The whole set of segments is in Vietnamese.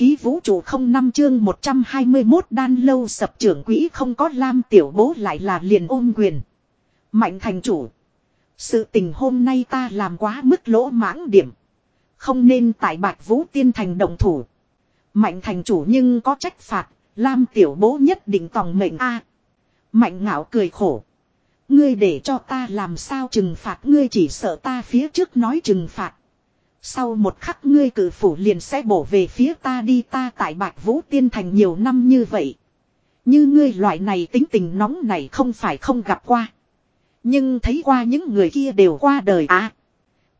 khí vũ trụ không năm chương 121 đan lâu sập trưởng quỹ không có lam tiểu bố lại là liền ôm quyền. Mạnh thành chủ. Sự tình hôm nay ta làm quá mức lỗ mãng điểm. Không nên tại bạc vũ tiên thành động thủ. Mạnh thành chủ nhưng có trách phạt, lam tiểu bố nhất định tòng mệnh A. Mạnh ngạo cười khổ. Ngươi để cho ta làm sao trừng phạt ngươi chỉ sợ ta phía trước nói trừng phạt. Sau một khắc ngươi cử phủ liền sẽ bổ về phía ta đi, ta tại Bạch Vũ Tiên Thành nhiều năm như vậy. Như ngươi loại này tính tình nóng này không phải không gặp qua. Nhưng thấy qua những người kia đều qua đời à.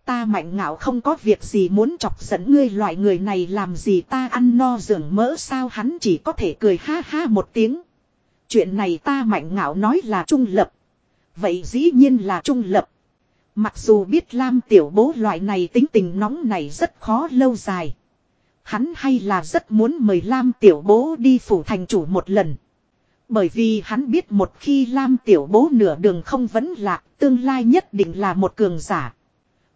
Ta mạnh ngạo không có việc gì muốn chọc giận ngươi, loại người này làm gì ta ăn no dưỡng mỡ sao hắn chỉ có thể cười ha ha một tiếng. Chuyện này ta mạnh ngạo nói là trung lập. Vậy dĩ nhiên là trung lập. Mặc dù biết Lam tiểu bố loại này tính tình nóng này rất khó lâu dài. Hắn hay là rất muốn mời Lam tiểu bố đi phủ thành chủ một lần. Bởi vì hắn biết một khi Lam tiểu bố nửa đường không vấn lạc, tương lai nhất định là một cường giả.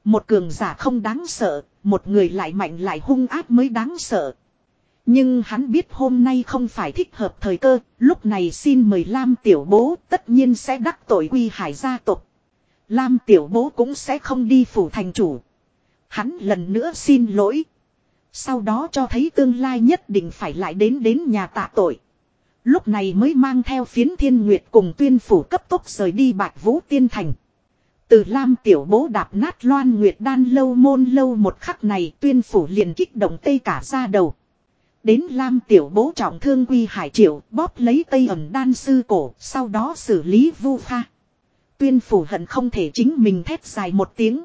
Một cường giả không đáng sợ, một người lại mạnh lại hung ác mới đáng sợ. Nhưng hắn biết hôm nay không phải thích hợp thời cơ, lúc này xin mời Lam tiểu bố tất nhiên sẽ đắc tội quy hải gia tộc. Lam tiểu bố cũng sẽ không đi phủ thành chủ. Hắn lần nữa xin lỗi. Sau đó cho thấy tương lai nhất định phải lại đến đến nhà tạ tội. Lúc này mới mang theo phiến thiên nguyệt cùng tuyên phủ cấp tốc rời đi bạch vũ tiên thành. Từ Lam tiểu bố đạp nát loan nguyệt đan lâu môn lâu một khắc này tuyên phủ liền kích động tây cả ra đầu. Đến Lam tiểu bố trọng thương quy hải triệu, bóp lấy tây ẩn đan sư cổ, sau đó xử lý vu pha. Tuyên phủ hận không thể chính mình thét dài một tiếng.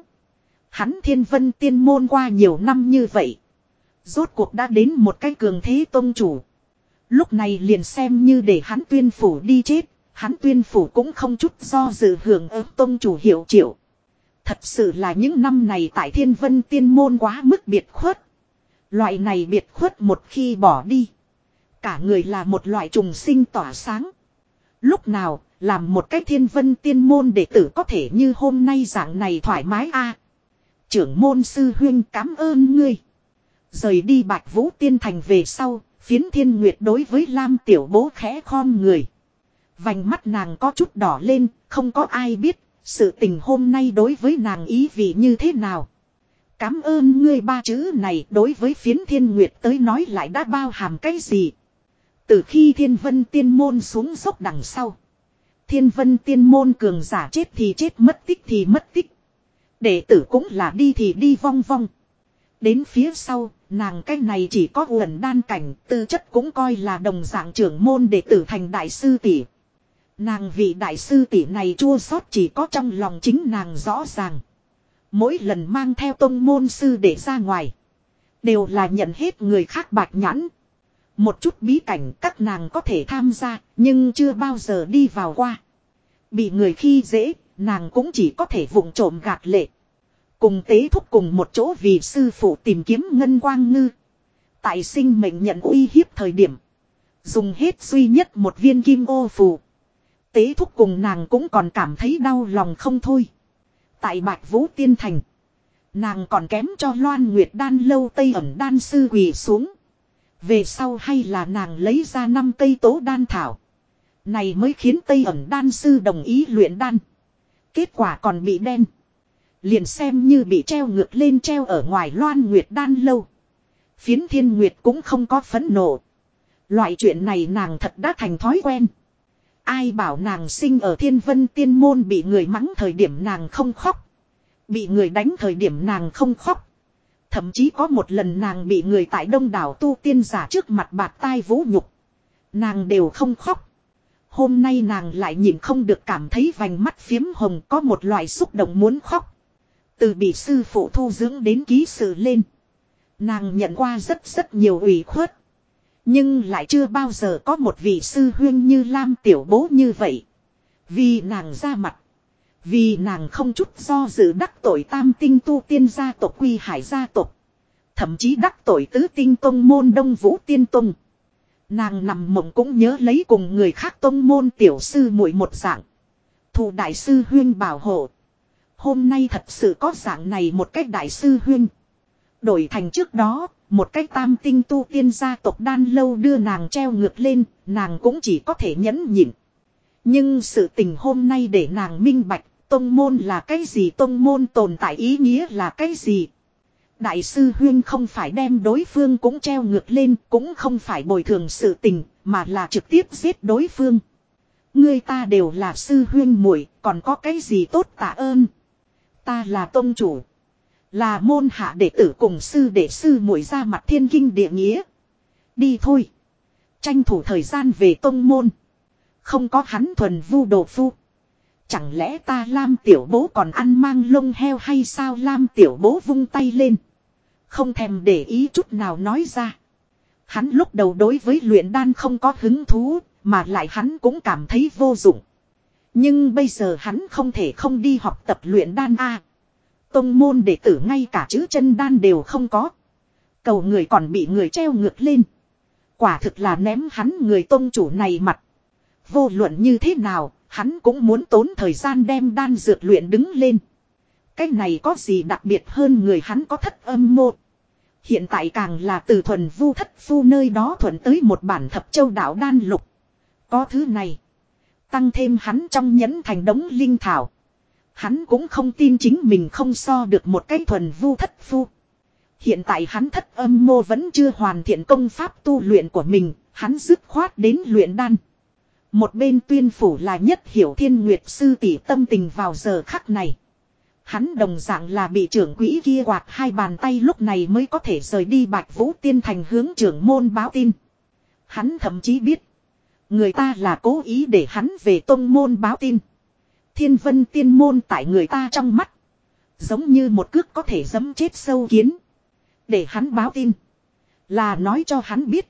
Hắn thiên vân tiên môn qua nhiều năm như vậy. Rốt cuộc đã đến một cái cường thế tôn chủ. Lúc này liền xem như để hắn tuyên phủ đi chết. Hắn tuyên phủ cũng không chút do dự hưởng ứng tôn chủ hiệu triệu. Thật sự là những năm này tại thiên vân tiên môn quá mức biệt khuất. Loại này biệt khuất một khi bỏ đi. Cả người là một loại trùng sinh tỏa sáng. Lúc nào, làm một cái thiên vân tiên môn đệ tử có thể như hôm nay dạng này thoải mái a Trưởng môn sư huyên cảm ơn ngươi. Rời đi bạch vũ tiên thành về sau, phiến thiên nguyệt đối với Lam tiểu bố khẽ khom người. Vành mắt nàng có chút đỏ lên, không có ai biết, sự tình hôm nay đối với nàng ý vị như thế nào. Cảm ơn ngươi ba chữ này đối với phiến thiên nguyệt tới nói lại đã bao hàm cái gì. Từ khi thiên vân tiên môn xuống dốc đằng sau. Thiên vân tiên môn cường giả chết thì chết mất tích thì mất tích. Đệ tử cũng là đi thì đi vong vong. Đến phía sau, nàng cái này chỉ có uẩn đan cảnh, tư chất cũng coi là đồng dạng trưởng môn đệ tử thành đại sư tỷ. Nàng vị đại sư tỷ này chua xót chỉ có trong lòng chính nàng rõ ràng. Mỗi lần mang theo tông môn sư để ra ngoài. Đều là nhận hết người khác bạc nhãn. Một chút bí cảnh các nàng có thể tham gia, nhưng chưa bao giờ đi vào qua. Bị người khi dễ, nàng cũng chỉ có thể vụng trộm gạt lệ. Cùng tế thúc cùng một chỗ vì sư phụ tìm kiếm ngân quang ngư. Tại sinh mệnh nhận uy hiếp thời điểm. Dùng hết duy nhất một viên kim ô phù. Tế thúc cùng nàng cũng còn cảm thấy đau lòng không thôi. Tại Bạch Vũ Tiên Thành. Nàng còn kém cho Loan Nguyệt Đan lâu Tây ẩn đan sư quỳ xuống. Về sau hay là nàng lấy ra năm cây tố đan thảo. Này mới khiến Tây ẩn đan sư đồng ý luyện đan. Kết quả còn bị đen. Liền xem như bị treo ngược lên treo ở ngoài loan nguyệt đan lâu. Phiến thiên nguyệt cũng không có phấn nộ. Loại chuyện này nàng thật đã thành thói quen. Ai bảo nàng sinh ở thiên vân tiên môn bị người mắng thời điểm nàng không khóc. Bị người đánh thời điểm nàng không khóc. Thậm chí có một lần nàng bị người tại đông đảo tu tiên giả trước mặt bạt tai vũ nhục. Nàng đều không khóc. Hôm nay nàng lại nhìn không được cảm thấy vành mắt phiếm hồng có một loại xúc động muốn khóc. Từ bị sư phụ thu dưỡng đến ký sự lên. Nàng nhận qua rất rất nhiều ủy khuất. Nhưng lại chưa bao giờ có một vị sư huyên như Lam Tiểu Bố như vậy. Vì nàng ra mặt. Vì nàng không chút do dự đắc tội tam tinh tu tiên gia tộc quy hải gia tộc. Thậm chí đắc tội tứ tinh tông môn đông vũ tiên tông. Nàng nằm mộng cũng nhớ lấy cùng người khác tông môn tiểu sư muội một dạng. Thủ đại sư huyên bảo hộ. Hôm nay thật sự có dạng này một cách đại sư huyên. Đổi thành trước đó, Một cách tam tinh tu tiên gia tộc đan lâu đưa nàng treo ngược lên, nàng cũng chỉ có thể nhẫn nhịn. Nhưng sự tình hôm nay để nàng minh bạch, tông môn là cái gì tông môn tồn tại ý nghĩa là cái gì. Đại sư Huyên không phải đem đối phương cũng treo ngược lên, cũng không phải bồi thường sự tình, mà là trực tiếp giết đối phương. Ngươi ta đều là sư Huyên muội còn có cái gì tốt tạ ơn. Ta là tông chủ. Là môn hạ đệ tử cùng sư đệ sư muội ra mặt thiên kinh địa nghĩa. Đi thôi. Tranh thủ thời gian về tông môn. Không có hắn thuần vu đồ phu. Chẳng lẽ ta Lam tiểu bố còn ăn mang lông heo hay sao Lam tiểu bố vung tay lên. Không thèm để ý chút nào nói ra. Hắn lúc đầu đối với luyện đan không có hứng thú, mà lại hắn cũng cảm thấy vô dụng. Nhưng bây giờ hắn không thể không đi học tập luyện đan A. Tông môn đệ tử ngay cả chữ chân đan đều không có. Cầu người còn bị người treo ngược lên. Quả thực là ném hắn người tông chủ này mặt. Vô luận như thế nào, hắn cũng muốn tốn thời gian đem đan dược luyện đứng lên. Cái này có gì đặc biệt hơn người hắn có thất âm mô. Hiện tại càng là từ thuần vu thất phu nơi đó thuần tới một bản thập châu đạo đan lục. Có thứ này. Tăng thêm hắn trong nhẫn thành đống linh thảo. Hắn cũng không tin chính mình không so được một cái thuần vu thất phu. Hiện tại hắn thất âm mô vẫn chưa hoàn thiện công pháp tu luyện của mình, hắn dứt khoát đến luyện đan. Một bên tuyên phủ là nhất hiểu thiên nguyệt sư tỷ tâm tình vào giờ khắc này. Hắn đồng dạng là bị trưởng quỹ kia quạt hai bàn tay lúc này mới có thể rời đi bạch vũ tiên thành hướng trưởng môn báo tin. Hắn thậm chí biết. Người ta là cố ý để hắn về tông môn báo tin. Thiên vân tiên môn tại người ta trong mắt. Giống như một cước có thể dấm chết sâu kiến. Để hắn báo tin. Là nói cho hắn biết.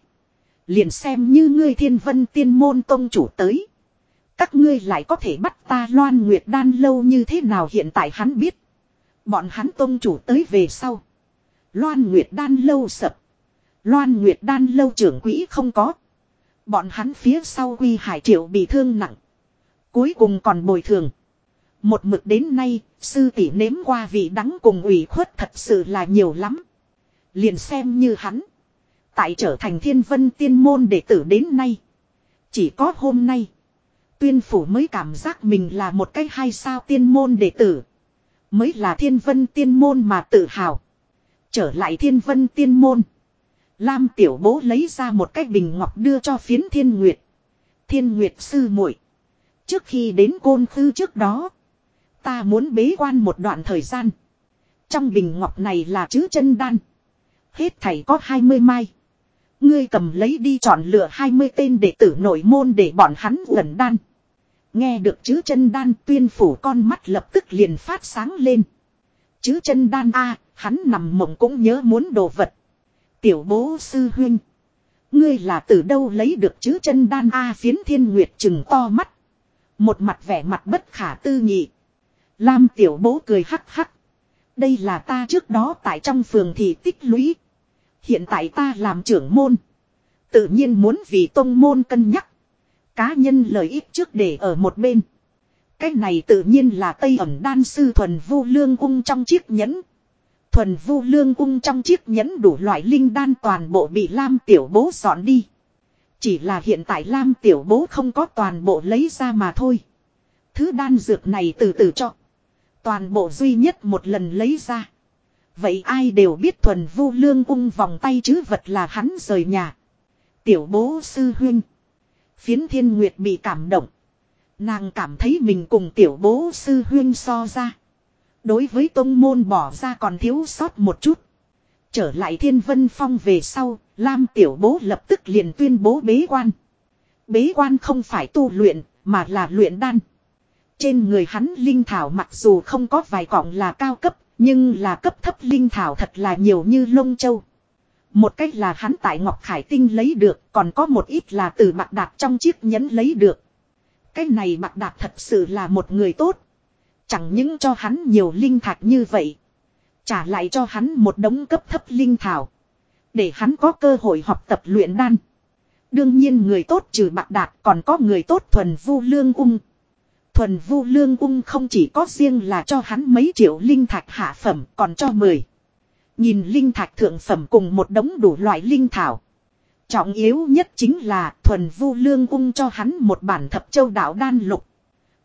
Liền xem như ngươi thiên vân tiên môn tông chủ tới. Các ngươi lại có thể bắt ta loan nguyệt đan lâu như thế nào hiện tại hắn biết. Bọn hắn tông chủ tới về sau. Loan nguyệt đan lâu sập. Loan nguyệt đan lâu trưởng quỹ không có. Bọn hắn phía sau quy hải triệu bị thương nặng. Cuối cùng còn bồi thường. Một mực đến nay, sư tỷ nếm qua vị đắng cùng ủy khuất thật sự là nhiều lắm. Liền xem như hắn. Tại trở thành thiên vân tiên môn đệ tử đến nay. Chỉ có hôm nay. Tuyên phủ mới cảm giác mình là một cái hai sao tiên môn đệ tử. Mới là thiên vân tiên môn mà tự hào. Trở lại thiên vân tiên môn. Lam tiểu bố lấy ra một cái bình ngọc đưa cho phiến thiên nguyệt. Thiên nguyệt sư muội, Trước khi đến côn khư trước đó. Ta muốn bế quan một đoạn thời gian. Trong bình ngọc này là chữ chân đan. Hết thảy có 20 mai. Ngươi cầm lấy đi chọn lựa 20 tên đệ tử nội môn để bọn hắn gần đan. Nghe được chữ chân đan, tuyên phủ con mắt lập tức liền phát sáng lên. Chữ chân đan a, hắn nằm mộng cũng nhớ muốn đồ vật. Tiểu bố sư huynh. Ngươi là từ đâu lấy được chữ chân đan a phiến thiên nguyệt chừng to mắt. Một mặt vẻ mặt bất khả tư nghị. Lam tiểu bố cười hắc hắc. Đây là ta trước đó tại trong phường thị tích lũy. Hiện tại ta làm trưởng môn. Tự nhiên muốn vì tông môn cân nhắc. Cá nhân lợi ích trước để ở một bên. Cái này tự nhiên là Tây ẩm đan sư thuần vu lương ung trong chiếc nhẫn. Thuần vu lương ung trong chiếc nhẫn đủ loại linh đan toàn bộ bị Lam tiểu bố dọn đi. Chỉ là hiện tại Lam tiểu bố không có toàn bộ lấy ra mà thôi. Thứ đan dược này từ từ cho. Toàn bộ duy nhất một lần lấy ra. Vậy ai đều biết thuần vu lương ung vòng tay chứ vật là hắn rời nhà. Tiểu bố sư huynh. Phiến thiên nguyệt bị cảm động. Nàng cảm thấy mình cùng tiểu bố sư huyên so ra. Đối với tông môn bỏ ra còn thiếu sót một chút. Trở lại thiên vân phong về sau, Lam tiểu bố lập tức liền tuyên bố bế quan. Bế quan không phải tu luyện, mà là luyện đan. Trên người hắn linh thảo mặc dù không có vài cọng là cao cấp, nhưng là cấp thấp linh thảo thật là nhiều như lông châu. Một cách là hắn tại Ngọc Khải Tinh lấy được, còn có một ít là từ bạc đạt trong chiếc nhẫn lấy được. Cái này bạc đạt thật sự là một người tốt. Chẳng những cho hắn nhiều linh thạch như vậy. Trả lại cho hắn một đống cấp thấp linh thảo. Để hắn có cơ hội học tập luyện đan. Đương nhiên người tốt trừ bạc đạt còn có người tốt thuần vu lương ung. Thuần vu lương ung không chỉ có riêng là cho hắn mấy triệu linh thạch hạ phẩm còn cho mười. Nhìn linh thạch thượng phẩm cùng một đống đủ loại linh thảo. Trọng yếu nhất chính là thuần vu lương ung cho hắn một bản thập châu đạo đan lục.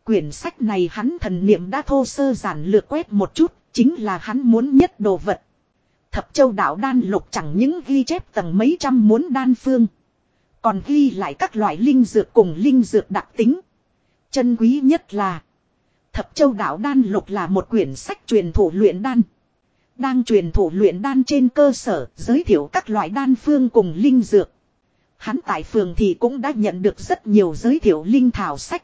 Quyển sách này hắn thần niệm đã thô sơ giản lược quét một chút, chính là hắn muốn nhất đồ vật. Thập châu đạo đan lục chẳng những ghi chép tầng mấy trăm muốn đan phương. Còn ghi lại các loại linh dược cùng linh dược đặc tính. Chân quý nhất là Thập châu đạo đan lục là một quyển sách truyền thủ luyện đan. Đang truyền thủ luyện đan trên cơ sở giới thiệu các loại đan phương cùng linh dược. Hắn tại phường thì cũng đã nhận được rất nhiều giới thiệu linh thảo sách.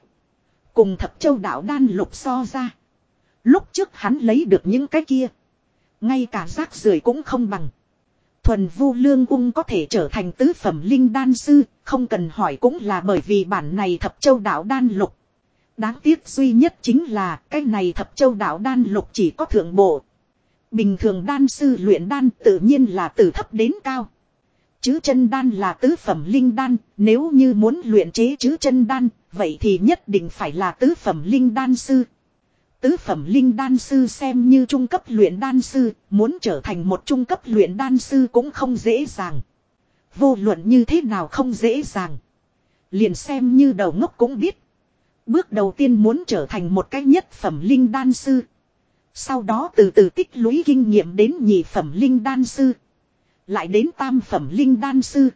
Cùng thập châu đạo đan lục so ra. Lúc trước hắn lấy được những cái kia. Ngay cả rác rưởi cũng không bằng. Thuần vu lương ung có thể trở thành tứ phẩm linh đan sư, không cần hỏi cũng là bởi vì bản này thập châu đạo đan lục. Đáng tiếc duy nhất chính là cái này thập châu đạo đan lục chỉ có thượng bộ. Bình thường đan sư luyện đan tự nhiên là từ thấp đến cao. Chứ chân đan là tứ phẩm linh đan, nếu như muốn luyện chế chứ chân đan, vậy thì nhất định phải là tứ phẩm linh đan sư. Tứ phẩm linh đan sư xem như trung cấp luyện đan sư, muốn trở thành một trung cấp luyện đan sư cũng không dễ dàng. Vô luận như thế nào không dễ dàng. Liền xem như đầu ngốc cũng biết. Bước đầu tiên muốn trở thành một cái nhất phẩm linh đan sư. Sau đó từ từ tích lũy kinh nghiệm đến nhị phẩm linh đan sư. Lại đến tam phẩm linh đan sư.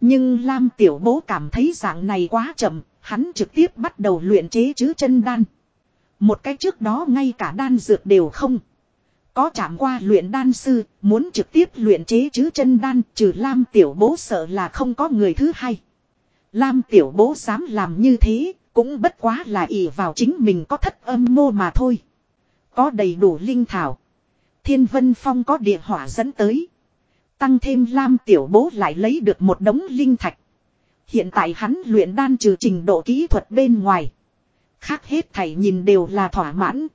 Nhưng Lam Tiểu Bố cảm thấy dạng này quá chậm, hắn trực tiếp bắt đầu luyện chế chứ chân đan. Một cái trước đó ngay cả đan dược đều không. Có chạm qua luyện đan sư, muốn trực tiếp luyện chế chứ chân đan, trừ Lam Tiểu Bố sợ là không có người thứ hai. Lam Tiểu Bố dám làm như thế, cũng bất quá là ỷ vào chính mình có thất âm mô mà thôi. Có đầy đủ linh thảo. Thiên Vân Phong có địa hỏa dẫn tới. Tăng thêm Lam Tiểu Bố lại lấy được một đống linh thạch. Hiện tại hắn luyện đan trừ trình độ kỹ thuật bên ngoài. Khác hết thảy nhìn đều là thỏa mãn.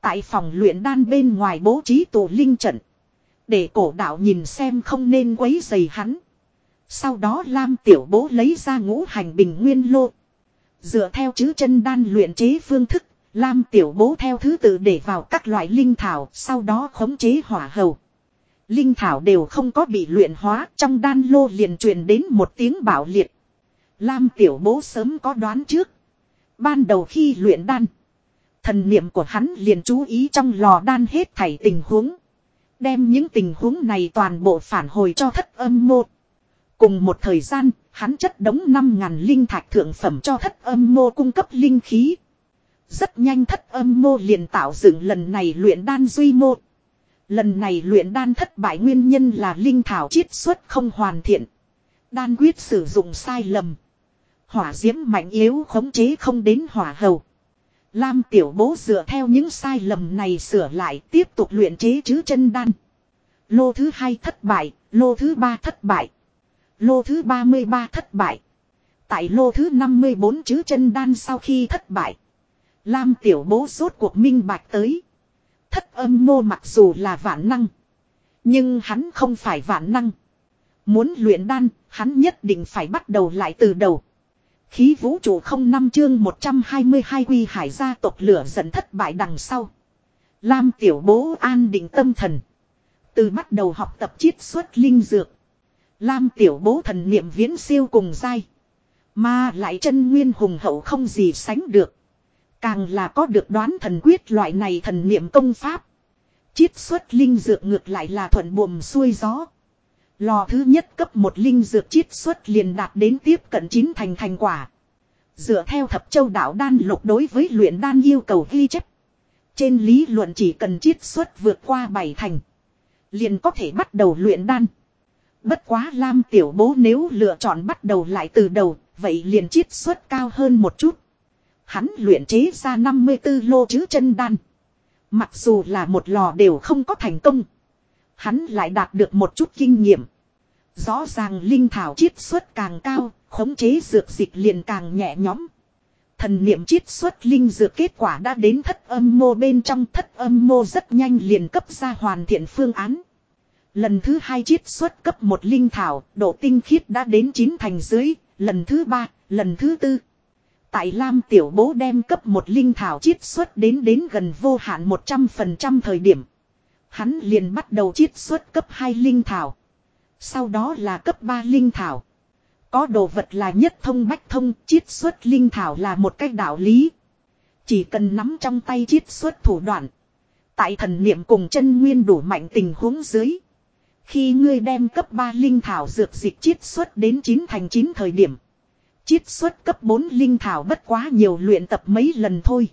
Tại phòng luyện đan bên ngoài bố trí tổ linh trận. Để cổ đạo nhìn xem không nên quấy dày hắn. Sau đó Lam Tiểu Bố lấy ra ngũ hành bình nguyên lô. Dựa theo chữ chân đan luyện chế phương thức, Lam Tiểu Bố theo thứ tự để vào các loại linh thảo, sau đó khống chế hỏa hầu. Linh thảo đều không có bị luyện hóa, trong đan lô liền truyền đến một tiếng bảo liệt. Lam Tiểu Bố sớm có đoán trước. Ban đầu khi luyện đan, thần niệm của hắn liền chú ý trong lò đan hết thảy tình huống. Đem những tình huống này toàn bộ phản hồi cho thất âm một Cùng một thời gian, hắn chất đống 5.000 linh thạch thượng phẩm cho thất âm mô cung cấp linh khí. Rất nhanh thất âm mô liền tạo dựng lần này luyện đan duy mô. Lần này luyện đan thất bại nguyên nhân là linh thảo chiết xuất không hoàn thiện. Đan quyết sử dụng sai lầm. Hỏa diễm mạnh yếu khống chế không đến hỏa hầu. Lam tiểu bố dựa theo những sai lầm này sửa lại tiếp tục luyện chế chứ chân đan. Lô thứ hai thất bại, lô thứ ba thất bại. Lô thứ 33 thất bại. Tại lô thứ 54 chứ chân đan sau khi thất bại. Lam tiểu bố rốt cuộc minh bạch tới. Thất âm mô mặc dù là vạn năng. Nhưng hắn không phải vạn năng. Muốn luyện đan, hắn nhất định phải bắt đầu lại từ đầu. Khí vũ trụ không năm chương 122 quy hải gia tộc lửa dẫn thất bại đằng sau. Lam tiểu bố an định tâm thần. Từ bắt đầu học tập chiết xuất linh dược. Lam tiểu bố thần niệm viễn siêu cùng dai. Mà lại chân nguyên hùng hậu không gì sánh được. Càng là có được đoán thần quyết loại này thần niệm công pháp. Chiết xuất linh dược ngược lại là thuận buồm xuôi gió. Lò thứ nhất cấp một linh dược chiết xuất liền đạt đến tiếp cận chín thành thành quả. Dựa theo thập châu đạo đan lục đối với luyện đan yêu cầu ghi chép. Trên lý luận chỉ cần chiết xuất vượt qua bảy thành. Liền có thể bắt đầu luyện đan. Bất quá Lam tiểu bố nếu lựa chọn bắt đầu lại từ đầu, vậy liền chiết xuất cao hơn một chút. Hắn luyện chế ra 54 lô chứ chân đan. Mặc dù là một lò đều không có thành công. Hắn lại đạt được một chút kinh nghiệm. Rõ ràng linh thảo chiết xuất càng cao, khống chế dược dịch liền càng nhẹ nhõm. Thần niệm chiết xuất linh dược kết quả đã đến thất âm mô bên trong thất âm mô rất nhanh liền cấp ra hoàn thiện phương án. Lần thứ hai chiết xuất cấp một linh thảo, độ tinh khiết đã đến chín thành dưới, lần thứ ba, lần thứ tư. Tại Lam Tiểu Bố đem cấp một linh thảo chiết xuất đến đến gần vô hạn 100% thời điểm. Hắn liền bắt đầu chiết xuất cấp 2 linh thảo. Sau đó là cấp 3 linh thảo. Có đồ vật là nhất thông bách thông, chiết xuất linh thảo là một cách đạo lý. Chỉ cần nắm trong tay chiết xuất thủ đoạn. Tại thần niệm cùng chân nguyên đủ mạnh tình huống dưới. Khi ngươi đem cấp 3 linh thảo dược dịch chiết xuất đến 9 thành 9 thời điểm. Chiết xuất cấp 4 linh thảo bất quá nhiều luyện tập mấy lần thôi.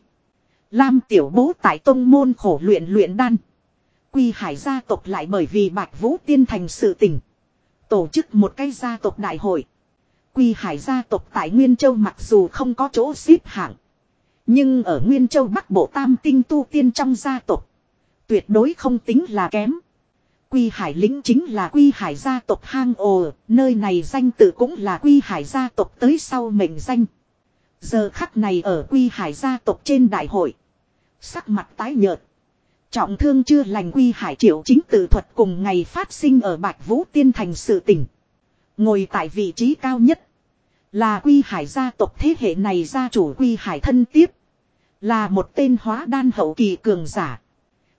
Lam tiểu bố tại tông môn khổ luyện luyện đan. Quy hải gia tộc lại bởi vì bạch vũ tiên thành sự tình. Tổ chức một cái gia tộc đại hội. Quy hải gia tộc tại Nguyên Châu mặc dù không có chỗ xếp hạng. Nhưng ở Nguyên Châu Bắc Bộ Tam Tinh tu tiên trong gia tộc. Tuyệt đối không tính là kém. Quy hải lĩnh chính là quy hải gia tộc hang ồ, nơi này danh tự cũng là quy hải gia tộc tới sau mệnh danh. Giờ khắc này ở quy hải gia tộc trên đại hội. Sắc mặt tái nhợt. Trọng thương chưa lành quy hải triệu chính tự thuật cùng ngày phát sinh ở Bạch Vũ Tiên Thành sự tỉnh. Ngồi tại vị trí cao nhất. Là quy hải gia tộc thế hệ này gia chủ quy hải thân tiếp. Là một tên hóa đan hậu kỳ cường giả.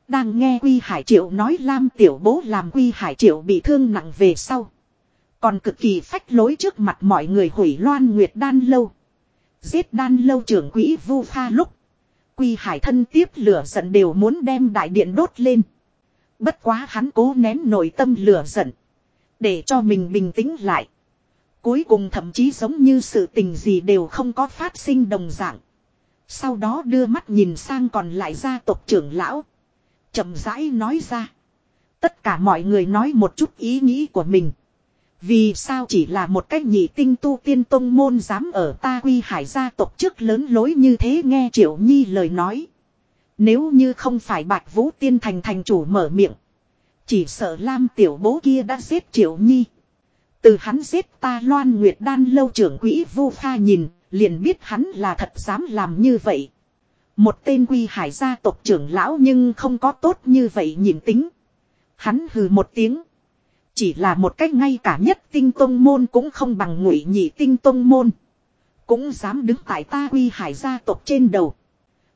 Đang nghe Quy Hải Triệu nói Lam Tiểu Bố làm Quy Hải Triệu bị thương nặng về sau. Còn cực kỳ phách lối trước mặt mọi người hủy loan nguyệt đan lâu. Giết đan lâu trưởng quỹ vu pha lúc. Quy Hải thân tiếp lửa giận đều muốn đem đại điện đốt lên. Bất quá hắn cố nén nội tâm lửa giận. Để cho mình bình tĩnh lại. Cuối cùng thậm chí giống như sự tình gì đều không có phát sinh đồng dạng. Sau đó đưa mắt nhìn sang còn lại gia tộc trưởng lão chậm rãi nói ra. Tất cả mọi người nói một chút ý nghĩ của mình. Vì sao chỉ là một cách nhị tinh tu tiên tông môn dám ở ta quy hải gia tộc trước lớn lối như thế nghe Triệu Nhi lời nói. Nếu như không phải Bạch Vũ Tiên Thành thành chủ mở miệng. Chỉ sợ Lam tiểu bố kia đã giết Triệu Nhi. Từ hắn giết ta loan nguyệt đan lâu trưởng quỹ vu pha nhìn, liền biết hắn là thật dám làm như vậy. Một tên quy hải gia tộc trưởng lão nhưng không có tốt như vậy nhìn tính. Hắn hừ một tiếng. Chỉ là một cách ngay cả nhất tinh tông môn cũng không bằng ngụy nhị tinh tông môn. Cũng dám đứng tại ta quy hải gia tộc trên đầu.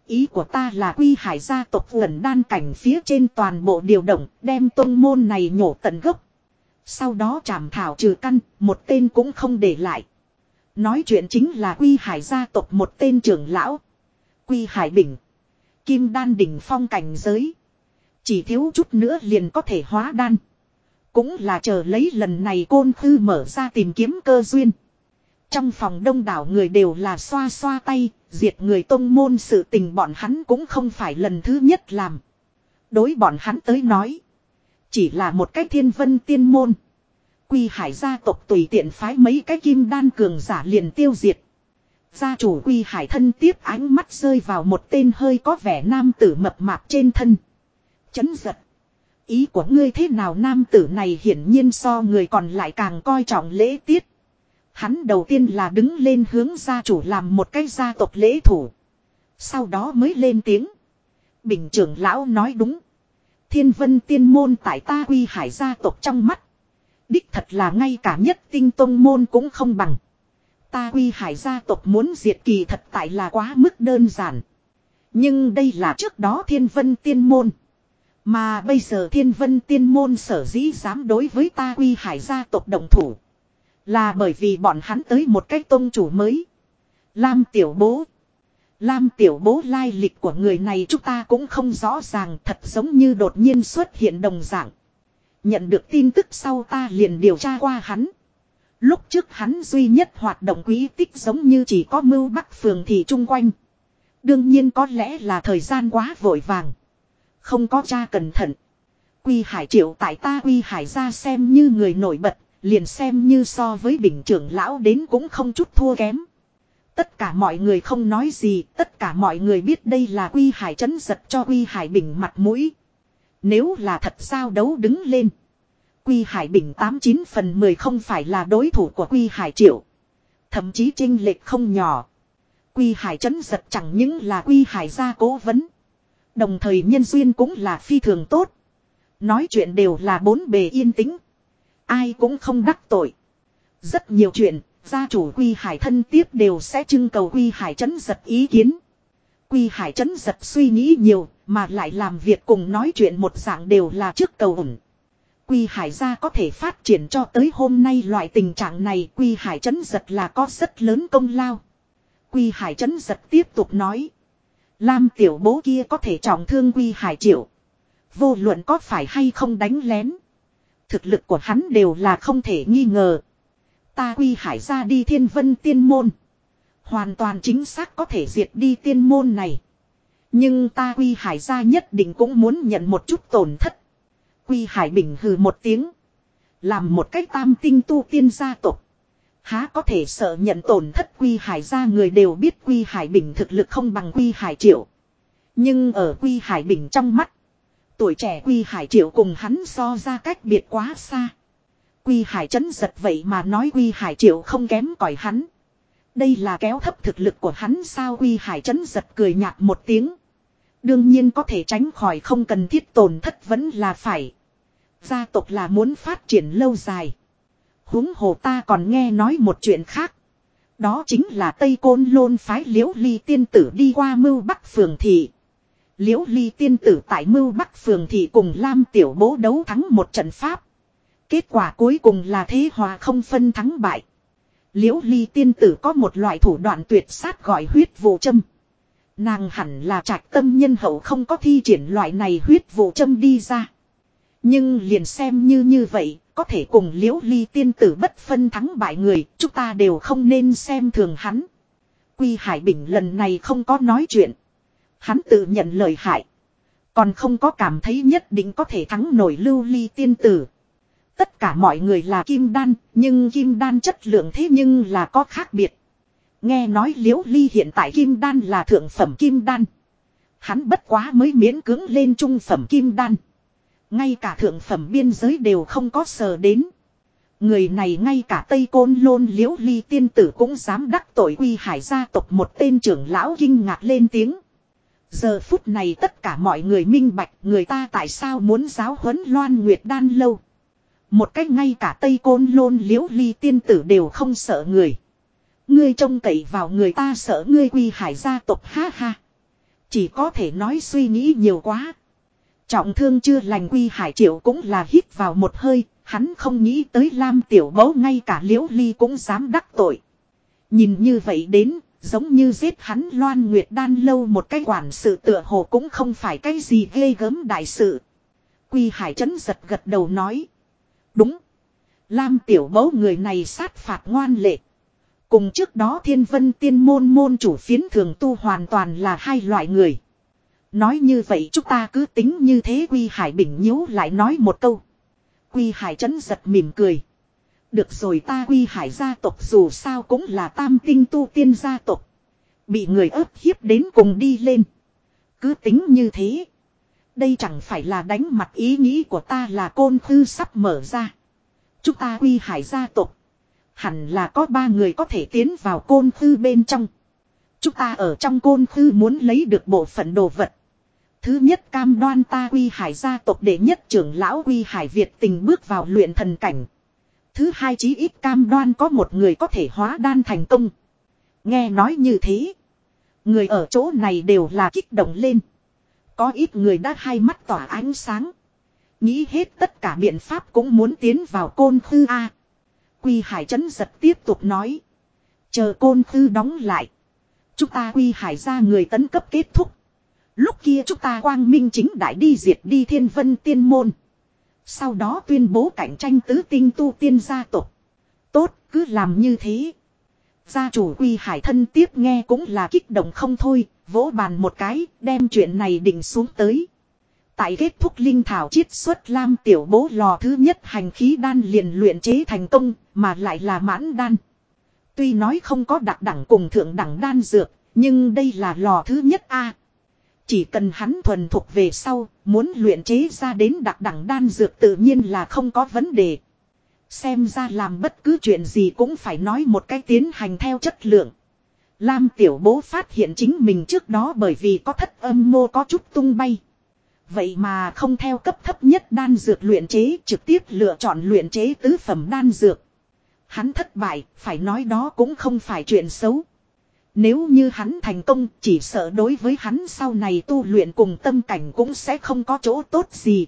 Ý của ta là quy hải gia tộc gần đan cảnh phía trên toàn bộ điều động đem tông môn này nhổ tận gốc. Sau đó trảm thảo trừ căn, một tên cũng không để lại. Nói chuyện chính là quy hải gia tộc một tên trưởng lão. Quy Hải Bình. Kim đan đỉnh phong cảnh giới. Chỉ thiếu chút nữa liền có thể hóa đan. Cũng là chờ lấy lần này côn khư mở ra tìm kiếm cơ duyên. Trong phòng đông đảo người đều là xoa xoa tay, diệt người tông môn sự tình bọn hắn cũng không phải lần thứ nhất làm. Đối bọn hắn tới nói. Chỉ là một cái thiên vân tiên môn. Quy hải gia tộc tùy tiện phái mấy cái kim đan cường giả liền tiêu diệt. Gia chủ quy hải thân tiếp ánh mắt rơi vào một tên hơi có vẻ nam tử mập mạp trên thân. Chấn giật. Ý của ngươi thế nào nam tử này hiển nhiên so người còn lại càng coi trọng lễ tiết. Hắn đầu tiên là đứng lên hướng gia chủ làm một cái gia tộc lễ thủ. Sau đó mới lên tiếng. Bình trưởng lão nói đúng. Thiên vân tiên môn tại ta quy hải gia tộc trong mắt. Đích thật là ngay cả nhất tinh tông môn cũng không bằng. Ta quy hải gia tộc muốn diệt kỳ thật tại là quá mức đơn giản. Nhưng đây là trước đó thiên vân tiên môn. Mà bây giờ thiên vân tiên môn sở dĩ dám đối với ta quy hải gia tộc đồng thủ. Là bởi vì bọn hắn tới một cái tôn chủ mới. Lam tiểu bố. Lam tiểu bố lai lịch của người này chúng ta cũng không rõ ràng, thật giống như đột nhiên xuất hiện đồng dạng. Nhận được tin tức sau ta liền điều tra qua hắn. Lúc trước hắn duy nhất hoạt động quý tích giống như chỉ có mưu bắc phường thì chung quanh. Đương nhiên có lẽ là thời gian quá vội vàng. Không có cha cẩn thận. Quy hải triệu tại ta quy hải ra xem như người nổi bật, liền xem như so với bình trưởng lão đến cũng không chút thua kém. Tất cả mọi người không nói gì, tất cả mọi người biết đây là quy hải chấn giật cho quy hải bình mặt mũi. Nếu là thật sao đấu đứng lên. Quy Hải Bình 89 phần 10 không phải là đối thủ của Quy Hải Triệu. Thậm chí trinh lệch không nhỏ. Quy Hải chấn giật chẳng những là Quy Hải gia cố vấn. Đồng thời nhân duyên cũng là phi thường tốt. Nói chuyện đều là bốn bề yên tĩnh. Ai cũng không đắc tội. Rất nhiều chuyện, gia chủ Quy Hải thân tiếp đều sẽ trưng cầu Quy Hải chấn giật ý kiến. Quy hải chấn giật suy nghĩ nhiều, mà lại làm việc cùng nói chuyện một dạng đều là trước cầu ủng. Quy hải gia có thể phát triển cho tới hôm nay loại tình trạng này, quy hải chấn giật là có rất lớn công lao. Quy hải chấn giật tiếp tục nói. Lam tiểu bố kia có thể trọng thương quy hải triệu. Vô luận có phải hay không đánh lén. Thực lực của hắn đều là không thể nghi ngờ. Ta quy hải ra đi thiên vân tiên môn. Hoàn toàn chính xác có thể diệt đi tiên môn này. Nhưng ta quy hải ra nhất định cũng muốn nhận một chút tổn thất. Quy hải bình hừ một tiếng. Làm một cách tam tinh tu tiên gia tộc Há có thể sợ nhận tổn thất quy hải ra người đều biết quy hải bình thực lực không bằng quy hải triệu. Nhưng ở quy hải bình trong mắt. Tuổi trẻ quy hải triệu cùng hắn so ra cách biệt quá xa. Quy hải chấn giật vậy mà nói quy hải triệu không kém cỏi hắn. Đây là kéo thấp thực lực của hắn sao quy hải chấn giật cười nhạt một tiếng. Đương nhiên có thể tránh khỏi không cần thiết tổn thất vẫn là phải. Gia tộc là muốn phát triển lâu dài huống hồ ta còn nghe nói một chuyện khác. Đó chính là Tây Côn Lôn phái Liễu Ly tiên tử đi qua mưu Bắc Phường Thị. Liễu Ly tiên tử tại mưu Bắc Phường Thị cùng Lam Tiểu Bố đấu thắng một trận pháp. Kết quả cuối cùng là thế hòa không phân thắng bại. Liễu Ly tiên tử có một loại thủ đoạn tuyệt sát gọi huyết vụ châm. Nàng hẳn là trạch tâm nhân hậu không có thi triển loại này huyết vụ châm đi ra. Nhưng liền xem như như vậy, có thể cùng liễu ly tiên tử bất phân thắng bại người, chúng ta đều không nên xem thường hắn. Quy Hải Bình lần này không có nói chuyện. Hắn tự nhận lời hại. Còn không có cảm thấy nhất định có thể thắng nổi lưu ly tiên tử. Tất cả mọi người là kim đan, nhưng kim đan chất lượng thế nhưng là có khác biệt. Nghe nói liễu ly hiện tại kim đan là thượng phẩm kim đan. Hắn bất quá mới miễn cưỡng lên trung phẩm kim đan. Ngay cả thượng phẩm biên giới đều không có sờ đến. Người này ngay cả Tây Côn Lôn Liễu Ly tiên tử cũng dám đắc tội quy hải gia tộc một tên trưởng lão kinh ngạc lên tiếng. Giờ phút này tất cả mọi người minh bạch người ta tại sao muốn giáo huấn Loan Nguyệt Đan lâu. Một cách ngay cả Tây Côn Lôn Liễu Ly tiên tử đều không sợ người. Ngươi trông cậy vào người ta sợ ngươi quy hải gia tộc ha ha. Chỉ có thể nói suy nghĩ nhiều quá. Trọng thương chưa lành quy hải triệu cũng là hít vào một hơi, hắn không nghĩ tới Lam tiểu mẫu ngay cả liễu ly cũng dám đắc tội. Nhìn như vậy đến, giống như giết hắn loan nguyệt đan lâu một cái quản sự tựa hồ cũng không phải cái gì ghê gớm đại sự. Quy hải chấn giật gật đầu nói. Đúng. Lam tiểu mẫu người này sát phạt ngoan lệ. Cùng trước đó thiên vân tiên môn môn chủ phiến thường tu hoàn toàn là hai loại người. Nói như vậy chúng ta cứ tính như thế Quy Hải Bình nhíu lại nói một câu. Quy Hải chấn giật mỉm cười. Được rồi ta Quy Hải gia tộc dù sao cũng là tam tinh tu tiên gia tộc. Bị người ức hiếp đến cùng đi lên. Cứ tính như thế. Đây chẳng phải là đánh mặt ý nghĩ của ta là côn khư sắp mở ra. Chúng ta Quy Hải gia tộc. Hẳn là có ba người có thể tiến vào côn khư bên trong. Chúng ta ở trong côn khư muốn lấy được bộ phận đồ vật. Thứ nhất, cam đoan ta quy hải gia tộc đệ nhất trưởng lão quy hải Việt tình bước vào luyện thần cảnh. Thứ hai, chí ít cam đoan có một người có thể hóa đan thành công. Nghe nói như thế. Người ở chỗ này đều là kích động lên. Có ít người đã hai mắt tỏa ánh sáng. Nghĩ hết tất cả biện pháp cũng muốn tiến vào côn khư A. Quy hải chấn giật tiếp tục nói. Chờ côn khư đóng lại. Chúng ta quy hải ra người tấn cấp kết thúc. Lúc kia chúng ta quang minh chính đại đi diệt đi thiên vân tiên môn. Sau đó tuyên bố cạnh tranh tứ tinh tu tiên gia tộc. Tốt, cứ làm như thế. Gia chủ quy hải thân tiếp nghe cũng là kích động không thôi, vỗ bàn một cái, đem chuyện này định xuống tới. Tại kết thúc linh thảo chiết xuất lam tiểu bố lò thứ nhất hành khí đan liền luyện chế thành công, mà lại là mãn đan. Tuy nói không có đặc đẳng cùng thượng đẳng đan dược, nhưng đây là lò thứ nhất a chỉ cần hắn thuần thuộc về sau, muốn luyện chế ra đến đặc đẳng đan dược tự nhiên là không có vấn đề. Xem ra làm bất cứ chuyện gì cũng phải nói một cái tiến hành theo chất lượng. Lam tiểu bố phát hiện chính mình trước đó bởi vì có thất âm mô có chút tung bay. Vậy mà không theo cấp thấp nhất đan dược luyện chế trực tiếp lựa chọn luyện chế tứ phẩm đan dược. Hắn thất bại, phải nói đó cũng không phải chuyện xấu. Nếu như hắn thành công chỉ sợ đối với hắn sau này tu luyện cùng tâm cảnh cũng sẽ không có chỗ tốt gì.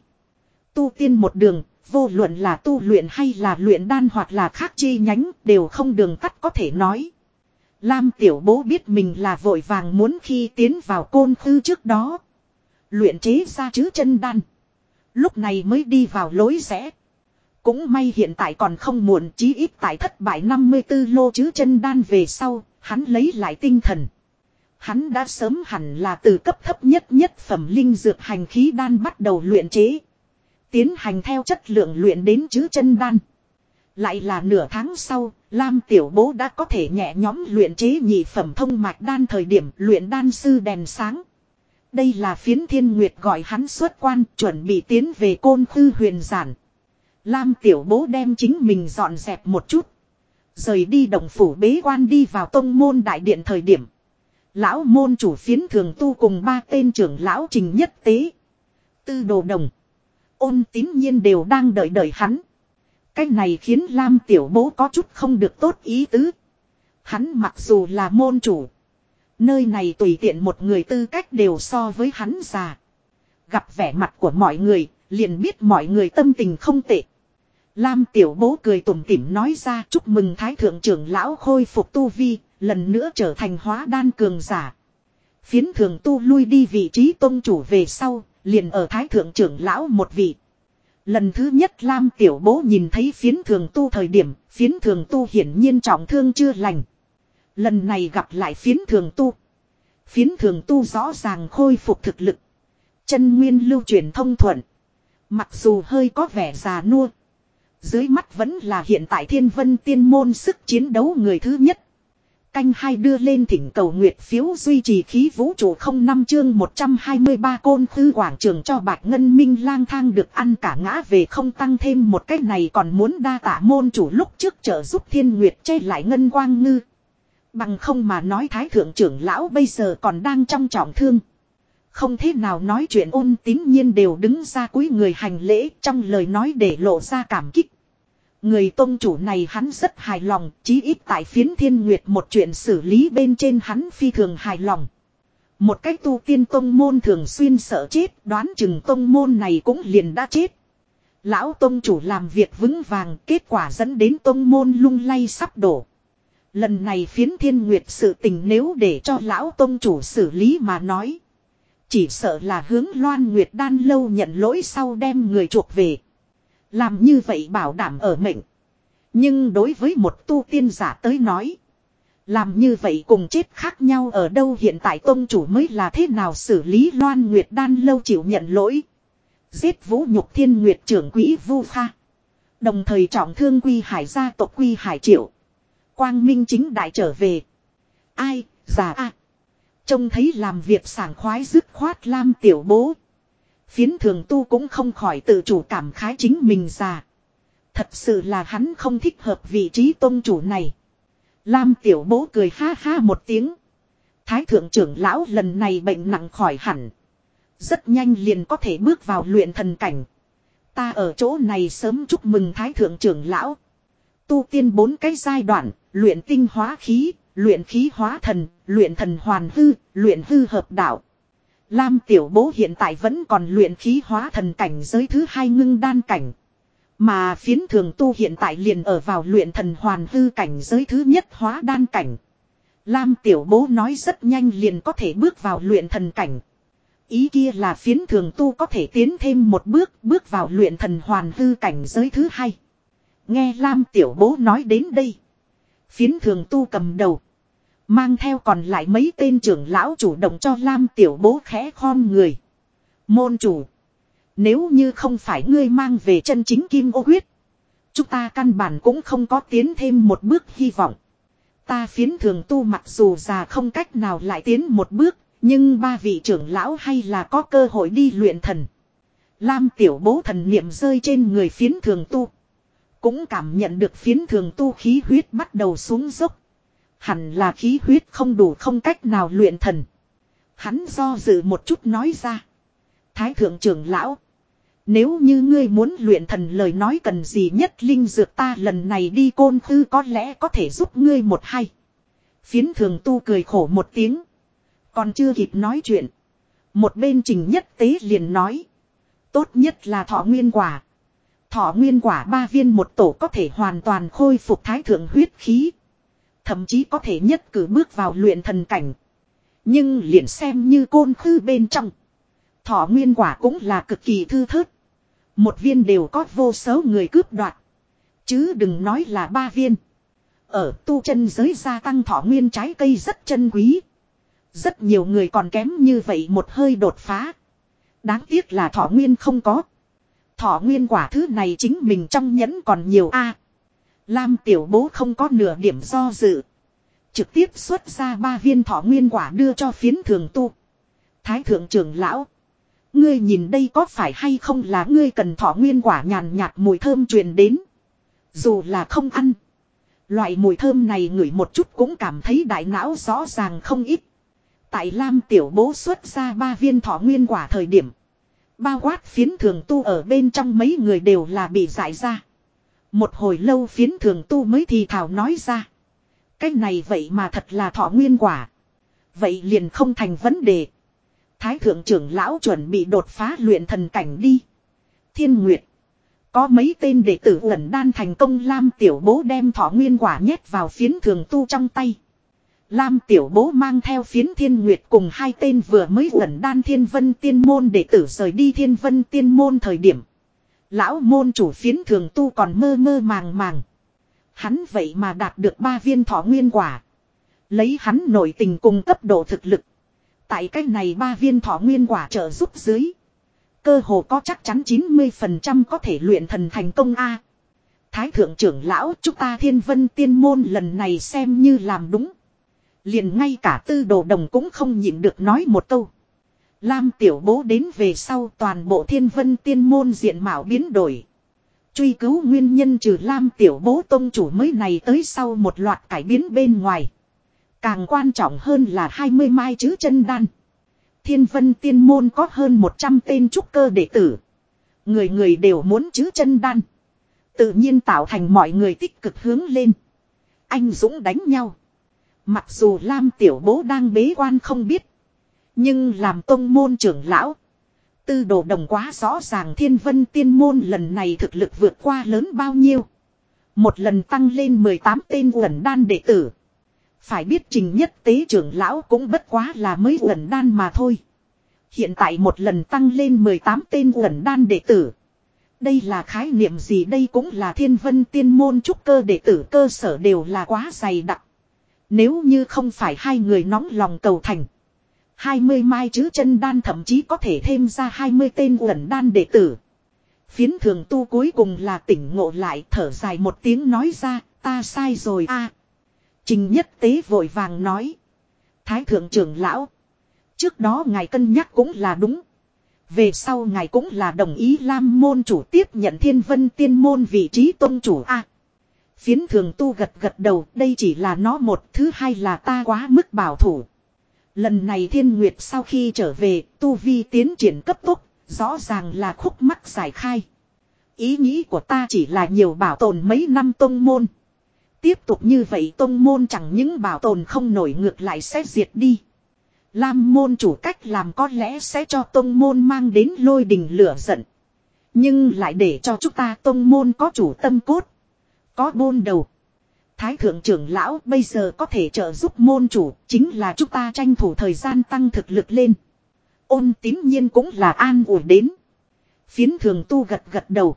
Tu tiên một đường, vô luận là tu luyện hay là luyện đan hoặc là khác chi nhánh đều không đường tắt có thể nói. Lam tiểu bố biết mình là vội vàng muốn khi tiến vào côn khư trước đó. Luyện chế ra chứ chân đan. Lúc này mới đi vào lối rẽ. Cũng may hiện tại còn không muộn chí ít tại thất bại 54 lô chứ chân đan về sau, hắn lấy lại tinh thần. Hắn đã sớm hẳn là từ cấp thấp nhất nhất phẩm linh dược hành khí đan bắt đầu luyện chế. Tiến hành theo chất lượng luyện đến chứ chân đan. Lại là nửa tháng sau, Lam Tiểu Bố đã có thể nhẹ nhóm luyện chế nhị phẩm thông mạch đan thời điểm luyện đan sư đèn sáng. Đây là phiến thiên nguyệt gọi hắn xuất quan, chuẩn bị tiến về côn khư huyền giản. Lam Tiểu Bố đem chính mình dọn dẹp một chút. Rời đi đồng phủ bế quan đi vào tông môn đại điện thời điểm. Lão môn chủ phiến thường tu cùng ba tên trưởng lão trình nhất tế. Tư đồ đồng. Ôn tín nhiên đều đang đợi đợi hắn. Cái này khiến Lam tiểu bố có chút không được tốt ý tứ. Hắn mặc dù là môn chủ. Nơi này tùy tiện một người tư cách đều so với hắn già. Gặp vẻ mặt của mọi người, liền biết mọi người tâm tình không tệ. Lam tiểu bố cười tủm tỉm nói ra chúc mừng thái thượng trưởng lão khôi phục tu vi, lần nữa trở thành hóa đan cường giả. Phiến thường tu lui đi vị trí tôn chủ về sau, liền ở thái thượng trưởng lão một vị. Lần thứ nhất Lam tiểu bố nhìn thấy phiến thường tu thời điểm, phiến thường tu hiển nhiên trọng thương chưa lành. Lần này gặp lại phiến thường tu. Phiến thường tu rõ ràng khôi phục thực lực. Chân nguyên lưu truyền thông thuận. Mặc dù hơi có vẻ già nua. Dưới mắt vẫn là hiện tại thiên vân tiên môn sức chiến đấu người thứ nhất. Canh hai đưa lên thỉnh cầu nguyệt phiếu duy trì khí vũ trụ không năm chương 123 côn tư quảng trường cho bạc ngân minh lang thang được ăn cả ngã về không tăng thêm một cách này còn muốn đa tả môn chủ lúc trước trợ giúp thiên nguyệt che lại ngân quang ngư. Bằng không mà nói thái thượng trưởng lão bây giờ còn đang trong trọng thương. Không thế nào nói chuyện ôn tín nhiên đều đứng ra cuối người hành lễ trong lời nói để lộ ra cảm kích. Người tôn chủ này hắn rất hài lòng, chí ít tại phiến thiên nguyệt một chuyện xử lý bên trên hắn phi thường hài lòng. Một cách tu tiên tông môn thường xuyên sợ chết, đoán chừng tông môn này cũng liền đã chết. Lão tông chủ làm việc vững vàng, kết quả dẫn đến tông môn lung lay sắp đổ. Lần này phiến thiên nguyệt sự tình nếu để cho lão tông chủ xử lý mà nói. Chỉ sợ là hướng loan nguyệt đan lâu nhận lỗi sau đem người chuộc về. Làm như vậy bảo đảm ở mệnh. Nhưng đối với một tu tiên giả tới nói. Làm như vậy cùng chết khác nhau ở đâu hiện tại tôn chủ mới là thế nào xử lý loan nguyệt đan lâu chịu nhận lỗi. Giết vũ nhục thiên nguyệt trưởng quỹ vu pha. Đồng thời trọng thương quy hải gia tộc quy hải triệu. Quang minh chính đại trở về. Ai, già a Trông thấy làm việc sảng khoái dứt khoát lam tiểu bố. Phiến thường tu cũng không khỏi tự chủ cảm khái chính mình già. Thật sự là hắn không thích hợp vị trí tôn chủ này. Lam tiểu bố cười ha ha một tiếng. Thái thượng trưởng lão lần này bệnh nặng khỏi hẳn. Rất nhanh liền có thể bước vào luyện thần cảnh. Ta ở chỗ này sớm chúc mừng thái thượng trưởng lão. Tu tiên bốn cái giai đoạn, luyện tinh hóa khí, luyện khí hóa thần, luyện thần hoàn hư, luyện hư hợp đạo. Lam tiểu bố hiện tại vẫn còn luyện khí hóa thần cảnh giới thứ hai ngưng đan cảnh. Mà phiến thường tu hiện tại liền ở vào luyện thần hoàn hư cảnh giới thứ nhất hóa đan cảnh. Lam tiểu bố nói rất nhanh liền có thể bước vào luyện thần cảnh. Ý kia là phiến thường tu có thể tiến thêm một bước bước vào luyện thần hoàn hư cảnh giới thứ hai. Nghe Lam tiểu bố nói đến đây. Phiến thường tu cầm đầu. Mang theo còn lại mấy tên trưởng lão chủ động cho Lam tiểu bố khẽ khom người. Môn chủ. Nếu như không phải ngươi mang về chân chính kim ô huyết. Chúng ta căn bản cũng không có tiến thêm một bước hy vọng. Ta phiến thường tu mặc dù già không cách nào lại tiến một bước. Nhưng ba vị trưởng lão hay là có cơ hội đi luyện thần. Lam tiểu bố thần niệm rơi trên người phiến thường tu. Cũng cảm nhận được phiến thường tu khí huyết bắt đầu xuống dốc. Hẳn là khí huyết không đủ không cách nào luyện thần. Hắn do dự một chút nói ra. Thái thượng trưởng lão. Nếu như ngươi muốn luyện thần lời nói cần gì nhất linh dược ta lần này đi côn tư có lẽ có thể giúp ngươi một hay. Phiến thường tu cười khổ một tiếng. Còn chưa kịp nói chuyện. Một bên trình nhất tế liền nói. Tốt nhất là thọ nguyên quả. Thọ nguyên quả ba viên một tổ có thể hoàn toàn khôi phục thái thượng huyết khí. Thậm chí có thể nhất cử bước vào luyện thần cảnh. Nhưng liền xem như côn khư bên trong. Thọ nguyên quả cũng là cực kỳ thư thớt. Một viên đều có vô số người cướp đoạt. Chứ đừng nói là ba viên. Ở tu chân giới gia tăng thọ nguyên trái cây rất chân quý. Rất nhiều người còn kém như vậy một hơi đột phá. Đáng tiếc là thọ nguyên không có. Thọ nguyên quả thứ này chính mình trong nhẫn còn nhiều a. Lam tiểu bố không có nửa điểm do dự. Trực tiếp xuất ra ba viên thọ nguyên quả đưa cho phiến thường tu. Thái thượng trưởng lão. Ngươi nhìn đây có phải hay không là ngươi cần thọ nguyên quả nhàn nhạt mùi thơm truyền đến. Dù là không ăn. Loại mùi thơm này ngửi một chút cũng cảm thấy đại não rõ ràng không ít. Tại Lam tiểu bố xuất ra ba viên thọ nguyên quả thời điểm. Bao quát phiến thường tu ở bên trong mấy người đều là bị giải ra. Một hồi lâu phiến thường tu mới thì thảo nói ra. Cái này vậy mà thật là thọ nguyên quả. Vậy liền không thành vấn đề. Thái thượng trưởng lão chuẩn bị đột phá luyện thần cảnh đi. Thiên Nguyệt. Có mấy tên đệ tử ẩn đan thành công Lam tiểu bố đem thọ nguyên quả nhét vào phiến thường tu trong tay. Lam tiểu bố mang theo phiến thiên nguyệt cùng hai tên vừa mới gần đan thiên vân tiên môn để tử rời đi thiên vân tiên môn thời điểm. Lão môn chủ phiến thường tu còn mơ mơ màng màng. Hắn vậy mà đạt được ba viên thọ nguyên quả. Lấy hắn nổi tình cùng cấp độ thực lực. Tại cách này ba viên thọ nguyên quả trợ giúp dưới. Cơ hồ có chắc chắn 90% có thể luyện thần thành công A. Thái thượng trưởng lão chúng ta thiên vân tiên môn lần này xem như làm đúng. Liền ngay cả tư đồ đồng cũng không nhịn được nói một câu. Lam tiểu bố đến về sau toàn bộ thiên vân tiên môn diện mạo biến đổi. Truy cứu nguyên nhân trừ Lam tiểu bố tông chủ mới này tới sau một loạt cải biến bên ngoài. Càng quan trọng hơn là 20 mai chữ chân đan. Thiên vân tiên môn có hơn 100 tên trúc cơ đệ tử. Người người đều muốn chữ chân đan. Tự nhiên tạo thành mọi người tích cực hướng lên. Anh Dũng đánh nhau. Mặc dù Lam tiểu bố đang bế quan không biết. Nhưng làm tông môn trưởng lão. Tư đồ đồng quá rõ ràng thiên vân tiên môn lần này thực lực vượt qua lớn bao nhiêu. Một lần tăng lên 18 tên uẩn đan đệ tử. Phải biết trình nhất tế trưởng lão cũng bất quá là mới uẩn đan mà thôi. Hiện tại một lần tăng lên 18 tên uẩn đan đệ tử. Đây là khái niệm gì đây cũng là thiên vân tiên môn trúc cơ đệ tử cơ sở đều là quá dày đặc. Nếu như không phải hai người nóng lòng cầu thành. 20 mai chứ chân đan thậm chí có thể thêm ra 20 tên uẩn đan đệ tử. Phiến thường tu cuối cùng là tỉnh ngộ lại thở dài một tiếng nói ra, ta sai rồi a. Trình nhất tế vội vàng nói. Thái thượng trưởng lão. Trước đó ngài cân nhắc cũng là đúng. Về sau ngài cũng là đồng ý Lam môn chủ tiếp nhận thiên vân tiên môn vị trí tôn chủ a phiến thường tu gật gật đầu, đây chỉ là nó một, thứ hai là ta quá mức bảo thủ. Lần này thiên nguyệt sau khi trở về, tu vi tiến triển cấp tốc, rõ ràng là khúc mắc giải khai. Ý nghĩ của ta chỉ là nhiều bảo tồn mấy năm tôn môn. Tiếp tục như vậy tôn môn chẳng những bảo tồn không nổi ngược lại sẽ diệt đi. Lam môn chủ cách làm có lẽ sẽ cho tôn môn mang đến lôi đình lửa giận. Nhưng lại để cho chúng ta tôn môn có chủ tâm cốt. Có bôn đầu. Thái thượng trưởng lão bây giờ có thể trợ giúp môn chủ, chính là chúng ta tranh thủ thời gian tăng thực lực lên. Ôn tín nhiên cũng là an ủi đến. Phiến thường tu gật gật đầu.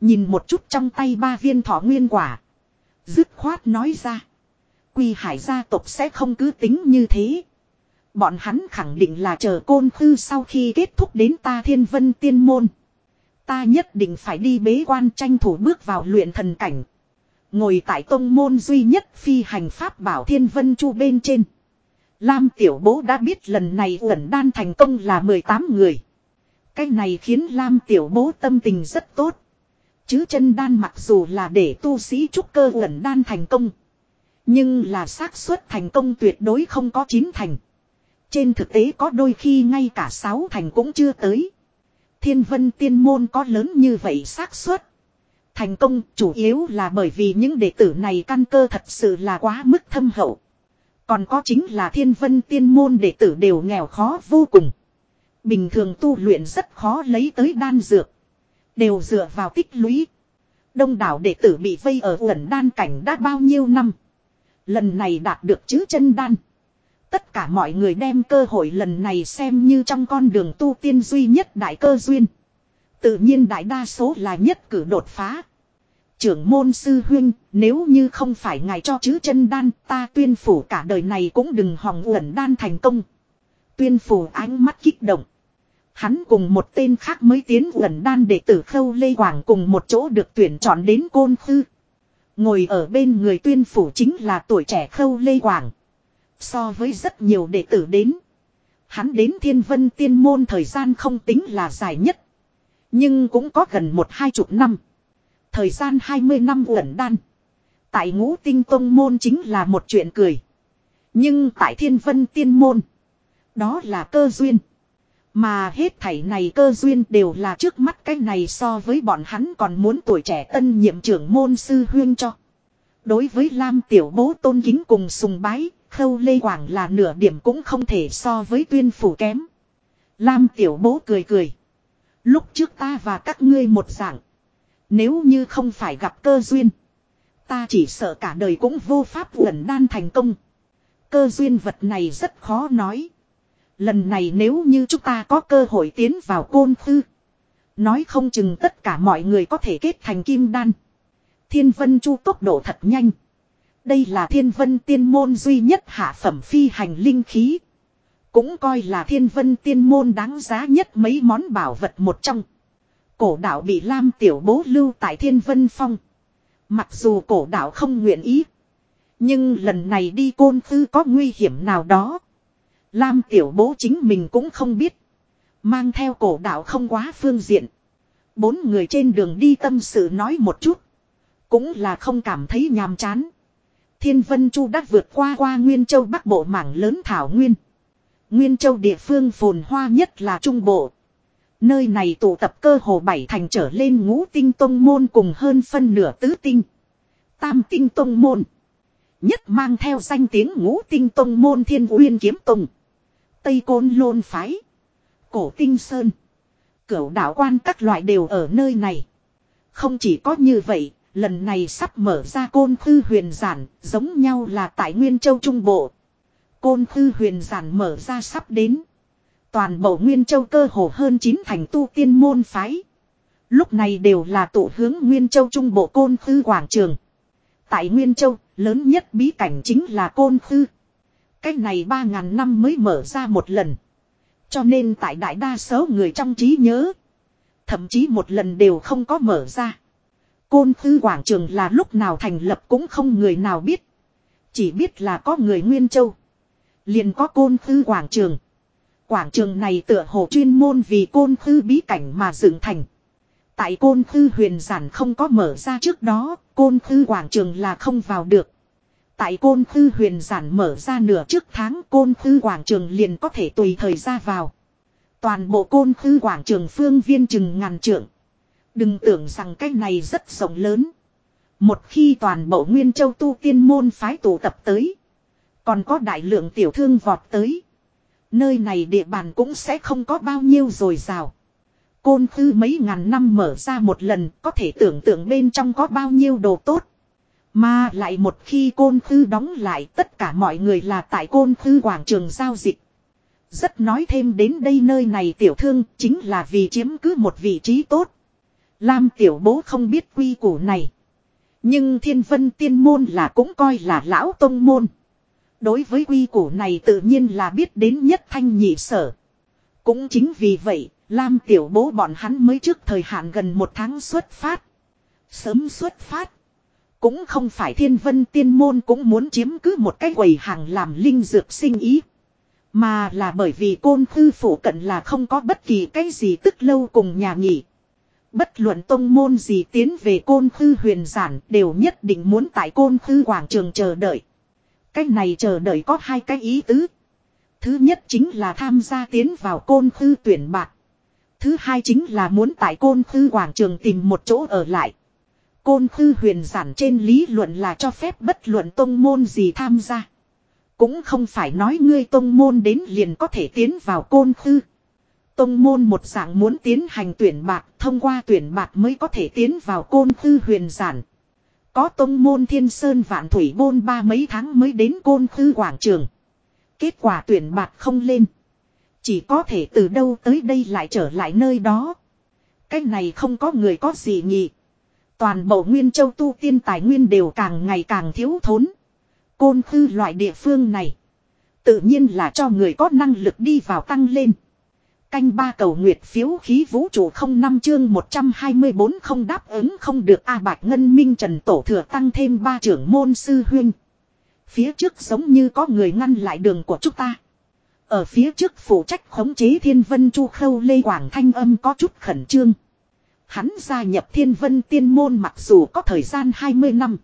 Nhìn một chút trong tay ba viên thọ nguyên quả. Dứt khoát nói ra. Quy hải gia tộc sẽ không cứ tính như thế. Bọn hắn khẳng định là chờ côn khư sau khi kết thúc đến ta thiên vân tiên môn. Ta nhất định phải đi bế quan tranh thủ bước vào luyện thần cảnh. Ngồi tại tông môn duy nhất phi hành pháp bảo thiên vân chu bên trên. Lam tiểu bố đã biết lần này ẩn đan thành công là 18 người. Cái này khiến Lam tiểu bố tâm tình rất tốt. Chứ chân đan mặc dù là để tu sĩ trúc cơ ẩn đan thành công. Nhưng là xác suất thành công tuyệt đối không có chín thành. Trên thực tế có đôi khi ngay cả sáu thành cũng chưa tới. Thiên vân tiên môn có lớn như vậy xác suất. Thành công, chủ yếu là bởi vì những đệ tử này căn cơ thật sự là quá mức thâm hậu. Còn có chính là thiên vân tiên môn đệ tử đều nghèo khó vô cùng. Bình thường tu luyện rất khó lấy tới đan dược. Đều dựa vào tích lũy. Đông đảo đệ tử bị vây ở gần đan cảnh đã bao nhiêu năm. Lần này đạt được chữ chân đan. Tất cả mọi người đem cơ hội lần này xem như trong con đường tu tiên duy nhất đại cơ duyên. Tự nhiên đại đa số là nhất cử đột phá. Trưởng môn sư huynh, nếu như không phải ngài cho chữ chân đan, ta tuyên phủ cả đời này cũng đừng hòng uẩn đan thành công. Tuyên phủ ánh mắt kích động. Hắn cùng một tên khác mới tiến uẩn đan để tử khâu lê hoàng cùng một chỗ được tuyển chọn đến côn khư. Ngồi ở bên người tuyên phủ chính là tuổi trẻ khâu lê hoàng So với rất nhiều đệ tử đến. Hắn đến thiên vân tiên môn thời gian không tính là dài nhất. Nhưng cũng có gần một hai chục năm. Thời gian 20 năm uẩn đan. Tại ngũ tinh tông môn chính là một chuyện cười. Nhưng tại thiên vân tiên môn. Đó là cơ duyên. Mà hết thảy này cơ duyên đều là trước mắt cái này so với bọn hắn còn muốn tuổi trẻ tân nhiệm trưởng môn sư huyên cho. Đối với Lam tiểu bố tôn kính cùng sùng bái, khâu lê quảng là nửa điểm cũng không thể so với tuyên phủ kém. Lam tiểu bố cười cười. Lúc trước ta và các ngươi một dạng. Nếu như không phải gặp cơ duyên. Ta chỉ sợ cả đời cũng vô pháp gần đan thành công. Cơ duyên vật này rất khó nói. Lần này nếu như chúng ta có cơ hội tiến vào côn thư. Nói không chừng tất cả mọi người có thể kết thành kim đan. Thiên vân chu tốc độ thật nhanh. Đây là thiên vân tiên môn duy nhất hạ phẩm phi hành linh khí. Cũng coi là thiên vân tiên môn đáng giá nhất mấy món bảo vật một trong. Cổ đạo bị Lam tiểu bố lưu tại thiên vân phong. Mặc dù cổ đạo không nguyện ý. Nhưng lần này đi côn tư có nguy hiểm nào đó. Lam tiểu bố chính mình cũng không biết. Mang theo cổ đạo không quá phương diện. Bốn người trên đường đi tâm sự nói một chút. Cũng là không cảm thấy nhàm chán. Thiên Vân Chu đã vượt qua qua Nguyên Châu Bắc Bộ mảng lớn Thảo Nguyên. Nguyên Châu địa phương phồn hoa nhất là Trung Bộ. Nơi này tụ tập cơ hồ bảy thành trở lên ngũ tinh tông môn cùng hơn phân nửa tứ tinh. Tam tinh tông môn. Nhất mang theo danh tiếng ngũ tinh tông môn thiên uyên kiếm tông. Tây Côn Lôn Phái. Cổ Tinh Sơn. Cửu đạo quan các loại đều ở nơi này. Không chỉ có như vậy, lần này sắp mở ra côn khư huyền giản, giống nhau là tại Nguyên Châu Trung Bộ. Côn khư huyền giản mở ra sắp đến. Toàn bộ Nguyên Châu cơ hồ hơn chín thành tu tiên môn phái. Lúc này đều là tụ hướng Nguyên Châu Trung Bộ Côn Khư Quảng Trường. Tại Nguyên Châu, lớn nhất bí cảnh chính là Côn Khư. Cái này ba ngàn năm mới mở ra một lần. Cho nên tại đại đa số người trong trí nhớ. Thậm chí một lần đều không có mở ra. Côn Khư Quảng Trường là lúc nào thành lập cũng không người nào biết. Chỉ biết là có người Nguyên Châu. Liền có Côn Khư Quảng Trường. Quảng trường này tựa hồ chuyên môn vì Côn Khư bí cảnh mà dựng thành. Tại Côn Khư huyền giản không có mở ra trước đó, Côn Khư Quảng Trường là không vào được. Tại Côn Khư huyền giản mở ra nửa trước tháng Côn Khư Quảng Trường liền có thể tùy thời ra vào. Toàn bộ Côn Khư Quảng Trường phương viên chừng ngàn trượng. Đừng tưởng rằng cái này rất rộng lớn. Một khi toàn bộ Nguyên Châu tu tiên môn phái tụ tập tới. Còn có đại lượng tiểu thương vọt tới. Nơi này địa bàn cũng sẽ không có bao nhiêu rồi rào. Côn khư mấy ngàn năm mở ra một lần, có thể tưởng tượng bên trong có bao nhiêu đồ tốt. Mà lại một khi côn khư đóng lại, tất cả mọi người là tại côn khư quảng trường giao dịch. Rất nói thêm đến đây nơi này tiểu thương, chính là vì chiếm cứ một vị trí tốt. Lam tiểu bố không biết quy củ này. Nhưng thiên vân tiên môn là cũng coi là lão tông môn. Đối với quy củ này tự nhiên là biết đến nhất thanh nhị sở. Cũng chính vì vậy, Lam tiểu bố bọn hắn mới trước thời hạn gần một tháng xuất phát. Sớm xuất phát. Cũng không phải thiên vân tiên môn cũng muốn chiếm cứ một cái quầy hàng làm linh dược sinh ý. Mà là bởi vì côn khư phủ cận là không có bất kỳ cái gì tức lâu cùng nhà nghỉ. Bất luận tông môn gì tiến về côn khư huyền giản đều nhất định muốn tại côn khư quảng trường chờ đợi. Cái này chờ đợi có hai cái ý tứ. Thứ nhất chính là tham gia tiến vào côn khư tuyển bạc. Thứ hai chính là muốn tại côn khư quảng trường tìm một chỗ ở lại. Côn khư huyền giản trên lý luận là cho phép bất luận tông môn gì tham gia. Cũng không phải nói ngươi tông môn đến liền có thể tiến vào côn khư. Tông môn một dạng muốn tiến hành tuyển bạc, thông qua tuyển bạc mới có thể tiến vào côn khư huyền giản. Có tông môn thiên sơn vạn thủy bôn ba mấy tháng mới đến côn khư quảng trường. Kết quả tuyển bạc không lên. Chỉ có thể từ đâu tới đây lại trở lại nơi đó. Cái này không có người có gì nhỉ. Toàn bộ Nguyên Châu tu tiên tài nguyên đều càng ngày càng thiếu thốn. Côn khư loại địa phương này. Tự nhiên là cho người có năng lực đi vào tăng lên. Canh ba cầu nguyệt phiếu khí vũ trụ không năm chương 124 không đáp ứng không được A Bạch Ngân Minh Trần Tổ Thừa tăng thêm ba trưởng môn sư huynh. Phía trước giống như có người ngăn lại đường của chúng ta. Ở phía trước phụ trách khống chế thiên vân chu khâu lê quảng thanh âm có chút khẩn trương. Hắn gia nhập thiên vân tiên môn mặc dù có thời gian 20 năm.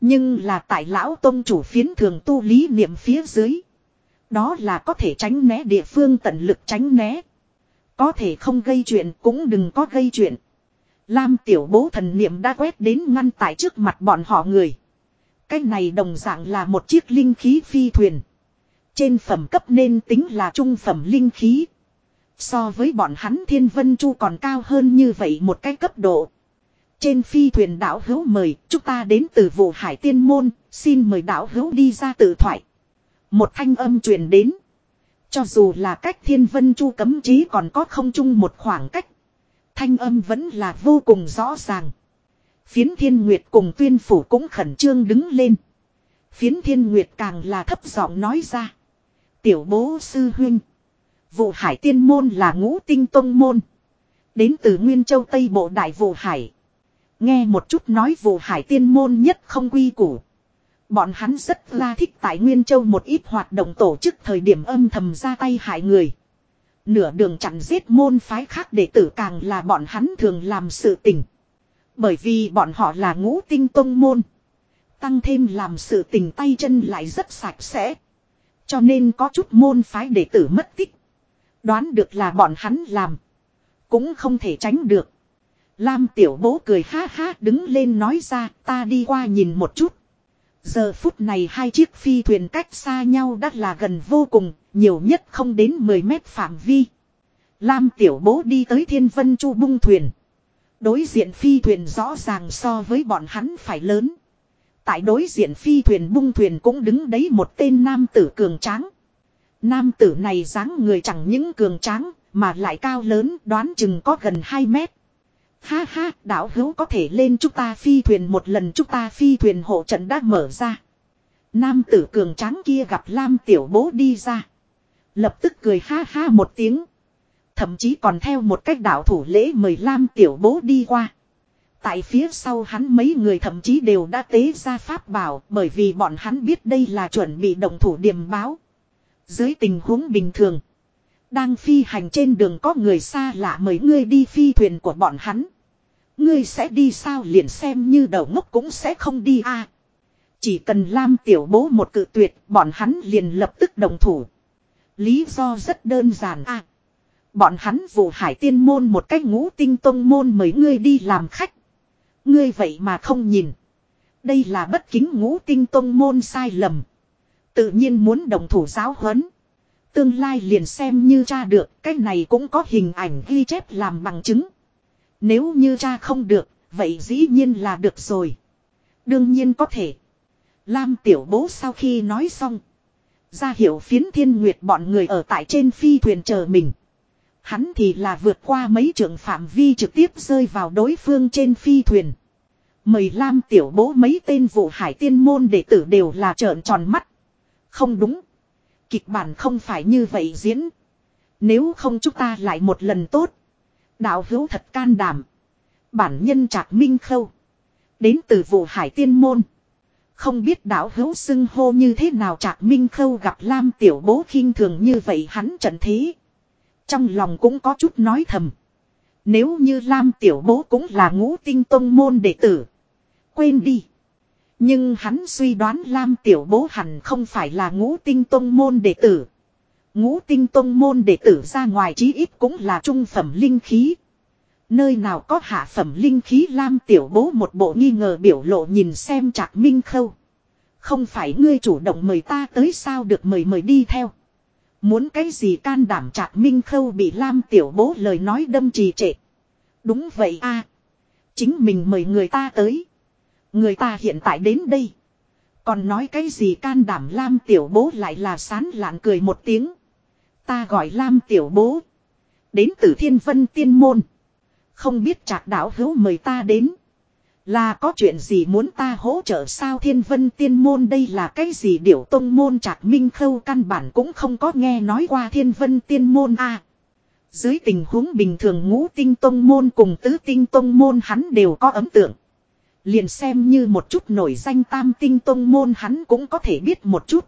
Nhưng là tại lão tông chủ phiến thường tu lý niệm phía dưới. Đó là có thể tránh né địa phương tận lực tránh né. Có thể không gây chuyện cũng đừng có gây chuyện. Lam tiểu bố thần niệm đã quét đến ngăn tại trước mặt bọn họ người. Cái này đồng dạng là một chiếc linh khí phi thuyền. Trên phẩm cấp nên tính là trung phẩm linh khí. So với bọn hắn thiên vân chu còn cao hơn như vậy một cái cấp độ. Trên phi thuyền đảo hữu mời, chúng ta đến từ vụ hải tiên môn, xin mời đảo hữu đi ra tự thoại. Một thanh âm truyền đến. Cho dù là cách thiên vân chu cấm chí còn có không chung một khoảng cách. Thanh âm vẫn là vô cùng rõ ràng. Phiến thiên nguyệt cùng tuyên phủ cũng khẩn trương đứng lên. Phiến thiên nguyệt càng là thấp giọng nói ra. Tiểu bố sư huynh. Vụ hải tiên môn là ngũ tinh tông môn. Đến từ Nguyên Châu Tây Bộ Đại Vụ Hải. Nghe một chút nói vụ hải tiên môn nhất không quy củ. Bọn hắn rất la thích tại Nguyên Châu một ít hoạt động tổ chức thời điểm âm thầm ra tay hại người. Nửa đường chặn giết môn phái khác đệ tử càng là bọn hắn thường làm sự tình. Bởi vì bọn họ là ngũ tinh tông môn. Tăng thêm làm sự tình tay chân lại rất sạch sẽ. Cho nên có chút môn phái đệ tử mất tích. Đoán được là bọn hắn làm. Cũng không thể tránh được. Lam tiểu bố cười ha ha đứng lên nói ra, ta đi qua nhìn một chút. Giờ phút này hai chiếc phi thuyền cách xa nhau đã là gần vô cùng, nhiều nhất không đến 10 mét phạm vi. Lam tiểu bố đi tới thiên vân chu bung thuyền. Đối diện phi thuyền rõ ràng so với bọn hắn phải lớn. Tại đối diện phi thuyền bung thuyền cũng đứng đấy một tên nam tử cường tráng. Nam tử này dáng người chẳng những cường tráng, mà lại cao lớn đoán chừng có gần 2 mét. Ha ha, đảo hữu có thể lên chúng ta phi thuyền một lần chúng ta phi thuyền hộ trận đã mở ra. Nam tử cường tráng kia gặp Lam tiểu bố đi ra. Lập tức cười ha ha một tiếng. Thậm chí còn theo một cách đạo thủ lễ mời Lam tiểu bố đi qua. Tại phía sau hắn mấy người thậm chí đều đã tế ra pháp bảo bởi vì bọn hắn biết đây là chuẩn bị động thủ điểm báo. Dưới tình huống bình thường. Đang phi hành trên đường có người xa lạ mời ngươi đi phi thuyền của bọn hắn. Ngươi sẽ đi sao liền xem như đầu ngốc cũng sẽ không đi a. chỉ cần Lam tiểu bố một cự tuyệt bọn hắn liền lập tức đồng thủ. Lý do rất đơn giản a. bọn hắn vụ hải tiên môn một cách ngũ tinh tông môn mời ngươi đi làm khách. Ngươi vậy mà không nhìn. Đây là bất kính ngũ tinh tông môn sai lầm. Tự nhiên muốn đồng thủ giáo huấn. Tương lai liền xem như cha được, cái này cũng có hình ảnh ghi chép làm bằng chứng. Nếu như cha không được, vậy dĩ nhiên là được rồi. Đương nhiên có thể. Lam tiểu bố sau khi nói xong. Ra hiệu phiến thiên nguyệt bọn người ở tại trên phi thuyền chờ mình. Hắn thì là vượt qua mấy trường phạm vi trực tiếp rơi vào đối phương trên phi thuyền. Mời Lam tiểu bố mấy tên vụ hải tiên môn đệ tử đều là trợn tròn mắt. Không đúng. Kịch bản không phải như vậy diễn. Nếu không chúng ta lại một lần tốt. Đạo hữu thật can đảm. Bản nhân trạc minh khâu. Đến từ vụ hải tiên môn. Không biết đạo hữu xưng hô như thế nào trạc minh khâu gặp Lam tiểu bố khinh thường như vậy hắn trận thế. Trong lòng cũng có chút nói thầm. Nếu như Lam tiểu bố cũng là ngũ tinh tông môn đệ tử. Quên đi. Nhưng hắn suy đoán Lam tiểu bố hẳn không phải là ngũ tinh tông môn đệ tử. Ngũ tinh tông môn đệ tử ra ngoài chí ít cũng là trung phẩm linh khí. Nơi nào có hạ phẩm linh khí Lam tiểu bố một bộ nghi ngờ biểu lộ nhìn xem trạc minh khâu. Không phải ngươi chủ động mời ta tới sao được mời mời đi theo. Muốn cái gì can đảm trạc minh khâu bị Lam tiểu bố lời nói đâm trì trệ. Đúng vậy a Chính mình mời người ta tới. Người ta hiện tại đến đây. Còn nói cái gì can đảm Lam tiểu bố lại là sán lạn cười một tiếng. Ta gọi Lam tiểu bố. Đến từ thiên vân tiên môn. Không biết trạc đạo hữu mời ta đến. Là có chuyện gì muốn ta hỗ trợ sao thiên vân tiên môn đây là cái gì điểu tông môn trạc minh khâu căn bản cũng không có nghe nói qua thiên vân tiên môn a Dưới tình huống bình thường ngũ tinh tông môn cùng tứ tinh tông môn hắn đều có ấn tượng. Liền xem như một chút nổi danh tam tinh tông môn hắn cũng có thể biết một chút.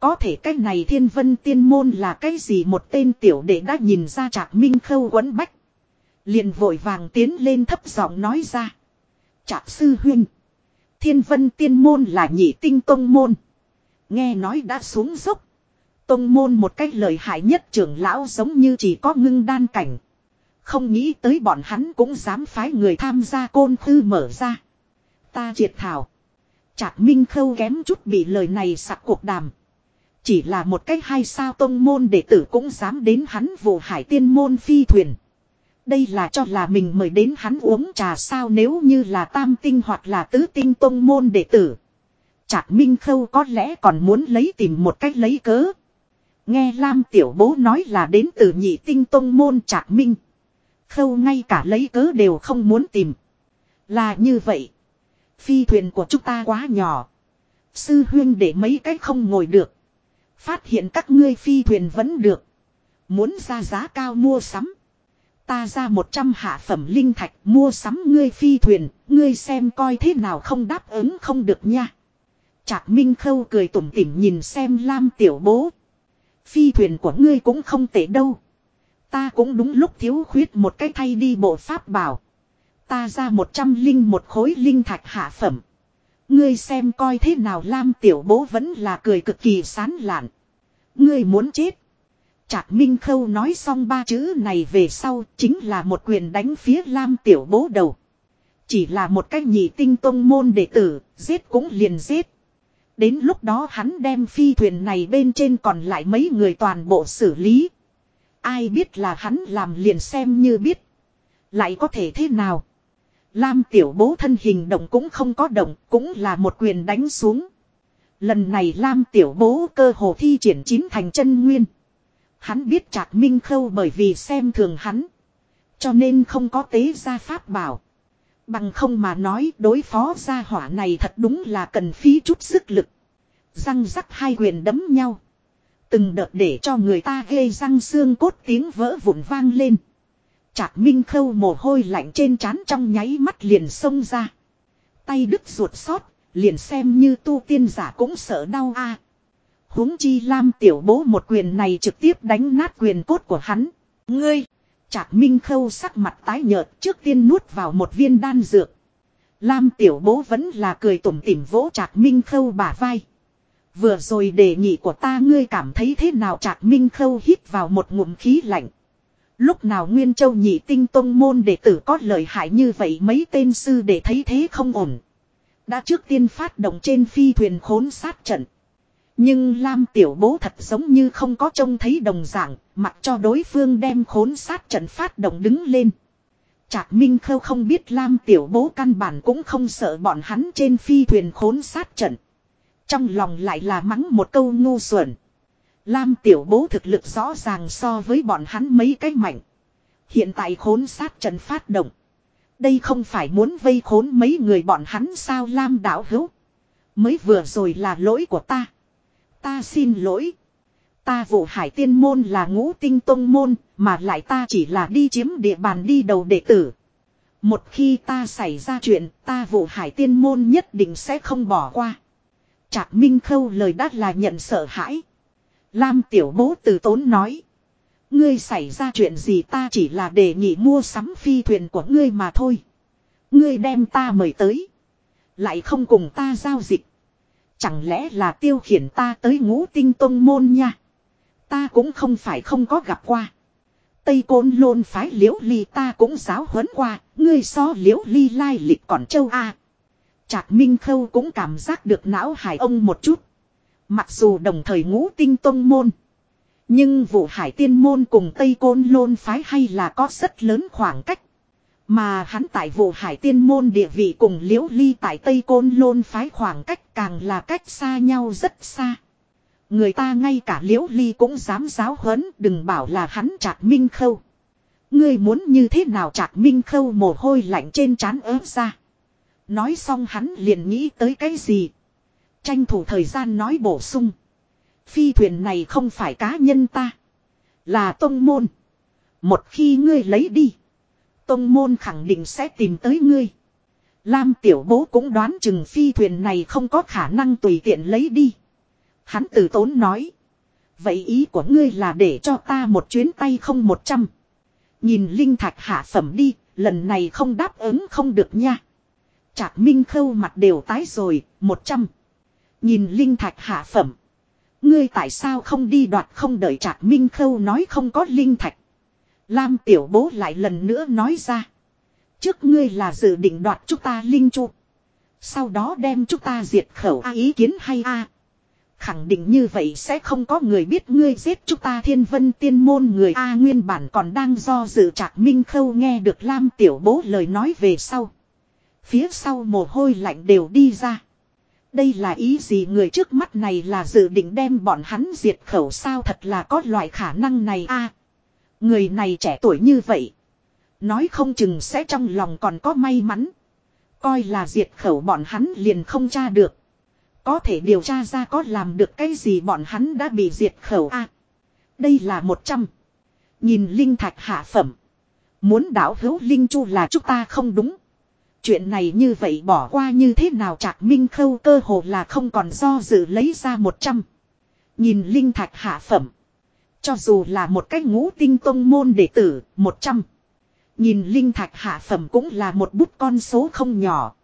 Có thể cái này thiên vân tiên môn là cái gì một tên tiểu đệ đã nhìn ra trạc minh khâu quấn bách. Liền vội vàng tiến lên thấp giọng nói ra. Trạc sư huynh. Thiên vân tiên môn là nhị tinh tông môn. Nghe nói đã xuống dốc. Tông môn một cách lời hại nhất trưởng lão giống như chỉ có ngưng đan cảnh. Không nghĩ tới bọn hắn cũng dám phái người tham gia côn thư mở ra. Ta triệt thảo. Trạc Minh Khâu kém chút bị lời này sặc cuộc đàm. Chỉ là một cách hai sao tông môn đệ tử cũng dám đến hắn vụ hải tiên môn phi thuyền. Đây là cho là mình mời đến hắn uống trà sao nếu như là tam tinh hoặc là tứ tinh tông môn đệ tử. Trạc Minh Khâu có lẽ còn muốn lấy tìm một cách lấy cớ. Nghe Lam Tiểu Bố nói là đến từ nhị tinh tông môn Trạc Minh. Khâu ngay cả lấy cớ đều không muốn tìm. Là như vậy. Phi thuyền của chúng ta quá nhỏ. Sư huyên để mấy cái không ngồi được. Phát hiện các ngươi phi thuyền vẫn được. Muốn ra giá cao mua sắm. Ta ra 100 hạ phẩm linh thạch mua sắm ngươi phi thuyền, ngươi xem coi thế nào không đáp ứng không được nha. Trạc Minh Khâu cười tủm tỉm nhìn xem Lam tiểu bố. Phi thuyền của ngươi cũng không tệ đâu. Ta cũng đúng lúc thiếu khuyết một cái thay đi bộ pháp bảo. Ta ra một trăm linh một khối linh thạch hạ phẩm. Ngươi xem coi thế nào Lam tiểu bố vẫn là cười cực kỳ sán lạn. Ngươi muốn chết. Trạc Minh Khâu nói xong ba chữ này về sau chính là một quyền đánh phía Lam tiểu bố đầu. Chỉ là một cách nhị tinh tông môn đệ tử, giết cũng liền giết. Đến lúc đó hắn đem phi thuyền này bên trên còn lại mấy người toàn bộ xử lý. Ai biết là hắn làm liền xem như biết. Lại có thể thế nào? Lam tiểu bố thân hình động cũng không có động, cũng là một quyền đánh xuống. Lần này Lam tiểu bố cơ hồ thi triển chín thành chân nguyên. Hắn biết Trạc Minh Khâu bởi vì xem thường hắn. Cho nên không có tế gia pháp bảo. Bằng không mà nói đối phó gia hỏa này thật đúng là cần phí chút sức lực. Răng rắc hai quyền đấm nhau. Từng đợt để cho người ta ghê răng xương cốt tiếng vỡ vụn vang lên. Trạc Minh Khâu mồ hôi lạnh trên trán trong nháy mắt liền xông ra. Tay đứt ruột sót, liền xem như tu tiên giả cũng sợ đau a. huống chi Lam tiểu bố một quyền này trực tiếp đánh nát quyền cốt của hắn. Ngươi! Trạc Minh Khâu sắc mặt tái nhợt trước tiên nuốt vào một viên đan dược. Lam tiểu bố vẫn là cười tủm tỉm vỗ Trạc Minh Khâu bả vai. Vừa rồi đề nghị của ta ngươi cảm thấy thế nào Trạc Minh Khâu hít vào một ngụm khí lạnh. Lúc nào Nguyên Châu nhị tinh tông môn đệ tử có lợi hại như vậy mấy tên sư để thấy thế không ổn. Đã trước tiên phát động trên phi thuyền khốn sát trận. Nhưng Lam tiểu bố thật giống như không có trông thấy đồng dạng, mặc cho đối phương đem khốn sát trận phát động đứng lên. Trạc Minh Khâu không biết Lam tiểu bố căn bản cũng không sợ bọn hắn trên phi thuyền khốn sát trận. Trong lòng lại là mắng một câu ngu xuẩn. Lam tiểu bố thực lực rõ ràng so với bọn hắn mấy cái mạnh. Hiện tại khốn sát trần phát động. Đây không phải muốn vây khốn mấy người bọn hắn sao Lam đảo hữu. Mới vừa rồi là lỗi của ta. Ta xin lỗi. Ta vụ hải tiên môn là ngũ tinh tông môn, mà lại ta chỉ là đi chiếm địa bàn đi đầu đệ tử. Một khi ta xảy ra chuyện, ta vụ hải tiên môn nhất định sẽ không bỏ qua. Trạc Minh Khâu lời đắt là nhận sợ hãi. Lam tiểu bố từ tốn nói. Ngươi xảy ra chuyện gì ta chỉ là đề nghị mua sắm phi thuyền của ngươi mà thôi. Ngươi đem ta mời tới. Lại không cùng ta giao dịch. Chẳng lẽ là tiêu khiển ta tới ngũ tinh tông môn nha. Ta cũng không phải không có gặp qua. Tây côn lôn phái liễu ly ta cũng giáo huấn qua. Ngươi so liễu ly lai lịch còn châu A. Trạc Minh Khâu cũng cảm giác được não hải ông một chút. Mặc dù đồng thời ngũ tinh tông môn. Nhưng vụ hải tiên môn cùng Tây Côn Lôn phái hay là có rất lớn khoảng cách. Mà hắn tại vụ hải tiên môn địa vị cùng liễu ly tại Tây Côn Lôn phái khoảng cách càng là cách xa nhau rất xa. Người ta ngay cả liễu ly cũng dám giáo huấn, đừng bảo là hắn trạc minh khâu. Ngươi muốn như thế nào trạc minh khâu mồ hôi lạnh trên trán ớt ra. Nói xong hắn liền nghĩ tới cái gì. Tranh thủ thời gian nói bổ sung. Phi thuyền này không phải cá nhân ta. Là tông môn. Một khi ngươi lấy đi. Tông môn khẳng định sẽ tìm tới ngươi. Lam tiểu bố cũng đoán chừng phi thuyền này không có khả năng tùy tiện lấy đi. Hắn từ tốn nói. Vậy ý của ngươi là để cho ta một chuyến tay không một trăm. Nhìn linh thạch hạ phẩm đi, lần này không đáp ứng không được nha. Trạc Minh Khâu mặt đều tái rồi, một trăm. Nhìn linh thạch hạ phẩm. Ngươi tại sao không đi đoạt không đợi Trạc Minh Khâu nói không có linh thạch. Lam tiểu bố lại lần nữa nói ra. Trước ngươi là dự định đoạt chúng ta linh chu. Sau đó đem chúng ta diệt khẩu a ý kiến hay a Khẳng định như vậy sẽ không có người biết ngươi giết chúng ta thiên vân tiên môn người A nguyên bản còn đang do dự trạc minh khâu nghe được Lam tiểu bố lời nói về sau. Phía sau mồ hôi lạnh đều đi ra. Đây là ý gì người trước mắt này là dự định đem bọn hắn diệt khẩu sao thật là có loại khả năng này a Người này trẻ tuổi như vậy. Nói không chừng sẽ trong lòng còn có may mắn. Coi là diệt khẩu bọn hắn liền không tra được. Có thể điều tra ra có làm được cái gì bọn hắn đã bị diệt khẩu a Đây là một trăm Nhìn linh thạch hạ phẩm. Muốn đảo hữu linh chu là chúng ta không đúng. Chuyện này như vậy bỏ qua như thế nào Trạc Minh Khâu cơ hồ là không còn do dự lấy ra một trăm Nhìn linh thạch hạ phẩm. Cho dù là một cái ngũ tinh tông môn đệ tử, một trăm Nhìn linh thạch hạ phẩm cũng là một bút con số không nhỏ.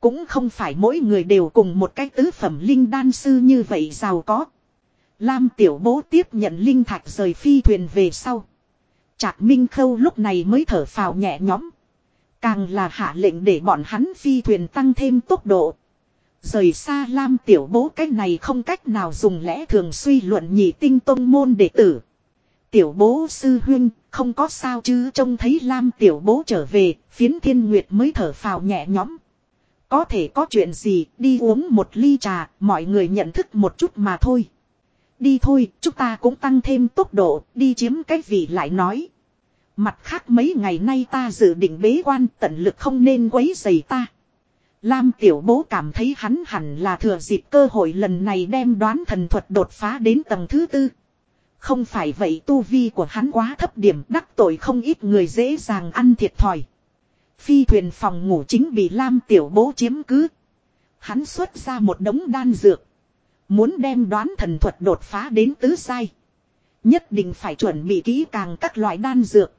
Cũng không phải mỗi người đều cùng một cái tứ phẩm linh đan sư như vậy giàu có. Lam tiểu bố tiếp nhận linh thạch rời phi thuyền về sau. Trạc Minh Khâu lúc này mới thở phào nhẹ nhõm. Càng là hạ lệnh để bọn hắn phi thuyền tăng thêm tốc độ. Rời xa Lam tiểu bố cách này không cách nào dùng lẽ thường suy luận nhị tinh tông môn đệ tử. Tiểu bố sư huynh, không có sao chứ trông thấy Lam tiểu bố trở về, phiến thiên nguyệt mới thở phào nhẹ nhõm. Có thể có chuyện gì, đi uống một ly trà, mọi người nhận thức một chút mà thôi. Đi thôi, chúng ta cũng tăng thêm tốc độ, đi chiếm cái vị lại nói. Mặt khác mấy ngày nay ta dự định bế quan tận lực không nên quấy rầy ta. Lam tiểu bố cảm thấy hắn hẳn là thừa dịp cơ hội lần này đem đoán thần thuật đột phá đến tầng thứ tư. Không phải vậy tu vi của hắn quá thấp điểm, đắc tội không ít người dễ dàng ăn thiệt thòi. Phi thuyền phòng ngủ chính bị Lam tiểu bố chiếm cứ. Hắn xuất ra một đống đan dược. Muốn đem đoán thần thuật đột phá đến tứ sai. Nhất định phải chuẩn bị kỹ càng các loại đan dược.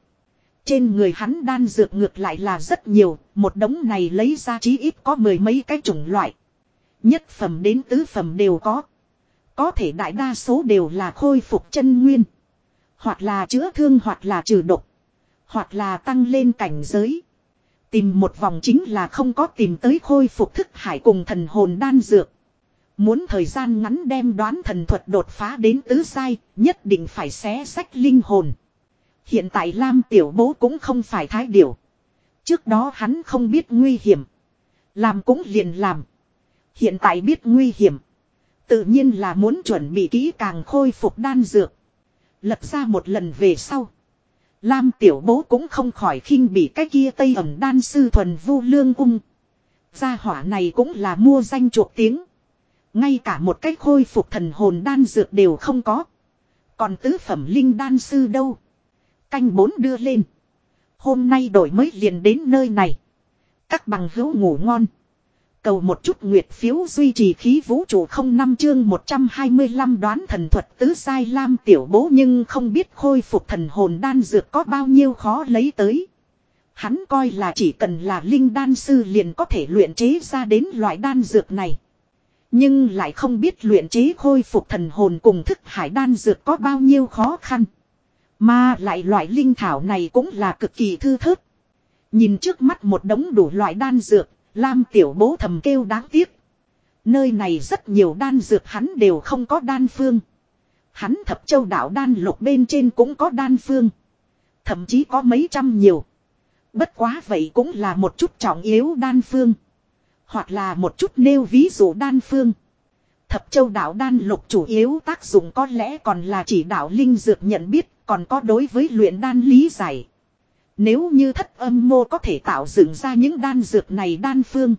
Trên người hắn đan dược ngược lại là rất nhiều, một đống này lấy ra chí ít có mười mấy cái chủng loại. Nhất phẩm đến tứ phẩm đều có. Có thể đại đa số đều là khôi phục chân nguyên. Hoặc là chữa thương hoặc là trừ độc. Hoặc là tăng lên cảnh giới. Tìm một vòng chính là không có tìm tới khôi phục thức hải cùng thần hồn đan dược. Muốn thời gian ngắn đem đoán thần thuật đột phá đến tứ sai, nhất định phải xé sách linh hồn. Hiện tại Lam Tiểu Bố cũng không phải thái điểu. Trước đó hắn không biết nguy hiểm. Làm cũng liền làm. Hiện tại biết nguy hiểm. Tự nhiên là muốn chuẩn bị kỹ càng khôi phục đan dược. Lật ra một lần về sau. Lam tiểu bố cũng không khỏi khinh bị cái kia tây ẩm đan sư thuần vu lương ung. Gia hỏa này cũng là mua danh chuộc tiếng. Ngay cả một cách khôi phục thần hồn đan dược đều không có. Còn tứ phẩm linh đan sư đâu. Canh bốn đưa lên. Hôm nay đổi mới liền đến nơi này. Các bằng hữu ngủ ngon. Cầu một chút nguyệt phiếu duy trì khí vũ trụ không năm chương 125 đoán thần thuật tứ sai lam tiểu bố nhưng không biết khôi phục thần hồn đan dược có bao nhiêu khó lấy tới. Hắn coi là chỉ cần là linh đan sư liền có thể luyện chế ra đến loại đan dược này. Nhưng lại không biết luyện chế khôi phục thần hồn cùng thức hải đan dược có bao nhiêu khó khăn. Mà lại loại linh thảo này cũng là cực kỳ thư thớt. Nhìn trước mắt một đống đủ loại đan dược, Lam tiểu bố thầm kêu đáng tiếc. Nơi này rất nhiều đan dược hắn đều không có đan phương. Hắn thập châu đảo đan lục bên trên cũng có đan phương. Thậm chí có mấy trăm nhiều. Bất quá vậy cũng là một chút trọng yếu đan phương. Hoặc là một chút nêu ví dụ đan phương. Thập châu đảo đan lục chủ yếu tác dụng có lẽ còn là chỉ đạo linh dược nhận biết, còn có đối với luyện đan lý giải. Nếu như thất âm mô có thể tạo dựng ra những đan dược này đan phương.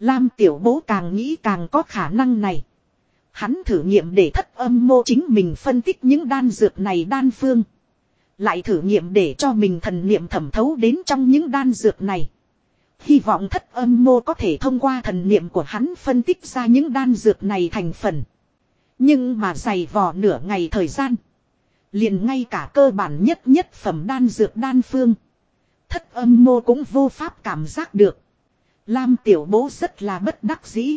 Lam tiểu bố càng nghĩ càng có khả năng này. Hắn thử nghiệm để thất âm mô chính mình phân tích những đan dược này đan phương. Lại thử nghiệm để cho mình thần niệm thẩm thấu đến trong những đan dược này. Hy vọng thất âm mô có thể thông qua thần niệm của hắn phân tích ra những đan dược này thành phần. Nhưng mà dày vò nửa ngày thời gian liền ngay cả cơ bản nhất nhất phẩm đan dược đan phương. Thất âm mô cũng vô pháp cảm giác được. Lam tiểu bố rất là bất đắc dĩ.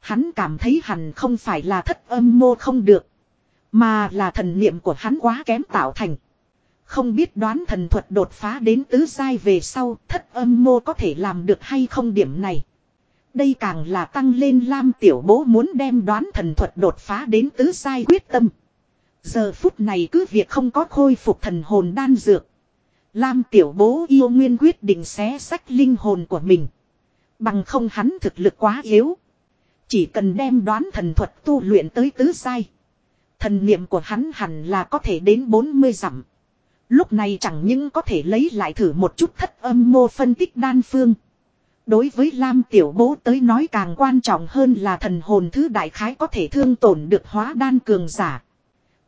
Hắn cảm thấy hẳn không phải là thất âm mô không được. Mà là thần niệm của hắn quá kém tạo thành. Không biết đoán thần thuật đột phá đến tứ giai về sau, thất âm mô có thể làm được hay không điểm này. Đây càng là tăng lên Lam Tiểu Bố muốn đem đoán thần thuật đột phá đến tứ giai quyết tâm. Giờ phút này cứ việc không có khôi phục thần hồn đan dược. Lam Tiểu Bố yêu nguyên quyết định xé sách linh hồn của mình. Bằng không hắn thực lực quá yếu. Chỉ cần đem đoán thần thuật tu luyện tới tứ sai, Thần niệm của hắn hẳn là có thể đến 40 dặm. Lúc này chẳng những có thể lấy lại thử một chút thất âm mô phân tích đan phương. Đối với Lam Tiểu Bố tới nói càng quan trọng hơn là thần hồn thứ đại khái có thể thương tổn được hóa đan cường giả.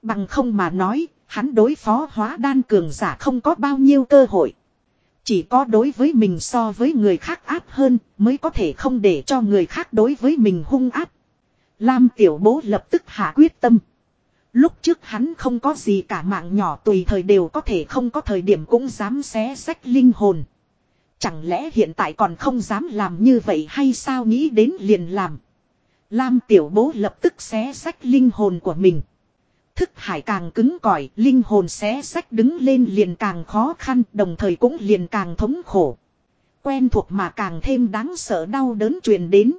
Bằng không mà nói, hắn đối phó hóa đan cường giả không có bao nhiêu cơ hội. Chỉ có đối với mình so với người khác áp hơn mới có thể không để cho người khác đối với mình hung áp. Lam Tiểu Bố lập tức hạ quyết tâm. Lúc trước hắn không có gì cả mạng nhỏ tùy thời đều có thể không có thời điểm cũng dám xé sách linh hồn. Chẳng lẽ hiện tại còn không dám làm như vậy hay sao nghĩ đến liền làm. Lam tiểu bố lập tức xé sách linh hồn của mình. Thức hải càng cứng cỏi, linh hồn xé sách đứng lên liền càng khó khăn, đồng thời cũng liền càng thống khổ. Quen thuộc mà càng thêm đáng sợ đau đớn truyền đến.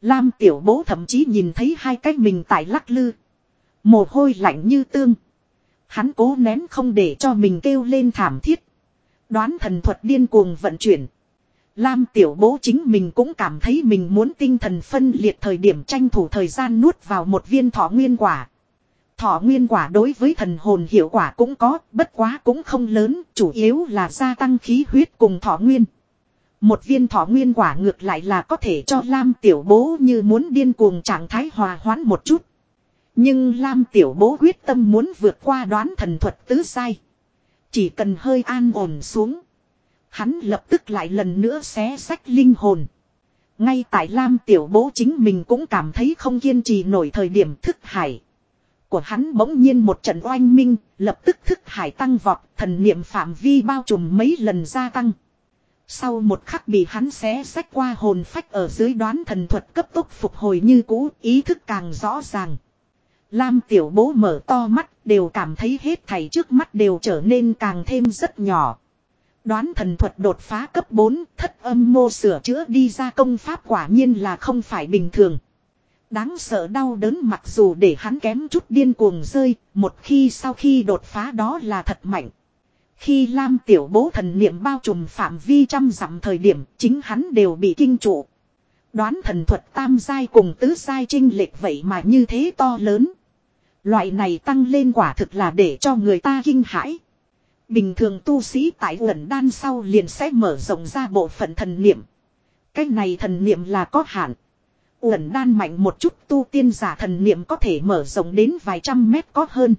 Lam tiểu bố thậm chí nhìn thấy hai cái mình tại lắc lư. Mồ hôi lạnh như tương. Hắn cố nén không để cho mình kêu lên thảm thiết. Đoán thần thuật điên cuồng vận chuyển. Lam tiểu bố chính mình cũng cảm thấy mình muốn tinh thần phân liệt thời điểm tranh thủ thời gian nuốt vào một viên thọ nguyên quả. Thọ nguyên quả đối với thần hồn hiệu quả cũng có, bất quá cũng không lớn, chủ yếu là gia tăng khí huyết cùng thọ nguyên. Một viên thọ nguyên quả ngược lại là có thể cho Lam tiểu bố như muốn điên cuồng trạng thái hòa hoãn một chút. Nhưng Lam Tiểu Bố quyết tâm muốn vượt qua đoán thần thuật tứ sai. Chỉ cần hơi an ổn xuống. Hắn lập tức lại lần nữa xé sách linh hồn. Ngay tại Lam Tiểu Bố chính mình cũng cảm thấy không kiên trì nổi thời điểm thức hải. Của hắn bỗng nhiên một trận oanh minh, lập tức thức hải tăng vọt, thần niệm phạm vi bao trùm mấy lần gia tăng. Sau một khắc bị hắn xé sách qua hồn phách ở dưới đoán thần thuật cấp tốc phục hồi như cũ, ý thức càng rõ ràng. Lam tiểu bố mở to mắt đều cảm thấy hết thảy trước mắt đều trở nên càng thêm rất nhỏ. Đoán thần thuật đột phá cấp 4 thất âm mô sửa chữa đi ra công pháp quả nhiên là không phải bình thường. Đáng sợ đau đớn mặc dù để hắn kém chút điên cuồng rơi, một khi sau khi đột phá đó là thật mạnh. Khi Lam tiểu bố thần niệm bao trùm phạm vi trăm dặm thời điểm, chính hắn đều bị kinh trụ. Đoán thần thuật tam giai cùng tứ giai trinh lệch vậy mà như thế to lớn. Loại này tăng lên quả thực là để cho người ta kinh hãi. Bình thường tu sĩ tại lần đan sau liền sẽ mở rộng ra bộ phận thần niệm. cách này thần niệm là có hạn. Uẩn đan mạnh một chút tu tiên giả thần niệm có thể mở rộng đến vài trăm mét có hơn.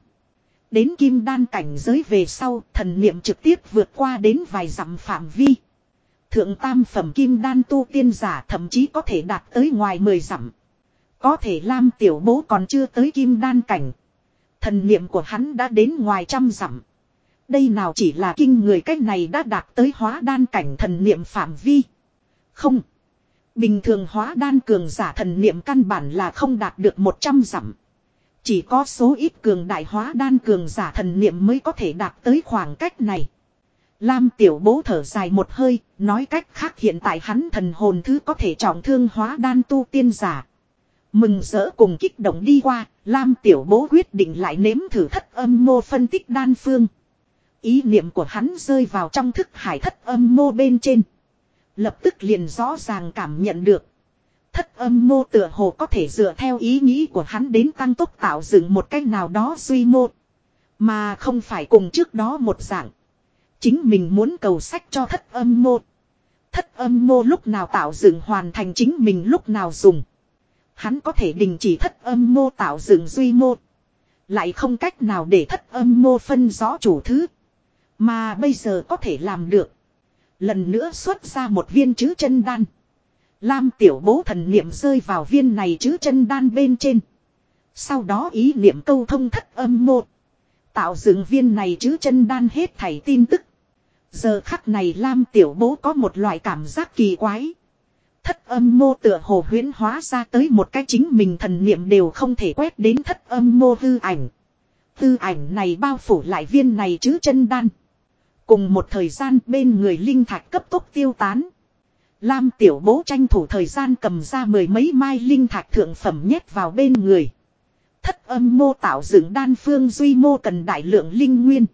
Đến kim đan cảnh giới về sau, thần niệm trực tiếp vượt qua đến vài dặm phạm vi. Thượng tam phẩm kim đan tu tiên giả thậm chí có thể đạt tới ngoài 10 dặm. Có thể Lam tiểu bố còn chưa tới kim đan cảnh. Thần niệm của hắn đã đến ngoài trăm dặm. Đây nào chỉ là kinh người cách này đã đạt tới hóa đan cảnh thần niệm phạm vi. Không. Bình thường hóa đan cường giả thần niệm căn bản là không đạt được 100 dặm. Chỉ có số ít cường đại hóa đan cường giả thần niệm mới có thể đạt tới khoảng cách này. Lam tiểu bố thở dài một hơi, nói cách khác hiện tại hắn thần hồn thứ có thể trọng thương hóa đan tu tiên giả. Mừng rỡ cùng kích động đi qua, Lam tiểu bố quyết định lại nếm thử thất âm mô phân tích đan phương. Ý niệm của hắn rơi vào trong thức hải thất âm mô bên trên. Lập tức liền rõ ràng cảm nhận được. Thất âm mô tựa hồ có thể dựa theo ý nghĩ của hắn đến tăng tốc tạo dựng một cách nào đó suy mô. Mà không phải cùng trước đó một dạng. Chính mình muốn cầu sách cho thất âm mô. Thất âm mô lúc nào tạo dựng hoàn thành chính mình lúc nào dùng. Hắn có thể đình chỉ thất âm mô tạo dựng duy mô. Lại không cách nào để thất âm mô phân rõ chủ thứ. Mà bây giờ có thể làm được. Lần nữa xuất ra một viên chữ chân đan. Lam tiểu bố thần niệm rơi vào viên này chữ chân đan bên trên. Sau đó ý niệm câu thông thất âm một Tạo dựng viên này chữ chân đan hết thảy tin tức. Giờ khắc này Lam tiểu bố có một loại cảm giác kỳ quái. Thất âm mô tựa hồ huyễn hóa ra tới một cái chính mình thần niệm đều không thể quét đến thất âm mô hư ảnh. Hư ảnh này bao phủ lại viên này chứ chân đan. Cùng một thời gian bên người linh thạch cấp tốc tiêu tán. Lam tiểu bố tranh thủ thời gian cầm ra mười mấy mai linh thạch thượng phẩm nhét vào bên người. Thất âm mô tạo dựng đan phương duy mô cần đại lượng linh nguyên.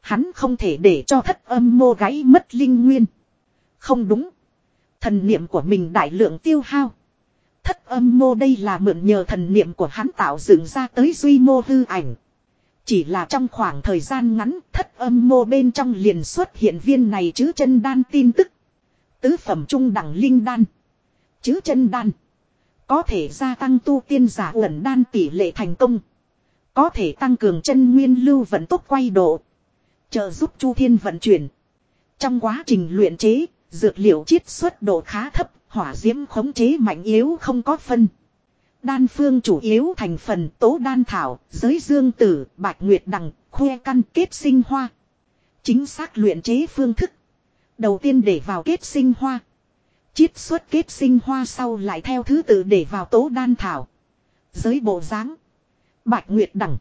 Hắn không thể để cho thất âm mô gáy mất linh nguyên. Không đúng. Thần niệm của mình đại lượng tiêu hao. Thất âm mô đây là mượn nhờ thần niệm của hắn tạo dựng ra tới duy mô hư ảnh. Chỉ là trong khoảng thời gian ngắn thất âm mô bên trong liền xuất hiện viên này chứ chân đan tin tức. Tứ phẩm trung đẳng linh đan. Chứ chân đan. Có thể gia tăng tu tiên giả ẩn đan tỷ lệ thành công. Có thể tăng cường chân nguyên lưu vận tốc quay độ. Trợ giúp chu thiên vận chuyển. Trong quá trình luyện chế, dược liệu chiết xuất độ khá thấp, hỏa diễm khống chế mạnh yếu không có phân. Đan phương chủ yếu thành phần tố đan thảo, giới dương tử, bạch nguyệt đằng, khoe căn kết sinh hoa. Chính xác luyện chế phương thức. Đầu tiên để vào kết sinh hoa. Chiết xuất kết sinh hoa sau lại theo thứ tự để vào tố đan thảo. Giới bộ dáng Bạch nguyệt đằng.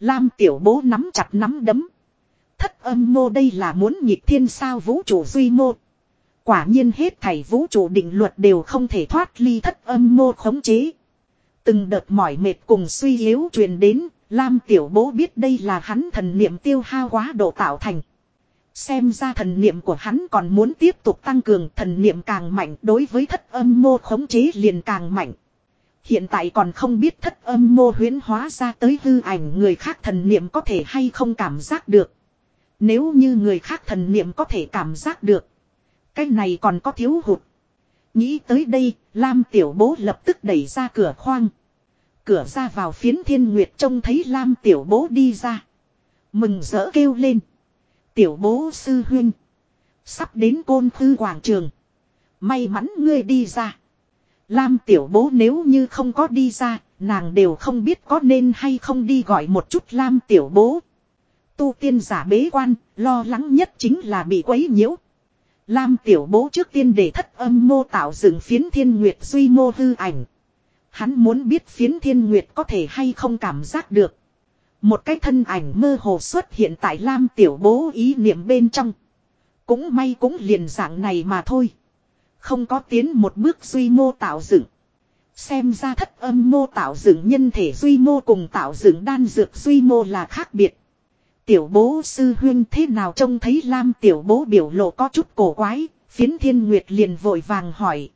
Lam tiểu bố nắm chặt nắm đấm. Thất âm mô đây là muốn nhịp thiên sao vũ trụ duy mô. Quả nhiên hết thảy vũ trụ định luật đều không thể thoát ly thất âm mô khống chế. Từng đợt mỏi mệt cùng suy yếu truyền đến, Lam tiểu bố biết đây là hắn thần niệm tiêu hao quá độ tạo thành. Xem ra thần niệm của hắn còn muốn tiếp tục tăng cường thần niệm càng mạnh đối với thất âm mô khống chế liền càng mạnh. Hiện tại còn không biết thất âm mô huyến hóa ra tới hư ảnh người khác thần niệm có thể hay không cảm giác được. Nếu như người khác thần niệm có thể cảm giác được. Cái này còn có thiếu hụt. Nghĩ tới đây, Lam tiểu bố lập tức đẩy ra cửa khoang. Cửa ra vào phiến thiên nguyệt trông thấy Lam tiểu bố đi ra. Mừng rỡ kêu lên. Tiểu bố sư huynh. Sắp đến côn khư quảng trường. May mắn ngươi đi ra. Lam tiểu bố nếu như không có đi ra, nàng đều không biết có nên hay không đi gọi một chút Lam tiểu bố. Tu tiên giả bế quan, lo lắng nhất chính là bị quấy nhiễu. Lam tiểu bố trước tiên để thất âm mô tạo dựng phiến thiên nguyệt duy mô hư ảnh. Hắn muốn biết phiến thiên nguyệt có thể hay không cảm giác được. Một cái thân ảnh mơ hồ xuất hiện tại Lam tiểu bố ý niệm bên trong. Cũng may cũng liền dạng này mà thôi. Không có tiến một bước duy mô tạo dựng. Xem ra thất âm mô tạo dựng nhân thể duy mô cùng tạo dựng đan dược duy mô là khác biệt. Tiểu bố sư huyên thế nào trông thấy Lam tiểu bố biểu lộ có chút cổ quái, phiến thiên nguyệt liền vội vàng hỏi.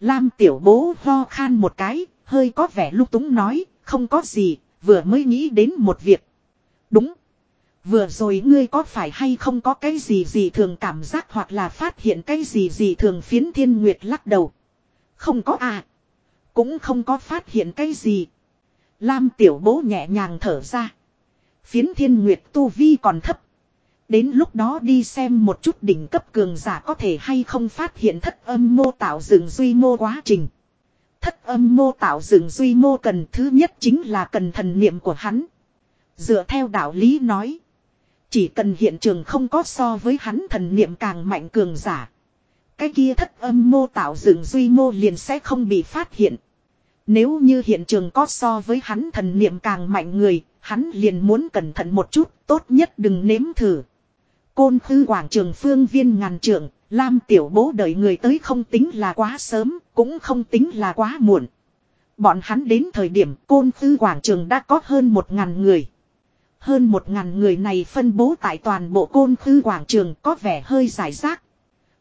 Lam tiểu bố ho khan một cái, hơi có vẻ lúc túng nói, không có gì, vừa mới nghĩ đến một việc. Đúng. Vừa rồi ngươi có phải hay không có cái gì gì thường cảm giác hoặc là phát hiện cái gì gì thường phiến thiên nguyệt lắc đầu. Không có à. Cũng không có phát hiện cái gì. Lam tiểu bố nhẹ nhàng thở ra. Phiến thiên nguyệt tu vi còn thấp. Đến lúc đó đi xem một chút đỉnh cấp cường giả có thể hay không phát hiện thất âm mô tạo dựng duy mô quá trình. Thất âm mô tạo dựng duy mô cần thứ nhất chính là cần thần niệm của hắn. Dựa theo đạo lý nói. Chỉ cần hiện trường không có so với hắn thần niệm càng mạnh cường giả. Cái kia thất âm mô tạo dựng duy mô liền sẽ không bị phát hiện. Nếu như hiện trường có so với hắn thần niệm càng mạnh người, hắn liền muốn cẩn thận một chút, tốt nhất đừng nếm thử. Côn Khư Quảng Trường phương viên ngàn trượng, Lam Tiểu Bố đợi người tới không tính là quá sớm, cũng không tính là quá muộn. Bọn hắn đến thời điểm Côn Khư Quảng Trường đã có hơn một ngàn người. Hơn một ngàn người này phân bố tại toàn bộ Côn Khư Quảng Trường có vẻ hơi giải rác.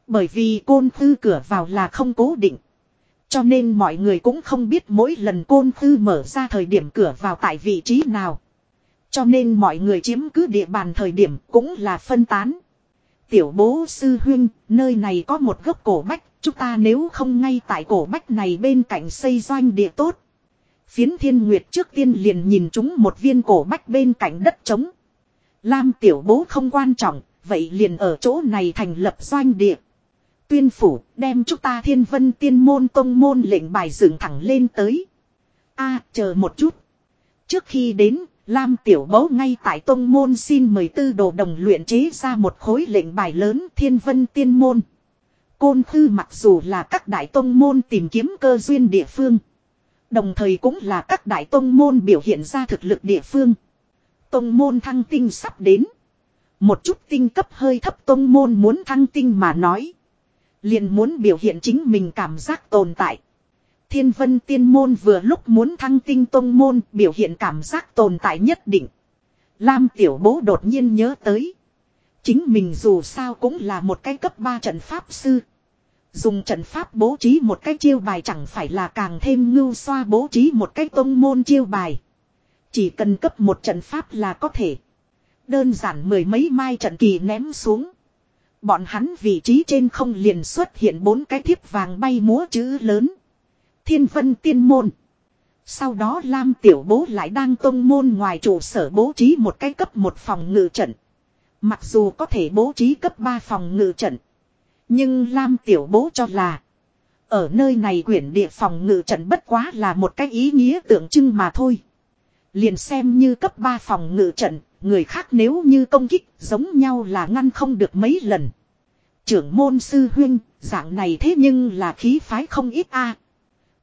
Bởi vì Côn Khư cửa vào là không cố định. Cho nên mọi người cũng không biết mỗi lần Côn Khư mở ra thời điểm cửa vào tại vị trí nào. Cho nên mọi người chiếm cứ địa bàn thời điểm cũng là phân tán. Tiểu bố sư huyên, nơi này có một gốc cổ bách, chúng ta nếu không ngay tại cổ bách này bên cạnh xây doanh địa tốt. Phiến thiên nguyệt trước tiên liền nhìn chúng một viên cổ bách bên cạnh đất trống. Lam tiểu bố không quan trọng, vậy liền ở chỗ này thành lập doanh địa. Tuyên phủ đem chúng ta thiên vân tiên môn tông môn lệnh bài dựng thẳng lên tới. a chờ một chút. Trước khi đến, Lam Tiểu Bấu ngay tại Tông Môn xin mời tư đồ đồng luyện chế ra một khối lệnh bài lớn thiên vân tiên môn. Côn Khư mặc dù là các đại tông môn tìm kiếm cơ duyên địa phương. Đồng thời cũng là các đại tông môn biểu hiện ra thực lực địa phương. Tông môn thăng tinh sắp đến. Một chút tinh cấp hơi thấp tông môn muốn thăng tinh mà nói. Liền muốn biểu hiện chính mình cảm giác tồn tại. Thiên vân tiên môn vừa lúc muốn thăng tinh tông môn, biểu hiện cảm giác tồn tại nhất định. Lam tiểu bố đột nhiên nhớ tới. Chính mình dù sao cũng là một cái cấp 3 trận pháp sư. Dùng trận pháp bố trí một cái chiêu bài chẳng phải là càng thêm ngưu xoa bố trí một cái tông môn chiêu bài. Chỉ cần cấp một trận pháp là có thể. Đơn giản mười mấy mai trận kỳ ném xuống. Bọn hắn vị trí trên không liền xuất hiện bốn cái thiếp vàng bay múa chữ lớn. Thiên vân tiên môn. Sau đó Lam tiểu bố lại đang tông môn ngoài trụ sở bố trí một cái cấp một phòng ngự trận. Mặc dù có thể bố trí cấp 3 phòng ngự trận. Nhưng Lam tiểu bố cho là. Ở nơi này quyển địa phòng ngự trận bất quá là một cái ý nghĩa tượng trưng mà thôi. Liền xem như cấp 3 phòng ngự trận, người khác nếu như công kích giống nhau là ngăn không được mấy lần. Trưởng môn sư huyên, dạng này thế nhưng là khí phái không ít a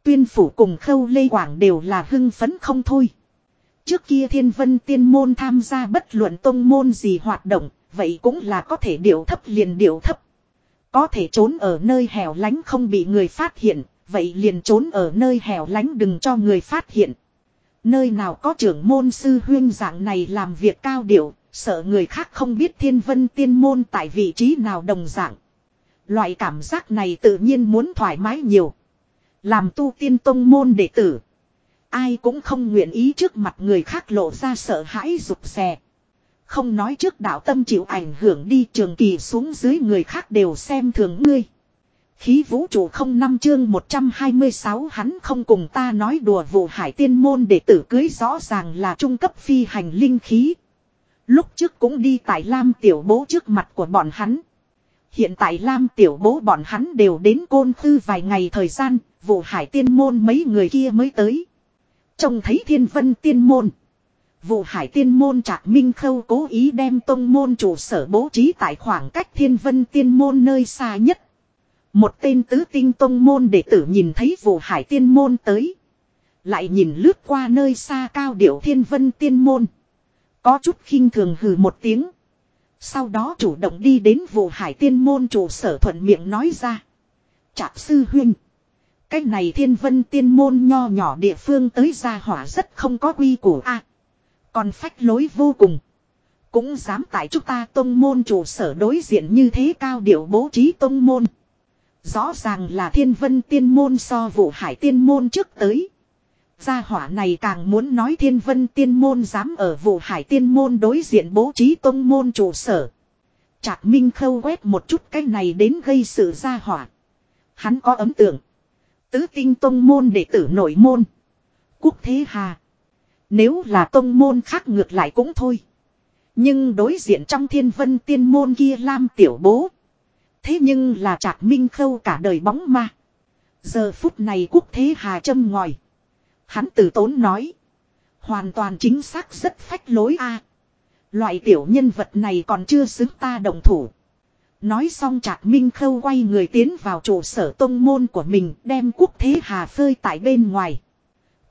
Tuyên phủ cùng khâu lê quảng đều là hưng phấn không thôi. Trước kia thiên vân tiên môn tham gia bất luận tông môn gì hoạt động, vậy cũng là có thể điệu thấp liền điệu thấp. Có thể trốn ở nơi hẻo lánh không bị người phát hiện, vậy liền trốn ở nơi hẻo lánh đừng cho người phát hiện. Nơi nào có trưởng môn sư huyên dạng này làm việc cao điệu, sợ người khác không biết thiên vân tiên môn tại vị trí nào đồng dạng. Loại cảm giác này tự nhiên muốn thoải mái nhiều. Làm tu tiên tông môn đệ tử. Ai cũng không nguyện ý trước mặt người khác lộ ra sợ hãi rụt rè. Không nói trước đạo tâm chịu ảnh hưởng đi trường kỳ xuống dưới người khác đều xem thường ngươi. Khí vũ trụ không năm chương 126 hắn không cùng ta nói đùa vụ hải tiên môn đệ tử cưới rõ ràng là trung cấp phi hành linh khí. Lúc trước cũng đi tại Lam tiểu bố trước mặt của bọn hắn. Hiện tại Lam tiểu bố bọn hắn đều đến côn tư vài ngày thời gian, vụ hải tiên môn mấy người kia mới tới. Trông thấy thiên vân tiên môn. Vụ hải tiên môn trạc minh khâu cố ý đem tông môn trụ sở bố trí tại khoảng cách thiên vân tiên môn nơi xa nhất. Một tên tứ tinh tông môn đệ tử nhìn thấy vụ hải tiên môn tới. Lại nhìn lướt qua nơi xa cao điệu thiên vân tiên môn. Có chút khinh thường hừ một tiếng. Sau đó chủ động đi đến vụ hải tiên môn trụ sở thuận miệng nói ra. Trạc sư huynh. Cái này thiên vân tiên môn nho nhỏ địa phương tới gia hỏa rất không có quy củ a Còn phách lối vô cùng. Cũng dám tại chúng ta tông môn trụ sở đối diện như thế cao điệu bố trí tông môn. Rõ ràng là thiên vân tiên môn so vụ hải tiên môn trước tới. Gia hỏa này càng muốn nói thiên vân tiên môn dám ở vụ hải tiên môn đối diện bố trí tông môn trụ sở. Trạc Minh khâu quét một chút cái này đến gây sự gia hỏa. Hắn có ấm tượng. Tứ tinh tông môn đệ tử nội môn. Quốc thế hà. Nếu là tông môn khác ngược lại cũng thôi. Nhưng đối diện trong thiên vân tiên môn kia Lam tiểu bố. Thế nhưng là trạc minh khâu cả đời bóng ma. Giờ phút này quốc thế hà châm ngòi. Hắn từ tốn nói. Hoàn toàn chính xác rất phách lối a. Loại tiểu nhân vật này còn chưa xứng ta đồng thủ. Nói xong Trạc Minh Khâu quay người tiến vào trụ sở tông môn của mình đem quốc thế hà phơi tại bên ngoài.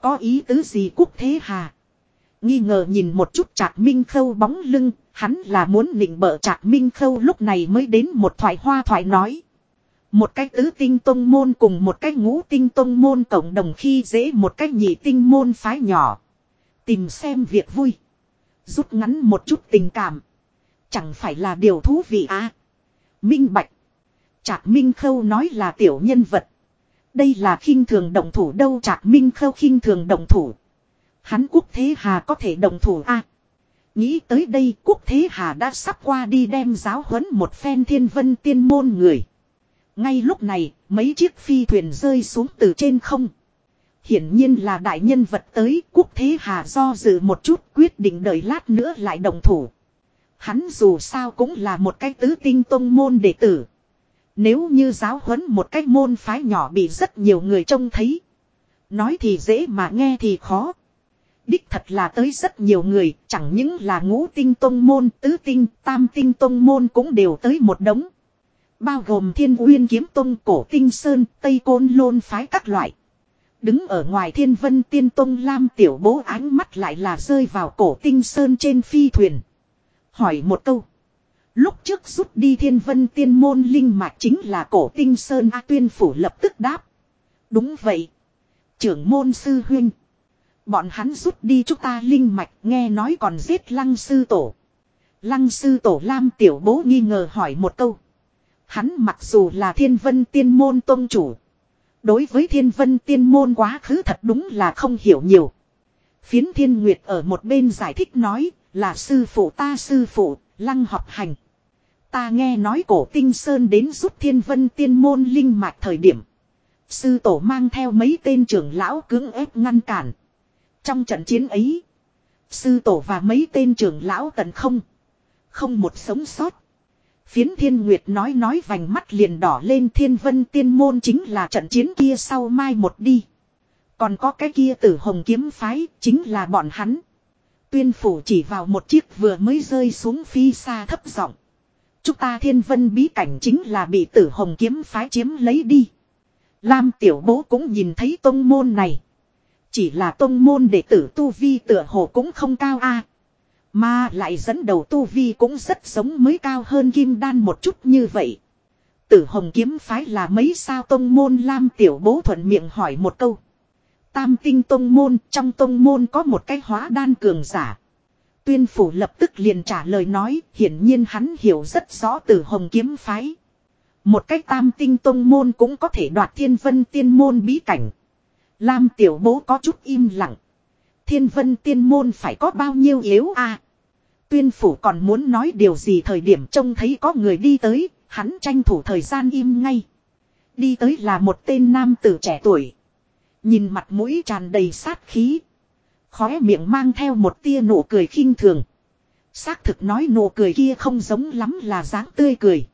Có ý tứ gì quốc thế hà? Nghi ngờ nhìn một chút Trạc Minh Khâu bóng lưng, hắn là muốn nịnh bợ trạc minh khâu lúc này mới đến một thoại hoa thoại nói. Một cái tứ tinh tông môn cùng một cái ngũ tinh tông môn cộng đồng khi dễ một cái nhị tinh môn phái nhỏ. Tìm xem việc vui. Rút ngắn một chút tình cảm. Chẳng phải là điều thú vị à. Minh Bạch. Trạc Minh Khâu nói là tiểu nhân vật. Đây là khinh thường động thủ đâu Trạc Minh Khâu khinh thường động thủ. Hắn quốc thế hà có thể động thủ a à, Nghĩ tới đây quốc thế hà đã sắp qua đi đem giáo huấn một phen thiên vân tiên môn người. Ngay lúc này, mấy chiếc phi thuyền rơi xuống từ trên không. Hiển nhiên là đại nhân vật tới, quốc thế hà do dự một chút quyết định đợi lát nữa lại đồng thủ. Hắn dù sao cũng là một cái tứ tinh tông môn đệ tử. Nếu như giáo huấn một cái môn phái nhỏ bị rất nhiều người trông thấy. Nói thì dễ mà nghe thì khó. Đích thật là tới rất nhiều người, chẳng những là ngũ tinh tông môn, tứ tinh, tam tinh tông môn cũng đều tới một đống. Bao gồm thiên uyên kiếm tông, cổ tinh sơn, tây côn lôn phái các loại. Đứng ở ngoài thiên vân tiên tông lam tiểu bố ánh mắt lại là rơi vào cổ tinh sơn trên phi thuyền. Hỏi một câu. Lúc trước rút đi thiên vân tiên môn linh mạch chính là cổ tinh sơn A tuyên phủ lập tức đáp. Đúng vậy. Trưởng môn sư huynh. Bọn hắn rút đi chúng ta linh mạch, nghe nói còn giết lăng sư tổ. Lăng sư tổ lam tiểu bố nghi ngờ hỏi một câu. Hắn mặc dù là thiên vân tiên môn tôn chủ. Đối với thiên vân tiên môn quá khứ thật đúng là không hiểu nhiều. Phiến thiên nguyệt ở một bên giải thích nói là sư phụ ta sư phụ, lăng học hành. Ta nghe nói cổ tinh sơn đến giúp thiên vân tiên môn linh mạch thời điểm. Sư tổ mang theo mấy tên trưởng lão cưỡng ép ngăn cản. Trong trận chiến ấy, sư tổ và mấy tên trưởng lão tận không. Không một sống sót. Phiến thiên nguyệt nói nói vành mắt liền đỏ lên thiên vân tiên môn chính là trận chiến kia sau mai một đi. Còn có cái kia tử hồng kiếm phái chính là bọn hắn. Tuyên phủ chỉ vào một chiếc vừa mới rơi xuống phi xa thấp giọng. Chúng ta thiên vân bí cảnh chính là bị tử hồng kiếm phái chiếm lấy đi. Lam tiểu bố cũng nhìn thấy tông môn này. Chỉ là tông môn đệ tử tu vi tựa hồ cũng không cao a Mà lại dẫn đầu tu vi cũng rất giống mới cao hơn kim đan một chút như vậy. Tử hồng kiếm phái là mấy sao tông môn Lam tiểu bố thuận miệng hỏi một câu. Tam tinh tông môn, trong tông môn có một cái hóa đan cường giả. Tuyên phủ lập tức liền trả lời nói, hiển nhiên hắn hiểu rất rõ từ hồng kiếm phái. Một cái tam tinh tông môn cũng có thể đoạt thiên vân tiên môn bí cảnh. Lam tiểu bố có chút im lặng. Thiên vân tiên môn phải có bao nhiêu yếu a Tuyên phủ còn muốn nói điều gì thời điểm trông thấy có người đi tới, hắn tranh thủ thời gian im ngay. Đi tới là một tên nam tử trẻ tuổi. Nhìn mặt mũi tràn đầy sát khí. Khóe miệng mang theo một tia nụ cười khinh thường. Xác thực nói nụ cười kia không giống lắm là dáng tươi cười.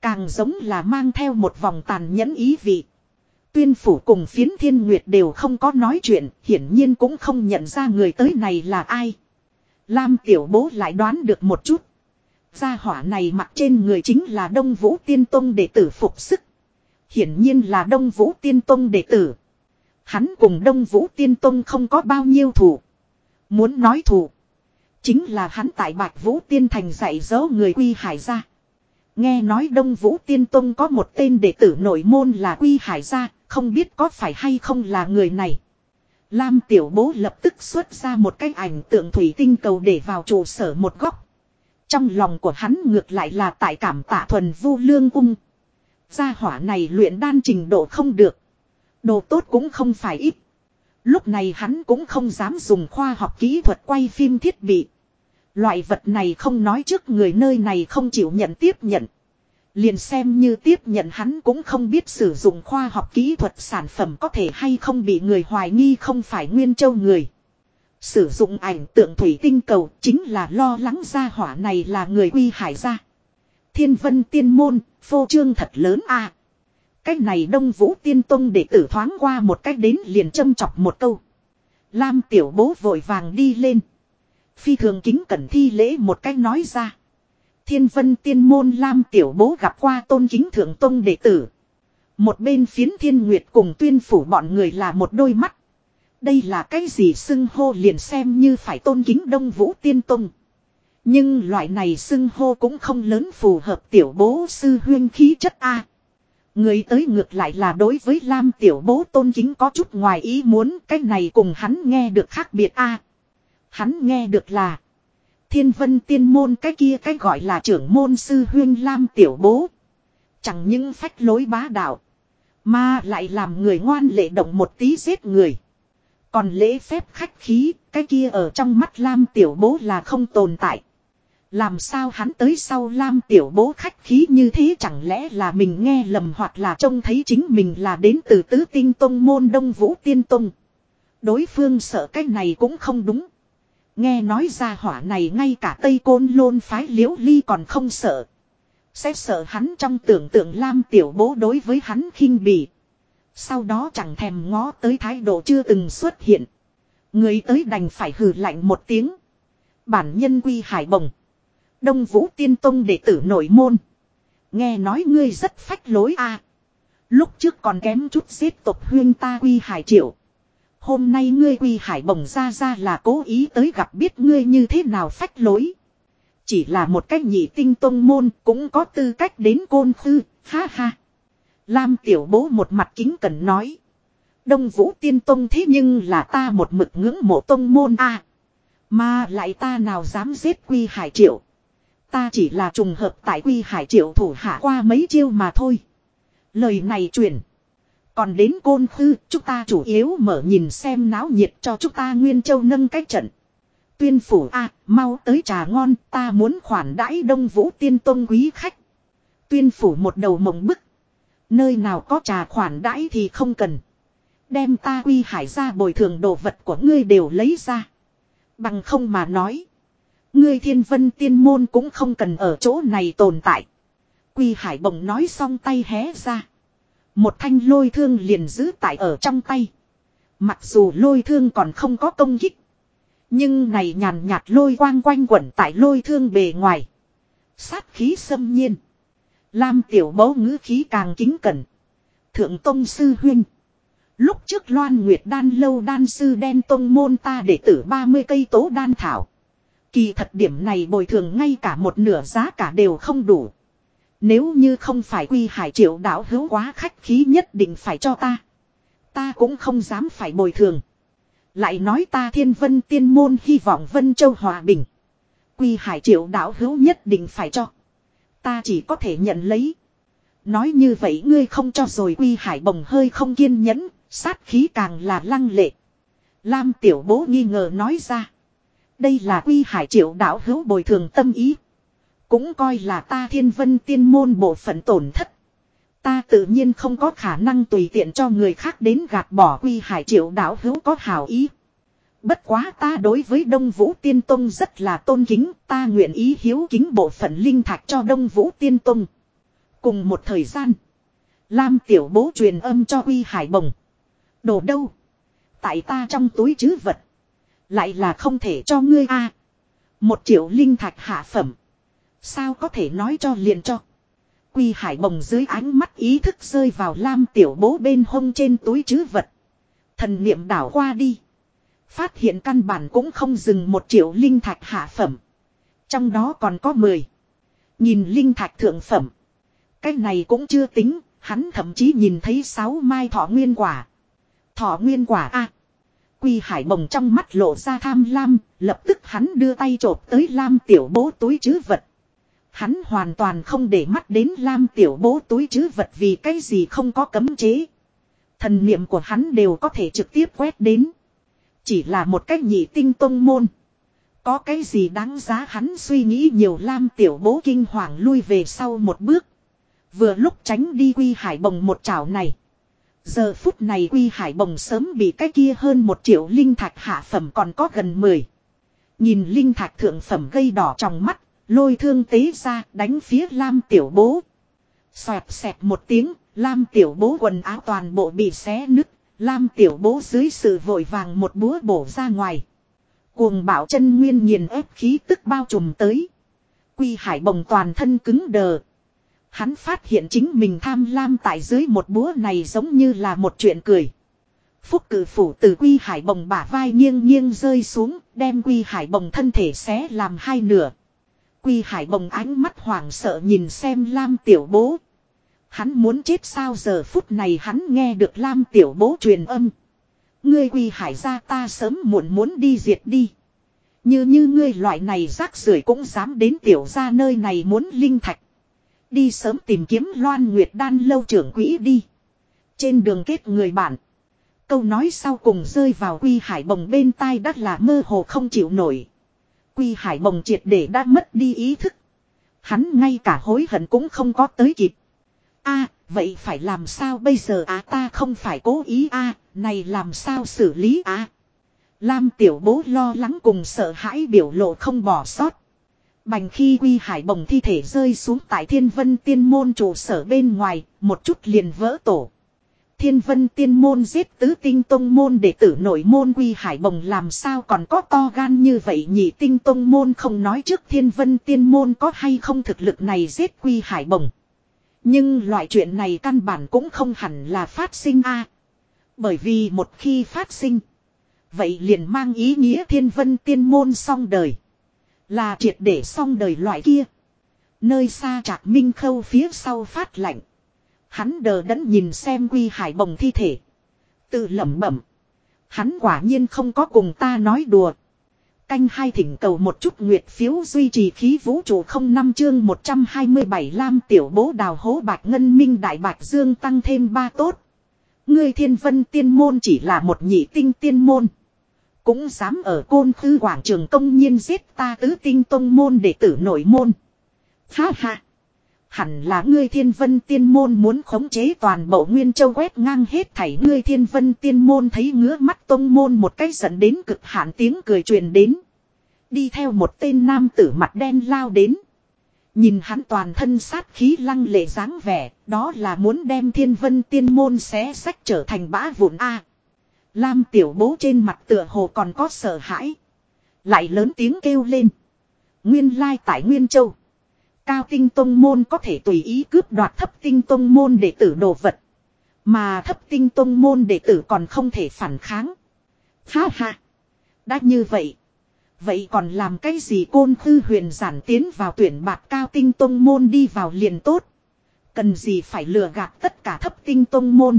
Càng giống là mang theo một vòng tàn nhẫn ý vị. Tuyên phủ cùng phiến thiên nguyệt đều không có nói chuyện, hiển nhiên cũng không nhận ra người tới này là ai. Lam tiểu bố lại đoán được một chút. Gia hỏa này mặc trên người chính là Đông Vũ Tiên Tông đệ tử phục sức. Hiển nhiên là Đông Vũ Tiên Tông đệ tử. Hắn cùng Đông Vũ Tiên Tông không có bao nhiêu thủ. Muốn nói thủ. Chính là hắn tại Bạch Vũ Tiên Thành dạy dỗ người Quy Hải gia. Nghe nói Đông Vũ Tiên Tông có một tên đệ tử nội môn là Quy Hải gia, không biết có phải hay không là người này. Lam Tiểu Bố lập tức xuất ra một cái ảnh tượng thủy tinh cầu để vào trụ sở một góc. Trong lòng của hắn ngược lại là tại cảm tạ thuần vu lương Cung Gia hỏa này luyện đan trình độ không được. Đồ tốt cũng không phải ít. Lúc này hắn cũng không dám dùng khoa học kỹ thuật quay phim thiết bị. Loại vật này không nói trước người nơi này không chịu nhận tiếp nhận. Liền xem như tiếp nhận hắn cũng không biết sử dụng khoa học kỹ thuật sản phẩm có thể hay không bị người hoài nghi không phải nguyên châu người. Sử dụng ảnh tượng thủy tinh cầu chính là lo lắng ra hỏa này là người quy hải gia. Thiên vân tiên môn, phô trương thật lớn a Cách này đông vũ tiên tông để tử thoáng qua một cách đến liền châm chọc một câu. Lam tiểu bố vội vàng đi lên. Phi thường kính cẩn thi lễ một cách nói ra. Thiên vân tiên môn Lam tiểu bố gặp qua tôn kính thượng tông đệ tử. Một bên phiến thiên nguyệt cùng tuyên phủ bọn người là một đôi mắt. Đây là cái gì xưng hô liền xem như phải tôn kính đông vũ tiên tông. Nhưng loại này xưng hô cũng không lớn phù hợp tiểu bố sư huyên khí chất A. Người tới ngược lại là đối với Lam tiểu bố tôn kính có chút ngoài ý muốn cái này cùng hắn nghe được khác biệt A. Hắn nghe được là thiên vân tiên môn cái kia cái gọi là trưởng môn sư huyên Lam tiểu bố. Chẳng những phách lối bá đạo. Mà lại làm người ngoan lệ động một tí giết người. Còn lễ phép khách khí, cái kia ở trong mắt Lam tiểu bố là không tồn tại. Làm sao hắn tới sau Lam tiểu bố khách khí như thế chẳng lẽ là mình nghe lầm hoặc là trông thấy chính mình là đến từ tứ tinh tông môn đông vũ tiên tông. Đối phương sợ cái này cũng không đúng. Nghe nói ra hỏa này ngay cả Tây Côn Lôn phái liễu ly còn không sợ. Sẽ sợ hắn trong tưởng tượng Lam tiểu bố đối với hắn khinh bỉ. Sau đó chẳng thèm ngó tới thái độ chưa từng xuất hiện. Người tới đành phải hừ lạnh một tiếng. Bản nhân quy hải bồng. Đông Vũ Tiên Tông đệ tử nội môn. Nghe nói ngươi rất phách lối a. Lúc trước còn kém chút giết tộc huyên ta quy hải triệu. Hôm nay ngươi quy hải bồng ra ra là cố ý tới gặp biết ngươi như thế nào phách lối. Chỉ là một cách nhị tinh tông môn cũng có tư cách đến côn khư, ha ha. Lam tiểu bố một mặt kính cần nói. Đông vũ tiên tông thế nhưng là ta một mực ngưỡng mộ tông môn a Mà lại ta nào dám giết quy hải triệu. Ta chỉ là trùng hợp tại quy hải triệu thủ hạ qua mấy chiêu mà thôi. Lời này truyền. Còn đến côn khư, chúng ta chủ yếu mở nhìn xem náo nhiệt cho chúng ta Nguyên Châu nâng cách trận. Tuyên phủ a mau tới trà ngon, ta muốn khoản đãi đông vũ tiên tôn quý khách. Tuyên phủ một đầu mộng bức. Nơi nào có trà khoản đãi thì không cần. Đem ta quy hải ra bồi thường đồ vật của ngươi đều lấy ra. Bằng không mà nói. Ngươi thiên vân tiên môn cũng không cần ở chỗ này tồn tại. Quy hải bồng nói xong tay hé ra. Một thanh lôi thương liền giữ tại ở trong tay. Mặc dù lôi thương còn không có công kích. Nhưng này nhàn nhạt lôi quang quanh quẩn tại lôi thương bề ngoài. Sát khí xâm nhiên. Lam tiểu mẫu ngữ khí càng kính cẩn. Thượng Tông Sư Huynh. Lúc trước Loan Nguyệt Đan lâu đan sư đen tông môn ta để tử 30 cây tố đan thảo. Kỳ thật điểm này bồi thường ngay cả một nửa giá cả đều không đủ. Nếu như không phải quy hải triệu đảo hữu quá khách khí nhất định phải cho ta. Ta cũng không dám phải bồi thường. Lại nói ta thiên vân tiên môn hy vọng vân châu hòa bình. Quy hải triệu đảo hữu nhất định phải cho. Ta chỉ có thể nhận lấy. Nói như vậy ngươi không cho rồi quy hải bồng hơi không kiên nhẫn, sát khí càng là lăng lệ. Lam tiểu bố nghi ngờ nói ra. Đây là quy hải triệu đạo hữu bồi thường tâm ý. Cũng coi là ta thiên vân tiên môn bộ phận tổn thất. Ta tự nhiên không có khả năng tùy tiện cho người khác đến gạt bỏ quy hải triệu đạo hữu có hảo ý. Bất quá ta đối với Đông Vũ Tiên Tông rất là tôn kính, ta nguyện ý hiếu kính bộ phận linh thạch cho Đông Vũ Tiên Tông. Cùng một thời gian, Lam tiểu bố truyền âm cho Uy Hải Bồng. Đồ đâu? Tại ta trong túi chứ vật. Lại là không thể cho ngươi a Một triệu linh thạch hạ phẩm. Sao có thể nói cho liền cho. Quy Hải Bồng dưới ánh mắt ý thức rơi vào Lam tiểu bố bên hông trên túi chứ vật. Thần niệm đảo qua đi. Phát hiện căn bản cũng không dừng một triệu linh thạch hạ phẩm. Trong đó còn có 10. Nhìn linh thạch thượng phẩm. Cái này cũng chưa tính, hắn thậm chí nhìn thấy sáu mai thọ nguyên quả. Thọ nguyên quả a Quy hải bồng trong mắt lộ ra tham lam, lập tức hắn đưa tay chộp tới lam tiểu bố túi chứ vật. Hắn hoàn toàn không để mắt đến lam tiểu bố túi chứ vật vì cái gì không có cấm chế. Thần niệm của hắn đều có thể trực tiếp quét đến. Chỉ là một cách nhị tinh tông môn. Có cái gì đáng giá hắn suy nghĩ nhiều lam tiểu bố kinh hoàng lui về sau một bước. Vừa lúc tránh đi quy hải bồng một chảo này. Giờ phút này quy hải bồng sớm bị cái kia hơn một triệu linh thạch hạ phẩm còn có gần mười. Nhìn linh thạch thượng phẩm gây đỏ trong mắt, lôi thương tế ra đánh phía lam tiểu bố. Xoẹt xẹt một tiếng, lam tiểu bố quần áo toàn bộ bị xé nứt, Lam tiểu bố dưới sự vội vàng một búa bổ ra ngoài. Cuồng bảo chân nguyên nghiền ép khí tức bao trùm tới. Quy hải bồng toàn thân cứng đờ. Hắn phát hiện chính mình tham lam tại dưới một búa này giống như là một chuyện cười. Phúc cử phủ từ quy hải bồng bả vai nghiêng nghiêng rơi xuống, đem quy hải bồng thân thể xé làm hai nửa. Quy Hải bồng ánh mắt hoảng sợ nhìn xem Lam tiểu bố. Hắn muốn chết sao giờ phút này hắn nghe được Lam tiểu bố truyền âm. Ngươi Quy Hải ra ta sớm muộn muốn đi diệt đi. Như như ngươi loại này rác rưởi cũng dám đến tiểu ra nơi này muốn linh thạch. Đi sớm tìm kiếm loan nguyệt đan lâu trưởng quỹ đi. Trên đường kết người bạn. Câu nói sau cùng rơi vào quy hải bồng bên tai đắt là mơ hồ không chịu nổi. Quy hải bồng triệt để đã mất đi ý thức. Hắn ngay cả hối hận cũng không có tới kịp. a, vậy phải làm sao bây giờ á ta không phải cố ý a, này làm sao xử lý a Lam tiểu bố lo lắng cùng sợ hãi biểu lộ không bỏ sót. Bành khi quy hải bồng thi thể rơi xuống tại thiên vân tiên môn trụ sở bên ngoài, một chút liền vỡ tổ. Thiên vân tiên môn giết tứ tinh tông môn để tử nội môn quy hải bồng làm sao còn có to gan như vậy nhị tinh tông môn không nói trước thiên vân tiên môn có hay không thực lực này giết quy hải bồng. Nhưng loại chuyện này căn bản cũng không hẳn là phát sinh a Bởi vì một khi phát sinh, vậy liền mang ý nghĩa thiên vân tiên môn xong đời. Là triệt để xong đời loại kia. Nơi xa trạc minh khâu phía sau phát lạnh. Hắn đờ đẫn nhìn xem quy hải bồng thi thể. Tự lẩm bẩm. Hắn quả nhiên không có cùng ta nói đùa. Canh hai thỉnh cầu một chút nguyệt phiếu duy trì khí vũ trụ không năm chương 127 lam tiểu bố đào hố bạc ngân minh đại bạch dương tăng thêm ba tốt. Ngươi thiên vân tiên môn chỉ là một nhị tinh tiên môn. Cũng dám ở côn khư quảng trường công nhiên giết ta tứ tinh tông môn để tử nội môn. Ha ha. Hẳn là ngươi thiên vân tiên môn muốn khống chế toàn bộ nguyên châu quét ngang hết thảy ngươi thiên vân tiên môn thấy ngứa mắt tông môn một cái dẫn đến cực hạn tiếng cười truyền đến. Đi theo một tên nam tử mặt đen lao đến. Nhìn hắn toàn thân sát khí lăng lệ dáng vẻ, đó là muốn đem thiên vân tiên môn xé sách trở thành bã vụn A. Lam tiểu bố trên mặt tựa hồ còn có sợ hãi. Lại lớn tiếng kêu lên. Nguyên lai tại Nguyên Châu. Cao tinh tông môn có thể tùy ý cướp đoạt thấp tinh tông môn đệ tử đồ vật. Mà thấp tinh tông môn đệ tử còn không thể phản kháng. Ha ha. Đã như vậy. Vậy còn làm cái gì côn khư huyền giản tiến vào tuyển bạc cao tinh tông môn đi vào liền tốt. Cần gì phải lừa gạt tất cả thấp tinh tông môn.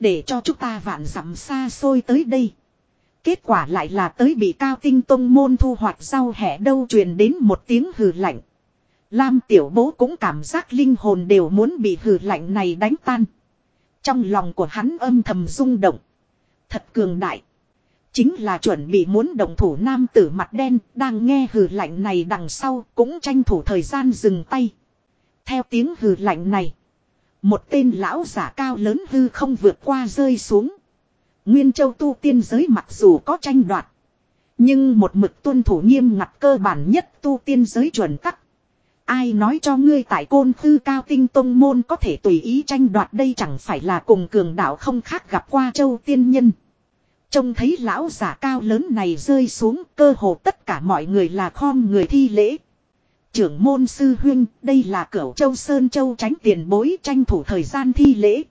Để cho chúng ta vạn dặm xa xôi tới đây. Kết quả lại là tới bị cao tinh tông môn thu hoạch rau hẻ đâu truyền đến một tiếng hừ lạnh. Lam tiểu bố cũng cảm giác linh hồn đều muốn bị hừ lạnh này đánh tan. Trong lòng của hắn âm thầm rung động. Thật cường đại. Chính là chuẩn bị muốn động thủ nam tử mặt đen đang nghe hừ lạnh này đằng sau cũng tranh thủ thời gian dừng tay. Theo tiếng hừ lạnh này. Một tên lão giả cao lớn hư không vượt qua rơi xuống. Nguyên châu tu tiên giới mặc dù có tranh đoạt. Nhưng một mực tuân thủ nghiêm ngặt cơ bản nhất tu tiên giới chuẩn tắc. Ai nói cho ngươi tại côn khư cao tinh tông môn có thể tùy ý tranh đoạt đây chẳng phải là cùng cường đạo không khác gặp qua châu tiên nhân. Trông thấy lão giả cao lớn này rơi xuống, cơ hồ tất cả mọi người là khom người thi lễ. Trưởng môn sư huyên, đây là cửu châu Sơn Châu tránh tiền bối tranh thủ thời gian thi lễ.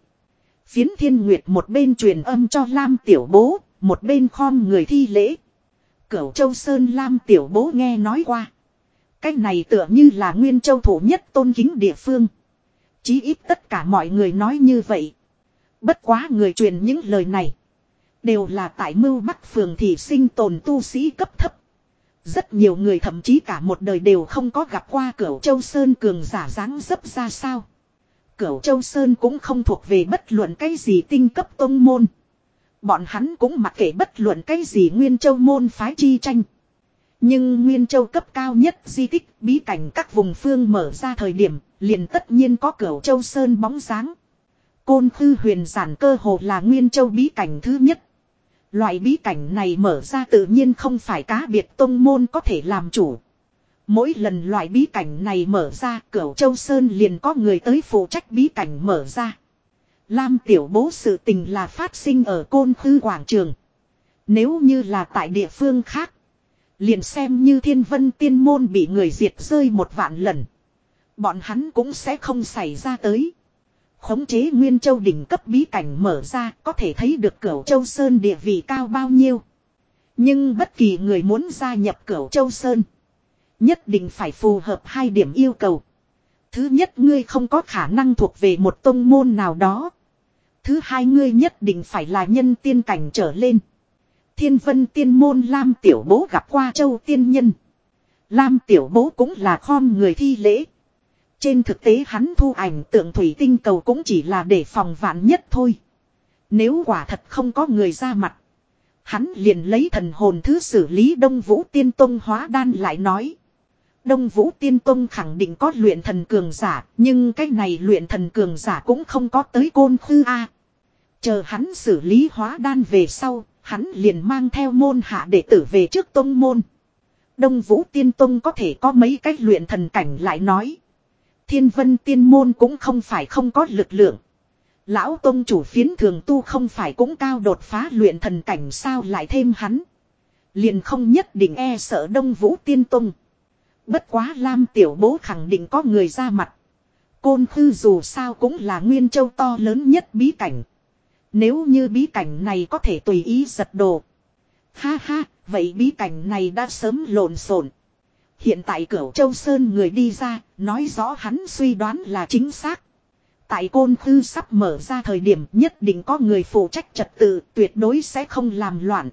Phiến thiên nguyệt một bên truyền âm cho Lam tiểu bố, một bên khom người thi lễ. Cửu châu Sơn Lam tiểu bố nghe nói qua. cách này tựa như là nguyên châu thủ nhất tôn kính địa phương. Chí ít tất cả mọi người nói như vậy. Bất quá người truyền những lời này. Đều là tại mưu bắc phường thì sinh tồn tu sĩ cấp thấp. Rất nhiều người thậm chí cả một đời đều không có gặp qua cửu châu Sơn cường giả dáng dấp ra sao. Cửu châu Sơn cũng không thuộc về bất luận cái gì tinh cấp tông môn. Bọn hắn cũng mặc kệ bất luận cái gì nguyên châu môn phái chi tranh. Nhưng Nguyên Châu cấp cao nhất di tích bí cảnh các vùng phương mở ra thời điểm, liền tất nhiên có cửu Châu Sơn bóng dáng. Côn Khư huyền giản cơ hồ là Nguyên Châu bí cảnh thứ nhất. Loại bí cảnh này mở ra tự nhiên không phải cá biệt tông môn có thể làm chủ. Mỗi lần loại bí cảnh này mở ra, cửu Châu Sơn liền có người tới phụ trách bí cảnh mở ra. Lam tiểu bố sự tình là phát sinh ở Côn Khư Quảng Trường. Nếu như là tại địa phương khác. Liền xem như thiên vân tiên môn bị người diệt rơi một vạn lần. Bọn hắn cũng sẽ không xảy ra tới. Khống chế Nguyên Châu đỉnh cấp bí cảnh mở ra, có thể thấy được cửu Châu Sơn địa vị cao bao nhiêu. Nhưng bất kỳ người muốn gia nhập cửu Châu Sơn. Nhất định phải phù hợp hai điểm yêu cầu. Thứ nhất, ngươi không có khả năng thuộc về một tông môn nào đó. Thứ hai, ngươi nhất định phải là nhân tiên cảnh trở lên. Thiên vân tiên môn, Lam Tiểu Bố gặp qua châu tiên nhân. Lam Tiểu Bố cũng là khom người thi lễ. Trên thực tế hắn thu ảnh tượng thủy tinh cầu cũng chỉ là để phòng vạn nhất thôi. Nếu quả thật không có người ra mặt. Hắn liền lấy thần hồn thứ xử lý Đông Vũ Tiên Tông hóa đan lại nói. Đông Vũ Tiên Tông khẳng định có luyện thần cường giả, nhưng cái này luyện thần cường giả cũng không có tới côn khư A. Chờ hắn xử lý hóa đan về sau, hắn liền mang theo môn hạ đệ tử về trước tông môn. Đông Vũ Tiên Tông có thể có mấy cách luyện thần cảnh lại nói. Thiên Vân Tiên Môn cũng không phải không có lực lượng. Lão Tông chủ phiến thường tu không phải cũng cao đột phá luyện thần cảnh sao lại thêm hắn. Liền không nhất định e sợ Đông Vũ Tiên Tông. Bất quá Lam Tiểu Bố khẳng định có người ra mặt. Côn Khư dù sao cũng là nguyên châu to lớn nhất bí cảnh. Nếu như bí cảnh này có thể tùy ý giật đồ. Ha ha, vậy bí cảnh này đã sớm lộn xộn. Hiện tại cửu châu Sơn người đi ra, nói rõ hắn suy đoán là chính xác. Tại côn khư sắp mở ra thời điểm nhất định có người phụ trách trật tự, tuyệt đối sẽ không làm loạn.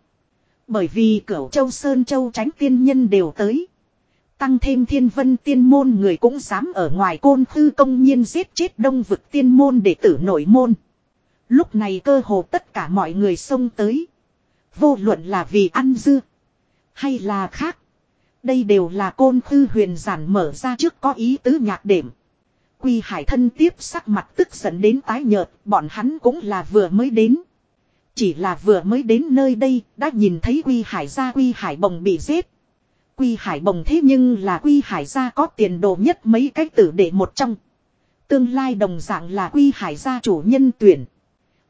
Bởi vì cửu châu Sơn châu tránh tiên nhân đều tới. Tăng thêm thiên vân tiên môn người cũng dám ở ngoài côn khư công nhiên giết chết đông vực tiên môn để tử nội môn. Lúc này cơ hồ tất cả mọi người xông tới. Vô luận là vì ăn dưa. Hay là khác. Đây đều là côn khư huyền giản mở ra trước có ý tứ nhạc đệm. Quy hải thân tiếp sắc mặt tức giận đến tái nhợt. Bọn hắn cũng là vừa mới đến. Chỉ là vừa mới đến nơi đây. Đã nhìn thấy quy hải gia quy hải bồng bị giết. Quy hải bồng thế nhưng là quy hải gia có tiền đồ nhất mấy cách tử để một trong. Tương lai đồng dạng là quy hải gia chủ nhân tuyển.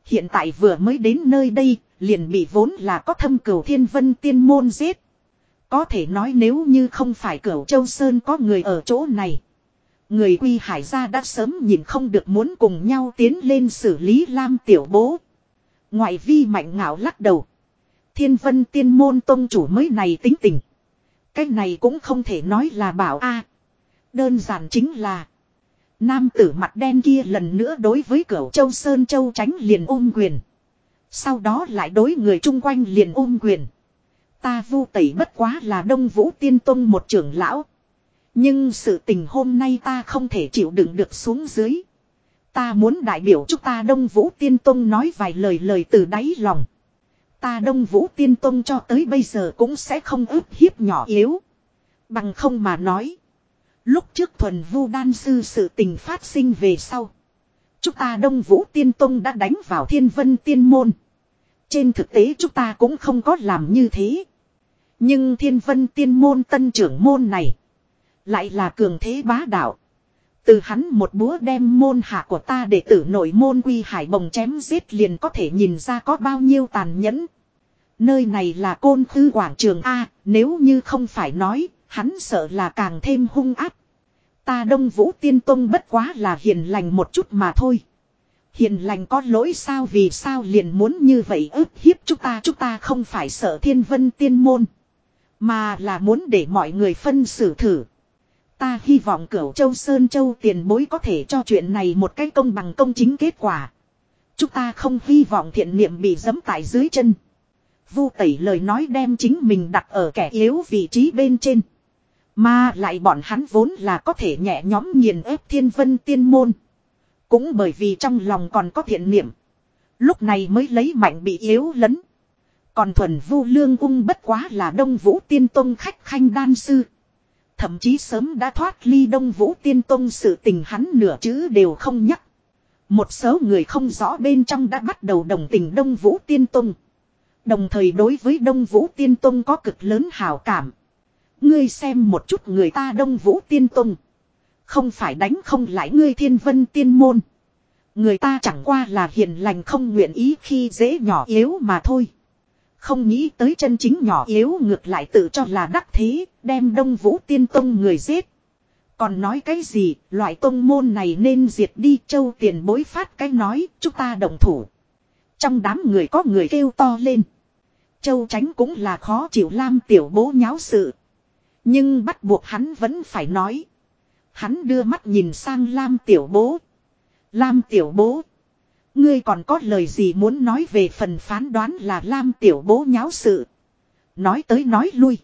Hiện tại vừa mới đến nơi đây, liền bị vốn là có thâm cửu thiên vân tiên môn giết. Có thể nói nếu như không phải cửu châu Sơn có người ở chỗ này. Người quy hải gia đã sớm nhìn không được muốn cùng nhau tiến lên xử lý Lam tiểu bố. Ngoại vi mạnh ngạo lắc đầu. Thiên vân tiên môn tông chủ mới này tính tình. Cái này cũng không thể nói là bảo a Đơn giản chính là. Nam tử mặt đen kia lần nữa đối với cửu châu Sơn Châu tránh liền ôm quyền. Sau đó lại đối người chung quanh liền ôm quyền. Ta vu tẩy bất quá là đông vũ tiên tông một trưởng lão. Nhưng sự tình hôm nay ta không thể chịu đựng được xuống dưới. Ta muốn đại biểu chúng ta đông vũ tiên tông nói vài lời lời từ đáy lòng. Ta đông vũ tiên tông cho tới bây giờ cũng sẽ không ức hiếp nhỏ yếu. Bằng không mà nói. Lúc trước thuần vu đan sư sự tình phát sinh về sau. Chúng ta đông vũ tiên tông đã đánh vào thiên vân tiên môn. Trên thực tế chúng ta cũng không có làm như thế. Nhưng thiên vân tiên môn tân trưởng môn này. Lại là cường thế bá đạo. Từ hắn một búa đem môn hạ của ta để tử nội môn quy hải bồng chém giết liền có thể nhìn ra có bao nhiêu tàn nhẫn. Nơi này là côn khư quảng trường A, nếu như không phải nói, hắn sợ là càng thêm hung áp. Ta đông vũ tiên tông bất quá là hiền lành một chút mà thôi. Hiền lành có lỗi sao vì sao liền muốn như vậy ức hiếp chúng ta chúng ta không phải sợ thiên vân tiên môn. Mà là muốn để mọi người phân xử thử. Ta hy vọng cửu châu Sơn Châu tiền bối có thể cho chuyện này một cách công bằng công chính kết quả. Chúng ta không hy vọng thiện niệm bị dẫm tại dưới chân. Vu tẩy lời nói đem chính mình đặt ở kẻ yếu vị trí bên trên. Mà lại bọn hắn vốn là có thể nhẹ nhóm nghiền ép thiên vân tiên môn. Cũng bởi vì trong lòng còn có thiện niệm. Lúc này mới lấy mạnh bị yếu lấn. Còn thuần vu lương ung bất quá là đông vũ tiên tông khách khanh đan sư. Thậm chí sớm đã thoát ly đông vũ tiên tông sự tình hắn nửa chữ đều không nhắc. Một số người không rõ bên trong đã bắt đầu đồng tình đông vũ tiên tông. Đồng thời đối với đông vũ tiên tông có cực lớn hào cảm. Ngươi xem một chút người ta đông vũ tiên tông. Không phải đánh không lại ngươi thiên vân tiên môn. Người ta chẳng qua là hiền lành không nguyện ý khi dễ nhỏ yếu mà thôi. Không nghĩ tới chân chính nhỏ yếu ngược lại tự cho là đắc thế, đem đông vũ tiên tông người giết. Còn nói cái gì, loại tông môn này nên diệt đi châu tiền bối phát cái nói, chúng ta đồng thủ. Trong đám người có người kêu to lên. Châu tránh cũng là khó chịu lam tiểu bố nháo sự. Nhưng bắt buộc hắn vẫn phải nói. Hắn đưa mắt nhìn sang Lam tiểu bố. Lam tiểu bố. Ngươi còn có lời gì muốn nói về phần phán đoán là Lam tiểu bố nháo sự. Nói tới nói lui.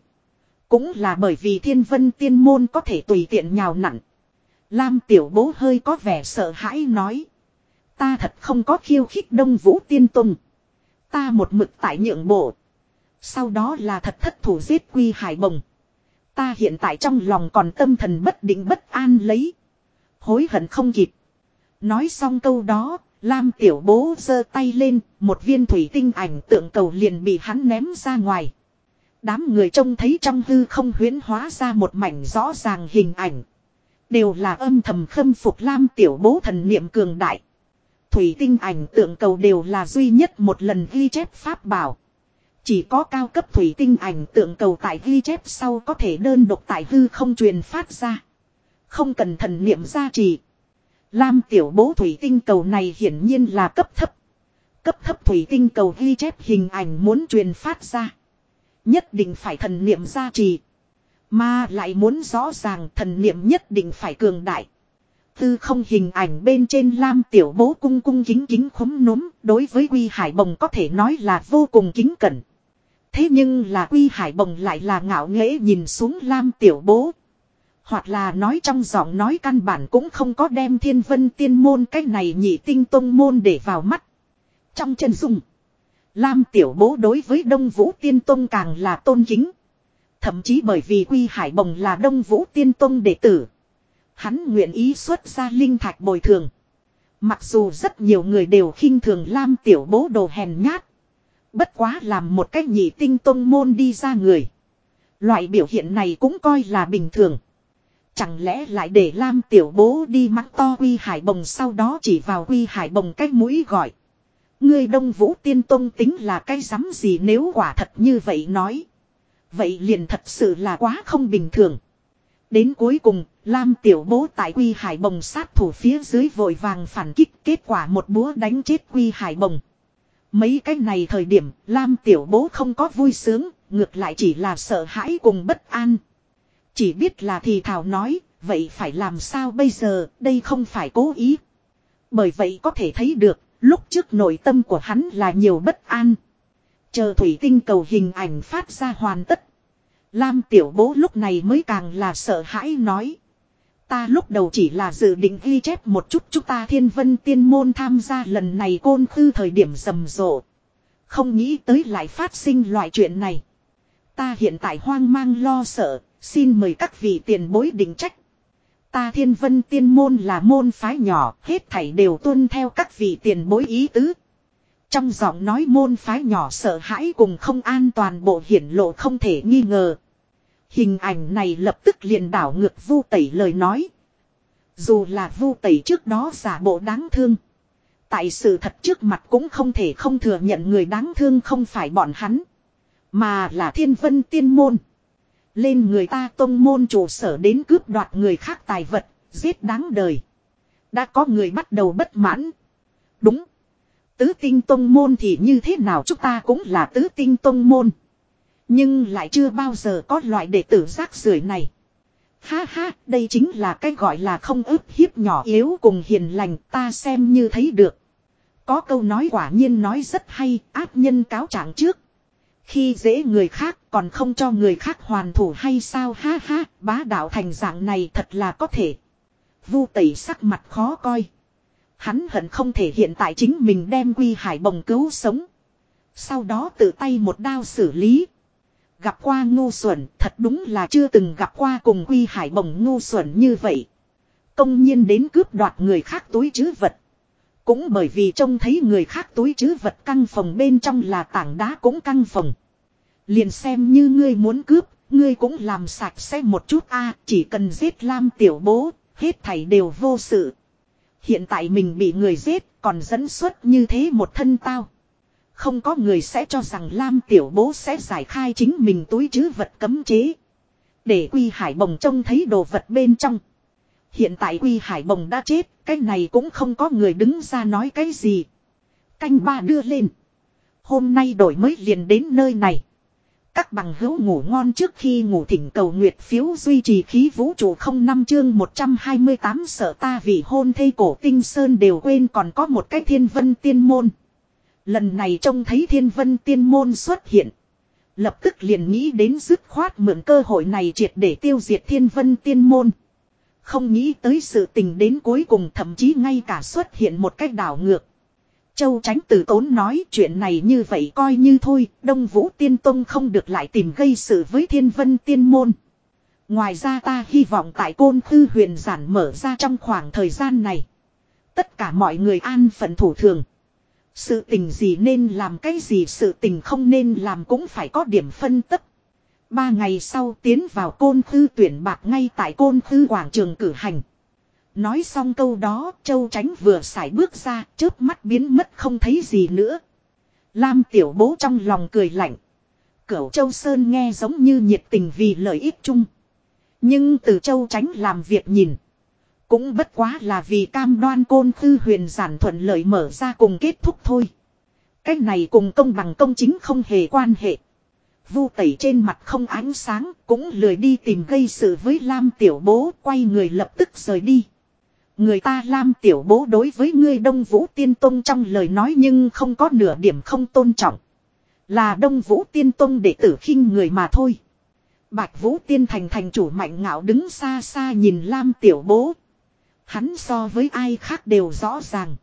Cũng là bởi vì thiên vân tiên môn có thể tùy tiện nhào nặn. Lam tiểu bố hơi có vẻ sợ hãi nói. Ta thật không có khiêu khích đông vũ tiên tùng. Ta một mực tại nhượng bộ. Sau đó là thật thất thủ giết quy hải bồng. Ta hiện tại trong lòng còn tâm thần bất định bất an lấy. Hối hận không kịp. Nói xong câu đó, Lam tiểu bố giơ tay lên, một viên thủy tinh ảnh tượng cầu liền bị hắn ném ra ngoài. Đám người trông thấy trong hư không huyến hóa ra một mảnh rõ ràng hình ảnh. Đều là âm thầm khâm phục Lam tiểu bố thần niệm cường đại. Thủy tinh ảnh tượng cầu đều là duy nhất một lần ghi chép pháp bảo. Chỉ có cao cấp thủy tinh ảnh tượng cầu tại ghi chép sau có thể đơn độc tại hư không truyền phát ra. Không cần thần niệm gia trì. Lam tiểu bố thủy tinh cầu này hiển nhiên là cấp thấp. Cấp thấp thủy tinh cầu ghi chép hình ảnh muốn truyền phát ra. Nhất định phải thần niệm gia trì. Mà lại muốn rõ ràng thần niệm nhất định phải cường đại. Tư không hình ảnh bên trên lam tiểu bố cung cung kính kính khúm núm đối với quy hải bồng có thể nói là vô cùng kính cẩn. Thế nhưng là quy hải bồng lại là ngạo nghễ nhìn xuống lam tiểu bố. Hoặc là nói trong giọng nói căn bản cũng không có đem thiên vân tiên môn cái này nhị tinh tông môn để vào mắt. Trong chân dung. Lam tiểu bố đối với đông vũ tiên tông càng là tôn kính. Thậm chí bởi vì quy hải bồng là đông vũ tiên tông đệ tử. Hắn nguyện ý xuất ra linh thạch bồi thường. Mặc dù rất nhiều người đều khinh thường Lam tiểu bố đồ hèn nhát. Bất quá làm một cách nhị tinh tông môn đi ra người. Loại biểu hiện này cũng coi là bình thường. Chẳng lẽ lại để Lam tiểu bố đi mắng to huy Hải Bồng sau đó chỉ vào huy Hải Bồng cái mũi gọi. Ngươi Đông Vũ Tiên Tông tính là cái rắm gì nếu quả thật như vậy nói. Vậy liền thật sự là quá không bình thường. Đến cuối cùng, Lam tiểu bố tại Quy Hải Bồng sát thủ phía dưới vội vàng phản kích kết quả một búa đánh chết Quy Hải Bồng. Mấy cái này thời điểm, Lam tiểu bố không có vui sướng, ngược lại chỉ là sợ hãi cùng bất an. Chỉ biết là thì thảo nói, vậy phải làm sao bây giờ, đây không phải cố ý. Bởi vậy có thể thấy được, lúc trước nội tâm của hắn là nhiều bất an. Chờ thủy tinh cầu hình ảnh phát ra hoàn tất. Lam tiểu bố lúc này mới càng là sợ hãi nói. Ta lúc đầu chỉ là dự định ghi chép một chút chúng ta thiên vân tiên môn tham gia lần này côn khư thời điểm rầm rộ. Không nghĩ tới lại phát sinh loại chuyện này. Ta hiện tại hoang mang lo sợ, xin mời các vị tiền bối định trách. Ta thiên vân tiên môn là môn phái nhỏ, hết thảy đều tuân theo các vị tiền bối ý tứ. Trong giọng nói môn phái nhỏ sợ hãi cùng không an toàn bộ hiển lộ không thể nghi ngờ. Hình ảnh này lập tức liền đảo ngược vu tẩy lời nói. Dù là vu tẩy trước đó giả bộ đáng thương. Tại sự thật trước mặt cũng không thể không thừa nhận người đáng thương không phải bọn hắn. Mà là thiên vân tiên môn. Lên người ta tông môn chủ sở đến cướp đoạt người khác tài vật, giết đáng đời. Đã có người bắt đầu bất mãn. Đúng. Tứ tinh tông môn thì như thế nào chúng ta cũng là tứ tinh tông môn. Nhưng lại chưa bao giờ có loại đệ tử rác rưởi này. Ha ha, đây chính là cái gọi là không ức hiếp nhỏ yếu cùng hiền lành ta xem như thấy được. Có câu nói quả nhiên nói rất hay, áp nhân cáo trạng trước. Khi dễ người khác còn không cho người khác hoàn thủ hay sao ha ha, bá đạo thành dạng này thật là có thể. Vu tẩy sắc mặt khó coi. Hắn hận không thể hiện tại chính mình đem quy hải bồng cứu sống. Sau đó tự tay một đao xử lý. Gặp qua ngu xuẩn thật đúng là chưa từng gặp qua cùng quy hải bồng ngu xuẩn như vậy. Công nhiên đến cướp đoạt người khác túi chứ vật. Cũng bởi vì trông thấy người khác túi chứ vật căng phòng bên trong là tảng đá cũng căng phòng. Liền xem như ngươi muốn cướp, ngươi cũng làm sạch sẽ một chút a chỉ cần giết lam tiểu bố, hết thảy đều vô sự. Hiện tại mình bị người giết, còn dẫn xuất như thế một thân tao. Không có người sẽ cho rằng Lam tiểu bố sẽ giải khai chính mình túi chứ vật cấm chế. Để Quy Hải Bồng trông thấy đồ vật bên trong. Hiện tại Quy Hải Bồng đã chết, cái này cũng không có người đứng ra nói cái gì. Canh ba đưa lên. Hôm nay đổi mới liền đến nơi này. Các bằng hữu ngủ ngon trước khi ngủ thỉnh cầu nguyệt phiếu duy trì khí vũ trụ không năm chương 128 sợ ta vì hôn thây cổ tinh sơn đều quên còn có một cái thiên vân tiên môn. Lần này trông thấy thiên vân tiên môn xuất hiện. Lập tức liền nghĩ đến dứt khoát mượn cơ hội này triệt để tiêu diệt thiên vân tiên môn. Không nghĩ tới sự tình đến cuối cùng thậm chí ngay cả xuất hiện một cách đảo ngược. Châu tránh tử tốn nói chuyện này như vậy coi như thôi, Đông Vũ Tiên Tông không được lại tìm gây sự với thiên vân tiên môn. Ngoài ra ta hy vọng tại côn Khư huyền giản mở ra trong khoảng thời gian này. Tất cả mọi người an phận thủ thường. Sự tình gì nên làm cái gì sự tình không nên làm cũng phải có điểm phân tích. Ba ngày sau tiến vào côn thư tuyển bạc ngay tại côn thư quảng trường cử hành. Nói xong câu đó, Châu Tránh vừa xài bước ra, chớp mắt biến mất không thấy gì nữa. Lam tiểu bố trong lòng cười lạnh. Cửu Châu Sơn nghe giống như nhiệt tình vì lợi ích chung. Nhưng từ Châu Tránh làm việc nhìn. Cũng bất quá là vì cam đoan côn khư huyền giản thuận lợi mở ra cùng kết thúc thôi. Cách này cùng công bằng công chính không hề quan hệ. Vu tẩy trên mặt không ánh sáng, cũng lười đi tìm gây sự với Lam tiểu bố, quay người lập tức rời đi. Người ta Lam tiểu bố đối với ngươi Đông Vũ Tiên Tông trong lời nói nhưng không có nửa điểm không tôn trọng. Là Đông Vũ Tiên Tông đệ tử khinh người mà thôi. Bạch Vũ Tiên Thành thành chủ mạnh ngạo đứng xa xa nhìn Lam tiểu bố. Hắn so với ai khác đều rõ ràng.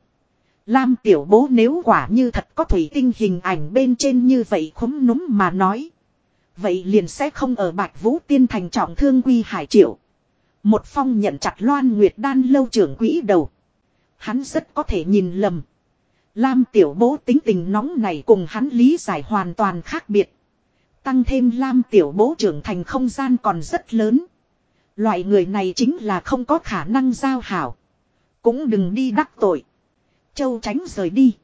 Lam tiểu bố nếu quả như thật có thủy tinh hình ảnh bên trên như vậy khúm núm mà nói. Vậy liền sẽ không ở Bạch Vũ Tiên Thành trọng thương quy hải triệu. Một phong nhận chặt loan nguyệt đan lâu trưởng quỹ đầu. Hắn rất có thể nhìn lầm. Lam tiểu bố tính tình nóng này cùng hắn lý giải hoàn toàn khác biệt. Tăng thêm Lam tiểu bố trưởng thành không gian còn rất lớn. Loại người này chính là không có khả năng giao hảo. Cũng đừng đi đắc tội. Châu tránh rời đi.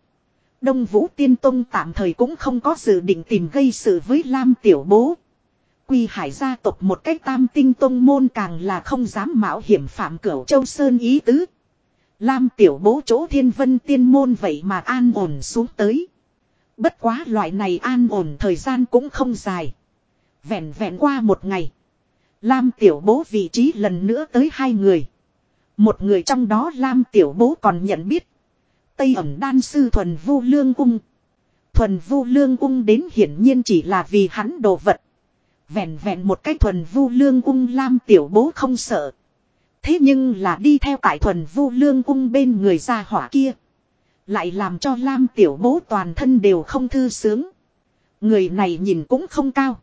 Đông Vũ Tiên Tông tạm thời cũng không có dự định tìm gây sự với Lam Tiểu Bố. Quy hải gia tộc một cách tam tinh tông môn càng là không dám mạo hiểm phạm cửu châu sơn ý tứ. Lam tiểu bố chỗ thiên vân tiên môn vậy mà an ổn xuống tới. Bất quá loại này an ổn thời gian cũng không dài. Vẹn vẹn qua một ngày. Lam tiểu bố vị trí lần nữa tới hai người. Một người trong đó Lam tiểu bố còn nhận biết. Tây ẩm đan sư thuần vu lương cung Thuần vu lương cung đến hiển nhiên chỉ là vì hắn đồ vật. Vẹn vẹn một cái thuần vu lương cung lam tiểu bố không sợ. Thế nhưng là đi theo tại thuần vu lương cung bên người gia hỏa kia. Lại làm cho lam tiểu bố toàn thân đều không thư sướng. Người này nhìn cũng không cao.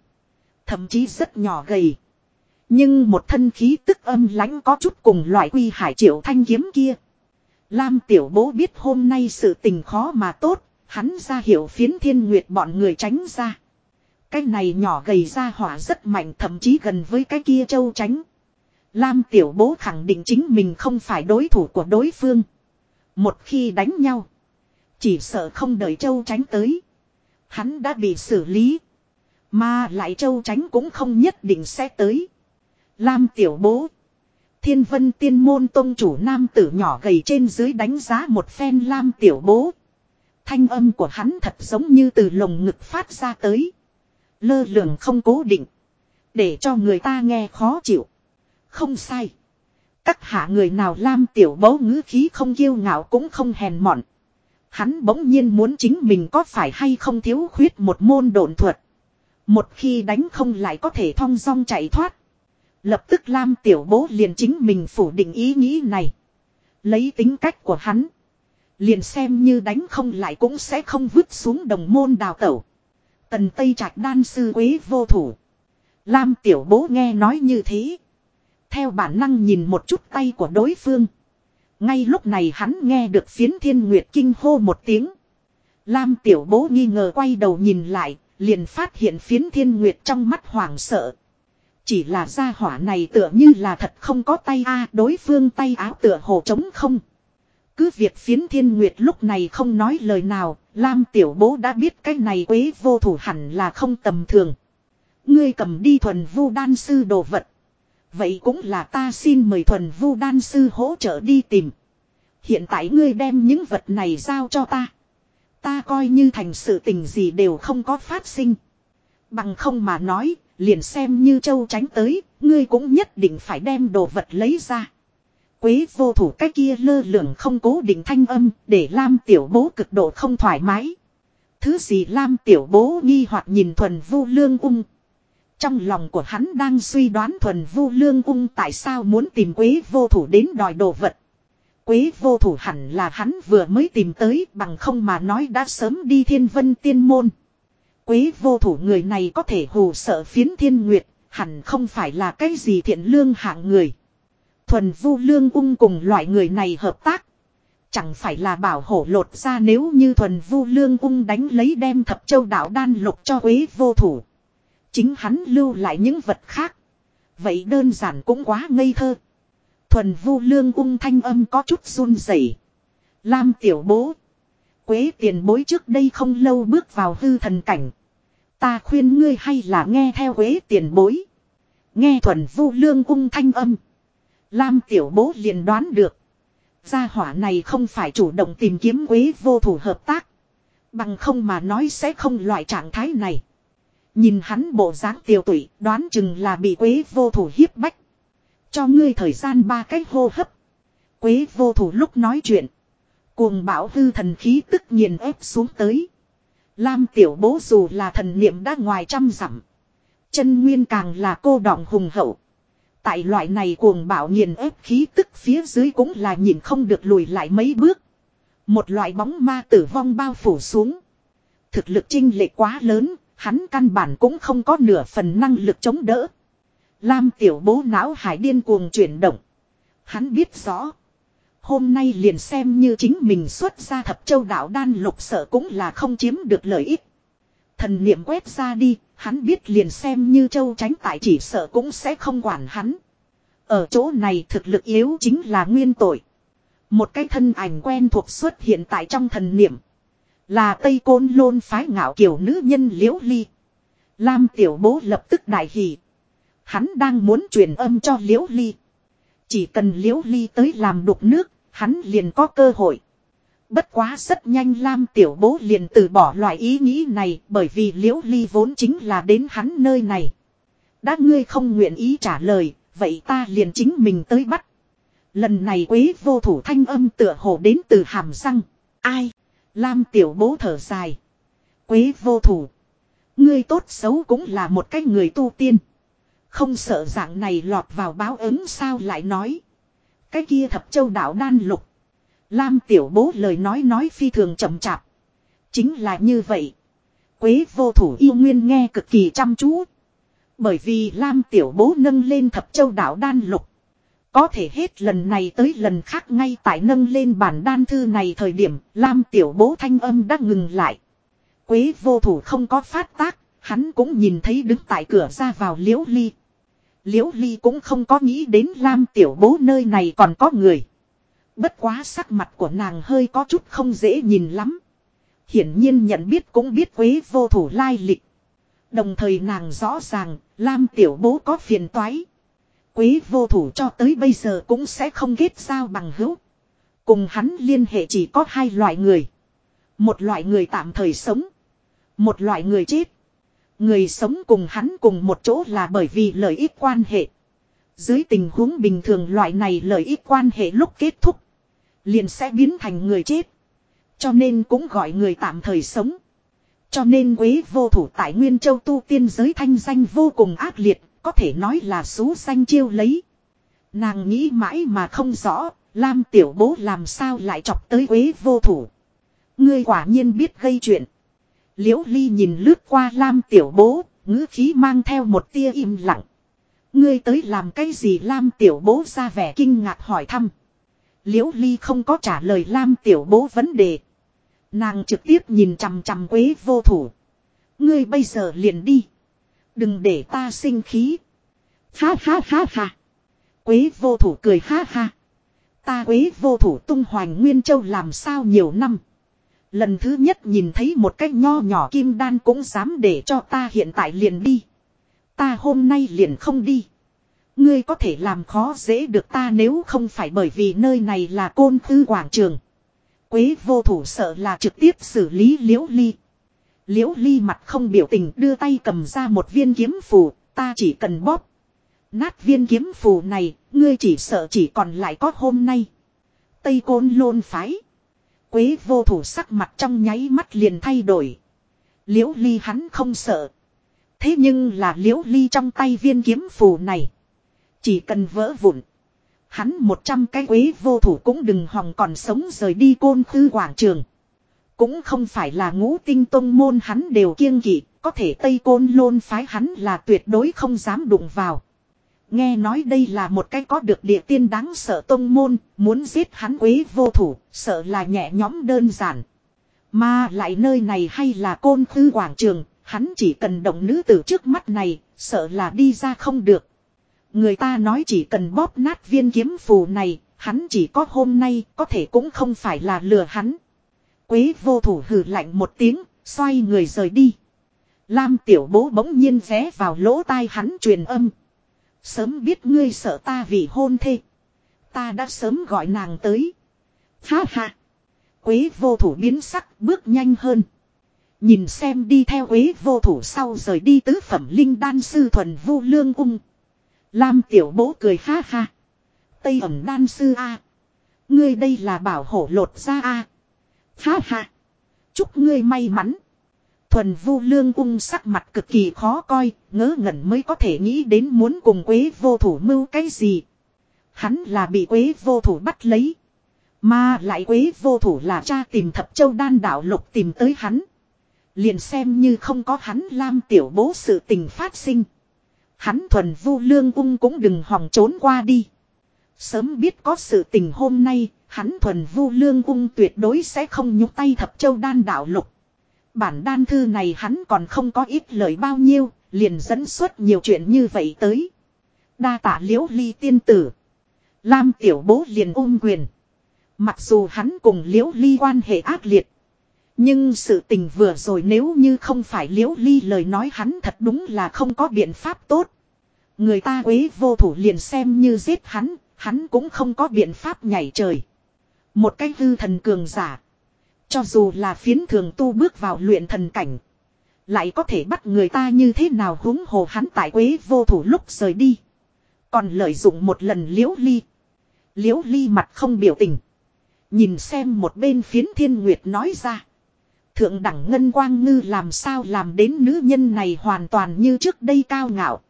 Thậm chí rất nhỏ gầy. Nhưng một thân khí tức âm lãnh có chút cùng loại quy hải triệu thanh kiếm kia. Lam tiểu bố biết hôm nay sự tình khó mà tốt, hắn ra hiểu phiến thiên nguyệt bọn người tránh ra. Cái này nhỏ gầy ra hỏa rất mạnh thậm chí gần với cái kia châu tránh. Lam tiểu bố khẳng định chính mình không phải đối thủ của đối phương. Một khi đánh nhau. Chỉ sợ không đợi châu tránh tới. Hắn đã bị xử lý. Mà lại châu tránh cũng không nhất định sẽ tới. Lam tiểu bố. Thiên vân tiên môn tôn chủ nam tử nhỏ gầy trên dưới đánh giá một phen lam tiểu bố. Thanh âm của hắn thật giống như từ lồng ngực phát ra tới. Lơ lường không cố định. Để cho người ta nghe khó chịu. Không sai. Các hạ người nào lam tiểu bố ngữ khí không kiêu ngạo cũng không hèn mọn. Hắn bỗng nhiên muốn chính mình có phải hay không thiếu khuyết một môn độn thuật. Một khi đánh không lại có thể thong dong chạy thoát. Lập tức Lam tiểu bố liền chính mình phủ định ý nghĩ này. Lấy tính cách của hắn. Liền xem như đánh không lại cũng sẽ không vứt xuống đồng môn đào tẩu. Tần Tây Trạch đan sư quế vô thủ. Lam tiểu bố nghe nói như thế. Theo bản năng nhìn một chút tay của đối phương. Ngay lúc này hắn nghe được phiến thiên nguyệt kinh hô một tiếng. Lam tiểu bố nghi ngờ quay đầu nhìn lại, liền phát hiện phiến thiên nguyệt trong mắt hoảng sợ. Chỉ là gia hỏa này tựa như là thật không có tay a đối phương tay áo tựa hồ trống không. Cứ việc phiến thiên nguyệt lúc này không nói lời nào, Lam tiểu bố đã biết cái này quế vô thủ hẳn là không tầm thường. Ngươi cầm đi thuần vu đan sư đồ vật. Vậy cũng là ta xin mời thuần vu đan sư hỗ trợ đi tìm. Hiện tại ngươi đem những vật này giao cho ta. Ta coi như thành sự tình gì đều không có phát sinh. Bằng không mà nói, liền xem như châu tránh tới, ngươi cũng nhất định phải đem đồ vật lấy ra. Quế vô thủ cái kia lơ lửng không cố định thanh âm, để Lam tiểu bố cực độ không thoải mái. Thứ gì Lam tiểu bố nghi hoặc nhìn thuần vu lương ung. Trong lòng của hắn đang suy đoán thuần vu lương ung tại sao muốn tìm quế vô thủ đến đòi đồ vật. Quế vô thủ hẳn là hắn vừa mới tìm tới bằng không mà nói đã sớm đi thiên vân tiên môn. Quế vô thủ người này có thể hù sợ phiến thiên nguyệt, hẳn không phải là cái gì thiện lương hạng người. Thuần vu lương ung cùng loại người này hợp tác. Chẳng phải là bảo hổ lột ra nếu như thuần vu lương ung đánh lấy đem thập châu đảo đan lục cho quế vô thủ. Chính hắn lưu lại những vật khác. Vậy đơn giản cũng quá ngây thơ. Thuần vu lương ung thanh âm có chút run rẩy. Lam tiểu bố. Quế tiền bối trước đây không lâu bước vào hư thần cảnh. Ta khuyên ngươi hay là nghe theo quế tiền bối. Nghe thuần vu lương ung thanh âm. Lam tiểu bố liền đoán được. Gia hỏa này không phải chủ động tìm kiếm quế vô thủ hợp tác. Bằng không mà nói sẽ không loại trạng thái này. Nhìn hắn bộ dáng tiêu tụy, đoán chừng là bị quế vô thủ hiếp bách. Cho ngươi thời gian ba cách hô hấp. Quế vô thủ lúc nói chuyện. Cuồng bão hư thần khí tức nhiên ép xuống tới. Lam tiểu bố dù là thần niệm đã ngoài trăm dặm. Chân nguyên càng là cô đọng hùng hậu. Tại loại này cuồng bạo nghiền ép khí tức phía dưới cũng là nhìn không được lùi lại mấy bước. Một loại bóng ma tử vong bao phủ xuống. Thực lực trinh lệ quá lớn, hắn căn bản cũng không có nửa phần năng lực chống đỡ. Lam tiểu bố não hải điên cuồng chuyển động. Hắn biết rõ. Hôm nay liền xem như chính mình xuất ra thập châu đạo đan lục sợ cũng là không chiếm được lợi ích. Thần niệm quét ra đi, hắn biết liền xem như châu tránh tại chỉ sợ cũng sẽ không quản hắn. Ở chỗ này thực lực yếu chính là nguyên tội. Một cái thân ảnh quen thuộc xuất hiện tại trong thần niệm. Là Tây Côn Lôn phái ngạo kiểu nữ nhân liễu ly. Lam tiểu bố lập tức đại hỷ. Hắn đang muốn truyền âm cho liễu ly. Chỉ cần liễu ly tới làm đục nước, hắn liền có cơ hội. Bất quá rất nhanh Lam tiểu bố liền từ bỏ loại ý nghĩ này bởi vì liễu ly vốn chính là đến hắn nơi này. Đã ngươi không nguyện ý trả lời, vậy ta liền chính mình tới bắt. Lần này quế vô thủ thanh âm tựa hồ đến từ hàm răng. Ai? Lam tiểu bố thở dài. Quế vô thủ. Ngươi tốt xấu cũng là một cái người tu tiên. Không sợ dạng này lọt vào báo ứng sao lại nói. Cái kia thập châu đảo đan lục. Lam tiểu bố lời nói nói phi thường chậm chạp. Chính là như vậy. Quế vô thủ yêu nguyên nghe cực kỳ chăm chú. Bởi vì Lam tiểu bố nâng lên thập châu đảo đan lục. Có thể hết lần này tới lần khác ngay tại nâng lên bản đan thư này thời điểm Lam tiểu bố thanh âm đã ngừng lại. Quế vô thủ không có phát tác, hắn cũng nhìn thấy đứng tại cửa ra vào liễu ly. Liễu ly cũng không có nghĩ đến Lam tiểu bố nơi này còn có người. Bất quá sắc mặt của nàng hơi có chút không dễ nhìn lắm. Hiển nhiên nhận biết cũng biết quế vô thủ lai lịch. Đồng thời nàng rõ ràng, Lam tiểu bố có phiền toái. Quế vô thủ cho tới bây giờ cũng sẽ không kết giao bằng hữu. Cùng hắn liên hệ chỉ có hai loại người. Một loại người tạm thời sống. Một loại người chết. Người sống cùng hắn cùng một chỗ là bởi vì lợi ích quan hệ. Dưới tình huống bình thường loại này lợi ích quan hệ lúc kết thúc. Liền sẽ biến thành người chết. Cho nên cũng gọi người tạm thời sống. Cho nên quế vô thủ tại Nguyên Châu tu tiên giới thanh danh vô cùng ác liệt, có thể nói là xú danh chiêu lấy. Nàng nghĩ mãi mà không rõ, Lam tiểu bố làm sao lại chọc tới quế vô thủ. Ngươi quả nhiên biết gây chuyện. Liễu Ly nhìn lướt qua Lam tiểu bố, ngữ khí mang theo một tia im lặng. Ngươi tới làm cái gì Lam tiểu bố ra vẻ kinh ngạc hỏi thăm. Liễu Ly không có trả lời Lam tiểu bố vấn đề. Nàng trực tiếp nhìn chằm chằm quế vô thủ. Ngươi bây giờ liền đi. Đừng để ta sinh khí. Ha ha ha ha. Quế vô thủ cười ha ha. Ta quế vô thủ tung hoành Nguyên Châu làm sao nhiều năm. Lần thứ nhất nhìn thấy một cái nho nhỏ kim đan cũng dám để cho ta hiện tại liền đi. Ta hôm nay liền không đi. Ngươi có thể làm khó dễ được ta nếu không phải bởi vì nơi này là côn thư quảng trường. Quế vô thủ sợ là trực tiếp xử lý liễu ly. Liễu ly mặt không biểu tình đưa tay cầm ra một viên kiếm phù, ta chỉ cần bóp. Nát viên kiếm phù này, ngươi chỉ sợ chỉ còn lại có hôm nay. Tây côn lôn phái. Quế vô thủ sắc mặt trong nháy mắt liền thay đổi. Liễu ly hắn không sợ. Thế nhưng là liễu ly trong tay viên kiếm phù này. Chỉ cần vỡ vụn. Hắn một trăm cái quế vô thủ cũng đừng hòng còn sống rời đi côn khư quảng trường. Cũng không phải là ngũ tinh tông môn hắn đều kiêng kỵ, có thể Tây Côn Lôn phái hắn là tuyệt đối không dám đụng vào. Nghe nói đây là một cái có được địa tiên đáng sợ tông môn, muốn giết hắn quế vô thủ, sợ là nhẹ nhõm đơn giản. Mà lại nơi này hay là côn khư quảng trường, hắn chỉ cần động nữ tử trước mắt này, sợ là đi ra không được. Người ta nói chỉ cần bóp nát viên kiếm phù này, hắn chỉ có hôm nay, có thể cũng không phải là lừa hắn. Quế vô thủ hừ lạnh một tiếng, xoay người rời đi. Lam tiểu bố bỗng nhiên vé vào lỗ tai hắn truyền âm. Sớm biết ngươi sợ ta vì hôn thê. Ta đã sớm gọi nàng tới. Ha ha. Quế vô thủ biến sắc bước nhanh hơn. Nhìn xem đi theo quế vô thủ sau rời đi tứ phẩm linh đan sư thuần vu lương ung. Lam tiểu bố cười ha ha. Tây ẩm đan sư A. Ngươi đây là bảo hổ lột ra A. Ha ha. Chúc ngươi may mắn. Thuần vu lương ung sắc mặt cực kỳ khó coi, ngớ ngẩn mới có thể nghĩ đến muốn cùng quế vô thủ mưu cái gì. Hắn là bị quế vô thủ bắt lấy. Mà lại quế vô thủ là cha tìm thập châu đan đạo lục tìm tới hắn. Liền xem như không có hắn lam tiểu bố sự tình phát sinh. Hắn thuần vu lương ung cũng đừng hòng trốn qua đi. Sớm biết có sự tình hôm nay, hắn thuần vu lương ung tuyệt đối sẽ không nhúc tay thập châu đan đạo lục. Bản đan thư này hắn còn không có ít lời bao nhiêu, liền dẫn xuất nhiều chuyện như vậy tới. Đa tả liễu ly tiên tử. Lam tiểu bố liền ôm quyền. Mặc dù hắn cùng liễu ly quan hệ ác liệt. Nhưng sự tình vừa rồi nếu như không phải liễu ly lời nói hắn thật đúng là không có biện pháp tốt. Người ta quế vô thủ liền xem như giết hắn, hắn cũng không có biện pháp nhảy trời. Một cái hư thần cường giả. Cho dù là phiến thường tu bước vào luyện thần cảnh. Lại có thể bắt người ta như thế nào húng hồ hắn tại quế vô thủ lúc rời đi. Còn lợi dụng một lần liễu ly. Liễu ly mặt không biểu tình. Nhìn xem một bên phiến thiên nguyệt nói ra. Thượng đẳng ngân quang ngư làm sao làm đến nữ nhân này hoàn toàn như trước đây cao ngạo.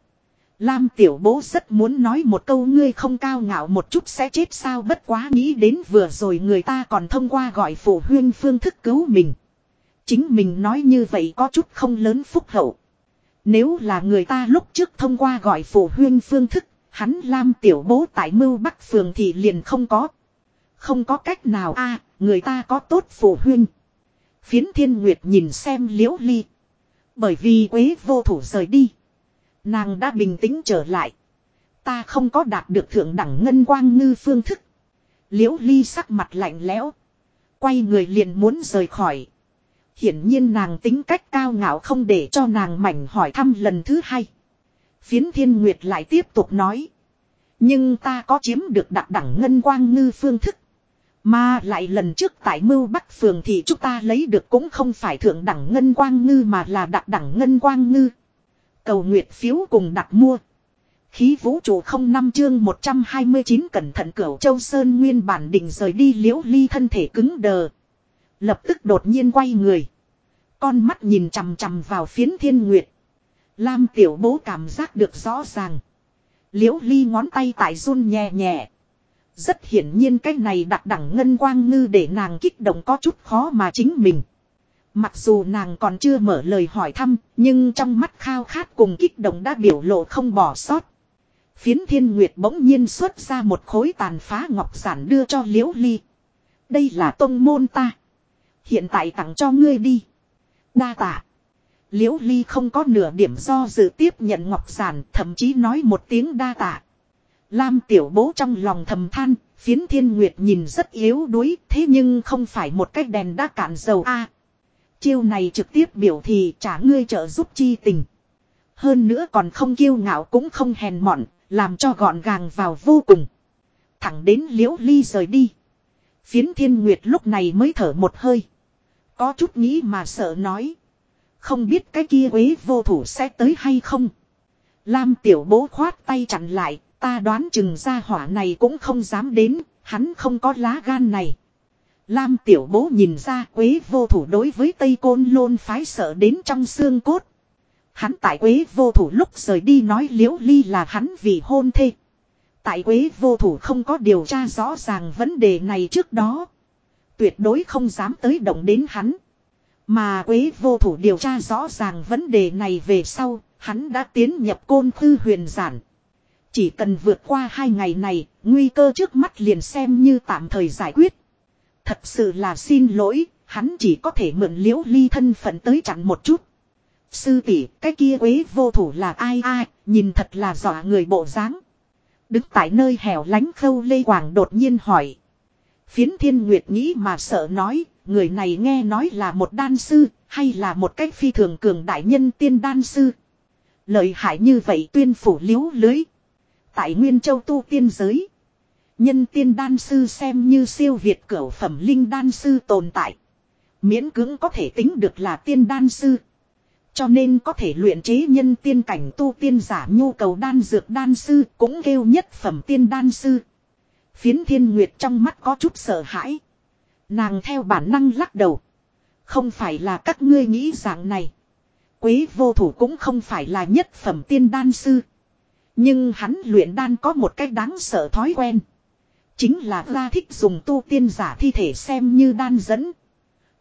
Lam tiểu bố rất muốn nói một câu ngươi không cao ngạo một chút sẽ chết sao bất quá nghĩ đến vừa rồi người ta còn thông qua gọi phụ huyên phương thức cứu mình. Chính mình nói như vậy có chút không lớn phúc hậu. Nếu là người ta lúc trước thông qua gọi phụ huyên phương thức, hắn Lam tiểu bố tại mưu bắc phường thì liền không có. Không có cách nào a người ta có tốt phụ huyên. Phiến thiên nguyệt nhìn xem liễu ly. Bởi vì quế vô thủ rời đi. Nàng đã bình tĩnh trở lại. Ta không có đạt được thượng đẳng ngân quang ngư phương thức. Liễu ly sắc mặt lạnh lẽo. Quay người liền muốn rời khỏi. Hiển nhiên nàng tính cách cao ngạo không để cho nàng mảnh hỏi thăm lần thứ hai. Phiến thiên nguyệt lại tiếp tục nói. Nhưng ta có chiếm được đặc đẳng ngân quang ngư phương thức. Mà lại lần trước tại mưu bắc phường thì chúng ta lấy được cũng không phải thượng đẳng ngân quang ngư mà là đặc đẳng ngân quang ngư. Cầu nguyệt phiếu cùng đặt mua. Khí vũ trụ không năm chương 129 cẩn thận cửu châu sơn nguyên bản định rời đi liễu ly thân thể cứng đờ. Lập tức đột nhiên quay người. Con mắt nhìn chằm chằm vào phiến thiên nguyệt. Lam tiểu bố cảm giác được rõ ràng. Liễu ly ngón tay tại run nhẹ nhẹ. Rất hiển nhiên cái này đặt đẳng ngân quang ngư để nàng kích động có chút khó mà chính mình. Mặc dù nàng còn chưa mở lời hỏi thăm, nhưng trong mắt khao khát cùng kích động đã biểu lộ không bỏ sót. Phiến thiên nguyệt bỗng nhiên xuất ra một khối tàn phá ngọc giản đưa cho liễu ly. Đây là tông môn ta. Hiện tại tặng cho ngươi đi. Đa tạ. Liễu ly không có nửa điểm do dự tiếp nhận ngọc giản, thậm chí nói một tiếng đa tạ. Lam tiểu bố trong lòng thầm than, phiến thiên nguyệt nhìn rất yếu đuối, thế nhưng không phải một cái đèn đã cạn dầu a Chiêu này trực tiếp biểu thì trả ngươi trợ giúp chi tình. Hơn nữa còn không kiêu ngạo cũng không hèn mọn, làm cho gọn gàng vào vô cùng. Thẳng đến liễu ly rời đi. Phiến thiên nguyệt lúc này mới thở một hơi. Có chút nghĩ mà sợ nói. Không biết cái kia quế vô thủ sẽ tới hay không. Lam tiểu bố khoát tay chặn lại, ta đoán chừng ra hỏa này cũng không dám đến, hắn không có lá gan này. Lam tiểu bố nhìn ra quế vô thủ đối với Tây Côn Lôn phái sợ đến trong xương cốt. Hắn tại quế vô thủ lúc rời đi nói liễu ly là hắn vì hôn thê. Tại quế vô thủ không có điều tra rõ ràng vấn đề này trước đó. Tuyệt đối không dám tới động đến hắn. Mà quế vô thủ điều tra rõ ràng vấn đề này về sau, hắn đã tiến nhập côn khư huyền giản. Chỉ cần vượt qua hai ngày này, nguy cơ trước mắt liền xem như tạm thời giải quyết. Thật sự là xin lỗi, hắn chỉ có thể mượn liễu ly thân phận tới chặn một chút. Sư tỷ, cái kia quế vô thủ là ai ai, nhìn thật là dọa người bộ dáng. Đứng tại nơi hẻo lánh khâu lê quảng đột nhiên hỏi. Phiến thiên nguyệt nghĩ mà sợ nói, người này nghe nói là một đan sư, hay là một cách phi thường cường đại nhân tiên đan sư. Lợi hại như vậy tuyên phủ liếu lưới. Tại Nguyên Châu tu tiên giới. Nhân tiên đan sư xem như siêu việt cửu phẩm linh đan sư tồn tại. Miễn cưỡng có thể tính được là tiên đan sư. Cho nên có thể luyện chế nhân tiên cảnh tu tiên giả nhu cầu đan dược đan sư cũng kêu nhất phẩm tiên đan sư. Phiến thiên nguyệt trong mắt có chút sợ hãi. Nàng theo bản năng lắc đầu. Không phải là các ngươi nghĩ dạng này. Quế vô thủ cũng không phải là nhất phẩm tiên đan sư. Nhưng hắn luyện đan có một cách đáng sợ thói quen. Chính là ra thích dùng tu tiên giả thi thể xem như đan dẫn.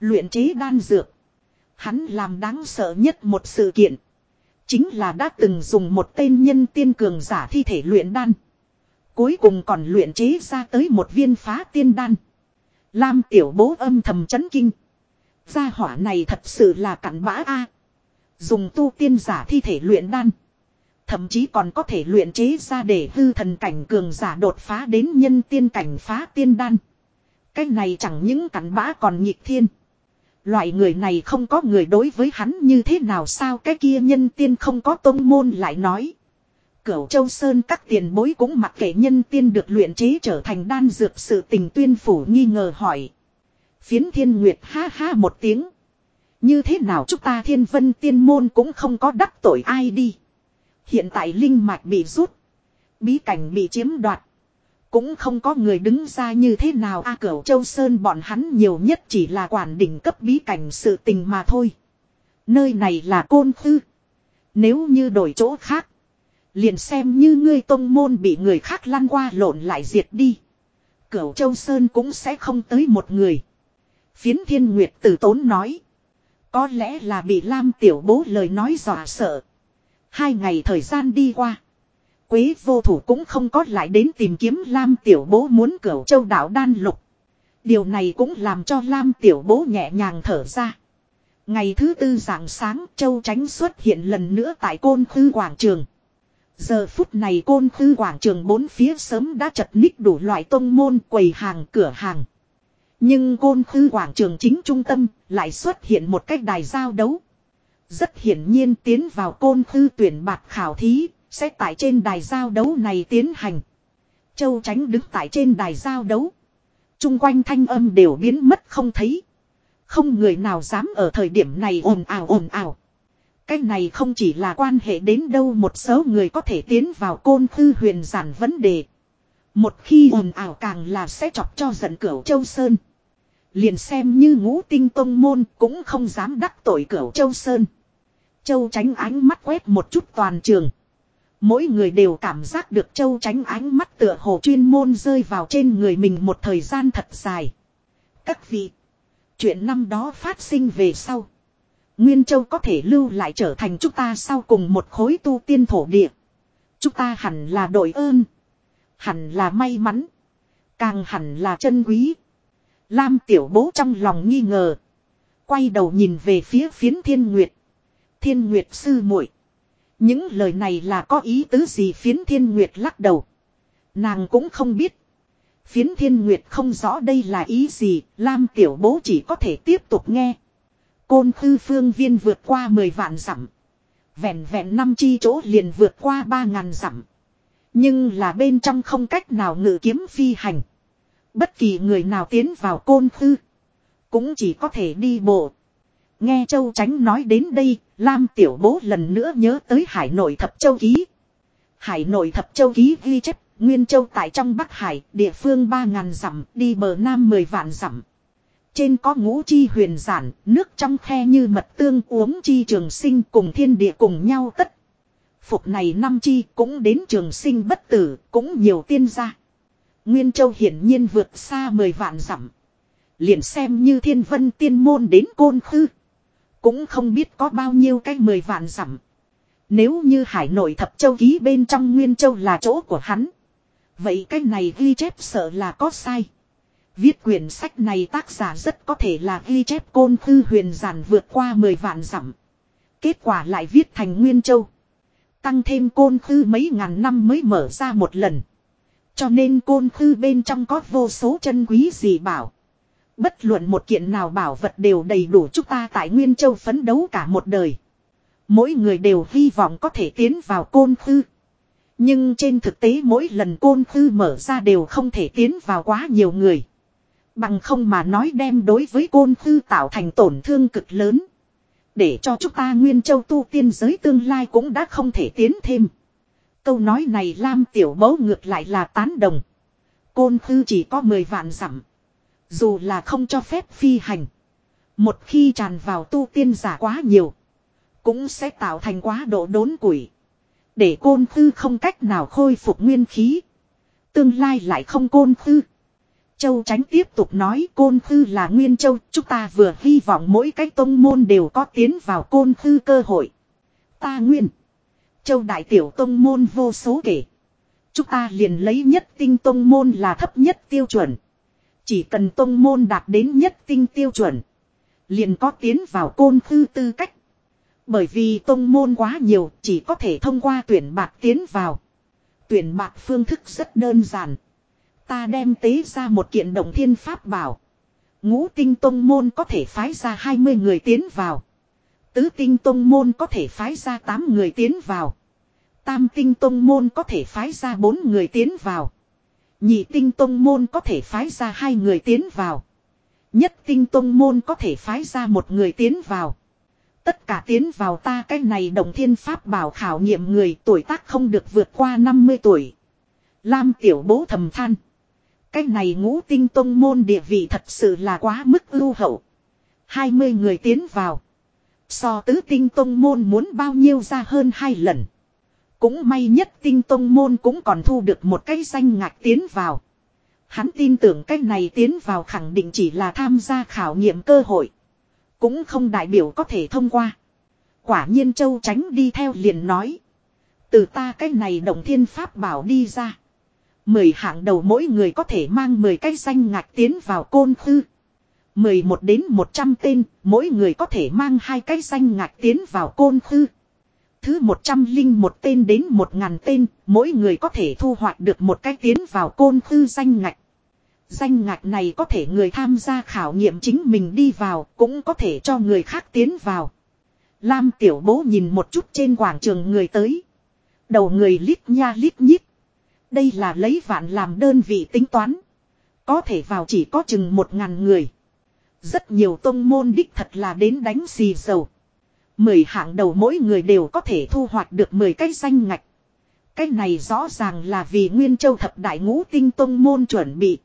Luyện chế đan dược. Hắn làm đáng sợ nhất một sự kiện. Chính là đã từng dùng một tên nhân tiên cường giả thi thể luyện đan. Cuối cùng còn luyện chế ra tới một viên phá tiên đan. Lam tiểu bố âm thầm chấn kinh. Gia hỏa này thật sự là cặn bã a. Dùng tu tiên giả thi thể luyện đan. Thậm chí còn có thể luyện chế ra để hư thần cảnh cường giả đột phá đến nhân tiên cảnh phá tiên đan. Cái này chẳng những cặn bã còn nhịp thiên. Loại người này không có người đối với hắn như thế nào sao cái kia nhân tiên không có tông môn lại nói. Cửu Châu Sơn các tiền bối cũng mặc kệ nhân tiên được luyện chế trở thành đan dược sự tình tuyên phủ nghi ngờ hỏi. Phiến thiên nguyệt ha ha một tiếng. Như thế nào chúng ta thiên vân tiên môn cũng không có đắc tội ai đi. Hiện tại linh mạch bị rút. Bí cảnh bị chiếm đoạt. Cũng không có người đứng ra như thế nào a cửu châu sơn bọn hắn nhiều nhất chỉ là quản đỉnh cấp bí cảnh sự tình mà thôi. Nơi này là côn khư. Nếu như đổi chỗ khác. Liền xem như ngươi tông môn bị người khác lăn qua lộn lại diệt đi. Cửu châu sơn cũng sẽ không tới một người. Phiến thiên nguyệt tử tốn nói. Có lẽ là bị Lam tiểu bố lời nói dọa sợ. Hai ngày thời gian đi qua. Quế vô thủ cũng không có lại đến tìm kiếm Lam tiểu bố muốn cửu châu đảo đan lục. Điều này cũng làm cho Lam tiểu bố nhẹ nhàng thở ra. Ngày thứ tư rạng sáng, châu tránh xuất hiện lần nữa tại côn khư quảng trường. Giờ phút này côn khư quảng trường bốn phía sớm đã chật ních đủ loại tông môn, quầy hàng, cửa hàng. Nhưng côn khư quảng trường chính trung tâm, lại xuất hiện một cách đài giao đấu. Rất hiển nhiên tiến vào côn khư tuyển bạc khảo thí, sẽ tại trên đài giao đấu này tiến hành. Châu tránh đứng tại trên đài giao đấu. Trung quanh thanh âm đều biến mất không thấy. Không người nào dám ở thời điểm này ồn ào ồn ào. Cái này không chỉ là quan hệ đến đâu một số người có thể tiến vào côn khư huyền giản vấn đề. Một khi ồn ào càng là sẽ chọc cho giận cửu châu Sơn. Liền xem như ngũ tinh tông môn cũng không dám đắc tội cửu châu Sơn. Châu tránh ánh mắt quét một chút toàn trường. Mỗi người đều cảm giác được châu tránh ánh mắt tựa hồ chuyên môn rơi vào trên người mình một thời gian thật dài. Các vị. Chuyện năm đó phát sinh về sau. Nguyên Châu có thể lưu lại trở thành chúng ta sau cùng một khối tu tiên thổ địa. Chúng ta hẳn là đội ơn. Hẳn là may mắn. Càng hẳn là chân quý. Lam tiểu bố trong lòng nghi ngờ. Quay đầu nhìn về phía phiến thiên nguyệt. Thiên nguyệt sư muội Những lời này là có ý tứ gì phiến thiên nguyệt lắc đầu. Nàng cũng không biết. Phiến thiên nguyệt không rõ đây là ý gì. Lam tiểu bố chỉ có thể tiếp tục nghe. Côn khư phương viên vượt qua 10 vạn dặm. Vẹn vẹn năm chi chỗ liền vượt qua 3 ngàn dặm. Nhưng là bên trong không cách nào ngự kiếm phi hành. Bất kỳ người nào tiến vào côn khư. Cũng chỉ có thể đi bộ. Nghe Châu Tránh nói đến đây, Lam Tiểu Bố lần nữa nhớ tới Hải Nội Thập Châu Ký. Hải Nội Thập Châu Ký ghi chép, Nguyên Châu tại trong Bắc Hải, địa phương 3.000 dặm, đi bờ Nam 10 vạn dặm. Trên có ngũ chi huyền giản, nước trong khe như mật tương uống chi trường sinh cùng thiên địa cùng nhau tất. Phục này năm chi cũng đến trường sinh bất tử, cũng nhiều tiên gia. Nguyên Châu hiển nhiên vượt xa 10 vạn dặm. Liền xem như thiên vân tiên môn đến côn khư. Cũng không biết có bao nhiêu cái 10 vạn dặm. Nếu như hải nội thập châu ký bên trong Nguyên Châu là chỗ của hắn. Vậy cái này ghi chép sợ là có sai. Viết quyển sách này tác giả rất có thể là ghi chép côn thư huyền giản vượt qua 10 vạn dặm. Kết quả lại viết thành Nguyên Châu. Tăng thêm côn thư mấy ngàn năm mới mở ra một lần. Cho nên côn thư bên trong có vô số chân quý gì bảo. Bất luận một kiện nào bảo vật đều đầy đủ chúng ta tại Nguyên Châu phấn đấu cả một đời. Mỗi người đều hy vọng có thể tiến vào côn khư. Nhưng trên thực tế mỗi lần côn khư mở ra đều không thể tiến vào quá nhiều người. Bằng không mà nói đem đối với côn khư tạo thành tổn thương cực lớn. Để cho chúng ta Nguyên Châu tu tiên giới tương lai cũng đã không thể tiến thêm. Câu nói này Lam Tiểu Mẫu ngược lại là tán đồng. Côn khư chỉ có 10 vạn dặm. Dù là không cho phép phi hành. Một khi tràn vào tu tiên giả quá nhiều. Cũng sẽ tạo thành quá độ đốn củi. Để côn khư không cách nào khôi phục nguyên khí. Tương lai lại không côn khư. Châu Tránh tiếp tục nói Côn Khư là Nguyên Châu, chúng ta vừa hy vọng mỗi cái tông môn đều có tiến vào Côn Khư cơ hội. Ta Nguyên. Châu Đại Tiểu tông môn vô số kể. Chúng ta liền lấy nhất tinh tông môn là thấp nhất tiêu chuẩn. Chỉ cần tông môn đạt đến nhất tinh tiêu chuẩn. Liền có tiến vào Côn Khư tư cách. Bởi vì tông môn quá nhiều, chỉ có thể thông qua tuyển bạc tiến vào. Tuyển bạc phương thức rất đơn giản. Ta đem tế ra một kiện động thiên pháp bảo. Ngũ tinh tông môn có thể phái ra 20 người tiến vào. Tứ tinh tông môn có thể phái ra 8 người tiến vào. Tam tinh tông môn có thể phái ra 4 người tiến vào. Nhị tinh tông môn có thể phái ra hai người tiến vào. Nhất tinh tông môn có thể phái ra một người tiến vào. Tất cả tiến vào ta cái này đồng thiên pháp bảo khảo nghiệm người tuổi tác không được vượt qua 50 tuổi. Lam tiểu bố thầm than. Cái này ngũ tinh tông môn địa vị thật sự là quá mức ưu hậu. 20 người tiến vào. So tứ tinh tông môn muốn bao nhiêu ra hơn hai lần. Cũng may nhất tinh tông môn cũng còn thu được một cái danh ngạc tiến vào. Hắn tin tưởng cái này tiến vào khẳng định chỉ là tham gia khảo nghiệm cơ hội. Cũng không đại biểu có thể thông qua. Quả nhiên châu tránh đi theo liền nói. Từ ta cái này động thiên pháp bảo đi ra. Mười hạng đầu mỗi người có thể mang 10 cái danh ngạc tiến vào côn khư. 11 đến 100 tên, mỗi người có thể mang hai cái danh ngạc tiến vào côn khư. Thứ 101 tên đến 1000 tên, mỗi người có thể thu hoạch được một cái tiến vào côn khư danh ngạch. Danh ngạch này có thể người tham gia khảo nghiệm chính mình đi vào, cũng có thể cho người khác tiến vào. Lam tiểu bố nhìn một chút trên quảng trường người tới. Đầu người lít nha lít nhít. Đây là lấy vạn làm đơn vị tính toán. Có thể vào chỉ có chừng một ngàn người. Rất nhiều tông môn đích thật là đến đánh xì dầu. Mười hạng đầu mỗi người đều có thể thu hoạch được mười cái danh ngạch. Cái này rõ ràng là vì Nguyên Châu thập đại ngũ tinh tông môn chuẩn bị.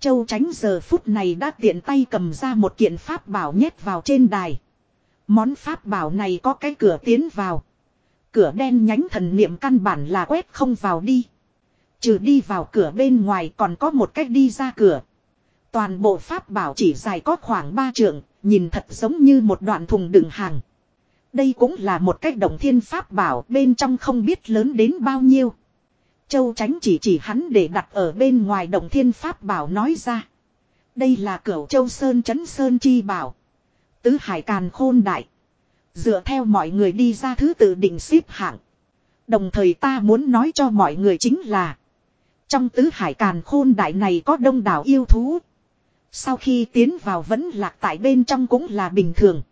Châu tránh giờ phút này đã tiện tay cầm ra một kiện pháp bảo nhét vào trên đài. Món pháp bảo này có cái cửa tiến vào. Cửa đen nhánh thần niệm căn bản là quét không vào đi. Trừ đi vào cửa bên ngoài còn có một cách đi ra cửa. Toàn bộ pháp bảo chỉ dài có khoảng 3 trượng, nhìn thật giống như một đoạn thùng đựng hàng. Đây cũng là một cách động thiên pháp bảo bên trong không biết lớn đến bao nhiêu. Châu tránh chỉ chỉ hắn để đặt ở bên ngoài động thiên pháp bảo nói ra. Đây là cửu châu sơn chấn sơn chi bảo. Tứ hải càn khôn đại. Dựa theo mọi người đi ra thứ tự định xếp hạng. Đồng thời ta muốn nói cho mọi người chính là. Trong tứ hải càn khôn đại này có đông đảo yêu thú. Sau khi tiến vào vẫn lạc tại bên trong cũng là bình thường.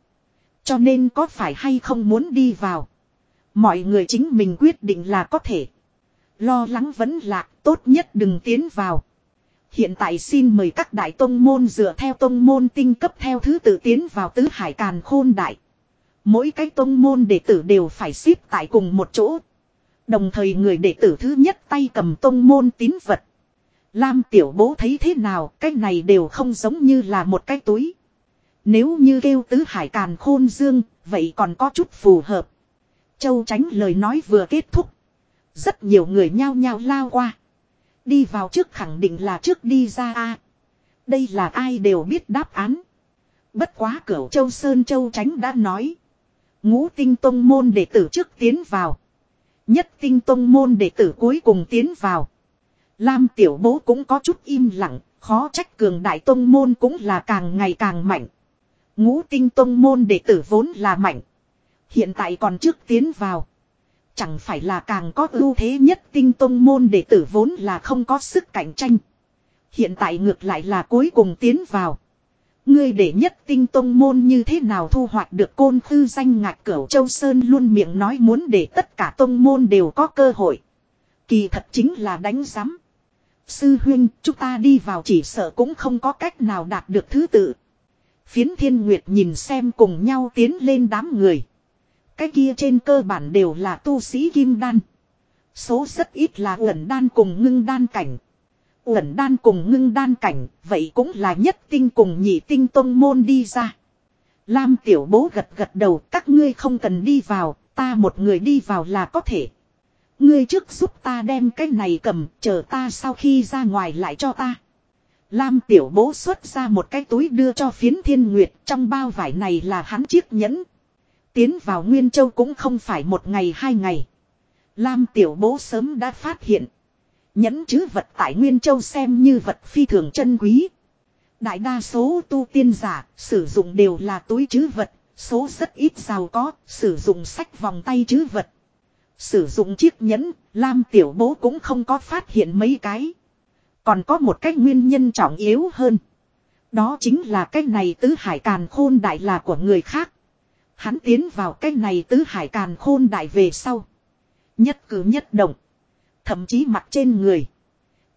Cho nên có phải hay không muốn đi vào. Mọi người chính mình quyết định là có thể. Lo lắng vẫn lạc tốt nhất đừng tiến vào. Hiện tại xin mời các đại tông môn dựa theo tông môn tinh cấp theo thứ tự tiến vào tứ hải càn khôn đại. Mỗi cái tông môn đệ tử đều phải xếp tại cùng một chỗ. Đồng thời người đệ tử thứ nhất tay cầm tông môn tín vật. Lam tiểu bố thấy thế nào, cái này đều không giống như là một cái túi. Nếu như kêu tứ hải càn khôn dương, vậy còn có chút phù hợp. Châu tránh lời nói vừa kết thúc. Rất nhiều người nhao nhao lao qua. Đi vào trước khẳng định là trước đi ra a Đây là ai đều biết đáp án. Bất quá cửu châu Sơn Châu Tránh đã nói. Ngũ tinh tông môn đệ tử trước tiến vào. Nhất tinh tông môn đệ tử cuối cùng tiến vào. Lam tiểu bố cũng có chút im lặng, khó trách cường đại tông môn cũng là càng ngày càng mạnh. Ngũ tinh tông môn đệ tử vốn là mạnh. Hiện tại còn trước tiến vào. Chẳng phải là càng có ưu thế nhất tinh tông môn đệ tử vốn là không có sức cạnh tranh. Hiện tại ngược lại là cuối cùng tiến vào. Ngươi để nhất tinh tông môn như thế nào thu hoạch được côn khư danh ngạc cửu châu Sơn luôn miệng nói muốn để tất cả tông môn đều có cơ hội. Kỳ thật chính là đánh giám. Sư huynh, chúng ta đi vào chỉ sợ cũng không có cách nào đạt được thứ tự. Phiến thiên nguyệt nhìn xem cùng nhau tiến lên đám người. Cái kia trên cơ bản đều là tu sĩ kim đan. Số rất ít là uẩn đan cùng ngưng đan cảnh. Uẩn đan cùng ngưng đan cảnh, vậy cũng là nhất tinh cùng nhị tinh tông môn đi ra. Lam tiểu bố gật gật đầu, các ngươi không cần đi vào, ta một người đi vào là có thể. Ngươi trước giúp ta đem cái này cầm, chờ ta sau khi ra ngoài lại cho ta. Lam tiểu bố xuất ra một cái túi đưa cho phiến thiên nguyệt, trong bao vải này là hắn chiếc nhẫn. Tiến vào Nguyên Châu cũng không phải một ngày hai ngày. Lam tiểu bố sớm đã phát hiện. Nhẫn chứ vật tại Nguyên Châu xem như vật phi thường chân quý. Đại đa số tu tiên giả sử dụng đều là túi chứ vật, số rất ít giàu có, sử dụng sách vòng tay chứ vật. Sử dụng chiếc nhẫn, Lam Tiểu Bố cũng không có phát hiện mấy cái. Còn có một cái nguyên nhân trọng yếu hơn. Đó chính là cái này tứ hải càn khôn đại là của người khác. Hắn tiến vào cái này tứ hải càn khôn đại về sau. Nhất cử nhất động. Thậm chí mặt trên người.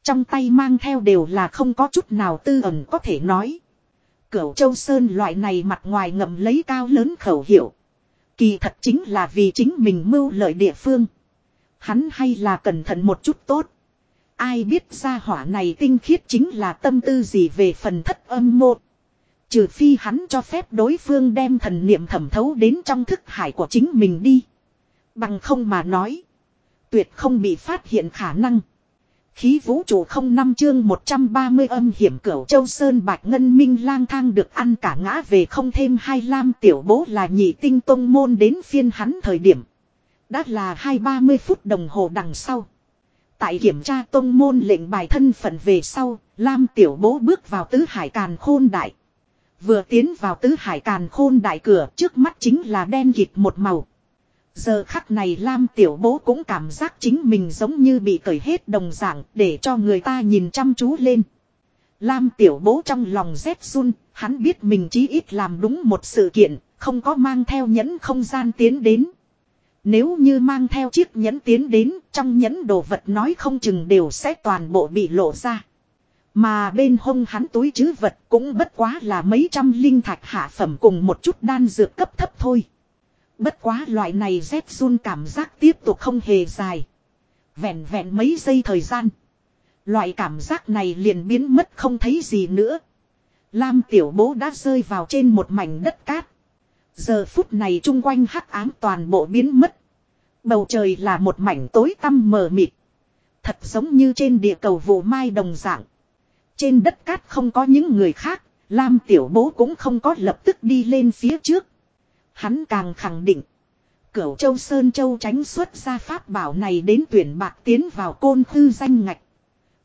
Trong tay mang theo đều là không có chút nào tư ẩn có thể nói. Cửu Châu Sơn loại này mặt ngoài ngậm lấy cao lớn khẩu hiệu. Kỳ thật chính là vì chính mình mưu lợi địa phương. Hắn hay là cẩn thận một chút tốt. Ai biết ra hỏa này tinh khiết chính là tâm tư gì về phần thất âm một. Trừ phi hắn cho phép đối phương đem thần niệm thẩm thấu đến trong thức hải của chính mình đi. Bằng không mà nói. Tuyệt không bị phát hiện khả năng. Khí vũ trụ không năm chương 130 âm hiểm cửu châu sơn bạch ngân minh lang thang được ăn cả ngã về không thêm hai lam tiểu bố là nhị tinh tông môn đến phiên hắn thời điểm. Đã là hai ba mươi phút đồng hồ đằng sau. Tại kiểm tra tông môn lệnh bài thân phận về sau, lam tiểu bố bước vào tứ hải càn khôn đại. Vừa tiến vào tứ hải càn khôn đại cửa trước mắt chính là đen kịt một màu. Giờ khắc này Lam Tiểu Bố cũng cảm giác chính mình giống như bị cởi hết đồng dạng để cho người ta nhìn chăm chú lên. Lam Tiểu Bố trong lòng rét run, hắn biết mình chí ít làm đúng một sự kiện, không có mang theo nhẫn không gian tiến đến. Nếu như mang theo chiếc nhẫn tiến đến, trong nhẫn đồ vật nói không chừng đều sẽ toàn bộ bị lộ ra. Mà bên hông hắn túi chứ vật cũng bất quá là mấy trăm linh thạch hạ phẩm cùng một chút đan dược cấp thấp thôi. Bất quá loại này rét run cảm giác tiếp tục không hề dài. Vẹn vẹn mấy giây thời gian. Loại cảm giác này liền biến mất không thấy gì nữa. Lam tiểu bố đã rơi vào trên một mảnh đất cát. Giờ phút này chung quanh hắc ám toàn bộ biến mất. Bầu trời là một mảnh tối tăm mờ mịt. Thật giống như trên địa cầu vụ mai đồng dạng. Trên đất cát không có những người khác, Lam tiểu bố cũng không có lập tức đi lên phía trước. Hắn càng khẳng định. Cửu Châu Sơn Châu tránh xuất ra pháp bảo này đến tuyển bạc tiến vào côn khư danh ngạch.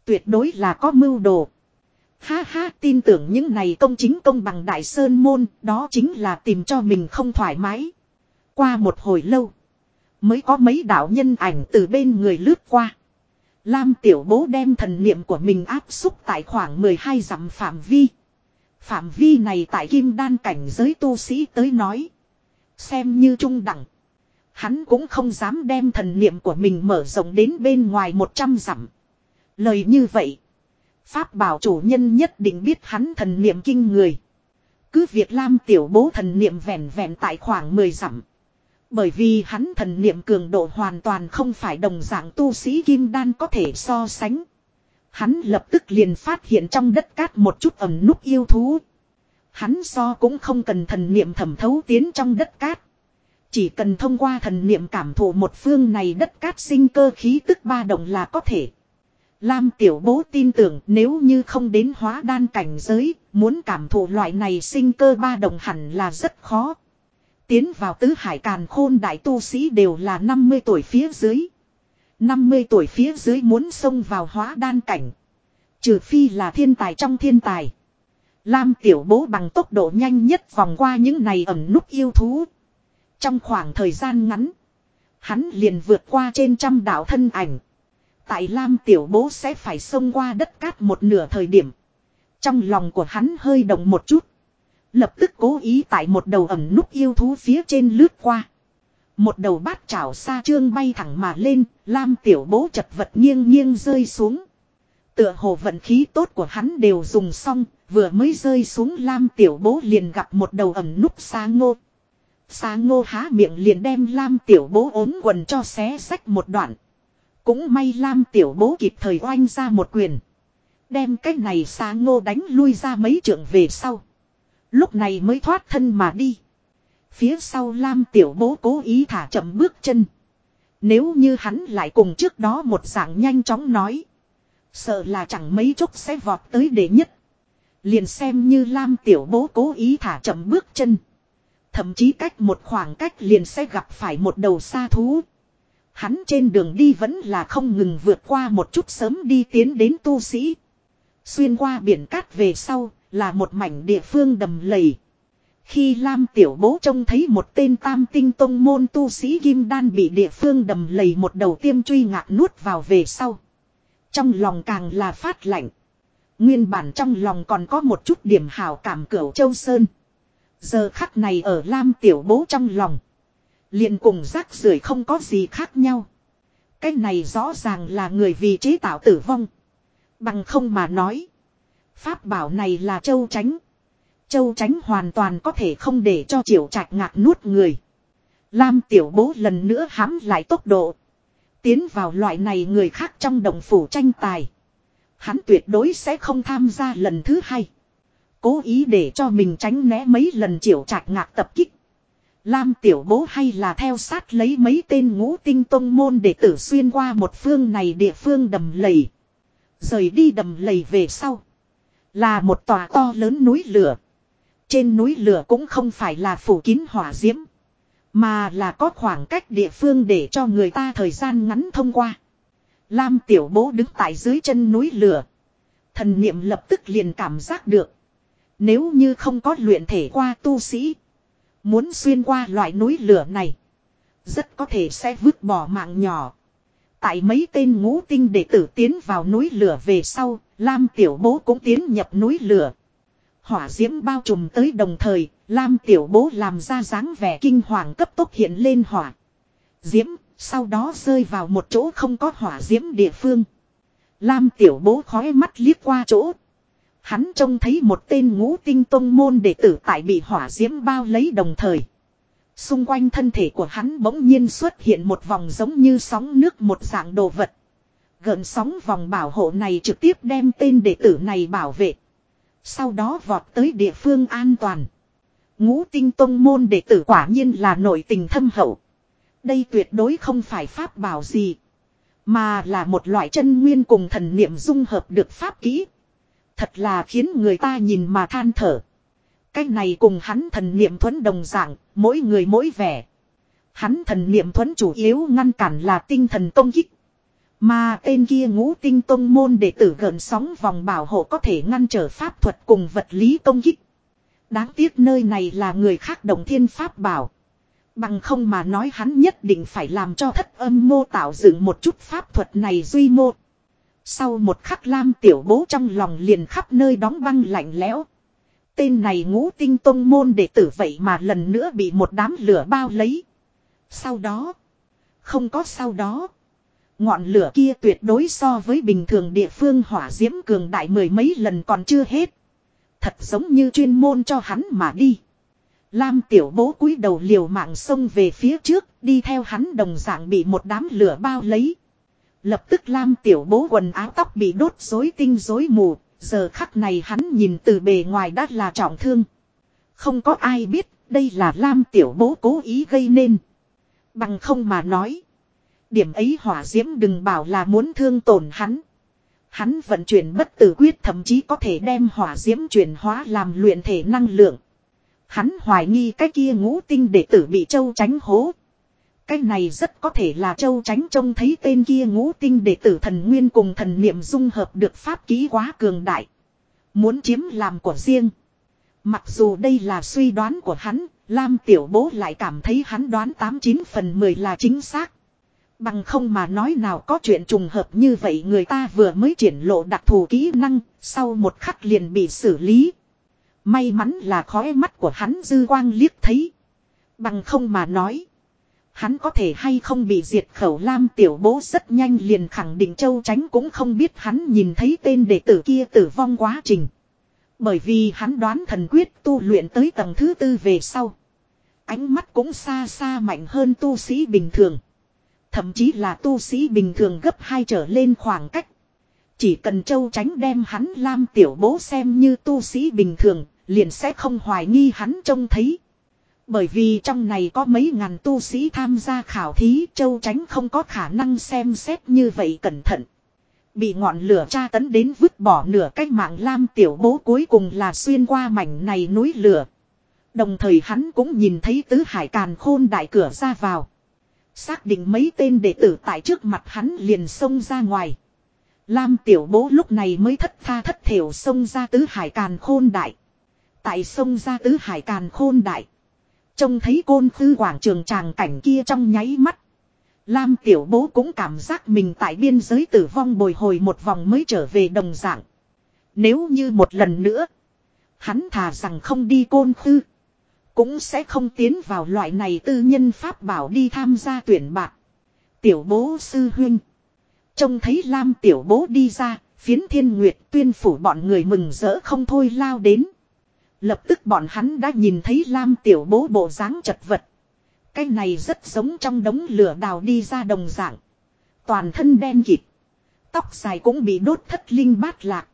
Tuyệt đối là có mưu đồ. Ha ha, tin tưởng những này công chính công bằng đại sơn môn, đó chính là tìm cho mình không thoải mái. Qua một hồi lâu. Mới có mấy đạo nhân ảnh từ bên người lướt qua. Lam tiểu bố đem thần niệm của mình áp xúc tại khoảng 12 dặm phạm vi. Phạm vi này tại kim đan cảnh giới tu sĩ tới nói. Xem như trung đẳng. Hắn cũng không dám đem thần niệm của mình mở rộng đến bên ngoài 100 dặm. Lời như vậy. Pháp bảo chủ nhân nhất định biết hắn thần niệm kinh người. Cứ việc Lam tiểu bố thần niệm vẹn vẹn tại khoảng 10 dặm. Bởi vì hắn thần niệm cường độ hoàn toàn không phải đồng dạng tu sĩ kim đan có thể so sánh. Hắn lập tức liền phát hiện trong đất cát một chút ẩm nút yêu thú. Hắn so cũng không cần thần niệm thẩm thấu tiến trong đất cát. Chỉ cần thông qua thần niệm cảm thụ một phương này đất cát sinh cơ khí tức ba động là có thể. Lam tiểu bố tin tưởng nếu như không đến hóa đan cảnh giới, muốn cảm thụ loại này sinh cơ ba động hẳn là rất khó. Tiến vào tứ hải càn khôn đại tu sĩ đều là 50 tuổi phía dưới. 50 tuổi phía dưới muốn xông vào hóa đan cảnh. Trừ phi là thiên tài trong thiên tài. Lam tiểu bố bằng tốc độ nhanh nhất vòng qua những này ẩm nút yêu thú. Trong khoảng thời gian ngắn. Hắn liền vượt qua trên trăm đảo thân ảnh. Tại Lam tiểu bố sẽ phải xông qua đất cát một nửa thời điểm. Trong lòng của hắn hơi động một chút. Lập tức cố ý tại một đầu ẩm nút yêu thú phía trên lướt qua. Một đầu bát chảo xa trương bay thẳng mà lên, Lam tiểu bố chật vật nghiêng nghiêng rơi xuống. Tựa hồ vận khí tốt của hắn đều dùng xong, vừa mới rơi xuống Lam tiểu bố liền gặp một đầu ẩm nút xa ngô. Xa ngô há miệng liền đem Lam tiểu bố ốm quần cho xé sách một đoạn. Cũng may Lam tiểu bố kịp thời oanh ra một quyền. Đem cái này xa ngô đánh lui ra mấy trượng về sau. Lúc này mới thoát thân mà đi. Phía sau Lam tiểu bố cố ý thả chậm bước chân. Nếu như hắn lại cùng trước đó một dạng nhanh chóng nói. Sợ là chẳng mấy chốc sẽ vọt tới đệ nhất. Liền xem như Lam tiểu bố cố ý thả chậm bước chân. Thậm chí cách một khoảng cách liền sẽ gặp phải một đầu xa thú. Hắn trên đường đi vẫn là không ngừng vượt qua một chút sớm đi tiến đến tu sĩ. Xuyên qua biển cát về sau, là một mảnh địa phương đầm lầy. Khi Lam Tiểu Bố trông thấy một tên tam tinh tông môn tu sĩ Kim Đan bị địa phương đầm lầy một đầu tiêm truy ngạc nuốt vào về sau. Trong lòng càng là phát lạnh. Nguyên bản trong lòng còn có một chút điểm hào cảm cửu châu Sơn. Giờ khắc này ở Lam Tiểu Bố trong lòng liền cùng rác rưởi không có gì khác nhau. Cái này rõ ràng là người vì chế tạo tử vong. Bằng không mà nói. Pháp bảo này là châu tránh. Châu tránh hoàn toàn có thể không để cho triệu trạch ngạc nuốt người. Lam tiểu bố lần nữa hãm lại tốc độ. Tiến vào loại này người khác trong đồng phủ tranh tài. Hắn tuyệt đối sẽ không tham gia lần thứ hai. Cố ý để cho mình tránh né mấy lần triệu trạch ngạc tập kích. Lam tiểu bố hay là theo sát lấy mấy tên ngũ tinh tông môn để tử xuyên qua một phương này địa phương đầm lầy. Rời đi đầm lầy về sau. Là một tòa to lớn núi lửa. Trên núi lửa cũng không phải là phủ kín hỏa diễm. Mà là có khoảng cách địa phương để cho người ta thời gian ngắn thông qua. Lam tiểu bố đứng tại dưới chân núi lửa. Thần niệm lập tức liền cảm giác được. Nếu như không có luyện thể qua tu sĩ. Muốn xuyên qua loại núi lửa này. Rất có thể sẽ vứt bỏ mạng nhỏ. Tại mấy tên ngũ tinh đệ tử tiến vào núi lửa về sau, Lam Tiểu Bố cũng tiến nhập núi lửa. Hỏa diễm bao trùm tới đồng thời, Lam Tiểu Bố làm ra dáng vẻ kinh hoàng cấp tốc hiện lên hỏa. Diễm, sau đó rơi vào một chỗ không có hỏa diễm địa phương. Lam Tiểu Bố khói mắt liếc qua chỗ. Hắn trông thấy một tên ngũ tinh tông môn đệ tử tại bị hỏa diễm bao lấy đồng thời. Xung quanh thân thể của hắn bỗng nhiên xuất hiện một vòng giống như sóng nước một dạng đồ vật. Gợn sóng vòng bảo hộ này trực tiếp đem tên đệ tử này bảo vệ. Sau đó vọt tới địa phương an toàn. Ngũ tinh tông môn đệ tử quả nhiên là nội tình thâm hậu. Đây tuyệt đối không phải pháp bảo gì. Mà là một loại chân nguyên cùng thần niệm dung hợp được pháp kỹ. Thật là khiến người ta nhìn mà than thở. Cái này cùng hắn thần niệm thuẫn đồng dạng, mỗi người mỗi vẻ. Hắn thần niệm thuẫn chủ yếu ngăn cản là tinh thần công kích. Mà tên kia ngũ tinh tông môn đệ tử gần sóng vòng bảo hộ có thể ngăn trở pháp thuật cùng vật lý công kích. Đáng tiếc nơi này là người khác đồng thiên pháp bảo. Bằng không mà nói hắn nhất định phải làm cho thất âm mô tạo dựng một chút pháp thuật này duy mô. Sau một khắc lam tiểu bố trong lòng liền khắp nơi đóng băng lạnh lẽo. Tên này ngũ tinh tông môn đệ tử vậy mà lần nữa bị một đám lửa bao lấy. Sau đó. Không có sau đó. Ngọn lửa kia tuyệt đối so với bình thường địa phương hỏa diễm cường đại mười mấy lần còn chưa hết. Thật giống như chuyên môn cho hắn mà đi. Lam tiểu bố cúi đầu liều mạng xông về phía trước, đi theo hắn đồng dạng bị một đám lửa bao lấy. Lập tức Lam tiểu bố quần áo tóc bị đốt rối tinh rối mù, giờ khắc này hắn nhìn từ bề ngoài đã là trọng thương. Không có ai biết, đây là Lam tiểu bố cố ý gây nên. Bằng không mà nói. Điểm ấy hỏa diễm đừng bảo là muốn thương tổn hắn. Hắn vận chuyển bất tử quyết thậm chí có thể đem hỏa diễm chuyển hóa làm luyện thể năng lượng. Hắn hoài nghi cái kia ngũ tinh đệ tử bị châu tránh hố. Cái này rất có thể là châu tránh trông thấy tên kia ngũ tinh đệ tử thần nguyên cùng thần niệm dung hợp được pháp ký quá cường đại. Muốn chiếm làm của riêng. Mặc dù đây là suy đoán của hắn, Lam tiểu bố lại cảm thấy hắn đoán 89 phần 10 là chính xác. Bằng không mà nói nào có chuyện trùng hợp như vậy người ta vừa mới triển lộ đặc thù kỹ năng, sau một khắc liền bị xử lý. May mắn là khói mắt của hắn dư quang liếc thấy. Bằng không mà nói. Hắn có thể hay không bị diệt khẩu lam tiểu bố rất nhanh liền khẳng định châu tránh cũng không biết hắn nhìn thấy tên đệ tử kia tử vong quá trình. Bởi vì hắn đoán thần quyết tu luyện tới tầng thứ tư về sau. Ánh mắt cũng xa xa mạnh hơn tu sĩ bình thường. Thậm chí là tu sĩ bình thường gấp hai trở lên khoảng cách. Chỉ cần châu tránh đem hắn lam tiểu bố xem như tu sĩ bình thường, liền sẽ không hoài nghi hắn trông thấy. Bởi vì trong này có mấy ngàn tu sĩ tham gia khảo thí, châu tránh không có khả năng xem xét như vậy cẩn thận. Bị ngọn lửa tra tấn đến vứt bỏ nửa cách mạng lam tiểu bố cuối cùng là xuyên qua mảnh này núi lửa. Đồng thời hắn cũng nhìn thấy tứ hải càn khôn đại cửa ra vào. Xác định mấy tên đệ tử tại trước mặt hắn liền xông ra ngoài. Lam tiểu bố lúc này mới thất tha thất thiểu xông ra tứ hải càn khôn đại. Tại sông ra tứ hải càn khôn đại. Trông thấy côn khư quảng trường tràng cảnh kia trong nháy mắt. Lam tiểu bố cũng cảm giác mình tại biên giới tử vong bồi hồi một vòng mới trở về đồng dạng. Nếu như một lần nữa. Hắn thà rằng không đi côn khư. Cũng sẽ không tiến vào loại này tư nhân pháp bảo đi tham gia tuyển bạc. Tiểu bố sư huynh. Trông thấy Lam tiểu bố đi ra, phiến thiên nguyệt tuyên phủ bọn người mừng rỡ không thôi lao đến. Lập tức bọn hắn đã nhìn thấy Lam tiểu bố bộ dáng chật vật. Cái này rất giống trong đống lửa đào đi ra đồng dạng. Toàn thân đen kịt. Tóc dài cũng bị đốt thất linh bát lạc.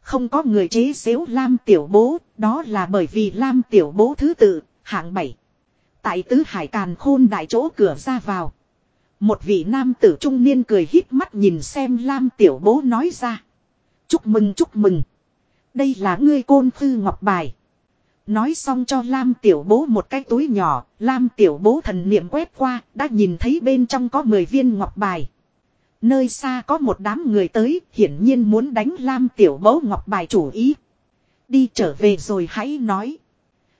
Không có người chế xếu Lam tiểu bố, đó là bởi vì Lam tiểu bố thứ tự, hạng bảy. Tại tứ hải càn khôn đại chỗ cửa ra vào. Một vị nam tử trung niên cười híp mắt nhìn xem Lam tiểu bố nói ra. Chúc mừng chúc mừng. Đây là ngươi côn thư ngọc bài. Nói xong cho Lam tiểu bố một cái túi nhỏ, Lam tiểu bố thần niệm quét qua, đã nhìn thấy bên trong có 10 viên ngọc bài. Nơi xa có một đám người tới, hiển nhiên muốn đánh Lam tiểu bố ngọc bài chủ ý. Đi trở về rồi hãy nói.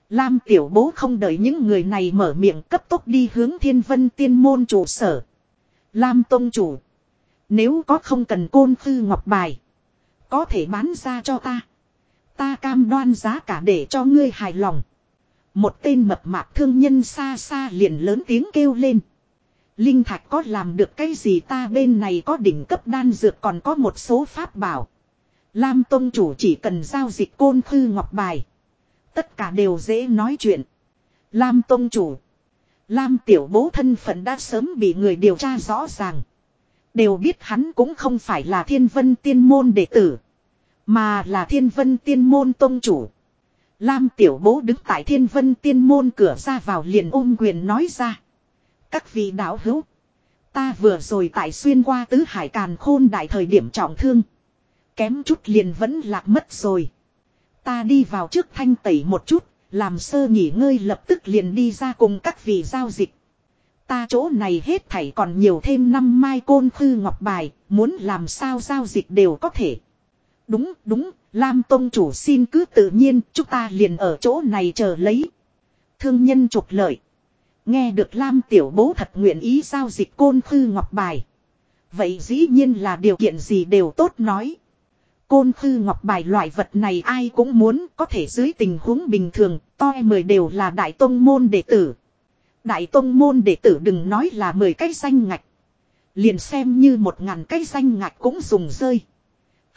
Lam tiểu bố không đợi những người này mở miệng cấp tốc đi hướng thiên vân tiên môn trụ sở. Lam tông chủ. Nếu có không cần côn khư ngọc bài. Có thể bán ra cho ta. Ta cam đoan giá cả để cho ngươi hài lòng. Một tên mập mạp thương nhân xa xa liền lớn tiếng kêu lên. Linh thạch có làm được cái gì ta bên này có đỉnh cấp đan dược còn có một số pháp bảo. Lam Tông chủ chỉ cần giao dịch côn khư ngọc bài. Tất cả đều dễ nói chuyện. Lam Tông chủ. Lam tiểu bố thân phận đã sớm bị người điều tra rõ ràng. Đều biết hắn cũng không phải là thiên vân tiên môn đệ tử. Mà là thiên vân tiên môn tôn chủ. Lam tiểu bố đứng tại thiên vân tiên môn cửa ra vào liền ôm quyền nói ra. Các vị đạo hữu. Ta vừa rồi tại xuyên qua tứ hải càn khôn đại thời điểm trọng thương. Kém chút liền vẫn lạc mất rồi. Ta đi vào trước thanh tẩy một chút, làm sơ nghỉ ngơi lập tức liền đi ra cùng các vị giao dịch. Ta chỗ này hết thảy còn nhiều thêm năm mai côn khư ngọc bài, muốn làm sao giao dịch đều có thể. Đúng, đúng, Lam Tông chủ xin cứ tự nhiên, chúng ta liền ở chỗ này chờ lấy. Thương nhân trục lợi. Nghe được Lam Tiểu Bố thật nguyện ý giao dịch côn khư ngọc bài. Vậy dĩ nhiên là điều kiện gì đều tốt nói. Côn khư ngọc bài loại vật này ai cũng muốn có thể dưới tình huống bình thường, toi mời đều là đại tông môn đệ tử. Đại tông môn đệ tử đừng nói là mười cái danh ngạch. Liền xem như một ngàn cái danh ngạch cũng dùng rơi.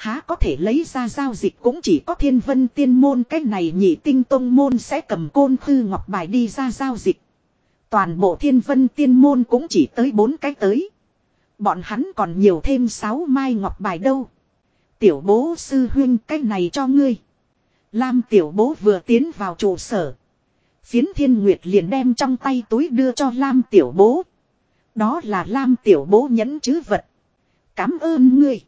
Há có thể lấy ra giao dịch cũng chỉ có thiên vân tiên môn, cái này nhị tinh tông môn sẽ cầm côn khư ngọc bài đi ra giao dịch. Toàn bộ thiên vân tiên môn cũng chỉ tới bốn cái tới. Bọn hắn còn nhiều thêm sáu mai ngọc bài đâu. Tiểu bố sư huyên cái này cho ngươi. Lam tiểu bố vừa tiến vào trụ sở. Phiến thiên nguyệt liền đem trong tay túi đưa cho Lam tiểu bố. Đó là Lam tiểu bố nhẫn chứ vật. Cảm ơn ngươi.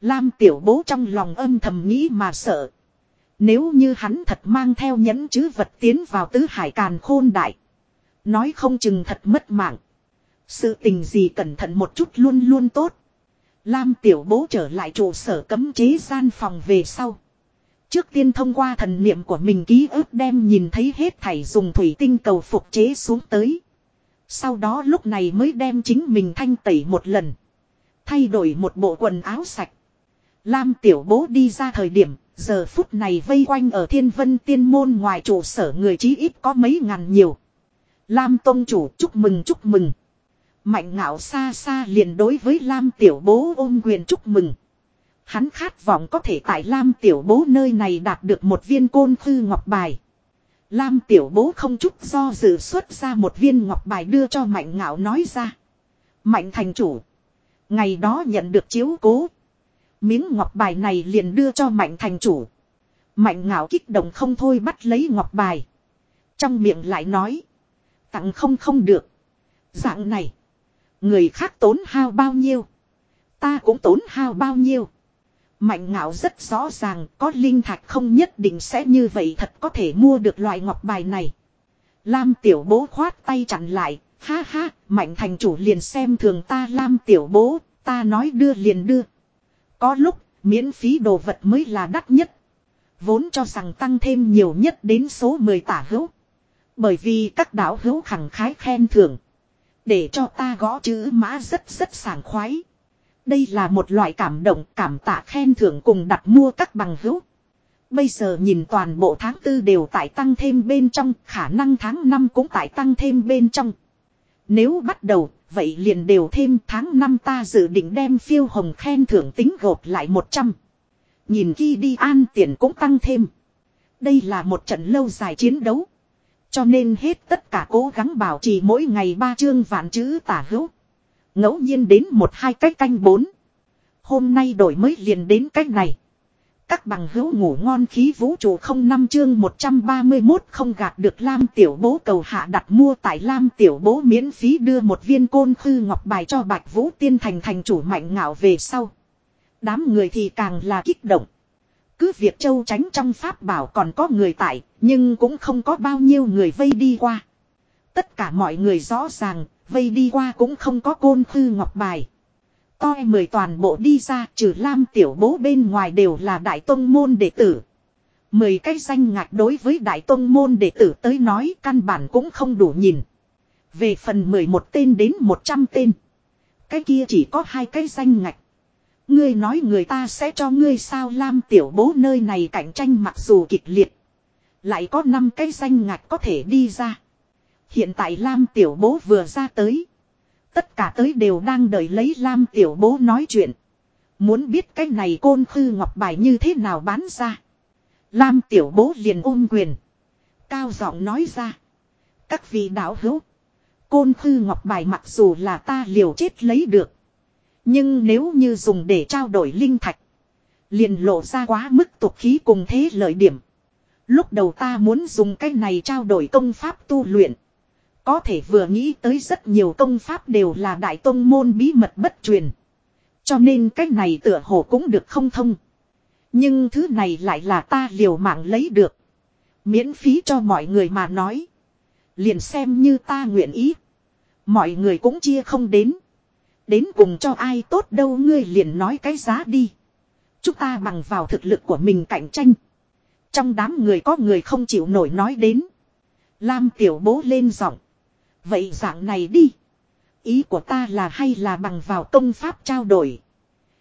Lam tiểu bố trong lòng âm thầm nghĩ mà sợ. Nếu như hắn thật mang theo nhẫn chứ vật tiến vào tứ hải càn khôn đại. Nói không chừng thật mất mạng. Sự tình gì cẩn thận một chút luôn luôn tốt. Lam tiểu bố trở lại trụ sở cấm chế gian phòng về sau. Trước tiên thông qua thần niệm của mình ký ức đem nhìn thấy hết thảy dùng thủy tinh cầu phục chế xuống tới. Sau đó lúc này mới đem chính mình thanh tẩy một lần. Thay đổi một bộ quần áo sạch. Lam tiểu bố đi ra thời điểm, giờ phút này vây quanh ở thiên vân tiên môn ngoài trụ sở người chí ít có mấy ngàn nhiều. Lam tông chủ chúc mừng chúc mừng. Mạnh ngạo xa xa liền đối với Lam tiểu bố ôm quyền chúc mừng. Hắn khát vọng có thể tại Lam tiểu bố nơi này đạt được một viên côn khư ngọc bài. Lam tiểu bố không chút do dự xuất ra một viên ngọc bài đưa cho mạnh ngạo nói ra. Mạnh thành chủ. Ngày đó nhận được chiếu cố. Miếng ngọc bài này liền đưa cho mạnh thành chủ. Mạnh ngạo kích động không thôi bắt lấy ngọc bài. Trong miệng lại nói. Tặng không không được. Dạng này. Người khác tốn hao bao nhiêu. Ta cũng tốn hao bao nhiêu. Mạnh ngạo rất rõ ràng có linh thạch không nhất định sẽ như vậy thật có thể mua được loại ngọc bài này. Lam tiểu bố khoát tay chặn lại, ha ha, mạnh thành chủ liền xem thường ta Lam tiểu bố, ta nói đưa liền đưa. Có lúc, miễn phí đồ vật mới là đắt nhất. Vốn cho rằng tăng thêm nhiều nhất đến số 10 tả hữu. Bởi vì các đảo hữu khẳng khái khen thưởng. Để cho ta gõ chữ mã rất rất sảng khoái. Đây là một loại cảm động, cảm tạ khen thưởng cùng đặt mua các bằng hữu. Bây giờ nhìn toàn bộ tháng tư đều tại tăng thêm bên trong, khả năng tháng năm cũng tại tăng thêm bên trong. Nếu bắt đầu, vậy liền đều thêm tháng năm ta dự định đem phiêu hồng khen thưởng tính gộp lại 100. Nhìn khi đi an tiền cũng tăng thêm. Đây là một trận lâu dài chiến đấu. Cho nên hết tất cả cố gắng bảo trì mỗi ngày ba chương vạn chữ tả hữu. ngẫu nhiên đến một hai cách canh bốn. Hôm nay đổi mới liền đến cách này. Các bằng hữu ngủ ngon khí vũ trụ không năm chương 131 không gạt được Lam Tiểu Bố cầu hạ đặt mua tại Lam Tiểu Bố miễn phí đưa một viên côn khư ngọc bài cho Bạch Vũ Tiên Thành thành chủ mạnh ngạo về sau. Đám người thì càng là kích động. Cứ việc châu tránh trong pháp bảo còn có người tại, nhưng cũng không có bao nhiêu người vây đi qua. Tất cả mọi người rõ ràng, vây đi qua cũng không có côn khư ngọc bài. Toi mười toàn bộ đi ra, trừ Lam tiểu bố bên ngoài đều là đại tông môn đệ tử. Mười cái danh ngạch đối với đại tông môn đệ tử tới nói căn bản cũng không đủ nhìn. Về phần mười một tên đến một trăm tên. Cái kia chỉ có hai cái danh ngạch. Ngươi nói người ta sẽ cho ngươi sao Lam tiểu bố nơi này cạnh tranh mặc dù kịch liệt. Lại có năm cái danh ngạch có thể đi ra. Hiện tại Lam tiểu bố vừa ra tới. Tất cả tới đều đang đợi lấy Lam tiểu bố nói chuyện. Muốn biết cái này côn khư ngọc bài như thế nào bán ra. Lam tiểu bố liền ôm quyền. Cao giọng nói ra. Các vị đạo hữu. Côn khư ngọc bài mặc dù là ta liều chết lấy được. Nhưng nếu như dùng để trao đổi linh thạch. Liền lộ ra quá mức tục khí cùng thế lợi điểm. Lúc đầu ta muốn dùng cái này trao đổi công pháp tu luyện. Có thể vừa nghĩ tới rất nhiều công pháp đều là đại tông môn bí mật bất truyền. Cho nên cái này tựa hồ cũng được không thông. Nhưng thứ này lại là ta liều mạng lấy được. Miễn phí cho mọi người mà nói. Liền xem như ta nguyện ý. Mọi người cũng chia không đến. Đến cùng cho ai tốt đâu ngươi liền nói cái giá đi. Chúng ta bằng vào thực lực của mình cạnh tranh. Trong đám người có người không chịu nổi nói đến. Lam tiểu bố lên giọng. Vậy dạng này đi. Ý của ta là hay là bằng vào công pháp trao đổi.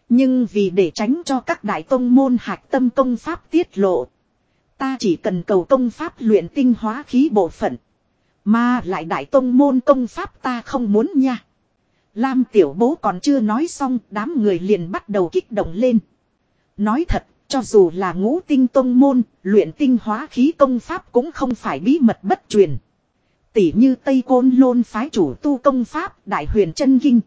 Nhưng vì để tránh cho các đại tông môn hạch tâm công pháp tiết lộ. Ta chỉ cần cầu công pháp luyện tinh hóa khí bộ phận. Mà lại đại tông môn công pháp ta không muốn nha. Lam tiểu bố còn chưa nói xong đám người liền bắt đầu kích động lên. Nói thật, cho dù là ngũ tinh tông môn, luyện tinh hóa khí công pháp cũng không phải bí mật bất truyền. Tỉ như Tây Côn Lôn phái chủ tu công pháp Đại huyền chân kinh.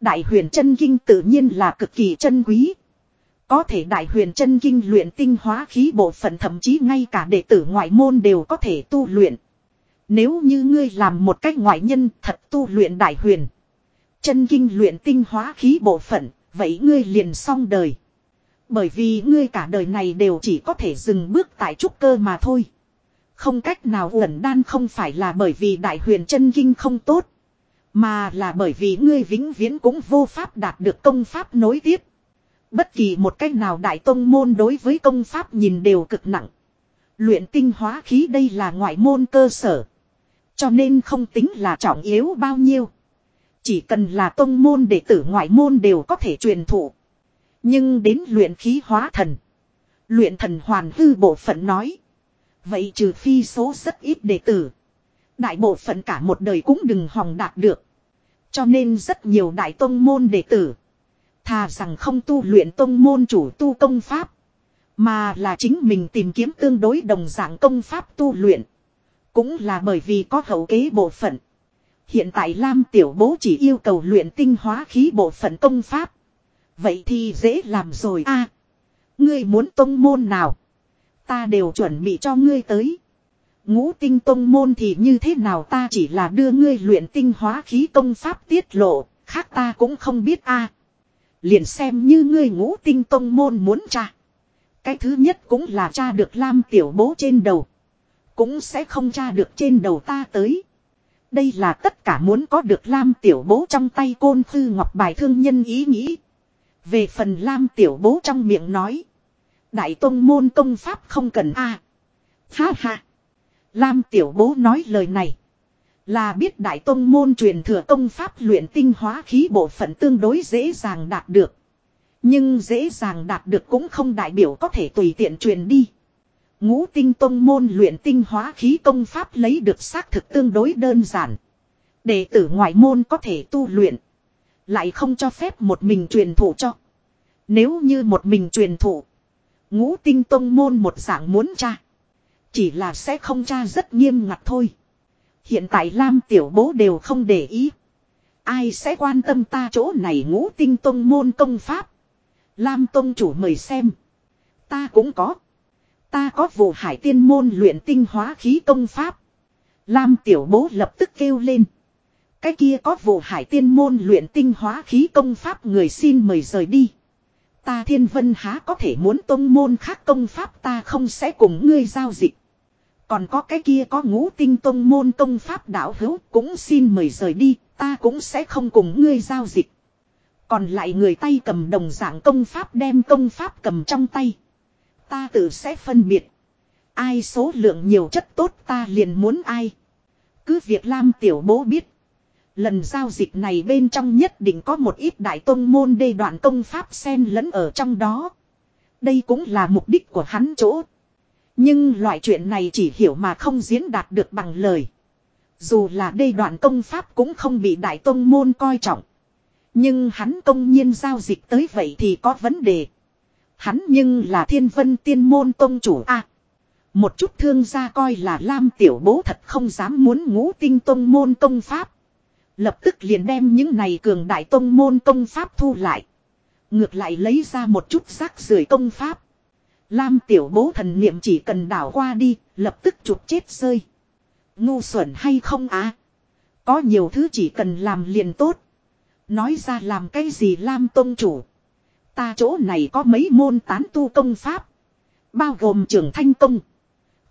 Đại huyền chân kinh tự nhiên là cực kỳ chân quý. Có thể đại huyền chân kinh luyện tinh hóa khí bộ phận thậm chí ngay cả đệ tử ngoại môn đều có thể tu luyện. Nếu như ngươi làm một cách ngoại nhân thật tu luyện đại huyền. Chân kinh luyện tinh hóa khí bộ phận, vậy ngươi liền xong đời. Bởi vì ngươi cả đời này đều chỉ có thể dừng bước tại trúc cơ mà thôi. Không cách nào uẩn đan không phải là bởi vì đại huyền chân kinh không tốt. Mà là bởi vì ngươi vĩnh viễn cũng vô pháp đạt được công pháp nối tiếp. Bất kỳ một cách nào đại tông môn đối với công pháp nhìn đều cực nặng. Luyện tinh hóa khí đây là ngoại môn cơ sở. Cho nên không tính là trọng yếu bao nhiêu. Chỉ cần là tông môn đệ tử ngoại môn đều có thể truyền thụ. Nhưng đến luyện khí hóa thần. Luyện thần hoàn hư bộ phận nói. Vậy trừ phi số rất ít đệ tử. Đại bộ phận cả một đời cũng đừng hòng đạt được. Cho nên rất nhiều đại tông môn đệ tử. Thà rằng không tu luyện tông môn chủ tu công pháp. Mà là chính mình tìm kiếm tương đối đồng dạng công pháp tu luyện. Cũng là bởi vì có hậu kế bộ phận. Hiện tại Lam Tiểu Bố chỉ yêu cầu luyện tinh hóa khí bộ phận công pháp. Vậy thì dễ làm rồi a. ngươi muốn tông môn nào? Ta đều chuẩn bị cho ngươi tới. Ngũ tinh tông môn thì như thế nào ta chỉ là đưa ngươi luyện tinh hóa khí công pháp tiết lộ, khác ta cũng không biết a. Liền xem như ngươi ngũ tinh tông môn muốn tra. Cái thứ nhất cũng là tra được lam tiểu bố trên đầu. Cũng sẽ không tra được trên đầu ta tới. Đây là tất cả muốn có được lam tiểu bố trong tay côn thư ngọc bài thương nhân ý nghĩ. Về phần lam tiểu bố trong miệng nói. Đại tông môn công pháp không cần a. Ha ha. Lam tiểu bố nói lời này. Là biết đại tông môn truyền thừa công pháp luyện tinh hóa khí bộ phận tương đối dễ dàng đạt được. Nhưng dễ dàng đạt được cũng không đại biểu có thể tùy tiện truyền đi. Ngũ tinh tông môn luyện tinh hóa khí công pháp lấy được xác thực tương đối đơn giản. Đệ tử ngoại môn có thể tu luyện. Lại không cho phép một mình truyền thụ cho. Nếu như một mình truyền thụ. Ngũ tinh tông môn một dạng muốn tra. Chỉ là sẽ không tra rất nghiêm ngặt thôi. Hiện tại Lam tiểu bố đều không để ý. Ai sẽ quan tâm ta chỗ này ngũ tinh tông môn công pháp. Lam tông chủ mời xem. Ta cũng có. Ta có vụ hải tiên môn luyện tinh hóa khí công pháp. Lam tiểu bố lập tức kêu lên. Cái kia có vụ hải tiên môn luyện tinh hóa khí công pháp người xin mời rời đi. Ta thiên vân há có thể muốn tông môn khác công pháp ta không sẽ cùng ngươi giao dịch. Còn có cái kia có ngũ tinh tông môn công pháp đạo hữu cũng xin mời rời đi, ta cũng sẽ không cùng ngươi giao dịch. Còn lại người tay cầm đồng dạng công pháp đem công pháp cầm trong tay. Ta tự sẽ phân biệt. Ai số lượng nhiều chất tốt ta liền muốn ai. Cứ việc Lam Tiểu Bố biết. Lần giao dịch này bên trong nhất định có một ít đại tôn môn đê đoạn công pháp xen lẫn ở trong đó. Đây cũng là mục đích của hắn chỗ. Nhưng loại chuyện này chỉ hiểu mà không diễn đạt được bằng lời. Dù là đê đoạn công pháp cũng không bị đại tôn môn coi trọng. Nhưng hắn công nhiên giao dịch tới vậy thì có vấn đề. Hắn nhưng là thiên vân tiên môn tôn chủ a Một chút thương gia coi là Lam tiểu bố thật không dám muốn ngũ tinh tôn môn công pháp. Lập tức liền đem những này cường đại tông môn công pháp thu lại. Ngược lại lấy ra một chút rác rưởi công pháp. Lam tiểu bố thần niệm chỉ cần đảo qua đi, lập tức chụp chết rơi. Ngu xuẩn hay không á? Có nhiều thứ chỉ cần làm liền tốt. Nói ra làm cái gì Lam Tông Chủ. Ta chỗ này có mấy môn tán tu công pháp. Bao gồm trưởng thanh công.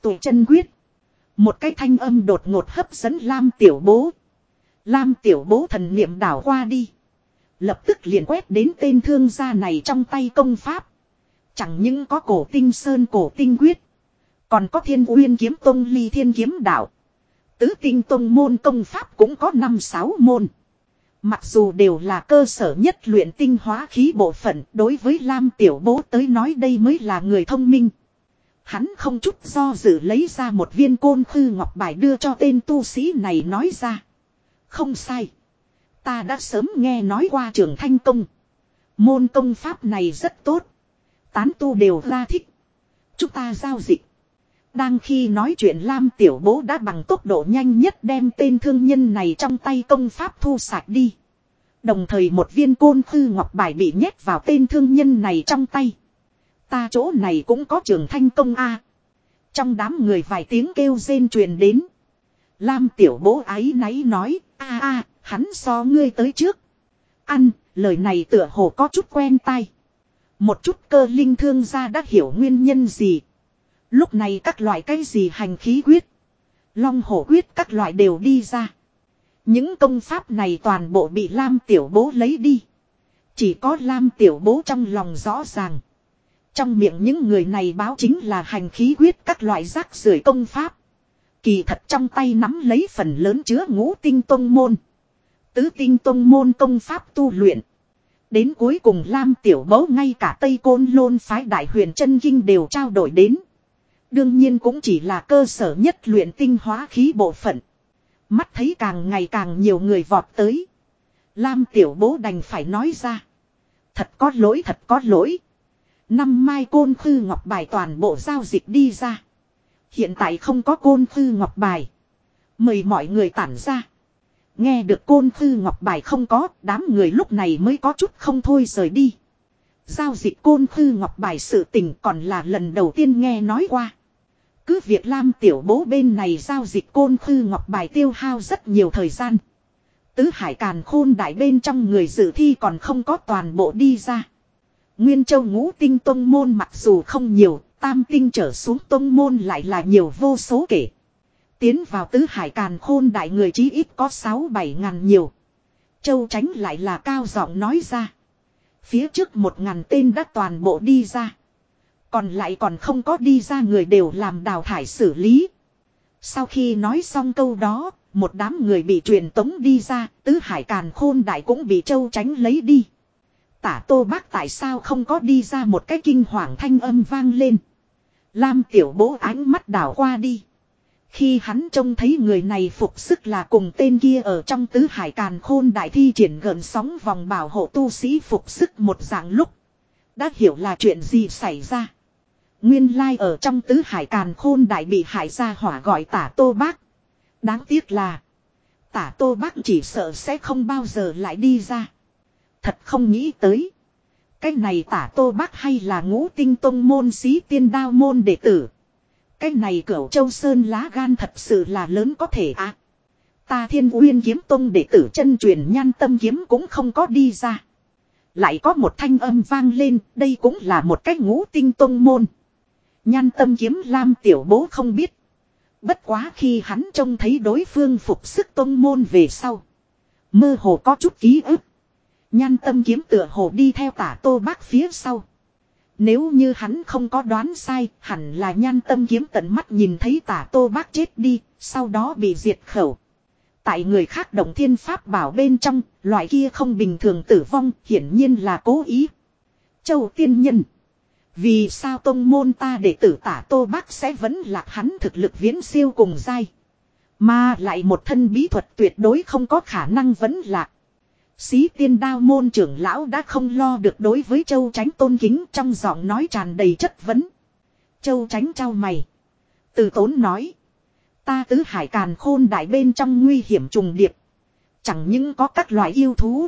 Tụ chân quyết. Một cái thanh âm đột ngột hấp dẫn Lam tiểu bố. Lam tiểu bố thần niệm đảo qua đi. Lập tức liền quét đến tên thương gia này trong tay công pháp. Chẳng những có cổ tinh sơn, cổ tinh quyết. Còn có thiên uyên kiếm, tông ly thiên kiếm đạo. Tứ tinh tông môn công pháp cũng có năm, sáu môn. Mặc dù đều là cơ sở nhất luyện tinh hóa khí bộ phận, đối với Lam Tiểu Bố tới nói đây mới là người thông minh. Hắn không chút do dự lấy ra một viên côn khư ngọc bài đưa cho tên tu sĩ này nói ra. Không sai. Ta đã sớm nghe nói qua trường thanh công. Môn công pháp này rất tốt. Tán tu đều ra thích. Chúng ta giao dịch. Đang khi nói chuyện Lam Tiểu Bố đã bằng tốc độ nhanh nhất đem tên thương nhân này trong tay công pháp thu sạch đi. Đồng thời một viên côn khư ngọc bài bị nhét vào tên thương nhân này trong tay. Ta chỗ này cũng có trường thanh công A. Trong đám người vài tiếng kêu rên truyền đến. Lam tiểu bố ái náy nói, a a, hắn so ngươi tới trước. Ăn, lời này tựa hồ có chút quen tai. Một chút cơ linh thương gia đã hiểu nguyên nhân gì. Lúc này các loại cái gì hành khí quyết. Long hổ quyết các loại đều đi ra. Những công pháp này toàn bộ bị Lam tiểu bố lấy đi. Chỉ có Lam tiểu bố trong lòng rõ ràng. Trong miệng những người này báo chính là hành khí quyết các loại rác rưởi công pháp. Kỳ thật trong tay nắm lấy phần lớn chứa ngũ tinh tông môn. Tứ tinh tông môn công pháp tu luyện. Đến cuối cùng Lam Tiểu Mẫu ngay cả Tây Côn Lôn phái đại huyền chân kinh đều trao đổi đến. Đương nhiên cũng chỉ là cơ sở nhất luyện tinh hóa khí bộ phận. Mắt thấy càng ngày càng nhiều người vọt tới. Lam Tiểu Bố đành phải nói ra. Thật có lỗi, thật có lỗi. Năm mai côn khư ngọc bài toàn bộ giao dịch đi ra. Hiện tại không có côn thư ngọc bài. Mời mọi người tản ra. Nghe được côn thư ngọc bài không có, đám người lúc này mới có chút không thôi rời đi. Giao dịch côn thư ngọc bài sự tình còn là lần đầu tiên nghe nói qua. Cứ việc Lam tiểu bố bên này giao dịch côn thư ngọc bài tiêu hao rất nhiều thời gian. Tứ hải càn khôn đại bên trong người dự thi còn không có toàn bộ đi ra. Nguyên châu ngũ tinh tông môn mặc dù không nhiều, tam tinh trở xuống tông môn lại là nhiều vô số kể. Tiến vào tứ hải càn khôn đại người chí ít có 6-7 ngàn nhiều. Châu tránh lại là cao giọng nói ra. Phía trước một ngàn tên đã toàn bộ đi ra. Còn lại còn không có đi ra người đều làm đào thải xử lý. Sau khi nói xong câu đó, một đám người bị truyền tống đi ra, tứ hải càn khôn đại cũng bị châu tránh lấy đi. Tả tô bác tại sao không có đi ra một cái kinh hoàng thanh âm vang lên. Lam tiểu bố ánh mắt đảo qua đi. Khi hắn trông thấy người này phục sức là cùng tên kia ở trong tứ hải càn khôn đại thi triển gần sóng vòng bảo hộ tu sĩ phục sức một dạng lúc. Đã hiểu là chuyện gì xảy ra. Nguyên lai ở trong tứ hải càn khôn đại bị hải gia hỏa gọi tả tô bác. Đáng tiếc là, tả tô bác chỉ sợ sẽ không bao giờ lại đi ra. Thật không nghĩ tới. Cái này tả tô bác hay là ngũ tinh tông môn sĩ tiên đao môn đệ tử. Cái này cửu châu sơn lá gan thật sự là lớn có thể à. Ta thiên uyên kiếm tông đệ tử chân truyền nhan tâm kiếm cũng không có đi ra. Lại có một thanh âm vang lên, đây cũng là một cái ngũ tinh tông môn. Nhan tâm kiếm lam tiểu bố không biết. Bất quá khi hắn trông thấy đối phương phục sức tông môn về sau. Mơ hồ có chút ký ức. Nhan tâm kiếm tựa hồ đi theo tả tô bác phía sau. Nếu như hắn không có đoán sai, hẳn là nhan tâm kiếm tận mắt nhìn thấy tả tô bác chết đi, sau đó bị diệt khẩu. Tại người khác động thiên pháp bảo bên trong, loại kia không bình thường tử vong, hiển nhiên là cố ý. Châu tiên nhân. Vì sao tông môn ta để tử tả tô bác sẽ vẫn lạc hắn thực lực viễn siêu cùng dai. Mà lại một thân bí thuật tuyệt đối không có khả năng vẫn lạc. Xí tiên đao môn trưởng lão đã không lo được đối với châu tránh tôn kính trong giọng nói tràn đầy chất vấn. Châu tránh trao mày. Từ tốn nói. Ta tứ hải càn khôn đại bên trong nguy hiểm trùng điệp. Chẳng những có các loại yêu thú.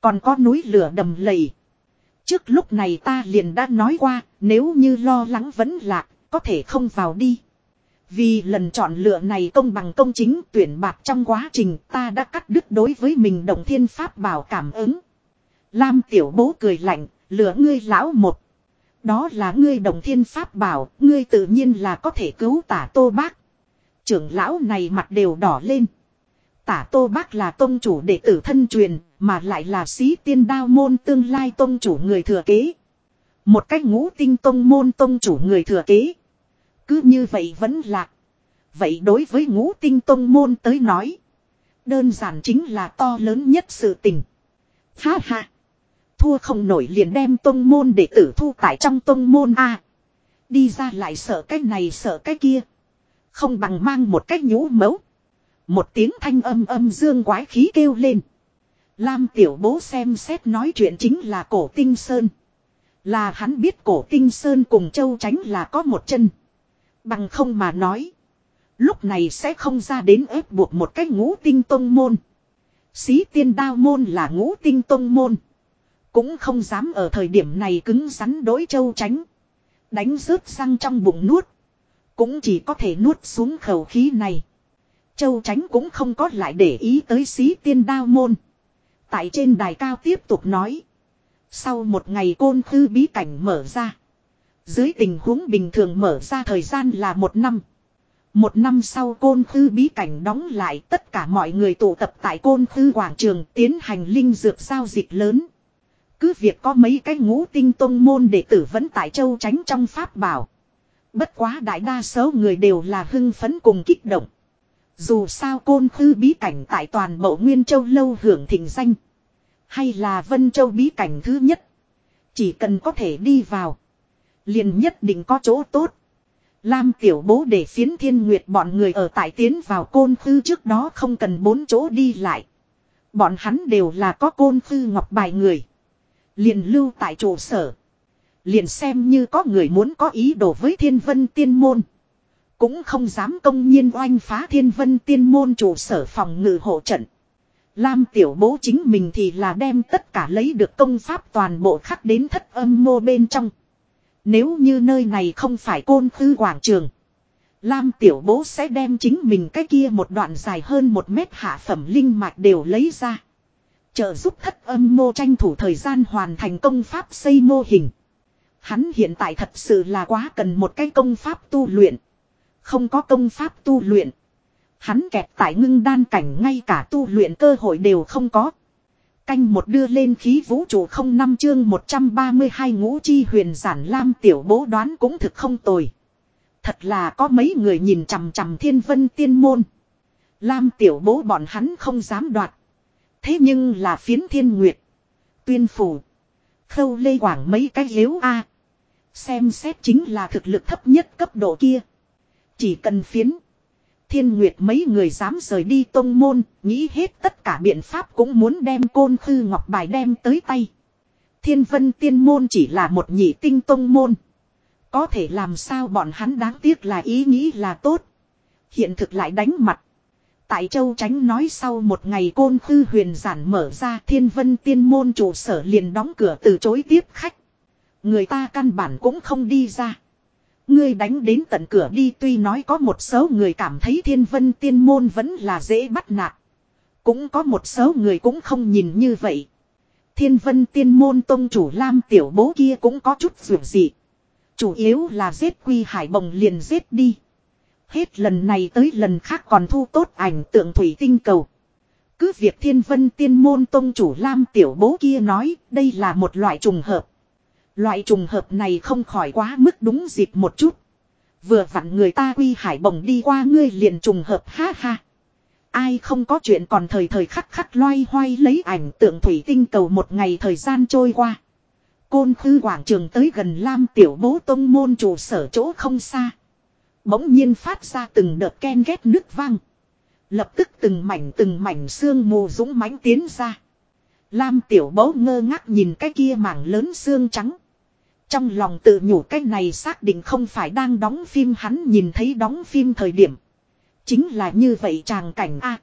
Còn có núi lửa đầm lầy. Trước lúc này ta liền đã nói qua, nếu như lo lắng vẫn lạc, có thể không vào đi. Vì lần chọn lựa này công bằng công chính tuyển bạc trong quá trình ta đã cắt đứt đối với mình đồng thiên pháp bảo cảm ứng. Lam tiểu bố cười lạnh, lửa ngươi lão một. Đó là ngươi đồng thiên pháp bảo, ngươi tự nhiên là có thể cứu tả tô bác. Trưởng lão này mặt đều đỏ lên. Tả tô bác là tôn chủ đệ tử thân truyền, mà lại là sĩ tiên đao môn tương lai tôn chủ người thừa kế. Một cách ngũ tinh tôn môn tôn chủ người thừa kế. Cứ như vậy vẫn lạc. Vậy đối với ngũ tinh tông môn tới nói. Đơn giản chính là to lớn nhất sự tình. Ha ha. Thua không nổi liền đem tông môn để tử thu tại trong tông môn A. Đi ra lại sợ cái này sợ cái kia. Không bằng mang một cái nhũ mấu. Một tiếng thanh âm âm dương quái khí kêu lên. Lam tiểu bố xem xét nói chuyện chính là cổ tinh sơn. Là hắn biết cổ tinh sơn cùng châu tránh là có một chân. Bằng không mà nói. Lúc này sẽ không ra đến ép buộc một cái ngũ tinh tông môn. Xí tiên đao môn là ngũ tinh tông môn. Cũng không dám ở thời điểm này cứng rắn đối châu tránh. Đánh rớt sang trong bụng nuốt. Cũng chỉ có thể nuốt xuống khẩu khí này. Châu tránh cũng không có lại để ý tới xí tiên đao môn. Tại trên đài cao tiếp tục nói. Sau một ngày côn khư bí cảnh mở ra. Dưới tình huống bình thường mở ra thời gian là một năm. Một năm sau côn khư bí cảnh đóng lại, tất cả mọi người tụ tập tại côn khư quảng trường tiến hành linh dược giao dịch lớn. Cứ việc có mấy cái ngũ tinh tông môn đệ tử vẫn tại châu tránh trong pháp bảo. Bất quá đại đa số người đều là hưng phấn cùng kích động. Dù sao côn khư bí cảnh tại toàn bộ Nguyên Châu lâu hưởng thịnh danh. Hay là Vân Châu bí cảnh thứ nhất. Chỉ cần có thể đi vào. Liền nhất định có chỗ tốt. Lam tiểu bố để phiến thiên nguyệt bọn người ở tại tiến vào côn khư trước đó không cần bốn chỗ đi lại. Bọn hắn đều là có côn khư ngọc bài người. Liền lưu tại trụ sở. Liền xem như có người muốn có ý đồ với thiên vân tiên môn. Cũng không dám công nhiên oanh phá thiên vân tiên môn trụ sở phòng ngự hộ trận. Lam tiểu bố chính mình thì là đem tất cả lấy được công pháp toàn bộ khắc đến thất âm mô bên trong. Nếu như nơi này không phải côn khư quảng trường. Lam tiểu bố sẽ đem chính mình cái kia một đoạn dài hơn một mét hạ phẩm linh mạch đều lấy ra. Trợ giúp thất âm mô tranh thủ thời gian hoàn thành công pháp xây mô hình. Hắn hiện tại thật sự là quá cần một cái công pháp tu luyện. Không có công pháp tu luyện. Hắn kẹt tại ngưng đan cảnh ngay cả tu luyện cơ hội đều không có. Canh một đưa lên khí vũ trụ không năm chương 132 ngũ chi huyền giản lam tiểu bố đoán cũng thực không tồi. Thật là có mấy người nhìn chằm chằm thiên vân tiên môn. Lam tiểu bố bọn hắn không dám đoạt. Thế nhưng là phiến thiên nguyệt. Tuyên phủ. Khâu lê quảng mấy cái yếu a Xem xét chính là thực lực thấp nhất cấp độ kia. Chỉ cần phiến. Thiên Nguyệt mấy người dám rời đi tông môn, nghĩ hết tất cả biện pháp cũng muốn đem côn khư ngọc bài đem tới tay. Thiên vân tiên môn chỉ là một nhị tinh tông môn. Có thể làm sao bọn hắn đáng tiếc là ý nghĩ là tốt. Hiện thực lại đánh mặt. Tại Châu Tránh nói sau một ngày côn khư huyền giản mở ra thiên vân tiên môn trụ sở liền đóng cửa từ chối tiếp khách. Người ta căn bản cũng không đi ra. Ngươi đánh đến tận cửa đi, tuy nói có một số người cảm thấy thiên vân tiên môn vẫn là dễ bắt nạt. Cũng có một số người cũng không nhìn như vậy. Thiên vân tiên môn tông chủ Lam tiểu bố kia cũng có chút dù gì. Chủ yếu là giết quy hải bồng liền giết đi. Hết lần này tới lần khác còn thu tốt ảnh tượng thủy tinh cầu. Cứ việc thiên vân tiên môn tông chủ Lam tiểu bố kia nói, đây là một loại trùng hợp. Loại trùng hợp này không khỏi quá mức đúng dịp một chút. Vừa vặn người ta quy hải bồng đi qua ngươi liền trùng hợp, ha ha. Ai không có chuyện còn thời thời khắc khắc loay hoay lấy ảnh tượng thủy tinh cầu một ngày thời gian trôi qua. Côn khư quảng trường tới gần Lam tiểu bố tông môn trụ sở chỗ không xa. Bỗng nhiên phát ra từng đợt ken ghét nước vang. Lập tức từng mảnh từng mảnh xương mù dũng mãnh tiến ra. Lam tiểu bố ngơ ngác nhìn cái kia mảng lớn xương trắng. Trong lòng tự nhủ cái này xác định không phải đang đóng phim hắn nhìn thấy đóng phim thời điểm. Chính là như vậy tràng cảnh A.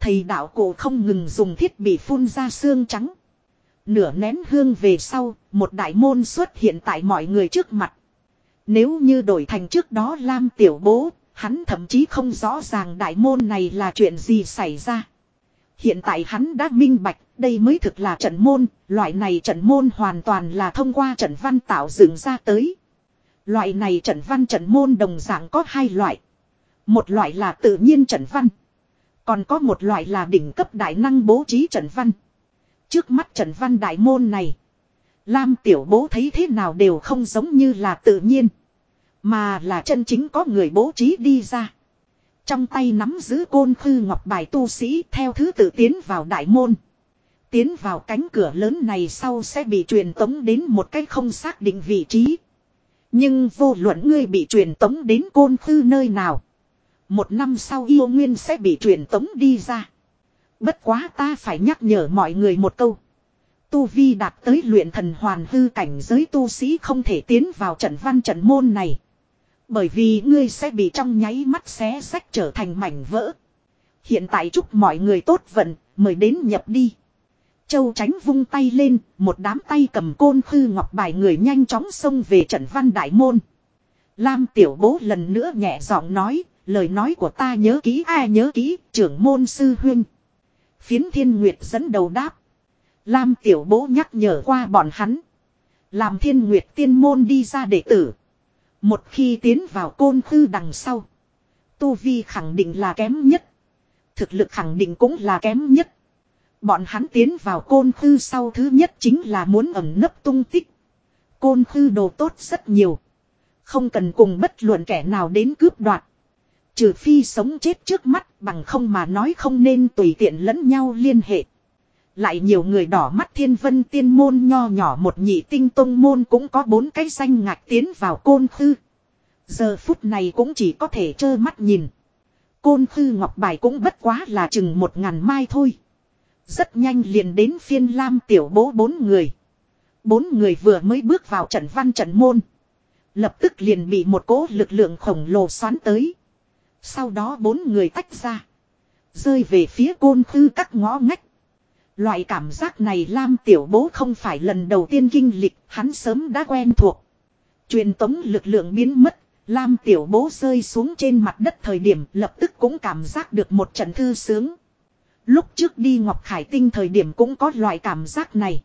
thầy đạo cổ không ngừng dùng thiết bị phun ra xương trắng. Nửa nén hương về sau, một đại môn xuất hiện tại mọi người trước mặt. Nếu như đổi thành trước đó Lam tiểu bố, hắn thậm chí không rõ ràng đại môn này là chuyện gì xảy ra. Hiện tại hắn đã minh bạch, đây mới thực là trận môn, loại này trận môn hoàn toàn là thông qua trận văn tạo dựng ra tới. Loại này trận văn trận môn đồng dạng có hai loại. Một loại là tự nhiên trận văn. Còn có một loại là đỉnh cấp đại năng bố trí trận văn. Trước mắt trận văn đại môn này. Lam tiểu bố thấy thế nào đều không giống như là tự nhiên. Mà là chân chính có người bố trí đi ra. Trong tay nắm giữ côn khư ngọc bài tu sĩ theo thứ tự tiến vào đại môn. Tiến vào cánh cửa lớn này sau sẽ bị truyền tống đến một cách không xác định vị trí. Nhưng vô luận ngươi bị truyền tống đến côn khư nơi nào. Một năm sau yêu nguyên sẽ bị truyền tống đi ra. Bất quá ta phải nhắc nhở mọi người một câu. Tu Vi đạt tới luyện thần hoàn hư cảnh giới tu sĩ không thể tiến vào trận văn trận môn này. Bởi vì ngươi sẽ bị trong nháy mắt xé sách trở thành mảnh vỡ. Hiện tại chúc mọi người tốt vận, mời đến nhập đi. Châu tránh vung tay lên, một đám tay cầm côn khư ngọc bài người nhanh chóng xông về trận văn đại môn. Lam tiểu bố lần nữa nhẹ giọng nói, lời nói của ta nhớ kỹ ai nhớ kỹ, trưởng môn sư huynh. Phiến thiên nguyệt dẫn đầu đáp. Lam tiểu bố nhắc nhở qua bọn hắn. Làm thiên nguyệt tiên môn đi ra đệ tử. Một khi tiến vào côn khư đằng sau. Tu Vi khẳng định là kém nhất. Thực lực khẳng định cũng là kém nhất. Bọn hắn tiến vào côn khư sau thứ nhất chính là muốn ẩn nấp tung tích. Côn khư đồ tốt rất nhiều. Không cần cùng bất luận kẻ nào đến cướp đoạt. Trừ phi sống chết trước mắt, bằng không mà nói không nên tùy tiện lẫn nhau liên hệ. Lại nhiều người đỏ mắt thiên vân tiên môn nho nhỏ một nhị tinh tông môn cũng có bốn cái danh ngạch tiến vào côn khư. Giờ phút này cũng chỉ có thể trơ mắt nhìn. Côn khư ngọc bài cũng bất quá là chừng một ngàn mai thôi. Rất nhanh liền đến phiên lam tiểu bố bốn người. Bốn người vừa mới bước vào trận văn trận môn. Lập tức liền bị một cỗ lực lượng khổng lồ xoắn tới. Sau đó bốn người tách ra. Rơi về phía côn khư các ngõ ngách. Loại cảm giác này Lam Tiểu Bố không phải lần đầu tiên kinh lịch, hắn sớm đã quen thuộc. Truyền tống lực lượng biến mất, Lam Tiểu Bố rơi xuống trên mặt đất thời điểm lập tức cũng cảm giác được một trận thư sướng. Lúc trước đi Ngọc Khải Tinh thời điểm cũng có loại cảm giác này.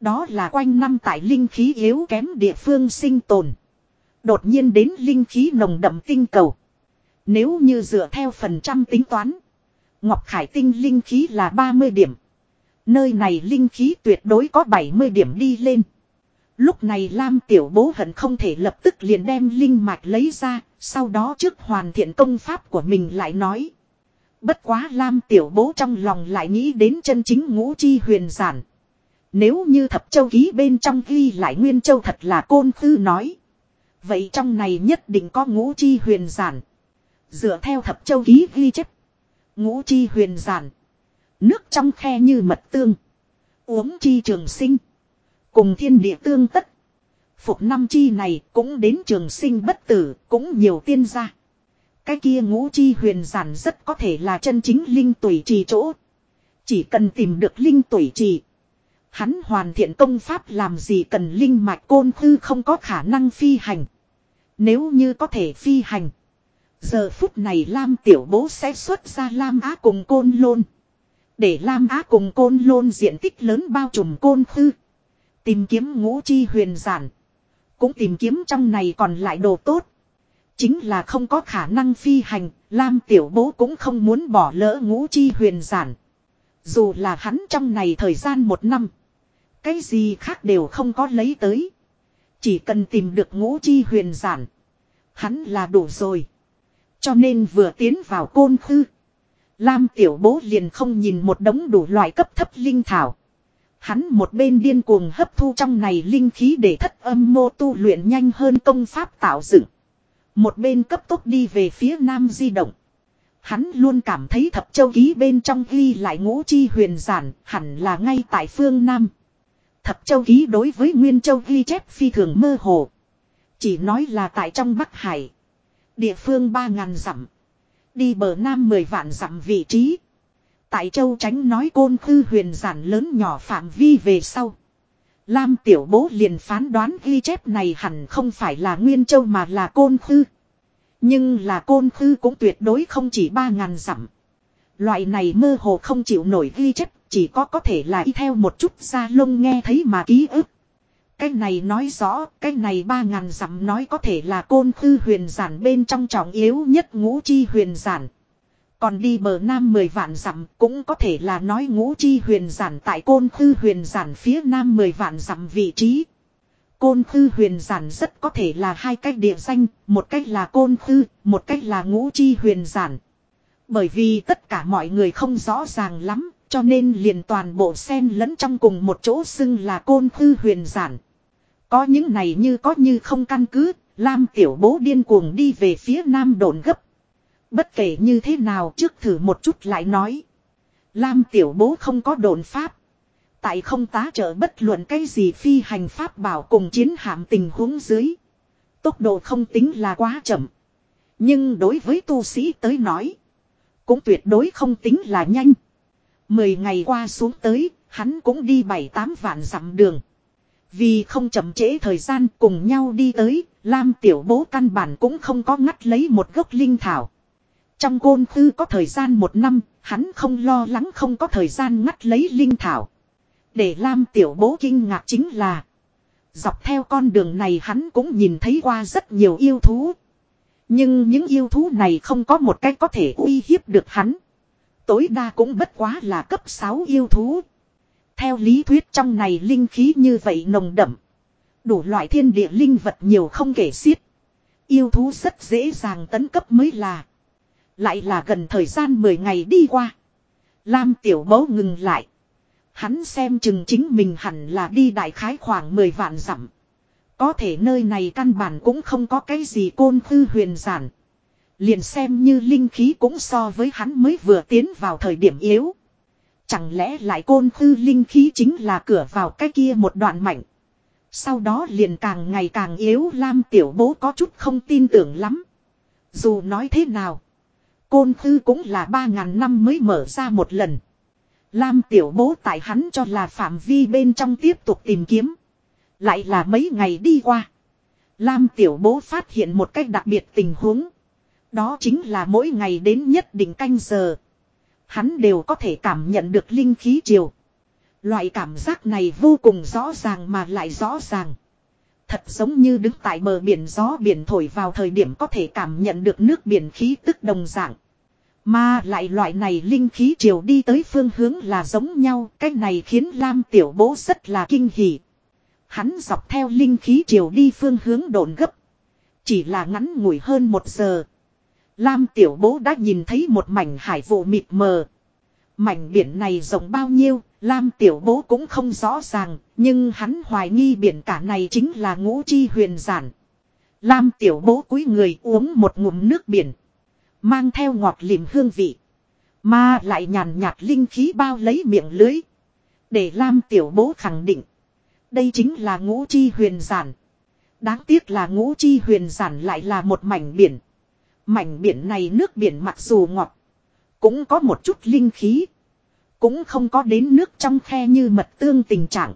Đó là quanh năm tại linh khí yếu kém địa phương sinh tồn. Đột nhiên đến linh khí nồng đậm tinh cầu. Nếu như dựa theo phần trăm tính toán. Ngọc Khải Tinh linh khí là 30 điểm. Nơi này linh khí tuyệt đối có 70 điểm đi lên. Lúc này Lam Tiểu Bố hận không thể lập tức liền đem linh mạch lấy ra, sau đó trước hoàn thiện công pháp của mình lại nói. Bất quá Lam Tiểu Bố trong lòng lại nghĩ đến chân chính ngũ chi huyền giản. Nếu như thập châu ký bên trong ghi lại nguyên châu thật là côn tư nói. Vậy trong này nhất định có ngũ chi huyền giản. Dựa theo thập châu ký ghi chép. Ngũ chi huyền giản. Nước trong khe như mật tương. Uống chi trường sinh. Cùng thiên địa tương tất. Phục năm chi này cũng đến trường sinh bất tử, cũng nhiều tiên gia. Cái kia ngũ chi huyền giản rất có thể là chân chính linh tuổi trì chỗ. Chỉ cần tìm được linh tuổi trì. Hắn hoàn thiện công pháp làm gì cần linh mạch côn thư không có khả năng phi hành. Nếu như có thể phi hành. Giờ phút này Lam tiểu bố sẽ xuất ra Lam Á cùng côn lôn. Để Lam Á cùng côn lôn diện tích lớn bao trùm côn thư. Tìm kiếm ngũ chi huyền giản. Cũng tìm kiếm trong này còn lại đồ tốt. Chính là không có khả năng phi hành, Lam tiểu bố cũng không muốn bỏ lỡ ngũ chi huyền giản. Dù là hắn trong này thời gian một năm. Cái gì khác đều không có lấy tới. Chỉ cần tìm được ngũ chi huyền giản. Hắn là đủ rồi. Cho nên vừa tiến vào côn khư. Lam tiểu bố liền không nhìn một đống đủ loại cấp thấp linh thảo. Hắn một bên điên cuồng hấp thu trong này linh khí để thất âm mô tu luyện nhanh hơn công pháp tạo dựng. Một bên cấp tốc đi về phía nam di động. Hắn luôn cảm thấy thập châu ký bên trong ghi lại ngũ chi huyền giản hẳn là ngay tại phương nam. Thập châu ký đối với nguyên châu ghi chép phi thường mơ hồ. Chỉ nói là tại trong Bắc Hải. Địa phương ba ngàn dặm. Đi bờ nam mười vạn dặm vị trí. Tại châu tránh nói côn khư huyền giản lớn nhỏ phạm vi về sau. Lam tiểu bố liền phán đoán ghi chép này hẳn không phải là nguyên châu mà là côn khư. Nhưng là côn khư cũng tuyệt đối không chỉ ba ngàn dặm. Loại này mơ hồ không chịu nổi ghi chép, chỉ có có thể là y theo một chút da lông nghe thấy mà ký ức. Cái này nói rõ, cái này ba ngàn dặm nói có thể là côn khư huyền giản bên trong trọng yếu nhất ngũ chi huyền giản. Còn đi bờ nam mười vạn dặm cũng có thể là nói ngũ chi huyền giản tại côn khư huyền giản phía nam mười vạn dặm vị trí. Côn khư huyền giản rất có thể là hai cách địa danh, một cách là côn khư, một cách là ngũ chi huyền giản. Bởi vì tất cả mọi người không rõ ràng lắm, cho nên liền toàn bộ sen lẫn trong cùng một chỗ xưng là côn khư huyền giản. Có những này như có như không căn cứ, Lam tiểu bố điên cuồng đi về phía nam đồn gấp. Bất kể như thế nào trước thử một chút lại nói. Lam tiểu bố không có đồn pháp. Tại không tá trợ bất luận cái gì phi hành pháp bảo cùng chiến hạm tình huống dưới. Tốc độ không tính là quá chậm. Nhưng đối với tu sĩ tới nói. Cũng tuyệt đối không tính là nhanh. Mười ngày qua xuống tới, hắn cũng đi bảy tám vạn dặm đường. Vì không chậm trễ thời gian cùng nhau đi tới, Lam tiểu bố căn bản cũng không có ngắt lấy một gốc linh thảo. Trong côn tư có thời gian một năm, hắn không lo lắng không có thời gian ngắt lấy linh thảo. Để Lam tiểu bố kinh ngạc chính là Dọc theo con đường này hắn cũng nhìn thấy qua rất nhiều yêu thú. Nhưng những yêu thú này không có một cách có thể uy hiếp được hắn. Tối đa cũng bất quá là cấp 6 yêu thú. Theo lý thuyết trong này linh khí như vậy nồng đậm. Đủ loại thiên địa linh vật nhiều không kể xiết. Yêu thú rất dễ dàng tấn cấp mới là. Lại là gần thời gian 10 ngày đi qua. Lam tiểu bấu ngừng lại. Hắn xem chừng chính mình hẳn là đi đại khái khoảng 10 vạn dặm. Có thể nơi này căn bản cũng không có cái gì côn khư huyền giản. Liền xem như linh khí cũng so với hắn mới vừa tiến vào thời điểm yếu. Chẳng lẽ lại côn khư linh khí chính là cửa vào cái kia một đoạn mạnh. Sau đó liền càng ngày càng yếu, Lam tiểu bố có chút không tin tưởng lắm. Dù nói thế nào. Côn khư cũng là 3.000 năm mới mở ra một lần. Lam tiểu bố tại hắn cho là phạm vi bên trong tiếp tục tìm kiếm. Lại là mấy ngày đi qua. Lam tiểu bố phát hiện một cách đặc biệt tình huống. Đó chính là mỗi ngày đến nhất định canh giờ. Hắn đều có thể cảm nhận được linh khí chiều. Loại cảm giác này vô cùng rõ ràng mà lại rõ ràng. Thật giống như đứng tại bờ biển gió biển thổi vào thời điểm có thể cảm nhận được nước biển khí tức đồng dạng. Mà lại loại này linh khí chiều đi tới phương hướng là giống nhau, cái này khiến Lam Tiểu Bố rất là kinh hỉ. Hắn dọc theo linh khí chiều đi phương hướng độn gấp. Chỉ là ngắn ngủi hơn một giờ. Lam Tiểu Bố đã nhìn thấy một mảnh hải vụ mịt mờ. Mảnh biển này rộng bao nhiêu, Lam Tiểu Bố cũng không rõ ràng, nhưng hắn hoài nghi biển cả này chính là ngũ chi huyền giản. Lam Tiểu Bố cúi người uống một ngụm nước biển. Mang theo ngọt lìm hương vị. Mà lại nhàn nhạt linh khí bao lấy miệng lưới. Để Lam Tiểu Bố khẳng định. Đây chính là ngũ chi huyền giản. Đáng tiếc là ngũ chi huyền giản lại là một mảnh biển. Mảnh biển này nước biển mặc dù ngọt. Cũng có một chút linh khí. Cũng không có đến nước trong khe như mật tương tình trạng.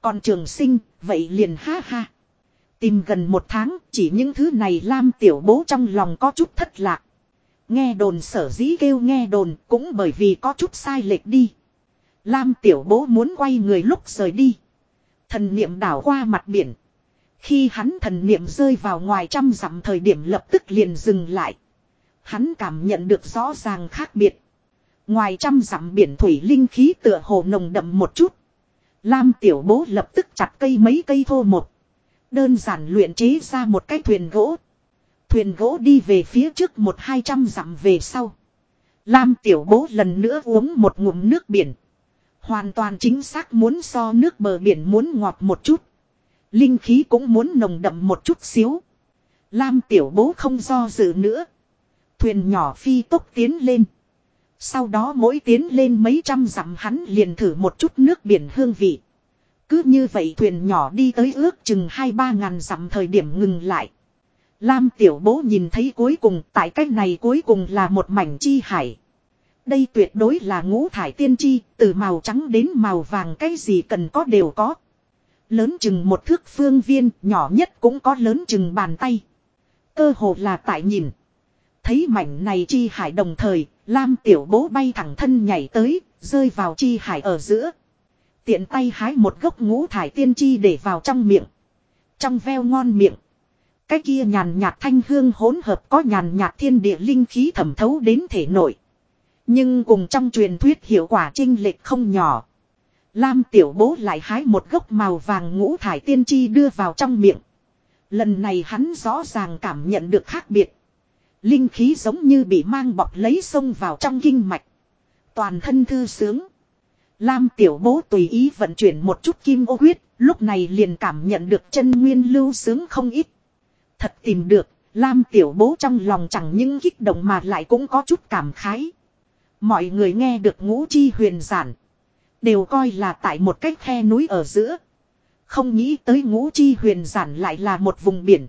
Còn trường sinh, vậy liền ha ha. Tìm gần một tháng, chỉ những thứ này Lam tiểu bố trong lòng có chút thất lạc. Nghe đồn sở dĩ kêu nghe đồn cũng bởi vì có chút sai lệch đi. Lam tiểu bố muốn quay người lúc rời đi. Thần niệm đảo qua mặt biển. Khi hắn thần niệm rơi vào ngoài trăm dặm thời điểm lập tức liền dừng lại. Hắn cảm nhận được rõ ràng khác biệt. Ngoài trăm dặm biển thủy linh khí tựa hồ nồng đậm một chút. Lam tiểu bố lập tức chặt cây mấy cây thô một. Đơn giản luyện chế ra một cái thuyền gỗ. Thuyền gỗ đi về phía trước một hai trăm dặm về sau. Lam tiểu bố lần nữa uống một ngụm nước biển. Hoàn toàn chính xác muốn so nước bờ biển muốn ngọt một chút. Linh khí cũng muốn nồng đậm một chút xíu. Lam tiểu bố không do dự nữa. Thuyền nhỏ phi tốc tiến lên. Sau đó mỗi tiến lên mấy trăm dặm hắn liền thử một chút nước biển hương vị. Cứ như vậy thuyền nhỏ đi tới ước chừng hai ba ngàn dặm thời điểm ngừng lại. Lam tiểu bố nhìn thấy cuối cùng tại cách này cuối cùng là một mảnh chi hải. Đây tuyệt đối là ngũ thải tiên chi, từ màu trắng đến màu vàng cái gì cần có đều có. Lớn chừng một thước phương viên, nhỏ nhất cũng có lớn chừng bàn tay. Cơ hồ là tại nhìn. Thấy mảnh này chi hải đồng thời, Lam tiểu bố bay thẳng thân nhảy tới, rơi vào chi hải ở giữa. Tiện tay hái một gốc ngũ thải tiên chi để vào trong miệng. Trong veo ngon miệng. Cái kia nhàn nhạt thanh hương hỗn hợp có nhàn nhạt thiên địa linh khí thẩm thấu đến thể nội. Nhưng cùng trong truyền thuyết hiệu quả trinh lệch không nhỏ. Lam tiểu bố lại hái một gốc màu vàng ngũ thải tiên chi đưa vào trong miệng. Lần này hắn rõ ràng cảm nhận được khác biệt. Linh khí giống như bị mang bọc lấy sông vào trong kinh mạch. Toàn thân thư sướng. Lam tiểu bố tùy ý vận chuyển một chút kim ô huyết, lúc này liền cảm nhận được chân nguyên lưu sướng không ít. Thật tìm được, Lam tiểu bố trong lòng chẳng những kích động mà lại cũng có chút cảm khái. Mọi người nghe được ngũ chi huyền giản. Đều coi là tại một cách khe núi ở giữa. Không nghĩ tới ngũ chi huyền giản lại là một vùng biển.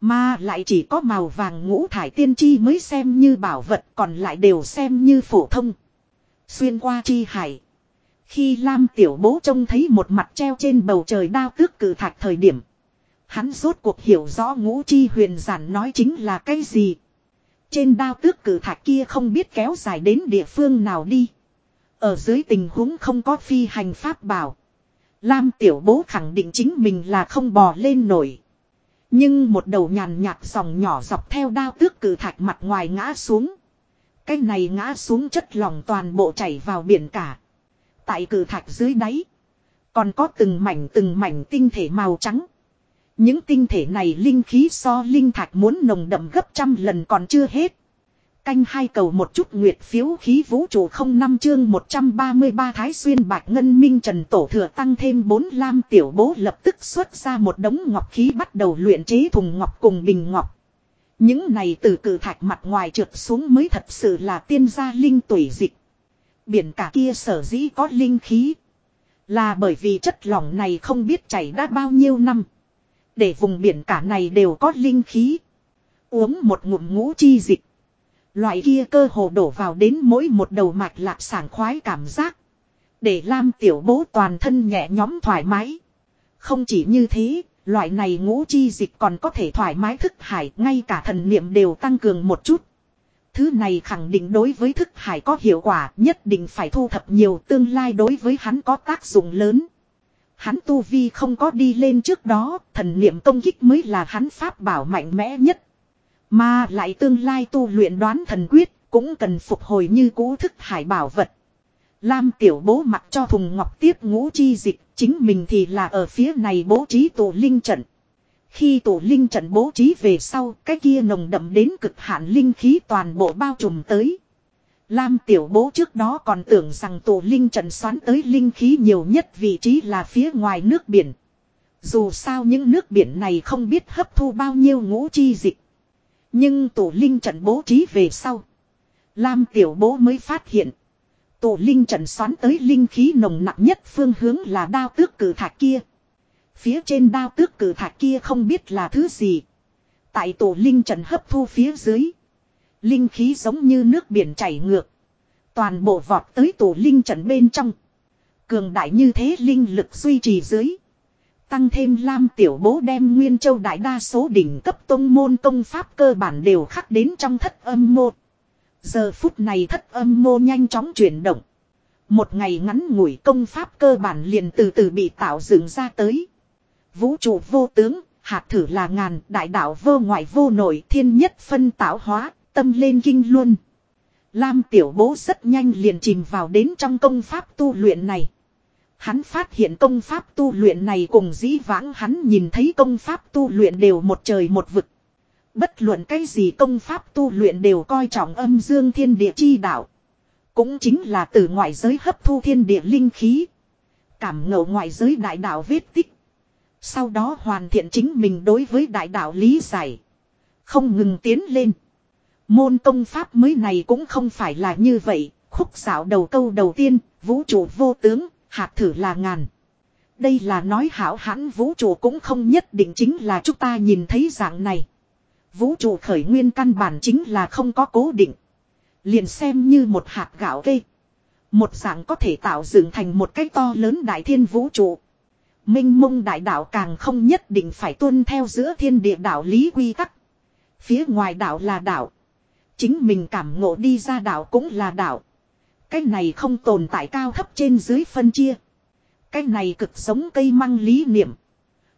Mà lại chỉ có màu vàng ngũ thải tiên chi mới xem như bảo vật, còn lại đều xem như phổ thông. Xuyên qua chi hải. Khi Lam tiểu bố trông thấy một mặt treo trên bầu trời đao tước cử thạch thời điểm. Hắn rốt cuộc hiểu rõ ngũ chi huyền giản nói chính là cái gì. Trên đao tước cử thạch kia không biết kéo dài đến địa phương nào đi. Ở dưới tình huống không có phi hành pháp bảo. Lam tiểu bố khẳng định chính mình là không bò lên nổi. Nhưng một đầu nhàn nhạt dòng nhỏ dọc theo đao tước cử thạch mặt ngoài ngã xuống. Cái này ngã xuống chất lỏng toàn bộ chảy vào biển cả. Tại cử thạch dưới đáy. Còn có từng mảnh từng mảnh tinh thể màu trắng. Những tinh thể này linh khí so linh thạch muốn nồng đậm gấp trăm lần còn chưa hết. Canh hai cầu một chút nguyệt phiếu khí vũ trụ không năm chương 133 Thái Xuyên Bạch Ngân Minh Trần Tổ Thừa tăng thêm 4 lam tiểu bố lập tức xuất ra một đống ngọc khí bắt đầu luyện chế thùng ngọc cùng bình ngọc. Những này từ cử thạch mặt ngoài trượt xuống mới thật sự là tiên gia linh tủy dịch. Biển cả kia sở dĩ có linh khí. Là bởi vì chất lỏng này không biết chảy đã bao nhiêu năm. Để vùng biển cả này đều có linh khí. Uống một ngụm ngũ chi dịch Loại kia cơ hồ đổ vào đến mỗi một đầu mạch lạc sảng khoái cảm giác. Để Lam tiểu bố toàn thân nhẹ nhóm thoải mái. Không chỉ như thế, loại này ngũ chi dịch còn có thể thoải mái thức hải, ngay cả thần niệm đều tăng cường một chút. Thứ này khẳng định đối với thức hải có hiệu quả, nhất định phải thu thập nhiều tương lai đối với hắn có tác dụng lớn. Hắn tu vi không có đi lên trước đó, thần niệm công kích mới là hắn pháp bảo mạnh mẽ nhất. Mà lại tương lai tu luyện đoán thần quyết cũng cần phục hồi như cũ thức hải bảo vật. Lam tiểu bố mặc cho thùng ngọc tiếp ngũ chi dịch, chính mình thì là ở phía này bố trí tổ linh trận. Khi tổ linh trận bố trí về sau, cái kia nồng đậm đến cực hạn linh khí toàn bộ bao trùm tới. Lam tiểu bố trước đó còn tưởng rằng tổ linh trận xoắn tới linh khí nhiều nhất vị trí là phía ngoài nước biển. Dù sao những nước biển này không biết hấp thu bao nhiêu ngũ chi dịch. Nhưng tổ linh trận bố trí về sau. Lam tiểu bố mới phát hiện. Tổ linh trận xoắn tới linh khí nồng nặng nhất phương hướng là đao tước cử thạc kia. Phía trên đao tước cử thạc kia không biết là thứ gì. Tại tổ linh trận hấp thu phía dưới. Linh khí giống như nước biển chảy ngược. Toàn bộ vọt tới tổ linh trận bên trong. Cường đại như thế linh lực duy trì dưới. Tăng thêm Lam Tiểu Bố đem Nguyên Châu đại đa số đỉnh cấp tông môn công pháp cơ bản đều khắc đến trong thất âm mô. Giờ phút này thất âm mô nhanh chóng chuyển động. Một ngày ngắn ngủi công pháp cơ bản liền từ từ bị tạo dựng ra tới. Vũ trụ vô tướng, hạt thử là ngàn, đại đạo vô ngoại vô nội thiên nhất phân tạo hóa, tâm lên kinh luôn. Lam tiểu bố rất nhanh liền chìm vào đến trong công pháp tu luyện này. Hắn phát hiện công pháp tu luyện này cùng dĩ vãng hắn nhìn thấy công pháp tu luyện đều một trời một vực. Bất luận cái gì công pháp tu luyện đều coi trọng âm dương thiên địa chi đạo. Cũng chính là từ ngoại giới hấp thu thiên địa linh khí. Cảm ngộ ngoại giới đại đạo vết tích. Sau đó hoàn thiện chính mình đối với đại đạo lý giải. Không ngừng tiến lên. Môn công pháp mới này cũng không phải là như vậy. Khúc xảo đầu câu đầu tiên, vũ trụ vô tướng, hạt thử là ngàn. Đây là nói hảo hãn vũ trụ cũng không nhất định chính là chúng ta nhìn thấy dạng này. Vũ trụ khởi nguyên căn bản chính là không có cố định. Liền xem như một hạt gạo cây. Một dạng có thể tạo dựng thành một cái to lớn đại thiên vũ trụ. Minh mông đại đạo càng không nhất định phải tuân theo giữa thiên địa đạo lý quy tắc. Phía ngoài đạo là đạo. Chính mình cảm ngộ đi ra đạo cũng là đạo. Cái này không tồn tại cao thấp trên dưới phân chia. Cái này cực sống cây măng lý niệm.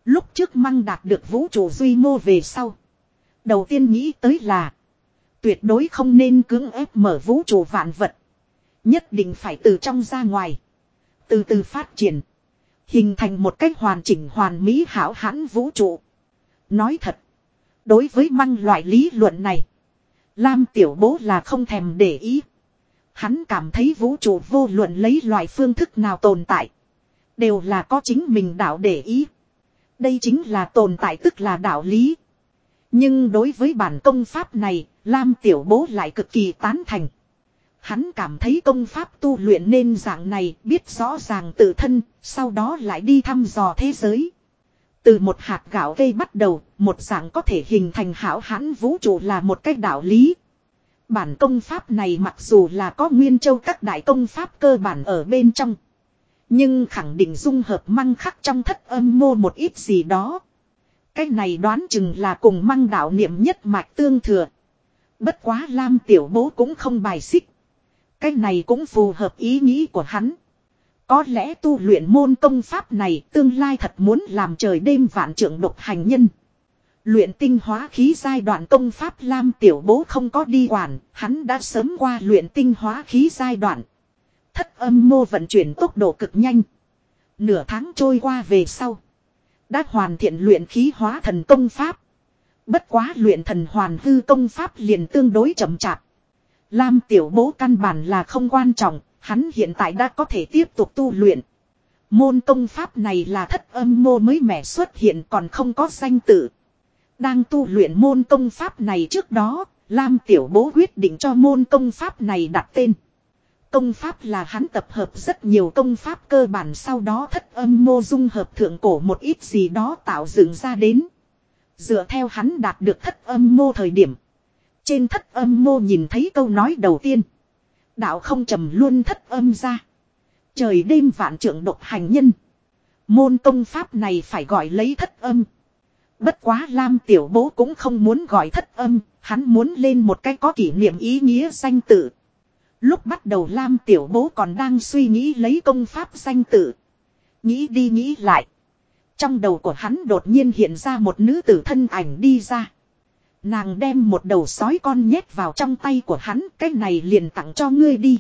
Lúc trước măng đạt được vũ trụ duy mô về sau. Đầu tiên nghĩ tới là. Tuyệt đối không nên cưỡng ép mở vũ trụ vạn vật. Nhất định phải từ trong ra ngoài. Từ từ phát triển. Hình thành một cách hoàn chỉnh hoàn mỹ hảo hãn vũ trụ. Nói thật. Đối với măng loại lý luận này. Lam tiểu bố là không thèm để ý. Hắn cảm thấy vũ trụ vô luận lấy loại phương thức nào tồn tại. Đều là có chính mình đạo để ý. Đây chính là tồn tại tức là đạo lý. Nhưng đối với bản công pháp này, Lam Tiểu Bố lại cực kỳ tán thành. Hắn cảm thấy công pháp tu luyện nên dạng này biết rõ ràng tự thân, sau đó lại đi thăm dò thế giới. Từ một hạt gạo cây bắt đầu, một dạng có thể hình thành hảo hãn vũ trụ là một cách đạo lý. Bản công pháp này mặc dù là có nguyên châu các đại công pháp cơ bản ở bên trong. Nhưng khẳng định dung hợp măng khắc trong thất âm mô một ít gì đó. Cái này đoán chừng là cùng măng đạo niệm nhất mạch tương thừa. Bất quá Lam tiểu bố cũng không bài xích. Cái này cũng phù hợp ý nghĩ của hắn. Có lẽ tu luyện môn công pháp này tương lai thật muốn làm trời đêm vạn trưởng độc hành nhân. Luyện tinh hóa khí giai đoạn công pháp Lam Tiểu Bố không có đi quản, hắn đã sớm qua luyện tinh hóa khí giai đoạn. Thất âm mô vận chuyển tốc độ cực nhanh. Nửa tháng trôi qua về sau. Đã hoàn thiện luyện khí hóa thần công pháp. Bất quá luyện thần hoàn hư công pháp liền tương đối chậm chạp. Lam tiểu bố căn bản là không quan trọng, hắn hiện tại đã có thể tiếp tục tu luyện. Môn công pháp này là thất âm mô mới mẻ xuất hiện còn không có danh tự. Đang tu luyện môn công pháp này trước đó, Lam tiểu bố quyết định cho môn công pháp này đặt tên. Công pháp là hắn tập hợp rất nhiều công pháp cơ bản sau đó thất âm mô dung hợp thượng cổ một ít gì đó tạo dựng ra đến. Dựa theo hắn đạt được thất âm mô thời điểm. Trên thất âm mô nhìn thấy câu nói đầu tiên. Đạo không trầm luôn thất âm ra. Trời đêm vạn trưởng độc hành nhân. Môn công pháp này phải gọi lấy thất âm. Bất quá Lam tiểu bố cũng không muốn gọi thất âm, hắn muốn lên một cái có kỷ niệm ý nghĩa danh tự. Lúc bắt đầu Lam tiểu bố còn đang suy nghĩ lấy công pháp danh tự. Nghĩ đi nghĩ lại. Trong đầu của hắn đột nhiên hiện ra một nữ tử thân ảnh đi ra. Nàng đem một đầu sói con nhét vào trong tay của hắn, cái này liền tặng cho ngươi đi.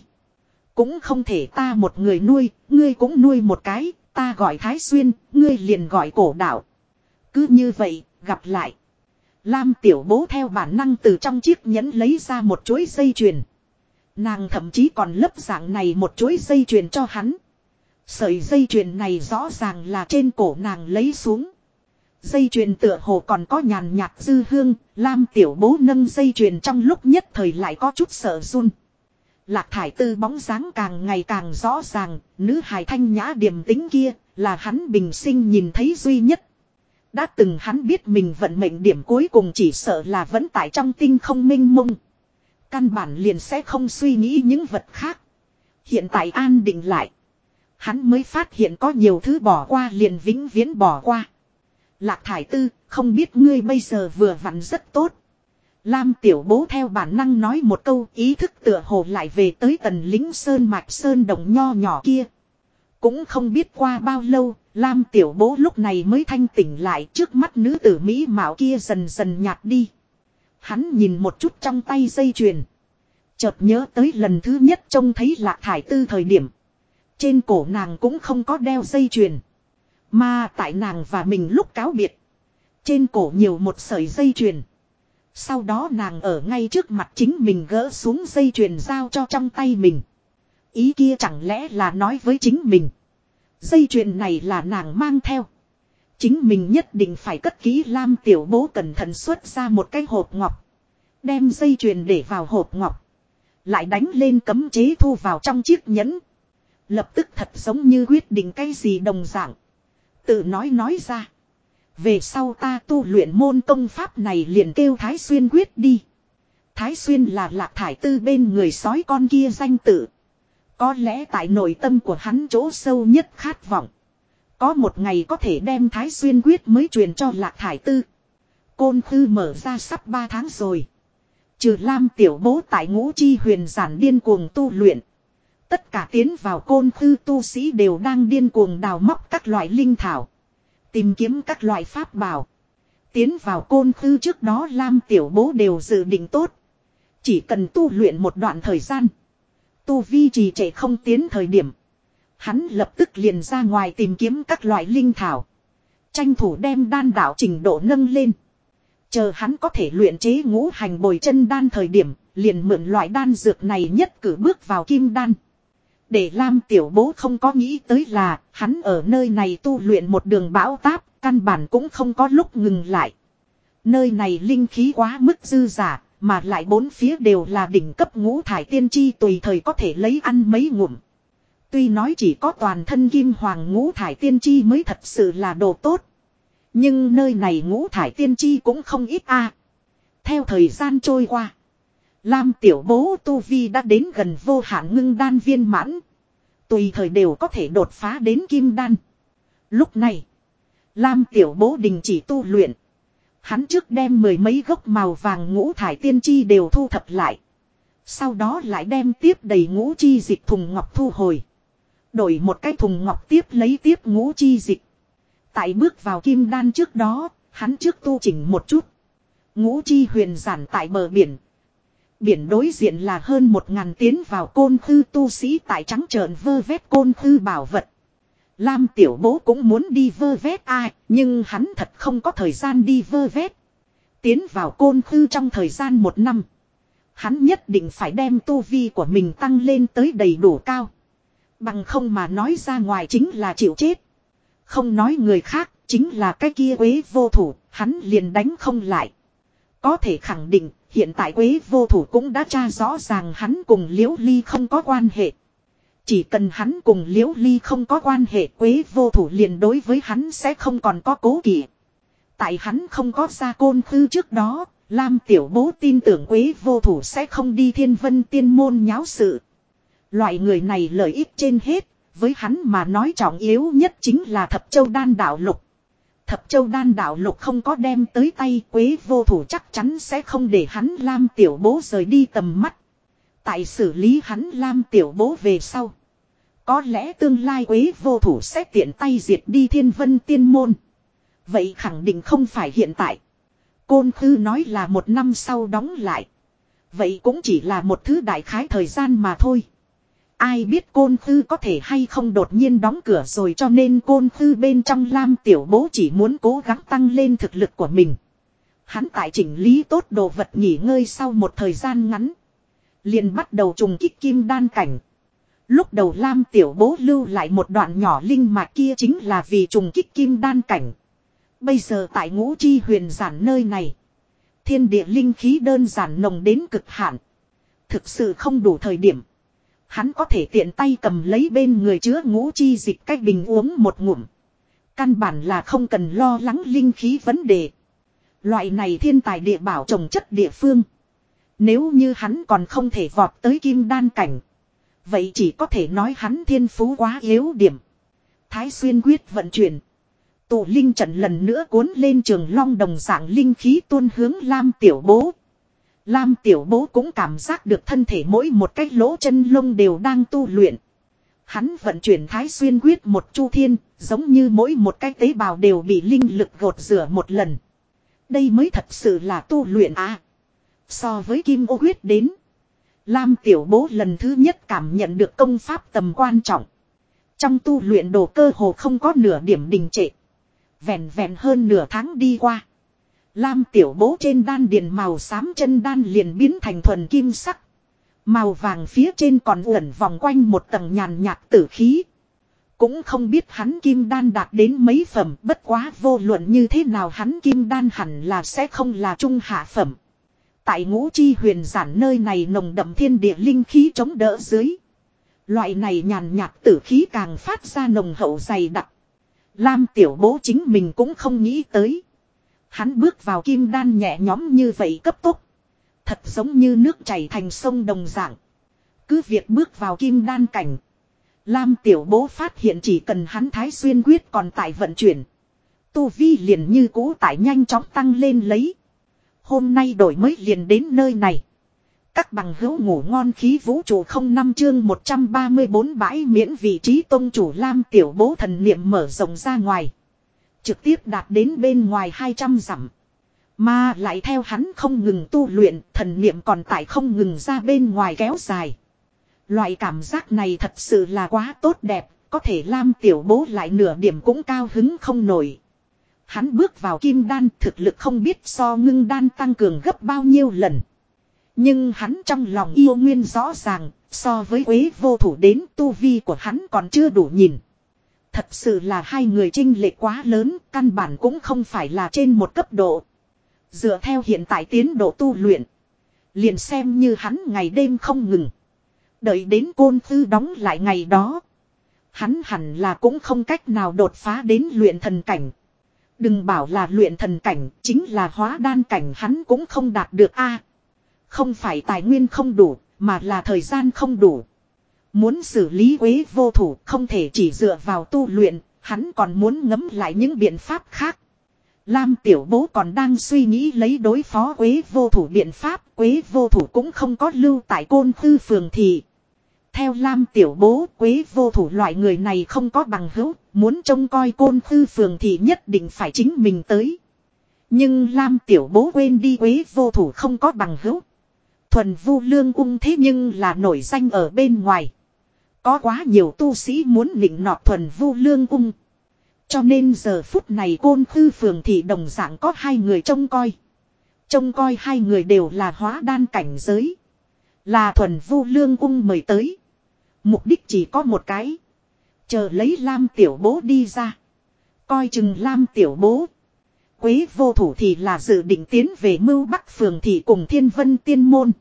Cũng không thể ta một người nuôi, ngươi cũng nuôi một cái, ta gọi Thái Xuyên, ngươi liền gọi cổ đạo. Cứ như vậy, gặp lại. Lam tiểu bố theo bản năng từ trong chiếc nhẫn lấy ra một chuỗi dây chuyền. Nàng thậm chí còn lấp dạng này một chuỗi dây chuyền cho hắn. Sợi dây chuyền này rõ ràng là trên cổ nàng lấy xuống. Dây chuyền tựa hồ còn có nhàn nhạt dư hương, Lam tiểu bố nâng dây chuyền trong lúc nhất thời lại có chút sợ run. Lạc thải tư bóng dáng càng ngày càng rõ ràng, nữ hài thanh nhã điềm tính kia, là hắn bình sinh nhìn thấy duy nhất. Đã từng hắn biết mình vận mệnh điểm cuối cùng chỉ sợ là vẫn tại trong tinh không minh mông. Căn bản liền sẽ không suy nghĩ những vật khác. Hiện tại an định lại. Hắn mới phát hiện có nhiều thứ bỏ qua liền vĩnh viễn bỏ qua. Lạc thải tư, không biết ngươi bây giờ vừa vặn rất tốt. Lam tiểu bố theo bản năng nói một câu ý thức tựa hồ lại về tới tần lính sơn mạch sơn đồng nho nhỏ kia. Cũng không biết qua bao lâu, Lam tiểu bố lúc này mới thanh tỉnh lại trước mắt nữ tử Mỹ mạo kia dần dần nhạt đi. Hắn nhìn một chút trong tay dây chuyền. Chợt nhớ tới lần thứ nhất trông thấy lạc thải tư thời điểm. Trên cổ nàng cũng không có đeo dây chuyền. Mà tại nàng và mình lúc cáo biệt. Trên cổ nhiều một sợi dây chuyền. Sau đó nàng ở ngay trước mặt chính mình gỡ xuống dây chuyền giao cho trong tay mình. Ý kia chẳng lẽ là nói với chính mình. Dây chuyền này là nàng mang theo. Chính mình nhất định phải cất kỹ lam tiểu bố cẩn thận xuất ra một cái hộp ngọc. Đem dây chuyền để vào hộp ngọc. Lại đánh lên cấm chế thu vào trong chiếc nhẫn. Lập tức thật giống như quyết định cái gì đồng dạng. Tự nói nói ra. Về sau ta tu luyện môn công pháp này liền kêu Thái Xuyên quyết đi. Thái Xuyên là lạc thải tư bên người sói con kia danh tự. Có lẽ tại nội tâm của hắn chỗ sâu nhất khát vọng. Có một ngày có thể đem Thái Xuyên quyết mới truyền cho lạc thải tư. Côn Khư mở ra sắp 3 tháng rồi. Trừ Lam tiểu bố tại ngũ chi huyền giản điên cuồng tu luyện. Tất cả tiến vào côn khư tu sĩ đều đang điên cuồng đào móc các loại linh thảo. Tìm kiếm các loại pháp bảo. Tiến vào côn khư trước đó Lam tiểu bố đều dự định tốt. Chỉ cần tu luyện một đoạn thời gian. Tu vi trì trệ không tiến thời điểm. Hắn lập tức liền ra ngoài tìm kiếm các loại linh thảo. Tranh thủ đem đan đạo trình độ nâng lên. Chờ hắn có thể luyện chế ngũ hành bồi chân đan thời điểm, liền mượn loại đan dược này nhất cử bước vào kim đan. Để Lam tiểu bố không có nghĩ tới là, hắn ở nơi này tu luyện một đường bão táp, căn bản cũng không có lúc ngừng lại. Nơi này linh khí quá mức dư giả, mà lại bốn phía đều là đỉnh cấp ngũ thải tiên chi tùy thời có thể lấy ăn mấy ngụm. Tuy nói chỉ có toàn thân kim hoàng ngũ thải tiên chi mới thật sự là đồ tốt. Nhưng nơi này ngũ thải tiên chi cũng không ít a. Theo thời gian trôi qua. Lam tiểu bố Tu Vi đã đến gần vô hạn ngưng đan viên mãn. Tùy thời đều có thể đột phá đến kim đan. Lúc này. Lam tiểu bố đình chỉ tu luyện. Hắn trước đem mười mấy gốc màu vàng ngũ thải tiên chi đều thu thập lại. Sau đó lại đem tiếp đầy ngũ chi dịch thùng ngọc thu hồi. Đổi một cái thùng ngọc tiếp lấy tiếp ngũ chi dịch. Tại bước vào kim đan trước đó, hắn trước tu chỉnh một chút. Ngũ chi huyền giản tại bờ biển. Biển đối diện là hơn một ngàn tiến vào côn khư tu sĩ tại trắng trợn vơ vét côn khư bảo vật. Lam tiểu bố cũng muốn đi vơ vét ai, nhưng hắn thật không có thời gian đi vơ vét. Tiến vào côn khư trong thời gian một năm. Hắn nhất định phải đem tu vi của mình tăng lên tới đầy đủ cao. Bằng không mà nói ra ngoài chính là chịu chết. Không nói người khác, chính là cái kia quế vô thủ, hắn liền đánh không lại. Có thể khẳng định, hiện tại quế vô thủ cũng đã tra rõ ràng hắn cùng liễu ly không có quan hệ. Chỉ cần hắn cùng liễu ly không có quan hệ quế vô thủ liền đối với hắn sẽ không còn có cố kỵ. Tại hắn không có ra côn khư trước đó, Lam tiểu bố tin tưởng quế vô thủ sẽ không đi thiên vân tiên môn nháo sự. Loại người này lợi ích trên hết, với hắn mà nói trọng yếu nhất chính là thập châu đan đạo lục. Thập châu đan đạo lục không có đem tới tay quế vô thủ chắc chắn sẽ không để hắn Lam tiểu bố rời đi tầm mắt. Tại xử lý hắn Lam tiểu bố về sau. Có lẽ tương lai quế vô thủ sẽ tiện tay diệt đi thiên vân tiên môn. Vậy khẳng định không phải hiện tại. Côn Khư nói là một năm sau đóng lại. Vậy cũng chỉ là một thứ đại khái thời gian mà thôi. Ai biết côn khư có thể hay không đột nhiên đóng cửa rồi cho nên côn khư bên trong lam tiểu bố chỉ muốn cố gắng tăng lên thực lực của mình. Hắn tại chỉnh lý tốt đồ vật nghỉ ngơi sau một thời gian ngắn. Liền bắt đầu trùng kích kim đan cảnh. Lúc đầu lam tiểu bố lưu lại một đoạn nhỏ linh mạch kia chính là vì trùng kích kim đan cảnh. Bây giờ tại ngũ chi huyền giản nơi này. Thiên địa linh khí đơn giản nồng đến cực hạn. Thực sự không đủ thời điểm. Hắn có thể tiện tay cầm lấy bên người chứa ngũ chi dịch cách bình uống một ngụm. Căn bản là không cần lo lắng linh khí vấn đề. Loại này thiên tài địa bảo trồng chất địa phương. Nếu như hắn còn không thể vọt tới kim đan cảnh. Vậy chỉ có thể nói hắn thiên phú quá yếu điểm. Thái xuyên quyết vận chuyển. Tụ linh trận lần nữa cuốn lên trường long đồng dạng linh khí tuôn hướng Lam tiểu bố. Lam tiểu bố cũng cảm giác được thân thể mỗi một cái lỗ chân lông đều đang tu luyện. Hắn vận chuyển thái xuyên quyết một chu thiên, giống như mỗi một cái tế bào đều bị linh lực gột rửa một lần. Đây mới thật sự là tu luyện à. So với kim ô quyết đến. Lam tiểu bố lần thứ nhất cảm nhận được công pháp tầm quan trọng. Trong tu luyện đồ cơ hồ không có nửa điểm đình trệ. Vẹn vẹn hơn nửa tháng đi qua. Lam tiểu bố trên đan điền màu xám chân đan liền biến thành thuần kim sắc. Màu vàng phía trên còn uẩn vòng quanh một tầng nhàn nhạt tử khí. Cũng không biết hắn kim đan đạt đến mấy phẩm, bất quá vô luận như thế nào hắn kim đan hẳn là sẽ không là trung hạ phẩm. Tại ngũ chi huyền giản nơi này nồng đậm thiên địa linh khí chống đỡ dưới. Loại này nhàn nhạt tử khí càng phát ra nồng hậu dày đặc. Lam tiểu bố chính mình cũng không nghĩ tới. Hắn bước vào kim đan nhẹ nhõm như vậy cấp tốc. Thật giống như nước chảy thành sông đồng dạng. Cứ việc bước vào kim đan cảnh. Lam tiểu bố phát hiện chỉ cần hắn thái xuyên quyết còn tại vận chuyển. Tu vi liền như cũ tại nhanh chóng tăng lên lấy. Hôm nay đổi mới liền đến nơi này. Các bằng hữu ngủ ngon khí vũ trụ không năm chương 134 bãi miễn vị trí tôn chủ Lam tiểu bố thần niệm mở rộng ra ngoài. Trực tiếp đạt đến bên ngoài 200 dặm. Mà lại theo hắn không ngừng tu luyện, thần niệm còn tại không ngừng ra bên ngoài kéo dài. Loại cảm giác này thật sự là quá tốt đẹp, có thể Lam tiểu bố lại nửa điểm cũng cao hứng không nổi. Hắn bước vào kim đan thực lực không biết so ngưng đan tăng cường gấp bao nhiêu lần. Nhưng hắn trong lòng yêu nguyên rõ ràng, so với quế vô thủ đến tu vi của hắn còn chưa đủ nhìn. Thật sự là hai người trinh lệ quá lớn, căn bản cũng không phải là trên một cấp độ. Dựa theo hiện tại tiến độ tu luyện. Liền xem như hắn ngày đêm không ngừng. Đợi đến côn tư đóng lại ngày đó. Hắn hẳn là cũng không cách nào đột phá đến luyện thần cảnh. Đừng bảo là luyện thần cảnh, chính là hóa đan cảnh hắn cũng không đạt được a. không phải tài nguyên không đủ, mà là thời gian không đủ. Muốn xử lý quế vô thủ không thể chỉ dựa vào tu luyện, hắn còn muốn ngấm lại những biện pháp khác. Lam tiểu bố còn đang suy nghĩ lấy đối phó quế vô thủ biện pháp, quế vô thủ cũng không có lưu tại côn tư phường thì. Theo Lam tiểu bố quế vô thủ loại người này không có bằng hữu, muốn trông coi côn tư phường thì nhất định phải chính mình tới. Nhưng Lam tiểu bố quên đi quế vô thủ không có bằng hữu. Thuần vu lương ung thế nhưng là nổi danh ở bên ngoài. Có quá nhiều tu sĩ muốn nịnh nọt thuần vu lương ung. Cho nên giờ phút này côn tư phường thì đồng dạng có hai người trông coi. Trông coi hai người đều là hóa đan cảnh giới. Là thuần vu lương ung mời tới. Mục đích chỉ có một cái. Chờ lấy Lam tiểu bố đi ra. Coi chừng Lam tiểu bố. Quế vô thủ thì là dự định tiến về mưu bắc phường thì cùng thiên vân tiên môn.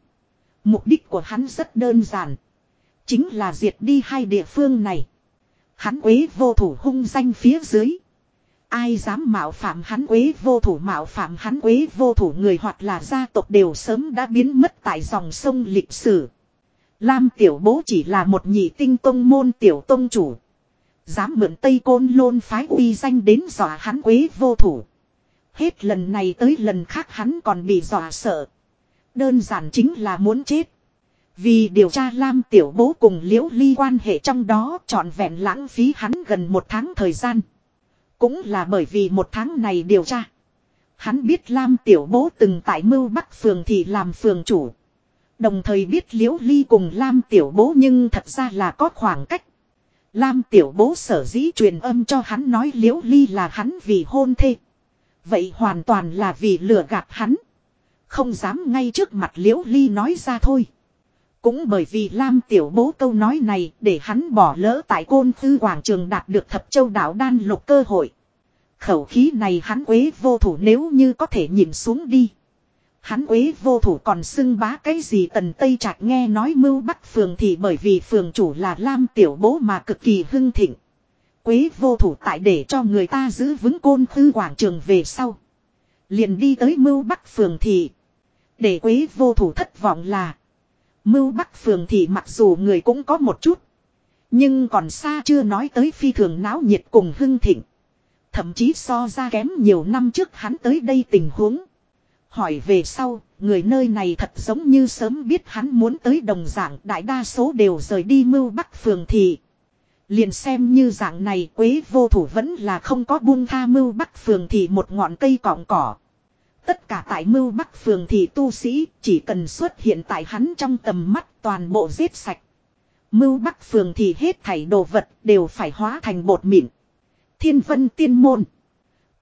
Mục đích của hắn rất đơn giản. Chính là diệt đi hai địa phương này. Hắn quế vô thủ hung danh phía dưới. Ai dám mạo phạm hắn quế vô thủ mạo phạm hắn quế vô thủ người hoặc là gia tộc đều sớm đã biến mất tại dòng sông lịch sử. Lam tiểu bố chỉ là một nhị tinh tông môn tiểu tông chủ. Dám mượn Tây Côn Lôn phái uy danh đến dọa hắn quế vô thủ. Hết lần này tới lần khác hắn còn bị dọa sợ. Đơn giản chính là muốn chết. Vì điều tra Lam Tiểu Bố cùng Liễu Ly quan hệ trong đó trọn vẹn lãng phí hắn gần một tháng thời gian. Cũng là bởi vì một tháng này điều tra. Hắn biết Lam Tiểu Bố từng tại Mưu Bắc Phường thì làm phường chủ. Đồng thời biết Liễu Ly cùng Lam Tiểu Bố nhưng thật ra là có khoảng cách. Lam Tiểu Bố sở dĩ truyền âm cho hắn nói Liễu Ly là hắn vì hôn thê. Vậy hoàn toàn là vì lừa gạt hắn. Không dám ngay trước mặt Liễu Ly nói ra thôi. Cũng bởi vì Lam Tiểu Bố câu nói này để hắn bỏ lỡ tại côn thư quảng trường đạt được thập châu đảo đan lục cơ hội. Khẩu khí này hắn quế vô thủ nếu như có thể nhìn xuống đi. Hắn uế vô thủ còn xưng bá cái gì tần Tây Trạch nghe nói mưu bắc phường thì bởi vì phường chủ là Lam Tiểu Bố mà cực kỳ hưng thịnh. Quế vô thủ tại để cho người ta giữ vững côn khư quảng trường về sau. Liền đi tới mưu bắc phường thì. Để quế vô thủ thất vọng là, Mưu Bắc Phường thì mặc dù người cũng có một chút. Nhưng còn xa chưa nói tới phi thường náo nhiệt cùng hưng thịnh. Thậm chí so ra kém nhiều năm trước hắn tới đây tình huống. Hỏi về sau, người nơi này thật giống như sớm biết hắn muốn tới đồng dạng đại đa số đều rời đi mưu Bắc Phường thị Liền xem như dạng này quế vô thủ vẫn là không có buông tha mưu Bắc Phường thị một ngọn cây cọng cỏ. Tất cả tại mưu bắc phường thị tu sĩ chỉ cần xuất hiện tại hắn trong tầm mắt toàn bộ giết sạch. Mưu bắc phường thị hết thảy đồ vật đều phải hóa thành bột mịn. Thiên vân tiên môn.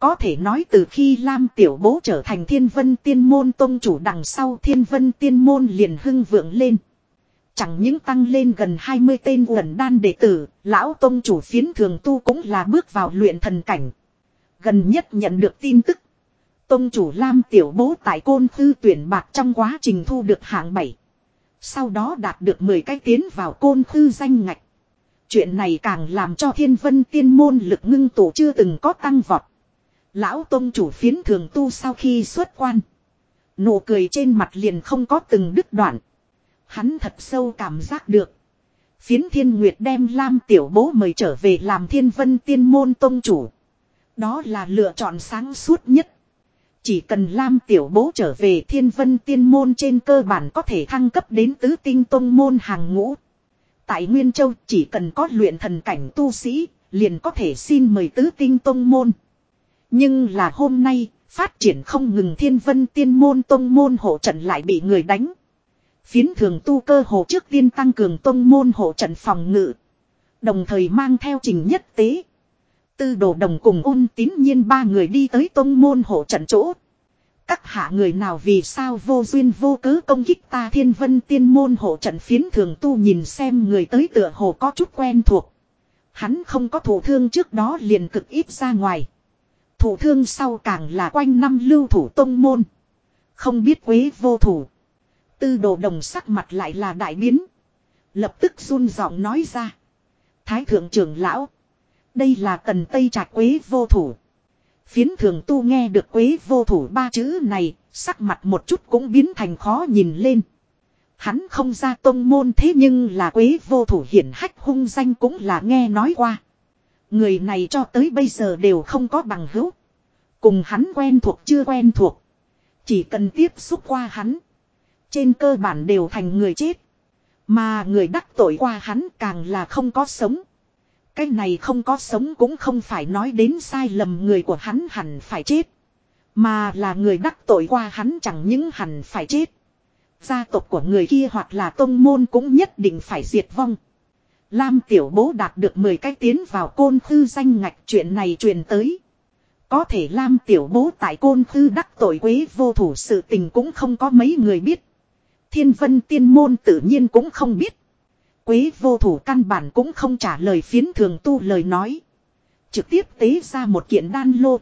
Có thể nói từ khi Lam Tiểu Bố trở thành thiên vân tiên môn tôn chủ đằng sau thiên vân tiên môn liền hưng vượng lên. Chẳng những tăng lên gần 20 tên uẩn đan đệ tử, lão tôn chủ phiến thường tu cũng là bước vào luyện thần cảnh. Gần nhất nhận được tin tức. Tông chủ Lam Tiểu Bố tại côn thư tuyển bạc trong quá trình thu được hạng 7. Sau đó đạt được 10 cái tiến vào côn thư danh ngạch. Chuyện này càng làm cho thiên vân tiên môn lực ngưng tổ chưa từng có tăng vọt. Lão Tông chủ phiến thường tu sau khi xuất quan. Nụ cười trên mặt liền không có từng đứt đoạn. Hắn thật sâu cảm giác được. Phiến thiên nguyệt đem Lam Tiểu Bố mời trở về làm thiên vân tiên môn Tông chủ. Đó là lựa chọn sáng suốt nhất. Chỉ cần Lam Tiểu Bố trở về thiên vân tiên môn trên cơ bản có thể thăng cấp đến tứ tinh tông môn hàng ngũ. Tại Nguyên Châu chỉ cần có luyện thần cảnh tu sĩ, liền có thể xin mời tứ tinh tông môn. Nhưng là hôm nay, phát triển không ngừng thiên vân tiên môn tông môn hộ trận lại bị người đánh. Phiến thường tu cơ hồ trước tiên tăng cường tông môn hộ trận phòng ngự. Đồng thời mang theo trình nhất tế. Tư đồ đồng cùng ôn tín nhiên ba người đi tới tông môn hộ trận chỗ. Các hạ người nào vì sao vô duyên vô cớ công kích ta thiên vân tiên môn hộ trận phiến thường tu nhìn xem người tới tựa hồ có chút quen thuộc. Hắn không có thủ thương trước đó liền cực ít ra ngoài. Thủ thương sau càng là quanh năm lưu thủ tông môn. Không biết quế vô thủ. Tư đồ đồng sắc mặt lại là đại biến. Lập tức run giọng nói ra. Thái thượng trưởng lão. Đây là tần Tây trạc Quế vô thủ. Phiến thường tu nghe được Quế vô thủ ba chữ này, sắc mặt một chút cũng biến thành khó nhìn lên. Hắn không ra tông môn thế nhưng là Quế vô thủ hiển hách hung danh cũng là nghe nói qua. Người này cho tới bây giờ đều không có bằng hữu. Cùng hắn quen thuộc chưa quen thuộc. Chỉ cần tiếp xúc qua hắn. Trên cơ bản đều thành người chết. Mà người đắc tội qua hắn càng là không có sống. Cái này không có sống cũng không phải nói đến sai lầm người của hắn hẳn phải chết. Mà là người đắc tội qua hắn chẳng những hẳn phải chết. Gia tộc của người kia hoặc là tông môn cũng nhất định phải diệt vong. Lam tiểu bố đạt được 10 cái tiến vào côn khư danh ngạch chuyện này truyền tới. Có thể Lam tiểu bố tại côn khư đắc tội quế vô thủ sự tình cũng không có mấy người biết. Thiên vân tiên môn tự nhiên cũng không biết. Quế vô thủ căn bản cũng không trả lời phiến thường tu lời nói. Trực tiếp tế ra một kiện đan lô.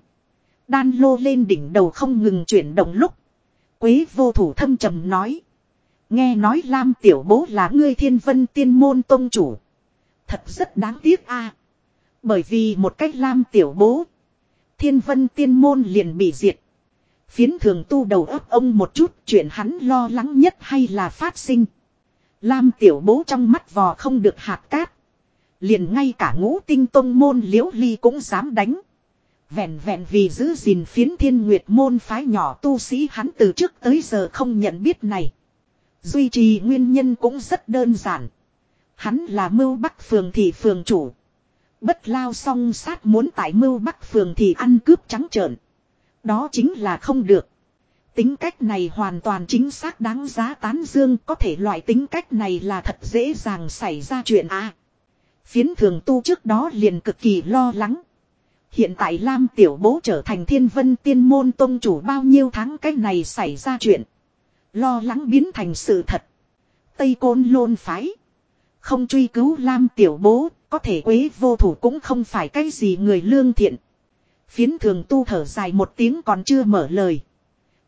Đan lô lên đỉnh đầu không ngừng chuyển động lúc. Quế vô thủ thâm trầm nói. Nghe nói Lam tiểu bố là ngươi thiên vân tiên môn tông chủ. Thật rất đáng tiếc a Bởi vì một cách Lam tiểu bố. Thiên vân tiên môn liền bị diệt. Phiến thường tu đầu ấp ông một chút, chuyện hắn lo lắng nhất hay là phát sinh. Lam tiểu bố trong mắt vò không được hạt cát. Liền ngay cả ngũ tinh tông môn liễu ly cũng dám đánh. Vẹn vẹn vì giữ gìn phiến thiên nguyệt môn phái nhỏ tu sĩ hắn từ trước tới giờ không nhận biết này. Duy trì nguyên nhân cũng rất đơn giản. Hắn là mưu bắc phường thị phường chủ. Bất lao song sát muốn tại mưu bắc phường thì ăn cướp trắng trợn. Đó chính là không được. Tính cách này hoàn toàn chính xác đáng giá tán dương, có thể loại tính cách này là thật dễ dàng xảy ra chuyện à. Phiến thường tu trước đó liền cực kỳ lo lắng. Hiện tại Lam Tiểu Bố trở thành thiên vân tiên môn tôn chủ bao nhiêu tháng cái này xảy ra chuyện. Lo lắng biến thành sự thật. Tây Côn lôn phái. Không truy cứu Lam Tiểu Bố, có thể quế vô thủ cũng không phải cái gì người lương thiện. Phiến thường tu thở dài một tiếng còn chưa mở lời.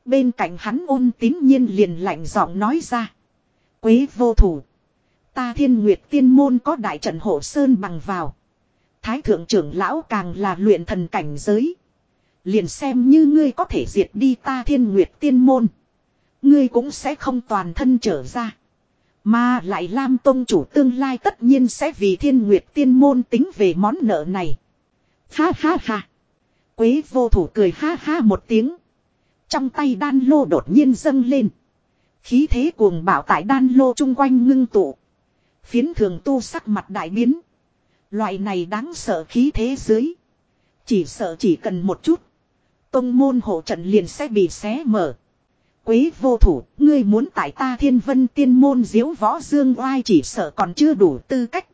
Bên cạnh hắn ôn tín nhiên liền lạnh giọng nói ra. Quế vô thủ. Ta thiên nguyệt tiên môn có đại trận hộ sơn bằng vào. Thái thượng trưởng lão càng là luyện thần cảnh giới. Liền xem như ngươi có thể diệt đi ta thiên nguyệt tiên môn. Ngươi cũng sẽ không toàn thân trở ra. Mà lại Lam Tông chủ tương lai tất nhiên sẽ vì thiên nguyệt tiên môn tính về món nợ này. Ha ha ha. Quế vô thủ cười ha ha một tiếng. Trong tay đan lô đột nhiên dâng lên. Khí thế cuồng bạo tại đan lô chung quanh ngưng tụ. Phiến thường tu sắc mặt đại biến. Loại này đáng sợ khí thế dưới. Chỉ sợ chỉ cần một chút. Tông môn hộ trận liền sẽ bị xé mở. Quế vô thủ, ngươi muốn tại ta thiên vân tiên môn diếu võ dương oai chỉ sợ còn chưa đủ tư cách.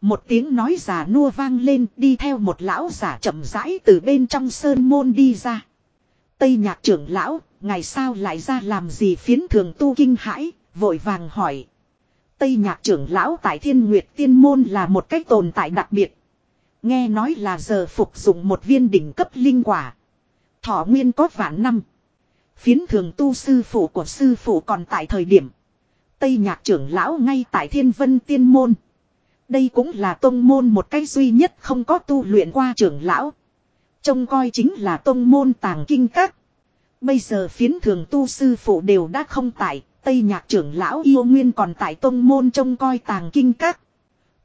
Một tiếng nói giả nua vang lên đi theo một lão giả chậm rãi từ bên trong sơn môn đi ra. Tây nhạc trưởng lão, ngày sao lại ra làm gì phiến thường tu kinh hãi, vội vàng hỏi. Tây nhạc trưởng lão tại thiên nguyệt tiên môn là một cách tồn tại đặc biệt. Nghe nói là giờ phục dụng một viên đỉnh cấp linh quả. Thọ nguyên có vạn năm. Phiến thường tu sư phụ của sư phụ còn tại thời điểm. Tây nhạc trưởng lão ngay tại thiên vân tiên môn. Đây cũng là tông môn một cách duy nhất không có tu luyện qua trưởng lão. Trông coi chính là tông môn tàng kinh các. Bây giờ phiến thường tu sư phụ đều đã không tại, Tây nhạc trưởng lão yêu nguyên còn tại tông môn trông coi tàng kinh các.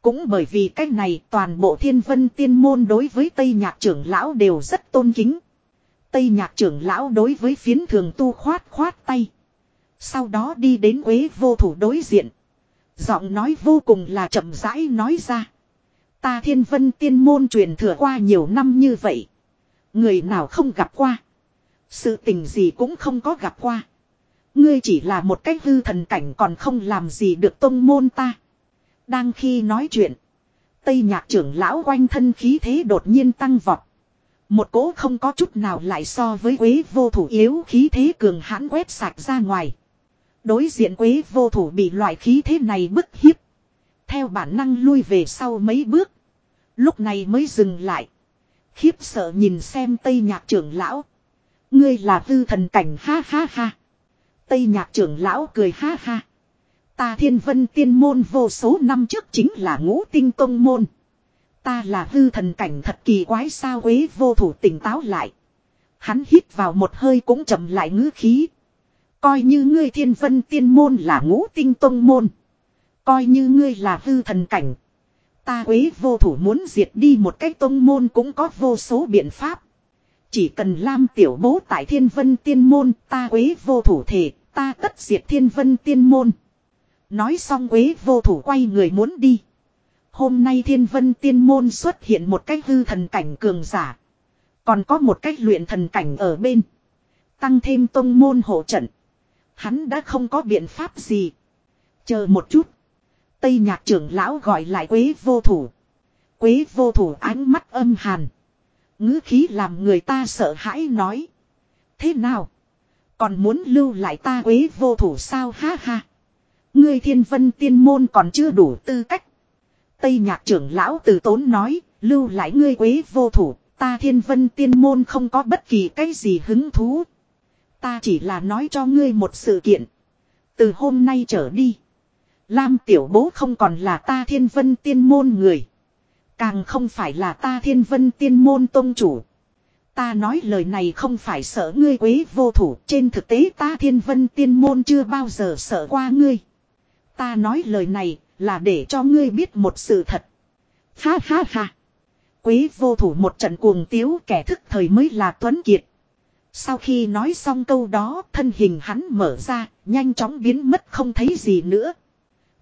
Cũng bởi vì cách này toàn bộ thiên vân tiên môn đối với Tây nhạc trưởng lão đều rất tôn kính. Tây nhạc trưởng lão đối với phiến thường tu khoát khoát tay. Sau đó đi đến quế vô thủ đối diện. Giọng nói vô cùng là chậm rãi nói ra. Ta thiên vân tiên môn truyền thừa qua nhiều năm như vậy. Người nào không gặp qua. Sự tình gì cũng không có gặp qua. Ngươi chỉ là một cái hư thần cảnh còn không làm gì được tông môn ta. Đang khi nói chuyện. Tây nhạc trưởng lão quanh thân khí thế đột nhiên tăng vọt. Một cỗ không có chút nào lại so với quế vô thủ yếu khí thế cường hãn quét sạch ra ngoài. Đối diện quế vô thủ bị loại khí thế này bức hiếp. Theo bản năng lui về sau mấy bước. Lúc này mới dừng lại. Khiếp sợ nhìn xem tây nhạc trưởng lão. Ngươi là tư thần cảnh ha ha ha. Tây nhạc trưởng lão cười ha ha. Ta thiên vân tiên môn vô số năm trước chính là ngũ tinh công môn. Ta là hư thần cảnh thật kỳ quái sao quế vô thủ tỉnh táo lại. Hắn hít vào một hơi cũng chậm lại ngữ khí. Coi như ngươi thiên vân tiên môn là ngũ tinh tông môn. Coi như ngươi là hư thần cảnh. Ta quế vô thủ muốn diệt đi một cái tông môn cũng có vô số biện pháp. Chỉ cần Lam tiểu bố tại thiên vân tiên môn, ta quế vô thủ thể, ta tất diệt thiên vân tiên môn. Nói xong quế vô thủ quay người muốn đi. Hôm nay thiên vân tiên môn xuất hiện một cái hư thần cảnh cường giả. Còn có một cách luyện thần cảnh ở bên. Tăng thêm tông môn hộ trận. Hắn đã không có biện pháp gì. Chờ một chút. Tây nhạc trưởng lão gọi lại quế vô thủ. Quế vô thủ ánh mắt âm hàn. ngữ khí làm người ta sợ hãi nói. Thế nào? Còn muốn lưu lại ta quế vô thủ sao ha ha. Ngươi thiên vân tiên môn còn chưa đủ tư cách. Tây nhạc trưởng lão từ tốn nói, lưu lại ngươi quế vô thủ, ta thiên vân tiên môn không có bất kỳ cái gì hứng thú. Ta chỉ là nói cho ngươi một sự kiện. Từ hôm nay trở đi. Lam tiểu bố không còn là ta thiên vân tiên môn người. Càng không phải là ta thiên vân tiên môn tôn chủ. Ta nói lời này không phải sợ ngươi quế vô thủ. Trên thực tế ta thiên vân tiên môn chưa bao giờ sợ qua ngươi. Ta nói lời này là để cho ngươi biết một sự thật. Ha ha ha. Quế vô thủ một trận cuồng tiếu kẻ thức thời mới là Tuấn Kiệt. Sau khi nói xong câu đó thân hình hắn mở ra, nhanh chóng biến mất không thấy gì nữa.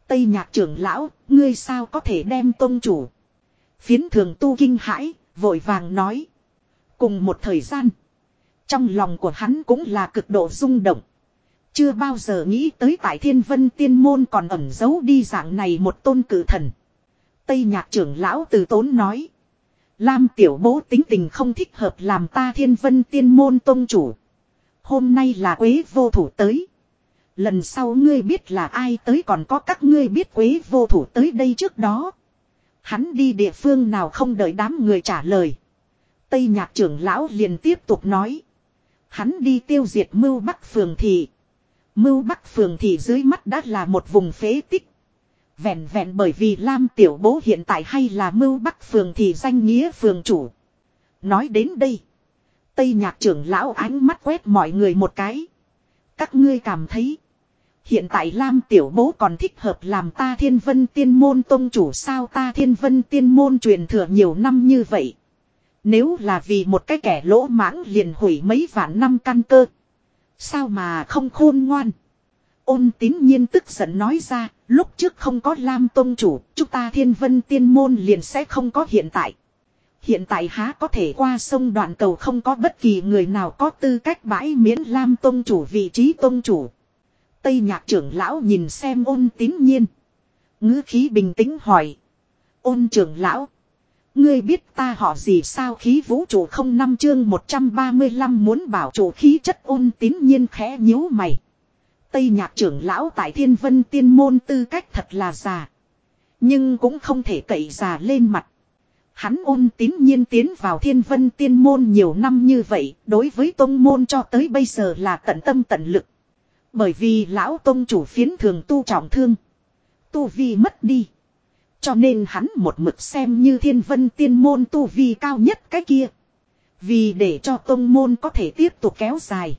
Tây nhạc trưởng lão, ngươi sao có thể đem tôn chủ. Phiến thường tu kinh hãi, vội vàng nói. Cùng một thời gian, trong lòng của hắn cũng là cực độ rung động. Chưa bao giờ nghĩ tới tại thiên vân tiên môn còn ẩn giấu đi dạng này một tôn cử thần. Tây nhạc trưởng lão từ tốn nói. Lam tiểu bố tính tình không thích hợp làm ta thiên vân tiên môn tôn chủ. Hôm nay là quế vô thủ tới. Lần sau ngươi biết là ai tới còn có các ngươi biết quế vô thủ tới đây trước đó. Hắn đi địa phương nào không đợi đám người trả lời. Tây nhạc trưởng lão liền tiếp tục nói. Hắn đi tiêu diệt mưu bắc phường thị. Mưu Bắc phường thì dưới mắt đã là một vùng phế tích. Vẹn vẹn bởi vì Lam Tiểu Bố hiện tại hay là Mưu Bắc phường thì danh nghĩa phường chủ. Nói đến đây. Tây nhạc trưởng lão ánh mắt quét mọi người một cái. Các ngươi cảm thấy. Hiện tại Lam Tiểu Bố còn thích hợp làm ta thiên vân tiên môn tôn chủ sao ta thiên vân tiên môn truyền thừa nhiều năm như vậy. Nếu là vì một cái kẻ lỗ mãng liền hủy mấy vạn năm căn cơ. Sao mà không khôn ngoan. Ôn tín nhiên tức giận nói ra, lúc trước không có Lam Tông Chủ, chúng ta thiên vân tiên môn liền sẽ không có hiện tại. Hiện tại há có thể qua sông đoạn cầu không có bất kỳ người nào có tư cách bãi miễn Lam Tông Chủ vị trí Tông Chủ. Tây nhạc trưởng lão nhìn xem ôn tín nhiên. ngữ khí bình tĩnh hỏi. Ôn trưởng lão. Ngươi biết ta họ gì sao khí vũ trụ không năm chương 135 muốn bảo chủ khí chất ôn tín nhiên khẽ nhíu mày. Tây nhạc trưởng lão tại thiên vân tiên môn tư cách thật là già. Nhưng cũng không thể cậy già lên mặt. Hắn ôn tín nhiên tiến vào thiên vân tiên môn nhiều năm như vậy, đối với tông môn cho tới bây giờ là tận tâm tận lực. Bởi vì lão tông chủ phiến thường tu trọng thương. Tu vi mất đi. Cho nên hắn một mực xem như thiên vân tiên môn tu vi cao nhất cái kia. Vì để cho tông môn có thể tiếp tục kéo dài.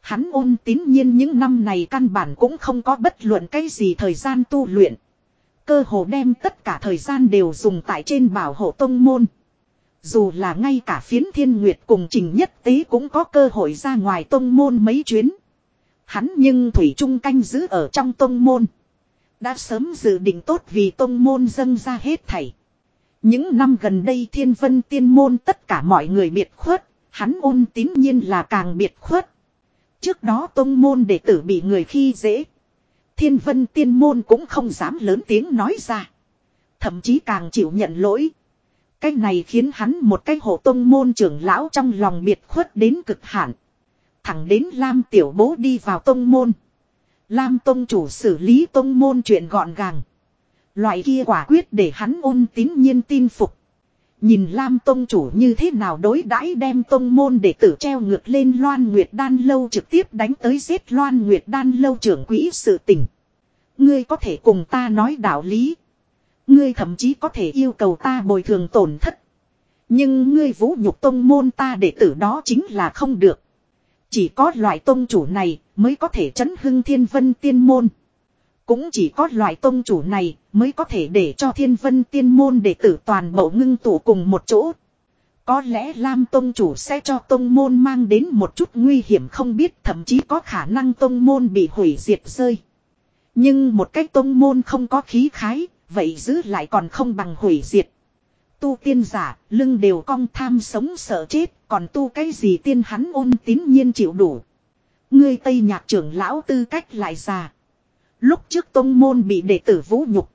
Hắn ôn tín nhiên những năm này căn bản cũng không có bất luận cái gì thời gian tu luyện. Cơ hồ đem tất cả thời gian đều dùng tại trên bảo hộ tông môn. Dù là ngay cả phiến thiên nguyệt cùng trình nhất tế cũng có cơ hội ra ngoài tông môn mấy chuyến. Hắn nhưng Thủy Trung canh giữ ở trong tông môn. Đã sớm dự định tốt vì tông môn dâng ra hết thảy. Những năm gần đây thiên vân tiên môn tất cả mọi người biệt khuất, hắn ôn tín nhiên là càng biệt khuất. Trước đó tông môn đệ tử bị người khi dễ. Thiên vân tiên môn cũng không dám lớn tiếng nói ra. Thậm chí càng chịu nhận lỗi. Cái này khiến hắn một cái hộ tông môn trưởng lão trong lòng biệt khuất đến cực hạn. Thẳng đến Lam tiểu bố đi vào tông môn. Lam Tông chủ xử lý tông môn chuyện gọn gàng. Loại kia quả quyết để hắn ôn tín nhiên tin phục. Nhìn Lam Tông chủ như thế nào đối đãi đem tông môn để tử treo ngược lên Loan Nguyệt Đan Lâu trực tiếp đánh tới giết Loan Nguyệt Đan Lâu trưởng quỹ sự tình. Ngươi có thể cùng ta nói đạo lý. Ngươi thậm chí có thể yêu cầu ta bồi thường tổn thất. Nhưng ngươi vũ nhục tông môn ta để tử đó chính là không được. Chỉ có loại tôn chủ này mới có thể chấn hưng thiên vân tiên môn. Cũng chỉ có loại tôn chủ này mới có thể để cho thiên vân tiên môn đệ tử toàn bộ ngưng tụ cùng một chỗ. Có lẽ Lam tông chủ sẽ cho tông môn mang đến một chút nguy hiểm không biết thậm chí có khả năng tông môn bị hủy diệt rơi. Nhưng một cách tông môn không có khí khái, vậy giữ lại còn không bằng hủy diệt. Tu tiên giả, lưng đều cong tham sống sợ chết, còn tu cái gì tiên hắn ôn tín nhiên chịu đủ. Ngươi Tây Nhạc trưởng lão tư cách lại già. Lúc trước tông môn bị đệ tử vũ nhục.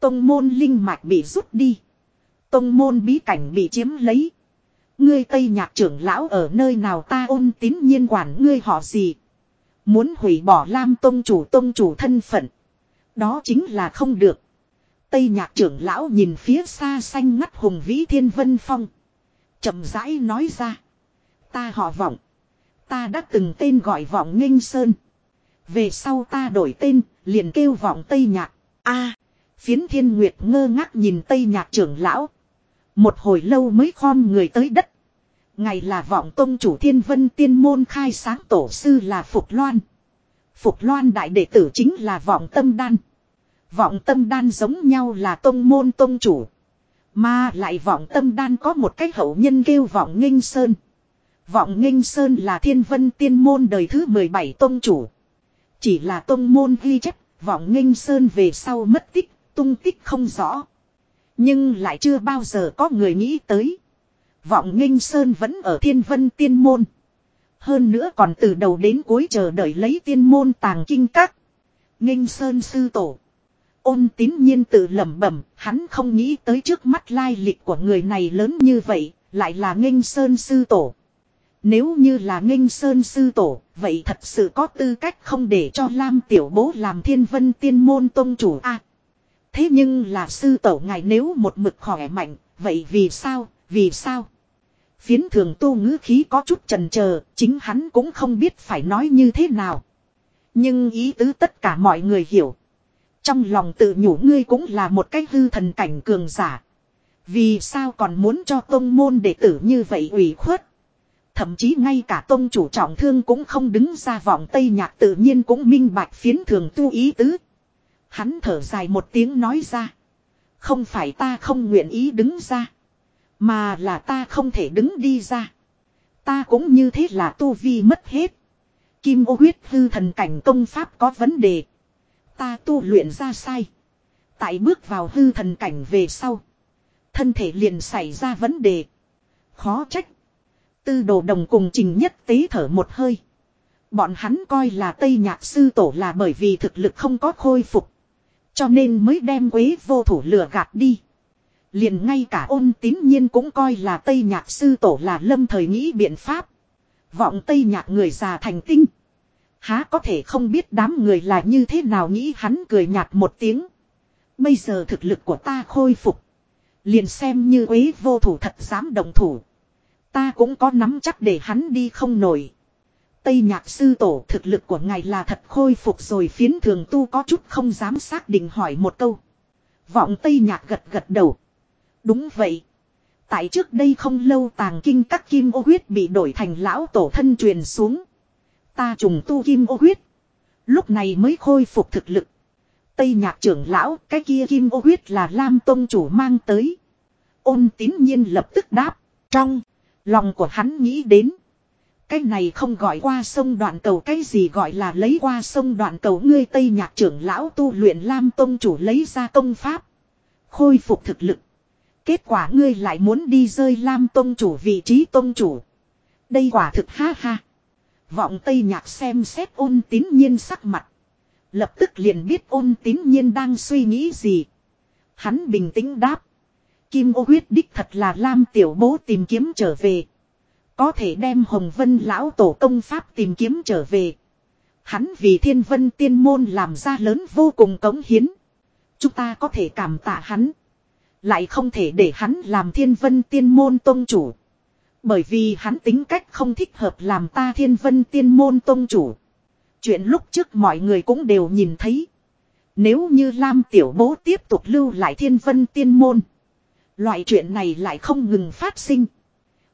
Tông môn linh mạch bị rút đi. Tông môn bí cảnh bị chiếm lấy. Ngươi Tây Nhạc trưởng lão ở nơi nào ta ôn tín nhiên quản ngươi họ gì. Muốn hủy bỏ Lam Tông chủ Tông chủ thân phận. Đó chính là không được. Tây Nhạc trưởng lão nhìn phía xa xanh ngắt hùng vĩ thiên vân phong chậm rãi nói ra. Ta họ vọng. Ta đã từng tên gọi vọng nghênh sơn. Về sau ta đổi tên, liền kêu vọng Tây Nhạc. a phiến thiên nguyệt ngơ ngác nhìn Tây Nhạc trưởng lão. Một hồi lâu mới khom người tới đất. Ngày là vọng tông chủ thiên vân tiên môn khai sáng tổ sư là Phục Loan. Phục Loan đại đệ tử chính là vọng tâm đan. Vọng tâm đan giống nhau là tông môn tông chủ. Mà lại vọng tâm đan có một cách hậu nhân kêu vọng nghênh sơn. Vọng nghênh sơn là thiên vân tiên môn đời thứ 17 tôn chủ. Chỉ là tôn môn ghi chép, vọng nghênh sơn về sau mất tích, tung tích không rõ. Nhưng lại chưa bao giờ có người nghĩ tới. Vọng nghênh sơn vẫn ở thiên vân tiên môn. Hơn nữa còn từ đầu đến cuối chờ đợi lấy tiên môn tàng kinh các. Nghênh sơn sư tổ. Ôn tín nhiên tự lẩm bẩm, hắn không nghĩ tới trước mắt lai lịch của người này lớn như vậy, lại là nghênh sơn sư tổ. Nếu như là nghênh sơn sư tổ, vậy thật sự có tư cách không để cho Lam tiểu bố làm thiên vân tiên môn tôn chủ a Thế nhưng là sư tổ ngài nếu một mực khỏe mạnh, vậy vì sao, vì sao? Phiến thường tu ngữ khí có chút trần chờ chính hắn cũng không biết phải nói như thế nào. Nhưng ý tứ tất cả mọi người hiểu. Trong lòng tự nhủ ngươi cũng là một cái hư thần cảnh cường giả. Vì sao còn muốn cho tôn môn đệ tử như vậy ủy khuất? Thậm chí ngay cả tôn chủ trọng thương cũng không đứng ra vọng tây nhạc tự nhiên cũng minh bạch phiến thường tu ý tứ. Hắn thở dài một tiếng nói ra. Không phải ta không nguyện ý đứng ra. Mà là ta không thể đứng đi ra. Ta cũng như thế là tu vi mất hết. Kim ô huyết hư thần cảnh công pháp có vấn đề. Ta tu luyện ra sai. Tại bước vào hư thần cảnh về sau. Thân thể liền xảy ra vấn đề. Khó trách. Tư đồ đồng cùng trình nhất tế thở một hơi. Bọn hắn coi là Tây Nhạc Sư Tổ là bởi vì thực lực không có khôi phục. Cho nên mới đem quế vô thủ lừa gạt đi. Liền ngay cả ôn tín nhiên cũng coi là Tây Nhạc Sư Tổ là lâm thời nghĩ biện pháp. Vọng Tây Nhạc người già thành tinh. Há có thể không biết đám người là như thế nào nghĩ hắn cười nhạt một tiếng. Bây giờ thực lực của ta khôi phục. Liền xem như quế vô thủ thật dám đồng thủ. Ta cũng có nắm chắc để hắn đi không nổi. Tây nhạc sư tổ thực lực của ngài là thật khôi phục rồi phiến thường tu có chút không dám xác định hỏi một câu. Vọng Tây nhạc gật gật đầu. Đúng vậy. Tại trước đây không lâu tàng kinh các kim ô huyết bị đổi thành lão tổ thân truyền xuống. Ta trùng tu kim ô huyết. Lúc này mới khôi phục thực lực. Tây nhạc trưởng lão, cái kia kim ô huyết là Lam Tông chủ mang tới. Ôn tín nhiên lập tức đáp. Trong. Lòng của hắn nghĩ đến. Cái này không gọi qua sông đoạn cầu, cái gì gọi là lấy qua sông đoạn cầu ngươi Tây Nhạc trưởng lão tu luyện Lam Tông chủ lấy ra công pháp. Khôi phục thực lực. Kết quả ngươi lại muốn đi rơi Lam Tông chủ vị trí Tông chủ. Đây quả thực ha ha. Vọng Tây Nhạc xem xét ôn tín nhiên sắc mặt. Lập tức liền biết ôn tín nhiên đang suy nghĩ gì. Hắn bình tĩnh đáp. Kim ô huyết đích thật là Lam tiểu bố tìm kiếm trở về. Có thể đem Hồng Vân lão tổ công pháp tìm kiếm trở về. Hắn vì thiên vân tiên môn làm ra lớn vô cùng cống hiến. Chúng ta có thể cảm tạ hắn. Lại không thể để hắn làm thiên vân tiên môn tôn chủ. Bởi vì hắn tính cách không thích hợp làm ta thiên vân tiên môn tôn chủ. Chuyện lúc trước mọi người cũng đều nhìn thấy. Nếu như Lam Tiểu Bố tiếp tục lưu lại thiên vân tiên môn. Loại chuyện này lại không ngừng phát sinh.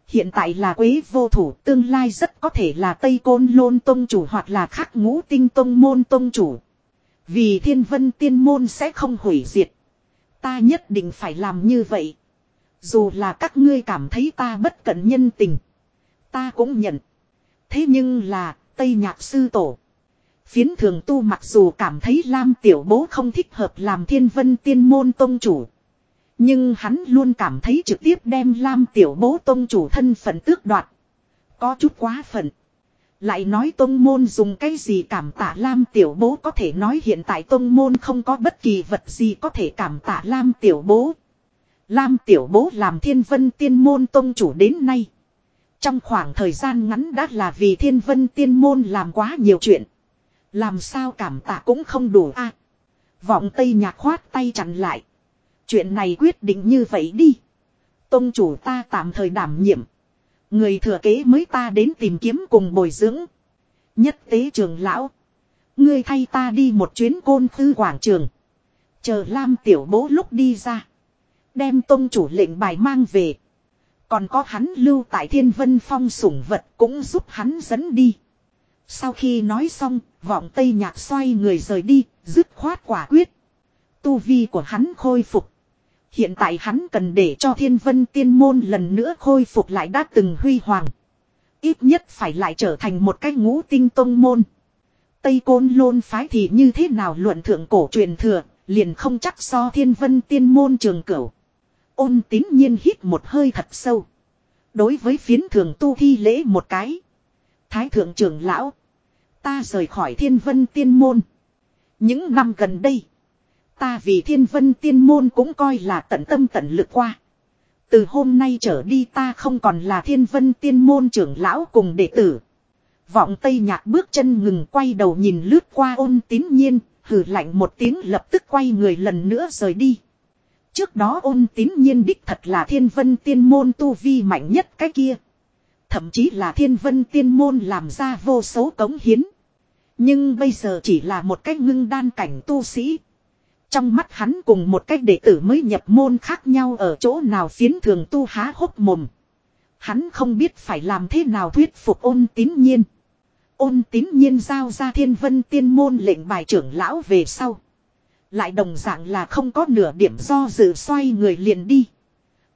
Hiện tại là quế vô thủ, tương lai rất có thể là Tây Côn Lôn Tông Chủ hoặc là khắc ngũ tinh Tông Môn Tông Chủ. Vì thiên vân tiên môn sẽ không hủy diệt. Ta nhất định phải làm như vậy. Dù là các ngươi cảm thấy ta bất cận nhân tình. Ta cũng nhận. Thế nhưng là, Tây Nhạc Sư Tổ. Phiến thường tu mặc dù cảm thấy Lam Tiểu Bố không thích hợp làm thiên vân tiên môn tông chủ. Nhưng hắn luôn cảm thấy trực tiếp đem Lam Tiểu Bố tông chủ thân phận tước đoạt. Có chút quá phận. Lại nói tông môn dùng cái gì cảm tạ Lam Tiểu Bố có thể nói hiện tại tông môn không có bất kỳ vật gì có thể cảm tạ Lam Tiểu Bố. Lam Tiểu Bố làm thiên vân tiên môn tông chủ đến nay. Trong khoảng thời gian ngắn đã là vì thiên vân tiên môn làm quá nhiều chuyện. Làm sao cảm tạ cũng không đủ a. vọng Tây Nhạc khoát tay chặn lại. Chuyện này quyết định như vậy đi. Tông chủ ta tạm thời đảm nhiệm. Người thừa kế mới ta đến tìm kiếm cùng bồi dưỡng. Nhất tế trường lão. Ngươi thay ta đi một chuyến côn khư quảng trường. Chờ Lam tiểu bố lúc đi ra. Đem tông chủ lệnh bài mang về. Còn có hắn lưu tại thiên vân phong sủng vật cũng giúp hắn dẫn đi. Sau khi nói xong, vọng tây nhạc xoay người rời đi, dứt khoát quả quyết. Tu vi của hắn khôi phục. Hiện tại hắn cần để cho thiên vân tiên môn lần nữa khôi phục lại đã từng huy hoàng. Ít nhất phải lại trở thành một cái ngũ tinh tông môn. Tây côn lôn phái thì như thế nào luận thượng cổ truyền thừa, liền không chắc so thiên vân tiên môn trường cửu. Ôn tín nhiên hít một hơi thật sâu. Đối với phiến thường tu thi lễ một cái. Thái thượng trưởng lão. Ta rời khỏi thiên vân tiên môn. Những năm gần đây. Ta vì thiên vân tiên môn cũng coi là tận tâm tận lực qua. Từ hôm nay trở đi ta không còn là thiên vân tiên môn trưởng lão cùng đệ tử. Vọng Tây Nhạc bước chân ngừng quay đầu nhìn lướt qua ôn tín nhiên, hừ lạnh một tiếng lập tức quay người lần nữa rời đi. Trước đó ôn tín nhiên đích thật là thiên vân tiên môn tu vi mạnh nhất cái kia. Thậm chí là thiên vân tiên môn làm ra vô số cống hiến. Nhưng bây giờ chỉ là một cách ngưng đan cảnh tu sĩ. Trong mắt hắn cùng một cách đệ tử mới nhập môn khác nhau ở chỗ nào phiến thường tu há hốc mồm. Hắn không biết phải làm thế nào thuyết phục ôn tín nhiên. Ôn tín nhiên giao ra thiên vân tiên môn lệnh bài trưởng lão về sau. Lại đồng dạng là không có nửa điểm do dự xoay người liền đi.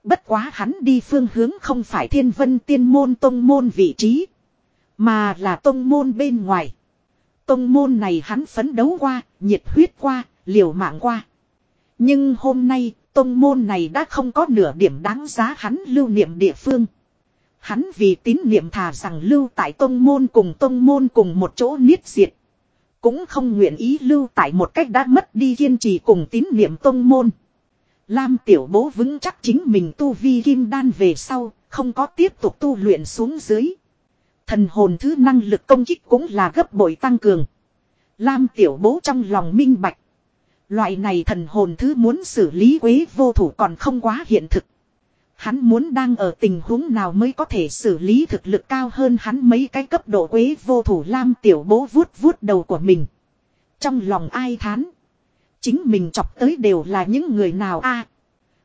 Bất quá hắn đi phương hướng không phải thiên vân tiên môn tông môn vị trí. Mà là tông môn bên ngoài. Tông môn này hắn phấn đấu qua, nhiệt huyết qua, liều mạng qua. Nhưng hôm nay, tông môn này đã không có nửa điểm đáng giá hắn lưu niệm địa phương. Hắn vì tín niệm thà rằng lưu tại tông môn cùng tông môn cùng một chỗ niết diệt. Cũng không nguyện ý lưu tại một cách đã mất đi kiên trì cùng tín niệm tông môn. Lam tiểu bố vững chắc chính mình tu vi kim đan về sau, không có tiếp tục tu luyện xuống dưới. Thần hồn thứ năng lực công kích cũng là gấp bội tăng cường. Lam tiểu bố trong lòng minh bạch. Loại này thần hồn thứ muốn xử lý quế vô thủ còn không quá hiện thực. Hắn muốn đang ở tình huống nào mới có thể xử lý thực lực cao hơn hắn mấy cái cấp độ quế vô thủ lam tiểu bố vuốt vuốt đầu của mình. Trong lòng ai thán. Chính mình chọc tới đều là những người nào a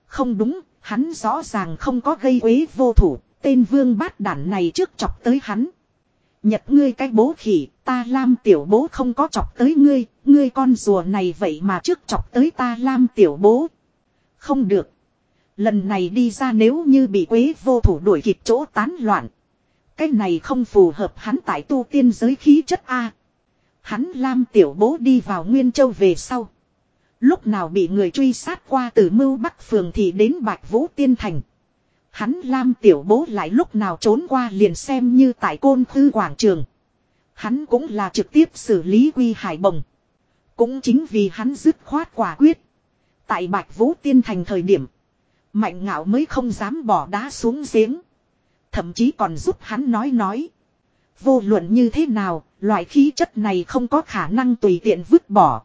Không đúng, hắn rõ ràng không có gây quế vô thủ, tên vương bát đản này trước chọc tới hắn. Nhật ngươi cái bố khỉ, ta lam tiểu bố không có chọc tới ngươi, ngươi con rùa này vậy mà trước chọc tới ta lam tiểu bố. Không được. Lần này đi ra nếu như bị quế vô thủ đuổi kịp chỗ tán loạn. Cái này không phù hợp hắn tại tu tiên giới khí chất A. Hắn lam tiểu bố đi vào Nguyên Châu về sau. Lúc nào bị người truy sát qua từ mưu bắc phường thì đến Bạch Vũ Tiên Thành. Hắn lam tiểu bố lại lúc nào trốn qua liền xem như tại côn Khư quảng trường. Hắn cũng là trực tiếp xử lý quy hải bồng. Cũng chính vì hắn dứt khoát quả quyết. Tại Bạch Vũ Tiên Thành thời điểm. Mạnh ngạo mới không dám bỏ đá xuống giếng. Thậm chí còn giúp hắn nói nói. Vô luận như thế nào, loại khí chất này không có khả năng tùy tiện vứt bỏ.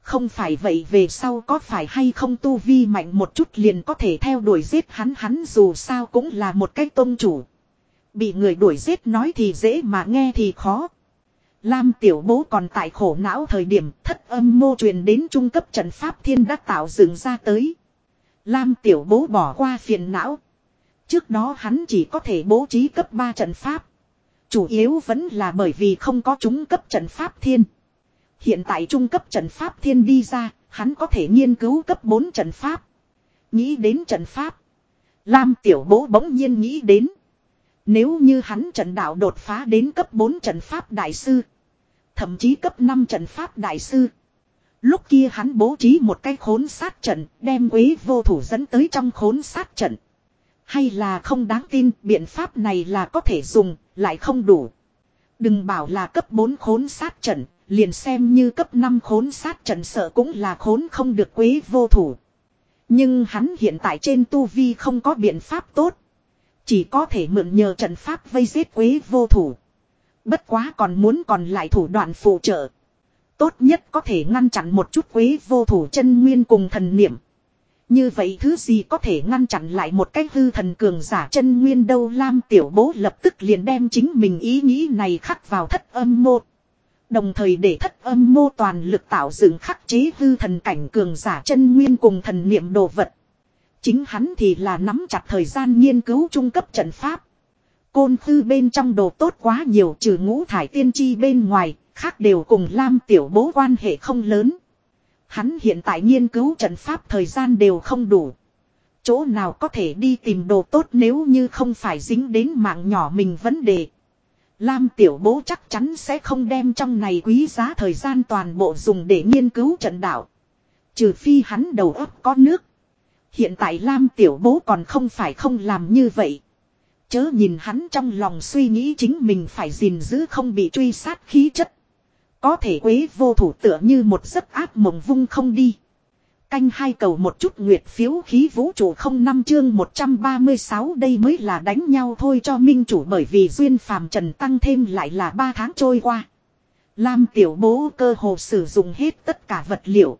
Không phải vậy về sau có phải hay không tu vi mạnh một chút liền có thể theo đuổi giết hắn hắn dù sao cũng là một cái tôn chủ. Bị người đuổi giết nói thì dễ mà nghe thì khó. Lam tiểu bố còn tại khổ não thời điểm thất âm mô truyền đến trung cấp trận pháp thiên đã tạo dựng ra tới. Lam tiểu bố bỏ qua phiền não. Trước đó hắn chỉ có thể bố trí cấp 3 trận pháp. Chủ yếu vẫn là bởi vì không có trung cấp trận pháp thiên. Hiện tại trung cấp trận pháp thiên đi ra, hắn có thể nghiên cứu cấp 4 trận pháp. Nghĩ đến trận pháp. Lam tiểu bố bỗng nhiên nghĩ đến. Nếu như hắn trận đạo đột phá đến cấp 4 trận pháp đại sư. Thậm chí cấp 5 trận pháp đại sư. Lúc kia hắn bố trí một cái khốn sát trận, đem quế vô thủ dẫn tới trong khốn sát trận. Hay là không đáng tin, biện pháp này là có thể dùng, lại không đủ. Đừng bảo là cấp 4 khốn sát trận, liền xem như cấp 5 khốn sát trận sợ cũng là khốn không được quế vô thủ. Nhưng hắn hiện tại trên tu vi không có biện pháp tốt. Chỉ có thể mượn nhờ trận pháp vây giết quế vô thủ. Bất quá còn muốn còn lại thủ đoạn phụ trợ. Tốt nhất có thể ngăn chặn một chút quế vô thủ chân nguyên cùng thần niệm. Như vậy thứ gì có thể ngăn chặn lại một cái hư thần cường giả chân nguyên đâu Lam tiểu bố lập tức liền đem chính mình ý nghĩ này khắc vào thất âm mô. Đồng thời để thất âm mô toàn lực tạo dựng khắc chế hư thần cảnh cường giả chân nguyên cùng thần niệm đồ vật. Chính hắn thì là nắm chặt thời gian nghiên cứu trung cấp trận pháp. Côn khư bên trong đồ tốt quá nhiều trừ ngũ thải tiên tri bên ngoài, khác đều cùng Lam tiểu bố quan hệ không lớn. Hắn hiện tại nghiên cứu trận pháp thời gian đều không đủ. Chỗ nào có thể đi tìm đồ tốt nếu như không phải dính đến mạng nhỏ mình vấn đề. Lam tiểu bố chắc chắn sẽ không đem trong này quý giá thời gian toàn bộ dùng để nghiên cứu trận đạo. Trừ phi hắn đầu óc có nước. Hiện tại Lam tiểu bố còn không phải không làm như vậy. Chớ nhìn hắn trong lòng suy nghĩ chính mình phải gìn giữ không bị truy sát khí chất. Có thể quế vô thủ tựa như một giấc áp mộng vung không đi. Canh hai cầu một chút nguyệt phiếu khí vũ trụ không năm chương 136 đây mới là đánh nhau thôi cho minh chủ bởi vì duyên phàm trần tăng thêm lại là ba tháng trôi qua. Lam tiểu bố cơ hồ sử dụng hết tất cả vật liệu.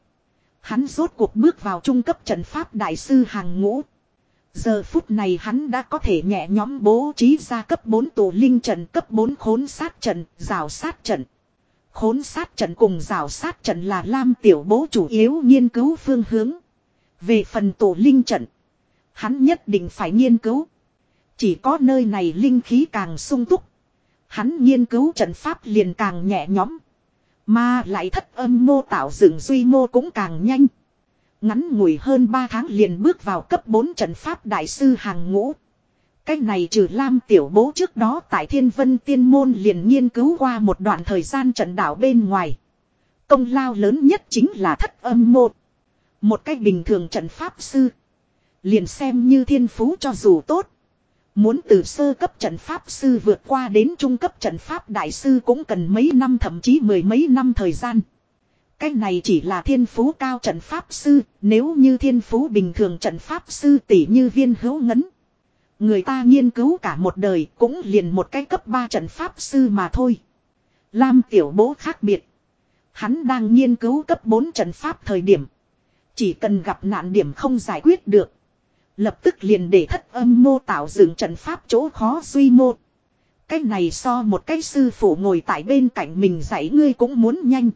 Hắn rốt cuộc bước vào trung cấp trận pháp đại sư hàng ngũ. Giờ phút này hắn đã có thể nhẹ nhóm bố trí ra cấp 4 tù linh trận cấp 4 khốn sát trận, rào sát trận. Khốn sát trận cùng rào sát trận là Lam Tiểu Bố chủ yếu nghiên cứu phương hướng. Về phần tổ linh trận, hắn nhất định phải nghiên cứu. Chỉ có nơi này linh khí càng sung túc. Hắn nghiên cứu trận pháp liền càng nhẹ nhõm. Mà lại thất âm mô tạo dựng duy mô cũng càng nhanh. Ngắn ngủi hơn 3 tháng liền bước vào cấp 4 trận pháp đại sư hàng ngũ. Cách này trừ Lam Tiểu Bố trước đó tại Thiên Vân Tiên Môn liền nghiên cứu qua một đoạn thời gian trận đảo bên ngoài. Công lao lớn nhất chính là thất âm một. Một cách bình thường trận pháp sư. Liền xem như thiên phú cho dù tốt. Muốn từ sơ cấp trận pháp sư vượt qua đến trung cấp trận pháp đại sư cũng cần mấy năm thậm chí mười mấy năm thời gian. Cái này chỉ là thiên phú cao trận pháp sư, nếu như thiên phú bình thường trận pháp sư tỷ như viên hữu ngấn. Người ta nghiên cứu cả một đời cũng liền một cái cấp 3 trận pháp sư mà thôi. Lam tiểu bố khác biệt. Hắn đang nghiên cứu cấp 4 trận pháp thời điểm. Chỉ cần gặp nạn điểm không giải quyết được. Lập tức liền để thất âm mô tạo dựng trận pháp chỗ khó suy mô. Cái này so một cái sư phụ ngồi tại bên cạnh mình dạy ngươi cũng muốn nhanh.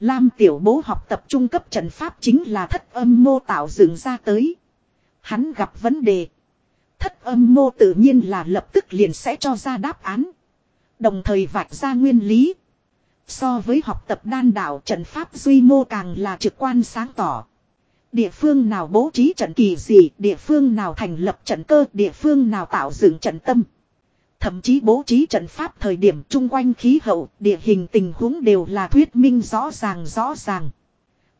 Lam tiểu bố học tập trung cấp trận pháp chính là thất âm mô tạo dựng ra tới. Hắn gặp vấn đề. Thất âm mô tự nhiên là lập tức liền sẽ cho ra đáp án. Đồng thời vạch ra nguyên lý. So với học tập đan đạo trận pháp duy mô càng là trực quan sáng tỏ. Địa phương nào bố trí trận kỳ gì, địa phương nào thành lập trận cơ, địa phương nào tạo dựng trận tâm. Thậm chí bố trí trận pháp thời điểm chung quanh khí hậu, địa hình tình huống đều là thuyết minh rõ ràng rõ ràng.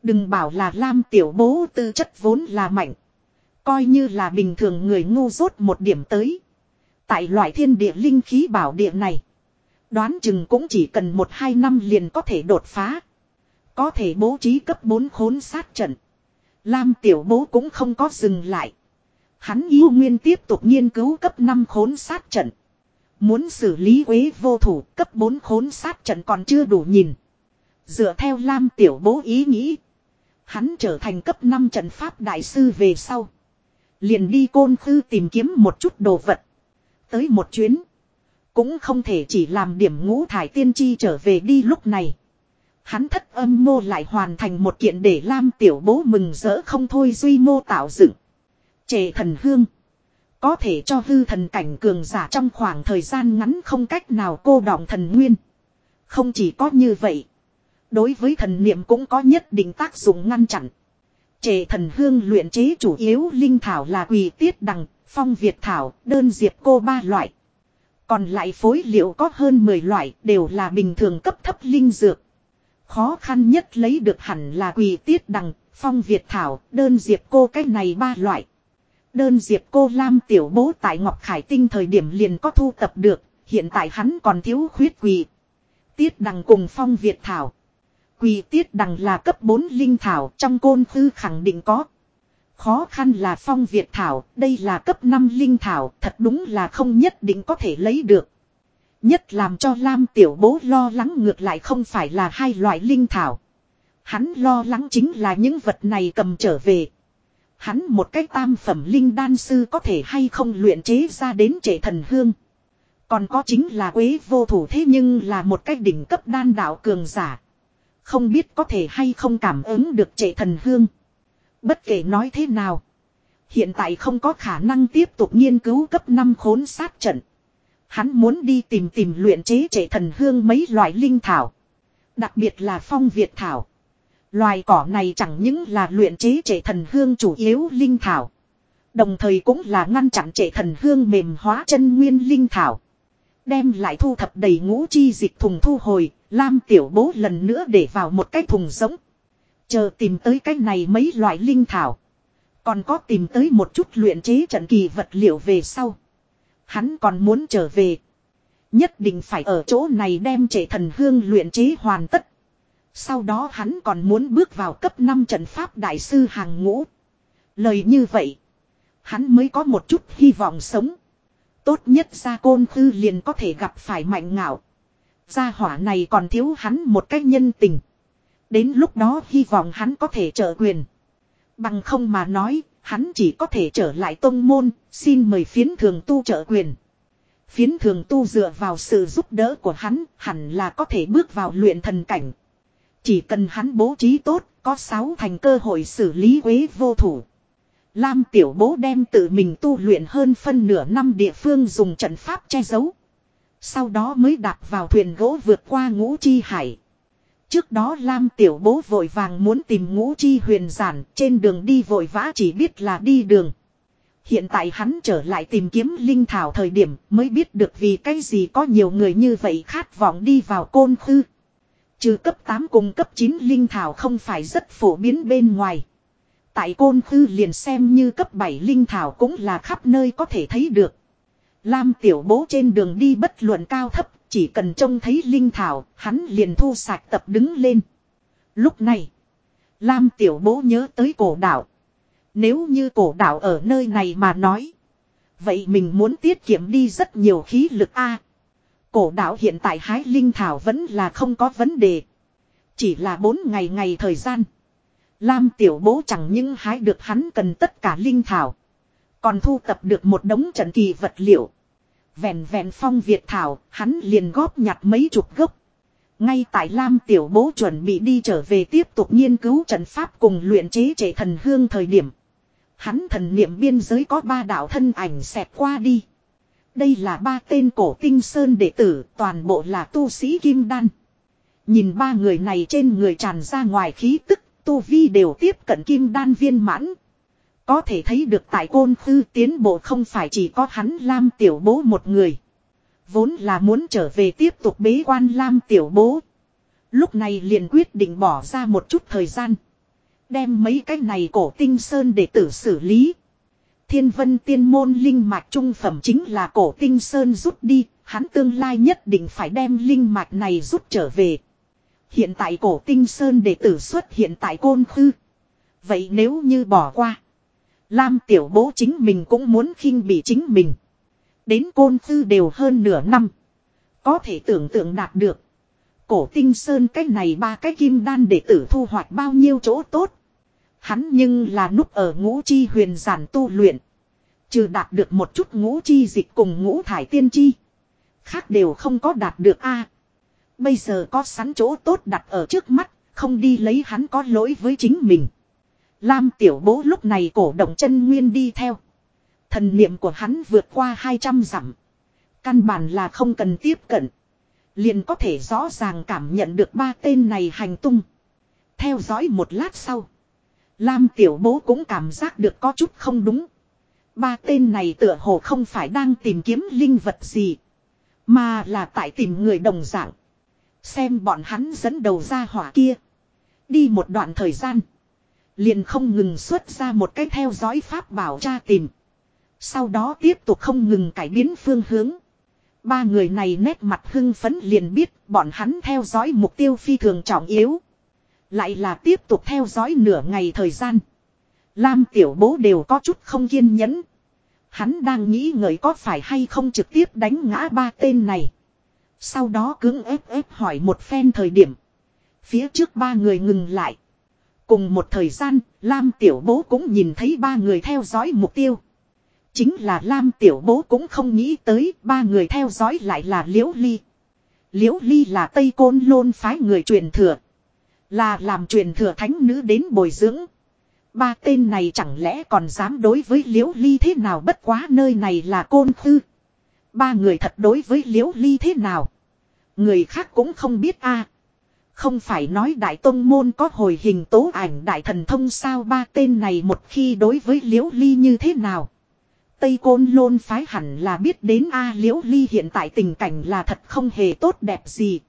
Đừng bảo là Lam tiểu bố tư chất vốn là mạnh. Coi như là bình thường người ngu dốt một điểm tới. Tại loại thiên địa linh khí bảo địa này. Đoán chừng cũng chỉ cần một hai năm liền có thể đột phá. Có thể bố trí cấp 4 khốn sát trận. Lam tiểu bố cũng không có dừng lại. Hắn yêu nguyên tiếp tục nghiên cứu cấp 5 khốn sát trận. Muốn xử lý quế vô thủ, cấp 4 khốn sát trận còn chưa đủ nhìn. Dựa theo Lam tiểu bố ý nghĩ. Hắn trở thành cấp 5 trận pháp đại sư về sau. Liền đi côn khư tìm kiếm một chút đồ vật. Tới một chuyến. Cũng không thể chỉ làm điểm ngũ thải tiên tri trở về đi lúc này. Hắn thất âm mô lại hoàn thành một kiện để Lam tiểu bố mừng rỡ không thôi duy mô tạo dựng. Trề thần hương. Có thể cho hư thần cảnh cường giả trong khoảng thời gian ngắn không cách nào cô đọng thần nguyên. Không chỉ có như vậy. Đối với thần niệm cũng có nhất định tác dụng ngăn chặn. Trề thần hương luyện chế chủ yếu linh thảo là quỳ tiết đằng, phong việt thảo, đơn diệp cô ba loại. Còn lại phối liệu có hơn 10 loại đều là bình thường cấp thấp linh dược. Khó khăn nhất lấy được hẳn là quỳ tiết đằng, phong việt thảo, đơn diệp cô cách này ba loại. Đơn diệp cô Lam tiểu bố tại Ngọc Khải Tinh thời điểm liền có thu tập được, hiện tại hắn còn thiếu khuyết quỳ. Tiết đằng cùng phong việt thảo. Quỳ tiết đằng là cấp 4 linh thảo trong côn khư khẳng định có. Khó khăn là phong Việt thảo, đây là cấp 5 linh thảo, thật đúng là không nhất định có thể lấy được. Nhất làm cho Lam tiểu bố lo lắng ngược lại không phải là hai loại linh thảo. Hắn lo lắng chính là những vật này cầm trở về. Hắn một cái tam phẩm linh đan sư có thể hay không luyện chế ra đến trệ thần hương. Còn có chính là quế vô thủ thế nhưng là một cái đỉnh cấp đan đạo cường giả. Không biết có thể hay không cảm ứng được trệ thần hương. Bất kể nói thế nào. Hiện tại không có khả năng tiếp tục nghiên cứu cấp 5 khốn sát trận. Hắn muốn đi tìm tìm luyện chế trệ thần hương mấy loại linh thảo. Đặc biệt là phong Việt thảo. Loài cỏ này chẳng những là luyện chế trệ thần hương chủ yếu linh thảo. Đồng thời cũng là ngăn chặn trệ thần hương mềm hóa chân nguyên linh thảo. Đem lại thu thập đầy ngũ chi dịch thùng thu hồi, Lam tiểu bố lần nữa để vào một cái thùng giống. Chờ tìm tới cái này mấy loại linh thảo. Còn có tìm tới một chút luyện chế trận kỳ vật liệu về sau. Hắn còn muốn trở về. Nhất định phải ở chỗ này đem trệ thần hương luyện chế hoàn tất. Sau đó hắn còn muốn bước vào cấp 5 trận pháp đại sư hàng ngũ. Lời như vậy. Hắn mới có một chút hy vọng sống. Tốt nhất ra côn khư liền có thể gặp phải mạnh ngạo. Gia hỏa này còn thiếu hắn một cách nhân tình. Đến lúc đó hy vọng hắn có thể trở quyền. Bằng không mà nói, hắn chỉ có thể trở lại tông môn, xin mời phiến thường tu trở quyền. Phiến thường tu dựa vào sự giúp đỡ của hắn, hẳn là có thể bước vào luyện thần cảnh. Chỉ cần hắn bố trí tốt, có sáu thành cơ hội xử lý quế vô thủ. Lam tiểu bố đem tự mình tu luyện hơn phân nửa năm địa phương dùng trận pháp che giấu. Sau đó mới đạp vào thuyền gỗ vượt qua ngũ chi hải. Trước đó Lam tiểu bố vội vàng muốn tìm ngũ chi huyền giản, trên đường đi vội vã chỉ biết là đi đường. Hiện tại hắn trở lại tìm kiếm linh thảo thời điểm mới biết được vì cái gì có nhiều người như vậy khát vọng đi vào côn khư. Trừ cấp 8 cùng cấp 9 linh thảo không phải rất phổ biến bên ngoài. Tại côn khư liền xem như cấp 7 linh thảo cũng là khắp nơi có thể thấy được. Lam tiểu bố trên đường đi bất luận cao thấp, chỉ cần trông thấy linh thảo, hắn liền thu sạch tập đứng lên. Lúc này, Lam tiểu bố nhớ tới cổ đảo. Nếu như cổ đảo ở nơi này mà nói. Vậy mình muốn tiết kiệm đi rất nhiều khí lực A. cổ đảo hiện tại hái linh thảo vẫn là không có vấn đề. Chỉ là bốn ngày ngày thời gian. Lam tiểu bố chẳng những hái được hắn cần tất cả linh thảo. Còn thu tập được một đống trận kỳ vật liệu. Vẹn vẹn phong Việt Thảo, hắn liền góp nhặt mấy chục gốc. Ngay tại Lam Tiểu Bố chuẩn bị đi trở về tiếp tục nghiên cứu trận pháp cùng luyện chế trẻ thần hương thời điểm. Hắn thần niệm biên giới có ba đạo thân ảnh xẹt qua đi. Đây là ba tên cổ tinh sơn đệ tử, toàn bộ là tu sĩ kim đan. Nhìn ba người này trên người tràn ra ngoài khí tức, tu vi đều tiếp cận kim đan viên mãn. Có thể thấy được tại côn khư tiến bộ không phải chỉ có hắn Lam Tiểu Bố một người. Vốn là muốn trở về tiếp tục bế quan Lam Tiểu Bố. Lúc này liền quyết định bỏ ra một chút thời gian. Đem mấy cái này cổ tinh sơn để tử xử lý. Thiên vân tiên môn linh mạch trung phẩm chính là cổ tinh sơn rút đi. Hắn tương lai nhất định phải đem linh mạch này rút trở về. Hiện tại cổ tinh sơn đệ tử xuất hiện tại côn khư. Vậy nếu như bỏ qua. Lam tiểu bố chính mình cũng muốn khinh bị chính mình. Đến côn khư đều hơn nửa năm. Có thể tưởng tượng đạt được. Cổ tinh sơn cái này ba cái kim đan đệ tử thu hoạch bao nhiêu chỗ tốt. Hắn nhưng là núp ở ngũ chi huyền giản tu luyện. Trừ đạt được một chút ngũ chi dịch cùng ngũ thải tiên chi. Khác đều không có đạt được a bây giờ có sẵn chỗ tốt đặt ở trước mắt, không đi lấy hắn có lỗi với chính mình. Lam tiểu bố lúc này cổ động chân nguyên đi theo. Thần niệm của hắn vượt qua 200 dặm. Căn bản là không cần tiếp cận. Liền có thể rõ ràng cảm nhận được ba tên này hành tung. Theo dõi một lát sau. Lam tiểu bố cũng cảm giác được có chút không đúng. Ba tên này tựa hồ không phải đang tìm kiếm linh vật gì. Mà là tại tìm người đồng dạng. Xem bọn hắn dẫn đầu ra hỏa kia. Đi một đoạn thời gian. Liền không ngừng xuất ra một cái theo dõi pháp bảo tra tìm. Sau đó tiếp tục không ngừng cải biến phương hướng. Ba người này nét mặt hưng phấn liền biết bọn hắn theo dõi mục tiêu phi thường trọng yếu. Lại là tiếp tục theo dõi nửa ngày thời gian. Lam tiểu bố đều có chút không kiên nhẫn. Hắn đang nghĩ ngợi có phải hay không trực tiếp đánh ngã ba tên này. Sau đó cứng ép ép hỏi một phen thời điểm. Phía trước ba người ngừng lại. Cùng một thời gian, Lam tiểu bố cũng nhìn thấy ba người theo dõi mục tiêu. Chính là Lam tiểu bố cũng không nghĩ tới ba người theo dõi lại là Liễu Ly. Liễu Ly là Tây Côn Lôn phái người truyền thừa. Là làm truyền thừa thánh nữ đến bồi dưỡng. Ba tên này chẳng lẽ còn dám đối với Liễu Ly thế nào bất quá nơi này là Côn Tư. Ba người thật đối với Liễu Ly thế nào. Người khác cũng không biết a Không phải nói Đại tôn Môn có hồi hình tố ảnh Đại Thần Thông sao ba tên này một khi đối với Liễu Ly như thế nào. Tây Côn Lôn phái hẳn là biết đến A Liễu Ly hiện tại tình cảnh là thật không hề tốt đẹp gì.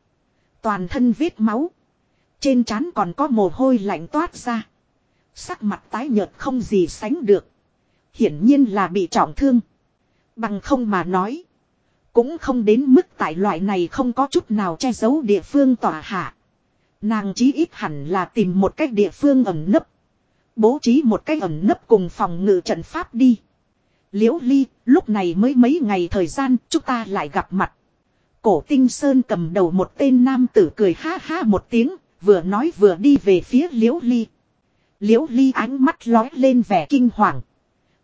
Toàn thân vết máu. Trên trán còn có mồ hôi lạnh toát ra. Sắc mặt tái nhợt không gì sánh được. Hiển nhiên là bị trọng thương. Bằng không mà nói. Cũng không đến mức tại loại này không có chút nào che giấu địa phương tỏa hạ. Nàng chí ít hẳn là tìm một cách địa phương ẩn nấp. Bố trí một cách ẩn nấp cùng phòng ngự trận pháp đi. Liễu Ly, lúc này mới mấy ngày thời gian, chúng ta lại gặp mặt. Cổ tinh sơn cầm đầu một tên nam tử cười ha ha một tiếng, vừa nói vừa đi về phía Liễu Ly. Liễu Ly ánh mắt lói lên vẻ kinh hoàng.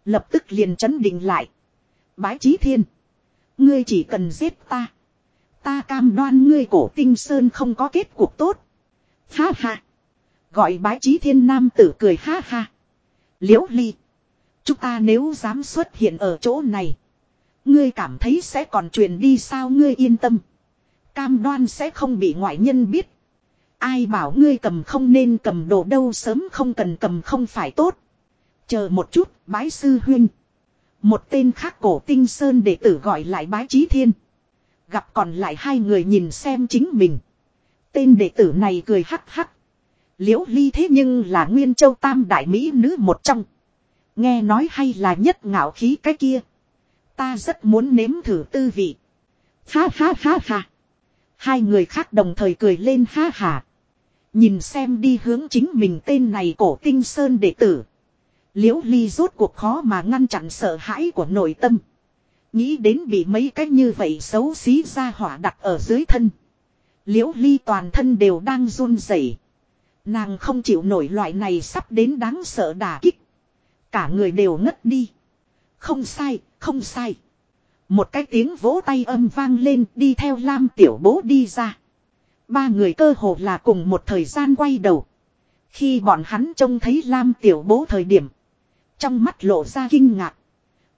Lập tức liền chấn định lại. Bái chí thiên. Ngươi chỉ cần giết ta. Ta cam đoan ngươi cổ tinh sơn không có kết cuộc tốt. Ha ha. Gọi bái trí thiên nam tử cười ha ha. Liễu Ly. Chúng ta nếu dám xuất hiện ở chỗ này. Ngươi cảm thấy sẽ còn truyền đi sao ngươi yên tâm. Cam đoan sẽ không bị ngoại nhân biết. Ai bảo ngươi cầm không nên cầm đồ đâu sớm không cần cầm không phải tốt. Chờ một chút, bái sư huynh. Một tên khác cổ tinh sơn đệ tử gọi lại bái trí thiên. Gặp còn lại hai người nhìn xem chính mình. Tên đệ tử này cười hắc hắc. Liễu ly thế nhưng là nguyên châu tam đại mỹ nữ một trong. Nghe nói hay là nhất ngạo khí cái kia. Ta rất muốn nếm thử tư vị. Ha ha ha ha. Hai người khác đồng thời cười lên ha ha. Nhìn xem đi hướng chính mình tên này cổ tinh sơn đệ tử. Liễu ly rốt cuộc khó mà ngăn chặn sợ hãi của nội tâm. Nghĩ đến bị mấy cái như vậy xấu xí ra hỏa đặt ở dưới thân. Liễu ly toàn thân đều đang run rẩy. Nàng không chịu nổi loại này sắp đến đáng sợ đả kích. Cả người đều ngất đi. Không sai, không sai. Một cái tiếng vỗ tay âm vang lên đi theo Lam Tiểu Bố đi ra. Ba người cơ hồ là cùng một thời gian quay đầu. Khi bọn hắn trông thấy Lam Tiểu Bố thời điểm. Trong mắt lộ ra kinh ngạc.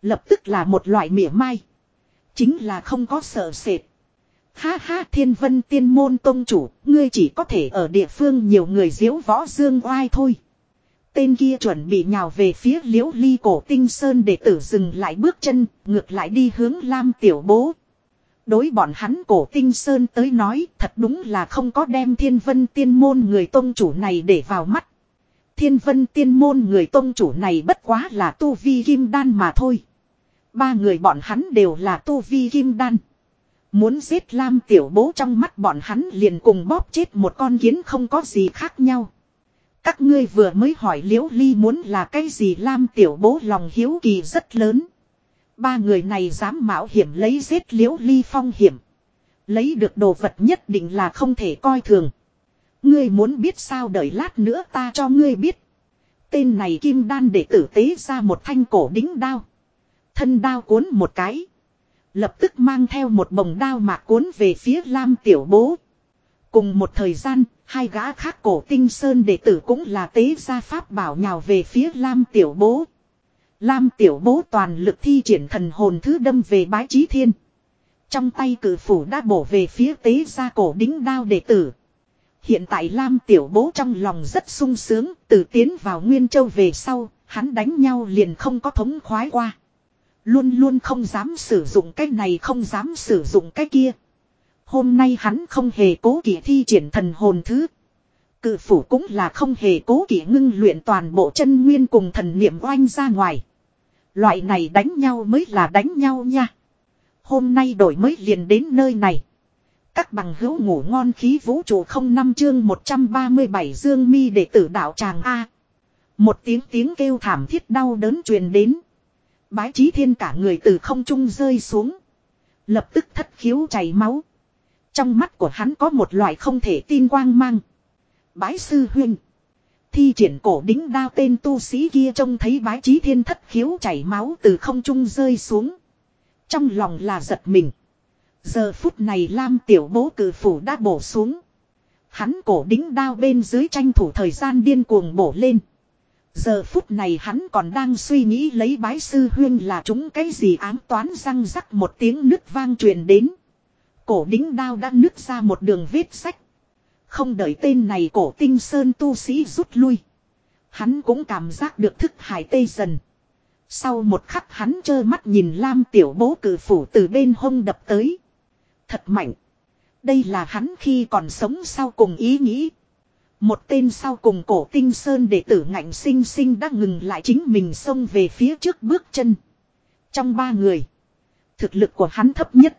Lập tức là một loại mỉa mai. Chính là không có sợ sệt. Ha ha thiên vân tiên môn tông chủ, ngươi chỉ có thể ở địa phương nhiều người diếu võ dương oai thôi. Tên kia chuẩn bị nhào về phía liễu ly cổ tinh sơn để tử dừng lại bước chân, ngược lại đi hướng Lam tiểu bố. Đối bọn hắn cổ tinh sơn tới nói thật đúng là không có đem thiên vân tiên môn người tôn chủ này để vào mắt. Thiên vân tiên môn người tôn chủ này bất quá là tu vi kim đan mà thôi. Ba người bọn hắn đều là tu vi kim đan. Muốn giết Lam tiểu bố trong mắt bọn hắn liền cùng bóp chết một con kiến không có gì khác nhau. Các ngươi vừa mới hỏi liễu ly muốn là cái gì, Lam tiểu bố lòng hiếu kỳ rất lớn. Ba người này dám mạo hiểm lấy giết liễu ly phong hiểm. Lấy được đồ vật nhất định là không thể coi thường. Ngươi muốn biết sao đợi lát nữa ta cho ngươi biết. Tên này kim đan để tử tế ra một thanh cổ đính đao. Thân đao cuốn một cái. Lập tức mang theo một bồng đao mạc cuốn về phía Lam Tiểu Bố. Cùng một thời gian, hai gã khác cổ tinh sơn đệ tử cũng là tế gia pháp bảo nhào về phía Lam Tiểu Bố. Lam Tiểu Bố toàn lực thi triển thần hồn thứ đâm về bái trí thiên. Trong tay cử phủ đã bổ về phía tế gia cổ đính đao đệ tử. Hiện tại Lam Tiểu Bố trong lòng rất sung sướng, từ tiến vào Nguyên Châu về sau, hắn đánh nhau liền không có thống khoái qua. Luôn luôn không dám sử dụng cái này không dám sử dụng cái kia. Hôm nay hắn không hề cố kỵ thi triển thần hồn thứ. Cự phủ cũng là không hề cố kỵ ngưng luyện toàn bộ chân nguyên cùng thần niệm oanh ra ngoài. Loại này đánh nhau mới là đánh nhau nha. Hôm nay đổi mới liền đến nơi này. Các bằng hữu ngủ ngon khí vũ trụ không năm chương 137 dương mi đệ tử đạo tràng A. Một tiếng tiếng kêu thảm thiết đau đớn truyền đến. Bái trí thiên cả người từ không trung rơi xuống. Lập tức thất khiếu chảy máu. Trong mắt của hắn có một loại không thể tin quang mang. Bái sư huynh. Thi triển cổ đính đao tên tu sĩ kia trông thấy bái trí thiên thất khiếu chảy máu từ không trung rơi xuống. Trong lòng là giật mình. Giờ phút này Lam tiểu bố cử phủ đã bổ xuống. Hắn cổ đính đao bên dưới tranh thủ thời gian điên cuồng bổ lên. Giờ phút này hắn còn đang suy nghĩ lấy bái sư huyên là chúng cái gì ám toán răng rắc một tiếng nứt vang truyền đến. Cổ đính đao đã nứt ra một đường vết sách. Không đợi tên này cổ tinh sơn tu sĩ rút lui. Hắn cũng cảm giác được thức hải tê dần. Sau một khắc hắn trơ mắt nhìn Lam tiểu bố cử phủ từ bên hông đập tới. Thật mạnh. Đây là hắn khi còn sống sau cùng ý nghĩ. Một tên sau cùng cổ tinh sơn đệ tử ngạnh sinh sinh đã ngừng lại chính mình xông về phía trước bước chân. Trong ba người. Thực lực của hắn thấp nhất.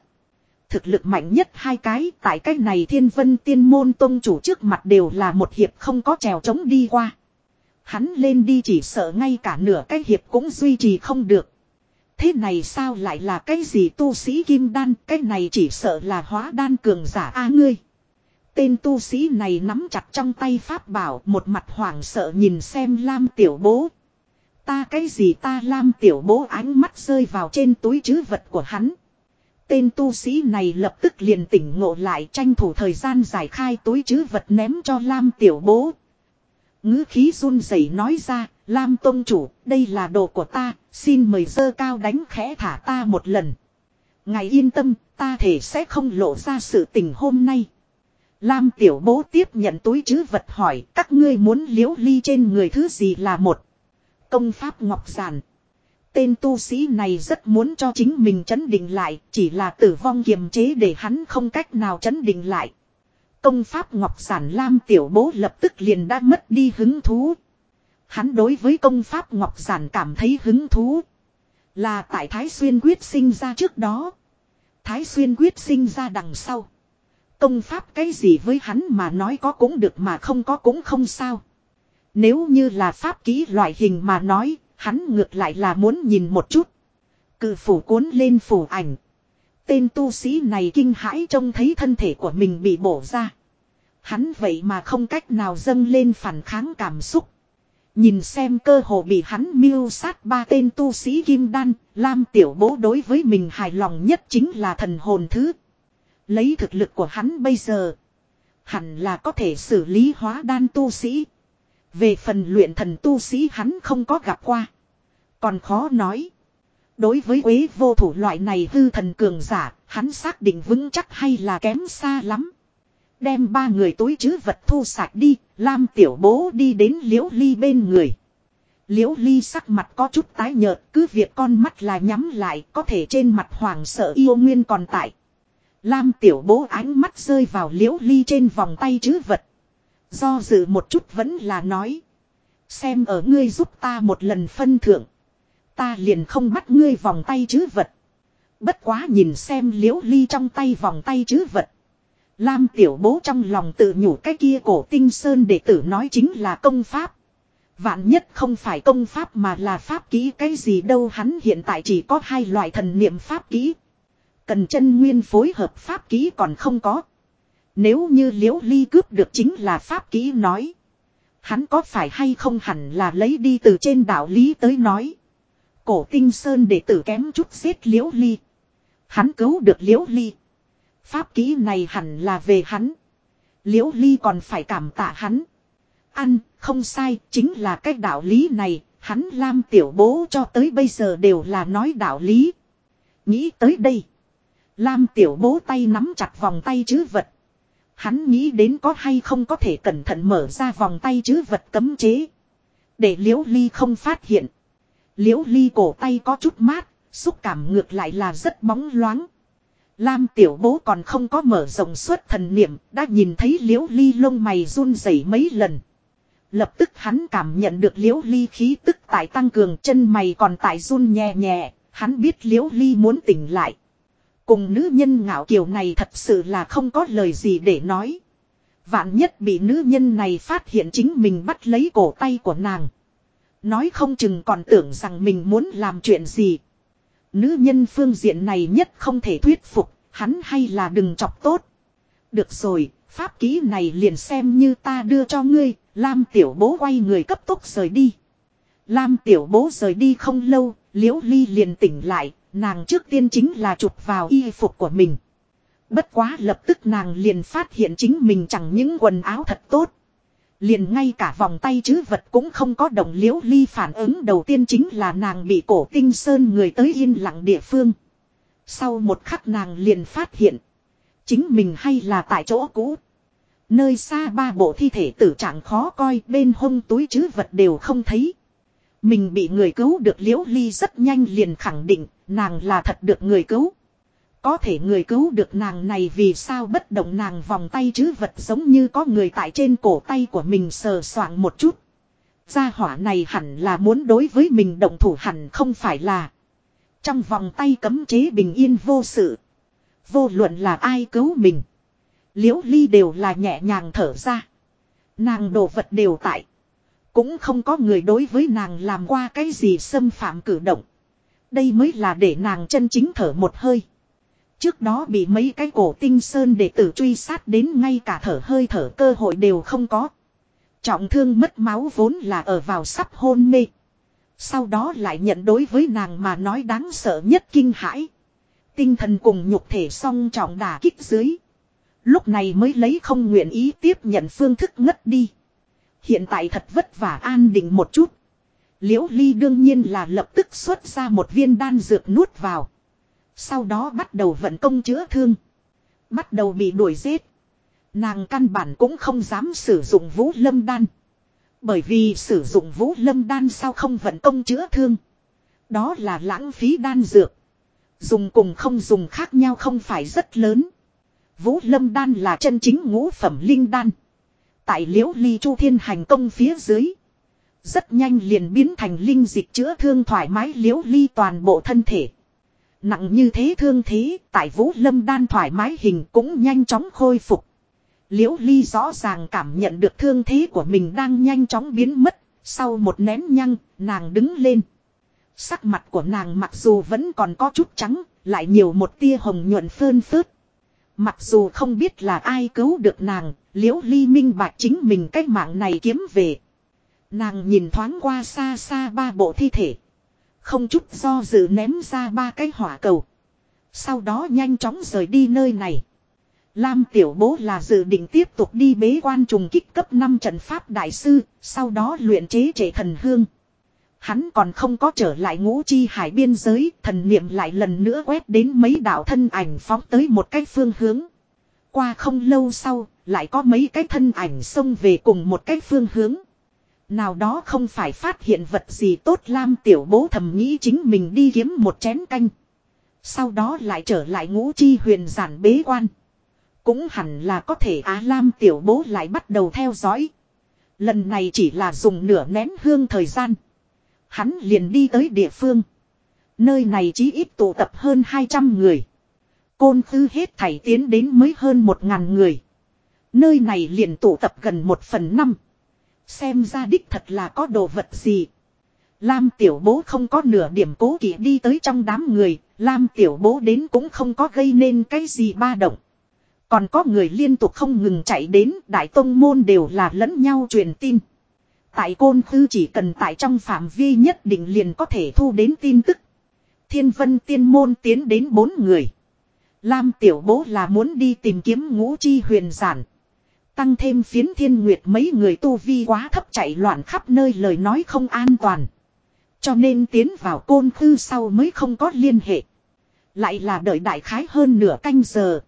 Thực lực mạnh nhất hai cái, tại cái này thiên vân tiên môn tôn chủ trước mặt đều là một hiệp không có trèo trống đi qua. Hắn lên đi chỉ sợ ngay cả nửa cái hiệp cũng duy trì không được. Thế này sao lại là cái gì tu sĩ kim đan, cái này chỉ sợ là hóa đan cường giả a ngươi. Tên tu sĩ này nắm chặt trong tay pháp bảo một mặt hoảng sợ nhìn xem Lam tiểu bố. Ta cái gì ta Lam tiểu bố ánh mắt rơi vào trên túi chứ vật của hắn. Tên tu sĩ này lập tức liền tỉnh ngộ lại tranh thủ thời gian giải khai túi chứ vật ném cho Lam tiểu bố ngữ khí run rẩy nói ra, Lam Tông Chủ, đây là đồ của ta, xin mời dơ cao đánh khẽ thả ta một lần. Ngài yên tâm, ta thể sẽ không lộ ra sự tình hôm nay. Lam Tiểu Bố tiếp nhận túi chứ vật hỏi, các ngươi muốn liễu ly trên người thứ gì là một. Công pháp ngọc giản. Tên tu sĩ này rất muốn cho chính mình chấn định lại, chỉ là tử vong kiềm chế để hắn không cách nào chấn định lại. Công pháp ngọc giản Lam Tiểu Bố lập tức liền đã mất đi hứng thú. Hắn đối với công pháp Ngọc Giản cảm thấy hứng thú. Là tại Thái Xuyên quyết sinh ra trước đó. Thái Xuyên quyết sinh ra đằng sau. Công pháp cái gì với hắn mà nói có cũng được mà không có cũng không sao. Nếu như là pháp ký loại hình mà nói, hắn ngược lại là muốn nhìn một chút. Cự phủ cuốn lên phủ ảnh. Tên tu sĩ này kinh hãi trông thấy thân thể của mình bị bổ ra. Hắn vậy mà không cách nào dâng lên phản kháng cảm xúc. Nhìn xem cơ hồ bị hắn miêu sát ba tên tu sĩ kim đan, Lam tiểu bố đối với mình hài lòng nhất chính là thần hồn thứ. Lấy thực lực của hắn bây giờ, hẳn là có thể xử lý hóa đan tu sĩ. Về phần luyện thần tu sĩ hắn không có gặp qua. Còn khó nói. Đối với quế vô thủ loại này hư thần cường giả, hắn xác định vững chắc hay là kém xa lắm. Đem ba người túi chứ vật thu sạch đi, Lam tiểu bố đi đến liễu ly bên người. Liễu ly sắc mặt có chút tái nhợt, cứ việc con mắt là nhắm lại, có thể trên mặt hoàng sợ yêu nguyên còn tại. Lam tiểu bố ánh mắt rơi vào liễu ly trên vòng tay chứ vật. Do dự một chút vẫn là nói. Xem ở ngươi giúp ta một lần phân thượng. Ta liền không bắt ngươi vòng tay chứ vật. Bất quá nhìn xem liễu ly trong tay vòng tay chứ vật. Lam tiểu bố trong lòng tự nhủ cái kia cổ tinh sơn đệ tử nói chính là công pháp. Vạn nhất không phải công pháp mà là pháp kỹ, cái gì đâu hắn hiện tại chỉ có hai loại thần niệm pháp kỹ. Cần chân nguyên phối hợp pháp kỹ còn không có. Nếu như liễu ly cướp được chính là pháp kỹ nói. Hắn có phải hay không hẳn là lấy đi từ trên đạo lý tới nói. Cổ tinh sơn để tử kém chút giết liễu ly. Hắn cứu được liễu ly. Pháp ký này hẳn là về hắn. Liễu ly còn phải cảm tạ hắn. Ăn, không sai, chính là cái đạo lý này, hắn Lam tiểu bố cho tới bây giờ đều là nói đạo lý. Nghĩ tới đây. Lam tiểu bố tay nắm chặt vòng tay chứ vật. Hắn nghĩ đến có hay không có thể cẩn thận mở ra vòng tay chứ vật cấm chế. Để liễu ly không phát hiện. Liễu ly cổ tay có chút mát, xúc cảm ngược lại là rất bóng loáng. Lam tiểu bố còn không có mở rộng suốt thần niệm, đã nhìn thấy liễu ly lông mày run rẩy mấy lần. Lập tức hắn cảm nhận được liễu ly khí tức tại tăng cường chân mày còn tại run nhẹ nhẹ, hắn biết liễu ly muốn tỉnh lại. Cùng nữ nhân ngạo kiều này thật sự là không có lời gì để nói. Vạn nhất bị nữ nhân này phát hiện chính mình bắt lấy cổ tay của nàng. Nói không chừng còn tưởng rằng mình muốn làm chuyện gì. Nữ nhân phương diện này nhất không thể thuyết phục, hắn hay là đừng chọc tốt. Được rồi, pháp ký này liền xem như ta đưa cho ngươi, Lam tiểu bố quay người cấp tốc rời đi. Lam tiểu bố rời đi không lâu, liễu ly liền tỉnh lại, nàng trước tiên chính là chụp vào y phục của mình. Bất quá lập tức nàng liền phát hiện chính mình chẳng những quần áo thật tốt. Liền ngay cả vòng tay chứ vật cũng không có động liễu ly phản ứng đầu tiên chính là nàng bị cổ tinh sơn người tới yên lặng địa phương. Sau một khắc nàng liền phát hiện. Chính mình hay là tại chỗ cũ. Nơi xa ba bộ thi thể tử trạng khó coi, bên hông túi chứ vật đều không thấy. Mình bị người cứu được liễu ly rất nhanh liền khẳng định, nàng là thật được người cứu. Có thể người cứu được nàng này vì sao bất động nàng vòng tay chứ vật giống như có người tại trên cổ tay của mình sờ soạng một chút. Gia hỏa này hẳn là muốn đối với mình động thủ hẳn không phải là. Trong vòng tay cấm chế bình yên vô sự. Vô luận là ai cứu mình. Liễu ly đều là nhẹ nhàng thở ra. Nàng đồ vật đều tại. Cũng không có người đối với nàng làm qua cái gì xâm phạm cử động. Đây mới là để nàng chân chính thở một hơi. Trước đó bị mấy cái cổ tinh sơn để tử truy sát đến ngay cả thở hơi thở cơ hội đều không có. Trọng thương mất máu vốn là ở vào sắp hôn mê. Sau đó lại nhận đối với nàng mà nói đáng sợ nhất kinh hãi. Tinh thần cùng nhục thể song trọng đà kích dưới. Lúc này mới lấy không nguyện ý tiếp nhận phương thức ngất đi. Hiện tại thật vất vả an định một chút. Liễu Ly đương nhiên là lập tức xuất ra một viên đan dược nuốt vào. Sau đó bắt đầu vận công chữa thương. Bắt đầu bị đuổi giết. Nàng căn bản cũng không dám sử dụng vũ lâm đan. Bởi vì sử dụng vũ lâm đan sao không vận công chữa thương. Đó là lãng phí đan dược. Dùng cùng không dùng khác nhau không phải rất lớn. Vũ lâm đan là chân chính ngũ phẩm linh đan. Tại liễu ly chu thiên hành công phía dưới. Rất nhanh liền biến thành linh dịch chữa thương thoải mái liễu ly toàn bộ thân thể. Nặng như thế thương thế, tại vũ lâm đan thoải mái hình cũng nhanh chóng khôi phục. Liễu ly rõ ràng cảm nhận được thương thế của mình đang nhanh chóng biến mất, sau một nén nhăng, nàng đứng lên. Sắc mặt của nàng mặc dù vẫn còn có chút trắng, lại nhiều một tia hồng nhuận phơn phớt. Mặc dù không biết là ai cứu được nàng, liễu ly minh bạch chính mình cách mạng này kiếm về. Nàng nhìn thoáng qua xa xa ba bộ thi thể. Không chút do dự ném ra ba cái hỏa cầu. Sau đó nhanh chóng rời đi nơi này. Lam tiểu bố là dự định tiếp tục đi bế quan trùng kích cấp 5 trận pháp đại sư, sau đó luyện chế trệ thần hương. Hắn còn không có trở lại ngũ chi hải biên giới, thần niệm lại lần nữa quét đến mấy đạo thân ảnh phóng tới một cái phương hướng. Qua không lâu sau, lại có mấy cái thân ảnh xông về cùng một cái phương hướng. Nào đó không phải phát hiện vật gì tốt Lam tiểu bố thầm nghĩ chính mình đi kiếm một chén canh. Sau đó lại trở lại ngũ chi huyền giản bế quan. Cũng hẳn là có thể Á, Lam tiểu bố lại bắt đầu theo dõi. Lần này chỉ là dùng nửa nén hương thời gian. Hắn liền đi tới địa phương. Nơi này chỉ ít tụ tập hơn 200 người. Côn khư hết thảy tiến đến mới hơn 1.000 người. Nơi này liền tụ tập gần một phần năm. Xem ra đích thật là có đồ vật gì. Lam tiểu bố không có nửa điểm cố kỵ đi tới trong đám người. Lam tiểu bố đến cũng không có gây nên cái gì ba động. Còn có người liên tục không ngừng chạy đến. Đại tông môn đều là lẫn nhau truyền tin. Tại côn khư chỉ cần tại trong phạm vi nhất định liền có thể thu đến tin tức. Thiên vân tiên môn tiến đến bốn người. Lam tiểu bố là muốn đi tìm kiếm ngũ chi huyền giản. Tăng thêm phiến thiên nguyệt mấy người tu vi quá thấp chạy loạn khắp nơi lời nói không an toàn. Cho nên tiến vào côn khư sau mới không có liên hệ. Lại là đợi đại khái hơn nửa canh giờ.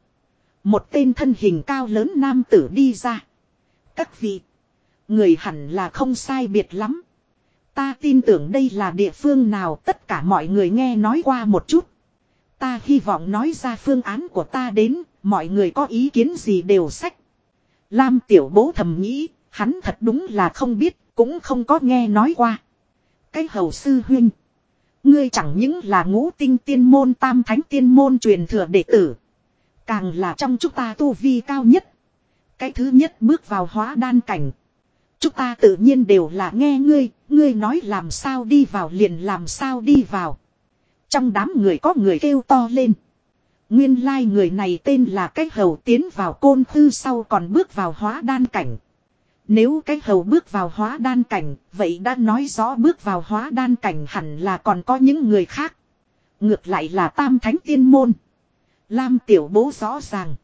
Một tên thân hình cao lớn nam tử đi ra. Các vị. Người hẳn là không sai biệt lắm. Ta tin tưởng đây là địa phương nào tất cả mọi người nghe nói qua một chút. Ta hy vọng nói ra phương án của ta đến, mọi người có ý kiến gì đều sách. Lam tiểu bố thầm nghĩ, hắn thật đúng là không biết, cũng không có nghe nói qua. Cái hầu sư huynh. Ngươi chẳng những là ngũ tinh tiên môn tam thánh tiên môn truyền thừa đệ tử. Càng là trong chúng ta tu vi cao nhất. Cái thứ nhất bước vào hóa đan cảnh. Chúng ta tự nhiên đều là nghe ngươi, ngươi nói làm sao đi vào liền làm sao đi vào. Trong đám người có người kêu to lên. Nguyên lai like người này tên là cách hầu tiến vào côn tư sau còn bước vào hóa đan cảnh. Nếu cách hầu bước vào hóa đan cảnh, vậy đã nói rõ bước vào hóa đan cảnh hẳn là còn có những người khác. Ngược lại là tam thánh tiên môn. Lam tiểu bố rõ ràng.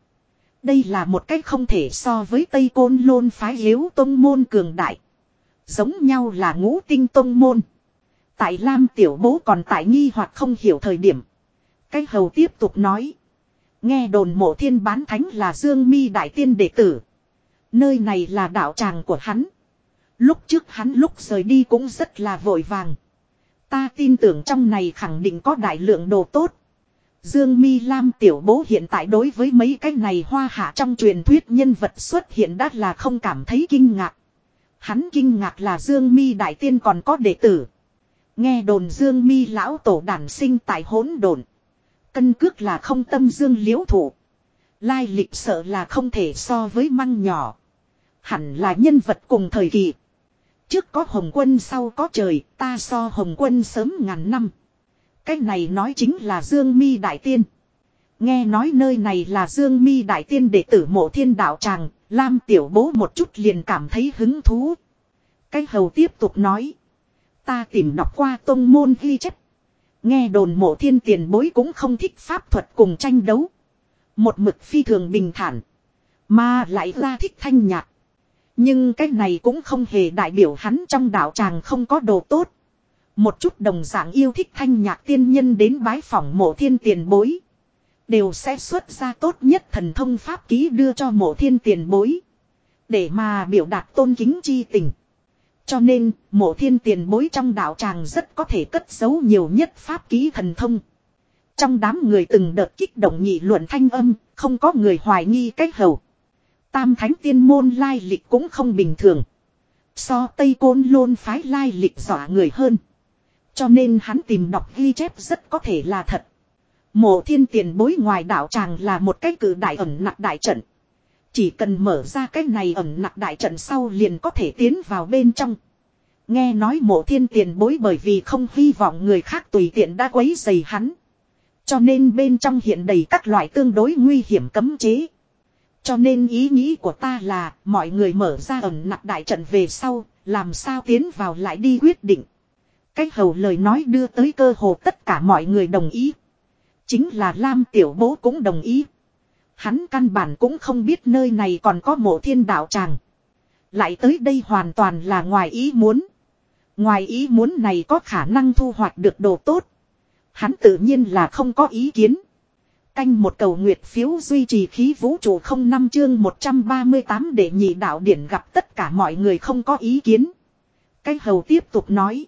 Đây là một cách không thể so với Tây Côn Lôn phái hiếu tông môn cường đại. Giống nhau là ngũ tinh tông môn. Tại Lam tiểu bố còn tại nghi hoặc không hiểu thời điểm. Cái hầu tiếp tục nói. Nghe đồn mộ thiên bán thánh là Dương mi đại tiên đệ tử. Nơi này là đạo tràng của hắn. Lúc trước hắn lúc rời đi cũng rất là vội vàng. Ta tin tưởng trong này khẳng định có đại lượng đồ tốt. Dương Mi Lam tiểu bố hiện tại đối với mấy cái này hoa hạ trong truyền thuyết nhân vật xuất hiện đã là không cảm thấy kinh ngạc. Hắn kinh ngạc là Dương Mi đại tiên còn có đệ tử. Nghe đồn Dương Mi lão tổ đản sinh tại hỗn độn. Cân cước là không tâm dương liễu thủ. Lai lịch sợ là không thể so với măng nhỏ. Hẳn là nhân vật cùng thời kỳ. Trước có Hồng Quân sau có trời, ta so Hồng Quân sớm ngàn năm. Cái này nói chính là Dương Mi Đại Tiên. Nghe nói nơi này là Dương Mi Đại Tiên đệ tử mộ thiên đạo tràng, Lam Tiểu Bố một chút liền cảm thấy hứng thú. Cái hầu tiếp tục nói. Ta tìm đọc qua tông môn ghi chép. Nghe đồn mộ thiên tiền bối cũng không thích pháp thuật cùng tranh đấu. Một mực phi thường bình thản. Mà lại ra thích thanh nhạc. Nhưng cái này cũng không hề đại biểu hắn trong đạo tràng không có đồ tốt. Một chút đồng dạng yêu thích thanh nhạc tiên nhân đến bái phỏng mộ thiên tiền bối. Đều sẽ xuất ra tốt nhất thần thông pháp ký đưa cho mộ thiên tiền bối. Để mà biểu đạt tôn kính chi tình. Cho nên, mộ thiên tiền bối trong đạo tràng rất có thể cất giấu nhiều nhất pháp ký thần thông. Trong đám người từng đợt kích động nghị luận thanh âm, không có người hoài nghi cách hầu. Tam thánh tiên môn lai lịch cũng không bình thường. So Tây Côn Lôn phái lai lịch dọa người hơn. Cho nên hắn tìm đọc ghi chép rất có thể là thật. Mộ thiên tiền bối ngoài đạo tràng là một cái cử đại ẩn nặc đại trận. Chỉ cần mở ra cái này ẩn nặc đại trận sau liền có thể tiến vào bên trong. Nghe nói mộ thiên tiền bối bởi vì không hy vọng người khác tùy tiện đã quấy dày hắn. Cho nên bên trong hiện đầy các loại tương đối nguy hiểm cấm chế. Cho nên ý nghĩ của ta là mọi người mở ra ẩn nặc đại trận về sau, làm sao tiến vào lại đi quyết định. Cách hầu lời nói đưa tới cơ hồ tất cả mọi người đồng ý. Chính là Lam Tiểu Bố cũng đồng ý. Hắn căn bản cũng không biết nơi này còn có mộ thiên đạo tràng. Lại tới đây hoàn toàn là ngoài ý muốn. Ngoài ý muốn này có khả năng thu hoạch được đồ tốt. Hắn tự nhiên là không có ý kiến. Canh một cầu nguyệt phiếu duy trì khí vũ trụ không năm chương 138 để nhị đạo điển gặp tất cả mọi người không có ý kiến. Cái hầu tiếp tục nói.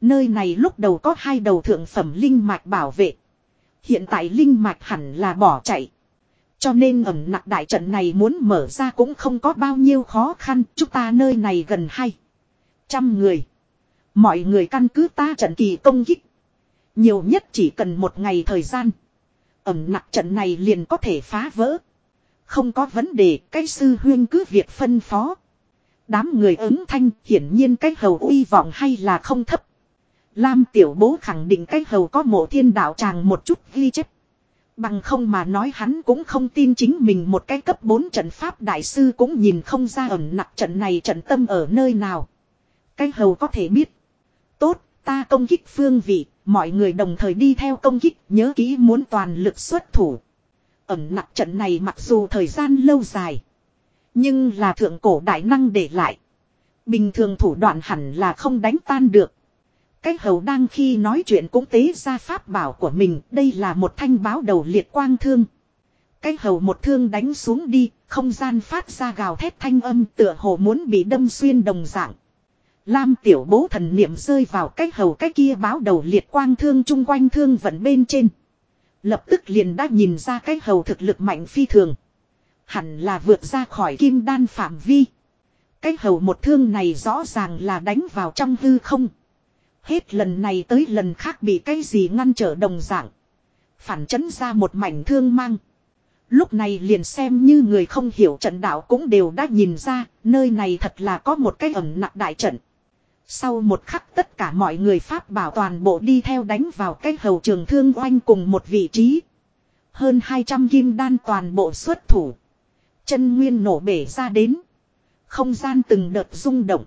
Nơi này lúc đầu có hai đầu thượng phẩm linh mạch bảo vệ. Hiện tại linh mạch hẳn là bỏ chạy. Cho nên ẩm nặc đại trận này muốn mở ra cũng không có bao nhiêu khó khăn. Chúng ta nơi này gần hai trăm người. Mọi người căn cứ ta trận kỳ công kích. Nhiều nhất chỉ cần một ngày thời gian. Ẩm nặc trận này liền có thể phá vỡ. Không có vấn đề, cái sư huyên cứ việc phân phó. Đám người ứng thanh hiển nhiên cái hầu uy vọng hay là không thấp. Lam tiểu bố khẳng định cái hầu có mộ thiên đạo tràng một chút ghi chép. Bằng không mà nói hắn cũng không tin chính mình một cái cấp 4 trận pháp đại sư cũng nhìn không ra ẩn nặc trận này trận tâm ở nơi nào. Cái hầu có thể biết. Tốt, ta công kích phương vị, mọi người đồng thời đi theo công kích, nhớ kỹ muốn toàn lực xuất thủ. ẩn nặc trận này mặc dù thời gian lâu dài. Nhưng là thượng cổ đại năng để lại. Bình thường thủ đoạn hẳn là không đánh tan được. Cách hầu đang khi nói chuyện cũng tế ra pháp bảo của mình. Đây là một thanh báo đầu liệt quang thương. Cách hầu một thương đánh xuống đi. Không gian phát ra gào thét thanh âm tựa hồ muốn bị đâm xuyên đồng dạng. Lam tiểu bố thần niệm rơi vào cách hầu cái kia báo đầu liệt quang thương chung quanh thương vẫn bên trên. Lập tức liền đã nhìn ra cái hầu thực lực mạnh phi thường. Hẳn là vượt ra khỏi kim đan phạm vi. Cái hầu một thương này rõ ràng là đánh vào trong hư không. Hết lần này tới lần khác bị cái gì ngăn trở đồng dạng. Phản chấn ra một mảnh thương mang. Lúc này liền xem như người không hiểu trận đạo cũng đều đã nhìn ra, nơi này thật là có một cái ẩm nặng đại trận. Sau một khắc tất cả mọi người Pháp bảo toàn bộ đi theo đánh vào cái hầu trường thương oanh cùng một vị trí. Hơn 200 kim đan toàn bộ xuất thủ. Chân nguyên nổ bể ra đến. Không gian từng đợt rung động.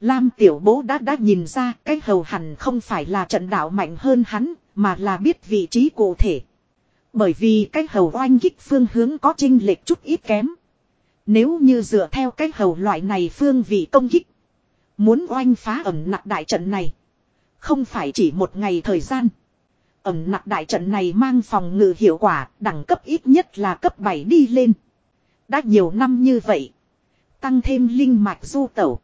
Lam tiểu bố đã đã nhìn ra cái hầu hẳn không phải là trận đạo mạnh hơn hắn, mà là biết vị trí cụ thể. Bởi vì cái hầu oanh kích phương hướng có chênh lệch chút ít kém. Nếu như dựa theo cái hầu loại này phương vị công kích. Muốn oanh phá ẩm nặc đại trận này. Không phải chỉ một ngày thời gian. Ẩm nặc đại trận này mang phòng ngự hiệu quả đẳng cấp ít nhất là cấp 7 đi lên. Đã nhiều năm như vậy. Tăng thêm linh mạch du tẩu.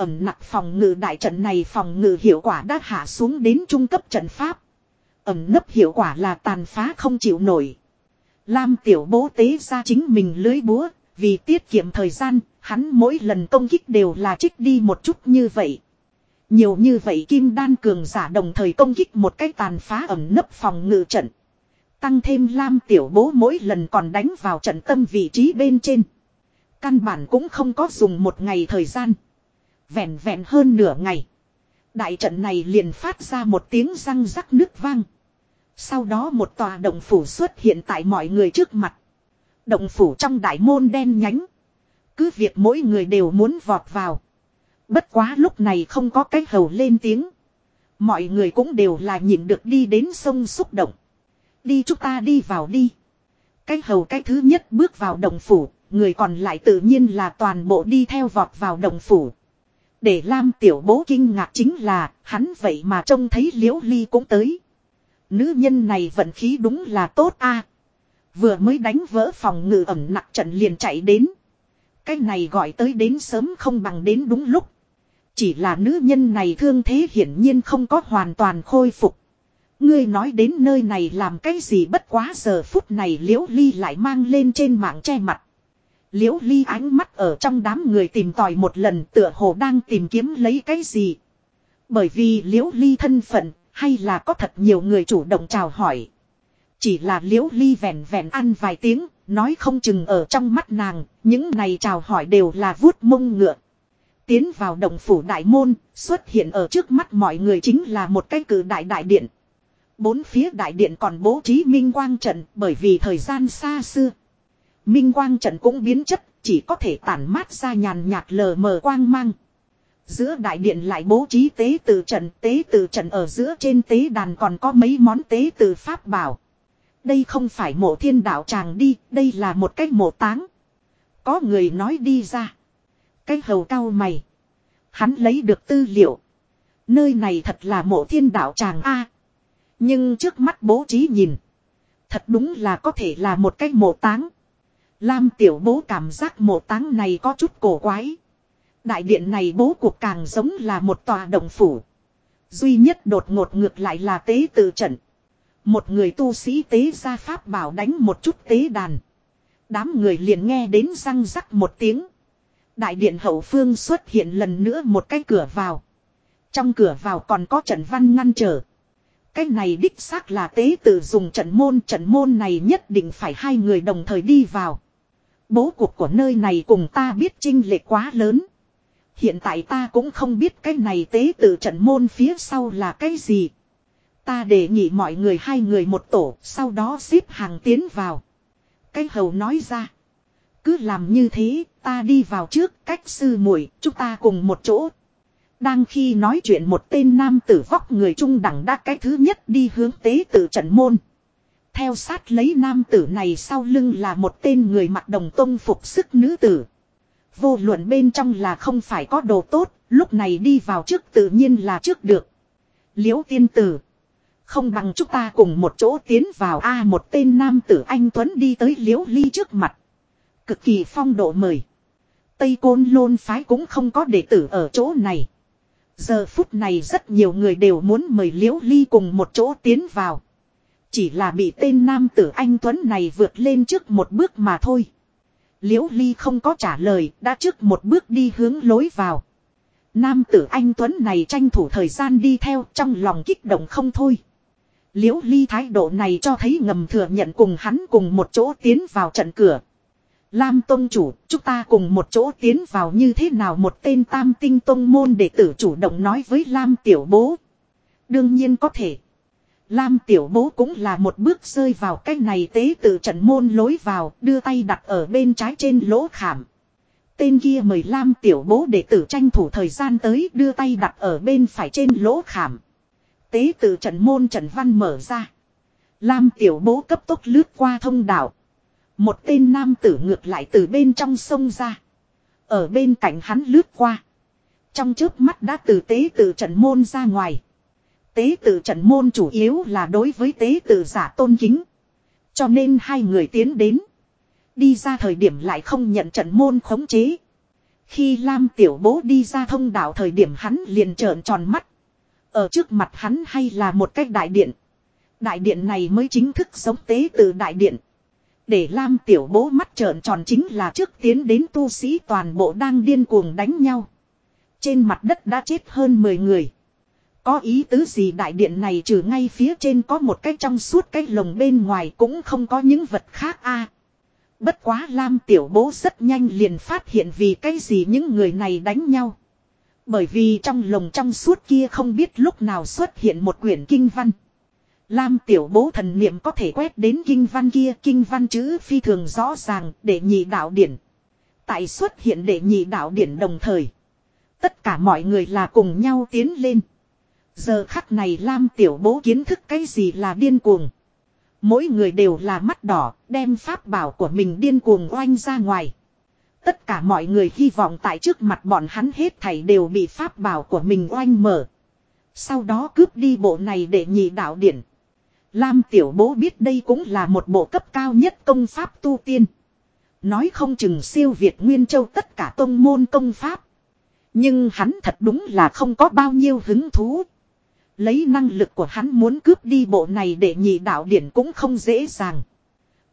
Ẩm nặc phòng ngự đại trận này phòng ngự hiệu quả đã hạ xuống đến trung cấp trận pháp. Ẩm nấp hiệu quả là tàn phá không chịu nổi. Lam tiểu bố tế ra chính mình lưới búa, vì tiết kiệm thời gian, hắn mỗi lần công kích đều là trích đi một chút như vậy. Nhiều như vậy kim đan cường giả đồng thời công kích một cách tàn phá ẩm nấp phòng ngự trận. Tăng thêm lam tiểu bố mỗi lần còn đánh vào trận tâm vị trí bên trên. Căn bản cũng không có dùng một ngày thời gian. Vẹn vẹn hơn nửa ngày. Đại trận này liền phát ra một tiếng răng rắc nước vang. Sau đó một tòa động phủ xuất hiện tại mọi người trước mặt. Động phủ trong đại môn đen nhánh. Cứ việc mỗi người đều muốn vọt vào. Bất quá lúc này không có cái hầu lên tiếng. Mọi người cũng đều là nhìn được đi đến sông xúc động. Đi chúng ta đi vào đi. Cái hầu cái thứ nhất bước vào đồng phủ, người còn lại tự nhiên là toàn bộ đi theo vọt vào đồng phủ. Để Lam tiểu bố kinh ngạc chính là, hắn vậy mà trông thấy liễu ly cũng tới. Nữ nhân này vận khí đúng là tốt a Vừa mới đánh vỡ phòng ngự ẩm nặng trận liền chạy đến. Cái này gọi tới đến sớm không bằng đến đúng lúc. Chỉ là nữ nhân này thương thế hiển nhiên không có hoàn toàn khôi phục. Ngươi nói đến nơi này làm cái gì bất quá giờ phút này liễu ly lại mang lên trên mạng che mặt. Liễu ly ánh mắt ở trong đám người tìm tòi một lần tựa hồ đang tìm kiếm lấy cái gì. Bởi vì liễu ly thân phận hay là có thật nhiều người chủ động chào hỏi. Chỉ là liễu ly vẹn vẹn ăn vài tiếng, nói không chừng ở trong mắt nàng, những này chào hỏi đều là vuốt mông ngựa. Tiến vào đồng phủ đại môn, xuất hiện ở trước mắt mọi người chính là một cái cử đại đại điện. Bốn phía đại điện còn bố trí minh quang trận bởi vì thời gian xa xưa. Minh quang trận cũng biến chất, chỉ có thể tản mát ra nhàn nhạt lờ mờ quang mang. Giữa đại điện lại bố trí tế từ trận, tế từ trận ở giữa trên tế đàn còn có mấy món tế từ pháp bảo. Đây không phải mộ thiên đạo tràng đi, đây là một cái mộ táng. Có người nói đi ra. Cái hầu cao mày. Hắn lấy được tư liệu. Nơi này thật là mộ thiên đạo tràng A. Nhưng trước mắt bố trí nhìn. Thật đúng là có thể là một cái mộ táng. Lam tiểu bố cảm giác mộ táng này có chút cổ quái. Đại điện này bố cuộc càng giống là một tòa động phủ. Duy nhất đột ngột ngược lại là tế tự trận. Một người tu sĩ tế ra pháp bảo đánh một chút tế đàn. Đám người liền nghe đến răng rắc một tiếng. Đại điện hậu phương xuất hiện lần nữa một cái cửa vào. Trong cửa vào còn có trận văn ngăn trở. Cái này đích xác là tế tự dùng trận môn. Trận môn này nhất định phải hai người đồng thời đi vào. Bố cục của nơi này cùng ta biết trinh lệ quá lớn. Hiện tại ta cũng không biết cái này tế tự trận môn phía sau là cái gì. Ta đề nghị mọi người hai người một tổ, sau đó xếp hàng tiến vào. Cái hầu nói ra. Cứ làm như thế, ta đi vào trước, cách sư muội chúng ta cùng một chỗ. Đang khi nói chuyện một tên nam tử vóc người trung đẳng đã cái thứ nhất đi hướng tế tự trận môn. Theo sát lấy nam tử này sau lưng là một tên người mặc đồng tông phục sức nữ tử. Vô luận bên trong là không phải có đồ tốt, lúc này đi vào trước tự nhiên là trước được. Liễu tiên tử. Không bằng chúng ta cùng một chỗ tiến vào A một tên nam tử anh Tuấn đi tới liễu ly trước mặt. Cực kỳ phong độ mời. Tây Côn Lôn Phái cũng không có đệ tử ở chỗ này. Giờ phút này rất nhiều người đều muốn mời Liễu Ly cùng một chỗ tiến vào. Chỉ là bị tên nam tử anh Tuấn này vượt lên trước một bước mà thôi. Liễu Ly không có trả lời, đã trước một bước đi hướng lối vào. Nam tử anh Tuấn này tranh thủ thời gian đi theo trong lòng kích động không thôi. Liễu Ly thái độ này cho thấy ngầm thừa nhận cùng hắn cùng một chỗ tiến vào trận cửa. Lam Tông chủ, chúng ta cùng một chỗ tiến vào như thế nào một tên tam tinh tông môn đệ tử chủ động nói với Lam Tiểu Bố. Đương nhiên có thể. Lam Tiểu Bố cũng là một bước rơi vào cái này tế tự trận môn lối vào, đưa tay đặt ở bên trái trên lỗ khảm. Tên kia mời Lam Tiểu Bố đệ tử tranh thủ thời gian tới đưa tay đặt ở bên phải trên lỗ khảm. Tế tự trận môn trận văn mở ra. Lam Tiểu Bố cấp tốc lướt qua thông đạo. Một tên nam tử ngược lại từ bên trong sông ra. Ở bên cạnh hắn lướt qua. Trong trước mắt đã từ tế tự trận môn ra ngoài. Tế tự trận môn chủ yếu là đối với tế tự giả tôn kính. Cho nên hai người tiến đến. Đi ra thời điểm lại không nhận trận môn khống chế. Khi Lam tiểu bố đi ra thông đạo thời điểm hắn liền trợn tròn mắt. Ở trước mặt hắn hay là một cái đại điện. Đại điện này mới chính thức giống tế tự đại điện. Để Lam tiểu bố mắt trợn tròn chính là trước tiến đến tu sĩ toàn bộ đang điên cuồng đánh nhau. Trên mặt đất đã chết hơn 10 người. Có ý tứ gì đại điện này trừ ngay phía trên có một cái trong suốt cái lồng bên ngoài cũng không có những vật khác a. bất quá Lam tiểu bố rất nhanh liền phát hiện vì cái gì những người này đánh nhau. Bởi vì trong lồng trong suốt kia không biết lúc nào xuất hiện một quyển kinh văn. Lam tiểu bố thần niệm có thể quét đến kinh văn kia, kinh văn chữ phi thường rõ ràng, để nhị đạo điển. Tại xuất hiện để nhị đạo điển đồng thời. Tất cả mọi người là cùng nhau tiến lên. Giờ khắc này Lam tiểu bố kiến thức cái gì là điên cuồng. Mỗi người đều là mắt đỏ, đem pháp bảo của mình điên cuồng oanh ra ngoài. Tất cả mọi người hy vọng tại trước mặt bọn hắn hết thảy đều bị pháp bảo của mình oanh mở. Sau đó cướp đi bộ này để nhị đạo điển. Lam tiểu bố biết đây cũng là một bộ cấp cao nhất công pháp tu tiên. Nói không chừng siêu Việt Nguyên Châu tất cả tông môn công pháp. Nhưng hắn thật đúng là không có bao nhiêu hứng thú. Lấy năng lực của hắn muốn cướp đi bộ này để nhị đạo điển cũng không dễ dàng.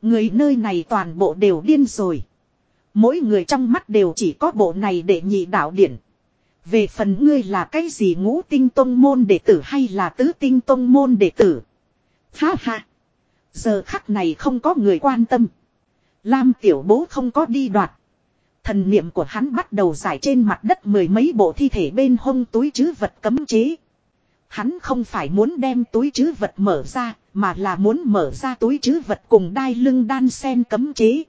Người nơi này toàn bộ đều điên rồi. Mỗi người trong mắt đều chỉ có bộ này để nhị đạo điển. Về phần ngươi là cái gì ngũ tinh tông môn đệ tử hay là tứ tinh tông môn đệ tử. Ha ha. Giờ khắc này không có người quan tâm. Lam tiểu bố không có đi đoạt. Thần niệm của hắn bắt đầu giải trên mặt đất mười mấy bộ thi thể bên hông túi chứ vật cấm chế. Hắn không phải muốn đem túi chứ vật mở ra, mà là muốn mở ra túi chứ vật cùng đai lưng đan sen cấm chế.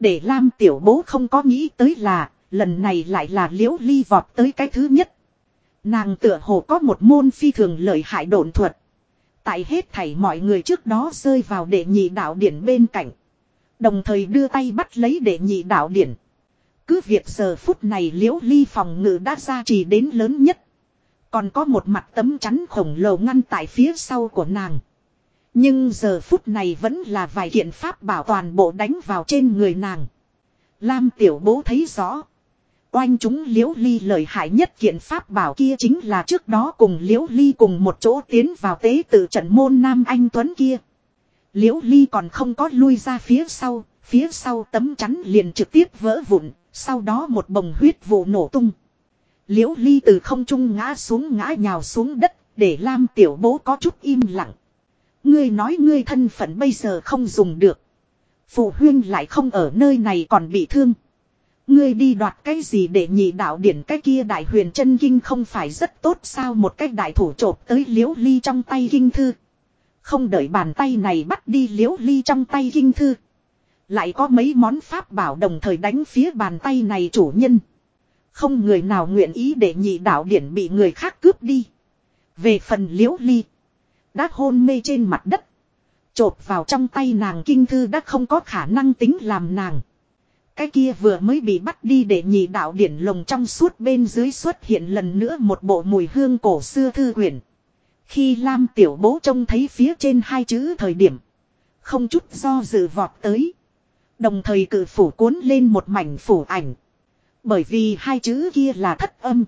Để Lam tiểu bố không có nghĩ tới là, lần này lại là liễu ly vọt tới cái thứ nhất. Nàng tựa hồ có một môn phi thường lợi hại độn thuật. Tại hết thảy mọi người trước đó rơi vào đệ nhị đạo điển bên cạnh. Đồng thời đưa tay bắt lấy đệ nhị đạo điển. Cứ việc giờ phút này liễu ly phòng ngự đã ra trì đến lớn nhất. Còn có một mặt tấm chắn khổng lồ ngăn tại phía sau của nàng. Nhưng giờ phút này vẫn là vài kiện pháp bảo toàn bộ đánh vào trên người nàng. Lam tiểu bố thấy rõ. Oanh chúng liễu ly lợi hại nhất kiện pháp bảo kia chính là trước đó cùng liễu ly cùng một chỗ tiến vào tế tự trận môn Nam Anh Tuấn kia. Liễu ly còn không có lui ra phía sau, phía sau tấm chắn liền trực tiếp vỡ vụn, sau đó một bồng huyết vụ nổ tung. Liễu ly từ không trung ngã xuống ngã nhào xuống đất, để Lam tiểu bố có chút im lặng. Ngươi nói ngươi thân phận bây giờ không dùng được. Phụ huyên lại không ở nơi này còn bị thương. Ngươi đi đoạt cái gì để nhị đạo điển cái kia đại huyền chân kinh không phải rất tốt sao một cái đại thủ trộp tới liễu ly trong tay kinh thư. Không đợi bàn tay này bắt đi liễu ly trong tay kinh thư. Lại có mấy món pháp bảo đồng thời đánh phía bàn tay này chủ nhân. Không người nào nguyện ý để nhị đạo điển bị người khác cướp đi. Về phần liễu ly. Đã hôn mê trên mặt đất. Chộp vào trong tay nàng kinh thư đã không có khả năng tính làm nàng. Cái kia vừa mới bị bắt đi để nhị đạo điển lồng trong suốt bên dưới xuất hiện lần nữa một bộ mùi hương cổ xưa thư quyển. Khi Lam tiểu bố trông thấy phía trên hai chữ thời điểm. Không chút do dự vọt tới. Đồng thời cử phủ cuốn lên một mảnh phủ ảnh. Bởi vì hai chữ kia là thất âm.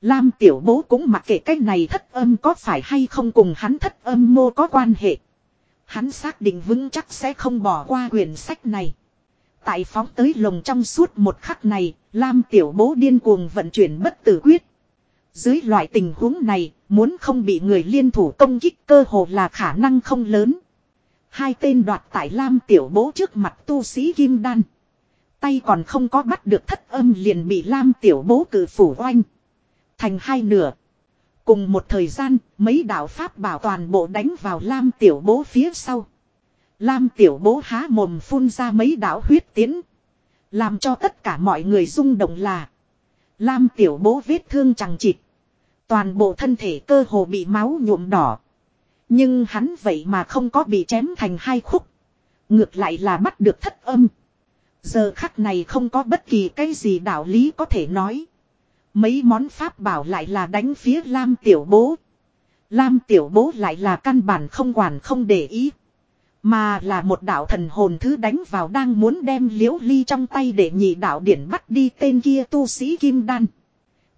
Lam tiểu bố cũng mặc kệ cái này thất âm có phải hay không cùng hắn thất âm mô có quan hệ. Hắn xác định vững chắc sẽ không bỏ qua quyển sách này. Tại phóng tới lồng trong suốt một khắc này, Lam tiểu bố điên cuồng vận chuyển bất tử quyết. Dưới loại tình huống này, muốn không bị người liên thủ công kích cơ hồ là khả năng không lớn. Hai tên đoạt tại Lam tiểu bố trước mặt tu sĩ Kim Đan. Tay còn không có bắt được thất âm liền bị Lam tiểu bố cử phủ oanh. Thành hai nửa. Cùng một thời gian, mấy đạo pháp bảo toàn bộ đánh vào Lam tiểu bố phía sau. Lam tiểu bố há mồm phun ra mấy đạo huyết tiến. Làm cho tất cả mọi người rung động là. Lam tiểu bố vết thương chẳng chịt. Toàn bộ thân thể cơ hồ bị máu nhuộm đỏ. Nhưng hắn vậy mà không có bị chém thành hai khúc. Ngược lại là bắt được thất âm. Giờ khắc này không có bất kỳ cái gì đạo lý có thể nói. Mấy món pháp bảo lại là đánh phía Lam tiểu bố. Lam tiểu bố lại là căn bản không quản không để ý. Mà là một đạo thần hồn thứ đánh vào đang muốn đem liễu ly trong tay để nhị đạo điển bắt đi tên kia tu sĩ kim đan.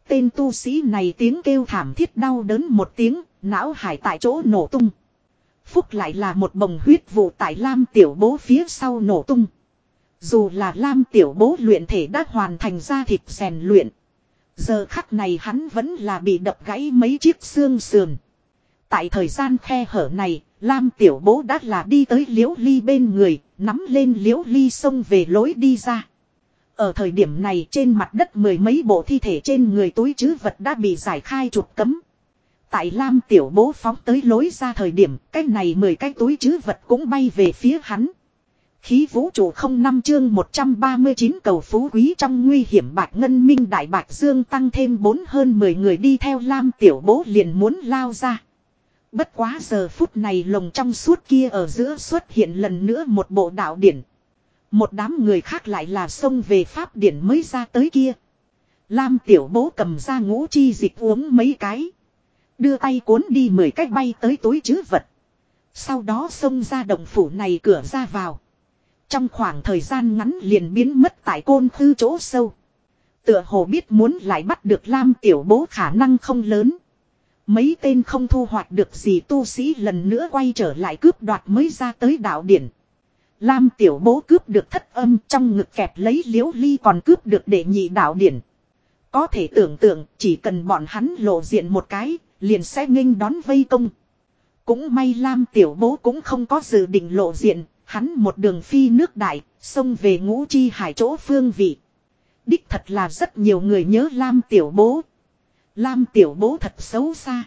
Tên tu sĩ này tiếng kêu thảm thiết đau đớn một tiếng, não hải tại chỗ nổ tung. Phúc lại là một bồng huyết vụ tại Lam tiểu bố phía sau nổ tung. Dù là Lam tiểu bố luyện thể đã hoàn thành ra thịt rèn luyện. Giờ khắc này hắn vẫn là bị đập gãy mấy chiếc xương sườn. Tại thời gian khe hở này, Lam tiểu bố đã là đi tới liễu ly bên người, nắm lên liễu ly xông về lối đi ra. Ở thời điểm này trên mặt đất mười mấy bộ thi thể trên người túi chứ vật đã bị giải khai trục cấm. Tại Lam tiểu bố phóng tới lối ra thời điểm, cái này mười cái túi chứ vật cũng bay về phía hắn. Khí vũ trụ không năm chương 139 cầu phú quý trong nguy hiểm bạc ngân minh đại bạc dương tăng thêm bốn hơn 10 người đi theo Lam tiểu bố liền muốn lao ra. Bất quá giờ phút này lồng trong suốt kia ở giữa xuất hiện lần nữa một bộ đạo điển. Một đám người khác lại là xông về pháp điển mới ra tới kia. Lam tiểu bố cầm ra ngũ chi dịch uống mấy cái. Đưa tay cuốn đi mười cách bay tới túi chứ vật. Sau đó xông ra động phủ này cửa ra vào. Trong khoảng thời gian ngắn liền biến mất tại côn khư chỗ sâu. Tựa hồ biết muốn lại bắt được Lam tiểu bố khả năng không lớn. Mấy tên không thu hoạch được gì tu sĩ lần nữa quay trở lại cướp đoạt mới ra tới đạo điển. Lam tiểu bố cướp được thất âm trong ngực kẹp lấy liễu ly còn cướp được đệ nhị đạo điển. Có thể tưởng tượng chỉ cần bọn hắn lộ diện một cái, liền sẽ nghênh đón vây công. Cũng may Lam tiểu bố cũng không có dự định lộ diện, hắn một đường phi nước đại, xông về ngũ chi hải chỗ phương vị. Đích thật là rất nhiều người nhớ Lam tiểu bố. Lam tiểu bố thật xấu xa.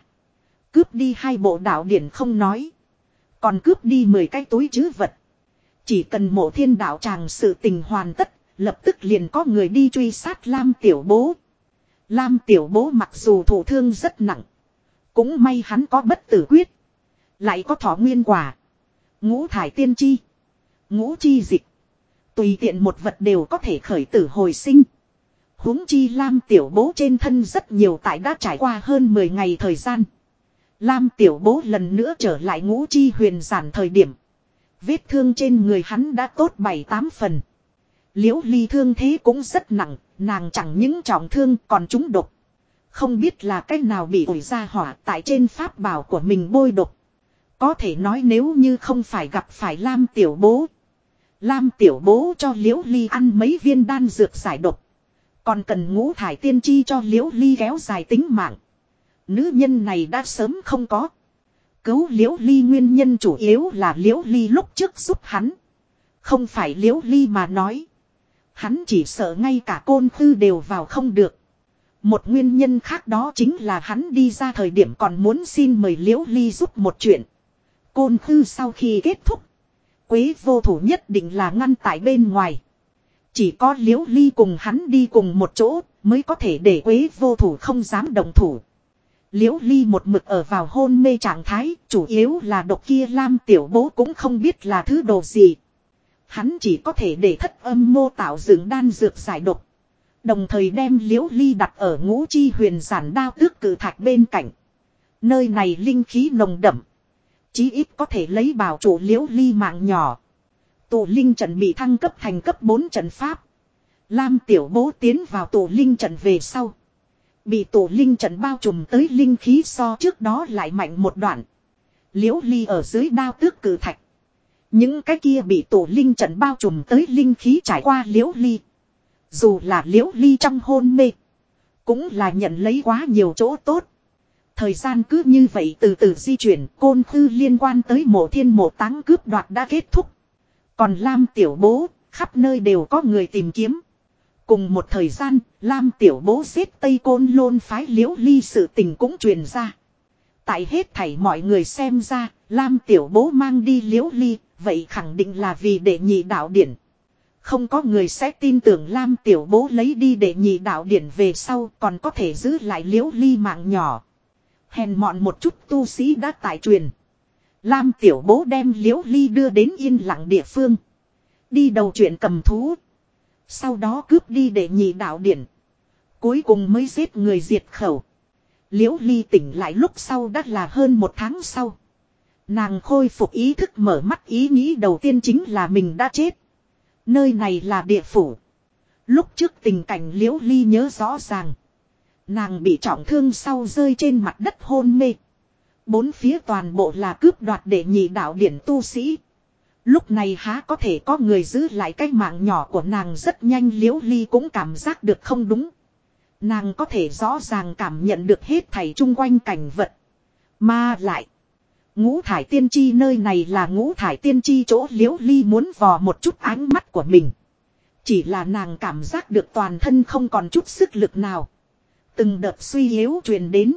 Cướp đi hai bộ đạo điển không nói. Còn cướp đi 10 cái túi chứ vật. Chỉ cần mộ thiên đạo tràng sự tình hoàn tất, lập tức liền có người đi truy sát Lam tiểu bố. Lam tiểu bố mặc dù thổ thương rất nặng. Cũng may hắn có bất tử quyết. Lại có thỏ nguyên quả. Ngũ thải tiên chi. Ngũ chi dịch. Tùy tiện một vật đều có thể khởi tử hồi sinh huống chi Lam tiểu bố trên thân rất nhiều tại đã trải qua hơn 10 ngày thời gian. Lam tiểu bố lần nữa trở lại ngũ chi huyền giản thời điểm. Vết thương trên người hắn đã tốt 7-8 phần. Liễu ly thương thế cũng rất nặng, nàng chẳng những trọng thương còn trúng độc. Không biết là cách nào bị ủi ra hỏa tại trên pháp bảo của mình bôi độc. Có thể nói nếu như không phải gặp phải Lam tiểu bố. Lam tiểu bố cho liễu ly ăn mấy viên đan dược giải độc. Còn cần ngũ thải tiên chi cho liễu ly kéo dài tính mạng. Nữ nhân này đã sớm không có. Cứu liễu ly nguyên nhân chủ yếu là liễu ly lúc trước giúp hắn. Không phải liễu ly mà nói. Hắn chỉ sợ ngay cả côn khư đều vào không được. Một nguyên nhân khác đó chính là hắn đi ra thời điểm còn muốn xin mời liễu ly giúp một chuyện. Côn khư sau khi kết thúc. Quế vô thủ nhất định là ngăn tại bên ngoài. Chỉ có liễu ly cùng hắn đi cùng một chỗ, Mới có thể để quế vô thủ không dám đồng thủ. Liễu ly một mực ở vào hôn mê trạng thái, chủ yếu là độc kia lam tiểu bố cũng không biết là thứ đồ gì. Hắn chỉ có thể để thất âm mô tạo dựng đan dược giải độc. Đồng thời đem liễu ly đặt ở ngũ chi huyền giản đao tước cử thạch bên cạnh. Nơi này linh khí nồng đậm. Chí ít có thể lấy bảo chủ liễu ly mạng nhỏ. Tụ linh trận bị thăng cấp thành cấp 4 trận pháp. Lam tiểu bố tiến vào tụ linh trận về sau. Bị tụ linh trận bao trùm tới linh khí so trước đó lại mạnh một đoạn. Liễu ly ở dưới đao tước cử thạch. Những cái kia bị tụ linh trận bao trùm tới linh khí trải qua liễu ly. Dù là liễu ly trong hôn mê. Cũng là nhận lấy quá nhiều chỗ tốt. Thời gian cứ như vậy từ từ di chuyển côn khư liên quan tới mộ thiên mộ táng cướp đoạt đã kết thúc. Còn Lam tiểu bố, khắp nơi đều có người tìm kiếm. Cùng một thời gian, Lam tiểu bố xếp Tây Côn Lôn phái liễu ly sự tình cũng truyền ra. Tại hết thảy mọi người xem ra, Lam tiểu bố mang đi liễu ly, vậy khẳng định là vì để nhị đạo điển. Không có người sẽ tin tưởng Lam tiểu bố lấy đi để nhị đạo điển về sau còn có thể giữ lại liễu ly mạng nhỏ. Hèn mọn một chút tu sĩ đã tại truyền. Lam tiểu bố đem liễu ly đưa đến yên lặng địa phương. Đi đầu chuyện cầm thú. Sau đó cướp đi để nhị đạo điển. Cuối cùng mới giết người diệt khẩu. Liễu ly tỉnh lại lúc sau đã là hơn một tháng sau. Nàng khôi phục ý thức mở mắt ý nghĩ đầu tiên chính là mình đã chết. Nơi này là địa phủ. Lúc trước tình cảnh liễu ly nhớ rõ ràng. Nàng bị trọng thương sau rơi trên mặt đất hôn mê. Bốn phía toàn bộ là cướp đoạt để nhị đạo điển tu sĩ. Lúc này há có thể có người giữ lại cái mạng nhỏ của nàng rất nhanh liễu ly cũng cảm giác được không đúng. Nàng có thể rõ ràng cảm nhận được hết thảy chung quanh cảnh vật. Mà lại. Ngũ thải tiên tri nơi này là ngũ thải tiên tri chỗ liễu ly muốn vò một chút ánh mắt của mình. Chỉ là nàng cảm giác được toàn thân không còn chút sức lực nào. Từng đợt suy yếu truyền đến.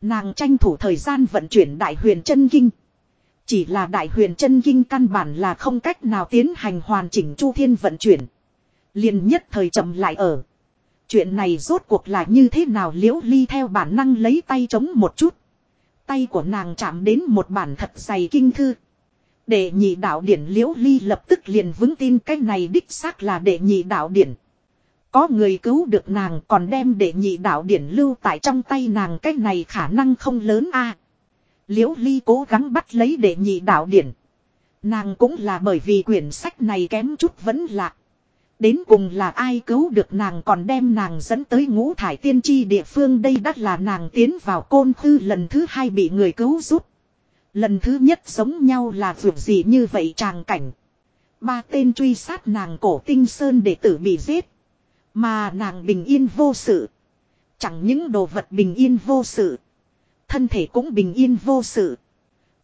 Nàng tranh thủ thời gian vận chuyển đại huyền chân kinh. Chỉ là đại huyền chân kinh căn bản là không cách nào tiến hành hoàn chỉnh chu thiên vận chuyển. liền nhất thời chậm lại ở. Chuyện này rốt cuộc là như thế nào liễu ly theo bản năng lấy tay chống một chút. Tay của nàng chạm đến một bản thật dày kinh thư. Đệ nhị đạo điển liễu ly lập tức liền vững tin cái này đích xác là đệ nhị đạo điển. Có người cứu được nàng còn đem đệ nhị đạo điển lưu tại trong tay nàng, cái này khả năng không lớn a. Liễu ly cố gắng bắt lấy đệ nhị đạo điển. Nàng cũng là bởi vì quyển sách này kém chút vẫn lạc. Đến cùng là ai cứu được nàng còn đem nàng dẫn tới ngũ thải tiên tri địa phương, đây đắt là nàng tiến vào côn khư lần thứ hai bị người cứu giúp. Lần thứ nhất sống nhau là ruột gì như vậy tràng cảnh. Ba tên truy sát nàng cổ tinh sơn để tử bị giết. Mà nàng bình yên vô sự. Chẳng những đồ vật bình yên vô sự. Thân thể cũng bình yên vô sự.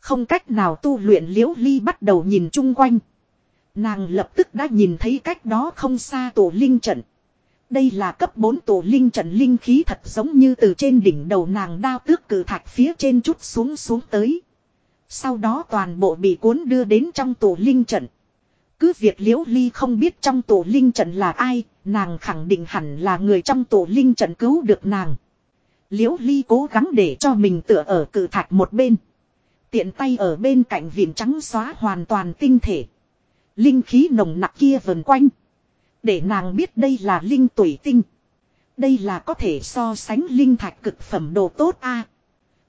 Không cách nào tu luyện liễu ly bắt đầu nhìn chung quanh. Nàng lập tức đã nhìn thấy cách đó không xa tổ linh trận. Đây là cấp 4 tổ linh trận linh khí thật giống như từ trên đỉnh đầu nàng đao tước cử thạch phía trên chút xuống xuống tới. Sau đó toàn bộ bị cuốn đưa đến trong tổ linh trận. Cứ việc liễu ly không biết trong tổ linh trận là ai, nàng khẳng định hẳn là người trong tổ linh trận cứu được nàng. Liễu ly cố gắng để cho mình tựa ở cự thạch một bên. Tiện tay ở bên cạnh viền trắng xóa hoàn toàn tinh thể. Linh khí nồng nặc kia vần quanh. Để nàng biết đây là linh tuổi tinh. Đây là có thể so sánh linh thạch cực phẩm đồ tốt a.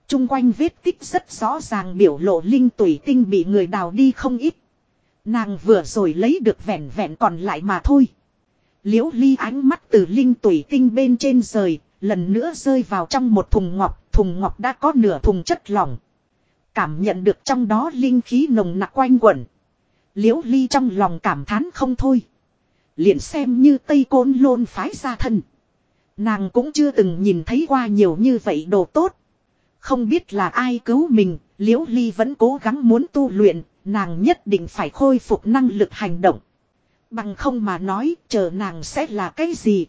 Trung quanh vết tích rất rõ ràng biểu lộ linh tuổi tinh bị người đào đi không ít. Nàng vừa rồi lấy được vẹn vẹn còn lại mà thôi. Liễu ly ánh mắt từ linh tủy tinh bên trên rời, lần nữa rơi vào trong một thùng ngọc, thùng ngọc đã có nửa thùng chất lỏng. Cảm nhận được trong đó linh khí nồng nặc quanh quẩn. Liễu ly trong lòng cảm thán không thôi. Liền xem như Tây Côn Lôn phái ra thân. Nàng cũng chưa từng nhìn thấy qua nhiều như vậy đồ tốt. Không biết là ai cứu mình, Liễu Ly vẫn cố gắng muốn tu luyện, nàng nhất định phải khôi phục năng lực hành động. Bằng không mà nói, chờ nàng sẽ là cái gì?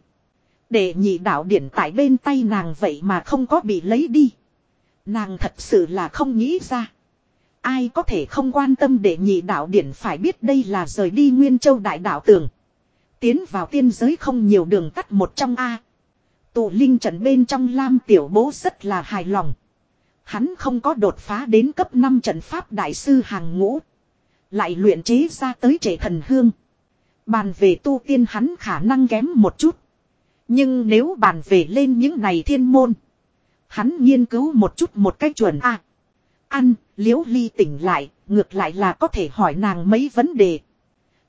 Để nhị đạo điển tại bên tay nàng vậy mà không có bị lấy đi. Nàng thật sự là không nghĩ ra. Ai có thể không quan tâm để nhị đạo điển phải biết đây là rời đi Nguyên Châu Đại đạo tường. Tiến vào tiên giới không nhiều đường tắt một trong A. Tụ linh trận bên trong Lam Tiểu Bố rất là hài lòng. Hắn không có đột phá đến cấp 5 trận pháp đại sư hàng ngũ. Lại luyện chế ra tới trẻ thần hương. Bàn về tu tiên hắn khả năng kém một chút. Nhưng nếu bàn về lên những này thiên môn. Hắn nghiên cứu một chút một cách chuẩn a Ăn, liễu ly tỉnh lại, ngược lại là có thể hỏi nàng mấy vấn đề.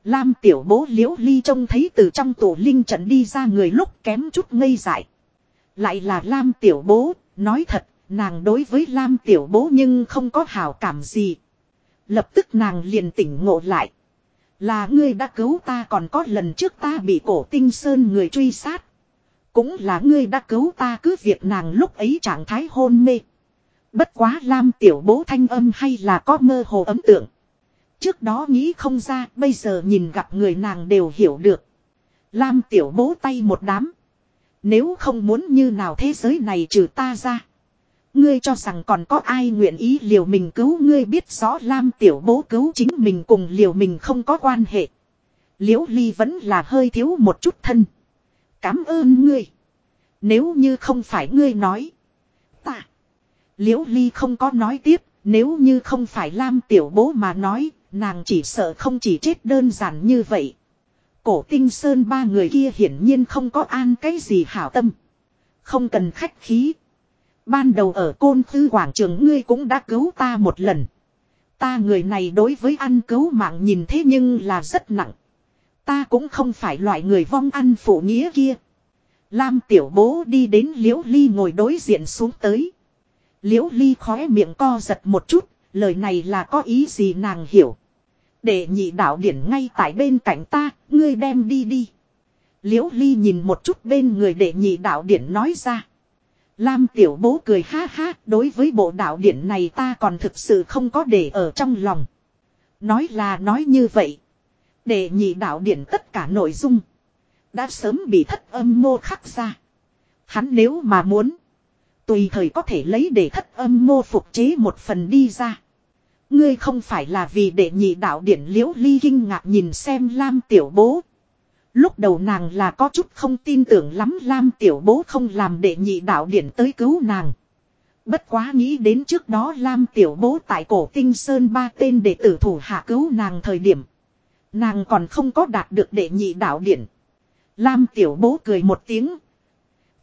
Lam tiểu bố liễu ly trông thấy từ trong tổ linh trận đi ra người lúc kém chút ngây dại. Lại là Lam tiểu bố, nói thật, nàng đối với Lam tiểu bố nhưng không có hảo cảm gì. Lập tức nàng liền tỉnh ngộ lại. Là ngươi đã cứu ta còn có lần trước ta bị cổ tinh sơn người truy sát. Cũng là ngươi đã cứu ta cứ việc nàng lúc ấy trạng thái hôn mê. Bất quá Lam tiểu bố thanh âm hay là có mơ hồ ấm tượng. Trước đó nghĩ không ra, bây giờ nhìn gặp người nàng đều hiểu được. Lam tiểu bố tay một đám. Nếu không muốn như nào thế giới này trừ ta ra. Ngươi cho rằng còn có ai nguyện ý liều mình cứu ngươi biết rõ Lam tiểu bố cứu chính mình cùng liều mình không có quan hệ. Liễu ly vẫn là hơi thiếu một chút thân. cảm ơn ngươi. Nếu như không phải ngươi nói. Ta. Liễu ly không có nói tiếp. Nếu như không phải Lam tiểu bố mà nói. Nàng chỉ sợ không chỉ chết đơn giản như vậy. Cổ tinh sơn ba người kia hiển nhiên không có an cái gì hảo tâm. Không cần khách khí. Ban đầu ở côn thư quảng trường ngươi cũng đã cứu ta một lần. Ta người này đối với ăn cứu mạng nhìn thế nhưng là rất nặng. Ta cũng không phải loại người vong ăn phụ nghĩa kia. Lam tiểu bố đi đến liễu ly ngồi đối diện xuống tới. Liễu ly khóe miệng co giật một chút, lời này là có ý gì nàng hiểu. Để nhị đạo điển ngay tại bên cạnh ta, ngươi đem đi đi. Liễu ly nhìn một chút bên người để nhị đạo điển nói ra. Lam tiểu bố cười ha ha, đối với bộ đạo điển này ta còn thực sự không có để ở trong lòng. Nói là nói như vậy. Để nhị đạo điển tất cả nội dung. Đã sớm bị thất âm mô khắc ra. Hắn nếu mà muốn. Tùy thời có thể lấy để thất âm mô phục chế một phần đi ra. Ngươi không phải là vì để nhị đạo điển liễu ly kinh ngạc nhìn xem Lam tiểu bố. Lúc đầu nàng là có chút không tin tưởng lắm Lam tiểu bố không làm để nhị đạo điển tới cứu nàng. Bất quá nghĩ đến trước đó Lam tiểu bố tại cổ tinh sơn ba tên đệ tử thủ hạ cứu nàng thời điểm. Nàng còn không có đạt được đệ nhị đạo điển. Lam tiểu bố cười một tiếng.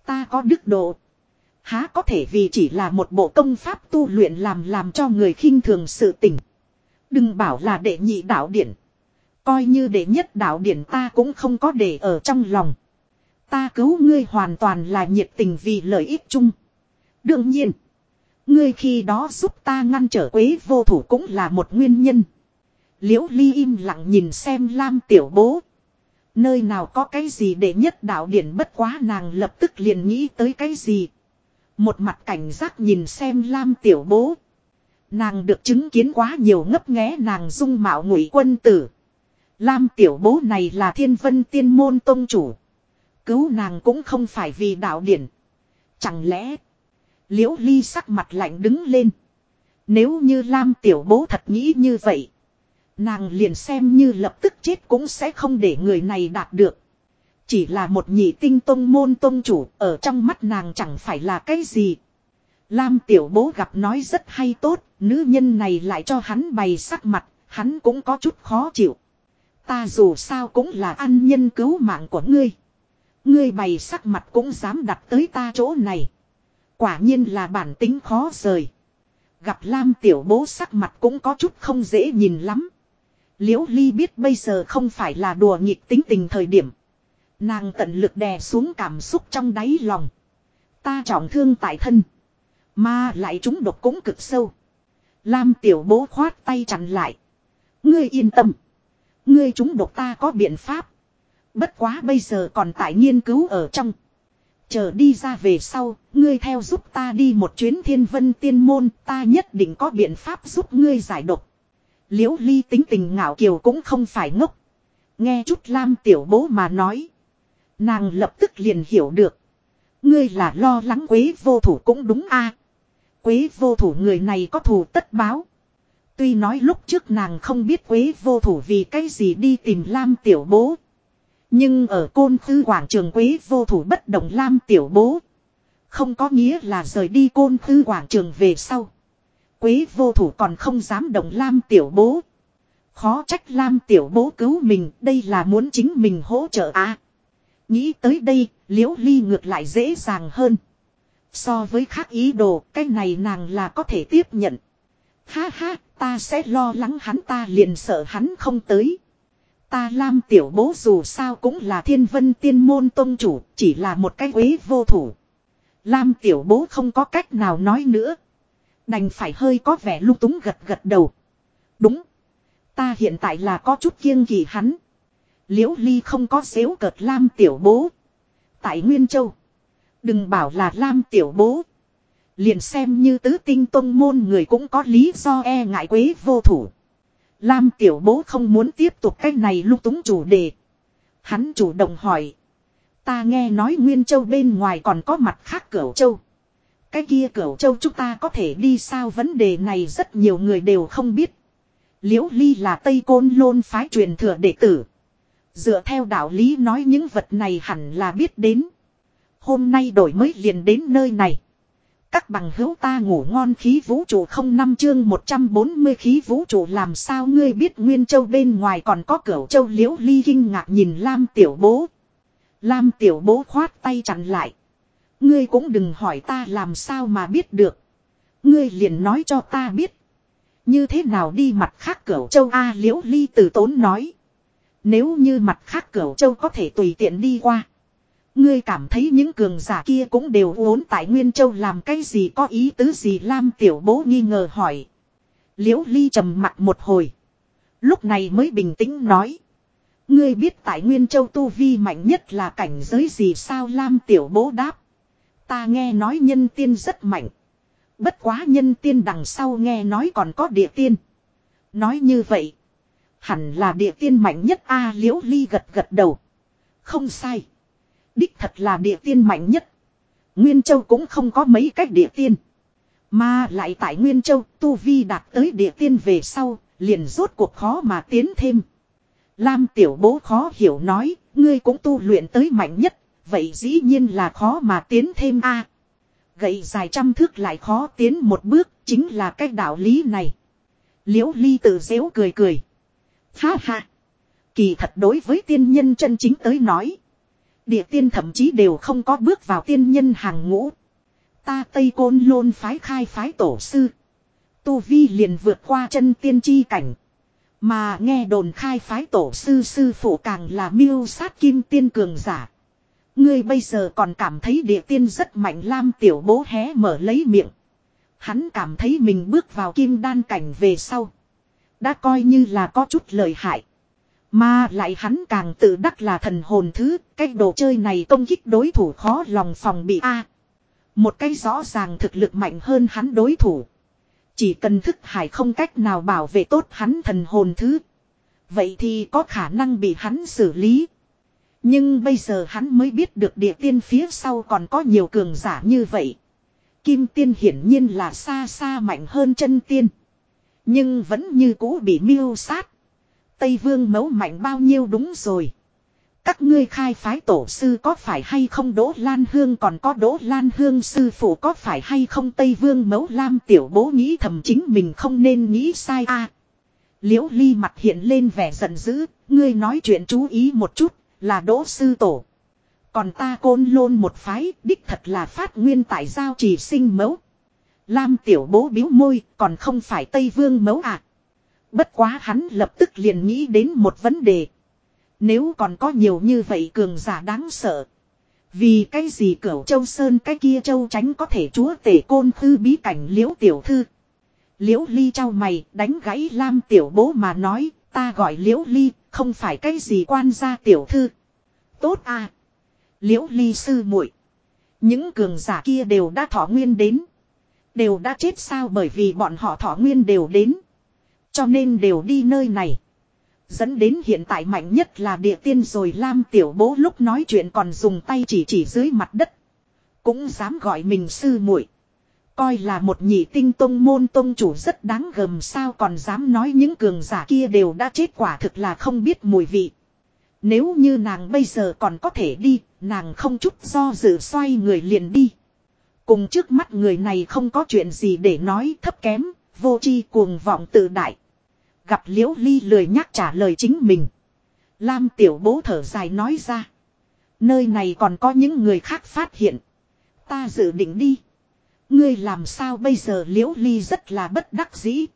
Ta có đức độ. Há có thể vì chỉ là một bộ công pháp tu luyện làm làm cho người khinh thường sự tỉnh. Đừng bảo là đệ nhị đạo điển. Coi như đệ nhất đạo điển ta cũng không có để ở trong lòng. Ta cứu ngươi hoàn toàn là nhiệt tình vì lợi ích chung. Đương nhiên. Ngươi khi đó giúp ta ngăn trở quế vô thủ cũng là một nguyên nhân. Liễu ly im lặng nhìn xem Lam tiểu bố. Nơi nào có cái gì để nhất đạo điển bất quá nàng lập tức liền nghĩ tới cái gì. Một mặt cảnh giác nhìn xem Lam tiểu bố. Nàng được chứng kiến quá nhiều ngấp nghé nàng dung mạo ngụy quân tử. Lam tiểu bố này là thiên vân tiên môn tông chủ. Cứu nàng cũng không phải vì đạo điển. Chẳng lẽ. Liễu ly sắc mặt lạnh đứng lên. Nếu như Lam tiểu bố thật nghĩ như vậy. Nàng liền xem như lập tức chết cũng sẽ không để người này đạt được. Chỉ là một nhị tinh tông môn tông chủ ở trong mắt nàng chẳng phải là cái gì. Lam tiểu bố gặp nói rất hay tốt, nữ nhân này lại cho hắn bày sắc mặt, hắn cũng có chút khó chịu. Ta dù sao cũng là ăn nhân cứu mạng của ngươi. Ngươi bày sắc mặt cũng dám đặt tới ta chỗ này. Quả nhiên là bản tính khó rời. Gặp Lam tiểu bố sắc mặt cũng có chút không dễ nhìn lắm. Liễu Ly biết bây giờ không phải là đùa nghịch tính tình thời điểm. Nàng tận lực đè xuống cảm xúc trong đáy lòng. Ta trọng thương tại thân. Mà lại chúng độc cũng cực sâu. Lam tiểu bố khoát tay chặn lại. Ngươi yên tâm. Ngươi chúng độc ta có biện pháp. Bất quá bây giờ còn tại nghiên cứu ở trong. Chờ đi ra về sau, ngươi theo giúp ta đi một chuyến thiên vân tiên môn, ta nhất định có biện pháp giúp ngươi giải độc. Liễu ly tính tình ngạo kiều cũng không phải ngốc. Nghe chút lam tiểu bố mà nói. Nàng lập tức liền hiểu được. Ngươi là lo lắng quế vô thủ cũng đúng a. À, quế vô thủ người này có thù tất báo. Tuy nói lúc trước nàng không biết quế vô thủ vì cái gì đi tìm Lam tiểu bố. Nhưng ở côn khư quảng trường quế vô thủ bất động lam tiểu bố. Không có nghĩa là rời đi côn khư quảng trường về sau. Quế vô thủ còn không dám động lam tiểu bố. Khó trách lam tiểu bố cứu mình, đây là muốn chính mình hỗ trợ à. Nghĩ tới đây, liễu ly ngược lại dễ dàng hơn. So với khác ý đồ, cái này nàng là có thể tiếp nhận. Ha ha ta sẽ lo lắng hắn ta liền sợ hắn không tới. Ta Lam tiểu bố dù sao cũng là thiên vân tiên môn tôn chủ, chỉ là một cái quế vô thủ. Lam tiểu bố không có cách nào nói nữa. Đành phải hơi có vẻ lung túng gật gật đầu. Đúng. Ta hiện tại là có chút kiêng kỳ hắn. Liễu ly không có xếu cợt Lam tiểu bố. Tại Nguyên Châu. Đừng bảo là Lam tiểu bố. Liền xem như tứ tinh tông môn người cũng có lý do e ngại quế vô thủ. Lam tiểu bố không muốn tiếp tục cách này lúc túng chủ đề. Hắn chủ động hỏi. Ta nghe nói Nguyên Châu bên ngoài còn có mặt khác Cửu Châu. Cái kia Cửu Châu chúng ta có thể đi sao vấn đề này rất nhiều người đều không biết. Liễu Ly là Tây Côn Lôn phái truyền thừa đệ tử. Dựa theo đạo lý nói những vật này hẳn là biết đến. Hôm nay đổi mới liền đến nơi này. Các bằng hữu ta ngủ ngon khí vũ trụ không năm chương 140 khí vũ trụ làm sao ngươi biết Nguyên Châu bên ngoài còn có cửu châu liễu ly kinh ngạc nhìn Lam tiểu bố. Lam tiểu bố khoát tay chặn lại. Ngươi cũng đừng hỏi ta làm sao mà biết được. Ngươi liền nói cho ta biết. Như thế nào đi mặt khác cửu châu A liễu ly từ tốn nói. Nếu như mặt khác cửu châu có thể tùy tiện đi qua. Ngươi cảm thấy những cường giả kia cũng đều uốn tại Nguyên Châu làm cái gì có ý tứ gì Lam tiểu bố nghi ngờ hỏi. Liễu Ly trầm mặt một hồi. Lúc này mới bình tĩnh nói. Ngươi biết tại Nguyên Châu Tu Vi mạnh nhất là cảnh giới gì sao Lam tiểu bố đáp. Ta nghe nói nhân tiên rất mạnh. Bất quá nhân tiên đằng sau nghe nói còn có địa tiên. Nói như vậy. Hẳn là địa tiên mạnh nhất A, liễu ly gật gật đầu. Không sai. Đích thật là địa tiên mạnh nhất. Nguyên Châu cũng không có mấy cách địa tiên. Mà lại tại Nguyên Châu, Tu Vi đạt tới địa tiên về sau, liền rốt cuộc khó mà tiến thêm. Lam tiểu bố khó hiểu nói, ngươi cũng tu luyện tới mạnh nhất, vậy dĩ nhiên là khó mà tiến thêm a. gậy dài trăm thước lại khó tiến một bước, chính là cái đạo lý này. Liễu Ly tự dễu cười cười. Ha ha. Kỳ thật đối với tiên nhân chân chính tới nói. Địa tiên thậm chí đều không có bước vào tiên nhân hàng ngũ. Ta Tây Côn Lôn phái khai phái tổ sư. Tu Vi liền vượt qua chân tiên chi cảnh. Mà nghe đồn khai phái tổ sư sư phụ càng là miêu sát kim tiên cường giả. Ngươi bây giờ còn cảm thấy địa tiên rất mạnh lam tiểu bố hé mở lấy miệng. Hắn cảm thấy mình bước vào kim đan cảnh về sau. Đã coi như là có chút lời hại. Mà lại hắn càng tự đắc là thần hồn thứ, cái đồ chơi này công kích đối thủ khó lòng phòng bị a. một cái rõ ràng thực lực mạnh hơn hắn đối thủ. Chỉ cần thức hải không cách nào bảo vệ tốt hắn thần hồn thứ. Vậy thì có khả năng bị hắn xử lý. Nhưng bây giờ hắn mới biết được địa tiên phía sau còn có nhiều cường giả như vậy. Kim tiên hiển nhiên là xa xa mạnh hơn chân tiên. Nhưng vẫn như cũ bị miêu sát. Tây Vương mấu mạnh bao nhiêu đúng rồi. Các ngươi khai phái tổ sư có phải hay không Đỗ Lan Hương còn có Đỗ Lan Hương sư phụ có phải hay không Tây Vương mấu lam tiểu bố nghĩ thầm chính mình không nên nghĩ sai a. Liễu Ly mặt hiện lên vẻ giận dữ, ngươi nói chuyện chú ý một chút, là Đỗ sư tổ. Còn ta côn lôn một phái, đích thật là phát nguyên tại giao trì sinh mẫu. Lam tiểu bố biếu môi, còn không phải Tây Vương mẫu à. Bất quá hắn lập tức liền nghĩ đến một vấn đề. Nếu còn có nhiều như vậy cường giả đáng sợ. Vì cái gì cửu châu sơn cái kia châu tránh có thể chúa tể côn thư bí cảnh liễu tiểu thư. Liễu ly trao mày, đánh gãy lam tiểu bố mà nói, ta gọi liễu ly, không phải cái gì quan gia tiểu thư. Tốt à. Liễu ly sư muội, Những cường giả kia đều đã thọ nguyên đến. Đều đã chết sao bởi vì bọn họ thọ nguyên đều đến. Cho nên đều đi nơi này. Dẫn đến hiện tại mạnh nhất là địa tiên rồi Lam tiểu bố lúc nói chuyện còn dùng tay chỉ chỉ dưới mặt đất. Cũng dám gọi mình sư muội Coi là một nhị tinh tông môn tông chủ rất đáng gầm sao còn dám nói những cường giả kia đều đã chết quả thực là không biết mùi vị. Nếu như nàng bây giờ còn có thể đi, nàng không chút do dự xoay người liền đi. Cùng trước mắt người này không có chuyện gì để nói thấp kém, vô chi cuồng vọng tự đại. Gặp liễu ly lười nhắc trả lời chính mình. Lam tiểu bố thở dài nói ra. Nơi này còn có những người khác phát hiện. Ta dự định đi. Ngươi làm sao bây giờ liễu ly rất là bất đắc dĩ.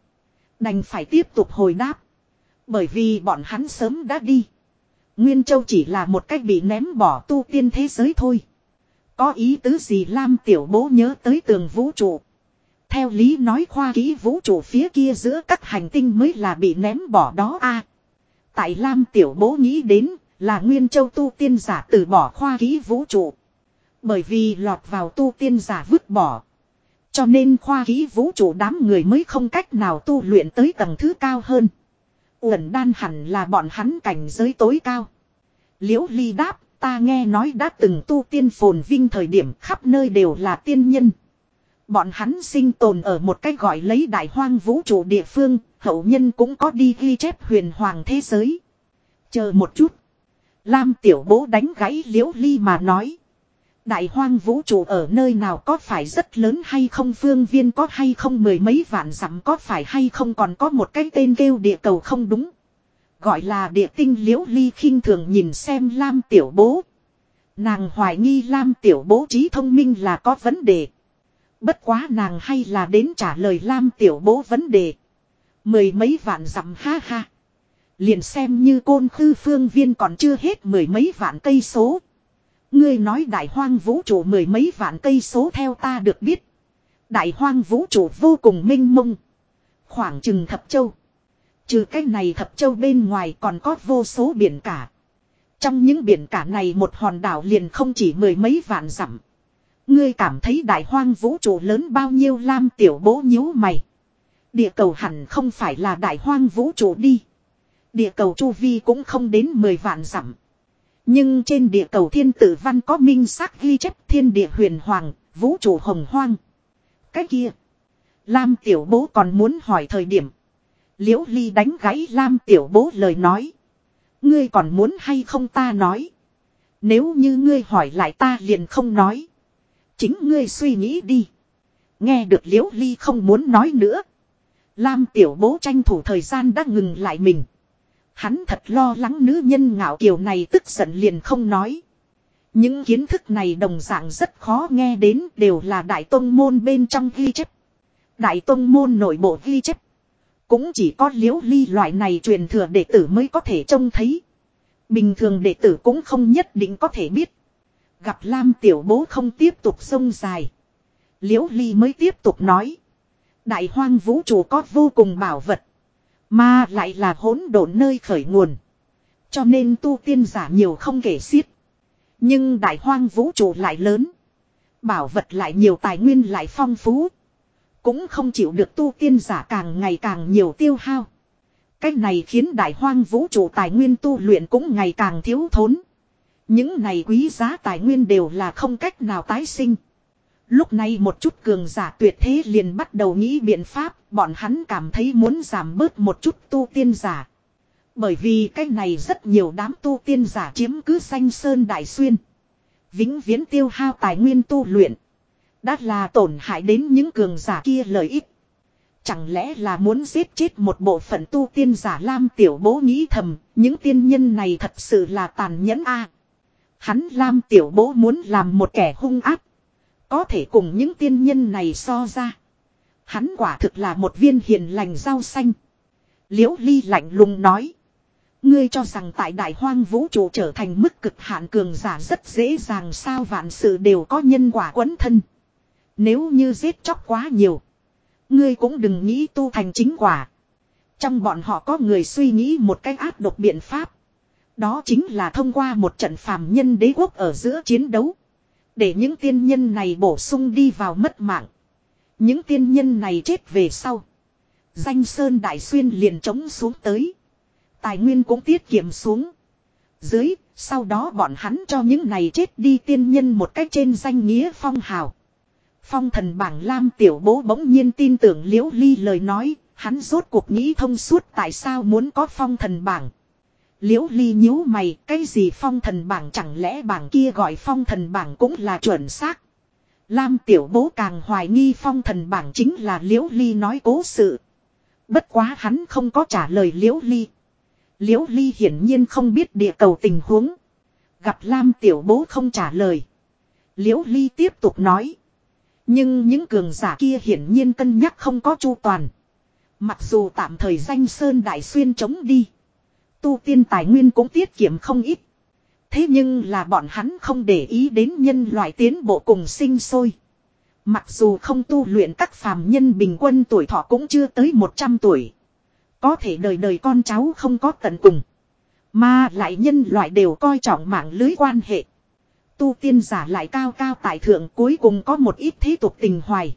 Đành phải tiếp tục hồi đáp. Bởi vì bọn hắn sớm đã đi. Nguyên Châu chỉ là một cách bị ném bỏ tu tiên thế giới thôi. Có ý tứ gì Lam tiểu bố nhớ tới tường vũ trụ. Theo lý nói khoa ký vũ trụ phía kia giữa các hành tinh mới là bị ném bỏ đó a. tại Lam tiểu bố nghĩ đến là Nguyên Châu tu tiên giả từ bỏ khoa ký vũ trụ. Bởi vì lọt vào tu tiên giả vứt bỏ. Cho nên khoa ký vũ trụ đám người mới không cách nào tu luyện tới tầng thứ cao hơn. Uẩn đan hẳn là bọn hắn cảnh giới tối cao. Liễu ly đáp, ta nghe nói đã từng tu tiên phồn vinh thời điểm khắp nơi đều là tiên nhân. Bọn hắn sinh tồn ở một cái gọi lấy đại hoang vũ trụ địa phương, hậu nhân cũng có đi ghi chép huyền hoàng thế giới. Chờ một chút. Lam tiểu bố đánh gãy liễu ly mà nói. Đại hoang vũ trụ ở nơi nào có phải rất lớn hay không phương viên có hay không mười mấy vạn dặm có phải hay không còn có một cái tên kêu địa cầu không đúng. Gọi là địa tinh liễu ly khinh thường nhìn xem Lam tiểu bố. Nàng hoài nghi Lam tiểu bố trí thông minh là có vấn đề. Bất quá nàng hay là đến trả lời Lam tiểu bố vấn đề. Mười mấy vạn dặm ha ha. Liền xem như côn khư phương viên còn chưa hết mười mấy vạn cây số. Ngươi nói đại hoang vũ trụ mười mấy vạn cây số theo ta được biết. Đại hoang vũ trụ vô cùng minh mông. Khoảng chừng thập châu. Trừ cái này thập châu bên ngoài còn có vô số biển cả. Trong những biển cả này một hòn đảo liền không chỉ mười mấy vạn dặm. Ngươi cảm thấy đại hoang vũ trụ lớn bao nhiêu lam tiểu bố nhíu mày. Địa cầu hẳn không phải là đại hoang vũ trụ đi. Địa cầu chu vi cũng không đến mười vạn dặm. Nhưng trên địa cầu thiên tử văn có minh xác ghi chép thiên địa huyền hoàng, vũ trụ hồng hoang. Cái kia. Lam tiểu bố còn muốn hỏi thời điểm. Liễu ly đánh gãy Lam tiểu bố lời nói. Ngươi còn muốn hay không ta nói. Nếu như ngươi hỏi lại ta liền không nói. Chính ngươi suy nghĩ đi. Nghe được liễu ly không muốn nói nữa. Lam tiểu bố tranh thủ thời gian đã ngừng lại mình. Hắn thật lo lắng nữ nhân ngạo kiều này tức giận liền không nói. Những kiến thức này đồng dạng rất khó nghe đến đều là đại tông môn bên trong ghi chép. Đại tông môn nội bộ ghi chép. Cũng chỉ có liễu ly loại này truyền thừa đệ tử mới có thể trông thấy. Bình thường đệ tử cũng không nhất định có thể biết. Gặp Lam tiểu bố không tiếp tục sông dài. Liễu ly mới tiếp tục nói. Đại hoang vũ trụ có vô cùng bảo vật. Mà lại là hỗn độn nơi khởi nguồn. Cho nên tu tiên giả nhiều không kể xiết. Nhưng đại hoang vũ trụ lại lớn. Bảo vật lại nhiều, tài nguyên lại phong phú. Cũng không chịu được tu tiên giả càng ngày càng nhiều tiêu hao. cách này khiến đại hoang vũ trụ tài nguyên tu luyện cũng ngày càng thiếu thốn. Những này quý giá tài nguyên đều là không cách nào tái sinh. Lúc này một chút cường giả tuyệt thế liền bắt đầu nghĩ biện pháp, bọn hắn cảm thấy muốn giảm bớt một chút tu tiên giả. Bởi vì cái này rất nhiều đám tu tiên giả chiếm cứ xanh sơn đại xuyên. Vĩnh viễn tiêu hao tài nguyên tu luyện. Đã là tổn hại đến những cường giả kia lợi ích. Chẳng lẽ là muốn giết chết một bộ phận tu tiên giả Lam Tiểu Bố nghĩ thầm, những tiên nhân này thật sự là tàn nhẫn a. Hắn Lam Tiểu Bố muốn làm một kẻ hung ác. Có thể cùng những tiên nhân này so ra. Hắn quả thực là một viên hiền lành rau xanh. Liễu Ly lạnh lùng nói. Ngươi cho rằng tại đại hoang vũ trụ trở thành mức cực hạn cường giả rất dễ dàng sao vạn sự đều có nhân quả quấn thân. Nếu như giết chóc quá nhiều. Ngươi cũng đừng nghĩ tu thành chính quả. Trong bọn họ có người suy nghĩ một cách áp độc biện pháp. Đó chính là thông qua một trận phàm nhân đế quốc ở giữa chiến đấu. Để những tiên nhân này bổ sung đi vào mất mạng. Những tiên nhân này chết về sau. Danh Sơn Đại Xuyên liền trống xuống tới. Tài nguyên cũng tiết kiệm xuống. Dưới, sau đó bọn hắn cho những này chết đi tiên nhân một cách trên danh nghĩa phong hào. Phong thần bảng Lam tiểu bố bỗng nhiên tin tưởng liễu ly lời nói, hắn rốt cuộc nghĩ thông suốt tại sao muốn có phong thần bảng. Liễu ly nhíu mày, cái gì phong thần bảng chẳng lẽ bảng kia gọi phong thần bảng cũng là chuẩn xác. Lam tiểu bố càng hoài nghi phong thần bảng chính là liễu ly nói cố sự. Bất quá hắn không có trả lời liễu ly. Liễu ly hiển nhiên không biết địa cầu tình huống. Gặp Lam tiểu bố không trả lời. Liễu ly tiếp tục nói. Nhưng những cường giả kia hiển nhiên cân nhắc không có chu toàn. Mặc dù tạm thời danh Sơn Đại Xuyên chống đi. Tu tiên tài nguyên cũng tiết kiệm không ít. Thế nhưng là bọn hắn không để ý đến nhân loại tiến bộ cùng sinh sôi. Mặc dù không tu luyện các phàm nhân bình quân tuổi thọ cũng chưa tới 100 tuổi. Có thể đời đời con cháu không có tận cùng. Mà lại nhân loại đều coi trọng mạng lưới quan hệ. Tu tiên giả lại cao cao tại thượng cuối cùng có một ít thế tục tình hoài.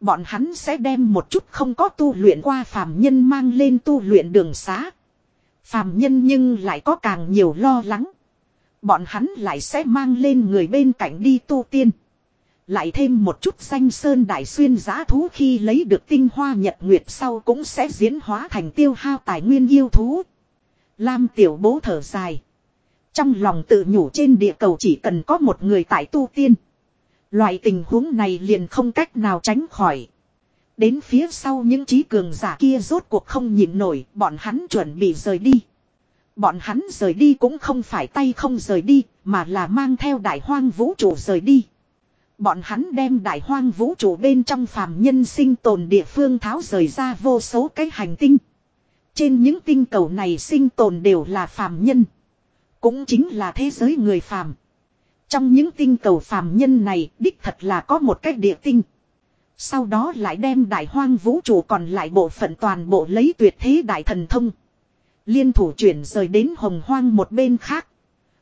Bọn hắn sẽ đem một chút không có tu luyện qua phàm nhân mang lên tu luyện đường xá. Phàm nhân nhưng lại có càng nhiều lo lắng. Bọn hắn lại sẽ mang lên người bên cạnh đi tu tiên. Lại thêm một chút danh sơn đại xuyên giá thú khi lấy được tinh hoa nhật nguyệt sau cũng sẽ diễn hóa thành tiêu hao tài nguyên yêu thú. Lam tiểu bố thở dài. Trong lòng tự nhủ trên địa cầu chỉ cần có một người tại tu tiên. Loại tình huống này liền không cách nào tránh khỏi. Đến phía sau những trí cường giả kia rốt cuộc không nhịn nổi, bọn hắn chuẩn bị rời đi. Bọn hắn rời đi cũng không phải tay không rời đi, mà là mang theo đại hoang vũ trụ rời đi. Bọn hắn đem đại hoang vũ trụ bên trong phàm nhân sinh tồn địa phương tháo rời ra vô số cái hành tinh. Trên những tinh cầu này sinh tồn đều là phàm nhân. Cũng chính là thế giới người phàm. Trong những tinh cầu phàm nhân này đích thật là có một cái địa tinh. Sau đó lại đem đại hoang vũ trụ còn lại bộ phận toàn bộ lấy tuyệt thế đại thần thông. Liên thủ chuyển rời đến hồng hoang một bên khác.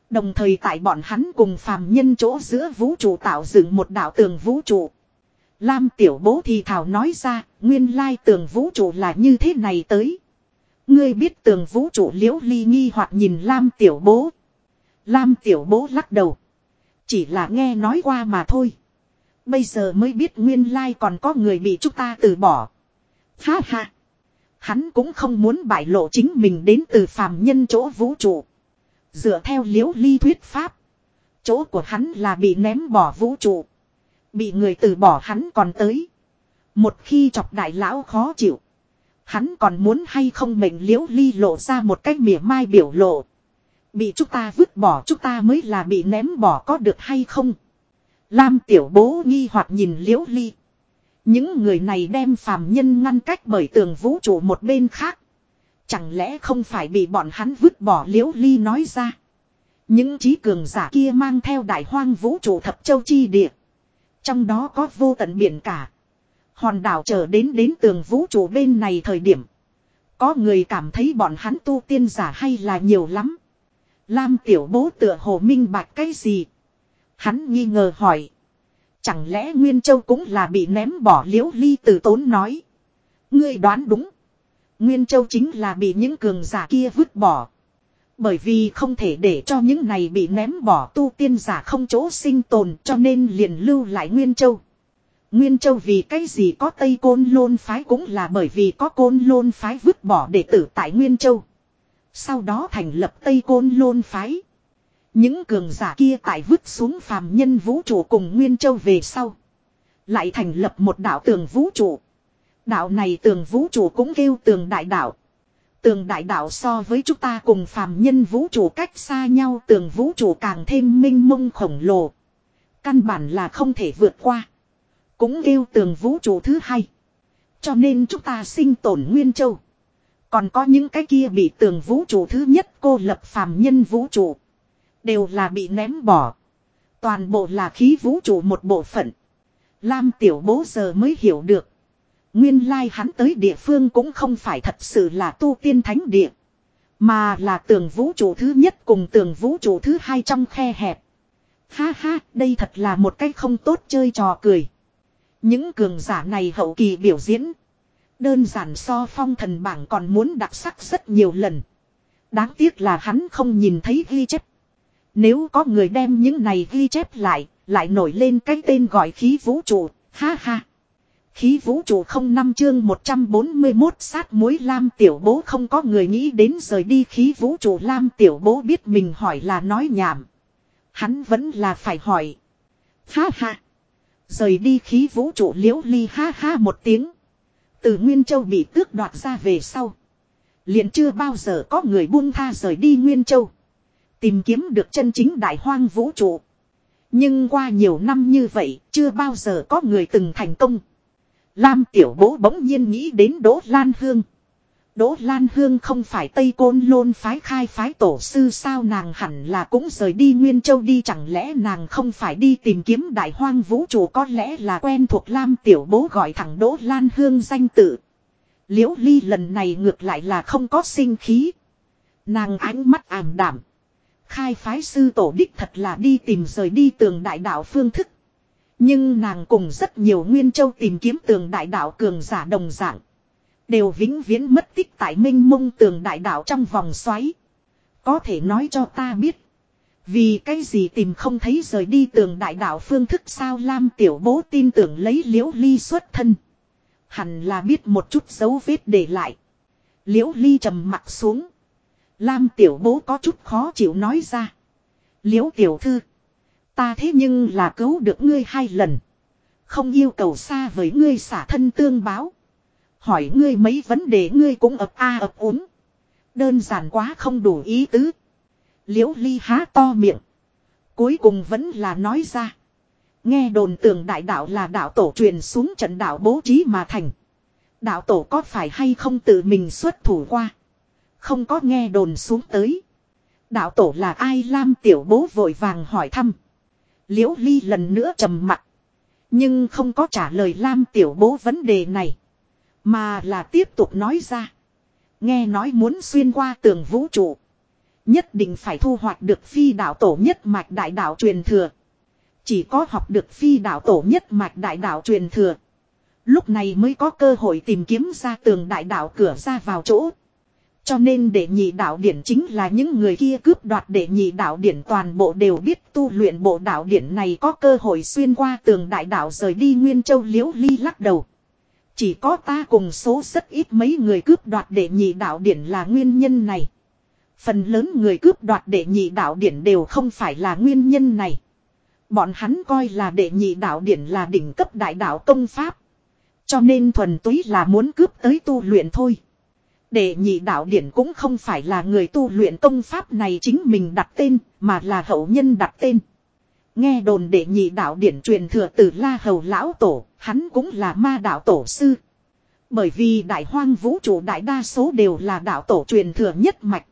Đồng thời tại bọn hắn cùng phàm nhân chỗ giữa vũ trụ tạo dựng một đạo tường vũ trụ. Lam tiểu bố thì thảo nói ra, nguyên lai tường vũ trụ là như thế này tới. Ngươi biết tường vũ trụ liễu ly nghi hoặc nhìn Lam tiểu bố. Lam tiểu bố lắc đầu. Chỉ là nghe nói qua mà thôi. Bây giờ mới biết nguyên lai còn có người bị chúng ta từ bỏ. Ha ha. Hắn cũng không muốn bại lộ chính mình đến từ phàm nhân chỗ vũ trụ. Dựa theo liễu ly thuyết pháp. Chỗ của hắn là bị ném bỏ vũ trụ. Bị người từ bỏ hắn còn tới. Một khi chọc đại lão khó chịu. Hắn còn muốn hay không mệnh liễu ly lộ ra một cách mỉa mai biểu lộ. Bị chúng ta vứt bỏ chúng ta mới là bị ném bỏ có được hay không. Lam tiểu bố nghi hoặc nhìn liễu ly. Những người này đem phàm nhân ngăn cách bởi tường vũ trụ một bên khác. Chẳng lẽ không phải bị bọn hắn vứt bỏ liễu ly nói ra. Những trí cường giả kia mang theo đại hoang vũ trụ thập châu chi địa. Trong đó có vô tận biển cả. Hòn đảo trở đến đến tường vũ trụ bên này thời điểm. Có người cảm thấy bọn hắn tu tiên giả hay là nhiều lắm. Lam tiểu bố tựa hồ minh bạch cái gì. Hắn nghi ngờ hỏi. Chẳng lẽ Nguyên Châu cũng là bị ném bỏ liễu ly từ tốn nói. Ngươi đoán đúng. Nguyên Châu chính là bị những cường giả kia vứt bỏ. Bởi vì không thể để cho những này bị ném bỏ tu tiên giả không chỗ sinh tồn cho nên liền lưu lại Nguyên Châu. Nguyên Châu vì cái gì có Tây Côn Lôn Phái cũng là bởi vì có Côn Lôn Phái vứt bỏ đệ tử tại Nguyên Châu. Sau đó thành lập Tây Côn Lôn Phái. Những cường giả kia tại vứt xuống phàm nhân vũ trụ cùng Nguyên Châu về sau. Lại thành lập một đạo tường vũ trụ. Đạo này tường vũ trụ cũng kêu tường đại đạo. Tường đại đạo so với chúng ta cùng phàm nhân vũ trụ cách xa nhau, tường vũ trụ càng thêm minh mông khổng lồ. Căn bản là không thể vượt qua. Cũng kêu tường vũ trụ thứ hai. Cho nên chúng ta sinh tồn Nguyên Châu. Còn có những cái kia bị tường vũ trụ thứ nhất cô lập phàm nhân vũ trụ. Đều là bị ném bỏ. Toàn bộ là khí vũ trụ một bộ phận. Lam tiểu bố giờ mới hiểu được. Nguyên lai hắn tới địa phương cũng không phải thật sự là tu tiên thánh địa. Mà là tường vũ trụ thứ nhất cùng tường vũ trụ thứ hai trong khe hẹp. Ha ha, đây thật là một cách không tốt chơi trò cười. Những cường giả này hậu kỳ biểu diễn. Đơn giản so phong thần bảng còn muốn đặc sắc rất nhiều lần. Đáng tiếc là hắn không nhìn thấy ghi chép. Nếu có người đem những này ghi chép lại, lại nổi lên cái tên gọi khí vũ trụ, ha ha. Khí vũ trụ không năm chương 141 sát muối Lam tiểu bố không có người nghĩ đến rời đi khí vũ trụ Lam tiểu bố biết mình hỏi là nói nhảm. Hắn vẫn là phải hỏi. Ha ha. Rời đi khí vũ trụ liễu ly ha ha một tiếng. Từ Nguyên Châu bị tước đoạt ra về sau. liền chưa bao giờ có người buông tha rời đi Nguyên Châu. Tìm kiếm được chân chính đại hoang vũ trụ. Nhưng qua nhiều năm như vậy, chưa bao giờ có người từng thành công. Lam tiểu bố bỗng nhiên nghĩ đến Đỗ Lan Hương. Đỗ Lan Hương không phải Tây Côn Lôn phái khai phái tổ sư sao nàng hẳn là cũng rời đi Nguyên Châu đi chẳng lẽ nàng không phải đi tìm kiếm đại hoang vũ trụ có lẽ là quen thuộc Lam Tiểu Bố gọi thẳng Đỗ Lan Hương danh tự. Liễu Ly lần này ngược lại là không có sinh khí. Nàng ánh mắt ảm đảm. Khai phái sư tổ đích thật là đi tìm rời đi tường đại đạo phương thức. Nhưng nàng cùng rất nhiều Nguyên Châu tìm kiếm tường đại đạo cường giả đồng dạng. Đều vĩnh viễn mất tích tại minh mông tường đại đạo trong vòng xoáy. Có thể nói cho ta biết. Vì cái gì tìm không thấy rời đi tường đại đạo phương thức sao Lam tiểu bố tin tưởng lấy liễu ly xuất thân. Hẳn là biết một chút dấu vết để lại. Liễu ly trầm mặt xuống. Lam tiểu bố có chút khó chịu nói ra. Liễu tiểu thư. Ta thế nhưng là cứu được ngươi hai lần. Không yêu cầu xa với ngươi xả thân tương báo. Hỏi ngươi mấy vấn đề ngươi cũng ập a ập ốm. Đơn giản quá không đủ ý tứ. Liễu ly há to miệng. Cuối cùng vẫn là nói ra. Nghe đồn tưởng đại đạo là đạo tổ truyền xuống trận đạo bố trí mà thành. Đạo tổ có phải hay không tự mình xuất thủ qua. Không có nghe đồn xuống tới. Đạo tổ là ai Lam tiểu bố vội vàng hỏi thăm. Liễu ly lần nữa trầm mặt. Nhưng không có trả lời Lam tiểu bố vấn đề này. Mà là tiếp tục nói ra. Nghe nói muốn xuyên qua tường vũ trụ. Nhất định phải thu hoạch được phi đạo tổ nhất mạch đại đạo truyền thừa. Chỉ có học được phi đạo tổ nhất mạch đại đạo truyền thừa. Lúc này mới có cơ hội tìm kiếm ra tường đại đạo cửa ra vào chỗ. Cho nên đệ nhị đạo điển chính là những người kia cướp đoạt đệ nhị đạo điển toàn bộ đều biết tu luyện bộ đạo điển này có cơ hội xuyên qua tường đại đạo rời đi Nguyên Châu Liễu Ly lắc đầu. Chỉ có ta cùng số rất ít mấy người cướp đoạt đệ nhị đạo điển là nguyên nhân này. Phần lớn người cướp đoạt đệ nhị đạo điển đều không phải là nguyên nhân này. Bọn hắn coi là đệ nhị đạo điển là đỉnh cấp đại đạo công pháp. Cho nên thuần túy là muốn cướp tới tu luyện thôi. Đệ nhị đạo điển cũng không phải là người tu luyện công pháp này chính mình đặt tên, mà là hậu nhân đặt tên. Nghe đồn đệ nhị đạo điển truyền thừa từ La Hầu Lão Tổ, hắn cũng là ma đạo tổ sư. Bởi vì đại hoang vũ trụ đại đa số đều là đạo tổ truyền thừa nhất mạch.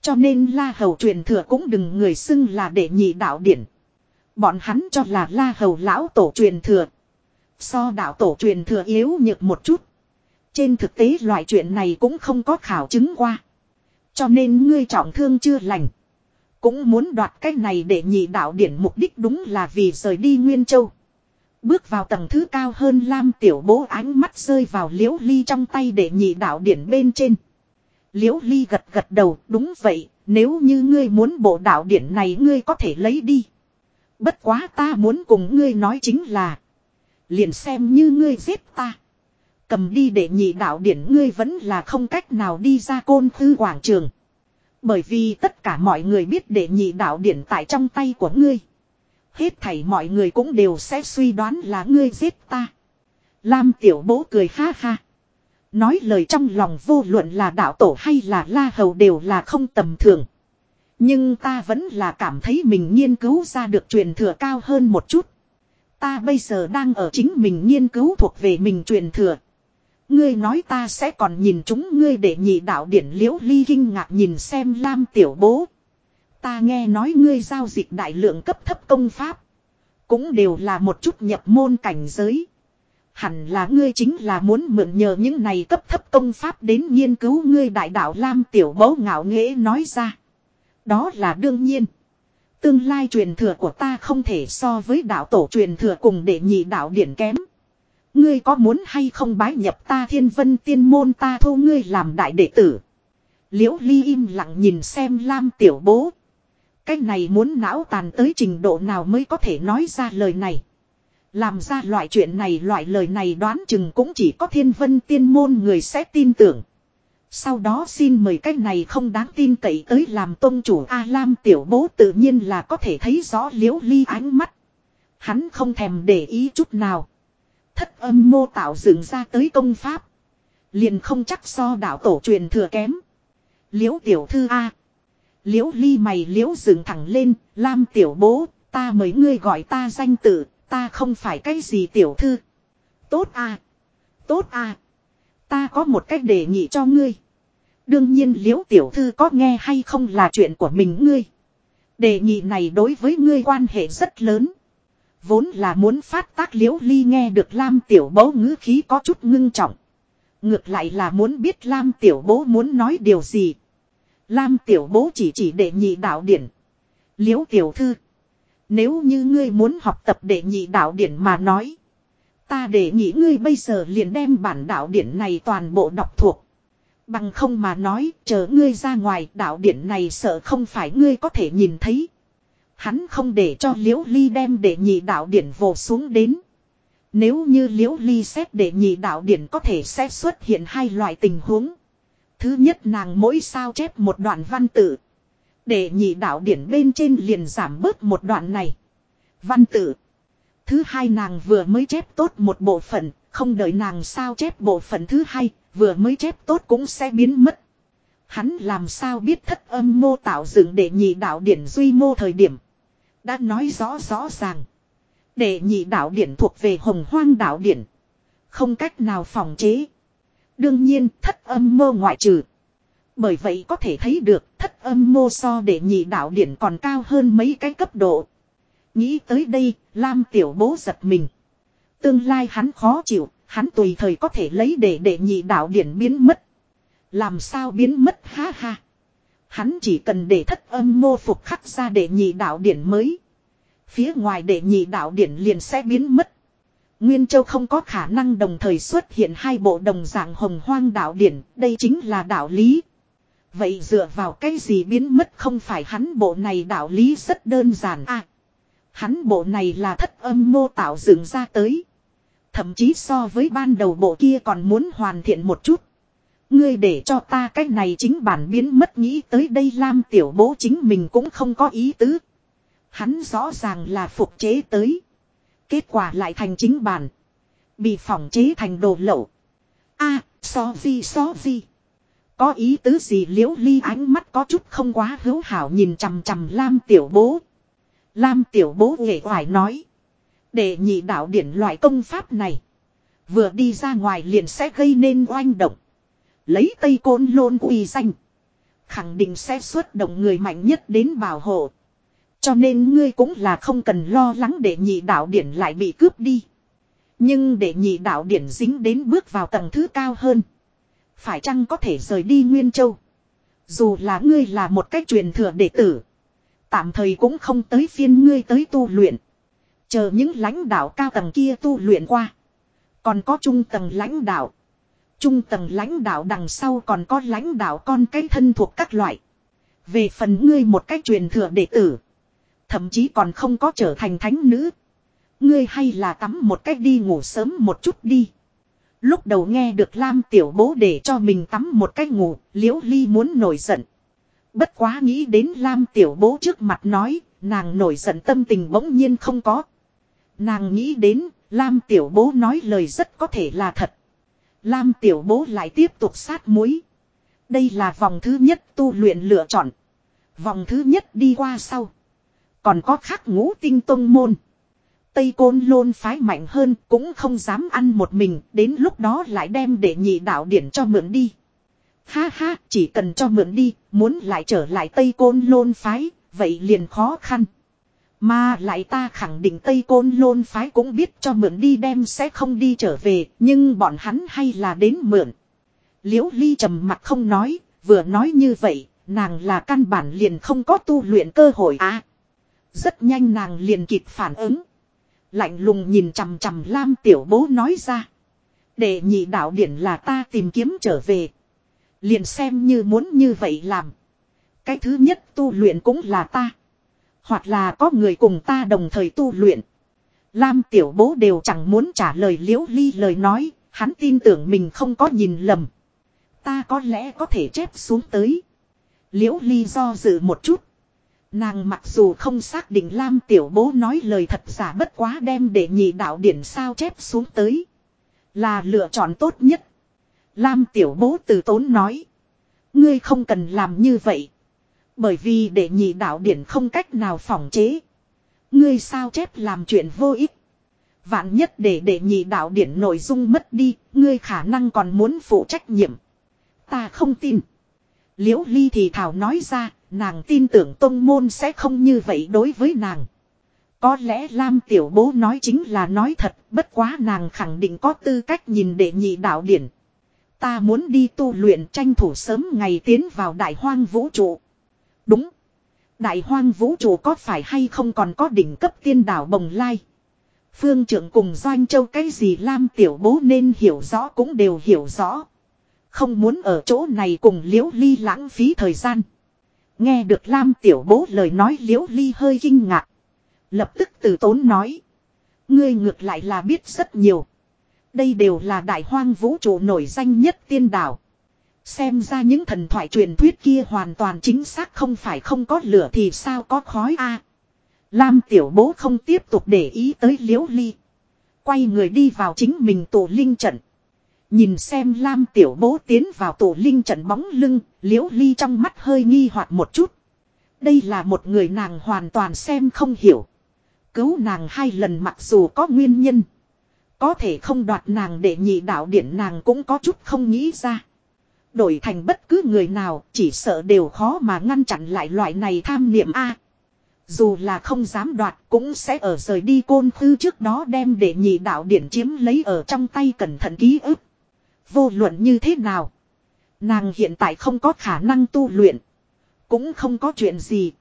Cho nên La Hầu truyền thừa cũng đừng người xưng là đệ nhị đạo điển. Bọn hắn cho là La Hầu Lão Tổ truyền thừa. So đạo tổ truyền thừa yếu nhược một chút. Trên thực tế loại chuyện này cũng không có khảo chứng qua. Cho nên ngươi trọng thương chưa lành. Cũng muốn đoạt cái này để nhị đạo điển mục đích đúng là vì rời đi Nguyên Châu. Bước vào tầng thứ cao hơn Lam tiểu bố ánh mắt rơi vào liễu ly trong tay để nhị đạo điển bên trên. Liễu ly gật gật đầu, đúng vậy, nếu như ngươi muốn bộ đạo điển này ngươi có thể lấy đi. Bất quá ta muốn cùng ngươi nói chính là. Liền xem như ngươi giết ta. Cầm đi để nhị đạo điển ngươi vẫn là không cách nào đi ra côn thư quảng trường. Bởi vì tất cả mọi người biết để nhị đạo điển tại trong tay của ngươi. Hết thảy mọi người cũng đều sẽ suy đoán là ngươi giết ta. Lam tiểu bố cười ha ha. Nói lời trong lòng vô luận là đạo tổ hay là la hầu đều là không tầm thường. Nhưng ta vẫn là cảm thấy mình nghiên cứu ra được truyền thừa cao hơn một chút. Ta bây giờ đang ở chính mình nghiên cứu thuộc về mình truyền thừa. Ngươi nói ta sẽ còn nhìn chúng ngươi để nhị đạo điển liễu ly kinh ngạc nhìn xem lam tiểu bố. Ta nghe nói ngươi giao dịch đại lượng cấp thấp công pháp. Cũng đều là một chút nhập môn cảnh giới. Hẳn là ngươi chính là muốn mượn nhờ những này cấp thấp công pháp đến nghiên cứu ngươi đại đạo Lam tiểu bố ngạo nghễ nói ra. Đó là đương nhiên. Tương lai truyền thừa của ta không thể so với đạo tổ truyền thừa cùng để nhị đạo điển kém. Ngươi có muốn hay không bái nhập ta thiên vân tiên môn ta thu ngươi làm đại đệ tử. Liễu ly im lặng nhìn xem Lam tiểu bố. Cái này muốn não tàn tới trình độ nào mới có thể nói ra lời này. Làm ra loại chuyện này, loại lời này đoán chừng cũng chỉ có thiên vân tiên môn người sẽ tin tưởng. Sau đó xin mời cách này không đáng tin cậy tới làm tôn chủ A Lam tiểu bố tự nhiên là có thể thấy rõ liễu ly ánh mắt. Hắn không thèm để ý chút nào. Thất âm mô tạo dựng ra tới công pháp. Liền không chắc so đạo tổ truyền thừa kém. Liễu tiểu thư A. Liễu ly mày liễu dựng thẳng lên, Lam tiểu bố, ta mời ngươi gọi ta danh tự, ta không phải cái gì tiểu thư. Tốt A. Tốt A. Ta có một cách đề nghị cho ngươi. Đương nhiên liễu tiểu thư có nghe hay không là chuyện của mình ngươi. Đề nghị này đối với ngươi quan hệ rất lớn. Vốn là muốn phát tác liễu ly nghe được Lam tiểu bố ngữ khí có chút ngưng trọng. Ngược lại là muốn biết Lam tiểu bố muốn nói điều gì. Lam tiểu bố chỉ chỉ đệ nhị đạo điển. Liễu tiểu thư. Nếu như ngươi muốn học tập đệ nhị đạo điển mà nói. Ta để nhị ngươi bây giờ liền đem bản đạo điển này toàn bộ đọc thuộc. Bằng không mà nói, chờ ngươi ra ngoài, đạo điển này sợ không phải ngươi có thể nhìn thấy. Hắn không để cho liễu ly đem để nhị đạo điển vồ xuống đến. Nếu như liễu ly xét để nhị đạo điển có thể sẽ xuất hiện hai loại tình huống. Thứ nhất nàng mỗi sao chép một đoạn văn tự. Để nhị đạo điển bên trên liền giảm bớt một đoạn này. Văn tự. Thứ hai nàng vừa mới chép tốt một bộ phận, không đợi nàng sao chép bộ phận thứ hai, vừa mới chép tốt cũng sẽ biến mất. Hắn làm sao biết thất âm mô tạo dựng để nhị đạo điển duy mô thời điểm. Đã nói rõ rõ ràng. Để nhị đạo điển thuộc về hồng hoang đạo điển. Không cách nào phòng chế. Đương nhiên thất âm mô ngoại trừ. Bởi vậy có thể thấy được thất âm mô so để nhị đạo điển còn cao hơn mấy cái cấp độ. Nghĩ tới đây, Lam tiểu bố giật mình. Tương lai hắn khó chịu, hắn tùy thời có thể lấy để để nhị đạo điển biến mất. Làm sao biến mất ha ha. Hắn chỉ cần để thất âm mô phục khắc ra để nhị đạo điển mới. Phía ngoài để nhị đạo điển liền sẽ biến mất. Nguyên Châu không có khả năng đồng thời xuất hiện hai bộ đồng dạng hồng hoang đạo điển, đây chính là đạo lý. Vậy dựa vào cái gì biến mất không phải hắn bộ này đạo lý rất đơn giản à. Hắn bộ này là thất âm mô tạo dựng ra tới. Thậm chí so với ban đầu bộ kia còn muốn hoàn thiện một chút. Ngươi để cho ta cái này chính bản biến mất nghĩ tới đây Lam tiểu bố chính mình cũng không có ý tứ. Hắn rõ ràng là phục chế tới. Kết quả lại thành chính bản. Bị phỏng chế thành đồ lậu. a, so vi so vi. Có ý tứ gì liễu ly ánh mắt có chút không quá hữu hảo nhìn chằm chằm Lam tiểu bố. Lam tiểu bố nghệ hoài nói. Để nhị đạo điển loại công pháp này. Vừa đi ra ngoài liền sẽ gây nên oanh động. Lấy tây côn lôn uy danh. Khẳng định sẽ xuất động người mạnh nhất đến bảo hộ. Cho nên ngươi cũng là không cần lo lắng để nhị đạo điển lại bị cướp đi. Nhưng để nhị đạo điển dính đến bước vào tầng thứ cao hơn. Phải chăng có thể rời đi Nguyên Châu? Dù là ngươi là một cách truyền thừa đệ tử. Tạm thời cũng không tới phiên ngươi tới tu luyện. Chờ những lãnh đạo cao tầng kia tu luyện qua. Còn có trung tầng lãnh đạo. Trung tầng lãnh đạo đằng sau còn có lãnh đạo con cái thân thuộc các loại. Về phần ngươi một cách truyền thừa đệ tử. Thậm chí còn không có trở thành thánh nữ. Ngươi hay là tắm một cách đi ngủ sớm một chút đi. Lúc đầu nghe được Lam tiểu bố để cho mình tắm một cách ngủ, liễu ly muốn nổi giận. Bất quá nghĩ đến Lam tiểu bố trước mặt nói, nàng nổi giận tâm tình bỗng nhiên không có. Nàng nghĩ đến, Lam tiểu bố nói lời rất có thể là thật. Lam tiểu bố lại tiếp tục sát muối. Đây là vòng thứ nhất tu luyện lựa chọn. Vòng thứ nhất đi qua sau. Còn có khắc ngũ tinh tông môn. Tây côn lôn phái mạnh hơn cũng không dám ăn một mình. Đến lúc đó lại đem để nhị đạo điển cho mượn đi. Ha ha, chỉ cần cho mượn đi. Muốn lại trở lại Tây côn lôn phái. Vậy liền khó khăn. Mà lại ta khẳng định Tây Côn Lôn Phái cũng biết cho mượn đi đem sẽ không đi trở về, nhưng bọn hắn hay là đến mượn. Liễu Ly trầm mặt không nói, vừa nói như vậy, nàng là căn bản liền không có tu luyện cơ hội à. Rất nhanh nàng liền kịp phản ứng. Lạnh lùng nhìn chằm chằm Lam tiểu bố nói ra. Để nhị đạo điển là ta tìm kiếm trở về. Liền xem như muốn như vậy làm. Cái thứ nhất tu luyện cũng là ta. Hoặc là có người cùng ta đồng thời tu luyện. Lam tiểu bố đều chẳng muốn trả lời liễu ly lời nói, hắn tin tưởng mình không có nhìn lầm. Ta có lẽ có thể chép xuống tới. Liễu ly do dự một chút. Nàng mặc dù không xác định Lam tiểu bố nói lời thật giả bất quá đem để nhị đạo điển sao chép xuống tới. Là lựa chọn tốt nhất. Lam tiểu bố từ tốn nói. Ngươi không cần làm như vậy. Bởi vì để nhị đạo điển không cách nào phòng chế. Ngươi sao chép làm chuyện vô ích. Vạn nhất để để nhị đạo điển nội dung mất đi, ngươi khả năng còn muốn phụ trách nhiệm. Ta không tin. Liễu Ly thì thảo nói ra, nàng tin tưởng tông môn sẽ không như vậy đối với nàng. Có lẽ Lam Tiểu Bố nói chính là nói thật, bất quá nàng khẳng định có tư cách nhìn để nhị đạo điển. Ta muốn đi tu luyện tranh thủ sớm ngày tiến vào đại hoang vũ trụ. Đúng. Đại hoang vũ trụ có phải hay không còn có đỉnh cấp tiên đảo bồng lai. Phương trưởng cùng Doanh Châu cái gì Lam Tiểu Bố nên hiểu rõ cũng đều hiểu rõ. Không muốn ở chỗ này cùng Liễu Ly lãng phí thời gian. Nghe được Lam Tiểu Bố lời nói Liễu Ly hơi kinh ngạc. Lập tức từ tốn nói. Ngươi ngược lại là biết rất nhiều. Đây đều là đại hoang vũ trụ nổi danh nhất tiên đảo. Xem ra những thần thoại truyền thuyết kia hoàn toàn chính xác không phải không có lửa thì sao có khói a Lam tiểu bố không tiếp tục để ý tới liễu ly. Quay người đi vào chính mình tổ linh trận. Nhìn xem Lam tiểu bố tiến vào tổ linh trận bóng lưng, liễu ly trong mắt hơi nghi hoặc một chút. Đây là một người nàng hoàn toàn xem không hiểu. Cứu nàng hai lần mặc dù có nguyên nhân. Có thể không đoạt nàng để nhị đạo điển nàng cũng có chút không nghĩ ra. Đổi thành bất cứ người nào, chỉ sợ đều khó mà ngăn chặn lại loại này tham niệm A. Dù là không dám đoạt, cũng sẽ ở rời đi côn khư trước đó đem để nhị đạo điển chiếm lấy ở trong tay cẩn thận ký ức. Vô luận như thế nào. Nàng hiện tại không có khả năng tu luyện. Cũng không có chuyện gì.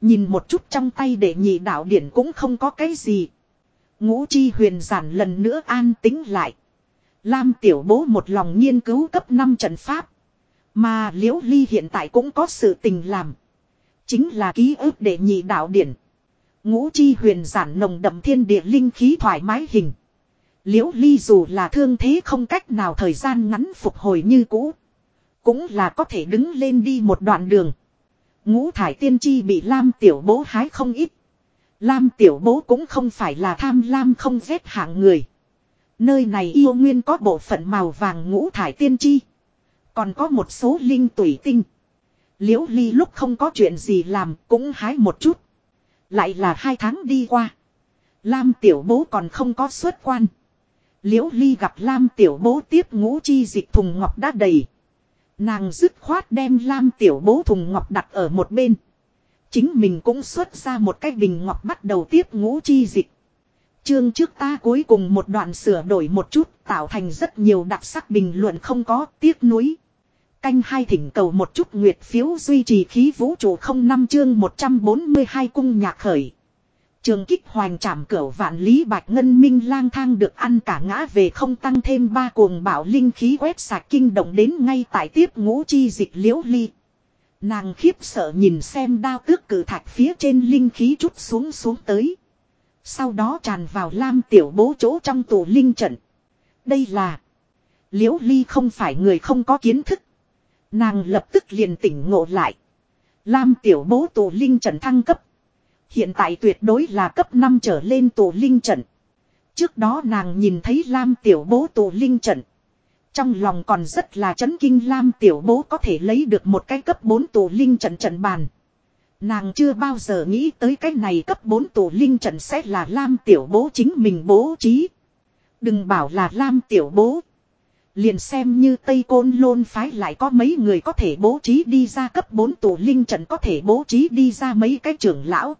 Nhìn một chút trong tay để nhị đạo điển cũng không có cái gì. Ngũ chi huyền giản lần nữa an tính lại. Lam tiểu bố một lòng nghiên cứu cấp 5 trận pháp. Mà liễu ly hiện tại cũng có sự tình làm. Chính là ký ức để nhị đạo điển. Ngũ chi huyền giản nồng đậm thiên địa linh khí thoải mái hình. Liễu ly dù là thương thế không cách nào thời gian ngắn phục hồi như cũ. Cũng là có thể đứng lên đi một đoạn đường. Ngũ thải tiên chi bị Lam tiểu bố hái không ít. Lam tiểu bố cũng không phải là tham lam không ghét hạng người. Nơi này yêu nguyên có bộ phận màu vàng ngũ thải tiên chi. Còn có một số linh tủy tinh. Liễu ly lúc không có chuyện gì làm cũng hái một chút. Lại là hai tháng đi qua. Lam tiểu bố còn không có xuất quan. Liễu ly gặp Lam tiểu bố tiếp ngũ chi dịch thùng ngọc đã đầy. Nàng dứt khoát đem Lam tiểu bố thùng ngọc đặt ở một bên. Chính mình cũng xuất ra một cái bình ngọc bắt đầu tiếp ngũ chi dịch. Chương trước ta cuối cùng một đoạn sửa đổi một chút, tạo thành rất nhiều đặc sắc bình luận không có, tiếc nuối. Canh hai thỉnh cầu một chút nguyệt phiếu duy trì khí vũ trụ không năm chương 142 cung nhạc khởi. Trường kích hoành trảm cửa vạn lý bạch ngân minh lang thang được ăn cả ngã về không tăng thêm ba cuồng bảo linh khí quét sạch kinh động đến ngay tại tiếp ngũ chi dịch liễu ly. Nàng khiếp sợ nhìn xem đao tước cử thạch phía trên linh khí chút xuống xuống tới. Sau đó tràn vào lam tiểu bố chỗ trong tù linh trận. Đây là. Liễu ly không phải người không có kiến thức. Nàng lập tức liền tỉnh ngộ lại. Lam tiểu bố tù linh trận thăng cấp. Hiện tại tuyệt đối là cấp 5 trở lên tù linh trận. Trước đó nàng nhìn thấy Lam tiểu bố tù linh trận. Trong lòng còn rất là chấn kinh Lam tiểu bố có thể lấy được một cái cấp 4 tù linh trận trận bàn. Nàng chưa bao giờ nghĩ tới cái này cấp 4 tổ linh trận sẽ là Lam tiểu bố chính mình bố trí. Đừng bảo là Lam tiểu bố. Liền xem như Tây Côn Lôn phái lại có mấy người có thể bố trí đi ra cấp 4 tổ linh trận có thể bố trí đi ra mấy cái trưởng lão.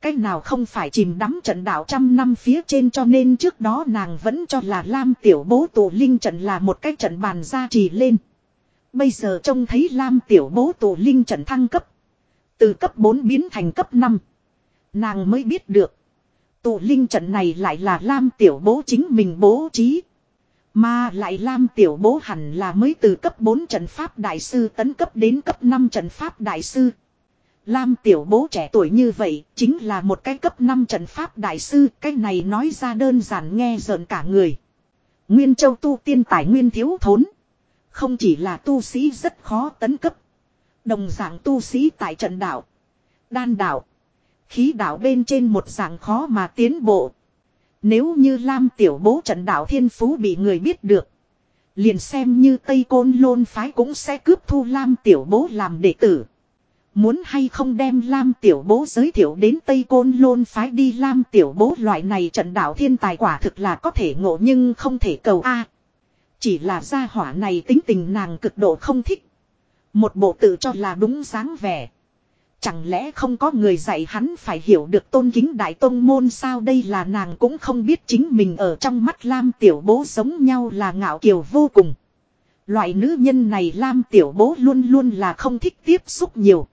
Cái nào không phải chìm đắm trận đạo trăm năm phía trên cho nên trước đó nàng vẫn cho là Lam tiểu bố tổ linh trận là một cái trận bàn gia trì lên. Bây giờ trông thấy Lam tiểu bố tổ linh trận thăng cấp. Từ cấp 4 biến thành cấp 5. Nàng mới biết được. tụ linh trận này lại là Lam tiểu bố chính mình bố trí. Mà lại Lam tiểu bố hẳn là mới từ cấp 4 trận pháp đại sư tấn cấp đến cấp 5 trận pháp đại sư. Lam tiểu bố trẻ tuổi như vậy, chính là một cái cấp 5 trận pháp đại sư, cái này nói ra đơn giản nghe rợn cả người. Nguyên châu tu tiên tài nguyên thiếu thốn. Không chỉ là tu sĩ rất khó tấn cấp. Đồng dạng tu sĩ tại trận đạo, đan đạo, khí đạo bên trên một dạng khó mà tiến bộ. Nếu như Lam tiểu bố trận đạo thiên phú bị người biết được. Liền xem như Tây Côn Lôn Phái cũng sẽ cướp thu Lam tiểu bố làm đệ tử. Muốn hay không đem Lam tiểu bố giới thiệu đến Tây Côn Lôn Phái đi Lam tiểu bố loại này trận đạo thiên tài quả thực là có thể ngộ nhưng không thể cầu A. chỉ là gia hỏa này tính tình nàng cực độ không thích. Một bộ tự cho là đúng dáng vẻ. Chẳng lẽ không có người dạy hắn phải hiểu được tôn kính đại tôn môn sao đây là nàng cũng không biết chính mình ở trong mắt Lam tiểu bố giống nhau là ngạo kiều vô cùng. Loại nữ nhân này Lam tiểu bố luôn luôn là không thích tiếp xúc nhiều.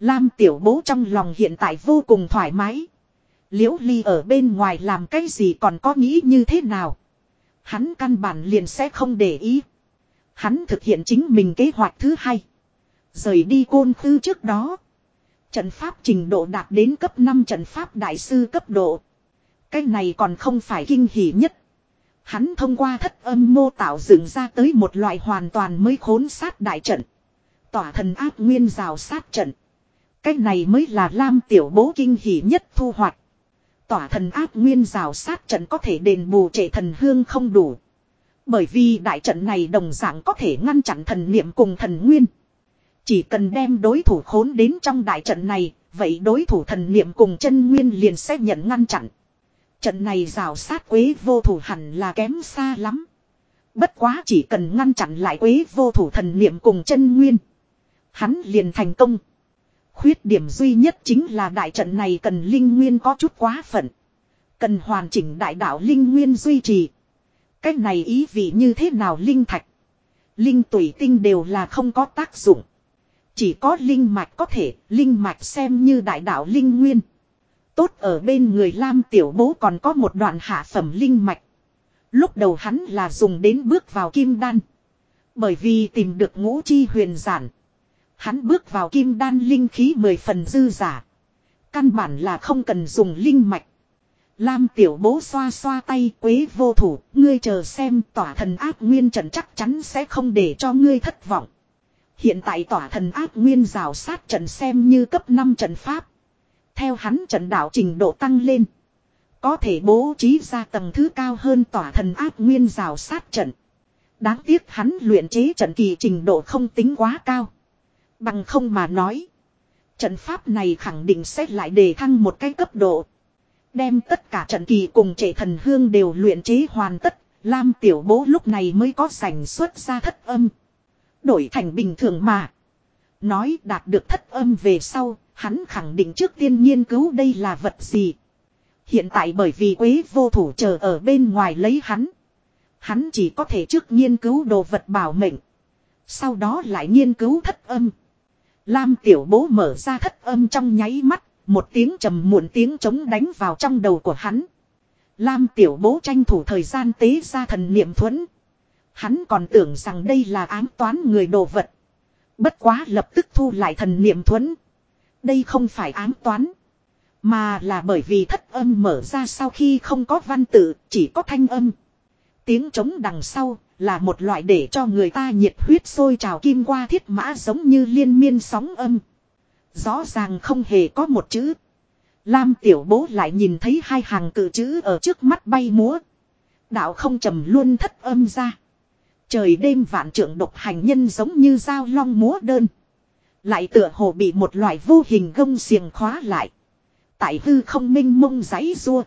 Lam tiểu bố trong lòng hiện tại vô cùng thoải mái. Liễu ly ở bên ngoài làm cái gì còn có nghĩ như thế nào. Hắn căn bản liền sẽ không để ý. Hắn thực hiện chính mình kế hoạch thứ hai. Rời đi côn khư trước đó. Trận pháp trình độ đạt đến cấp 5 trận pháp đại sư cấp độ. Cái này còn không phải kinh hỉ nhất. Hắn thông qua thất âm mô tạo dựng ra tới một loại hoàn toàn mới khốn sát đại trận. Tỏa thần áp nguyên rào sát trận. Cái này mới là Lam tiểu bố kinh hỉ nhất thu hoạch. Tỏa thần áp nguyên rào sát trận có thể đền bù trệ thần hương không đủ. Bởi vì đại trận này đồng dạng có thể ngăn chặn thần niệm cùng thần nguyên. Chỉ cần đem đối thủ khốn đến trong đại trận này, vậy đối thủ thần niệm cùng chân nguyên liền sẽ nhận ngăn chặn. Trận này rào sát quế vô thủ hẳn là kém xa lắm. Bất quá chỉ cần ngăn chặn lại quế vô thủ thần niệm cùng chân nguyên. Hắn liền thành công. Khuyết điểm duy nhất chính là đại trận này cần linh nguyên có chút quá phận. Cần hoàn chỉnh đại đạo linh nguyên duy trì. Cách này ý vị như thế nào linh thạch. Linh tủy tinh đều là không có tác dụng. Chỉ có linh mạch có thể, linh mạch xem như đại đạo linh nguyên. Tốt ở bên người Lam tiểu bố còn có một đoạn hạ phẩm linh mạch. Lúc đầu hắn là dùng đến bước vào kim đan. Bởi vì tìm được ngũ chi huyền giản. Hắn bước vào kim đan linh khí mười phần dư giả. Căn bản là không cần dùng linh mạch. Lam tiểu bố xoa xoa tay quế vô thủ, ngươi chờ xem tỏa thần ác nguyên trận chắc chắn sẽ không để cho ngươi thất vọng. Hiện tại tỏa thần ác nguyên rào sát trận xem như cấp 5 trận pháp. Theo hắn trận đạo trình độ tăng lên. Có thể bố trí ra tầng thứ cao hơn tỏa thần ác nguyên rào sát trận. Đáng tiếc hắn luyện chế trận kỳ trình độ không tính quá cao. Bằng không mà nói. Trận pháp này khẳng định sẽ lại đề thăng một cái cấp độ. Đem tất cả trận kỳ cùng trệ thần hương đều luyện chế hoàn tất. Lam tiểu bố lúc này mới có sảnh xuất ra thất âm. Đổi thành bình thường mà. Nói đạt được thất âm về sau, hắn khẳng định trước tiên nghiên cứu đây là vật gì. Hiện tại bởi vì quế vô thủ chờ ở bên ngoài lấy hắn. Hắn chỉ có thể trước nghiên cứu đồ vật bảo mệnh. Sau đó lại nghiên cứu thất âm. Lam tiểu bố mở ra thất âm trong nháy mắt, một tiếng trầm muộn tiếng trống đánh vào trong đầu của hắn. Lam tiểu bố tranh thủ thời gian tế ra thần niệm thuẫn. Hắn còn tưởng rằng đây là ám toán người đồ vật. Bất quá lập tức thu lại thần niệm thuẫn. Đây không phải ám toán. Mà là bởi vì thất âm mở ra sau khi không có văn tự, chỉ có thanh âm. Tiếng trống đằng sau là một loại để cho người ta nhiệt huyết sôi trào kim qua thiết mã giống như liên miên sóng âm. Rõ ràng không hề có một chữ. Lam tiểu bố lại nhìn thấy hai hàng cự chữ ở trước mắt bay múa. Đạo không trầm luôn thất âm ra. Trời đêm vạn trưởng độc hành nhân giống như dao long múa đơn. Lại tựa hồ bị một loại vô hình gông xiềng khóa lại. Tại hư không minh mông giấy rua.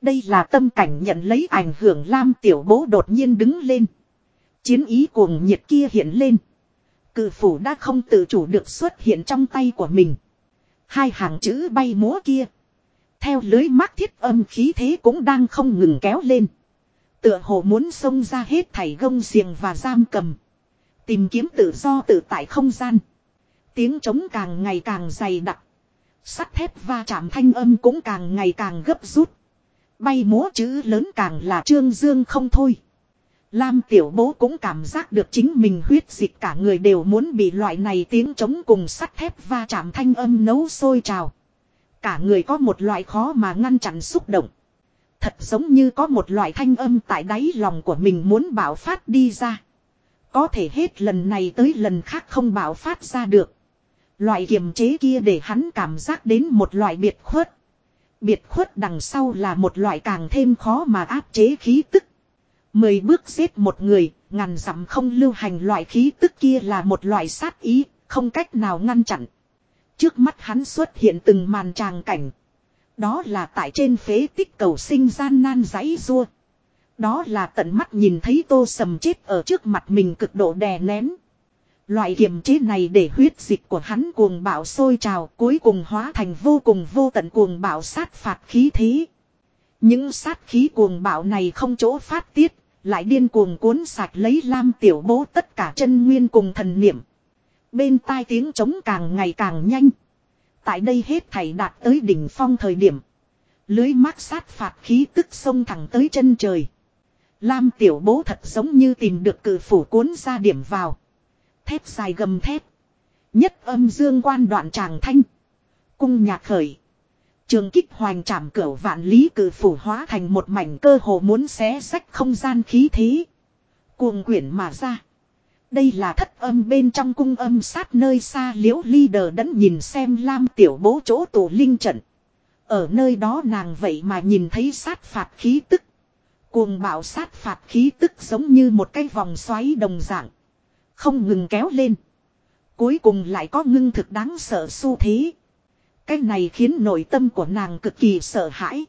Đây là tâm cảnh nhận lấy ảnh hưởng Lam tiểu bố đột nhiên đứng lên. Chiến ý cuồng nhiệt kia hiện lên. Cự phủ đã không tự chủ được xuất hiện trong tay của mình. Hai hàng chữ bay múa kia. Theo lưới mắt thiết âm khí thế cũng đang không ngừng kéo lên. Tựa hồ muốn xông ra hết thảy gông xiềng và giam cầm. Tìm kiếm tự do tự tại không gian. Tiếng trống càng ngày càng dày đặc. Sắt thép va chạm thanh âm cũng càng ngày càng gấp rút. Bay múa chữ lớn càng là trương dương không thôi. Lam tiểu bố cũng cảm giác được chính mình huyết dịch cả người đều muốn bị loại này tiếng trống cùng sắt thép va chạm thanh âm nấu sôi trào. Cả người có một loại khó mà ngăn chặn xúc động. Thật giống như có một loại thanh âm tại đáy lòng của mình muốn bảo phát đi ra. Có thể hết lần này tới lần khác không bảo phát ra được. Loại kiềm chế kia để hắn cảm giác đến một loại biệt khuất. Biệt khuất đằng sau là một loại càng thêm khó mà áp chế khí tức. Mười bước giết một người, ngàn dặm không lưu hành loại khí tức kia là một loại sát ý, không cách nào ngăn chặn. Trước mắt hắn xuất hiện từng màn tràng cảnh. Đó là tại trên phế tích cầu sinh gian nan giấy rua. Đó là tận mắt nhìn thấy tô sầm chết ở trước mặt mình cực độ đè nén. Loại kiềm chế này để huyết dịch của hắn cuồng bạo sôi trào cuối cùng hóa thành vô cùng vô tận cuồng bạo sát phạt khí thế. Những sát khí cuồng bạo này không chỗ phát tiết, lại điên cuồng cuốn sạch lấy lam tiểu bố tất cả chân nguyên cùng thần niệm. Bên tai tiếng trống càng ngày càng nhanh. Tại đây hết thảy đạt tới đỉnh phong thời điểm. Lưới mát sát phạt khí tức sông thẳng tới chân trời. Lam tiểu bố thật giống như tìm được cử phủ cuốn ra điểm vào. Thép dài gầm thép. Nhất âm dương quan đoạn tràng thanh. Cung nhạc khởi. Trường kích hoành trảm cửa vạn lý cử phủ hóa thành một mảnh cơ hồ muốn xé sách không gian khí thế. Cuồng quyển mà ra. Đây là thất âm bên trong cung âm sát nơi xa liễu ly đờ đẫn nhìn xem lam tiểu bố chỗ tổ linh trận. Ở nơi đó nàng vậy mà nhìn thấy sát phạt khí tức. Cuồng bạo sát phạt khí tức giống như một cái vòng xoáy đồng dạng. Không ngừng kéo lên. Cuối cùng lại có ngưng thực đáng sợ xu thế. Cái này khiến nội tâm của nàng cực kỳ sợ hãi.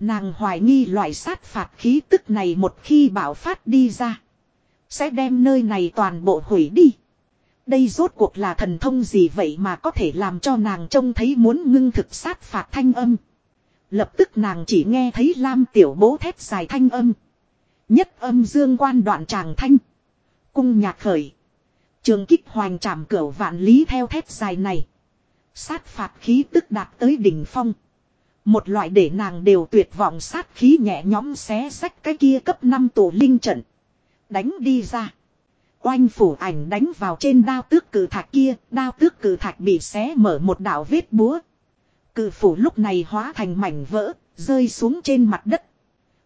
Nàng hoài nghi loại sát phạt khí tức này một khi bạo phát đi ra. Sẽ đem nơi này toàn bộ hủy đi. Đây rốt cuộc là thần thông gì vậy mà có thể làm cho nàng trông thấy muốn ngưng thực sát phạt thanh âm. Lập tức nàng chỉ nghe thấy lam tiểu bố thét dài thanh âm. Nhất âm dương quan đoạn tràng thanh. Cung nhạc khởi. Trường kích hoành trảm cửa vạn lý theo thét dài này. Sát phạt khí tức đạt tới đỉnh phong. Một loại để nàng đều tuyệt vọng sát khí nhẹ nhõm xé sách cái kia cấp 5 tổ linh trận. Đánh đi ra. Oanh phủ ảnh đánh vào trên đao tước cử thạch kia, đao tước cử thạch bị xé mở một đạo vết búa. Cử phủ lúc này hóa thành mảnh vỡ, rơi xuống trên mặt đất.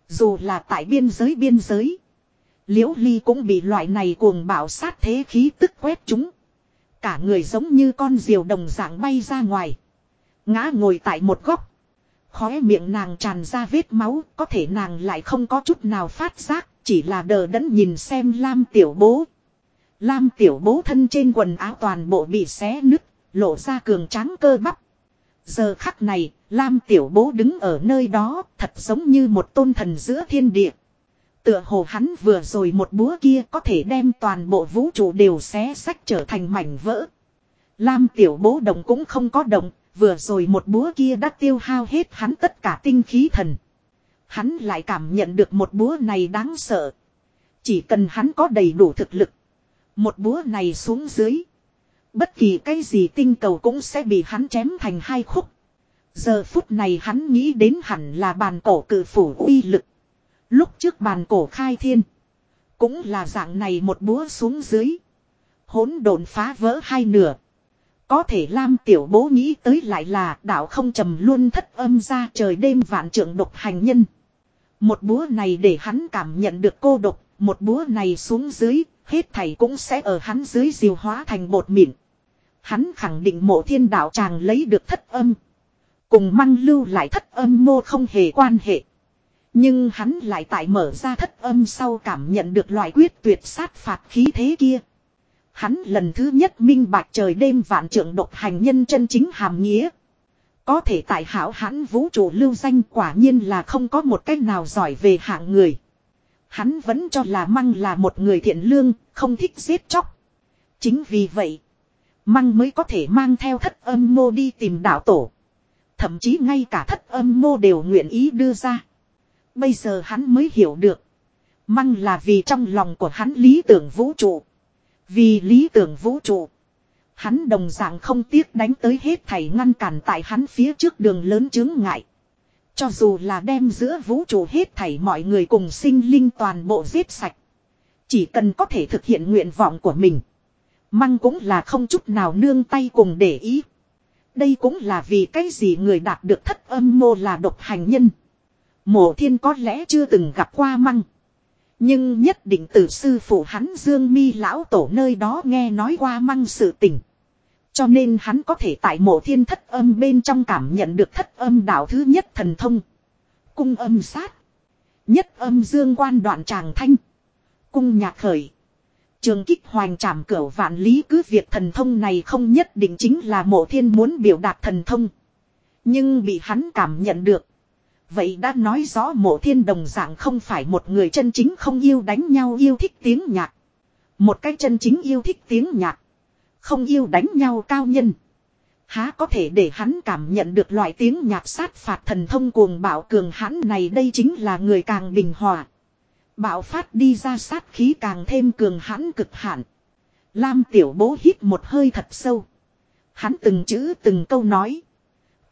Dù là tại biên giới biên giới. Liễu ly cũng bị loại này cuồng bạo sát thế khí tức quét chúng. Cả người giống như con diều đồng dạng bay ra ngoài. Ngã ngồi tại một góc. Khóe miệng nàng tràn ra vết máu, có thể nàng lại không có chút nào phát giác, chỉ là đờ đẫn nhìn xem Lam tiểu bố. Lam tiểu bố thân trên quần áo toàn bộ bị xé nứt, lộ ra cường tráng cơ bắp. Giờ khắc này, Lam tiểu bố đứng ở nơi đó, thật giống như một tôn thần giữa thiên địa. Tựa hồ hắn vừa rồi một búa kia có thể đem toàn bộ vũ trụ đều xé sách trở thành mảnh vỡ. Lam tiểu bố đồng cũng không có động, vừa rồi một búa kia đã tiêu hao hết hắn tất cả tinh khí thần. Hắn lại cảm nhận được một búa này đáng sợ. Chỉ cần hắn có đầy đủ thực lực. Một búa này xuống dưới. Bất kỳ cái gì tinh cầu cũng sẽ bị hắn chém thành hai khúc. Giờ phút này hắn nghĩ đến hẳn là bàn cổ cử phủ uy lực. Lúc trước bàn cổ khai thiên. Cũng là dạng này một búa xuống dưới. Hỗn đồn phá vỡ hai nửa. Có thể Lam tiểu bố nghĩ tới lại là đạo không trầm luôn thất âm ra trời đêm vạn trượng độc hành nhân. Một búa này để hắn cảm nhận được cô độc, một búa này xuống dưới, hết thảy cũng sẽ ở hắn dưới diều hóa thành bột mịn. Hắn khẳng định mộ thiên đạo chàng lấy được thất âm. Cùng măng lưu lại thất âm mô không hề quan hệ. Nhưng hắn lại tại mở ra thất âm sau cảm nhận được loại quyết tuyệt sát phạt khí thế kia. Hắn lần thứ nhất minh bạch trời đêm vạn trượng độc hành nhân chân chính hàm nghĩa. Có thể tại hảo hắn vũ trụ lưu danh quả nhiên là không có một cách nào giỏi về hạng người. Hắn vẫn cho là măng là một người thiện lương, không thích giết chóc. Chính vì vậy, măng mới có thể mang theo thất âm mô đi tìm đạo tổ. Thậm chí ngay cả thất âm mô đều nguyện ý đưa ra. Bây giờ hắn mới hiểu được. Măng là vì trong lòng của hắn lý tưởng vũ trụ. Vì lý tưởng vũ trụ. Hắn đồng dạng không tiếc đánh tới hết thảy ngăn cản tại hắn phía trước đường lớn chứng ngại. Cho dù là đem giữa vũ trụ hết thảy mọi người cùng sinh linh toàn bộ giết sạch. Chỉ cần có thể thực hiện nguyện vọng của mình. Măng cũng là không chút nào nương tay cùng để ý. Đây cũng là vì cái gì người đạt được thất âm mô là độc hành nhân. Mộ thiên có lẽ chưa từng gặp qua măng. Nhưng nhất định từ sư phụ hắn Dương mi lão tổ nơi đó nghe nói qua măng sự tình. Cho nên hắn có thể tại mộ thiên thất âm bên trong cảm nhận được thất âm đạo thứ nhất thần thông. Cung âm sát. Nhất âm dương quan đoạn tràng thanh. Cung nhạc khởi. Trường kích hoành trảm cửa vạn lý cứ việc thần thông này không nhất định chính là mộ thiên muốn biểu đạt thần thông. Nhưng bị hắn cảm nhận được. Vậy đã nói rõ mộ thiên đồng dạng không phải một người chân chính không yêu đánh nhau yêu thích tiếng nhạc. Một cái chân chính yêu thích tiếng nhạc. Không yêu đánh nhau cao nhân. Há có thể để hắn cảm nhận được loại tiếng nhạc sát phạt thần thông cuồng bạo cường hãn này đây chính là người càng bình hòa. Bạo phát đi ra sát khí càng thêm cường hãn cực hạn. Lam tiểu bố hít một hơi thật sâu. Hắn từng chữ từng câu nói.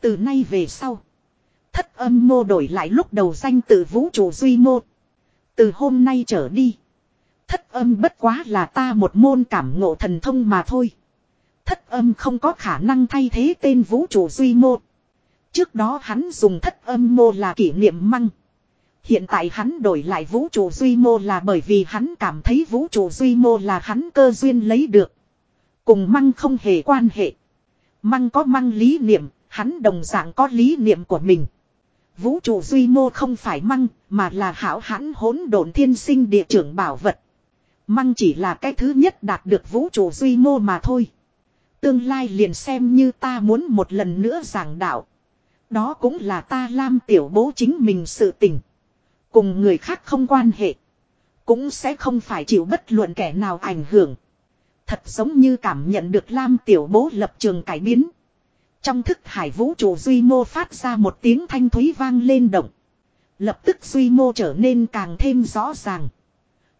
Từ nay về sau. Thất âm mô đổi lại lúc đầu danh từ vũ trụ duy mô. Từ hôm nay trở đi. Thất âm bất quá là ta một môn cảm ngộ thần thông mà thôi. Thất âm không có khả năng thay thế tên vũ trụ duy mô. Trước đó hắn dùng thất âm mô là kỷ niệm măng. Hiện tại hắn đổi lại vũ trụ duy mô là bởi vì hắn cảm thấy vũ trụ duy mô là hắn cơ duyên lấy được. Cùng măng không hề quan hệ. Măng có măng lý niệm, hắn đồng dạng có lý niệm của mình. Vũ trụ duy mô không phải măng, mà là hảo hãn hỗn độn thiên sinh địa trưởng bảo vật. Măng chỉ là cái thứ nhất đạt được vũ trụ duy mô mà thôi. Tương lai liền xem như ta muốn một lần nữa giảng đạo. Đó cũng là ta lam tiểu bố chính mình sự tình. Cùng người khác không quan hệ. Cũng sẽ không phải chịu bất luận kẻ nào ảnh hưởng. Thật giống như cảm nhận được lam tiểu bố lập trường cải biến. Trong thức hải vũ trụ duy mô phát ra một tiếng thanh thúy vang lên động. Lập tức duy mô trở nên càng thêm rõ ràng.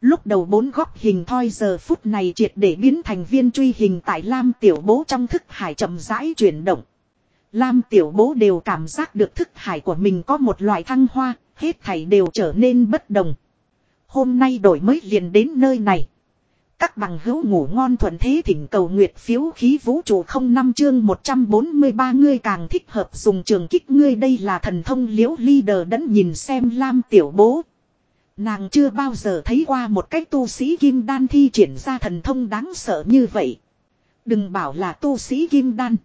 Lúc đầu bốn góc hình thoi giờ phút này triệt để biến thành viên truy hình tại Lam Tiểu Bố trong thức hải chậm rãi chuyển động. Lam Tiểu Bố đều cảm giác được thức hải của mình có một loại thăng hoa, hết thảy đều trở nên bất đồng. Hôm nay đổi mới liền đến nơi này. Các bằng hữu ngủ ngon thuận thế thỉnh cầu nguyệt phiếu khí vũ trụ không năm chương 143 ngươi càng thích hợp dùng trường kích ngươi đây là thần thông liễu leader đẫn nhìn xem Lam Tiểu Bố. Nàng chưa bao giờ thấy qua một cách tu sĩ kim đan thi triển ra thần thông đáng sợ như vậy. Đừng bảo là tu sĩ kim đan.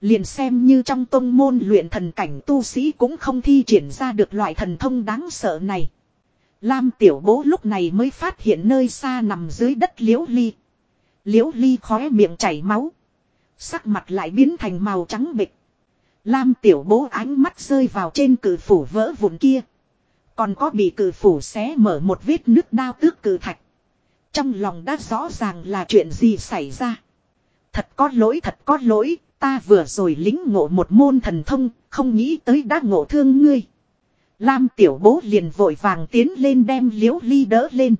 Liền xem như trong tông môn luyện thần cảnh tu sĩ cũng không thi triển ra được loại thần thông đáng sợ này. Lam tiểu bố lúc này mới phát hiện nơi xa nằm dưới đất liễu ly. Liễu ly khóe miệng chảy máu. Sắc mặt lại biến thành màu trắng bịch. Lam tiểu bố ánh mắt rơi vào trên cử phủ vỡ vụn kia. Còn có bị cử phủ xé mở một vết nước đao tước cử thạch. Trong lòng đã rõ ràng là chuyện gì xảy ra. Thật có lỗi thật có lỗi, ta vừa rồi lính ngộ một môn thần thông, không nghĩ tới đã ngộ thương ngươi. Lam tiểu bố liền vội vàng tiến lên đem liễu ly đỡ lên.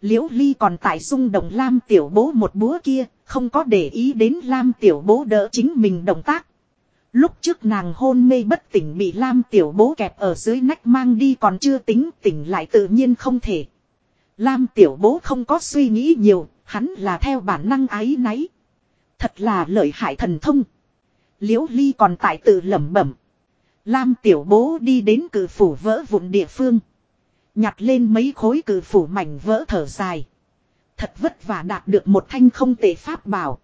Liễu ly còn tại rung động Lam tiểu bố một búa kia, không có để ý đến Lam tiểu bố đỡ chính mình động tác. Lúc trước nàng hôn mê bất tỉnh bị Lam tiểu bố kẹp ở dưới nách mang đi còn chưa tính tỉnh lại tự nhiên không thể. Lam tiểu bố không có suy nghĩ nhiều, hắn là theo bản năng ái náy. Thật là lợi hại thần thông. Liễu ly còn tại tự lẩm bẩm. Lam tiểu bố đi đến cử phủ vỡ vụn địa phương. Nhặt lên mấy khối cử phủ mảnh vỡ thở dài. Thật vất vả đạt được một thanh không tệ pháp bảo.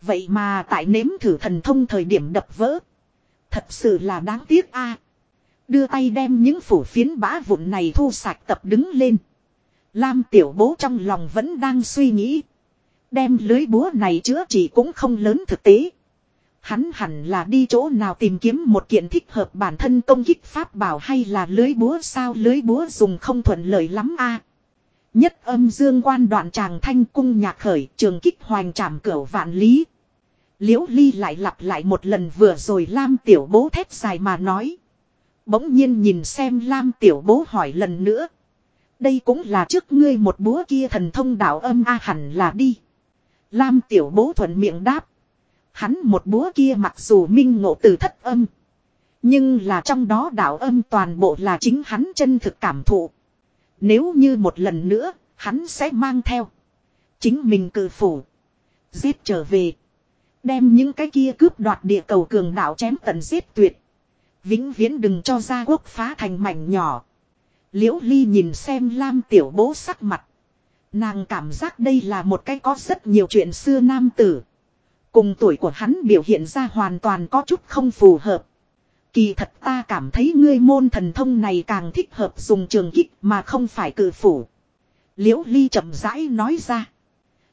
Vậy mà tại nếm thử thần thông thời điểm đập vỡ. Thật sự là đáng tiếc a. Đưa tay đem những phủ phiến bã vụn này thu sạch tập đứng lên. Lam tiểu bố trong lòng vẫn đang suy nghĩ. Đem lưới búa này chữa chỉ cũng không lớn thực tế. Hắn hẳn là đi chỗ nào tìm kiếm một kiện thích hợp bản thân công kích pháp bảo hay là lưới búa sao lưới búa dùng không thuận lợi lắm a. Nhất âm dương quan đoạn tràng thanh cung nhạc khởi, trường kích hoành trảm cửa vạn lý. Liễu ly lại lặp lại một lần vừa rồi Lam tiểu bố thét dài mà nói. Bỗng nhiên nhìn xem Lam tiểu bố hỏi lần nữa. Đây cũng là trước ngươi một búa kia thần thông đạo âm a, hẳn là đi. Lam tiểu bố thuận miệng đáp. Hắn một búa kia mặc dù minh ngộ từ thất âm. Nhưng là trong đó đạo âm toàn bộ là chính hắn chân thực cảm thụ. Nếu như một lần nữa, Hắn sẽ mang theo. Chính mình cử phủ. Giết trở về. Đem những cái kia cướp đoạt địa cầu cường đạo chém tận giết tuyệt. Vĩnh viễn đừng cho gia quốc phá thành mảnh nhỏ. Liễu Ly nhìn xem Lam tiểu bố sắc mặt. Nàng cảm giác đây là một cái có rất nhiều chuyện xưa nam tử. Cùng tuổi của hắn biểu hiện ra hoàn toàn có chút không phù hợp. Kỳ thật ta cảm thấy ngươi môn thần thông này càng thích hợp dùng trường kích mà không phải cử phủ. Liễu Ly chậm rãi nói ra.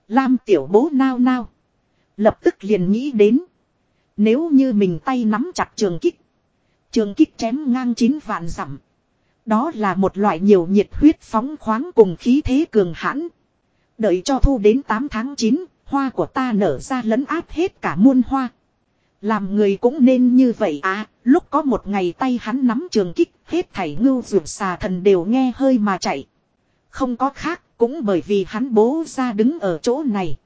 Lam tiểu bố nao nao. Lập tức liền nghĩ đến. Nếu như mình tay nắm chặt trường kích. Trường kích chém ngang chín vạn dặm. Đó là một loại nhiều nhiệt huyết phóng khoáng cùng khí thế cường hãn. Đợi cho thu đến 8 tháng 9, hoa của ta nở ra lấn áp hết cả muôn hoa. Làm người cũng nên như vậy à, lúc có một ngày tay hắn nắm trường kích, hết thảy ngưu ruột xà thần đều nghe hơi mà chạy. Không có khác, cũng bởi vì hắn bố ra đứng ở chỗ này.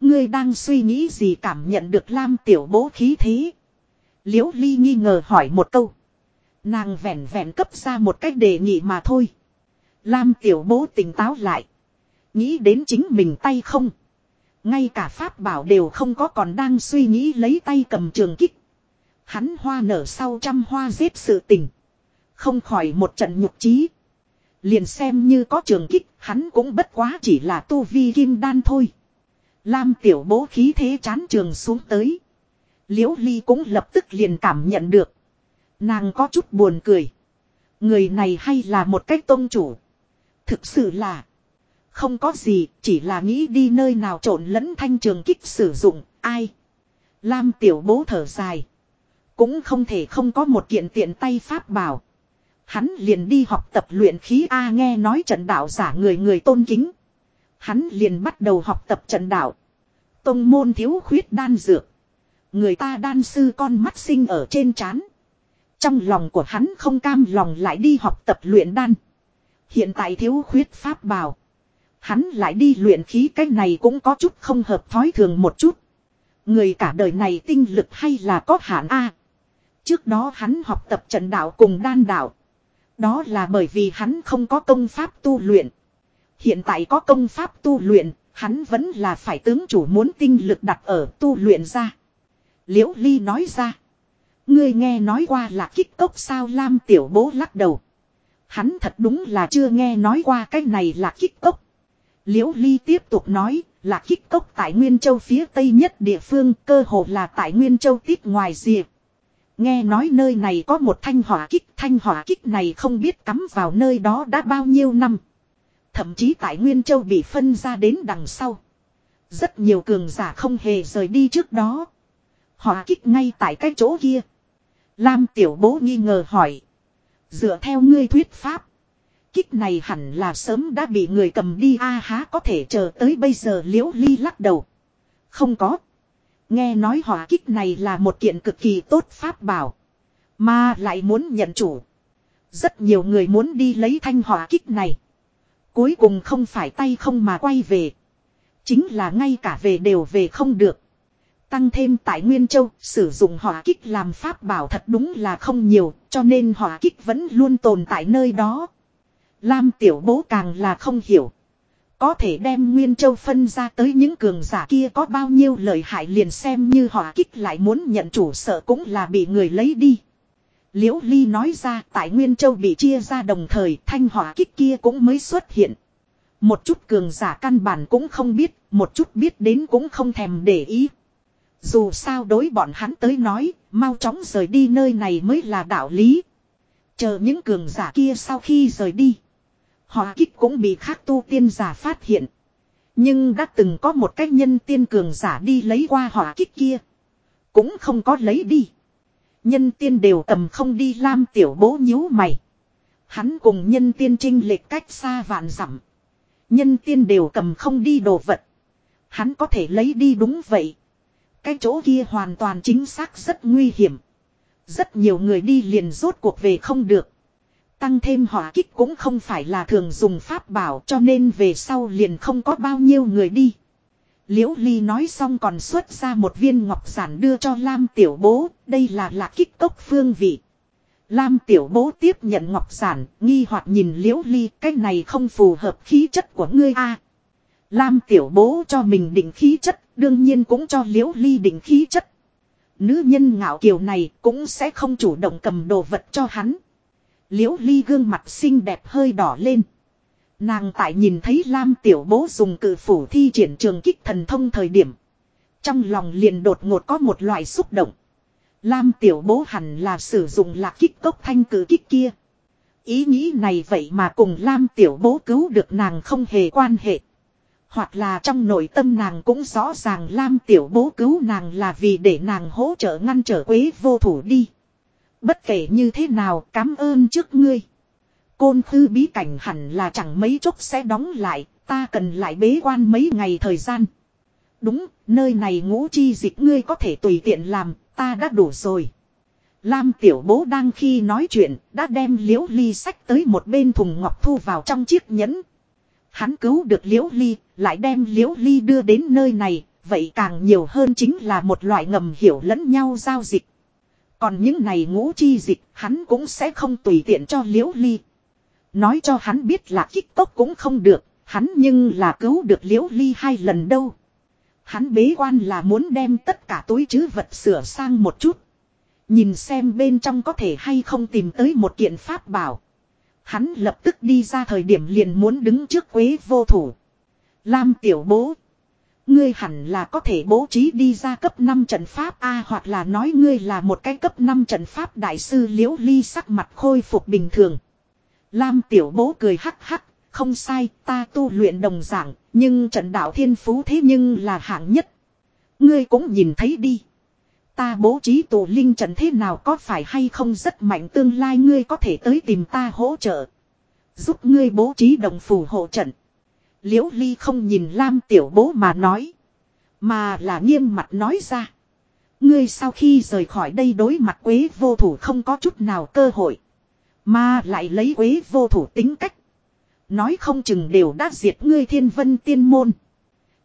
Ngươi đang suy nghĩ gì cảm nhận được Lam tiểu bố khí thế. Liễu Ly nghi ngờ hỏi một câu. Nàng vẹn vẹn cấp ra một cách đề nghị mà thôi. Lam tiểu bố tỉnh táo lại. Nghĩ đến chính mình tay không. Ngay cả pháp bảo đều không có còn đang suy nghĩ lấy tay cầm trường kích. Hắn hoa nở sau trăm hoa giết sự tình. Không khỏi một trận nhục trí. Liền xem như có trường kích, hắn cũng bất quá chỉ là tu vi kim đan thôi. Lam tiểu bố khí thế chán trường xuống tới. Liễu ly cũng lập tức liền cảm nhận được. Nàng có chút buồn cười. Người này hay là một cách tôn chủ. Thực sự là. Không có gì, chỉ là nghĩ đi nơi nào trộn lẫn thanh trường kích sử dụng, ai. Lam tiểu bố thở dài. Cũng không thể không có một kiện tiện tay pháp bảo. Hắn liền đi học tập luyện khí A nghe nói trận đạo giả người người tôn kính. Hắn liền bắt đầu học tập trận đạo. Tông môn thiếu khuyết đan dược. Người ta đan sư con mắt sinh ở trên trán. Trong lòng của hắn không cam lòng lại đi học tập luyện đan. Hiện tại thiếu khuyết pháp bảo. Hắn lại đi luyện khí cái này cũng có chút không hợp thói thường một chút. Người cả đời này tinh lực hay là có hạn A. Trước đó hắn học tập trận đạo cùng đan đạo. Đó là bởi vì hắn không có công pháp tu luyện. Hiện tại có công pháp tu luyện, hắn vẫn là phải tướng chủ muốn tinh lực đặt ở tu luyện ra. Liễu Ly nói ra. Ngươi nghe nói qua là kích cốc sao Lam tiểu bố lắc đầu. Hắn thật đúng là chưa nghe nói qua cái này là kích cốc. Liễu Ly tiếp tục nói là kích cốc tại Nguyên Châu phía tây nhất địa phương cơ hồ là tại Nguyên Châu tít ngoài rìa. Nghe nói nơi này có một thanh hỏa kích, thanh hỏa kích này không biết cắm vào nơi đó đã bao nhiêu năm. Thậm chí tại Nguyên Châu bị phân ra đến đằng sau. Rất nhiều cường giả không hề rời đi trước đó. Hỏa kích ngay tại cái chỗ kia. Lam tiểu bố nghi ngờ hỏi. Dựa theo ngươi thuyết pháp. Kích này hẳn là sớm đã bị người cầm đi a há có thể chờ tới bây giờ liễu ly lắc đầu. Không có. Nghe nói hỏa kích này là một kiện cực kỳ tốt pháp bảo. Mà lại muốn nhận chủ. Rất nhiều người muốn đi lấy thanh hỏa kích này. Cuối cùng không phải tay không mà quay về. Chính là ngay cả về đều về không được. Tăng thêm tại Nguyên Châu, sử dụng hỏa kích làm pháp bảo thật đúng là không nhiều, cho nên hỏa kích vẫn luôn tồn tại nơi đó. Lam tiểu bố càng là không hiểu. Có thể đem Nguyên Châu phân ra tới những cường giả kia có bao nhiêu lợi hại liền xem như hỏa kích lại muốn nhận chủ sợ cũng là bị người lấy đi. Liễu Ly nói ra tại Nguyên Châu bị chia ra đồng thời thanh hỏa kích kia cũng mới xuất hiện. Một chút cường giả căn bản cũng không biết, một chút biết đến cũng không thèm để ý. Dù sao đối bọn hắn tới nói, mau chóng rời đi nơi này mới là đạo lý. Chờ những cường giả kia sau khi rời đi. Họ kích cũng bị khác tu tiên giả phát hiện. Nhưng đã từng có một cách nhân tiên cường giả đi lấy qua họ kích kia. Cũng không có lấy đi. Nhân tiên đều cầm không đi lam tiểu bố nhíu mày. Hắn cùng nhân tiên trinh lệch cách xa vạn dặm. Nhân tiên đều cầm không đi đồ vật. Hắn có thể lấy đi đúng vậy. Cái chỗ kia hoàn toàn chính xác rất nguy hiểm. Rất nhiều người đi liền rốt cuộc về không được. Tăng thêm hỏa kích cũng không phải là thường dùng pháp bảo cho nên về sau liền không có bao nhiêu người đi. Liễu Ly nói xong còn xuất ra một viên ngọc giản đưa cho Lam tiểu bố, đây là lạc kích cốc phương vị. Lam tiểu bố tiếp nhận ngọc giản, nghi hoặc nhìn liễu ly, cái này không phù hợp khí chất của ngươi a. Lam tiểu bố cho mình định khí chất, đương nhiên cũng cho liễu ly định khí chất. Nữ nhân ngạo kiều này cũng sẽ không chủ động cầm đồ vật cho hắn. Liễu ly gương mặt xinh đẹp hơi đỏ lên. Nàng tại nhìn thấy Lam tiểu bố dùng cự phủ thi triển trường kích thần thông thời điểm. Trong lòng liền đột ngột có một loại xúc động. Lam tiểu bố hẳn là sử dụng lạc kích cốc thanh cử kích kia. Ý nghĩ này vậy mà cùng Lam tiểu bố cứu được nàng không hề quan hệ. Hoặc là trong nội tâm nàng cũng rõ ràng Lam tiểu bố cứu nàng là vì để nàng hỗ trợ ngăn trở quế vô thủ đi. Bất kể như thế nào cảm ơn trước ngươi. Côn khư bí cảnh hẳn là chẳng mấy chốc sẽ đóng lại, ta cần lại bế quan mấy ngày thời gian. Đúng, nơi này ngũ chi dịch ngươi có thể tùy tiện làm, ta đã đủ rồi. Lam tiểu bố đang khi nói chuyện, đã đem liễu ly sách tới một bên thùng ngọc thu vào trong chiếc nhẫn. Hắn cứu được liễu ly, lại đem liễu ly đưa đến nơi này, vậy càng nhiều hơn chính là một loại ngầm hiểu lẫn nhau giao dịch. Còn những này ngũ chi dịch, hắn cũng sẽ không tùy tiện cho liễu ly. Nói cho hắn biết là kích tốc cũng không được, hắn nhưng là cứu được liễu ly hai lần đâu. Hắn bế quan là muốn đem tất cả túi chứ vật sửa sang một chút. Nhìn xem bên trong có thể hay không tìm tới một kiện pháp bảo. Hắn lập tức đi ra thời điểm liền muốn đứng trước quế vô thủ. Lam tiểu bố. Ngươi hẳn là có thể bố trí đi ra cấp 5 trận pháp A hoặc là nói ngươi là một cái cấp 5 trận pháp đại sư liễu ly sắc mặt khôi phục bình thường. Lam tiểu bố cười hắc hắc, không sai, ta tu luyện đồng dạng, nhưng trận đạo thiên phú thế nhưng là hạng nhất. Ngươi cũng nhìn thấy đi. Ta bố trí tổ linh trận thế nào có phải hay không rất mạnh tương lai ngươi có thể tới tìm ta hỗ trợ. Giúp ngươi bố trí đồng phù hộ trận. Liễu ly không nhìn Lam tiểu bố mà nói. Mà là nghiêm mặt nói ra. Ngươi sau khi rời khỏi đây đối mặt quế vô thủ không có chút nào cơ hội. Mà lại lấy quế vô thủ tính cách. Nói không chừng đều đã diệt ngươi thiên vân tiên môn.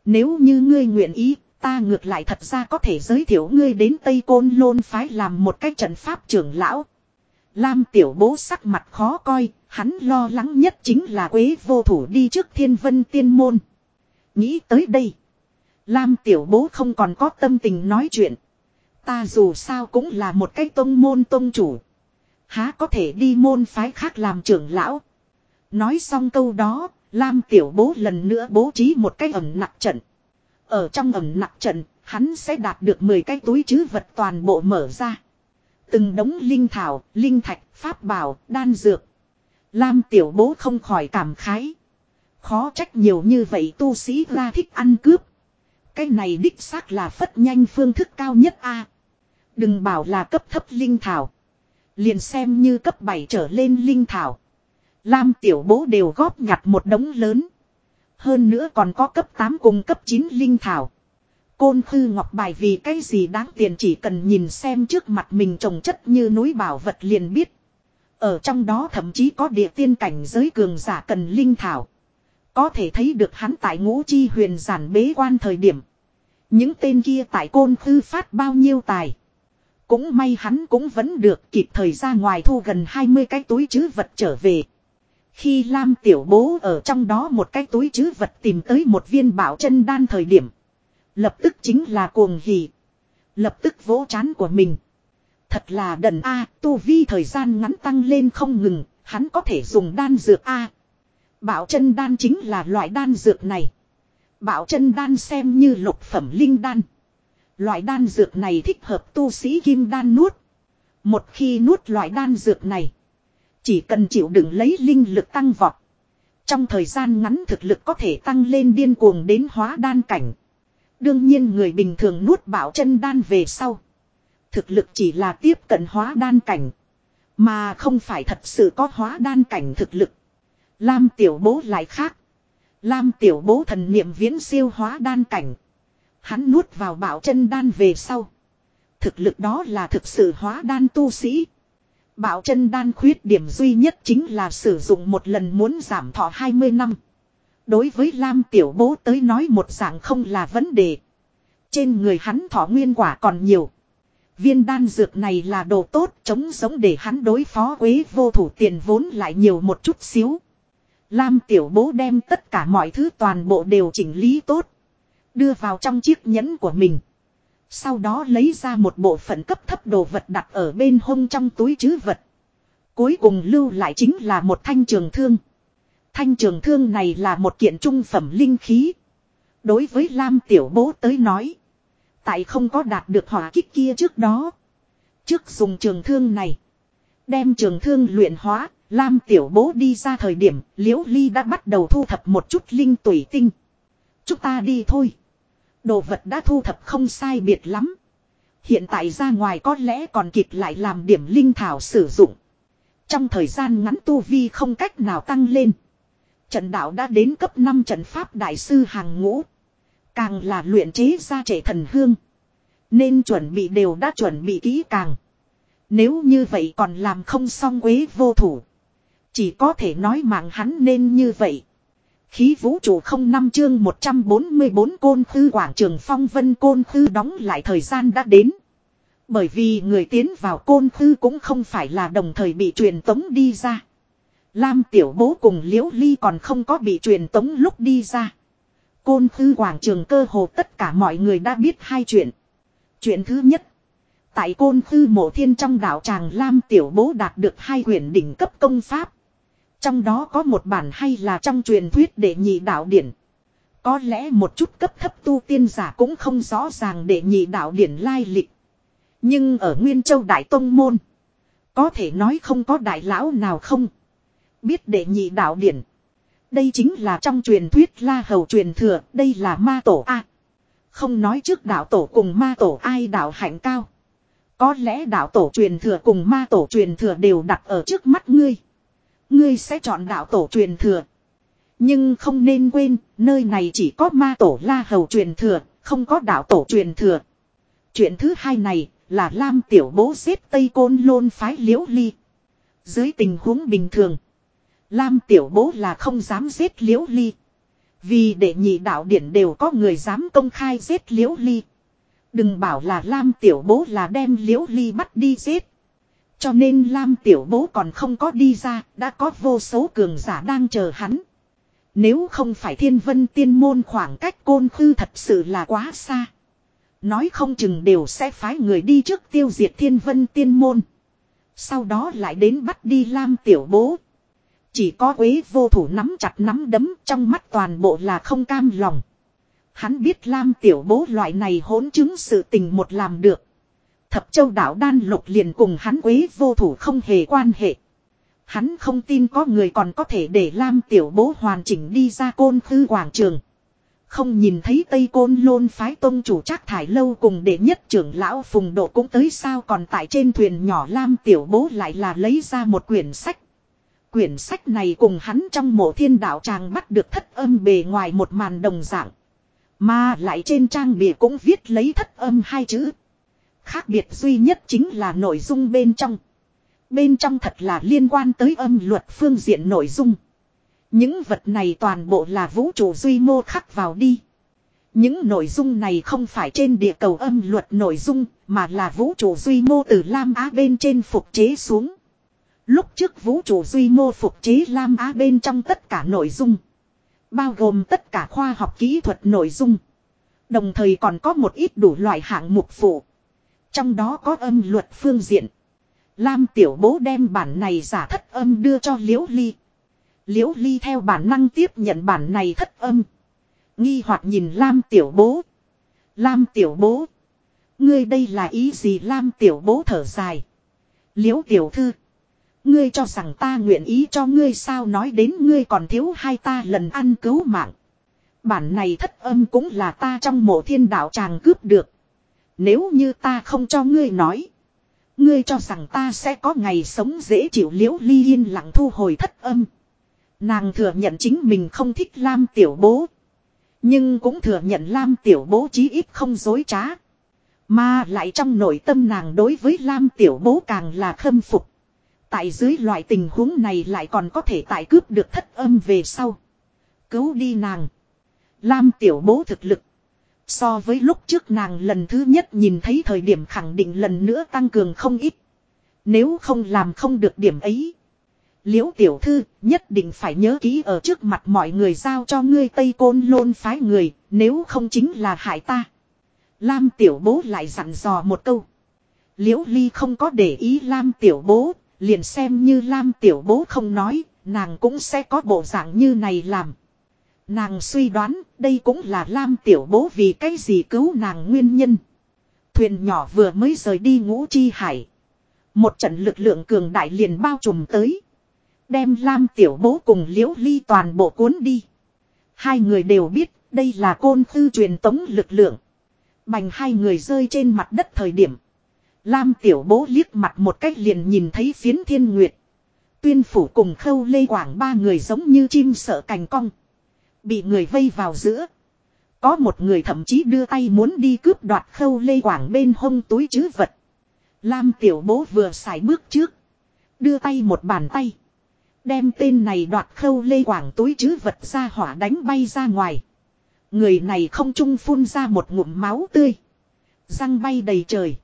Nếu như ngươi nguyện ý, ta ngược lại thật ra có thể giới thiệu ngươi đến Tây Côn Lôn phái làm một cái trận pháp trưởng lão. Lam tiểu bố sắc mặt khó coi, hắn lo lắng nhất chính là quế vô thủ đi trước thiên vân tiên môn. Nghĩ tới đây. Lam tiểu bố không còn có tâm tình nói chuyện. Ta dù sao cũng là một cái tông môn tông chủ. Há có thể đi môn phái khác làm trưởng lão. Nói xong câu đó, Lam tiểu bố lần nữa bố trí một cái ẩm nặng trận. Ở trong ẩm nặng trận, hắn sẽ đạt được 10 cái túi chứ vật toàn bộ mở ra. Từng đống linh thảo, linh thạch, pháp bảo, đan dược. Lam tiểu bố không khỏi cảm khái. Khó trách nhiều như vậy tu sĩ ra thích ăn cướp. Cái này đích xác là phất nhanh phương thức cao nhất a. Đừng bảo là cấp thấp linh thảo. Liền xem như cấp 7 trở lên linh thảo. Lam tiểu bố đều góp nhặt một đống lớn. Hơn nữa còn có cấp 8 cùng cấp 9 linh thảo. Côn khư ngọc bài vì cái gì đáng tiền chỉ cần nhìn xem trước mặt mình trồng chất như núi bảo vật liền biết. Ở trong đó thậm chí có địa tiên cảnh giới cường giả cần linh thảo. Có thể thấy được hắn tại ngũ chi huyền giản bế quan thời điểm. Những tên kia tại côn khư phát bao nhiêu tài. Cũng may hắn cũng vẫn được kịp thời ra ngoài thu gần 20 cái túi chứ vật trở về. Khi Lam tiểu bố ở trong đó một cái túi chứ vật tìm tới một viên bảo chân đan thời điểm. Lập tức chính là cuồng hỉ. Lập tức vỗ chán của mình. Thật là đần A, tu vi thời gian ngắn tăng lên không ngừng, hắn có thể dùng đan dược A. Bảo chân đan chính là loại đan dược này. Bảo chân đan xem như lục phẩm linh đan. Loại đan dược này thích hợp tu sĩ kim đan nuốt. Một khi nuốt loại đan dược này. Chỉ cần chịu đựng lấy linh lực tăng vọt. Trong thời gian ngắn thực lực có thể tăng lên điên cuồng đến hóa đan cảnh. Đương nhiên người bình thường nuốt bảo chân đan về sau. Thực lực chỉ là tiếp cận hóa đan cảnh. Mà không phải thật sự có hóa đan cảnh thực lực. Lam tiểu bố lại khác. Lam tiểu bố thần niệm viễn siêu hóa đan cảnh. Hắn nuốt vào bảo chân đan về sau. Thực lực đó là thực sự hóa đan tu sĩ. Bảo chân đan khuyết điểm duy nhất chính là sử dụng một lần muốn giảm thọ 20 năm. Đối với Lam Tiểu Bố tới nói một dạng không là vấn đề. Trên người hắn thọ nguyên quả còn nhiều. Viên đan dược này là đồ tốt chống giống để hắn đối phó quế vô thủ tiền vốn lại nhiều một chút xíu. Lam tiểu bố đem tất cả mọi thứ toàn bộ đều chỉnh lý tốt. Đưa vào trong chiếc nhẫn của mình. Sau đó lấy ra một bộ phận cấp thấp đồ vật đặt ở bên hông trong túi chứ vật. Cuối cùng lưu lại chính là một thanh trường thương. Thanh trường thương này là một kiện trung phẩm linh khí. Đối với Lam Tiểu Bố tới nói. Tại không có đạt được hỏa kích kia trước đó. Trước dùng trường thương này. Đem trường thương luyện hóa. Lam Tiểu Bố đi ra thời điểm. Liễu Ly đã bắt đầu thu thập một chút linh tủy tinh. Chúng ta đi thôi. Đồ vật đã thu thập không sai biệt lắm. Hiện tại ra ngoài có lẽ còn kịp lại làm điểm linh thảo sử dụng. Trong thời gian ngắn tu vi không cách nào tăng lên. Trận đạo đã đến cấp 5 trận pháp đại sư hàng ngũ. Càng là luyện chế ra trẻ thần hương. Nên chuẩn bị đều đã chuẩn bị kỹ càng. Nếu như vậy còn làm không xong quế vô thủ. Chỉ có thể nói mạng hắn nên như vậy. Khí vũ trụ không năm chương 144 côn khư quảng trường phong vân côn khư đóng lại thời gian đã đến. Bởi vì người tiến vào côn khư cũng không phải là đồng thời bị truyền tống đi ra. Lam tiểu bố cùng liễu ly còn không có bị truyền tống lúc đi ra. Côn Thư quảng trường cơ hồ tất cả mọi người đã biết hai chuyện. Chuyện thứ nhất. Tại côn Thư mộ thiên trong đảo tràng Lam tiểu bố đạt được hai quyển đỉnh cấp công pháp. Trong đó có một bản hay là trong truyền thuyết để nhị đạo điển. Có lẽ một chút cấp thấp tu tiên giả cũng không rõ ràng để nhị đạo điển lai lịch. Nhưng ở Nguyên Châu Đại Tông Môn. Có thể nói không có đại lão nào không. Biết để nhị đạo điển. Đây chính là trong truyền thuyết La Hầu truyền thừa. Đây là ma tổ A. Không nói trước đạo tổ cùng ma tổ ai đạo hạnh cao. Có lẽ đạo tổ truyền thừa cùng ma tổ truyền thừa đều đặt ở trước mắt ngươi. Ngươi sẽ chọn đạo tổ truyền thừa. Nhưng không nên quên, nơi này chỉ có ma tổ la hầu truyền thừa, không có đạo tổ truyền thừa. Chuyện thứ hai này, là Lam tiểu bố xếp Tây Côn Lôn phái liễu ly. Dưới tình huống bình thường, Lam tiểu bố là không dám giết liễu ly. Vì để nhị đạo điển đều có người dám công khai giết liễu ly. Đừng bảo là Lam tiểu bố là đem liễu ly bắt đi giết. Cho nên Lam tiểu bố còn không có đi ra, đã có vô số cường giả đang chờ hắn. Nếu không phải thiên vân tiên môn khoảng cách côn khư thật sự là quá xa. Nói không chừng đều sẽ phái người đi trước tiêu diệt thiên vân tiên môn. Sau đó lại đến bắt đi Lam tiểu bố. Chỉ có quế vô thủ nắm chặt nắm đấm, trong mắt toàn bộ là không cam lòng. Hắn biết Lam tiểu bố loại này hỗn chứng sự tình một làm được. Thập châu đảo đan lục liền cùng hắn quế vô thủ không hề quan hệ. Hắn không tin có người còn có thể để Lam tiểu bố hoàn chỉnh đi ra côn khư quảng trường. Không nhìn thấy Tây Côn Lôn phái tôn chủ chắc thải lâu cùng đệ nhất trưởng lão phùng độ cũng tới sao còn tại trên thuyền nhỏ Lam tiểu bố lại là lấy ra một quyển sách. Quyển sách này cùng hắn trong mộ thiên đạo tràng bắt được thất âm bề ngoài một màn đồng dạng. Mà lại trên trang bìa cũng viết lấy thất âm hai chữ. Khác biệt duy nhất chính là nội dung bên trong. Bên trong thật là liên quan tới âm luật phương diện nội dung. Những vật này toàn bộ là vũ trụ duy mô khắc vào đi. Những nội dung này không phải trên địa cầu âm luật nội dung, mà là vũ trụ duy mô từ Lam Á bên trên phục chế xuống. Lúc trước vũ trụ duy mô phục chế Lam Á bên trong tất cả nội dung. Bao gồm tất cả khoa học kỹ thuật nội dung. Đồng thời còn có một ít đủ loại hạng mục phụ. Trong đó có âm luật phương diện. Lam tiểu bố đem bản này giả thất âm đưa cho Liễu Ly. Liễu Ly theo bản năng tiếp nhận bản này thất âm. Nghi hoặc nhìn Lam tiểu bố. Lam tiểu bố. Ngươi đây là ý gì Lam tiểu bố thở dài. Liễu tiểu thư. Ngươi cho rằng ta nguyện ý cho ngươi sao nói đến ngươi còn thiếu hai ta lần ăn cứu mạng. Bản này thất âm cũng là ta trong mộ thiên đạo tràng cướp được. Nếu như ta không cho ngươi nói. Ngươi cho rằng ta sẽ có ngày sống dễ chịu liễu ly yên lặng thu hồi thất âm. Nàng thừa nhận chính mình không thích Lam tiểu bố. Nhưng cũng thừa nhận Lam tiểu bố chí ít không dối trá. Mà lại trong nội tâm nàng đối với Lam tiểu bố càng là khâm phục. Tại dưới loại tình huống này lại còn có thể tại cướp được thất âm về sau. Cứu đi nàng. Lam tiểu bố thực lực. So với lúc trước nàng lần thứ nhất nhìn thấy thời điểm khẳng định lần nữa tăng cường không ít. Nếu không làm không được điểm ấy. Liễu tiểu thư nhất định phải nhớ kỹ ở trước mặt mọi người giao cho ngươi Tây Côn lôn phái người, nếu không chính là hại ta. Lam tiểu bố lại dặn dò một câu. Liễu ly không có để ý Lam tiểu bố, liền xem như Lam tiểu bố không nói, nàng cũng sẽ có bộ dạng như này làm. Nàng suy đoán đây cũng là Lam tiểu bố vì cái gì cứu nàng nguyên nhân. Thuyền nhỏ vừa mới rời đi ngũ chi hải. Một trận lực lượng cường đại liền bao trùm tới. Đem Lam tiểu bố cùng liễu ly toàn bộ cuốn đi. Hai người đều biết đây là côn thư truyền tống lực lượng. Bành hai người rơi trên mặt đất thời điểm. Lam tiểu bố liếc mặt một cách liền nhìn thấy phiến thiên nguyệt. Tuyên phủ cùng khâu lê quảng ba người giống như chim sợ cành cong. Bị người vây vào giữa. Có một người thậm chí đưa tay muốn đi cướp đoạt khâu lê quảng bên hông túi chứ vật. Lam tiểu bố vừa xài bước trước. Đưa tay một bàn tay. Đem tên này đoạt khâu lê quảng túi chứ vật ra hỏa đánh bay ra ngoài. Người này không trung phun ra một ngụm máu tươi. Răng bay đầy trời.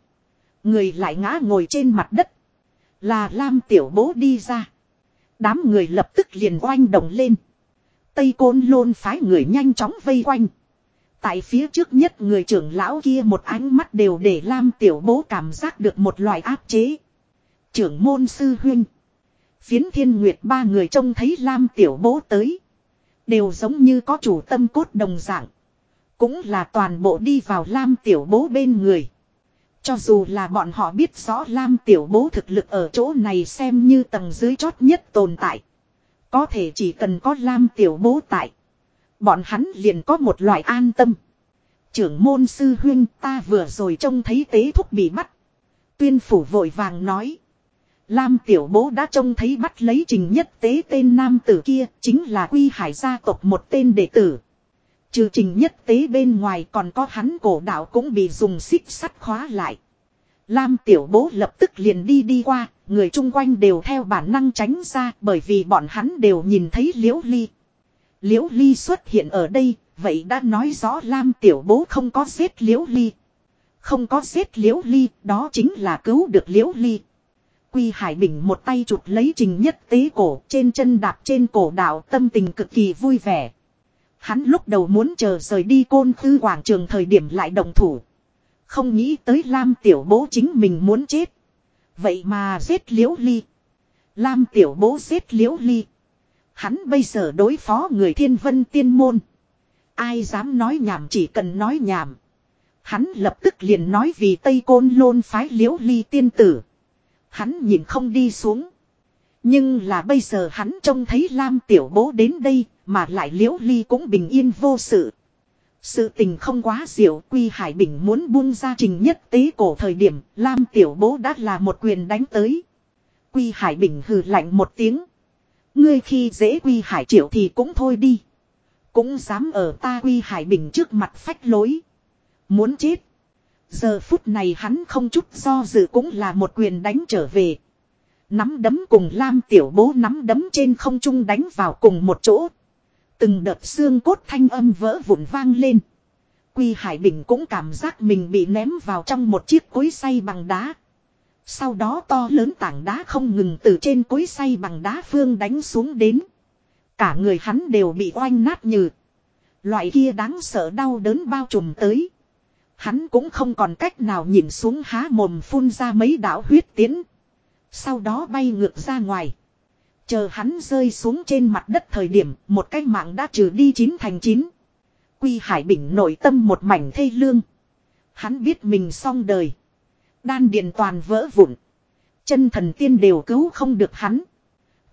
Người lại ngã ngồi trên mặt đất. Là Lam tiểu bố đi ra. Đám người lập tức liền oanh động lên. Tây côn lôn phái người nhanh chóng vây quanh. Tại phía trước nhất người trưởng lão kia một ánh mắt đều để Lam tiểu bố cảm giác được một loại áp chế. Trưởng môn sư huynh. Phiến thiên nguyệt ba người trông thấy Lam tiểu bố tới. Đều giống như có chủ tâm cốt đồng dạng. Cũng là toàn bộ đi vào Lam tiểu bố bên người. Cho dù là bọn họ biết rõ Lam tiểu bố thực lực ở chỗ này xem như tầng dưới chót nhất tồn tại. Có thể chỉ cần có Lam tiểu bố tại. Bọn hắn liền có một loại an tâm. Trưởng môn sư huyên ta vừa rồi trông thấy tế thúc bị bắt. Tuyên phủ vội vàng nói. Lam tiểu bố đã trông thấy bắt lấy trình nhất tế tên nam tử kia, chính là quy hải gia tộc một tên đệ tử. Trừ trình nhất tế bên ngoài còn có hắn cổ đạo cũng bị dùng xích sắt khóa lại. Lam tiểu bố lập tức liền đi đi qua, người chung quanh đều theo bản năng tránh ra bởi vì bọn hắn đều nhìn thấy liễu ly. Liễu ly xuất hiện ở đây, vậy đã nói rõ Lam tiểu bố không có giết liễu ly. Không có giết liễu ly, đó chính là cứu được liễu ly. Quy Hải Bình một tay chụp lấy trình nhất tế cổ trên chân đạp trên cổ đạo tâm tình cực kỳ vui vẻ. Hắn lúc đầu muốn chờ rời đi côn khư quảng trường thời điểm lại đồng thủ. Không nghĩ tới Lam tiểu bố chính mình muốn chết. Vậy mà giết liễu ly. Lam tiểu bố giết liễu ly. Hắn bây giờ đối phó người thiên vân tiên môn. Ai dám nói nhảm chỉ cần nói nhảm. Hắn lập tức liền nói vì Tây Côn lôn phái liễu ly tiên tử. Hắn nhìn không đi xuống. Nhưng là bây giờ hắn trông thấy Lam tiểu bố đến đây mà lại liễu ly cũng bình yên vô sự. Sự tình không quá diệu, Quy Hải Bình muốn buông ra trình nhất tế cổ thời điểm, Lam tiểu bố đã là một quyền đánh tới. Quy Hải Bình hừ lạnh một tiếng. Ngươi khi dễ Quy Hải Triệu thì cũng thôi đi. Cũng dám ở ta Quy Hải Bình trước mặt phách lối. Muốn chết. Giờ phút này hắn không chút do dự cũng là một quyền đánh trở về. Nắm đấm cùng Lam tiểu bố nắm đấm trên không trung đánh vào cùng một chỗ. Từng đợt xương cốt thanh âm vỡ vụn vang lên. Quy Hải Bình cũng cảm giác mình bị ném vào trong một chiếc cối xay bằng đá. Sau đó to lớn tảng đá không ngừng từ trên cối xay bằng đá phương đánh xuống đến. Cả người hắn đều bị oanh nát như. Loại kia đáng sợ đau đớn bao trùm tới. Hắn cũng không còn cách nào nhìn xuống há mồm phun ra mấy đạo huyết tiến. Sau đó bay ngược ra ngoài. Chờ hắn rơi xuống trên mặt đất thời điểm, một cái mạng đã trừ đi chín thành chín. Quy Hải Bình nội tâm một mảnh thê lương. Hắn biết mình xong đời. Đan điện toàn vỡ vụn. Chân thần tiên đều cứu không được hắn.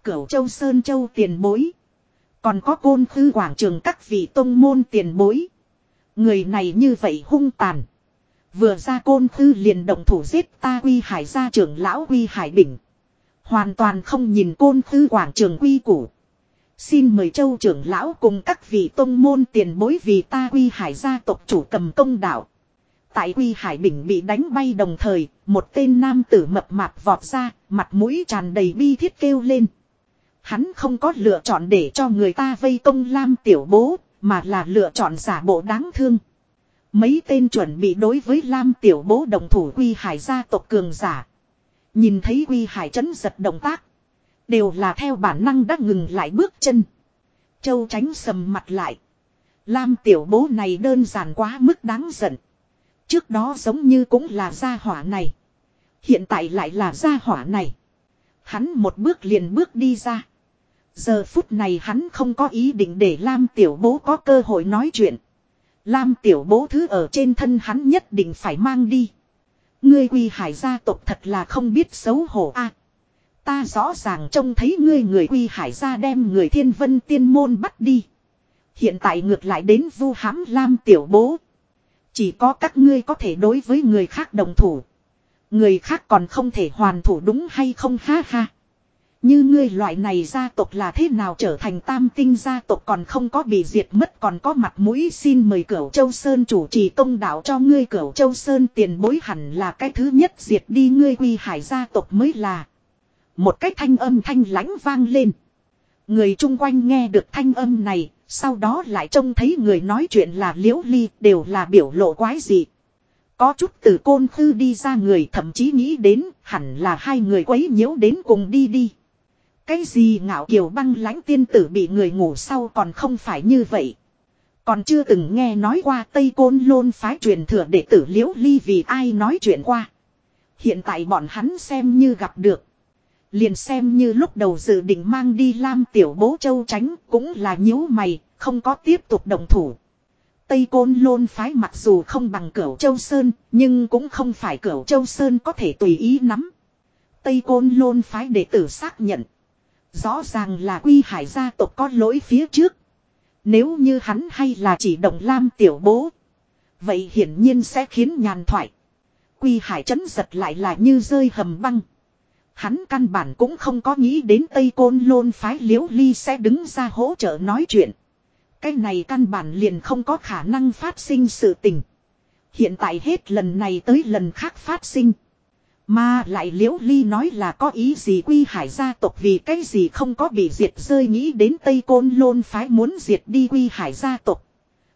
Cửu Châu Sơn Châu tiền bối. Còn có côn khư quảng trường các vị tông môn tiền bối. Người này như vậy hung tàn. Vừa ra côn khư liền động thủ giết ta quy hải gia trưởng lão quy hải bình. Hoàn toàn không nhìn côn khư quảng trường quy củ. Xin mời châu trưởng lão cùng các vị tông môn tiền bối vì ta quy hải gia tộc chủ cầm công đạo. Tại quy hải bình bị đánh bay đồng thời, một tên nam tử mập mạp vọt ra, mặt mũi tràn đầy bi thiết kêu lên. Hắn không có lựa chọn để cho người ta vây công lam tiểu bố, mà là lựa chọn giả bộ đáng thương. Mấy tên chuẩn bị đối với Lam Tiểu Bố đồng thủ Quy Hải gia tộc cường giả. Nhìn thấy Quy Hải chấn giật động tác. Đều là theo bản năng đã ngừng lại bước chân. Châu tránh sầm mặt lại. Lam Tiểu Bố này đơn giản quá mức đáng giận. Trước đó giống như cũng là gia hỏa này. Hiện tại lại là gia hỏa này. Hắn một bước liền bước đi ra. Giờ phút này hắn không có ý định để Lam Tiểu Bố có cơ hội nói chuyện. Lam Tiểu Bố thứ ở trên thân hắn nhất định phải mang đi. Ngươi quy hải gia tộc thật là không biết xấu hổ a. ta rõ ràng trông thấy ngươi người quy hải gia đem người thiên vân tiên môn bắt đi. Hiện tại ngược lại đến vu hãm Lam Tiểu Bố. Chỉ có các ngươi có thể đối với người khác đồng thủ. Người khác còn không thể hoàn thủ đúng hay không ha ha. Như ngươi loại này gia tộc là thế nào trở thành tam tinh gia tộc còn không có bị diệt mất còn có mặt mũi xin mời cửu châu sơn chủ trì công đạo cho ngươi cửu châu sơn tiền bối hẳn là cái thứ nhất diệt đi ngươi quy hải gia tộc mới là. Một cái thanh âm thanh lãnh vang lên. Người chung quanh nghe được thanh âm này, sau đó lại trông thấy người nói chuyện là liễu ly đều là biểu lộ quái gì Có chút từ côn khư đi ra người thậm chí nghĩ đến hẳn là hai người quấy nhiễu đến cùng đi đi. Cái gì ngạo kiều băng lãnh tiên tử bị người ngủ sau còn không phải như vậy. Còn chưa từng nghe nói qua Tây Côn Lôn phái truyền thừa đệ tử Liễu Ly vì ai nói chuyện qua. Hiện tại bọn hắn xem như gặp được. Liền xem như lúc đầu dự định mang đi Lam Tiểu Bố Châu tránh cũng là nhíu mày, không có tiếp tục đồng thủ. Tây Côn Lôn phái mặc dù không bằng Cửu Châu Sơn, nhưng cũng không phải Cửu Châu Sơn có thể tùy ý nắm. Tây Côn Lôn phái đệ tử xác nhận. Rõ ràng là quy hải gia tộc có lỗi phía trước. Nếu như hắn hay là chỉ động lam tiểu bố. Vậy hiển nhiên sẽ khiến nhàn thoại. Quy hải chấn giật lại là như rơi hầm băng. Hắn căn bản cũng không có nghĩ đến Tây Côn Lôn phái liễu ly sẽ đứng ra hỗ trợ nói chuyện. Cái này căn bản liền không có khả năng phát sinh sự tình. Hiện tại hết lần này tới lần khác phát sinh. Mà lại liễu ly nói là có ý gì quy hải gia tộc vì cái gì không có bị diệt rơi nghĩ đến Tây Côn Lôn phái muốn diệt đi quy hải gia tộc.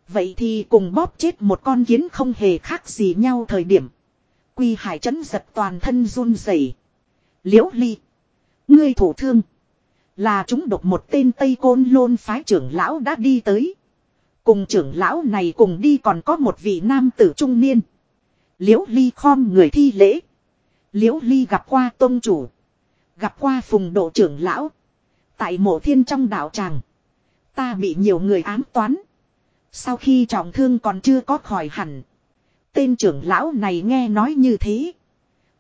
Vậy thì cùng bóp chết một con kiến không hề khác gì nhau thời điểm. Quy hải chấn giật toàn thân run rẩy. Liễu ly. Ngươi thủ thương. Là chúng độc một tên Tây Côn Lôn phái trưởng lão đã đi tới. Cùng trưởng lão này cùng đi còn có một vị nam tử trung niên. Liễu ly khom người thi lễ. Liễu Ly gặp qua tôn chủ. Gặp qua phùng độ trưởng lão. Tại mộ thiên trong đạo tràng. Ta bị nhiều người ám toán. Sau khi trọng thương còn chưa có khỏi hẳn. Tên trưởng lão này nghe nói như thế.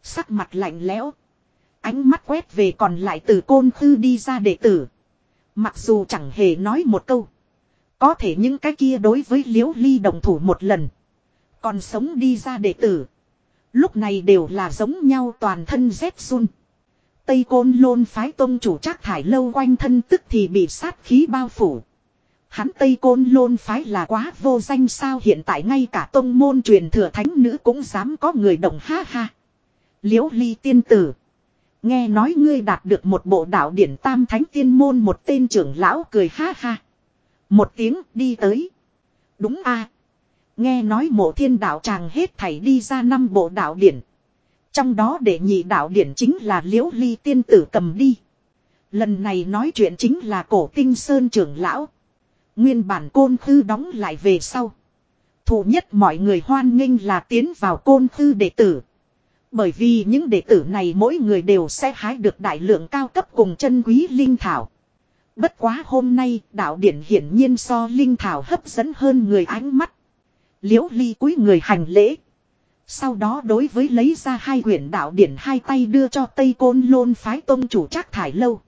Sắc mặt lạnh lẽo. Ánh mắt quét về còn lại từ côn khư đi ra đệ tử. Mặc dù chẳng hề nói một câu. Có thể những cái kia đối với liễu ly đồng thủ một lần. Còn sống đi ra đệ tử. Lúc này đều là giống nhau toàn thân rét run. Tây côn lôn phái tôn chủ chắc thải lâu quanh thân tức thì bị sát khí bao phủ. Hắn Tây côn lôn phái là quá vô danh sao hiện tại ngay cả tôn môn truyền thừa thánh nữ cũng dám có người đồng ha ha. Liễu ly tiên tử. Nghe nói ngươi đạt được một bộ đạo điển tam thánh tiên môn một tên trưởng lão cười ha ha. Một tiếng, đi tới. Đúng a Nghe nói mộ thiên đạo tràng hết thảy đi ra năm bộ đạo điển. Trong đó để nhị đạo điển chính là liễu ly tiên tử cầm đi. Lần này nói chuyện chính là cổ tinh sơn trưởng lão. Nguyên bản côn khư đóng lại về sau. Thủ nhất mọi người hoan nghênh là tiến vào côn khư đệ tử. Bởi vì những đệ tử này mỗi người đều sẽ hái được đại lượng cao cấp cùng chân quý linh thảo. Bất quá hôm nay, đạo điển hiển nhiên so linh thảo hấp dẫn hơn người ánh mắt. Liễu ly cúi người hành lễ. Sau đó đối với lấy ra hai quyển đạo điển hai tay đưa cho Tây Côn Lôn phái tôn chủ trác thải lâu.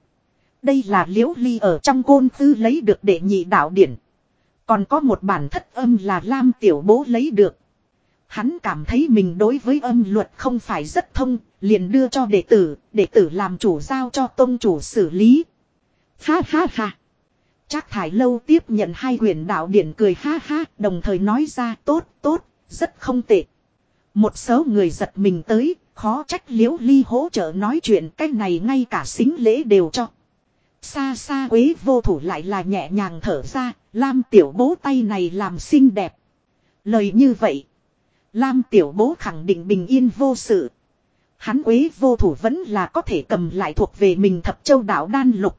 Đây là liễu ly ở trong côn tư lấy được đệ nhị đạo điển. Còn có một bản thất âm là Lam Tiểu Bố lấy được. Hắn cảm thấy mình đối với âm luật không phải rất thông, liền đưa cho đệ tử, đệ tử làm chủ giao cho tôn chủ xử lý. Ha ha ha. Trác Thải Lâu tiếp nhận hai quyển đạo điển cười ha ha, đồng thời nói ra tốt, tốt, rất không tệ. Một số người giật mình tới, khó trách liễu ly hỗ trợ nói chuyện cách này ngay cả xính lễ đều cho. Xa xa quế vô thủ lại là nhẹ nhàng thở ra, Lam tiểu bố tay này làm xinh đẹp. Lời như vậy. Lam tiểu bố khẳng định bình yên vô sự. Hắn quế vô thủ vẫn là có thể cầm lại thuộc về mình thập châu đảo đan lục.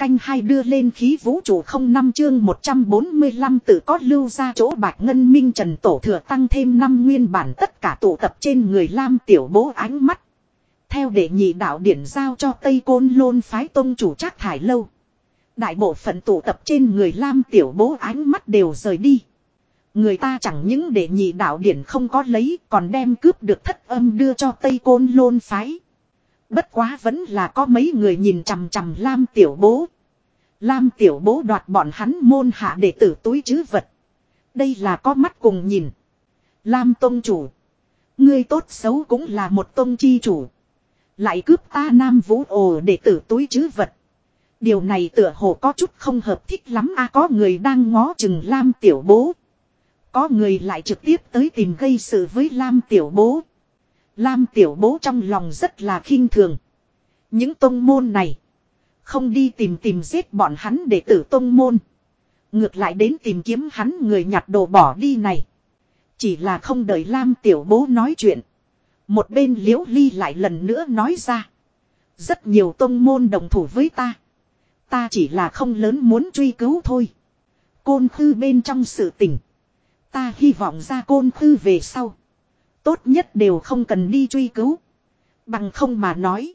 Canh hai đưa lên khí vũ trụ không năm chương 145 tự có lưu ra chỗ bạch ngân minh trần tổ thừa tăng thêm năm nguyên bản tất cả tụ tập trên người Lam tiểu bố ánh mắt. Theo đệ nhị đạo điển giao cho Tây Côn Lôn phái tôn chủ trác thải lâu. Đại bộ phận tụ tập trên người Lam tiểu bố ánh mắt đều rời đi. Người ta chẳng những để nhị đạo điển không có lấy, còn đem cướp được thất âm đưa cho Tây Côn Lôn phái. Bất quá vẫn là có mấy người nhìn chằm chằm Lam tiểu bố. Lam tiểu bố đoạt bọn hắn môn hạ để tử túi chứ vật. Đây là có mắt cùng nhìn. Lam tông chủ. Ngươi tốt xấu cũng là một tông chi chủ. Lại cướp ta nam vũ ồ để tử túi chứ vật. Điều này tựa hồ có chút không hợp thích lắm a, có người đang ngó chừng Lam tiểu bố. Có người lại trực tiếp tới tìm gây sự với Lam tiểu bố. Lam tiểu bố trong lòng rất là khinh thường. Những tông môn này. Không đi tìm tìm giết bọn hắn để tử tông môn. Ngược lại đến tìm kiếm hắn người nhặt đồ bỏ đi này. Chỉ là không đợi Lam tiểu bố nói chuyện. Một bên liễu ly lại lần nữa nói ra. Rất nhiều tông môn đồng thủ với ta. Ta chỉ là không lớn muốn truy cứu thôi. Côn khư bên trong sự tình. Ta hy vọng ra côn khư về sau. Tốt nhất đều không cần đi truy cứu. Bằng không mà nói.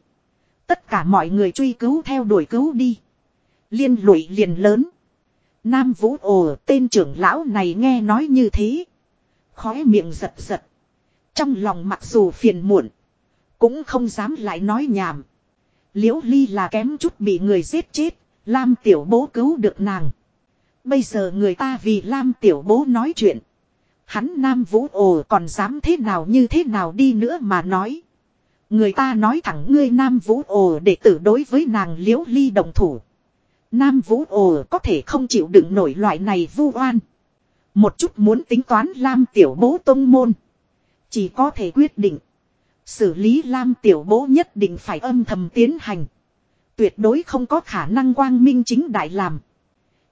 Tất cả mọi người truy cứu theo đuổi cứu đi. Liên lụy liền lớn. Nam Vũ Ồ, tên trưởng lão này nghe nói như thế. Khóe miệng giật giật. Trong lòng mặc dù phiền muộn. Cũng không dám lại nói nhảm. Liễu Ly là kém chút bị người giết chết. Lam tiểu bố cứu được nàng. Bây giờ người ta vì Lam tiểu bố nói chuyện. Hắn Nam Vũ Ồ còn dám thế nào như thế nào đi nữa mà nói. Người ta nói thẳng ngươi Nam Vũ Ồ để tử đối với nàng liễu ly đồng thủ. Nam Vũ Ồ có thể không chịu đựng nổi loại này vu oan. Một chút muốn tính toán Lam tiểu bố tông môn. Chỉ có thể quyết định. Xử lý Lam tiểu bố nhất định phải âm thầm tiến hành. Tuyệt đối không có khả năng quang minh chính đại làm.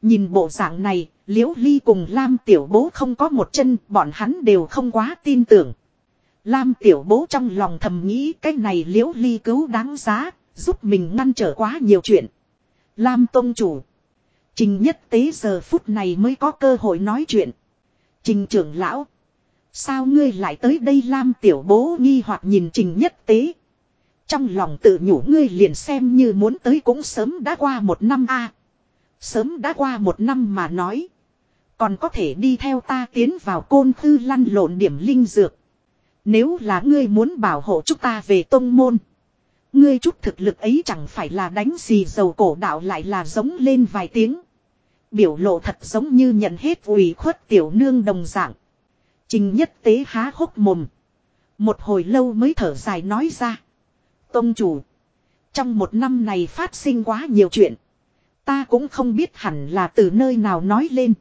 Nhìn bộ dạng này, Liễu Ly cùng Lam Tiểu Bố không có một chân, bọn hắn đều không quá tin tưởng. Lam Tiểu Bố trong lòng thầm nghĩ cái này Liễu Ly cứu đáng giá, giúp mình ngăn trở quá nhiều chuyện. Lam Tông Chủ. Trình nhất tế giờ phút này mới có cơ hội nói chuyện. Trình trưởng lão. Sao ngươi lại tới đây Lam Tiểu Bố nghi hoặc nhìn trình nhất tế. Trong lòng tự nhủ ngươi liền xem như muốn tới cũng sớm đã qua một năm a Sớm đã qua một năm mà nói. Còn có thể đi theo ta tiến vào côn khư lăn lộn điểm linh dược. Nếu là ngươi muốn bảo hộ chúng ta về tông môn. Ngươi chút thực lực ấy chẳng phải là đánh xì dầu cổ đạo lại là giống lên vài tiếng. Biểu lộ thật giống như nhận hết ủy khuất tiểu nương đồng dạng. Trình nhất tế há hốc mồm. Một hồi lâu mới thở dài nói ra. Tông chủ. Trong một năm này phát sinh quá nhiều chuyện. Ta cũng không biết hẳn là từ nơi nào nói lên.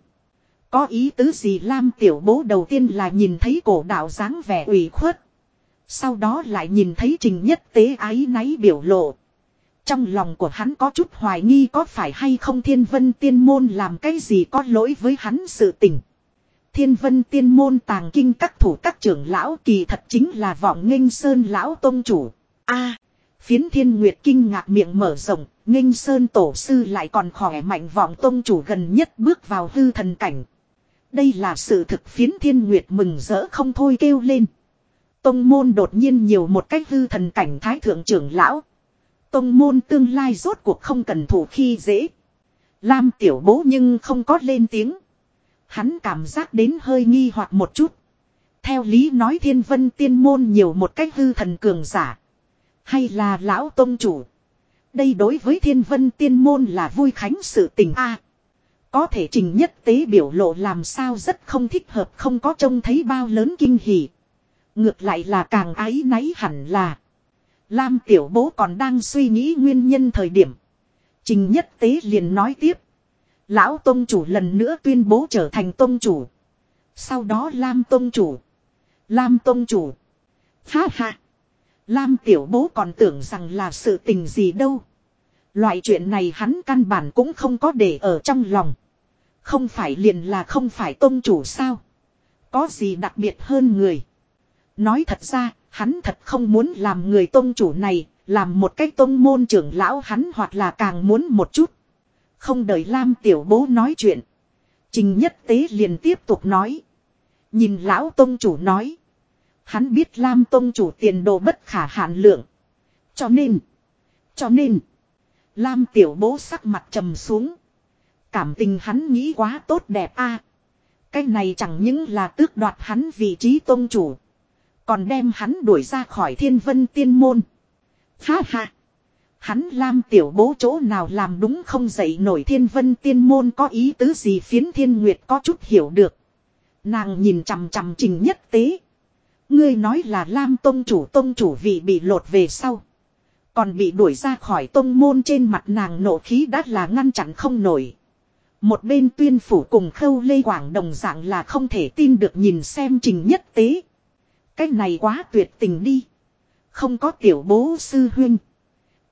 Có ý tứ gì Lam tiểu bố đầu tiên là nhìn thấy cổ đạo dáng vẻ ủy khuất. Sau đó lại nhìn thấy trình nhất tế ái náy biểu lộ. Trong lòng của hắn có chút hoài nghi có phải hay không thiên vân tiên môn làm cái gì có lỗi với hắn sự tình. Thiên vân tiên môn tàng kinh các thủ các trưởng lão kỳ thật chính là vọng nghênh sơn lão tôn chủ. a phiến thiên nguyệt kinh ngạc miệng mở rộng, nghênh sơn tổ sư lại còn khỏe mạnh vọng tôn chủ gần nhất bước vào hư thần cảnh. Đây là sự thực phiến thiên nguyệt mừng rỡ không thôi kêu lên. Tông môn đột nhiên nhiều một cách hư thần cảnh thái thượng trưởng lão. Tông môn tương lai rốt cuộc không cần thủ khi dễ. Lam tiểu bố nhưng không có lên tiếng. Hắn cảm giác đến hơi nghi hoặc một chút. Theo lý nói thiên vân tiên môn nhiều một cách hư thần cường giả. Hay là lão tông chủ. Đây đối với thiên vân tiên môn là vui khánh sự tình a có thể trình nhất tế biểu lộ làm sao rất không thích hợp, không có trông thấy bao lớn kinh hỉ. Ngược lại là càng ái náy hẳn là. Lam tiểu bố còn đang suy nghĩ nguyên nhân thời điểm. Trình nhất tế liền nói tiếp. Lão tôn chủ lần nữa tuyên bố trở thành tôn chủ. Sau đó Lam tôn chủ. Lam tôn chủ. Ha ha. Lam tiểu bố còn tưởng rằng là sự tình gì đâu. Loại chuyện này hắn căn bản cũng không có để ở trong lòng. Không phải liền là không phải tôn chủ sao. Có gì đặc biệt hơn người. Nói thật ra, hắn thật không muốn làm người tôn chủ này, làm một cái tôn môn trưởng lão hắn hoặc là càng muốn một chút. Không đợi Lam tiểu bố nói chuyện. Trình nhất tế liền tiếp tục nói. Nhìn lão tôn chủ nói. Hắn biết Lam tôn chủ tiền đồ bất khả hạn lượng. Cho nên. Cho nên. Lam tiểu bố sắc mặt trầm xuống. Cảm tình hắn nghĩ quá tốt đẹp a. cái này chẳng những là tước đoạt hắn vị trí tôn chủ. Còn đem hắn đuổi ra khỏi thiên vân tiên môn. Ha ha. Hắn Lam tiểu bố chỗ nào làm đúng không dậy nổi thiên vân tiên môn có ý tứ gì phiến thiên nguyệt có chút hiểu được. Nàng nhìn chằm chằm trình nhất tế. Ngươi nói là Lam tông chủ tông chủ vì bị lột về sau. Còn bị đuổi ra khỏi tông môn trên mặt nàng nộ khí đã là ngăn chặn không nổi. Một bên tuyên phủ cùng khâu lê quảng đồng dạng là không thể tin được nhìn xem trình nhất tế. Cái này quá tuyệt tình đi. Không có tiểu bố sư huynh.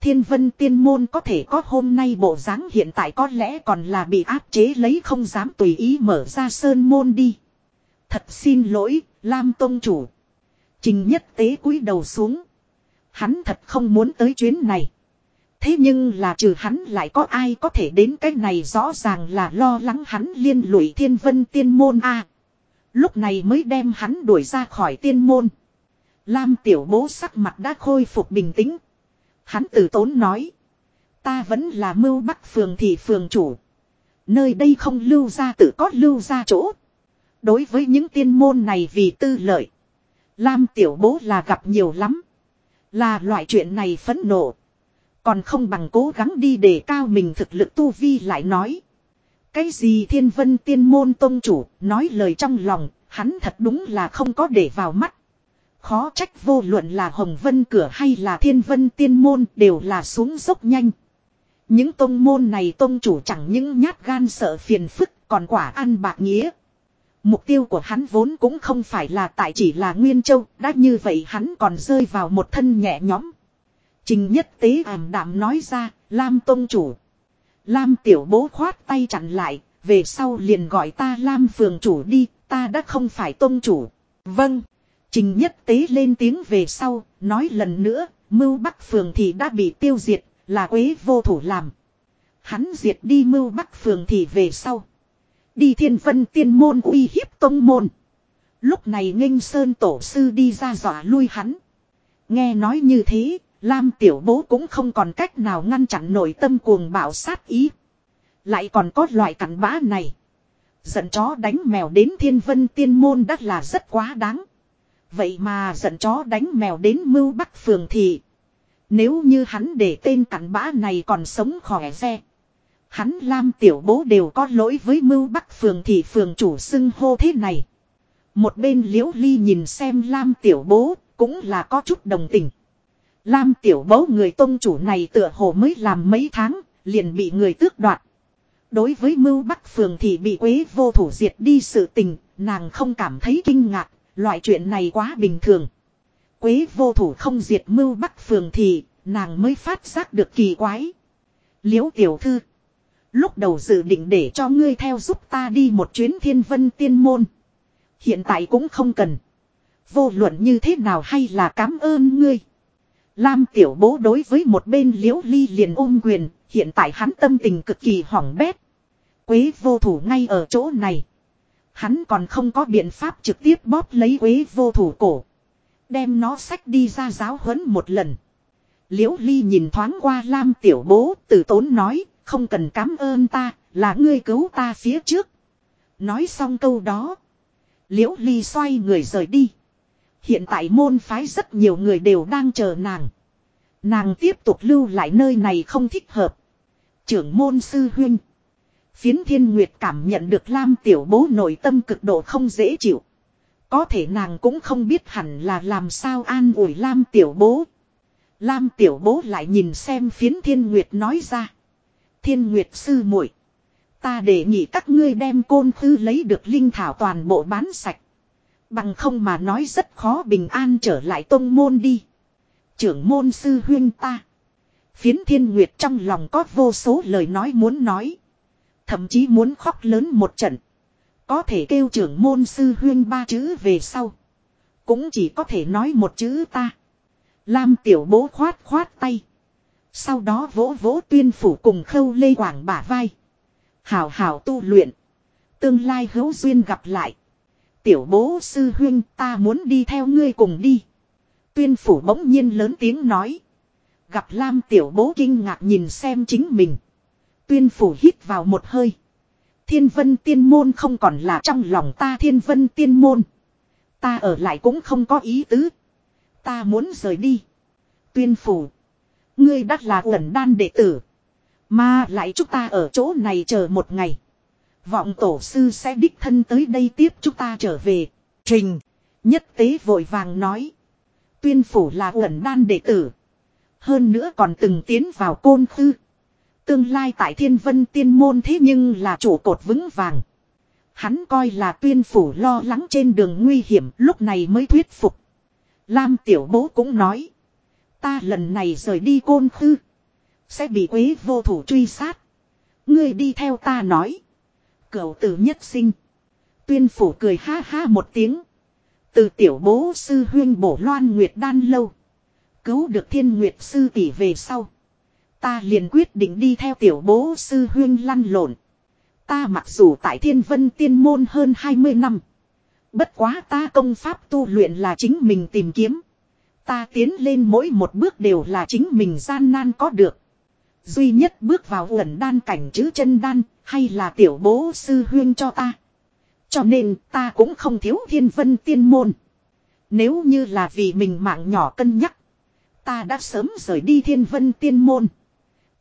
Thiên vân tiên môn có thể có hôm nay bộ dáng hiện tại có lẽ còn là bị áp chế lấy không dám tùy ý mở ra sơn môn đi. Thật xin lỗi, Lam Tông Chủ. Trình nhất tế cúi đầu xuống. Hắn thật không muốn tới chuyến này. Thế nhưng là trừ hắn lại có ai có thể đến cái này rõ ràng là lo lắng hắn liên lụy thiên vân tiên môn a Lúc này mới đem hắn đuổi ra khỏi tiên môn. Lam tiểu bố sắc mặt đã khôi phục bình tĩnh. Hắn từ tốn nói. Ta vẫn là mưu bắc phường thị phường chủ. Nơi đây không lưu ra tự có lưu ra chỗ. Đối với những tiên môn này vì tư lợi. Lam tiểu bố là gặp nhiều lắm. Là loại chuyện này phẫn nộ. Còn không bằng cố gắng đi để cao mình thực lực tu vi lại nói. Cái gì thiên vân tiên môn tôn chủ, nói lời trong lòng, hắn thật đúng là không có để vào mắt. Khó trách vô luận là hồng vân cửa hay là thiên vân tiên môn đều là xuống dốc nhanh. Những tôn môn này tôn chủ chẳng những nhát gan sợ phiền phức còn quả ăn bạc nghĩa. Mục tiêu của hắn vốn cũng không phải là tại chỉ là Nguyên Châu, đã như vậy hắn còn rơi vào một thân nhẹ nhõm. Trình nhất tế ảm đạm nói ra, Lam Tông Chủ. Lam tiểu bố khoát tay chặn lại, về sau liền gọi ta Lam Phường Chủ đi, ta đã không phải Tông Chủ. Vâng. Trình nhất tế lên tiếng về sau, nói lần nữa, mưu bắc phường thì đã bị tiêu diệt, là quế vô thủ làm. Hắn diệt đi mưu bắc phường thì về sau. Đi thiên vân tiên môn uy hiếp tông môn. Lúc này nghênh sơn tổ sư đi ra dọa lui hắn. Nghe nói như thế, Lam tiểu bố cũng không còn cách nào ngăn chặn nổi tâm cuồng bạo sát ý. Lại còn có loại cặn bã này. Giận chó đánh mèo đến thiên vân tiên môn đã là rất quá đáng. Vậy mà giận chó đánh mèo đến mưu bắc phường thì. Nếu như hắn để tên cặn bã này còn sống khỏe xe. Hắn Lam tiểu bố đều có lỗi với mưu bắc phường thì phường chủ xưng hô thế này. Một bên liễu ly nhìn xem Lam tiểu bố cũng là có chút đồng tình. Lam tiểu bố người tôn chủ này tựa hồ mới làm mấy tháng liền bị người tước đoạt. Đối với mưu bắc phường thì bị quế vô thủ diệt đi sự tình, nàng không cảm thấy kinh ngạc, loại chuyện này quá bình thường. Quế vô thủ không diệt mưu bắc phường thì, nàng mới phát giác được kỳ quái. Liễu tiểu thư. Lúc đầu dự định để cho ngươi theo giúp ta đi một chuyến thiên vân tiên môn. Hiện tại cũng không cần. Vô luận như thế nào hay là cảm ơn ngươi. Lam tiểu bố đối với một bên liễu ly liền ôm quyền, hiện tại hắn tâm tình cực kỳ hoảng bét. Quế vô thủ ngay ở chỗ này. Hắn còn không có biện pháp trực tiếp bóp lấy quế vô thủ cổ. Đem nó sách đi ra giáo huấn một lần. Liễu ly nhìn thoáng qua Lam tiểu bố, từ tốn nói, không cần cảm ơn ta, là ngươi cứu ta phía trước. Nói xong câu đó. Liễu ly xoay người rời đi. Hiện tại môn phái rất nhiều người đều đang chờ nàng. Nàng tiếp tục lưu lại nơi này không thích hợp. Trưởng môn sư huynh. Phiến thiên nguyệt cảm nhận được Lam tiểu bố nội tâm cực độ không dễ chịu. Có thể nàng cũng không biết hẳn là làm sao an ủi Lam tiểu bố. Lam tiểu bố lại nhìn xem phiến thiên nguyệt nói ra. Thiên nguyệt sư muội, Ta đề nghị các ngươi đem côn thư lấy được linh thảo toàn bộ bán sạch. Bằng không mà nói rất khó bình an trở lại tông môn đi. Trưởng môn sư huyên ta. Phiến thiên nguyệt trong lòng có vô số lời nói muốn nói. Thậm chí muốn khóc lớn một trận. Có thể kêu trưởng môn sư huyên ba chữ về sau. Cũng chỉ có thể nói một chữ ta. Lam tiểu bố khoát khoát tay. Sau đó vỗ vỗ tuyên phủ cùng khâu lê quảng bả vai. Hảo hảo tu luyện. Tương lai hữu duyên gặp lại. Tiểu bố sư huyên ta muốn đi theo ngươi cùng đi. Tuyên phủ bỗng nhiên lớn tiếng nói. Gặp Lam tiểu bố kinh ngạc nhìn xem chính mình. Tuyên phủ hít vào một hơi. Thiên vân tiên môn không còn là trong lòng ta thiên vân tiên môn. Ta ở lại cũng không có ý tứ. Ta muốn rời đi. Tuyên phủ. Ngươi đắt là uẩn đan đệ tử. Mà lại chúng ta ở chỗ này chờ một ngày. Vọng tổ sư sẽ đích thân tới đây tiếp chúng ta trở về. Trình. Nhất tế vội vàng nói. Tuyên phủ là uẩn đan đệ tử. Hơn nữa còn từng tiến vào côn khư. Tương lai tại thiên vân tiên môn thế nhưng là chủ cột vững vàng. Hắn coi là tuyên phủ lo lắng trên đường nguy hiểm, lúc này mới thuyết phục. Lam tiểu bố cũng nói. Ta lần này rời đi côn khư. Sẽ bị quế vô thủ truy sát. Ngươi đi theo ta nói. Cậu tử nhất sinh. Tuyên phủ cười ha ha một tiếng. Từ tiểu bố sư huyên bổ loan nguyệt đan lâu. Cứu được thiên nguyệt sư tỷ về sau. Ta liền quyết định đi theo tiểu bố sư huyên lăn lộn. Ta mặc dù tại thiên vân tiên môn hơn 20 năm. Bất quá ta công pháp tu luyện là chính mình tìm kiếm. Ta tiến lên mỗi một bước đều là chính mình gian nan có được. Duy nhất bước vào ẩn đan cảnh chữ chân đan, hay là tiểu bố sư huyên cho ta. Cho nên ta cũng không thiếu thiên vân tiên môn. Nếu như là vì mình mạng nhỏ cân nhắc. Ta đã sớm rời đi thiên vân tiên môn.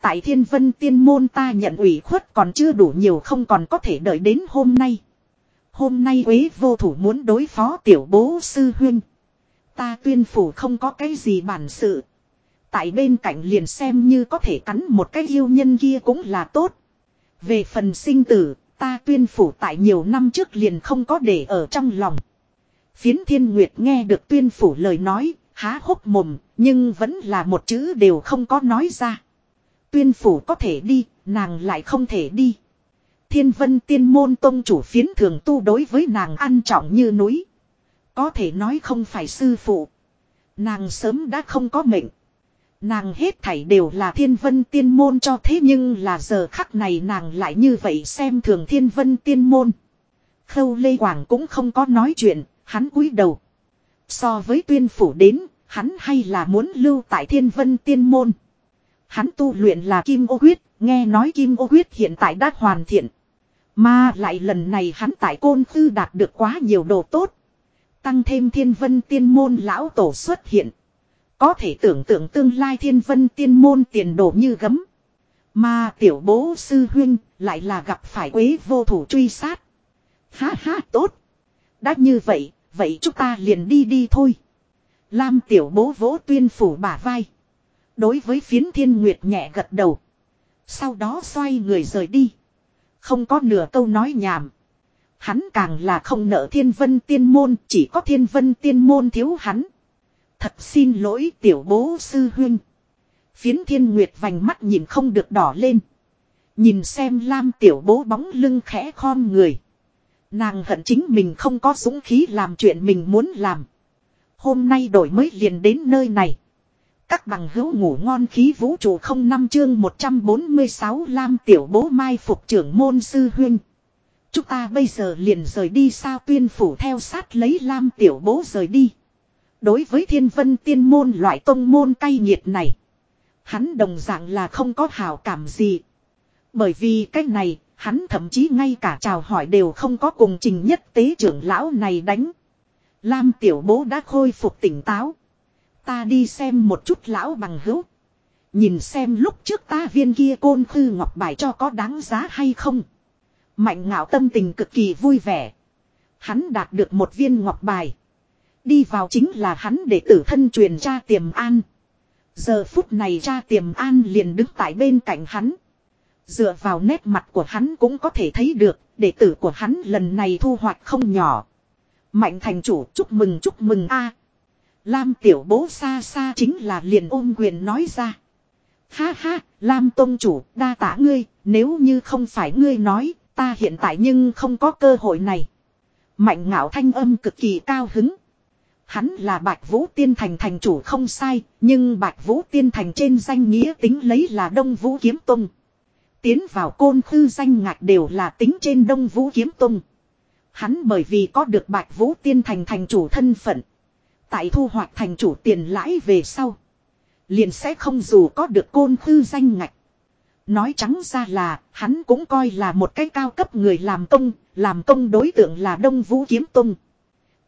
Tại thiên vân tiên môn ta nhận ủy khuất còn chưa đủ nhiều không còn có thể đợi đến hôm nay. Hôm nay quế vô thủ muốn đối phó tiểu bố sư huyên. Ta tuyên phủ không có cái gì bản sự. Tại bên cạnh liền xem như có thể cắn một cái yêu nhân kia cũng là tốt. Về phần sinh tử, ta tuyên phủ tại nhiều năm trước liền không có để ở trong lòng. Phiến thiên nguyệt nghe được tuyên phủ lời nói, há hốc mồm, nhưng vẫn là một chữ đều không có nói ra. Tuyên phủ có thể đi, nàng lại không thể đi. Thiên vân tiên môn tông chủ phiến thường tu đối với nàng ăn trọng như núi. Có thể nói không phải sư phụ. Nàng sớm đã không có mệnh. Nàng hết thảy đều là thiên vân tiên môn cho thế nhưng là giờ khắc này nàng lại như vậy xem thường thiên vân tiên môn. Khâu Lê Quảng cũng không có nói chuyện, hắn cúi đầu. So với tuyên phủ đến, hắn hay là muốn lưu tại thiên vân tiên môn. Hắn tu luyện là kim ô huyết, nghe nói kim ô huyết hiện tại đã hoàn thiện. Mà lại lần này hắn tại côn khư đạt được quá nhiều đồ tốt. Tăng thêm thiên vân tiên môn lão tổ xuất hiện. Có thể tưởng tượng tương lai thiên vân tiên môn tiền đồ như gấm. Mà tiểu bố sư huyên lại là gặp phải quế vô thủ truy sát. Ha ha tốt. Đã như vậy, vậy chúng ta liền đi đi thôi. Lam tiểu bố vỗ tuyên phủ bả vai. Đối với phiến thiên nguyệt nhẹ gật đầu. Sau đó xoay người rời đi. Không có nửa câu nói nhảm. Hắn càng là không nợ thiên vân tiên môn, chỉ có thiên vân tiên môn thiếu hắn. Thật xin lỗi tiểu bố sư huynh. Phiến thiên nguyệt vành mắt nhìn không được đỏ lên. Nhìn xem lam tiểu bố bóng lưng khẽ khom người. Nàng hận chính mình không có dũng khí làm chuyện mình muốn làm. Hôm nay đổi mới liền đến nơi này. Các bằng hữu ngủ ngon khí vũ trụ không năm chương 146 Lam tiểu bố mai phục trưởng môn sư huynh. Chúng ta bây giờ liền rời đi sao tuyên phủ theo sát lấy Lam tiểu bố rời đi. Đối với thiên vân tiên môn loại tông môn cay nhiệt này. Hắn đồng dạng là không có hào cảm gì. Bởi vì cách này, hắn thậm chí ngay cả chào hỏi đều không có cùng trình nhất tế trưởng lão này đánh. Lam tiểu bố đã khôi phục tỉnh táo. Ta đi xem một chút lão bằng hữu. Nhìn xem lúc trước ta viên kia côn khư ngọc bài cho có đáng giá hay không. Mạnh ngạo tâm tình cực kỳ vui vẻ. Hắn đạt được một viên ngọc bài. Đi vào chính là hắn để tử thân truyền cha tiềm an. Giờ phút này cha tiềm an liền đứng tại bên cạnh hắn. Dựa vào nét mặt của hắn cũng có thể thấy được, đệ tử của hắn lần này thu hoạch không nhỏ. Mạnh thành chủ chúc mừng chúc mừng a Lam tiểu bố xa xa chính là liền ôm quyền nói ra. Ha ha, Lam tôn chủ, đa tả ngươi, nếu như không phải ngươi nói, Ta hiện tại nhưng không có cơ hội này. Mạnh ngạo thanh âm cực kỳ cao hứng. Hắn là Bạch Vũ Tiên Thành thành chủ không sai, nhưng Bạch Vũ Tiên Thành trên danh nghĩa tính lấy là Đông Vũ Kiếm Tông. Tiến vào côn khư danh ngạch đều là tính trên Đông Vũ Kiếm Tông. Hắn bởi vì có được Bạch Vũ Tiên Thành thành chủ thân phận. Tại thu hoạch thành chủ tiền lãi về sau. Liền sẽ không dù có được côn khư danh ngạch. Nói trắng ra là, hắn cũng coi là một cái cao cấp người làm công, làm công đối tượng là Đông Vũ Kiếm Tông.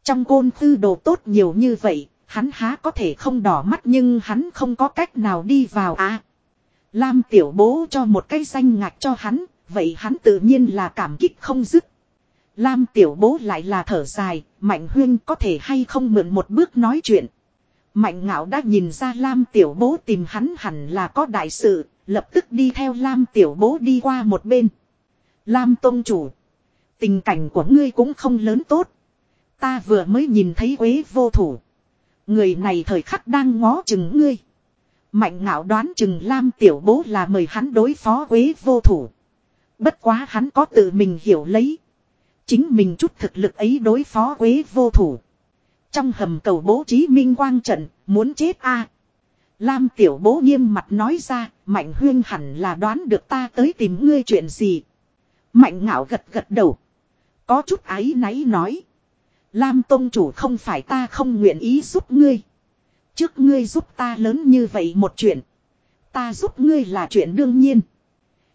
Trong côn tư đồ tốt nhiều như vậy, hắn há có thể không đỏ mắt nhưng hắn không có cách nào đi vào à. Lam tiểu bố cho một cái danh ngạch cho hắn, vậy hắn tự nhiên là cảm kích không dứt. Lam tiểu bố lại là thở dài, Mạnh Huyên có thể hay không mượn một bước nói chuyện. Mạnh ngạo đã nhìn ra Lam tiểu bố tìm hắn hẳn là có đại sự, lập tức đi theo Lam tiểu bố đi qua một bên. Lam tôn chủ. Tình cảnh của ngươi cũng không lớn tốt. Ta vừa mới nhìn thấy quế vô thủ. Người này thời khắc đang ngó chừng ngươi. Mạnh ngạo đoán chừng Lam tiểu bố là mời hắn đối phó quế vô thủ. Bất quá hắn có tự mình hiểu lấy. Chính mình chút thực lực ấy đối phó quế vô thủ. Trong hầm cầu bố trí minh quang trận, muốn chết a Lam tiểu bố nghiêm mặt nói ra, mạnh huyên hẳn là đoán được ta tới tìm ngươi chuyện gì. Mạnh ngạo gật gật đầu. Có chút ái náy nói. Lam Tông chủ không phải ta không nguyện ý giúp ngươi. Trước ngươi giúp ta lớn như vậy một chuyện. Ta giúp ngươi là chuyện đương nhiên.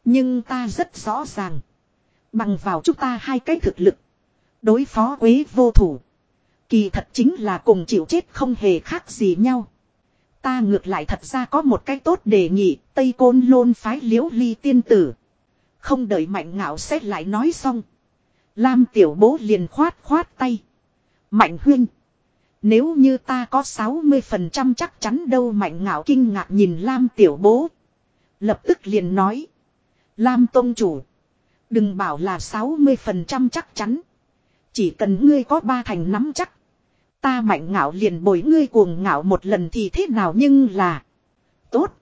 Nhưng ta rất rõ ràng. Bằng vào chúng ta hai cái thực lực. Đối phó quế vô thủ. Kỳ thật chính là cùng chịu chết không hề khác gì nhau. Ta ngược lại thật ra có một cái tốt đề nghị. Tây Côn Lôn phái liễu ly tiên tử. Không đợi mạnh ngạo xét lại nói xong. Lam tiểu bố liền khoát khoát tay. Mạnh huyên. Nếu như ta có 60% chắc chắn đâu mạnh ngạo kinh ngạc nhìn Lam tiểu bố. Lập tức liền nói. Lam tôn chủ. Đừng bảo là 60% chắc chắn. Chỉ cần ngươi có ba thành nắm chắc. Ta mạnh ngạo liền bồi ngươi cuồng ngạo một lần thì thế nào nhưng là. Tốt.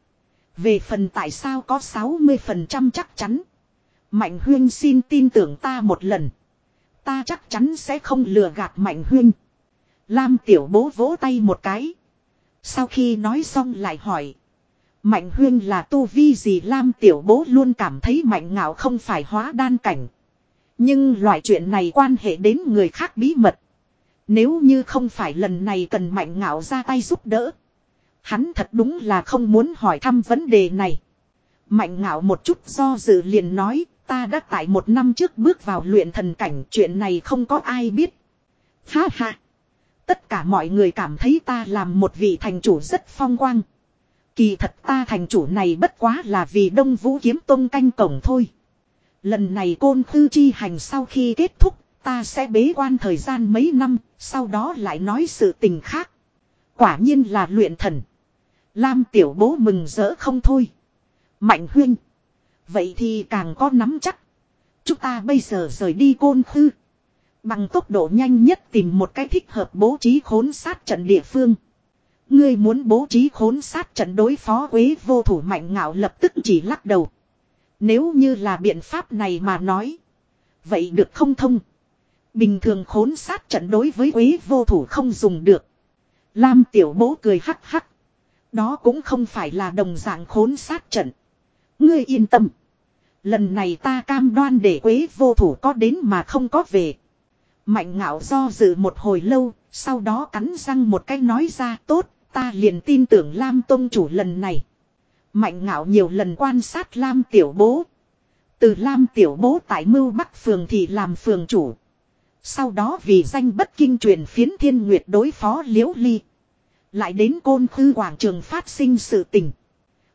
Về phần tại sao có 60% chắc chắn. Mạnh huyên xin tin tưởng ta một lần. Ta chắc chắn sẽ không lừa gạt Mạnh Huyên. Lam tiểu bố vỗ tay một cái. Sau khi nói xong lại hỏi. Mạnh Huyên là tu vi gì Lam tiểu bố luôn cảm thấy mạnh ngạo không phải hóa đan cảnh. Nhưng loại chuyện này quan hệ đến người khác bí mật. Nếu như không phải lần này cần mạnh ngạo ra tay giúp đỡ. Hắn thật đúng là không muốn hỏi thăm vấn đề này. Mạnh ngạo một chút do dự liền nói Ta đã tại một năm trước bước vào luyện thần cảnh chuyện này không có ai biết. Ha ha. Tất cả mọi người cảm thấy ta làm một vị thành chủ rất phong quang. Kỳ thật ta thành chủ này bất quá là vì Đông Vũ Kiếm tôn canh cổng thôi. Lần này côn khư chi hành sau khi kết thúc, ta sẽ bế quan thời gian mấy năm, sau đó lại nói sự tình khác. Quả nhiên là luyện thần. Lam tiểu bố mừng rỡ không thôi. Mạnh huynh. Vậy thì càng có nắm chắc. Chúng ta bây giờ rời đi côn khư. Bằng tốc độ nhanh nhất tìm một cái thích hợp bố trí khốn sát trận địa phương. Ngươi muốn bố trí khốn sát trận đối phó quế vô thủ mạnh ngạo lập tức chỉ lắc đầu. Nếu như là biện pháp này mà nói. Vậy được không thông. Bình thường khốn sát trận đối với quế vô thủ không dùng được. Lam tiểu bố cười hắc hắc. Đó cũng không phải là đồng dạng khốn sát trận. Ngươi yên tâm. Lần này ta cam đoan để quế vô thủ có đến mà không có về. Mạnh ngạo do dự một hồi lâu, sau đó cắn răng một cái nói ra tốt, ta liền tin tưởng Lam Tông chủ lần này. Mạnh ngạo nhiều lần quan sát Lam Tiểu Bố. Từ Lam Tiểu Bố tại Mưu Bắc Phường thì làm phường chủ. Sau đó vì danh bất kinh truyền phiến thiên nguyệt đối phó liễu ly. Lại đến côn khư quảng trường phát sinh sự tình.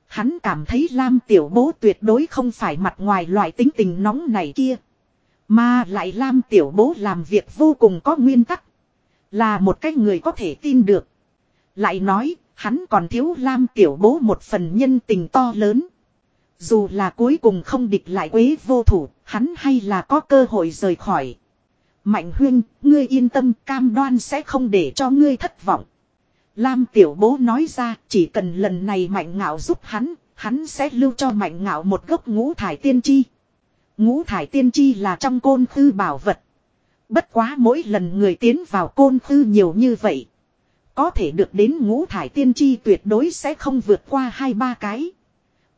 Hắn cảm thấy Lam Tiểu Bố tuyệt đối không phải mặt ngoài loại tính tình nóng này kia. Mà lại Lam Tiểu Bố làm việc vô cùng có nguyên tắc. Là một cái người có thể tin được. Lại nói, hắn còn thiếu Lam Tiểu Bố một phần nhân tình to lớn. Dù là cuối cùng không địch lại quế vô thủ, hắn hay là có cơ hội rời khỏi. Mạnh huyên, ngươi yên tâm cam đoan sẽ không để cho ngươi thất vọng. Lam tiểu bố nói ra chỉ cần lần này mạnh ngạo giúp hắn, hắn sẽ lưu cho mạnh ngạo một gốc ngũ thải tiên chi. Ngũ thải tiên chi là trong côn khư bảo vật. Bất quá mỗi lần người tiến vào côn khư nhiều như vậy. Có thể được đến ngũ thải tiên chi tuyệt đối sẽ không vượt qua hai ba cái.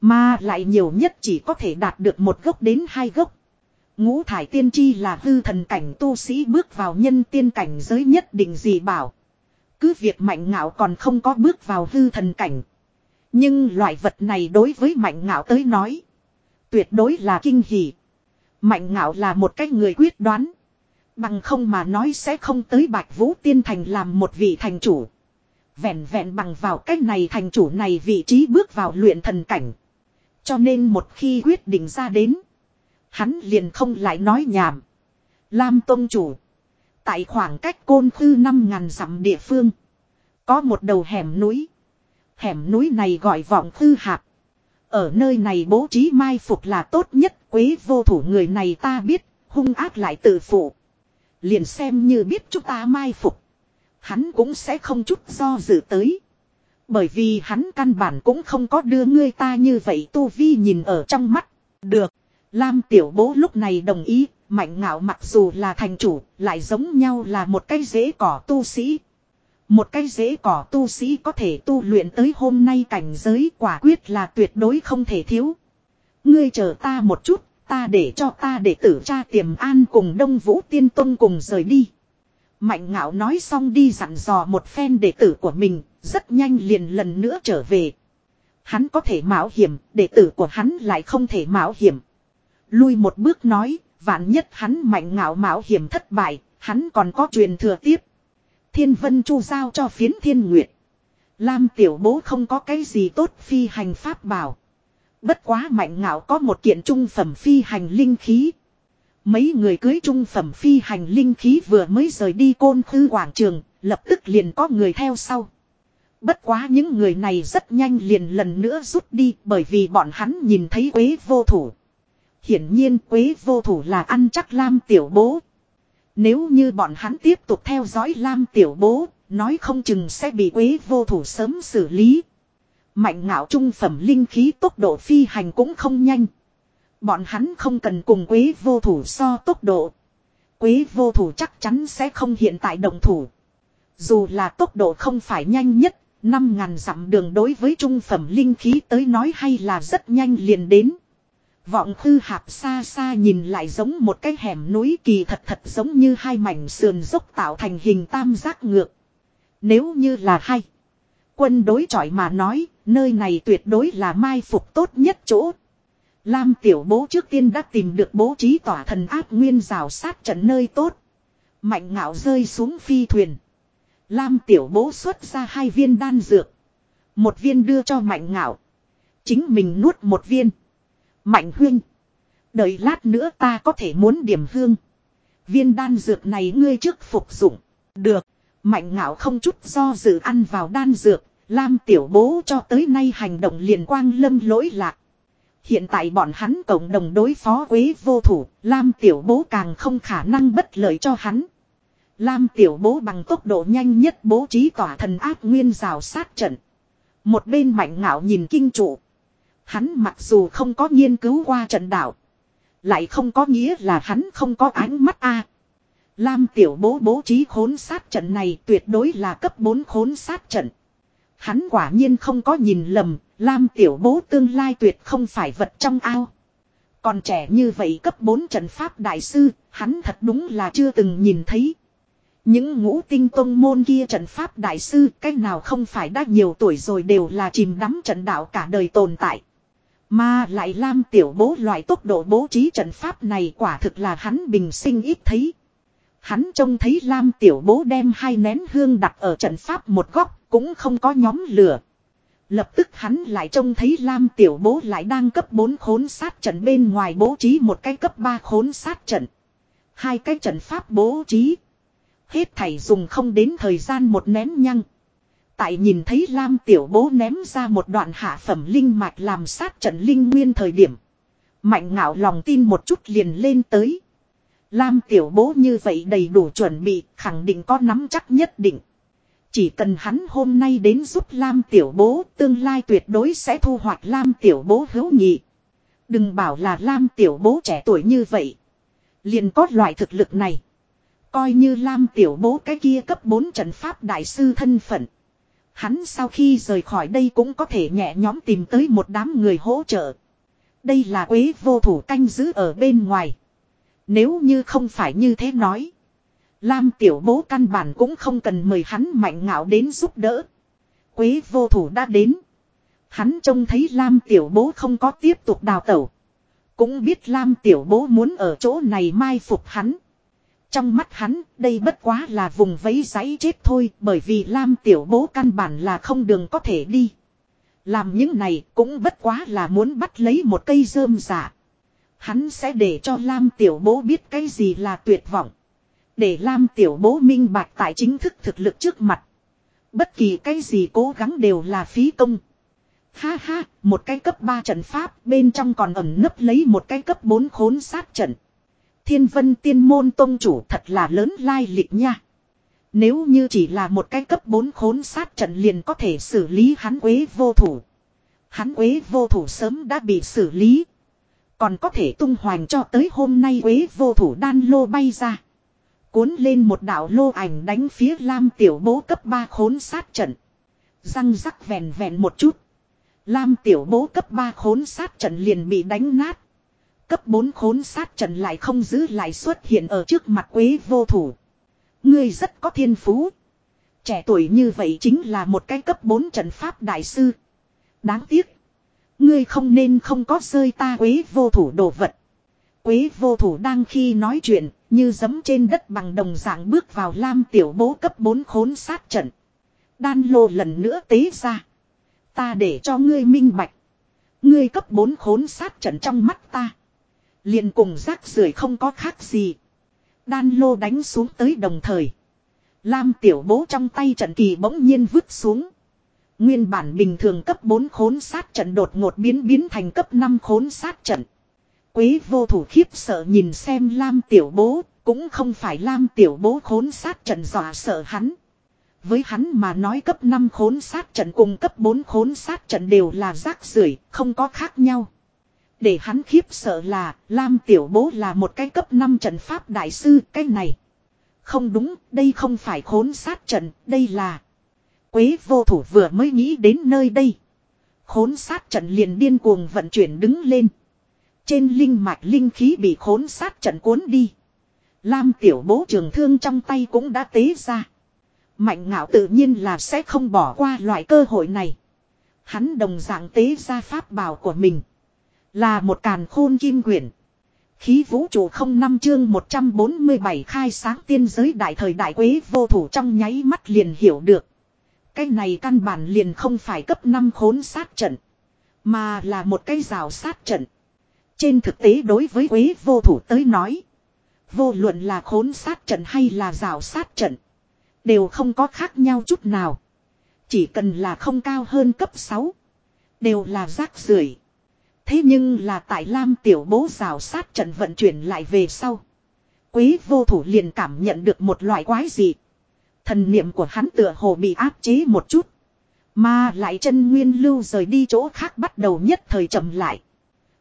Mà lại nhiều nhất chỉ có thể đạt được một gốc đến hai gốc. Ngũ thải tiên chi là hư thần cảnh tu sĩ bước vào nhân tiên cảnh giới nhất định gì bảo. Cứ việc mạnh ngạo còn không có bước vào hư thần cảnh. Nhưng loại vật này đối với mạnh ngạo tới nói. Tuyệt đối là kinh hỉ. Mạnh ngạo là một cái người quyết đoán. Bằng không mà nói sẽ không tới Bạch Vũ Tiên Thành làm một vị thành chủ. Vẹn vẹn bằng vào cái này thành chủ này vị trí bước vào luyện thần cảnh. Cho nên một khi quyết định ra đến. Hắn liền không lại nói nhảm. Lam Tông Chủ. Tại khoảng cách côn khư năm ngàn dặm địa phương. Có một đầu hẻm núi. Hẻm núi này gọi vọng khư hạp. Ở nơi này bố trí mai phục là tốt nhất. Quế vô thủ người này ta biết. Hung ác lại tự phụ. Liền xem như biết chúng ta mai phục. Hắn cũng sẽ không chút do dự tới. Bởi vì hắn căn bản cũng không có đưa ngươi ta như vậy tu vi nhìn ở trong mắt. Được. Lam tiểu bố lúc này đồng ý. Mạnh ngạo mặc dù là thành chủ. Lại giống nhau là một cái rễ cỏ tu sĩ. Một cái rễ cỏ tu sĩ có thể tu luyện tới hôm nay cảnh giới quả quyết là tuyệt đối không thể thiếu. Ngươi chờ ta một chút, ta để cho ta để tử cha tiềm an cùng Đông Vũ Tiên Tông cùng rời đi. Mạnh ngạo nói xong đi dặn dò một phen đệ tử của mình, rất nhanh liền lần nữa trở về. Hắn có thể mạo hiểm, đệ tử của hắn lại không thể mạo hiểm. Lui một bước nói, vạn nhất hắn mạnh ngạo mạo hiểm thất bại, hắn còn có truyền thừa tiếp. Thiên vân chu giao cho phiến thiên nguyệt. Lam tiểu bố không có cái gì tốt phi hành pháp bảo. Bất quá mạnh ngạo có một kiện trung phẩm phi hành linh khí. Mấy người cưới trung phẩm phi hành linh khí vừa mới rời đi côn khư quảng trường, lập tức liền có người theo sau. Bất quá những người này rất nhanh liền lần nữa rút đi bởi vì bọn hắn nhìn thấy quế vô thủ. Hiển nhiên quế vô thủ là ăn chắc Lam tiểu bố. Nếu như bọn hắn tiếp tục theo dõi Lam tiểu bố, nói không chừng sẽ bị quế vô thủ sớm xử lý. Mạnh ngạo trung phẩm linh khí tốc độ phi hành cũng không nhanh. Bọn hắn không cần cùng quế vô thủ so tốc độ. Quế vô thủ chắc chắn sẽ không hiện tại đồng thủ. Dù là tốc độ không phải nhanh nhất, năm ngàn dặm đường đối với trung phẩm linh khí tới nói hay là rất nhanh liền đến. Vọng thư hạp xa xa nhìn lại giống một cái hẻm núi kỳ thật thật giống như hai mảnh sườn dốc tạo thành hình tam giác ngược. Nếu như là hai. Quân đối chọi mà nói, nơi này tuyệt đối là mai phục tốt nhất chỗ. Lam tiểu bố trước tiên đã tìm được bố trí tỏa thần áp nguyên rào sát trận nơi tốt. Mạnh ngạo rơi xuống phi thuyền. Lam tiểu bố xuất ra hai viên đan dược. Một viên đưa cho mạnh ngạo. Chính mình nuốt một viên. Mạnh huynh. Đợi lát nữa ta có thể muốn điểm hương. Viên đan dược này ngươi trước phục dụng. Được. Mạnh ngạo không chút do dự ăn vào đan dược. Lam tiểu bố cho tới nay hành động liền quang lâm lỗi lạc. Hiện tại bọn hắn cộng đồng đối phó quế vô thủ, Lam tiểu bố càng không khả năng bất lợi cho hắn. Lam tiểu bố bằng tốc độ nhanh nhất bố trí tỏa thần ác nguyên rào sát trận. Một bên mạnh ngạo nhìn kinh trụ. Hắn mặc dù không có nghiên cứu qua trận đạo. Lại không có nghĩa là hắn không có ánh mắt a. Lam tiểu bố bố trí khốn sát trận này tuyệt đối là cấp 4 khốn sát trận. Hắn quả nhiên không có nhìn lầm, Lam tiểu bố tương lai tuyệt không phải vật trong ao. Còn trẻ như vậy cấp 4 trận pháp đại sư, hắn thật đúng là chưa từng nhìn thấy. Những ngũ tinh tông môn kia trận pháp đại sư cách nào không phải đã nhiều tuổi rồi đều là chìm đắm trận đạo cả đời tồn tại. Mà lại Lam tiểu bố loại tốc độ bố trí trận pháp này quả thực là hắn bình sinh ít thấy. Hắn trông thấy Lam tiểu bố đem hai nén hương đặt ở trận pháp một góc cũng không có nhóm lửa. Lập tức hắn lại trông thấy Lam tiểu bố lại đang cấp 4 khốn sát trận bên ngoài bố trí một cái cấp 3 khốn sát trận. Hai cái trận pháp bố trí. Hết thảy dùng không đến thời gian một nén nhăng. Tại nhìn thấy Lam tiểu bố ném ra một đoạn hạ phẩm linh mạch làm sát trận linh nguyên thời điểm. Mạnh ngạo lòng tin một chút liền lên tới. Lam tiểu bố như vậy đầy đủ chuẩn bị, khẳng định có nắm chắc nhất định. Chỉ cần hắn hôm nay đến giúp Lam tiểu bố, tương lai tuyệt đối sẽ thu hoạch Lam tiểu bố hữu nhị. Đừng bảo là Lam tiểu bố trẻ tuổi như vậy. Liền có loại thực lực này. Coi như Lam tiểu bố cái kia cấp 4 trận pháp đại sư thân phận. Hắn sau khi rời khỏi đây cũng có thể nhẹ nhõm tìm tới một đám người hỗ trợ. Đây là quế vô thủ canh giữ ở bên ngoài. Nếu như không phải như thế nói. Lam tiểu bố căn bản cũng không cần mời hắn mạnh ngạo đến giúp đỡ. Quế vô thủ đã đến. Hắn trông thấy Lam tiểu bố không có tiếp tục đào tẩu. Cũng biết Lam tiểu bố muốn ở chỗ này mai phục hắn. Trong mắt hắn, đây bất quá là vùng vấy giấy chết thôi, bởi vì Lam tiểu bố căn bản là không đường có thể đi. Làm những này cũng bất quá là muốn bắt lấy một cây rơm giả. Hắn sẽ để cho Lam tiểu bố biết cái gì là tuyệt vọng. Để Lam tiểu bố minh bạch tại chính thức thực lực trước mặt. Bất kỳ cái gì cố gắng đều là phí công. Ha ha, một cái cấp 3 trận pháp bên trong còn ẩn nấp lấy một cái cấp 4 khốn sát trận. Thiên vân tiên môn tôn chủ thật là lớn lai lịch nha. Nếu như chỉ là một cái cấp 4 khốn sát trận liền có thể xử lý hắn quế vô thủ. Hắn quế vô thủ sớm đã bị xử lý. Còn có thể tung hoành cho tới hôm nay quế vô thủ đan lô bay ra. Cuốn lên một đạo lô ảnh đánh phía Lam tiểu bố cấp 3 khốn sát trận. Răng rắc vèn vèn một chút. Lam tiểu bố cấp 3 khốn sát trận liền bị đánh nát. Cấp 4 khốn sát trận lại không giữ lại xuất hiện ở trước mặt quế vô thủ. Ngươi rất có thiên phú. Trẻ tuổi như vậy chính là một cái cấp 4 trận pháp đại sư. Đáng tiếc. Ngươi không nên không có rơi ta quế vô thủ đồ vật. Quế vô thủ đang khi nói chuyện, như giấm trên đất bằng đồng dạng bước vào lam tiểu bố cấp 4 khốn sát trận. Đan lô lần nữa tế ra. Ta để cho ngươi minh bạch. Ngươi cấp 4 khốn sát trận trong mắt ta liền cùng rác rưởi không có khác gì. Đan lô đánh xuống tới đồng thời. Lam tiểu bố trong tay trận kỳ bỗng nhiên vứt xuống. Nguyên bản bình thường cấp 4 khốn sát trận đột ngột biến biến thành cấp 5 khốn sát trận. Quế vô thủ khiếp sợ nhìn xem Lam tiểu bố, cũng không phải Lam tiểu bố khốn sát trận dọa sợ hắn. Với hắn mà nói cấp 5 khốn sát trận cùng cấp 4 khốn sát trận đều là rác rưởi không có khác nhau. Để hắn khiếp sợ là, Lam Tiểu Bố là một cái cấp 5 trận pháp đại sư, cái này. Không đúng, đây không phải khốn sát trận, đây là... Quế vô thủ vừa mới nghĩ đến nơi đây. Khốn sát trận liền điên cuồng vận chuyển đứng lên. Trên linh mạch linh khí bị khốn sát trận cuốn đi. Lam tiểu bố trường thương trong tay cũng đã tế ra. Mạnh ngạo tự nhiên là sẽ không bỏ qua loại cơ hội này. Hắn đồng dạng tế ra pháp bảo của mình. Là một càn khôn kim quyển. Khí vũ trụ không năm chương 147 khai sáng tiên giới đại thời đại quế vô thủ trong nháy mắt liền hiểu được. Cái này căn bản liền không phải cấp 5 khốn sát trận. Mà là một cái rào sát trận. Trên thực tế đối với quế vô thủ tới nói. Vô luận là khốn sát trận hay là rào sát trận. Đều không có khác nhau chút nào. Chỉ cần là không cao hơn cấp 6. Đều là rác rưởi Thế nhưng là tại Lam tiểu bố rào sát trận vận chuyển lại về sau. Quý vô thủ liền cảm nhận được một loại quái dị. Thần niệm của hắn tựa hồ bị áp chế một chút. Mà lại chân nguyên lưu rời đi chỗ khác bắt đầu nhất thời chậm lại.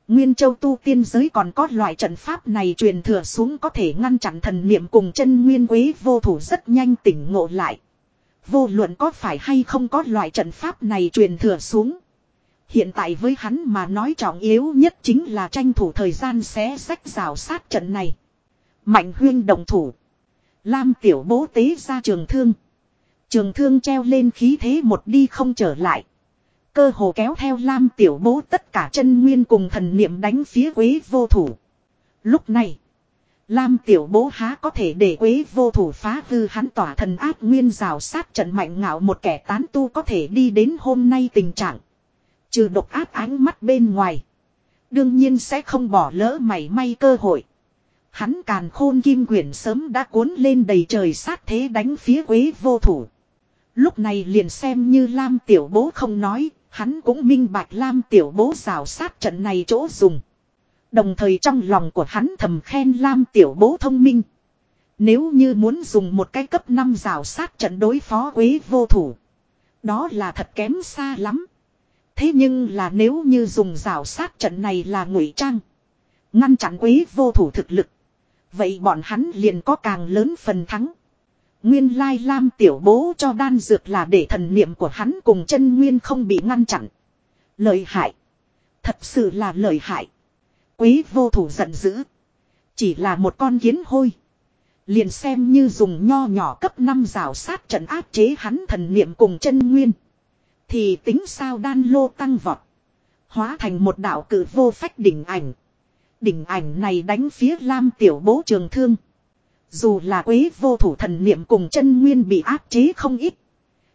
Nguyên châu tu tiên giới còn có loại trận pháp này truyền thừa xuống có thể ngăn chặn thần niệm cùng chân nguyên quý vô thủ rất nhanh tỉnh ngộ lại. Vô luận có phải hay không có loại trận pháp này truyền thừa xuống. Hiện tại với hắn mà nói trọng yếu nhất chính là tranh thủ thời gian xé sách rào sát trận này. Mạnh huyên đồng thủ. Lam tiểu bố tế ra trường thương. Trường thương treo lên khí thế một đi không trở lại. Cơ hồ kéo theo Lam tiểu bố tất cả chân nguyên cùng thần niệm đánh phía quế vô thủ. Lúc này. Lam tiểu bố há có thể để quế vô thủ phá hư hắn tỏa thần ác nguyên rào sát trận mạnh ngạo một kẻ tán tu có thể đi đến hôm nay tình trạng. Trừ độc áp ánh mắt bên ngoài. Đương nhiên sẽ không bỏ lỡ mảy may cơ hội. Hắn càn khôn kim quyển sớm đã cuốn lên đầy trời sát thế đánh phía quế vô thủ. Lúc này liền xem như Lam tiểu bố không nói, hắn cũng minh bạch Lam tiểu bố rào sát trận này chỗ dùng. Đồng thời trong lòng của hắn thầm khen Lam tiểu bố thông minh. Nếu như muốn dùng một cái cấp 5 rào sát trận đối phó quế vô thủ. Đó là thật kém xa lắm. Thế nhưng là nếu như dùng rào sát trận này là ngụy trang. Ngăn chặn quế vô thủ thực lực. Vậy bọn hắn liền có càng lớn phần thắng. Nguyên lai lam tiểu bố cho đan dược là để thần niệm của hắn cùng chân nguyên không bị ngăn chặn. Lợi hại. Thật sự là lợi hại. Quý vô thủ giận dữ. Chỉ là một con kiến hôi. Liền xem như dùng nho nhỏ cấp 5 rào sát trận áp chế hắn thần niệm cùng chân nguyên. Thì tính sao đan lô tăng vọt. Hóa thành một đạo cử vô phách đỉnh ảnh. Đỉnh ảnh này đánh phía lam tiểu bố trường thương. Dù là quế vô thủ thần niệm cùng chân nguyên bị áp chế không ít.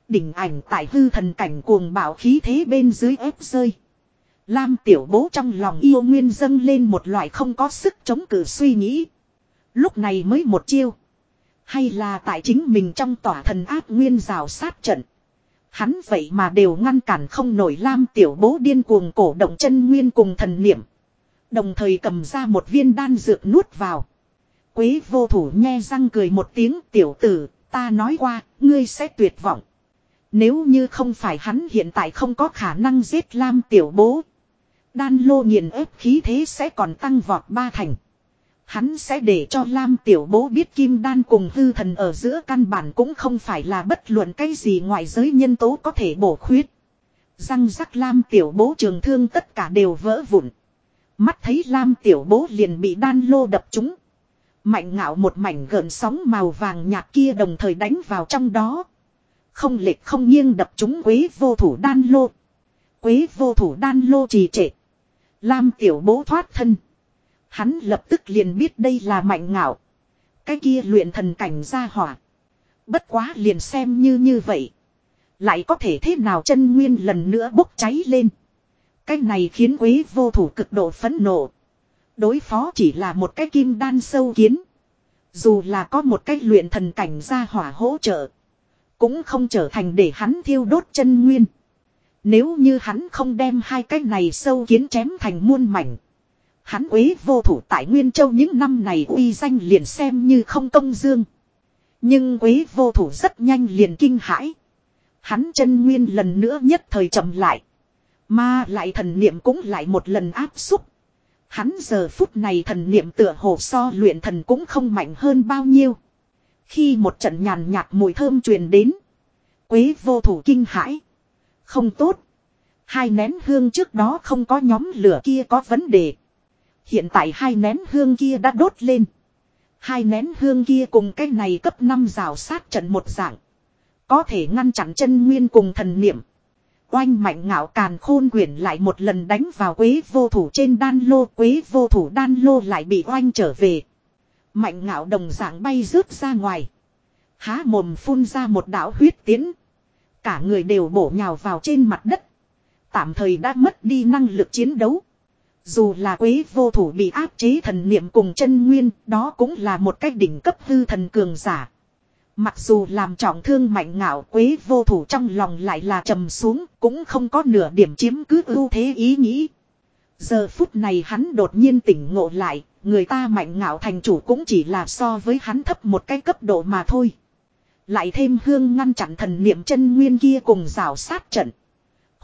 Đỉnh ảnh tại hư thần cảnh cuồng bạo khí thế bên dưới ép rơi. Lam tiểu bố trong lòng yêu nguyên dâng lên một loại không có sức chống cự suy nghĩ. Lúc này mới một chiêu. Hay là tại chính mình trong tỏa thần áp nguyên rào sát trận. Hắn vậy mà đều ngăn cản không nổi Lam tiểu bố điên cuồng cổ động chân nguyên cùng thần niệm. Đồng thời cầm ra một viên đan dược nuốt vào. Quế vô thủ nhe răng cười một tiếng tiểu tử, ta nói qua, ngươi sẽ tuyệt vọng. Nếu như không phải hắn hiện tại không có khả năng giết Lam tiểu bố. Đan lô nghiền ép khí thế sẽ còn tăng vọt ba thành. Hắn sẽ để cho Lam tiểu bố biết kim đan cùng hư thần ở giữa căn bản cũng không phải là bất luận cái gì ngoại giới nhân tố có thể bổ khuyết. Răng rắc Lam tiểu bố trường thương tất cả đều vỡ vụn. Mắt thấy Lam tiểu bố liền bị đan lô đập trúng. Mạnh ngạo một mảnh gợn sóng màu vàng nhạt kia đồng thời đánh vào trong đó. Không lệch không nghiêng đập trúng quế vô thủ đan lô. Quế vô thủ đan lô trì trệ. Lam tiểu bố thoát thân. Hắn lập tức liền biết đây là mạnh ngạo. Cái kia luyện thần cảnh ra hỏa. Bất quá liền xem như như vậy. Lại có thể thế nào chân nguyên lần nữa bốc cháy lên. Cái này khiến quế vô thủ cực độ phẫn nộ. Đối phó chỉ là một cái kim đan sâu kiến. Dù là có một cái luyện thần cảnh ra hỏa hỗ trợ. Cũng không trở thành để hắn thiêu đốt chân nguyên. Nếu như hắn không đem hai cái này sâu kiến chém thành muôn mảnh. Hắn uế vô thủ tại Nguyên Châu những năm này uy danh liền xem như không công dương. Nhưng uế vô thủ rất nhanh liền kinh hãi. Hắn chân nguyên lần nữa nhất thời chậm lại. Mà lại thần niệm cũng lại một lần áp xúc. Hắn giờ phút này thần niệm tựa hồ so luyện thần cũng không mạnh hơn bao nhiêu. Khi một trận nhàn nhạt mùi thơm truyền đến. Quế vô thủ kinh hãi. Không tốt. Hai nén hương trước đó không có nhóm lửa kia có vấn đề. Hiện tại hai nén hương kia đã đốt lên. Hai nén hương kia cùng cái này cấp 5 rào sát trận một dạng. Có thể ngăn chặn chân nguyên cùng thần niệm. Oanh mạnh ngạo càn khôn quyển lại một lần đánh vào quế vô thủ trên đan lô. Quế vô thủ đan lô lại bị oanh trở về. Mạnh ngạo đồng dạng bay rớt ra ngoài. Há mồm phun ra một đạo huyết tiến. Cả người đều bổ nhào vào trên mặt đất. Tạm thời đã mất đi năng lực chiến đấu. Dù là quế vô thủ bị áp chế thần niệm cùng chân nguyên, đó cũng là một cách đỉnh cấp hư thần cường giả. Mặc dù làm trọng thương mạnh ngạo quế vô thủ trong lòng lại là trầm xuống, cũng không có nửa điểm chiếm cứ ưu thế ý nghĩ. Giờ phút này hắn đột nhiên tỉnh ngộ lại, người ta mạnh ngạo thành chủ cũng chỉ là so với hắn thấp một cái cấp độ mà thôi. Lại thêm hương ngăn chặn thần niệm chân nguyên kia cùng rào sát trận.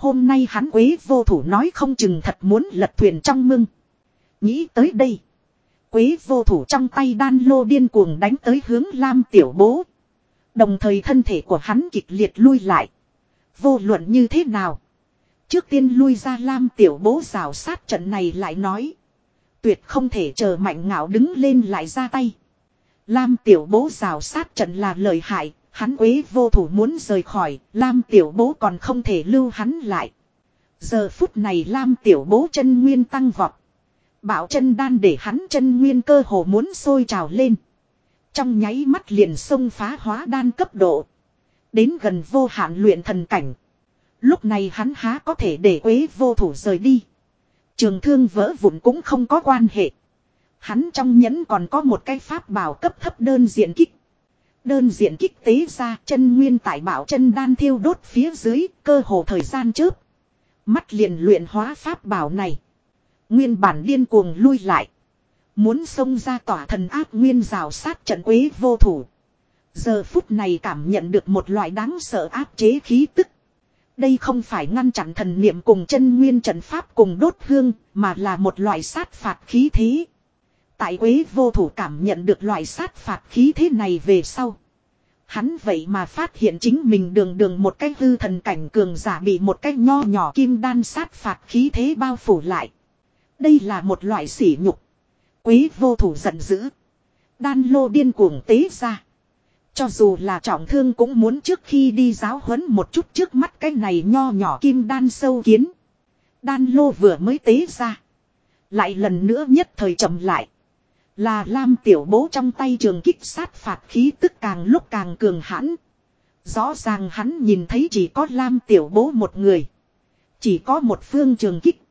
Hôm nay hắn quế vô thủ nói không chừng thật muốn lật thuyền trong mưng. Nghĩ tới đây. Quế vô thủ trong tay đan lô điên cuồng đánh tới hướng Lam tiểu bố. Đồng thời thân thể của hắn kịch liệt lui lại. Vô luận như thế nào. Trước tiên lui ra Lam tiểu bố rào sát trận này lại nói. Tuyệt không thể chờ mạnh ngạo đứng lên lại ra tay. Lam tiểu bố rào sát trận là lợi hại, hắn quế vô thủ muốn rời khỏi, Lam tiểu bố còn không thể lưu hắn lại. Giờ phút này Lam tiểu bố chân nguyên tăng vọt. Bảo chân đan để hắn chân nguyên cơ hồ muốn sôi trào lên. Trong nháy mắt liền xông phá hóa đan cấp độ. Đến gần vô hạn luyện thần cảnh. Lúc này hắn há có thể để quế vô thủ rời đi. Trường thương vỡ vụn cũng không có quan hệ. Hắn trong nhẫn còn có một cái pháp bảo cấp thấp đơn diện kích. Đơn diện kích tế ra chân nguyên tại bảo chân đan thiêu đốt phía dưới cơ hồ thời gian chớp. Mắt liền luyện hóa pháp bảo này. Nguyên bản điên cuồng lui lại. Muốn xông ra tỏa thần áp nguyên rào sát trận quế vô thủ. Giờ phút này cảm nhận được một loại đáng sợ áp chế khí tức. Đây không phải ngăn chặn thần niệm cùng chân nguyên trận pháp cùng đốt hương, mà là một loại sát phạt khí thế. Tại quế vô thủ cảm nhận được loại sát phạt khí thế này về sau. Hắn vậy mà phát hiện chính mình đường đường một cái hư thần cảnh cường giả bị một cái nho nhỏ kim đan sát phạt khí thế bao phủ lại. Đây là một loại sỉ nhục. Quý vô thủ giận dữ. Đan lô điên cuồng tế ra. Cho dù là trọng thương cũng muốn trước khi đi giáo huấn một chút trước mắt cái này nho nhỏ kim đan sâu kiến. Đan lô vừa mới tế ra. Lại lần nữa nhất thời chậm lại. Là Lam tiểu bố trong tay trường kích sát phạt khí tức càng lúc càng cường hãn. Rõ ràng hắn nhìn thấy chỉ có Lam tiểu bố một người. Chỉ có một phương trường kích.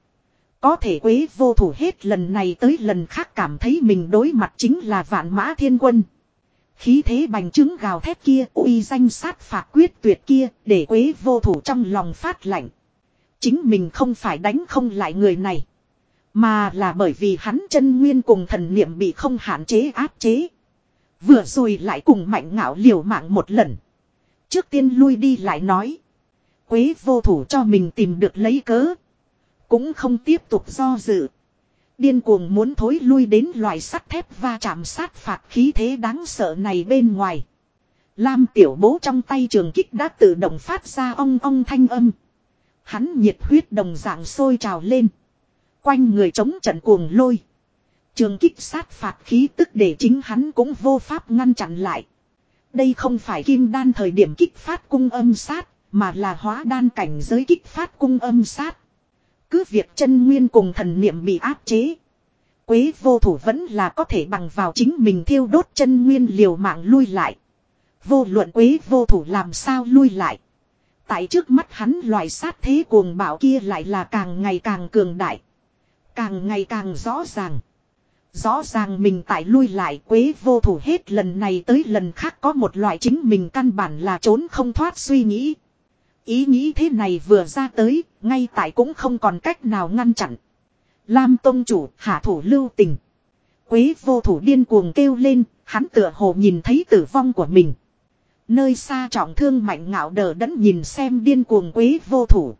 Có thể quế vô thủ hết lần này tới lần khác cảm thấy mình đối mặt chính là vạn mã thiên quân. Khí thế bành trướng gào thét kia, uy danh sát phạt quyết tuyệt kia, để quế vô thủ trong lòng phát lạnh. Chính mình không phải đánh không lại người này. Mà là bởi vì hắn chân nguyên cùng thần niệm bị không hạn chế áp chế. Vừa rồi lại cùng mạnh ngạo liều mạng một lần. Trước tiên lui đi lại nói. Quế vô thủ cho mình tìm được lấy cớ. Cũng không tiếp tục do dự. Điên cuồng muốn thối lui đến loài sắt thép va chạm sát phạt khí thế đáng sợ này bên ngoài. Lam tiểu bố trong tay trường kích đã tự động phát ra ong ong thanh âm. Hắn nhiệt huyết đồng dạng sôi trào lên. Quanh người chống trận cuồng lôi. Trường kích sát phạt khí tức để chính hắn cũng vô pháp ngăn chặn lại. Đây không phải kim đan thời điểm kích phát cung âm sát, mà là hóa đan cảnh giới kích phát cung âm sát. Cứ việc chân nguyên cùng thần niệm bị áp chế. Quế vô thủ vẫn là có thể bằng vào chính mình thiêu đốt chân nguyên liều mạng lui lại. Vô luận quế vô thủ làm sao lui lại. Tại trước mắt hắn loại sát thế cuồng bạo kia lại là càng ngày càng cường đại. Càng ngày càng rõ ràng. Rõ ràng mình tại lui lại quế vô thủ hết lần này tới lần khác có một loại chính mình căn bản là trốn không thoát suy nghĩ. Ý nghĩ thế này vừa ra tới, ngay tại cũng không còn cách nào ngăn chặn. Lam Tông Chủ hạ thủ lưu tình. Quế vô thủ điên cuồng kêu lên, hắn tựa hồ nhìn thấy tử vong của mình. Nơi xa trọng thương mạnh ngạo đờ đẫn nhìn xem điên cuồng quế vô thủ.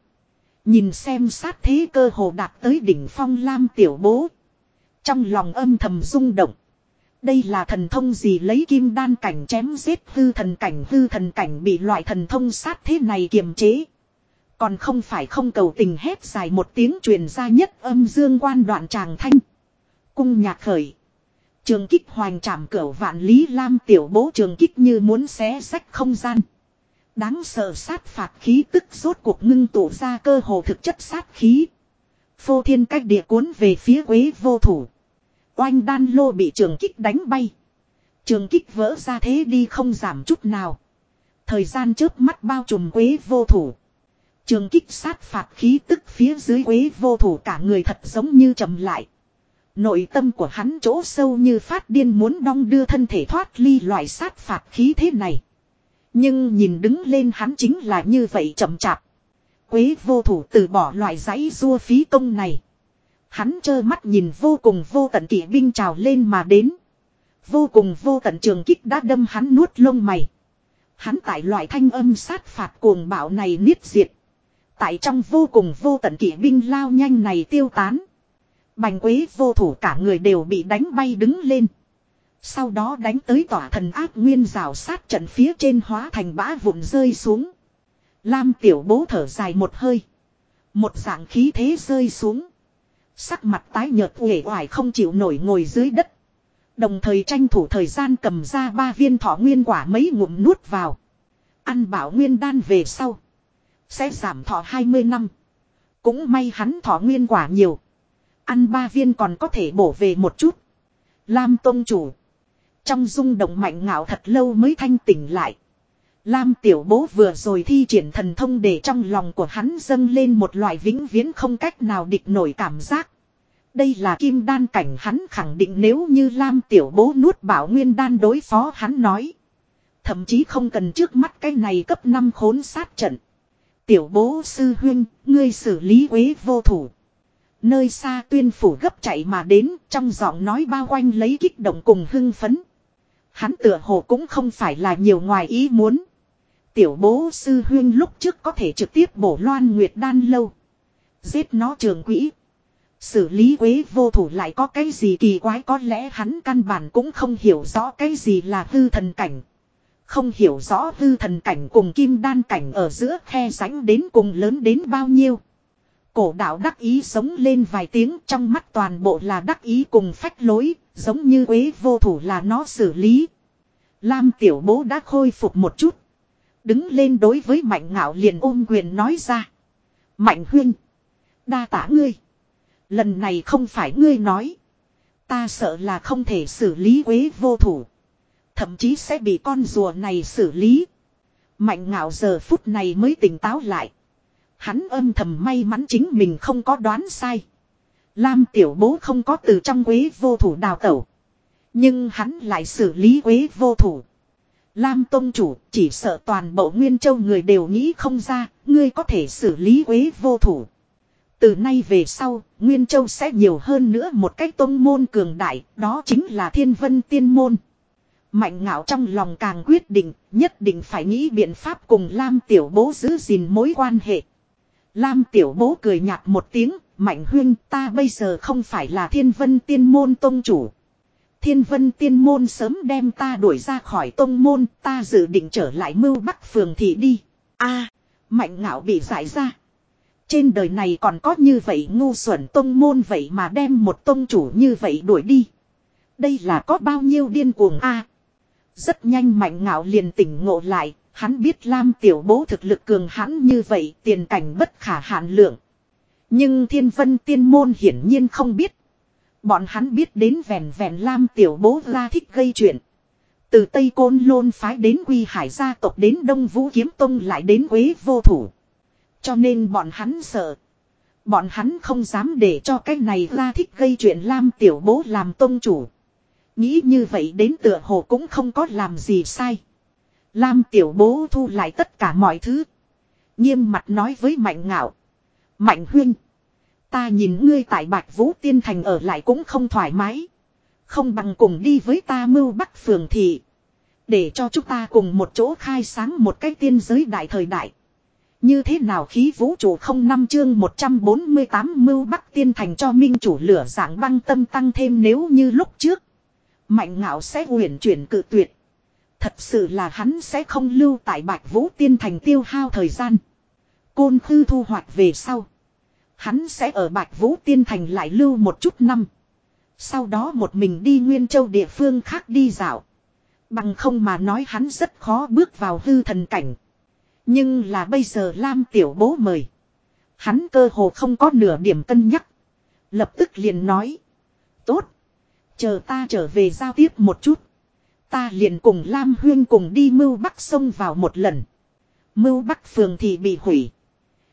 Nhìn xem sát thế cơ hồ đạt tới đỉnh phong lam tiểu bố. Trong lòng âm thầm rung động. Đây là thần thông gì lấy kim đan cảnh chém giết hư thần cảnh, hư thần cảnh bị loại thần thông sát thế này kiềm chế. Còn không phải không cầu tình hét dài một tiếng truyền ra nhất âm dương quan đoạn tràng thanh. Cung nhạc khởi. Trường kích hoành trảm cửa vạn lý lam tiểu bố trường kích như muốn xé sách không gian. Đáng sợ sát phạt khí tức rốt cuộc ngưng tụ ra cơ hồ thực chất sát khí. Phô thiên cách địa cuốn về phía quế vô thủ. Oanh đan lô bị trường kích đánh bay. Trường kích vỡ ra thế đi không giảm chút nào. Thời gian trước mắt bao trùm quế vô thủ. Trường kích sát phạt khí tức phía dưới quế vô thủ cả người thật giống như trầm lại. Nội tâm của hắn chỗ sâu như phát điên muốn đong đưa thân thể thoát ly loại sát phạt khí thế này. Nhưng nhìn đứng lên hắn chính là như vậy chậm chạp. Quế vô thủ từ bỏ loại giấy rua phí công này. Hắn trơ mắt nhìn vô cùng vô tận kỵ binh trào lên mà đến. Vô cùng vô tận trường kích đã đâm hắn nuốt lông mày. Hắn tại loại thanh âm sát phạt cuồng bạo này niết diệt. Tại trong vô cùng vô tận kỵ binh lao nhanh này tiêu tán. Bành quế vô thủ cả người đều bị đánh bay đứng lên. Sau đó đánh tới tỏa thần ác nguyên rào sát trận phía trên hóa thành bã vụn rơi xuống. Lam tiểu bố thở dài một hơi. Một dạng khí thế rơi xuống. Sắc mặt tái nhợt uể oải không chịu nổi ngồi dưới đất. Đồng thời tranh thủ thời gian cầm ra ba viên thọ nguyên quả mấy ngụm nuốt vào. Ăn bảo nguyên đan về sau. Sẽ giảm thọ 20 năm. Cũng may hắn thọ nguyên quả nhiều. Ăn ba viên còn có thể bổ về một chút. Lam Tông Chủ. Trong rung động mạnh ngạo thật lâu mới thanh tỉnh lại. Lam tiểu bố vừa rồi thi triển thần thông để trong lòng của hắn dâng lên một loại vĩnh viễn không cách nào địch nổi cảm giác. Đây là kim đan cảnh hắn khẳng định nếu như Lam tiểu bố nuốt bảo nguyên đan đối phó hắn nói. Thậm chí không cần trước mắt cái này cấp 5 khốn sát trận. Tiểu bố sư huyên, ngươi xử lý quế vô thủ. Nơi xa tuyên phủ gấp chạy mà đến trong giọng nói bao quanh lấy kích động cùng hưng phấn. Hắn tựa hồ cũng không phải là nhiều ngoài ý muốn. tiểu bố sư huyên lúc trước có thể trực tiếp bổ loan nguyệt đan lâu. Giết nó trường quỹ. Xử lý quế vô thủ lại có cái gì kỳ quái có lẽ hắn căn bản cũng không hiểu rõ cái gì là hư thần cảnh. Không hiểu rõ hư thần cảnh cùng kim đan cảnh ở giữa khe sánh đến cùng lớn đến bao nhiêu. Cổ đạo đắc ý sống lên vài tiếng trong mắt toàn bộ là đắc ý cùng phách lối, giống như quế vô thủ là nó xử lý. Lam tiểu bố đã khôi phục một chút. Đứng lên đối với mạnh ngạo liền ôm quyền nói ra. Mạnh huyên Đa tả ngươi. Lần này không phải ngươi nói. Ta sợ là không thể xử lý quế vô thủ. Thậm chí sẽ bị con rùa này xử lý. Mạnh ngạo giờ phút này mới tỉnh táo lại. Hắn âm thầm may mắn chính mình không có đoán sai. Lam tiểu bố không có từ trong quế vô thủ đào tẩu. Nhưng hắn lại xử lý quế vô thủ. Lam Tông Chủ chỉ sợ toàn bộ Nguyên Châu người đều nghĩ không ra, ngươi có thể xử lý quế vô thủ. Từ nay về sau, Nguyên Châu sẽ nhiều hơn nữa một cách tông môn cường đại, đó chính là thiên vân tiên môn. Mạnh ngạo trong lòng càng quyết định, nhất định phải nghĩ biện pháp cùng Lam Tiểu Bố giữ gìn mối quan hệ. Lam Tiểu Bố cười nhạt một tiếng, Mạnh huyên ta bây giờ không phải là thiên vân tiên môn tông chủ. Thiên vân tiên môn sớm đem ta đuổi ra khỏi tông môn, ta dự định trở lại mưu bắc phường thị đi. a Mạnh ngạo bị giải ra. Trên đời này còn có như vậy ngu xuẩn tông môn vậy mà đem một tông chủ như vậy đuổi đi. Đây là có bao nhiêu điên cuồng a Rất nhanh mạnh ngạo liền tỉnh ngộ lại, hắn biết Lam tiểu bố thực lực cường hãn như vậy, tiền cảnh bất khả hạn lượng. Nhưng thiên vân tiên môn hiển nhiên không biết. Bọn hắn biết đến vẹn vẹn Lam tiểu bố ra thích gây chuyện. Từ Tây Côn Lôn phái đến Quy Hải gia tộc đến Đông Vũ Kiếm Tông lại đến Quế vô thủ. Cho nên bọn hắn sợ. Bọn hắn không dám để cho cái này ra thích gây chuyện Lam tiểu bố làm tông chủ. Nghĩ như vậy đến tựa hồ cũng không có làm gì sai. Lam tiểu bố thu lại tất cả mọi thứ. Nghiêm mặt nói với Mạnh ngạo. Mạnh huynh. Ta nhìn ngươi tại Bạch Vũ Tiên Thành ở lại cũng không thoải mái. Không bằng cùng đi với ta mưu bắc phường thị. Để cho chúng ta cùng một chỗ khai sáng một cái tiên giới đại thời đại. Như thế nào khí vũ trụ không năm chương 148 mưu bắc tiên thành cho minh chủ lửa giảng băng tâm tăng thêm nếu như lúc trước. Mạnh ngạo sẽ uyển chuyển cự tuyệt. Thật sự là hắn sẽ không lưu tại bạch vũ tiên thành tiêu hao thời gian. Côn khư thu hoạch về sau. Hắn sẽ ở bạch vũ tiên thành lại lưu một chút năm. Sau đó một mình đi Nguyên Châu địa phương khác đi dạo. Bằng không mà nói hắn rất khó bước vào hư thần cảnh. Nhưng là bây giờ Lam tiểu bố mời. Hắn cơ hồ không có nửa điểm cân nhắc. Lập tức liền nói. Tốt. Chờ ta trở về giao tiếp một chút. Ta liền cùng Lam Huyên cùng đi mưu bắc sông vào một lần. Mưu bắc phường thì bị hủy.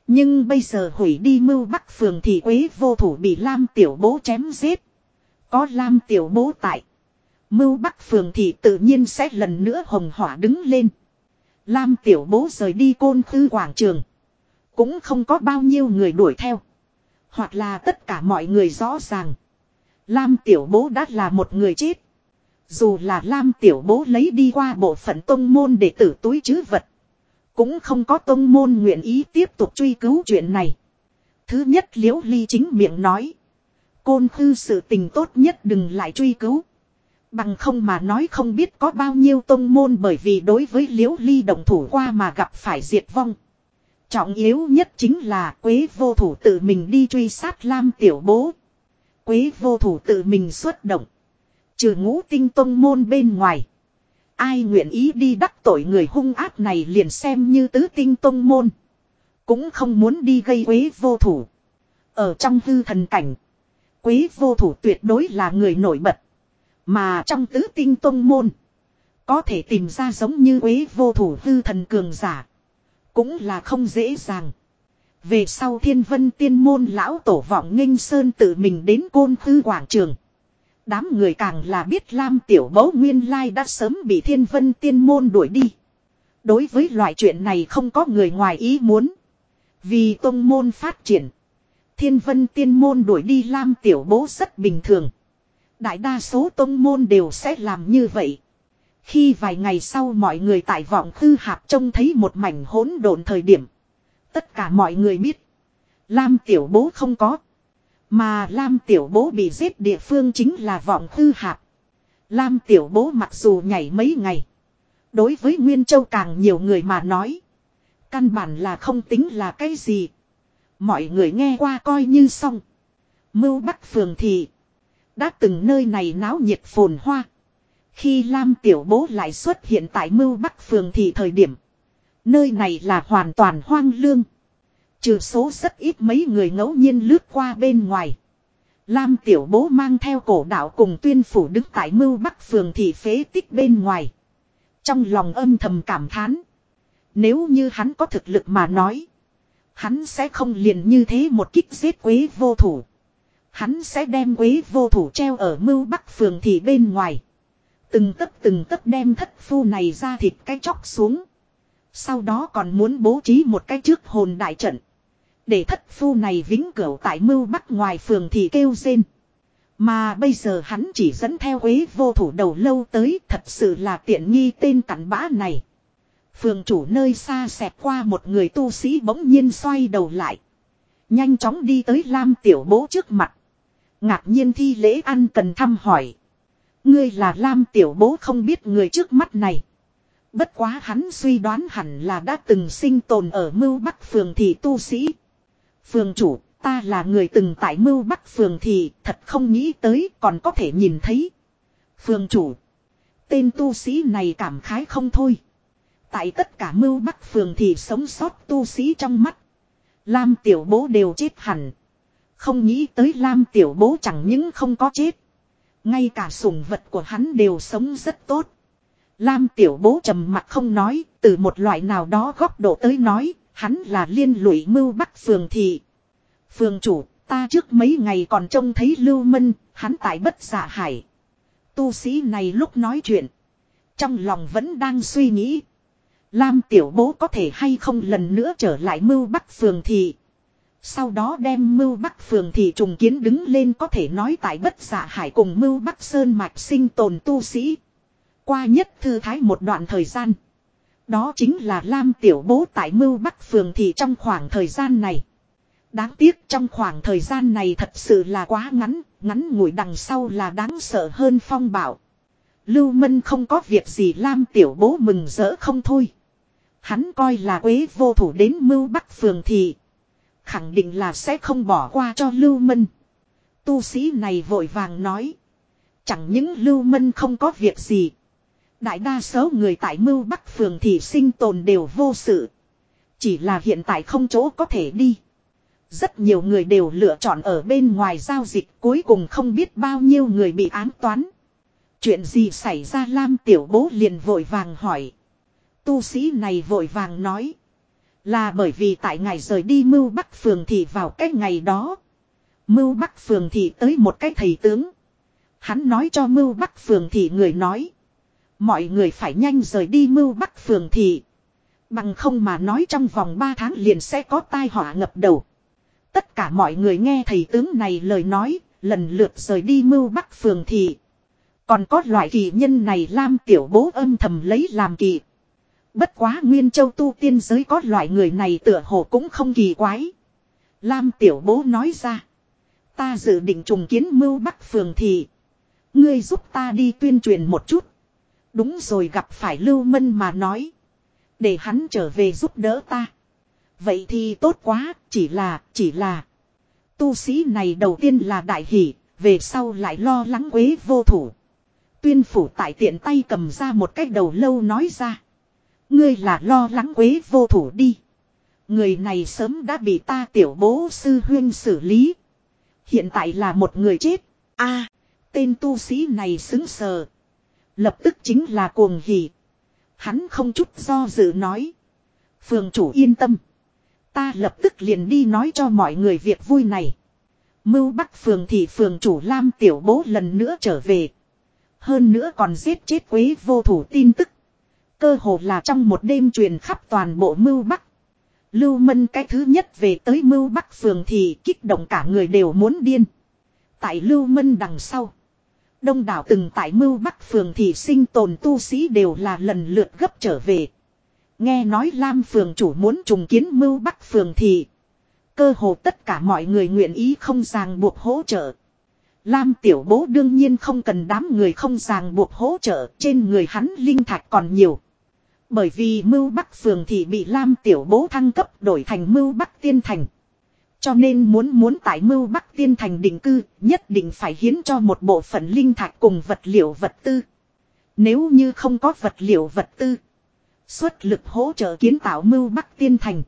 Nhưng bây giờ hủy đi mưu bắc phường thì quế vô thủ bị Lam tiểu bố chém giết. Có Lam tiểu bố tại. Mưu bắc phường thì tự nhiên sẽ lần nữa hồng hỏa đứng lên. Lam tiểu bố rời đi côn khư quảng trường. Cũng không có bao nhiêu người đuổi theo. Hoặc là tất cả mọi người rõ ràng. Lam tiểu bố đã là một người chết. Dù là Lam tiểu bố lấy đi qua bộ phận tông môn để tử túi chứ vật. Cũng không có tông môn nguyện ý tiếp tục truy cứu chuyện này. Thứ nhất liễu ly chính miệng nói. Côn khư, sự tình tốt nhất đừng lại truy cứu. Bằng không mà nói không biết có bao nhiêu tông môn bởi vì đối với liễu ly đồng thủ qua mà gặp phải diệt vong. Trọng yếu nhất chính là quế vô thủ tự mình đi truy sát Lam tiểu bố. Quế vô thủ tự mình xuất động. Trừ ngũ tinh tông môn bên ngoài. Ai nguyện ý đi đắc tội người hung ác này liền xem như tứ tinh tông môn. Cũng không muốn đi gây quế vô thủ. Ở trong hư thần cảnh. Quế vô thủ tuyệt đối là người nổi bật. Mà trong tứ tinh tông môn. Có thể tìm ra giống như quế vô thủ hư thần cường giả. Cũng là không dễ dàng. Về sau thiên vân tiên môn lão tổ vọng nghênh sơn tự mình đến côn khư quảng trường. Đám người càng là biết Lam Tiểu Mẫu nguyên lai đã sớm bị thiên vân tiên môn đuổi đi. Đối với loại chuyện này không có người ngoài ý muốn. Vì tông môn phát triển. Thiên vân tiên môn đuổi đi Lam Tiểu Bố rất bình thường. Đại đa số tông môn đều sẽ làm như vậy. Khi vài ngày sau mọi người tại vọng thư hạp trông thấy một mảnh hỗn độn thời điểm. Tất cả mọi người biết. Lam tiểu bố không có. Mà Lam tiểu bố bị giết địa phương chính là vọng tư hạp. Lam tiểu bố mặc dù nhảy mấy ngày. Đối với Nguyên Châu càng nhiều người mà nói. Căn bản là không tính là cái gì. Mọi người nghe qua coi như xong. Mưu Bắc Phường Thị. Đã từng nơi này náo nhiệt phồn hoa. Khi Lam Tiểu Bố lại xuất hiện tại Mưu Bắc Phường Thị thời điểm. Nơi này là hoàn toàn hoang lương. Trừ số rất ít mấy người ngẫu nhiên lướt qua bên ngoài. Lam Tiểu Bố mang theo cổ đạo cùng tuyên phủ đứng tại Mưu Bắc Phường Thị phế tích bên ngoài. Trong lòng âm thầm cảm thán. Nếu như hắn có thực lực mà nói. Hắn sẽ không liền như thế một kích giết quế vô thủ. Hắn sẽ đem quế vô thủ treo ở mưu bắc phường thị bên ngoài. Từng tấc từng tấc đem thất phu này ra thịt cái chóc xuống. Sau đó còn muốn bố trí một cái trước hồn đại trận. Để thất phu này vĩnh cửu tại mưu bắc ngoài phường thì kêu rên. Mà bây giờ hắn chỉ dẫn theo Huế vô thủ đầu lâu tới, thật sự là tiện nghi tên cặn bã này. Phường chủ nơi xa xẹp qua một người tu sĩ bỗng nhiên xoay đầu lại. Nhanh chóng đi tới Lam Tiểu Bố trước mặt. Ngạc nhiên thi lễ ăn cần thăm hỏi. Ngươi là Lam Tiểu Bố không biết người trước mắt này. Bất quá hắn suy đoán hẳn là đã từng sinh tồn ở mưu bắc phường thị tu sĩ. Phường chủ, ta là người từng tại mưu bắc phường thị, thật không nghĩ tới còn có thể nhìn thấy. Phường chủ, tên tu sĩ này cảm khái không thôi. Tại tất cả mưu bắc phường thì sống sót tu sĩ trong mắt. Lam tiểu bố đều chết hẳn. Không nghĩ tới Lam tiểu bố chẳng những không có chết. Ngay cả sủng vật của hắn đều sống rất tốt. Lam tiểu bố trầm mặt không nói, từ một loại nào đó góc độ tới nói, hắn là liên lụy mưu bắc phường thị. Phường chủ, ta trước mấy ngày còn trông thấy Lưu Mân, hắn tại bất giả dạ hải. Tu sĩ này lúc nói chuyện, trong lòng vẫn đang suy nghĩ. Lam tiểu bố có thể hay không lần nữa trở lại mưu bắc phường thị. Sau đó đem mưu bắc phường thị trùng kiến đứng lên có thể nói tại bất giả hải cùng mưu bắc sơn mạch sinh tồn tu sĩ. Qua nhất thư thái một đoạn thời gian. Đó chính là Lam tiểu bố tại mưu bắc phường thị trong khoảng thời gian này. Đáng tiếc trong khoảng thời gian này thật sự là quá ngắn, ngắn ngủi đằng sau là đáng sợ hơn phong bảo. Lưu Mân không có việc gì Lam tiểu bố mừng rỡ không thôi. Hắn coi là quế vô thủ đến mưu bắc phường thì. Khẳng định là sẽ không bỏ qua cho Lưu Mân. Tu sĩ này vội vàng nói. Chẳng những Lưu Mân không có việc gì. Đại đa số người tại mưu bắc phường thì sinh tồn đều vô sự. Chỉ là hiện tại không chỗ có thể đi. Rất nhiều người đều lựa chọn ở bên ngoài giao dịch, cuối cùng không biết bao nhiêu người bị án toán. Chuyện gì xảy ra Lam tiểu bố liền vội vàng hỏi. Tu sĩ này vội vàng nói. Là bởi vì tại ngày rời đi mưu bắc phường thì vào cái ngày đó. Mưu bắc phường thì tới một cái thầy tướng. Hắn nói cho mưu bắc phường thì người nói. Mọi người phải nhanh rời đi mưu bắc phường thì. Bằng không mà nói trong vòng 3 tháng liền sẽ có tai họa ngập đầu. Tất cả mọi người nghe thầy tướng này lời nói, lần lượt rời đi mưu bắc phường thì. Còn có loại kỳ nhân này Lam tiểu bố âm thầm lấy làm kỳ. Bất quá Nguyên Châu tu tiên giới có loại người này tựa hồ cũng không kỳ quái. Lam tiểu bố nói ra. Ta dự định trùng kiến mưu bắc phường thì. Ngươi giúp ta đi tuyên truyền một chút. Đúng rồi gặp phải Lưu Mân mà nói. Để hắn trở về giúp đỡ ta. Vậy thì tốt quá, chỉ là, chỉ là. Tu sĩ này đầu tiên là đại hỷ, về sau lại lo lắng quế vô thủ. Tuyên phủ tại tiện tay cầm ra một cái đầu lâu nói ra. Ngươi là lo lắng quế vô thủ đi. Người này sớm đã bị ta tiểu bố sư huyên xử lý. Hiện tại là một người chết. a tên tu sĩ này xứng sờ. Lập tức chính là cuồng hỉ. Hắn không chút do dự nói. Phường chủ yên tâm. Ta lập tức liền đi nói cho mọi người việc vui này. Mưu Bắc phường thì phường chủ Lam tiểu bố lần nữa trở về. Hơn nữa còn giết chết quế vô thủ tin tức. Cơ hồ là trong một đêm truyền khắp toàn bộ mưu Bắc. Lưu Mân cái thứ nhất về tới mưu Bắc phường thì kích động cả người đều muốn điên. Tại Lưu Mân đằng sau. Đông đảo từng tại mưu Bắc phường thì sinh tồn tu sĩ đều là lần lượt gấp trở về. Nghe nói Lam phường chủ muốn trùng kiến mưu Bắc phường thì, cơ hồ tất cả mọi người nguyện ý không ràng buộc hỗ trợ. Lam tiểu bố đương nhiên không cần đám người không ràng buộc hỗ trợ, trên người hắn linh thạch còn nhiều. Bởi vì mưu Bắc phường thì bị Lam tiểu bố thăng cấp đổi thành mưu Bắc tiên thành. Cho nên muốn muốn tại mưu Bắc tiên thành định cư, nhất định phải hiến cho một bộ phận linh thạch cùng vật liệu vật tư. Nếu như không có vật liệu vật tư. Xuất lực hỗ trợ kiến tạo mưu Bắc tiên thành.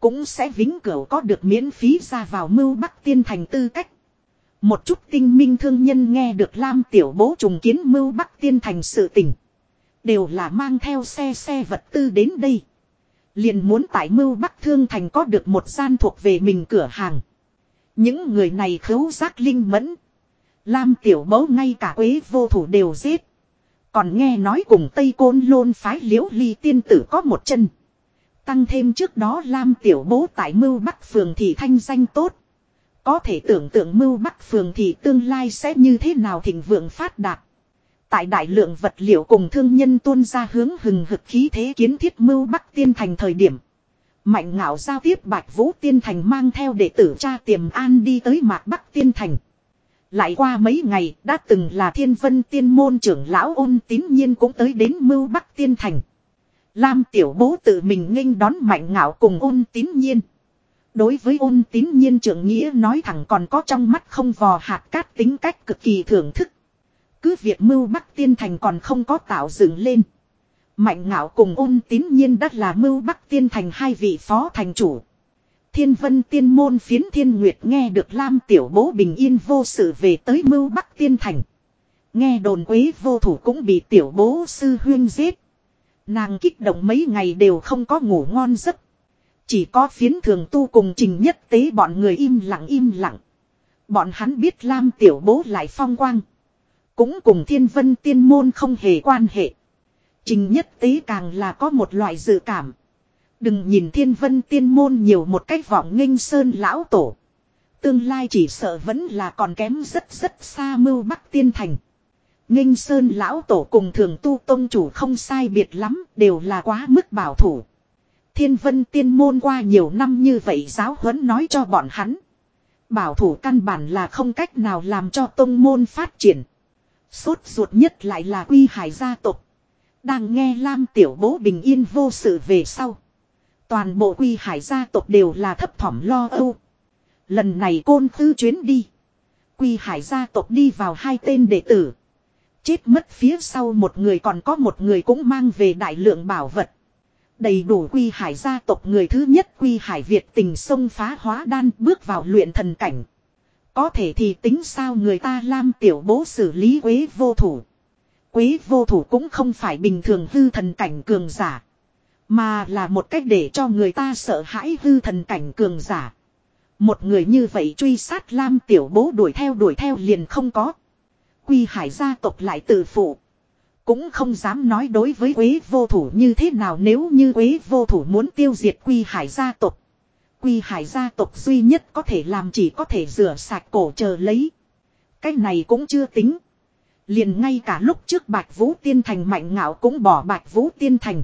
Cũng sẽ vĩnh cửu có được miễn phí ra vào mưu Bắc tiên thành tư cách. Một chút tinh minh thương nhân nghe được Lam tiểu bố trùng kiến mưu Bắc tiên thành sự tỉnh. Đều là mang theo xe xe vật tư đến đây. Liền muốn tại mưu Bắc Thương Thành có được một gian thuộc về mình cửa hàng. Những người này khấu giác linh mẫn. Lam tiểu bố ngay cả quế vô thủ đều giết. Còn nghe nói cùng Tây Côn Lôn phái liễu ly tiên tử có một chân. Tăng thêm trước đó Lam tiểu bố tại mưu Bắc Phường thì thanh danh tốt. Có thể tưởng tượng mưu Bắc Phường thì tương lai sẽ như thế nào thịnh vượng phát đạt. Tại đại lượng vật liệu cùng thương nhân tuôn ra hướng hừng hực khí thế kiến thiết mưu Bắc Tiên Thành thời điểm. Mạnh ngạo giao tiếp Bạch Vũ Tiên Thành mang theo đệ tử cha tiềm an đi tới Mạc Bắc Tiên Thành. Lại qua mấy ngày, đã từng là thiên vân tiên môn trưởng lão ôn tín nhiên cũng tới đến mưu Bắc Tiên Thành. Lam tiểu bố tự mình nghênh đón mạnh ngạo cùng ôn tín nhiên. Đối với ôn tín nhiên trưởng nghĩa nói thẳng còn có trong mắt không vò hạt cát tính cách cực kỳ thưởng thức. Cứ việc mưu Bắc Tiên Thành còn không có tạo dựng lên. Mạnh ngạo cùng ôn tín nhiên đất là mưu Bắc Tiên Thành hai vị phó thành chủ. Thiên vân tiên môn phiến thiên nguyệt nghe được Lam tiểu bố bình yên vô sự về tới mưu Bắc Tiên Thành. Nghe đồn quế vô thủ cũng bị tiểu bố sư huyên giết. Nàng kích động mấy ngày đều không có ngủ ngon giấc. Chỉ có phiến thường tu cùng trình nhất tế bọn người im lặng im lặng. Bọn hắn biết Lam tiểu bố lại phong quang. Cũng cùng thiên vân tiên môn không hề quan hệ. Trình nhất tế càng là có một loại dự cảm. Đừng nhìn thiên vân tiên môn nhiều một cách vọng nghênh sơn lão tổ. Tương lai chỉ sợ vẫn là còn kém rất rất xa mưu bắc tiên thành. Nghênh sơn lão tổ cùng thường tu tông chủ không sai biệt lắm, đều là quá mức bảo thủ. Thiên vân tiên môn qua nhiều năm như vậy giáo huấn nói cho bọn hắn. Bảo thủ căn bản là không cách nào làm cho tông môn phát triển. Sốt ruột nhất lại là quy hải gia tộc. Đang nghe Lam tiểu bố bình yên vô sự về sau. Toàn bộ quy hải gia tộc đều là thấp thỏm lo âu. Lần này côn tư chuyến đi. Quy hải gia tộc đi vào hai tên đệ tử. Chết mất phía sau một người còn có một người cũng mang về đại lượng bảo vật. Đầy đủ quy hải gia tộc người thứ nhất quy hải Việt tình sông phá hóa đan bước vào luyện thần cảnh. Có thể thì tính sao người ta lam tiểu bố xử lý quế vô thủ. Quế vô thủ cũng không phải bình thường hư thần cảnh cường giả. Mà là một cách để cho người ta sợ hãi hư thần cảnh cường giả. Một người như vậy truy sát lam tiểu bố đuổi theo đuổi theo liền không có. Quy hải gia tộc lại tự phụ. Cũng không dám nói đối với quế vô thủ như thế nào nếu như quế vô thủ muốn tiêu diệt quy hải gia tộc. Quy hải gia tộc duy nhất có thể làm chỉ có thể rửa sạch cổ chờ lấy. Cái này cũng chưa tính. Liền ngay cả lúc trước Bạch Vũ Tiên Thành mạnh ngạo cũng bỏ Bạch Vũ Tiên Thành.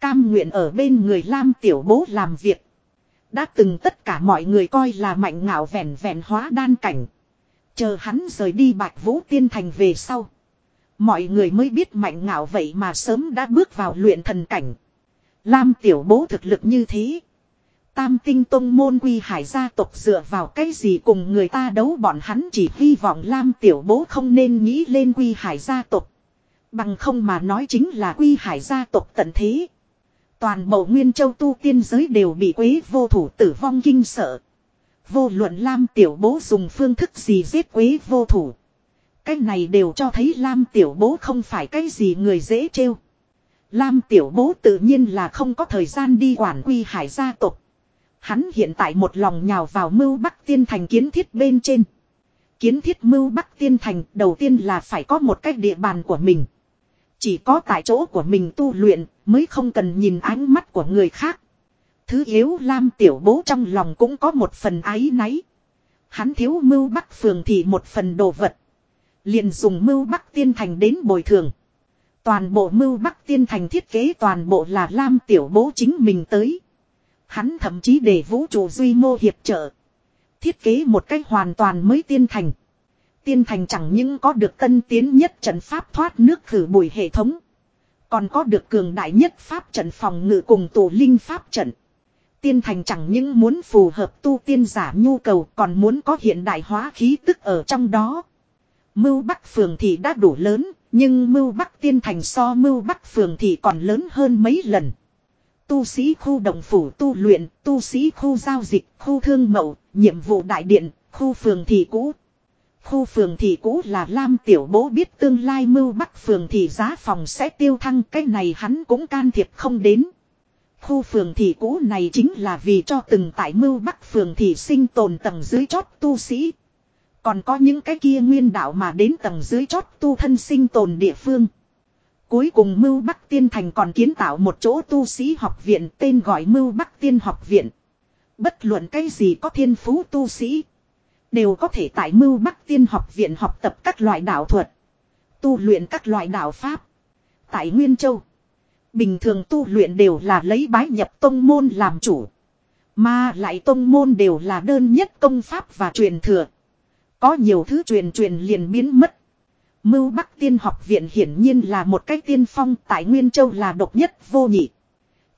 Cam nguyện ở bên người Lam Tiểu Bố làm việc. Đã từng tất cả mọi người coi là mạnh ngạo vẹn vẹn hóa đan cảnh. Chờ hắn rời đi Bạch Vũ Tiên Thành về sau. Mọi người mới biết mạnh ngạo vậy mà sớm đã bước vào luyện thần cảnh. Lam Tiểu Bố thực lực như thế. Tam tinh tông môn quy hải gia tộc dựa vào cái gì cùng người ta đấu bọn hắn chỉ hy vọng Lam tiểu bố không nên nghĩ lên quy hải gia tộc. Bằng không mà nói chính là quy hải gia tộc tận thế. Toàn bộ nguyên châu tu tiên giới đều bị quế vô thủ tử vong kinh sợ. Vô luận Lam tiểu bố dùng phương thức gì giết quế vô thủ. Cái này đều cho thấy Lam tiểu bố không phải cái gì người dễ trêu. Lam tiểu bố tự nhiên là không có thời gian đi quản quy hải gia tộc. Hắn hiện tại một lòng nhào vào mưu Bắc Tiên Thành kiến thiết bên trên. Kiến thiết mưu Bắc Tiên Thành, đầu tiên là phải có một cái địa bàn của mình. Chỉ có tại chỗ của mình tu luyện, mới không cần nhìn ánh mắt của người khác. Thứ yếu, Lam Tiểu Bố trong lòng cũng có một phần ái náy. Hắn thiếu mưu Bắc Phường thì một phần đồ vật. liền dùng mưu bắc tiên thành đến bồi thường. Toàn bộ mưu bắc tiên thành thiết kế toàn bộ là Lam Tiểu Bố chính mình tới. Hắn thậm chí để vũ trụ duy mô hiệp trợ. Thiết kế một cách hoàn toàn mới tiên thành. Tiên thành chẳng những có được tân tiến nhất trận pháp thoát nước khử bụi hệ thống. Còn có được cường đại nhất pháp trận phòng ngự cùng tổ linh pháp trận. Tiên thành chẳng những muốn phù hợp tu tiên giả nhu cầu còn muốn có hiện đại hóa khí tức ở trong đó. Mưu Bắc Phường thì đã đủ lớn, nhưng Mưu Bắc Tiên Thành so Mưu Bắc Phường thì còn lớn hơn mấy lần. Tu sĩ khu đồng phủ tu luyện, tu sĩ khu giao dịch, khu thương mậu, nhiệm vụ đại điện, khu phường thị cũ. Khu phường thị cũ là Lam Tiểu Bố biết tương lai Mưu Bắc Phường thị giá phòng sẽ tiêu thăng, cái này hắn cũng can thiệp không đến. Khu phường thị cũ này chính là vì cho từng tại Mưu Bắc Phường thị sinh tồn tầng dưới chót tu sĩ. Còn có những cái kia nguyên đạo mà đến tầng dưới chót tu thân sinh tồn địa phương. Cuối cùng Mưu Bắc Tiên Thành còn kiến tạo một chỗ tu sĩ học viện tên gọi Mưu Bắc Tiên học viện. Bất luận cái gì có thiên phú tu sĩ. Đều có thể tại Mưu Bắc Tiên học viện học tập các loại đạo thuật. Tu luyện các loại đạo pháp. Tại Nguyên Châu. Bình thường tu luyện đều là lấy bái nhập tông môn làm chủ. Mà lại tông môn đều là đơn nhất công pháp và truyền thừa. Có nhiều thứ truyền truyền liền biến mất. Mưu Bắc Tiên học viện hiển nhiên là một cái tiên phong tại Nguyên Châu là độc nhất vô nhị.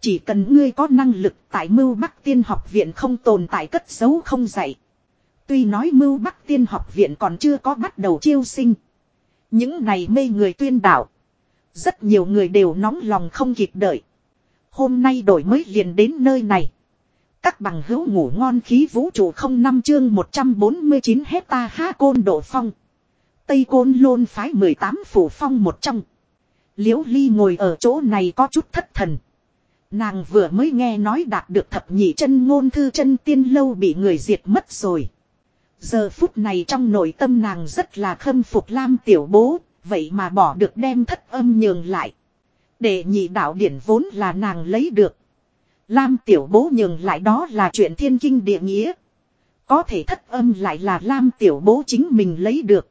Chỉ cần ngươi có năng lực tại Mưu Bắc Tiên học viện không tồn tại cất giấu không dạy. Tuy nói Mưu Bắc Tiên học viện còn chưa có bắt đầu chiêu sinh. Những này mê người tuyên đạo. Rất nhiều người đều nóng lòng không kịp đợi. Hôm nay đổi mới liền đến nơi này. Các bằng hữu ngủ ngon khí vũ trụ không năm chương 149 hecta ha côn độ phong. Tây côn lôn phái 18 phủ phong một trong. Liễu ly ngồi ở chỗ này có chút thất thần. Nàng vừa mới nghe nói đạt được thập nhị chân ngôn thư chân tiên lâu bị người diệt mất rồi. Giờ phút này trong nội tâm nàng rất là khâm phục Lam tiểu bố, vậy mà bỏ được đem thất âm nhường lại. Để nhị đạo điển vốn là nàng lấy được. Lam tiểu bố nhường lại đó là chuyện thiên kinh địa nghĩa. Có thể thất âm lại là Lam tiểu bố chính mình lấy được.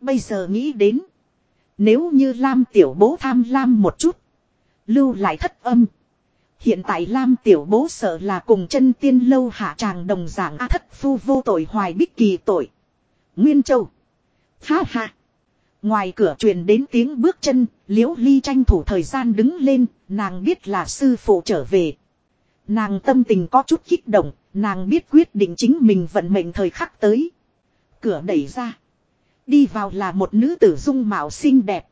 Bây giờ nghĩ đến. Nếu như Lam tiểu bố tham Lam một chút. Lưu lại thất âm. Hiện tại Lam tiểu bố sợ là cùng chân tiên lâu hạ tràng đồng giảng A thất phu vô tội hoài bích kỳ tội. Nguyên Châu. Ha ha. Ngoài cửa truyền đến tiếng bước chân, liễu ly tranh thủ thời gian đứng lên, nàng biết là sư phụ trở về. Nàng tâm tình có chút kích động, nàng biết quyết định chính mình vận mệnh thời khắc tới. Cửa đẩy ra. Đi vào là một nữ tử dung mạo xinh đẹp.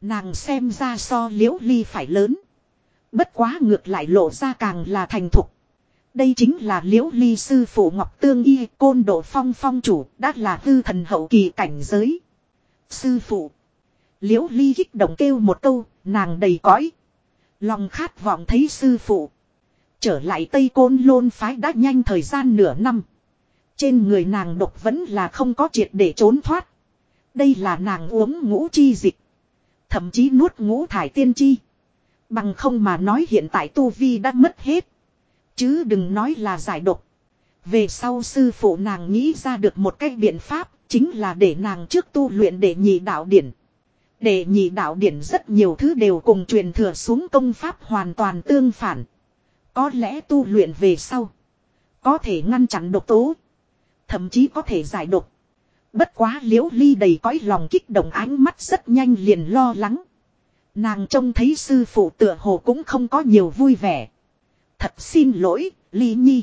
Nàng xem ra so liễu ly phải lớn. Bất quá ngược lại lộ ra càng là thành thục. Đây chính là liễu ly sư phụ Ngọc Tương Y côn độ phong phong chủ đã là hư thần hậu kỳ cảnh giới. Sư phụ. Liễu ly kích động kêu một câu, nàng đầy cõi. Lòng khát vọng thấy sư phụ. Trở lại Tây Côn Lôn phái đã nhanh thời gian nửa năm. Trên người nàng độc vẫn là không có triệt để trốn thoát. Đây là nàng uống ngũ chi dịch. Thậm chí nuốt ngũ thải tiên chi. Bằng không mà nói hiện tại Tu Vi đã mất hết. Chứ đừng nói là giải độc. Về sau sư phụ nàng nghĩ ra được một cách biện pháp. Chính là để nàng trước tu luyện để nhị đạo điển. Để nhị đạo điển rất nhiều thứ đều cùng truyền thừa xuống công pháp hoàn toàn tương phản. Có lẽ tu luyện về sau. Có thể ngăn chặn độc tố. Thậm chí có thể giải độc. Bất quá liễu ly đầy cõi lòng kích động ánh mắt rất nhanh liền lo lắng. Nàng trông thấy sư phụ tựa hồ cũng không có nhiều vui vẻ. Thật xin lỗi, ly nhi.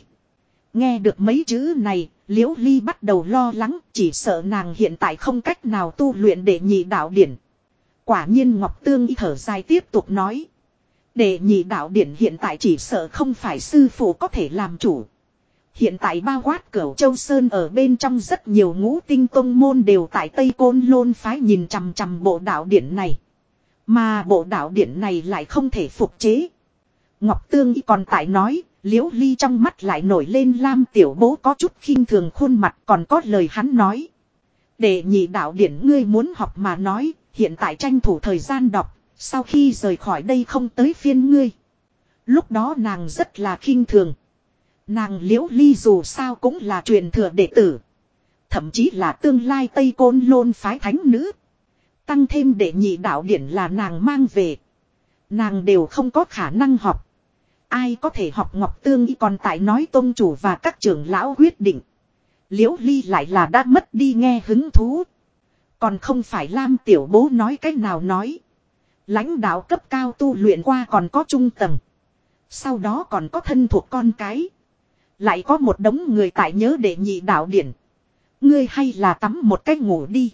Nghe được mấy chữ này, liễu ly bắt đầu lo lắng, chỉ sợ nàng hiện tại không cách nào tu luyện để nhị đạo điển. Quả nhiên Ngọc Tương y thở dài tiếp tục nói. Để nhị đạo điển hiện tại chỉ sợ không phải sư phụ có thể làm chủ. Hiện tại bao quát cửu châu Sơn ở bên trong rất nhiều ngũ tinh tông môn đều tại Tây Côn Lôn phái nhìn chằm chằm bộ đạo điển này. Mà bộ đạo điển này lại không thể phục chế. Ngọc Tương y còn tại nói, liễu ly trong mắt lại nổi lên lam tiểu bố có chút khinh thường khuôn mặt còn có lời hắn nói. Để nhị đạo điển ngươi muốn học mà nói, hiện tại tranh thủ thời gian đọc, sau khi rời khỏi đây không tới phiên ngươi. Lúc đó nàng rất là khinh thường. Nàng liễu ly dù sao cũng là truyền thừa đệ tử. thậm chí là tương lai Tây Côn Lôn phái thánh nữ. Tăng thêm đệ nhị đạo điển là nàng mang về. Nàng đều không có khả năng học. Ai có thể học Ngọc Tương y còn tại nói tôn chủ và các trưởng lão quyết định. Liễu Ly lại là đã mất đi nghe hứng thú. Còn không phải Lam Tiểu Bố nói cách nào nói. Lãnh đạo cấp cao tu luyện qua còn có trung tầng. Sau đó còn có thân thuộc con cái. Lại có một đống người tại nhớ để nhị đạo điển. Ngươi hay là tắm một cách ngủ đi.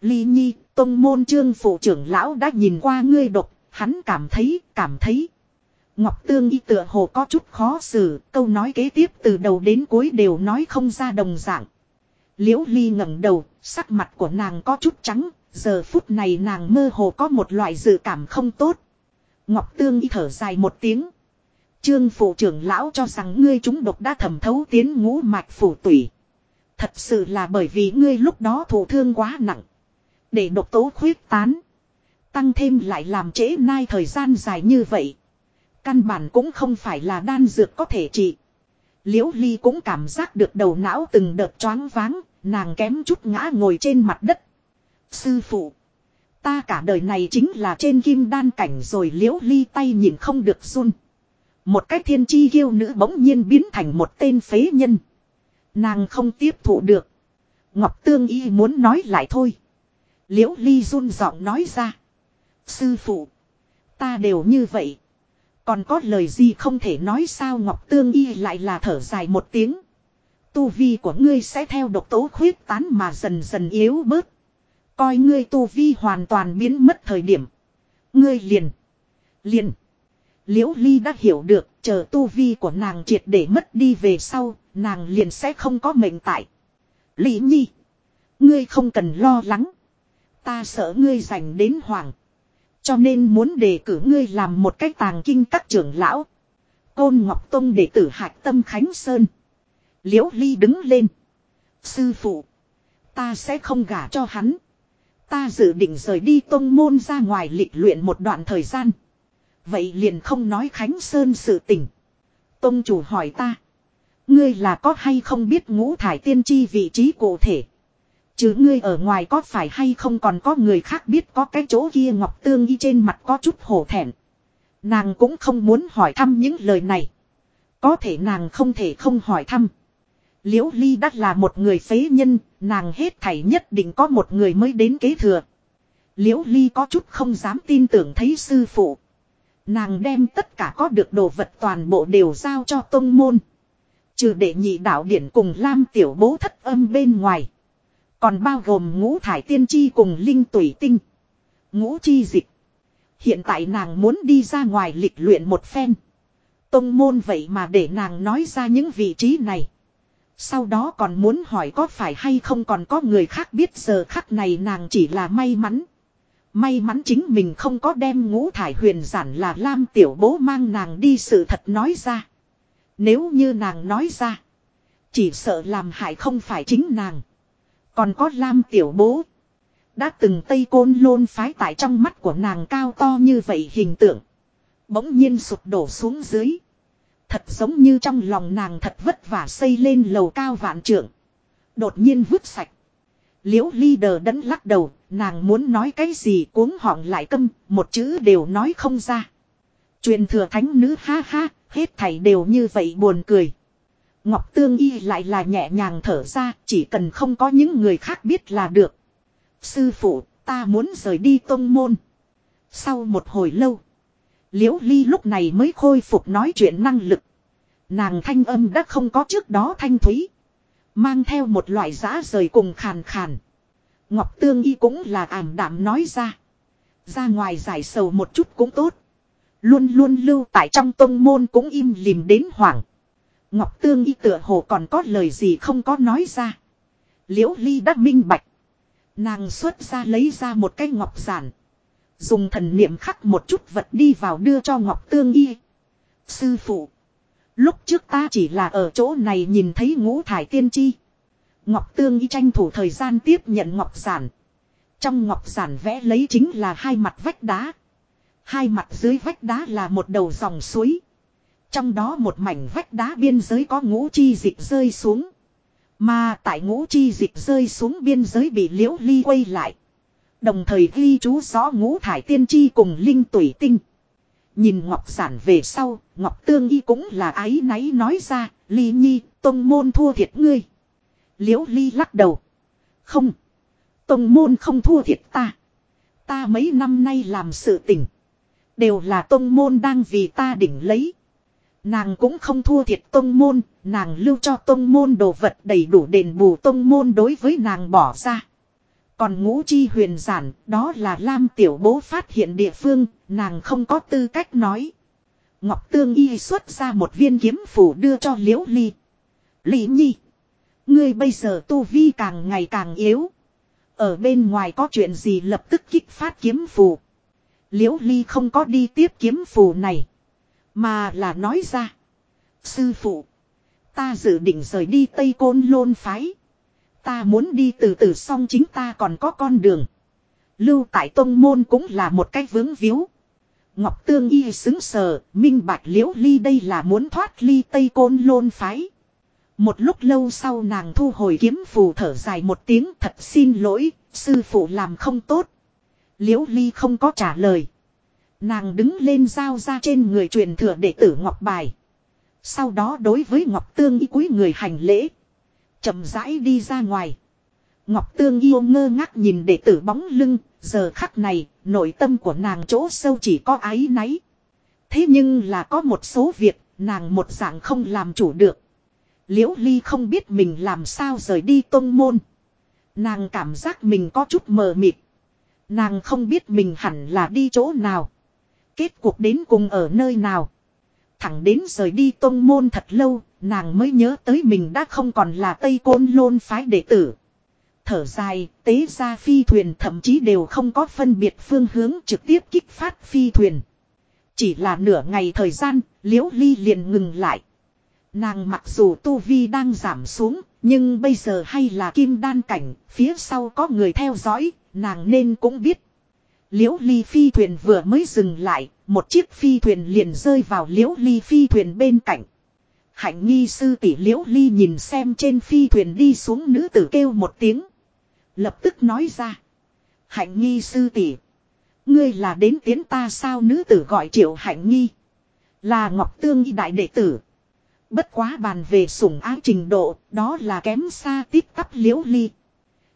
Ly Nhi, Tông môn trương phụ trưởng lão đã nhìn qua ngươi độc, hắn cảm thấy, cảm thấy. Ngọc Tương y tựa hồ có chút khó xử, câu nói kế tiếp từ đầu đến cuối đều nói không ra đồng dạng. Liễu Ly ngẩng đầu, sắc mặt của nàng có chút trắng, giờ phút này nàng mơ hồ có một loại dự cảm không tốt. Ngọc Tương y thở dài một tiếng. Trương phụ trưởng lão cho rằng ngươi chúng độc đã thẩm thấu tiến ngũ mạch phủ tủy. Thật sự là bởi vì ngươi lúc đó thụ thương quá nặng. Để độc tố khuyết tán. Tăng thêm lại làm trễ nai thời gian dài như vậy. Căn bản cũng không phải là đan dược có thể trị. Liễu Ly cũng cảm giác được đầu não từng đợt choáng váng, nàng kém chút ngã ngồi trên mặt đất. Sư phụ. Ta cả đời này chính là trên kim đan cảnh rồi liễu ly tay nhìn không được run. Một cái thiên chi yêu nữ bỗng nhiên biến thành một tên phế nhân. Nàng không tiếp thụ được. Ngọc Tương Y muốn nói lại thôi. Liễu Ly run giọng nói ra. Sư phụ. Ta đều như vậy. Còn có lời gì không thể nói sao Ngọc Tương Y lại là thở dài một tiếng. Tu vi của ngươi sẽ theo độc tố khuyết tán mà dần dần yếu bớt. Coi ngươi tu vi hoàn toàn biến mất thời điểm. Ngươi liền. Liền. Liễu Ly đã hiểu được, chờ tu vi của nàng triệt để mất đi về sau. Nàng liền sẽ không có mệnh tại. Lý Nhi. Ngươi không cần lo lắng. Ta sợ ngươi dành đến hoàng. Cho nên muốn đề cử ngươi làm một cách tàng kinh các trưởng lão. Côn Ngọc Tông đệ tử Hạc Tâm Khánh Sơn. Liễu Ly đứng lên. Sư phụ. Ta sẽ không gả cho hắn. Ta dự định rời đi tông môn ra ngoài lịch luyện một đoạn thời gian. Vậy liền không nói Khánh Sơn sự tình. Tông chủ hỏi ta. Ngươi là có hay không biết ngũ thải tiên tri vị trí cụ thể. Chứ ngươi ở ngoài có phải hay không còn có người khác biết có cái chỗ kia ngọc tương y trên mặt có chút hổ thẹn. Nàng cũng không muốn hỏi thăm những lời này. Có thể nàng không thể không hỏi thăm. Liễu Ly đắt là một người phế nhân, nàng hết thảy nhất định có một người mới đến kế thừa. Liễu Ly có chút không dám tin tưởng thấy sư phụ. Nàng đem tất cả có được đồ vật toàn bộ đều giao cho tông môn. Trừ để nhị đạo điển cùng Lam tiểu bố thất âm bên ngoài. Còn bao gồm ngũ thải tiên chi cùng linh tủy tinh. Ngũ chi dịch. Hiện tại nàng muốn đi ra ngoài lịch luyện một phen. Tông môn vậy mà để nàng nói ra những vị trí này. Sau đó còn muốn hỏi có phải hay không còn có người khác biết giờ khắc này nàng chỉ là may mắn. May mắn chính mình không có đem ngũ thải huyền giản là Lam tiểu bố mang nàng đi sự thật nói ra. Nếu như nàng nói ra. Chỉ sợ làm hại không phải chính nàng. Còn có Lam tiểu bố. Đã từng Tây Côn lôn phái tại trong mắt của nàng cao to như vậy hình tượng. Bỗng nhiên sụp đổ xuống dưới. Thật giống như trong lòng nàng thật vất vả xây lên lầu cao vạn trượng. Đột nhiên vứt sạch. Liễu ly đờ đẫn lắc đầu, nàng muốn nói cái gì cuống họng lại câm, một chữ đều nói không ra. Truyền thừa thánh nữ ha ha, hết thảy đều như vậy buồn cười. Ngọc Tương Y lại là nhẹ nhàng thở ra, chỉ cần không có những người khác biết là được. Sư phụ, ta muốn rời đi tông môn. Sau một hồi lâu, Liễu Ly lúc này mới khôi phục nói chuyện năng lực. Nàng thanh âm đã không có trước đó thanh thúy. Mang theo một loại giã rời cùng khàn khàn. Ngọc Tương Y cũng là ảm đạm nói ra. Ra ngoài giải sầu một chút cũng tốt. Luôn luôn lưu tại trong tông môn cũng im lìm đến hoảng. Ngọc Tương Y tựa hồ còn có lời gì không có nói ra. Liễu Ly đã minh bạch. Nàng xuất ra lấy ra một cái ngọc giản. Dùng thần niệm khắc một chút vật đi vào đưa cho Ngọc Tương Y. Sư phụ. Lúc trước ta chỉ là ở chỗ này nhìn thấy ngũ thải tiên chi. Ngọc Tương Y tranh thủ thời gian tiếp nhận Ngọc Giản. Trong Ngọc Giản vẽ lấy chính là hai mặt vách đá. Hai mặt dưới vách đá là một đầu dòng suối. Trong đó một mảnh vách đá biên giới có ngũ chi dịch rơi xuống. Mà tại ngũ chi dịch rơi xuống biên giới bị liễu ly quay lại. Đồng thời ghi chú rõ ngũ thải tiên chi cùng linh tủy tinh. Nhìn Ngọc Giản về sau, Ngọc Tương Y cũng là ái náy nói ra, Ly Nhi, tông môn thua thiệt ngươi. Liễu Ly lắc đầu. Không. Tông môn không thua thiệt ta. Ta mấy năm nay làm sự tình. Đều là tông môn đang vì ta đỉnh lấy. Nàng cũng không thua thiệt tông môn, nàng lưu cho tông môn đồ vật đầy đủ đền bù tông môn đối với nàng bỏ ra. Còn ngũ chi huyền giản, đó là Lam tiểu bố phát hiện địa phương, nàng không có tư cách nói. Ngọc Tương Y xuất ra một viên kiếm phủ đưa cho Liễu Ly. Lý Nhi, ngươi bây giờ tu vi càng ngày càng yếu. Ở bên ngoài có chuyện gì lập tức kích phát kiếm phù. Liễu Ly không có đi tiếp kiếm phù này. Mà là nói ra. Sư phụ. Ta dự định rời đi Tây Côn Lôn Phái. Ta muốn đi từ từ xong chính ta còn có con đường. Lưu tại Tông Môn cũng là một cái vướng víu. Ngọc Tương Y xứng sờ, minh bạch liễu ly đây là muốn thoát ly Tây Côn Lôn Phái. Một lúc lâu sau nàng thu hồi kiếm phù thở dài một tiếng thật xin lỗi, sư phụ làm không tốt. Liễu ly không có trả lời. Nàng đứng lên giao ra trên người truyền thừa đệ tử Ngọc Bài. Sau đó đối với Ngọc Tương y cúi người hành lễ chậm rãi đi ra ngoài. Ngọc Tương yêu ngơ ngác nhìn đệ tử bóng lưng, giờ khắc này, nội tâm của nàng chỗ sâu chỉ có ái náy. Thế nhưng là có một số việc, nàng một dạng không làm chủ được. Liễu Ly không biết mình làm sao rời đi tông môn. Nàng cảm giác mình có chút mờ mịt. Nàng không biết mình hẳn là đi chỗ nào. Kết cuộc đến cùng ở nơi nào. Thẳng đến rời đi tông môn thật lâu, nàng mới nhớ tới mình đã không còn là Tây Côn Lôn phái đệ tử. Thở dài, tế ra phi thuyền thậm chí đều không có phân biệt phương hướng trực tiếp kích phát phi thuyền. Chỉ là nửa ngày thời gian, liễu ly liền ngừng lại. Nàng mặc dù tu vi đang giảm xuống, nhưng bây giờ hay là kim đan cảnh, phía sau có người theo dõi, nàng nên cũng biết. Liễu ly phi thuyền vừa mới dừng lại, một chiếc phi thuyền liền rơi vào liễu ly phi thuyền bên cạnh. Hạnh nghi sư tỷ liễu ly nhìn xem trên phi thuyền đi xuống nữ tử kêu một tiếng. Lập tức nói ra. Hạnh nghi sư tỷ Ngươi là đến tiến ta sao nữ tử gọi triệu hạnh nghi. Là Ngọc Tương y đại đệ tử. Bất quá bàn về sủng ái trình độ, đó là kém xa tiếp tắp liễu ly.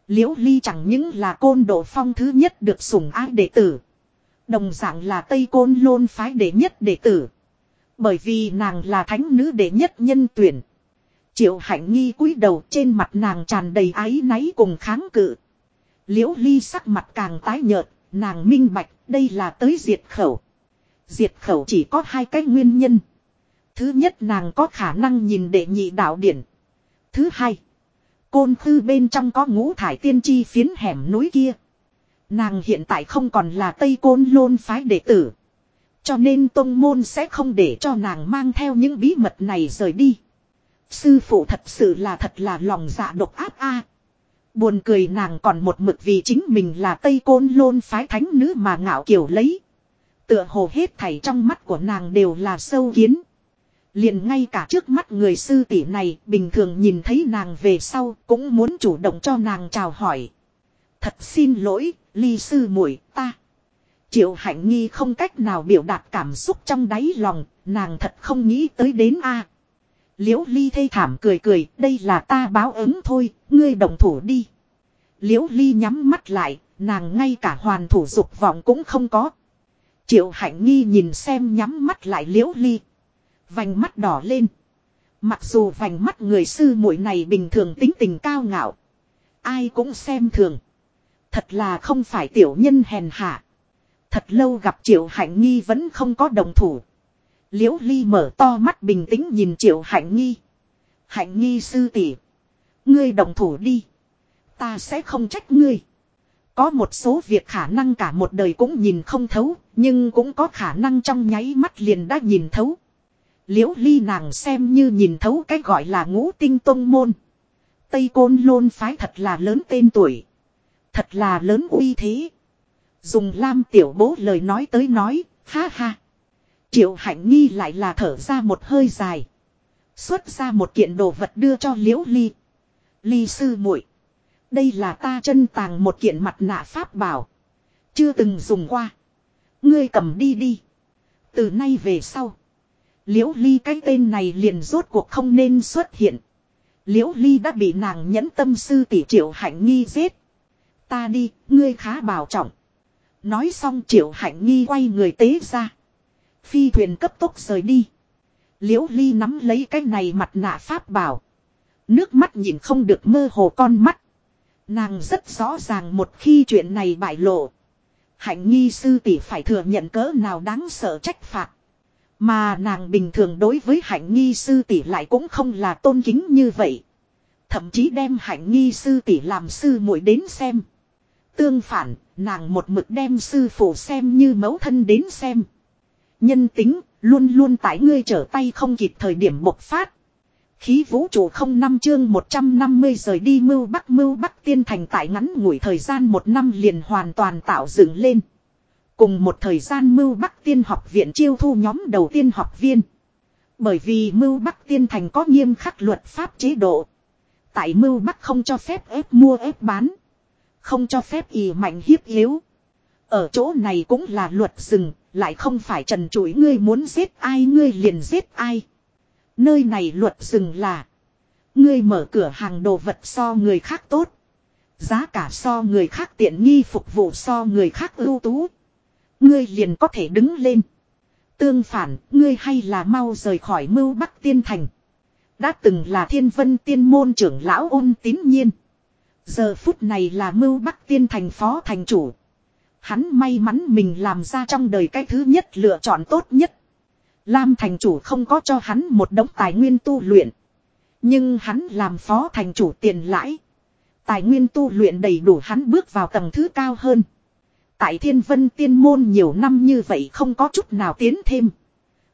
Liễu ly chẳng những là côn độ phong thứ nhất được sủng ái đệ tử. Đồng dạng là Tây Côn Lôn phái đệ nhất đệ tử. Bởi vì nàng là thánh nữ đệ nhất nhân tuyển. Triệu hạnh nghi cúi đầu trên mặt nàng tràn đầy áy náy cùng kháng cự. Liễu ly sắc mặt càng tái nhợt, nàng minh bạch đây là tới diệt khẩu. Diệt khẩu chỉ có hai cái nguyên nhân. Thứ nhất nàng có khả năng nhìn đệ nhị đạo điển. Thứ hai. Côn khư bên trong có ngũ thải tiên tri phiến hẻm núi kia. Nàng hiện tại không còn là Tây Côn Lôn phái đệ tử. Cho nên tông môn sẽ không để cho nàng mang theo những bí mật này rời đi. Sư phụ thật sự là thật là lòng dạ độc áp a. Buồn cười nàng còn một mực vì chính mình là Tây Côn Lôn phái thánh nữ mà ngạo kiểu lấy. Tựa hồ hết thảy trong mắt của nàng đều là sâu kiến. Liền ngay cả trước mắt người sư tỷ này bình thường nhìn thấy nàng về sau cũng muốn chủ động cho nàng chào hỏi. Thật xin lỗi, ly sư muội ta. Triệu hạnh nghi không cách nào biểu đạt cảm xúc trong đáy lòng, nàng thật không nghĩ tới đến a. Liễu ly thê thảm cười cười, đây là ta báo ứng thôi, ngươi đồng thủ đi. Liễu ly nhắm mắt lại, nàng ngay cả hoàn thủ dục vọng cũng không có. Triệu hạnh nghi nhìn xem nhắm mắt lại liễu ly. Vành mắt đỏ lên. Mặc dù vành mắt người sư muội này bình thường tính tình cao ngạo. Ai cũng xem thường. Thật là không phải tiểu nhân hèn hạ. Thật lâu gặp triệu hạnh nghi vẫn không có đồng thủ. Liễu ly mở to mắt bình tĩnh nhìn triệu hạnh nghi. Hạnh nghi sư tỷ, Ngươi đồng thủ đi. Ta sẽ không trách ngươi. Có một số việc khả năng cả một đời cũng nhìn không thấu. Nhưng cũng có khả năng trong nháy mắt liền đã nhìn thấu. Liễu ly nàng xem như nhìn thấu cái gọi là ngũ tinh tông môn. Tây côn lôn phái thật là lớn tên tuổi. Thật là lớn uy thế. Dùng lam tiểu bố lời nói tới nói, ha ha. Triệu hạnh nghi lại là thở ra một hơi dài. Xuất ra một kiện đồ vật đưa cho liễu ly. Ly sư muội Đây là ta chân tàng một kiện mặt nạ pháp bảo. Chưa từng dùng qua. Ngươi cầm đi đi. Từ nay về sau. Liễu ly cái tên này liền rốt cuộc không nên xuất hiện. Liễu ly đã bị nàng nhẫn tâm sư tỷ triệu hạnh nghi giết. Ta đi, ngươi khá bảo trọng. Nói xong triệu hạnh nghi quay người tế ra. Phi thuyền cấp tốc rời đi. Liễu ly nắm lấy cái này mặt nạ pháp bảo. Nước mắt nhìn không được mơ hồ con mắt. Nàng rất rõ ràng một khi chuyện này bại lộ. Hạnh nghi sư tỷ phải thừa nhận cỡ nào đáng sợ trách phạt. Mà nàng bình thường đối với hạnh nghi sư tỷ lại cũng không là tôn kính như vậy. Thậm chí đem hạnh nghi sư tỷ làm sư muội đến xem. Tương phản, nàng một mực đem sư phụ xem như mẫu thân đến xem. Nhân tính, luôn luôn tại ngươi trở tay không kịp thời điểm bộc phát. Khí vũ trụ không năm chương 150 rời đi mưu bắc mưu bắc tiên thành tại ngắn ngủi thời gian một năm liền hoàn toàn tạo dựng lên. Cùng một thời gian mưu bắc tiên học viện chiêu thu nhóm đầu tiên học viên. Bởi vì mưu bắc tiên thành có nghiêm khắc luật pháp chế độ. Tại mưu bắc không cho phép ép mua ép bán. Không cho phép ỉ mạnh hiếp yếu. Ở chỗ này cũng là luật rừng, lại không phải trần chuỗi ngươi muốn giết ai ngươi liền giết ai. Nơi này luật rừng là. Ngươi mở cửa hàng đồ vật so người khác tốt. Giá cả so người khác tiện nghi phục vụ so người khác ưu tú. Ngươi liền có thể đứng lên. Tương phản, ngươi hay là mau rời khỏi mưu bắc tiên thành. Đã từng là thiên vân tiên môn trưởng lão ôn tín nhiên. Giờ phút này là mưu bắc tiên thành phó thành chủ. Hắn may mắn mình làm ra trong đời cái thứ nhất lựa chọn tốt nhất. Lam thành chủ không có cho hắn một đống tài nguyên tu luyện. Nhưng hắn làm phó thành chủ tiền lãi. Tài nguyên tu luyện đầy đủ hắn bước vào tầng thứ cao hơn. Tại thiên vân tiên môn nhiều năm như vậy không có chút nào tiến thêm.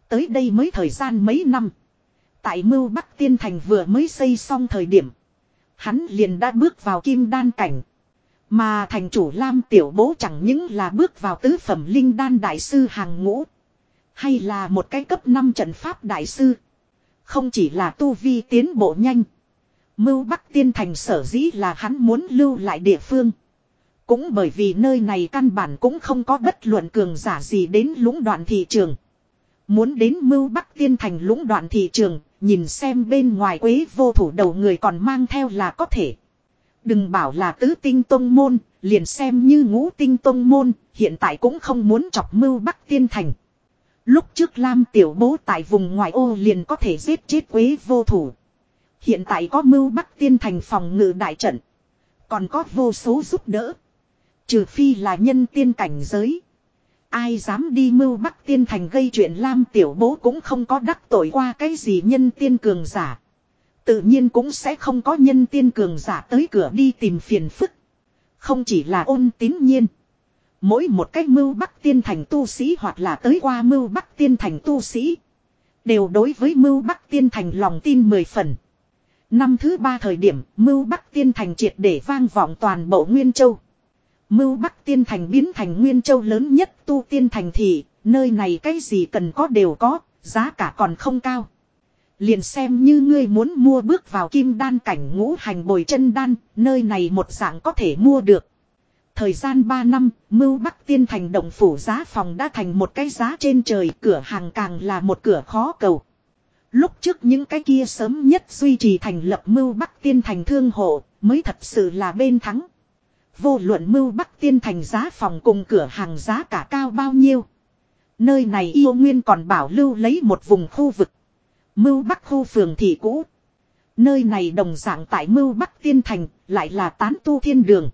Tới đây mới thời gian mấy năm. Tại mưu bắc tiên thành vừa mới xây xong thời điểm. Hắn liền đã bước vào kim đan cảnh. Mà thành chủ Lam Tiểu Bố chẳng những là bước vào tứ phẩm linh đan đại sư hàng ngũ. Hay là một cái cấp 5 trận pháp đại sư. Không chỉ là tu vi tiến bộ nhanh. Mưu Bắc Tiên Thành sở dĩ là hắn muốn lưu lại địa phương. Cũng bởi vì nơi này căn bản cũng không có bất luận cường giả gì đến lũng đoạn thị trường. Muốn đến mưu Bắc Tiên Thành lũng đoạn thị trường, nhìn xem bên ngoài quế vô thủ đầu người còn mang theo là có thể. Đừng bảo là tứ tinh tông môn, liền xem như ngũ tinh tông môn, hiện tại cũng không muốn chọc mưu Bắc Tiên Thành. Lúc trước Lam tiểu bố tại vùng ngoại ô liền có thể giết chết quế vô thủ. Hiện tại có mưu Bắc Tiên Thành phòng ngự đại trận. Còn có vô số giúp đỡ. Trừ phi là nhân tiên cảnh giới. Ai dám đi mưu Bắc Tiên Thành gây chuyện Lam tiểu bố cũng không có đắc tội qua cái gì nhân tiên cường giả. Tự nhiên cũng sẽ không có nhân tiên cường giả tới cửa đi tìm phiền phức. Không chỉ là ôn tín nhiên. Mỗi một cách mưu bắc tiên thành tu sĩ hoặc là tới qua mưu bắc tiên thành tu sĩ. Đều đối với mưu bắc tiên thành lòng tin mười phần. Năm thứ ba thời điểm, mưu bắc tiên thành triệt để vang vọng toàn bộ Nguyên Châu. Mưu bắc tiên thành biến thành Nguyên Châu lớn nhất tu tiên thành thị, nơi này cái gì cần có đều có, giá cả còn không cao. Liền xem như ngươi muốn mua bước vào kim đan cảnh ngũ hành bồi chân đan, nơi này một dạng có thể mua được. Thời gian 3 năm, mưu bắc tiên thành động phủ giá phòng đã thành một cái giá trên trời, cửa hàng càng là một cửa khó cầu. Lúc trước những cái kia sớm nhất duy trì thành lập mưu bắc tiên thành thương hộ, mới thật sự là bên thắng. Vô luận mưu bắc tiên thành giá phòng cùng cửa hàng giá cả cao bao nhiêu. Nơi này yêu nguyên còn bảo lưu lấy một vùng khu vực. Mưu Bắc khu phường thị cũ. Nơi này đồng dạng tại Mưu Bắc Tiên Thành, lại là tán tu thiên đường.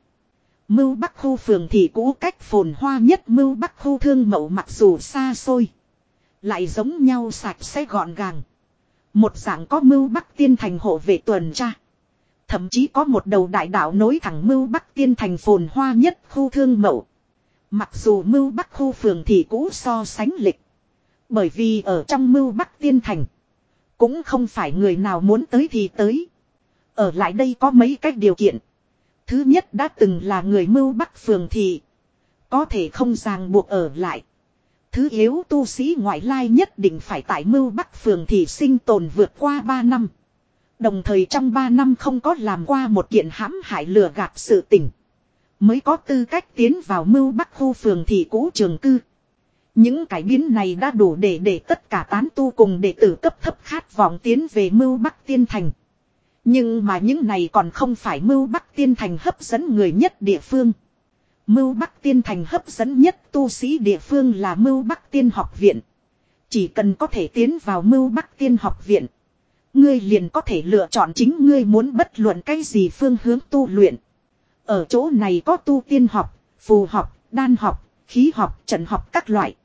Mưu Bắc khu phường thị cũ cách phồn hoa nhất Mưu Bắc khu thương mậu mặc dù xa xôi. Lại giống nhau sạch sẽ gọn gàng. Một dạng có Mưu Bắc Tiên Thành hộ vệ tuần tra. Thậm chí có một đầu đại đạo nối thẳng Mưu Bắc Tiên Thành phồn hoa nhất khu thương mậu. Mặc dù Mưu Bắc khu phường thị cũ so sánh lịch. Bởi vì ở trong Mưu Bắc Tiên Thành. Cũng không phải người nào muốn tới thì tới. Ở lại đây có mấy cách điều kiện. Thứ nhất đã từng là người mưu bắc phường thị. Có thể không ràng buộc ở lại. Thứ yếu tu sĩ ngoại lai nhất định phải tại mưu bắc phường thị sinh tồn vượt qua 3 năm. Đồng thời trong 3 năm không có làm qua một kiện hãm hại lừa gạt sự tình. Mới có tư cách tiến vào mưu bắc khu phường thị cũ trường cư. Những cải biến này đã đủ để để tất cả tán tu cùng đệ tử cấp thấp khát vọng tiến về mưu bắc tiên thành. Nhưng mà những này còn không phải mưu bắc tiên thành hấp dẫn người nhất địa phương. Mưu bắc tiên thành hấp dẫn nhất tu sĩ địa phương là mưu bắc tiên học viện. Chỉ cần có thể tiến vào mưu bắc tiên học viện. Ngươi liền có thể lựa chọn chính ngươi muốn bất luận cái gì phương hướng tu luyện. Ở chỗ này có tu tiên học, phù học, đan học, khí học, trận học các loại.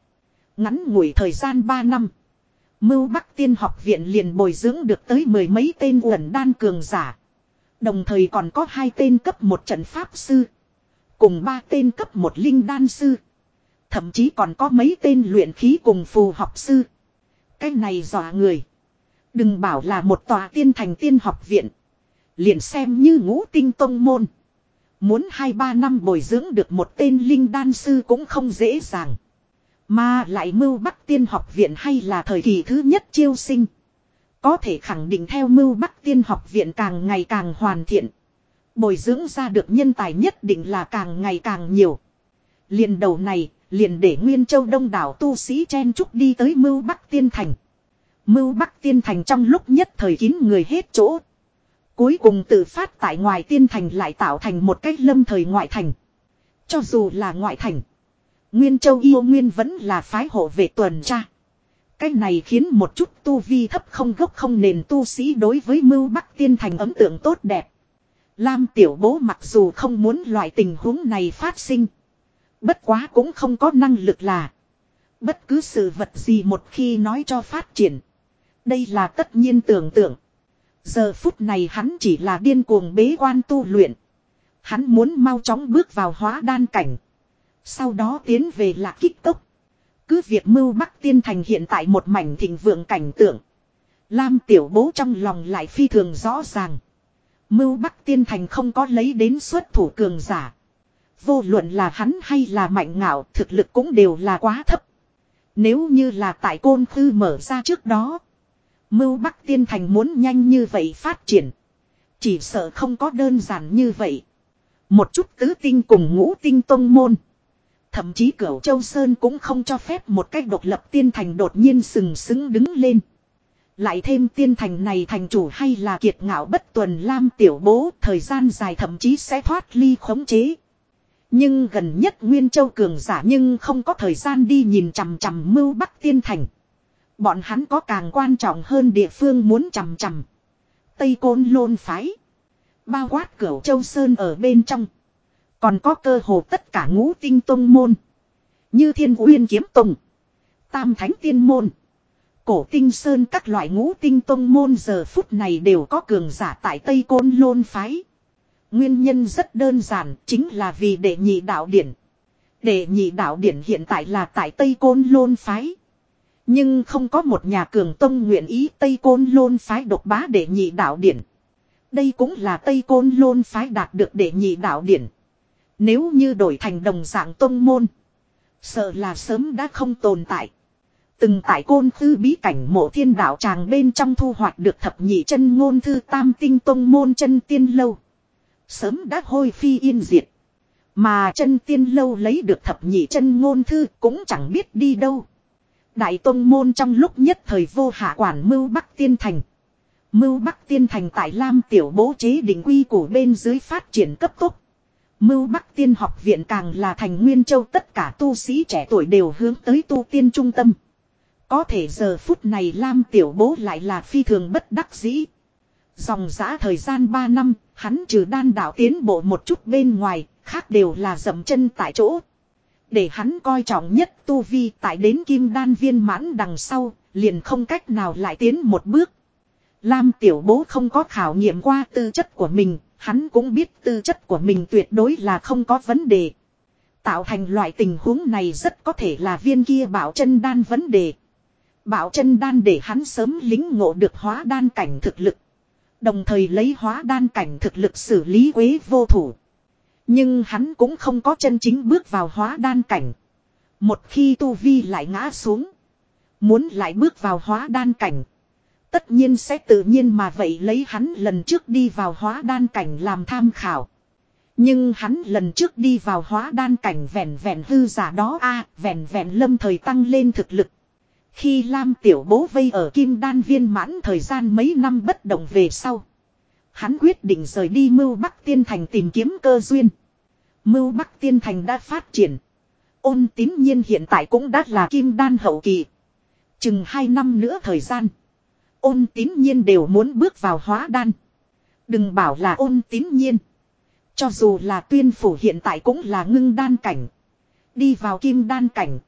Ngắn ngủi thời gian 3 năm. Mưu Bắc Tiên học viện liền bồi dưỡng được tới mười mấy tên uẩn đan cường giả. Đồng thời còn có hai tên cấp một trận pháp sư. Cùng ba tên cấp một linh đan sư. Thậm chí còn có mấy tên luyện khí cùng phù học sư. Cái này dọa người. Đừng bảo là một tòa tiên thành tiên học viện. Liền xem như ngũ tinh tông môn. Muốn hai ba năm bồi dưỡng được một tên linh đan sư cũng không dễ dàng. Mà lại mưu bắc tiên học viện hay là thời kỳ thứ nhất chiêu sinh. Có thể khẳng định theo mưu bắc tiên học viện càng ngày càng hoàn thiện. Bồi dưỡng ra được nhân tài nhất định là càng ngày càng nhiều. Liền đầu này, liền để Nguyên Châu Đông đảo tu sĩ chen chúc đi tới mưu bắc tiên thành. Mưu bắc tiên thành trong lúc nhất thời kín người hết chỗ. Cuối cùng tự phát tại ngoài tiên thành lại tạo thành một cách lâm thời ngoại thành. Cho dù là ngoại thành. Nguyên Châu yêu nguyên vẫn là phái hộ về tuần tra. Cái này khiến một chút tu vi thấp không gốc không nền tu sĩ đối với mưu bắc tiên thành ấn tượng tốt đẹp. Lam tiểu bố mặc dù không muốn loại tình huống này phát sinh. Bất quá cũng không có năng lực là. Bất cứ sự vật gì một khi nói cho phát triển. Đây là tất nhiên tưởng tượng. Giờ phút này hắn chỉ là điên cuồng bế quan tu luyện. Hắn muốn mau chóng bước vào hóa đan cảnh. Sau đó tiến về lạc kích tốc. Cứ việc mưu bắc tiên thành hiện tại một mảnh thịnh vượng cảnh tượng. Lam tiểu bố trong lòng lại phi thường rõ ràng. Mưu bắc tiên thành không có lấy đến xuất thủ cường giả. Vô luận là hắn hay là mạnh ngạo, thực lực cũng đều là quá thấp. Nếu như là tại côn khư mở ra trước đó. Mưu bắc tiên thành muốn nhanh như vậy phát triển. Chỉ sợ không có đơn giản như vậy. Một chút tứ tinh cùng ngũ tinh tông môn. Thậm chí cửu châu Sơn cũng không cho phép một cách độc lập tiên thành đột nhiên sừng sững đứng lên. Lại thêm tiên thành này thành chủ hay là kiệt ngạo bất tuần lam tiểu bố, thời gian dài thậm chí sẽ thoát ly khống chế. Nhưng gần nhất Nguyên Châu cường giả nhưng không có thời gian đi nhìn chằm chằm mưu bắc tiên thành. Bọn hắn có càng quan trọng hơn địa phương muốn chằm chằm. Tây Côn Lôn Phái. Bao quát cửu Châu Sơn ở bên trong. Còn có cơ hồ tất cả ngũ tinh tông môn. Như Thiên Uyên Kiếm Tông. Tam Thánh Tiên Môn. Cổ Tinh Sơn các loại ngũ tinh tông môn giờ phút này đều có cường giả tại Tây Côn Lôn Phái. Nguyên nhân rất đơn giản chính là vì đệ nhị đạo điển. Đệ nhị đạo điển hiện tại là tại Tây Côn Lôn Phái. Nhưng không có một nhà cường tông nguyện ý Tây Côn Lôn Phái độc bá đệ nhị đạo điển. Đây cũng là Tây Côn Lôn Phái đạt được đệ nhị đạo điển. Nếu như đổi thành đồng dạng tông môn. Sợ là sớm đã không tồn tại. Từng tại côn thư bí cảnh mộ thiên đạo tràng bên trong thu hoạch được thập nhị chân ngôn thư tam tinh tông môn chân tiên lâu. Sớm đã hôi phi yên diệt. Mà chân tiên lâu lấy được thập nhị chân ngôn thư cũng chẳng biết đi đâu. Đại tông môn trong lúc nhất thời vô hạ quản mưu Bắc Tiên Thành. Mưu Bắc Tiên Thành tại Lam Tiểu bố chế định quy của bên dưới phát triển cấp tốc. Mưu Bắc Tiên học viện càng là thành Nguyên Châu tất cả tu sĩ trẻ tuổi đều hướng tới tu tiên trung tâm. Có thể giờ phút này Lam Tiểu Bố lại là phi thường bất đắc dĩ. Dòng giã thời gian 3 năm, hắn trừ đan đạo tiến bộ một chút bên ngoài, khác đều là dậm chân tại chỗ. Để hắn coi trọng nhất tu vi tại đến kim đan viên mãn đằng sau, liền không cách nào lại tiến một bước. Lam tiểu bố không có khảo nghiệm qua tư chất của mình, hắn cũng biết tư chất của mình tuyệt đối là không có vấn đề. Tạo thành loại tình huống này rất có thể là viên kia bảo chân đan vấn đề. Bảo chân đan để hắn sớm lính ngộ được hóa đan cảnh thực lực. Đồng thời lấy hóa đan cảnh thực lực xử lý quế vô thủ. Nhưng hắn cũng không có chân chính bước vào hóa đan cảnh. Một khi tu vi lại ngã xuống. Muốn lại bước vào hóa đan cảnh. Tất nhiên sẽ tự nhiên mà vậy lấy hắn lần trước đi vào hóa đan cảnh làm tham khảo. Nhưng hắn lần trước đi vào hóa đan cảnh vẹn vẹn hư giả đó a, vẹn vẹn lâm thời tăng lên thực lực. Khi Lam tiểu bố vây ở kim đan viên mãn thời gian mấy năm bất động về sau. Hắn quyết định rời đi mưu Bắc Tiên Thành tìm kiếm cơ duyên. Mưu Bắc Tiên Thành đã phát triển. Ôn tín nhiên hiện tại cũng đã là kim đan hậu kỳ. Chừng hai năm nữa thời gian. Ôn tín nhiên đều muốn bước vào hóa đan. Đừng bảo là ôn tín nhiên. Cho dù là tuyên phủ hiện tại cũng là ngưng đan cảnh. Đi vào kim đan cảnh.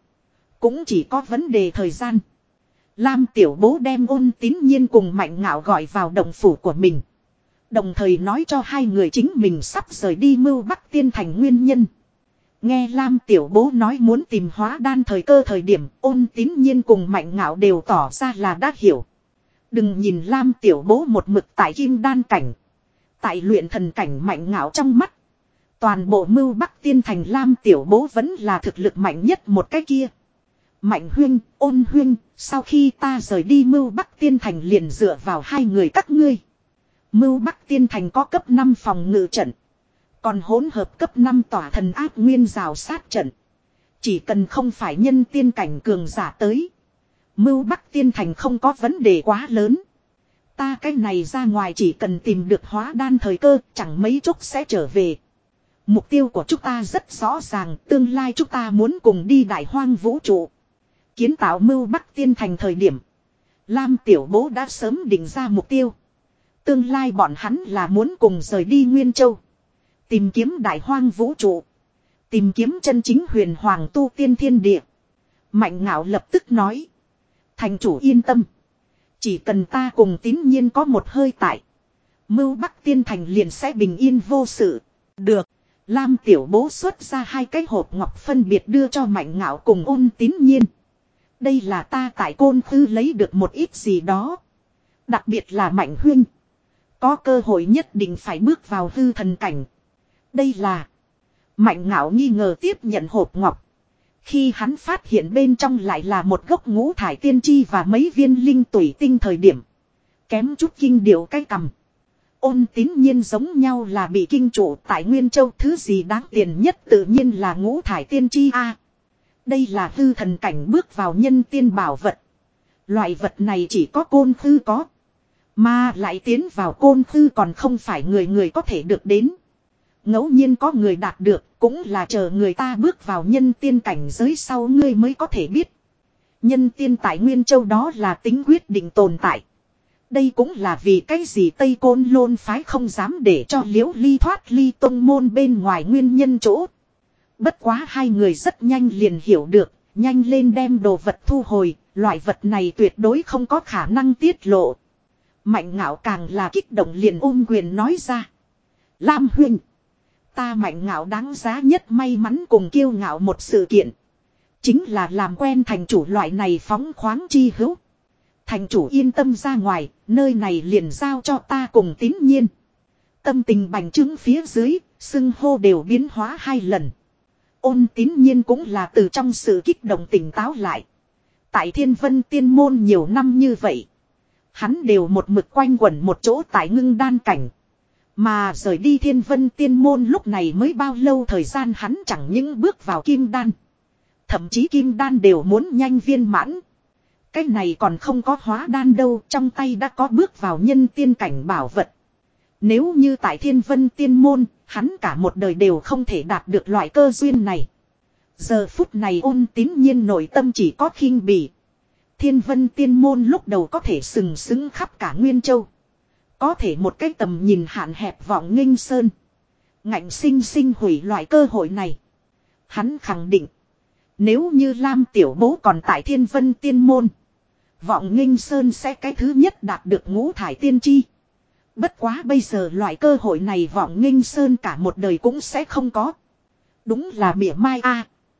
Cũng chỉ có vấn đề thời gian. Lam tiểu bố đem ôn tín nhiên cùng mạnh ngạo gọi vào động phủ của mình. Đồng thời nói cho hai người chính mình sắp rời đi mưu bắc tiên thành nguyên nhân. Nghe Lam tiểu bố nói muốn tìm hóa đan thời cơ thời điểm ôn tín nhiên cùng mạnh ngạo đều tỏ ra là đã hiểu. Đừng nhìn Lam tiểu bố một mực tại kim đan cảnh. Tại luyện thần cảnh mạnh ngạo trong mắt. Toàn bộ mưu bắc tiên thành Lam tiểu bố vẫn là thực lực mạnh nhất một cái kia. Mạnh huyên, ôn huyên, sau khi ta rời đi mưu bắc tiên thành liền dựa vào hai người các ngươi. Mưu bắc tiên thành có cấp 5 phòng ngự trận. Còn hỗn hợp cấp 5 tỏa thần áp nguyên rào sát trận. Chỉ cần không phải nhân tiên cảnh cường giả tới. Mưu bắc tiên thành không có vấn đề quá lớn. Ta cái này ra ngoài chỉ cần tìm được hóa đan thời cơ, chẳng mấy chốc sẽ trở về. Mục tiêu của chúng ta rất rõ ràng, tương lai chúng ta muốn cùng đi đại hoang vũ trụ. Kiến tạo mưu bắc tiên thành thời điểm. Lam tiểu bố đã sớm định ra mục tiêu. Tương lai bọn hắn là muốn cùng rời đi Nguyên Châu. Tìm kiếm đại hoang vũ trụ. Tìm kiếm chân chính huyền hoàng tu tiên thiên địa. Mạnh ngạo lập tức nói. Thành chủ yên tâm. Chỉ cần ta cùng tín nhiên có một hơi tại. Mưu Bắc Tiên Thành liền sẽ bình yên vô sự. Được. Lam tiểu bố xuất ra hai cái hộp ngọc phân biệt đưa cho mạnh ngạo cùng ôn tín nhiên. Đây là ta tại côn khư lấy được một ít gì đó. Đặc biệt là mạnh huynh. Có cơ hội nhất định phải bước vào hư thần cảnh. Đây là. Mạnh ngạo nghi ngờ tiếp nhận hộp ngọc. Khi hắn phát hiện bên trong lại là một gốc ngũ thải tiên chi và mấy viên linh tủy tinh thời điểm. Kém chút kinh điệu cái cầm. Ôn tín nhiên giống nhau là bị kinh chủ tại Nguyên Châu, thứ gì đáng tiền nhất tự nhiên là ngũ thải tiên chi A. đây là hư thần cảnh bước vào nhân tiên bảo vật. Loại vật này chỉ có côn hư có. Mà lại tiến vào côn khư còn không phải người người có thể được đến. ngẫu nhiên có người đạt được cũng là chờ người ta bước vào nhân tiên cảnh giới sau ngươi mới có thể biết. Nhân tiên tại Nguyên Châu đó là tính quyết định tồn tại. Đây cũng là vì cái gì Tây Côn Lôn phái không dám để cho liễu ly thoát ly tông môn bên ngoài nguyên nhân chỗ. Bất quá hai người rất nhanh liền hiểu được, nhanh lên đem đồ vật thu hồi, loại vật này tuyệt đối không có khả năng tiết lộ. Mạnh ngạo càng là kích động liền ôm quyền nói ra. Lam huynh. Ta mạnh ngạo đáng giá nhất may mắn cùng kiêu ngạo một sự kiện. Chính là làm quen thành chủ loại này phóng khoáng chi hữu. Thành chủ yên tâm ra ngoài, nơi này liền giao cho ta cùng tín nhiên. Tâm tình bành trướng phía dưới, xưng hô đều biến hóa hai lần. Ôn tín nhiên cũng là từ trong sự kích động tỉnh táo lại. Tại thiên vân tiên môn nhiều năm như vậy. Hắn đều một mực quanh quẩn một chỗ tại ngưng đan cảnh. Mà rời đi thiên vân tiên môn lúc này mới bao lâu thời gian hắn chẳng những bước vào kim đan. Thậm chí kim đan đều muốn nhanh viên mãn. Cái này còn không có hóa đan đâu, trong tay đã có bước vào nhân tiên cảnh bảo vật. Nếu như tại thiên vân tiên môn, hắn cả một đời đều không thể đạt được loại cơ duyên này. Giờ phút này ôn tín nhiên nội tâm chỉ có khinh bỉ. Thiên vân tiên môn lúc đầu có thể sừng sững khắp cả Nguyên Châu. Có thể một cái tầm nhìn hạn hẹp vọng nghênh sơn. Ngạnh sinh sinh hủy loại cơ hội này. Hắn khẳng định. Nếu như Lam Tiểu Bố còn tại thiên vân tiên môn. Vọng nghênh sơn sẽ cái thứ nhất đạt được ngũ thải tiên chi. Bất quá bây giờ loại cơ hội này vọng nghênh sơn cả một đời cũng sẽ không có. Đúng là mỉa mai a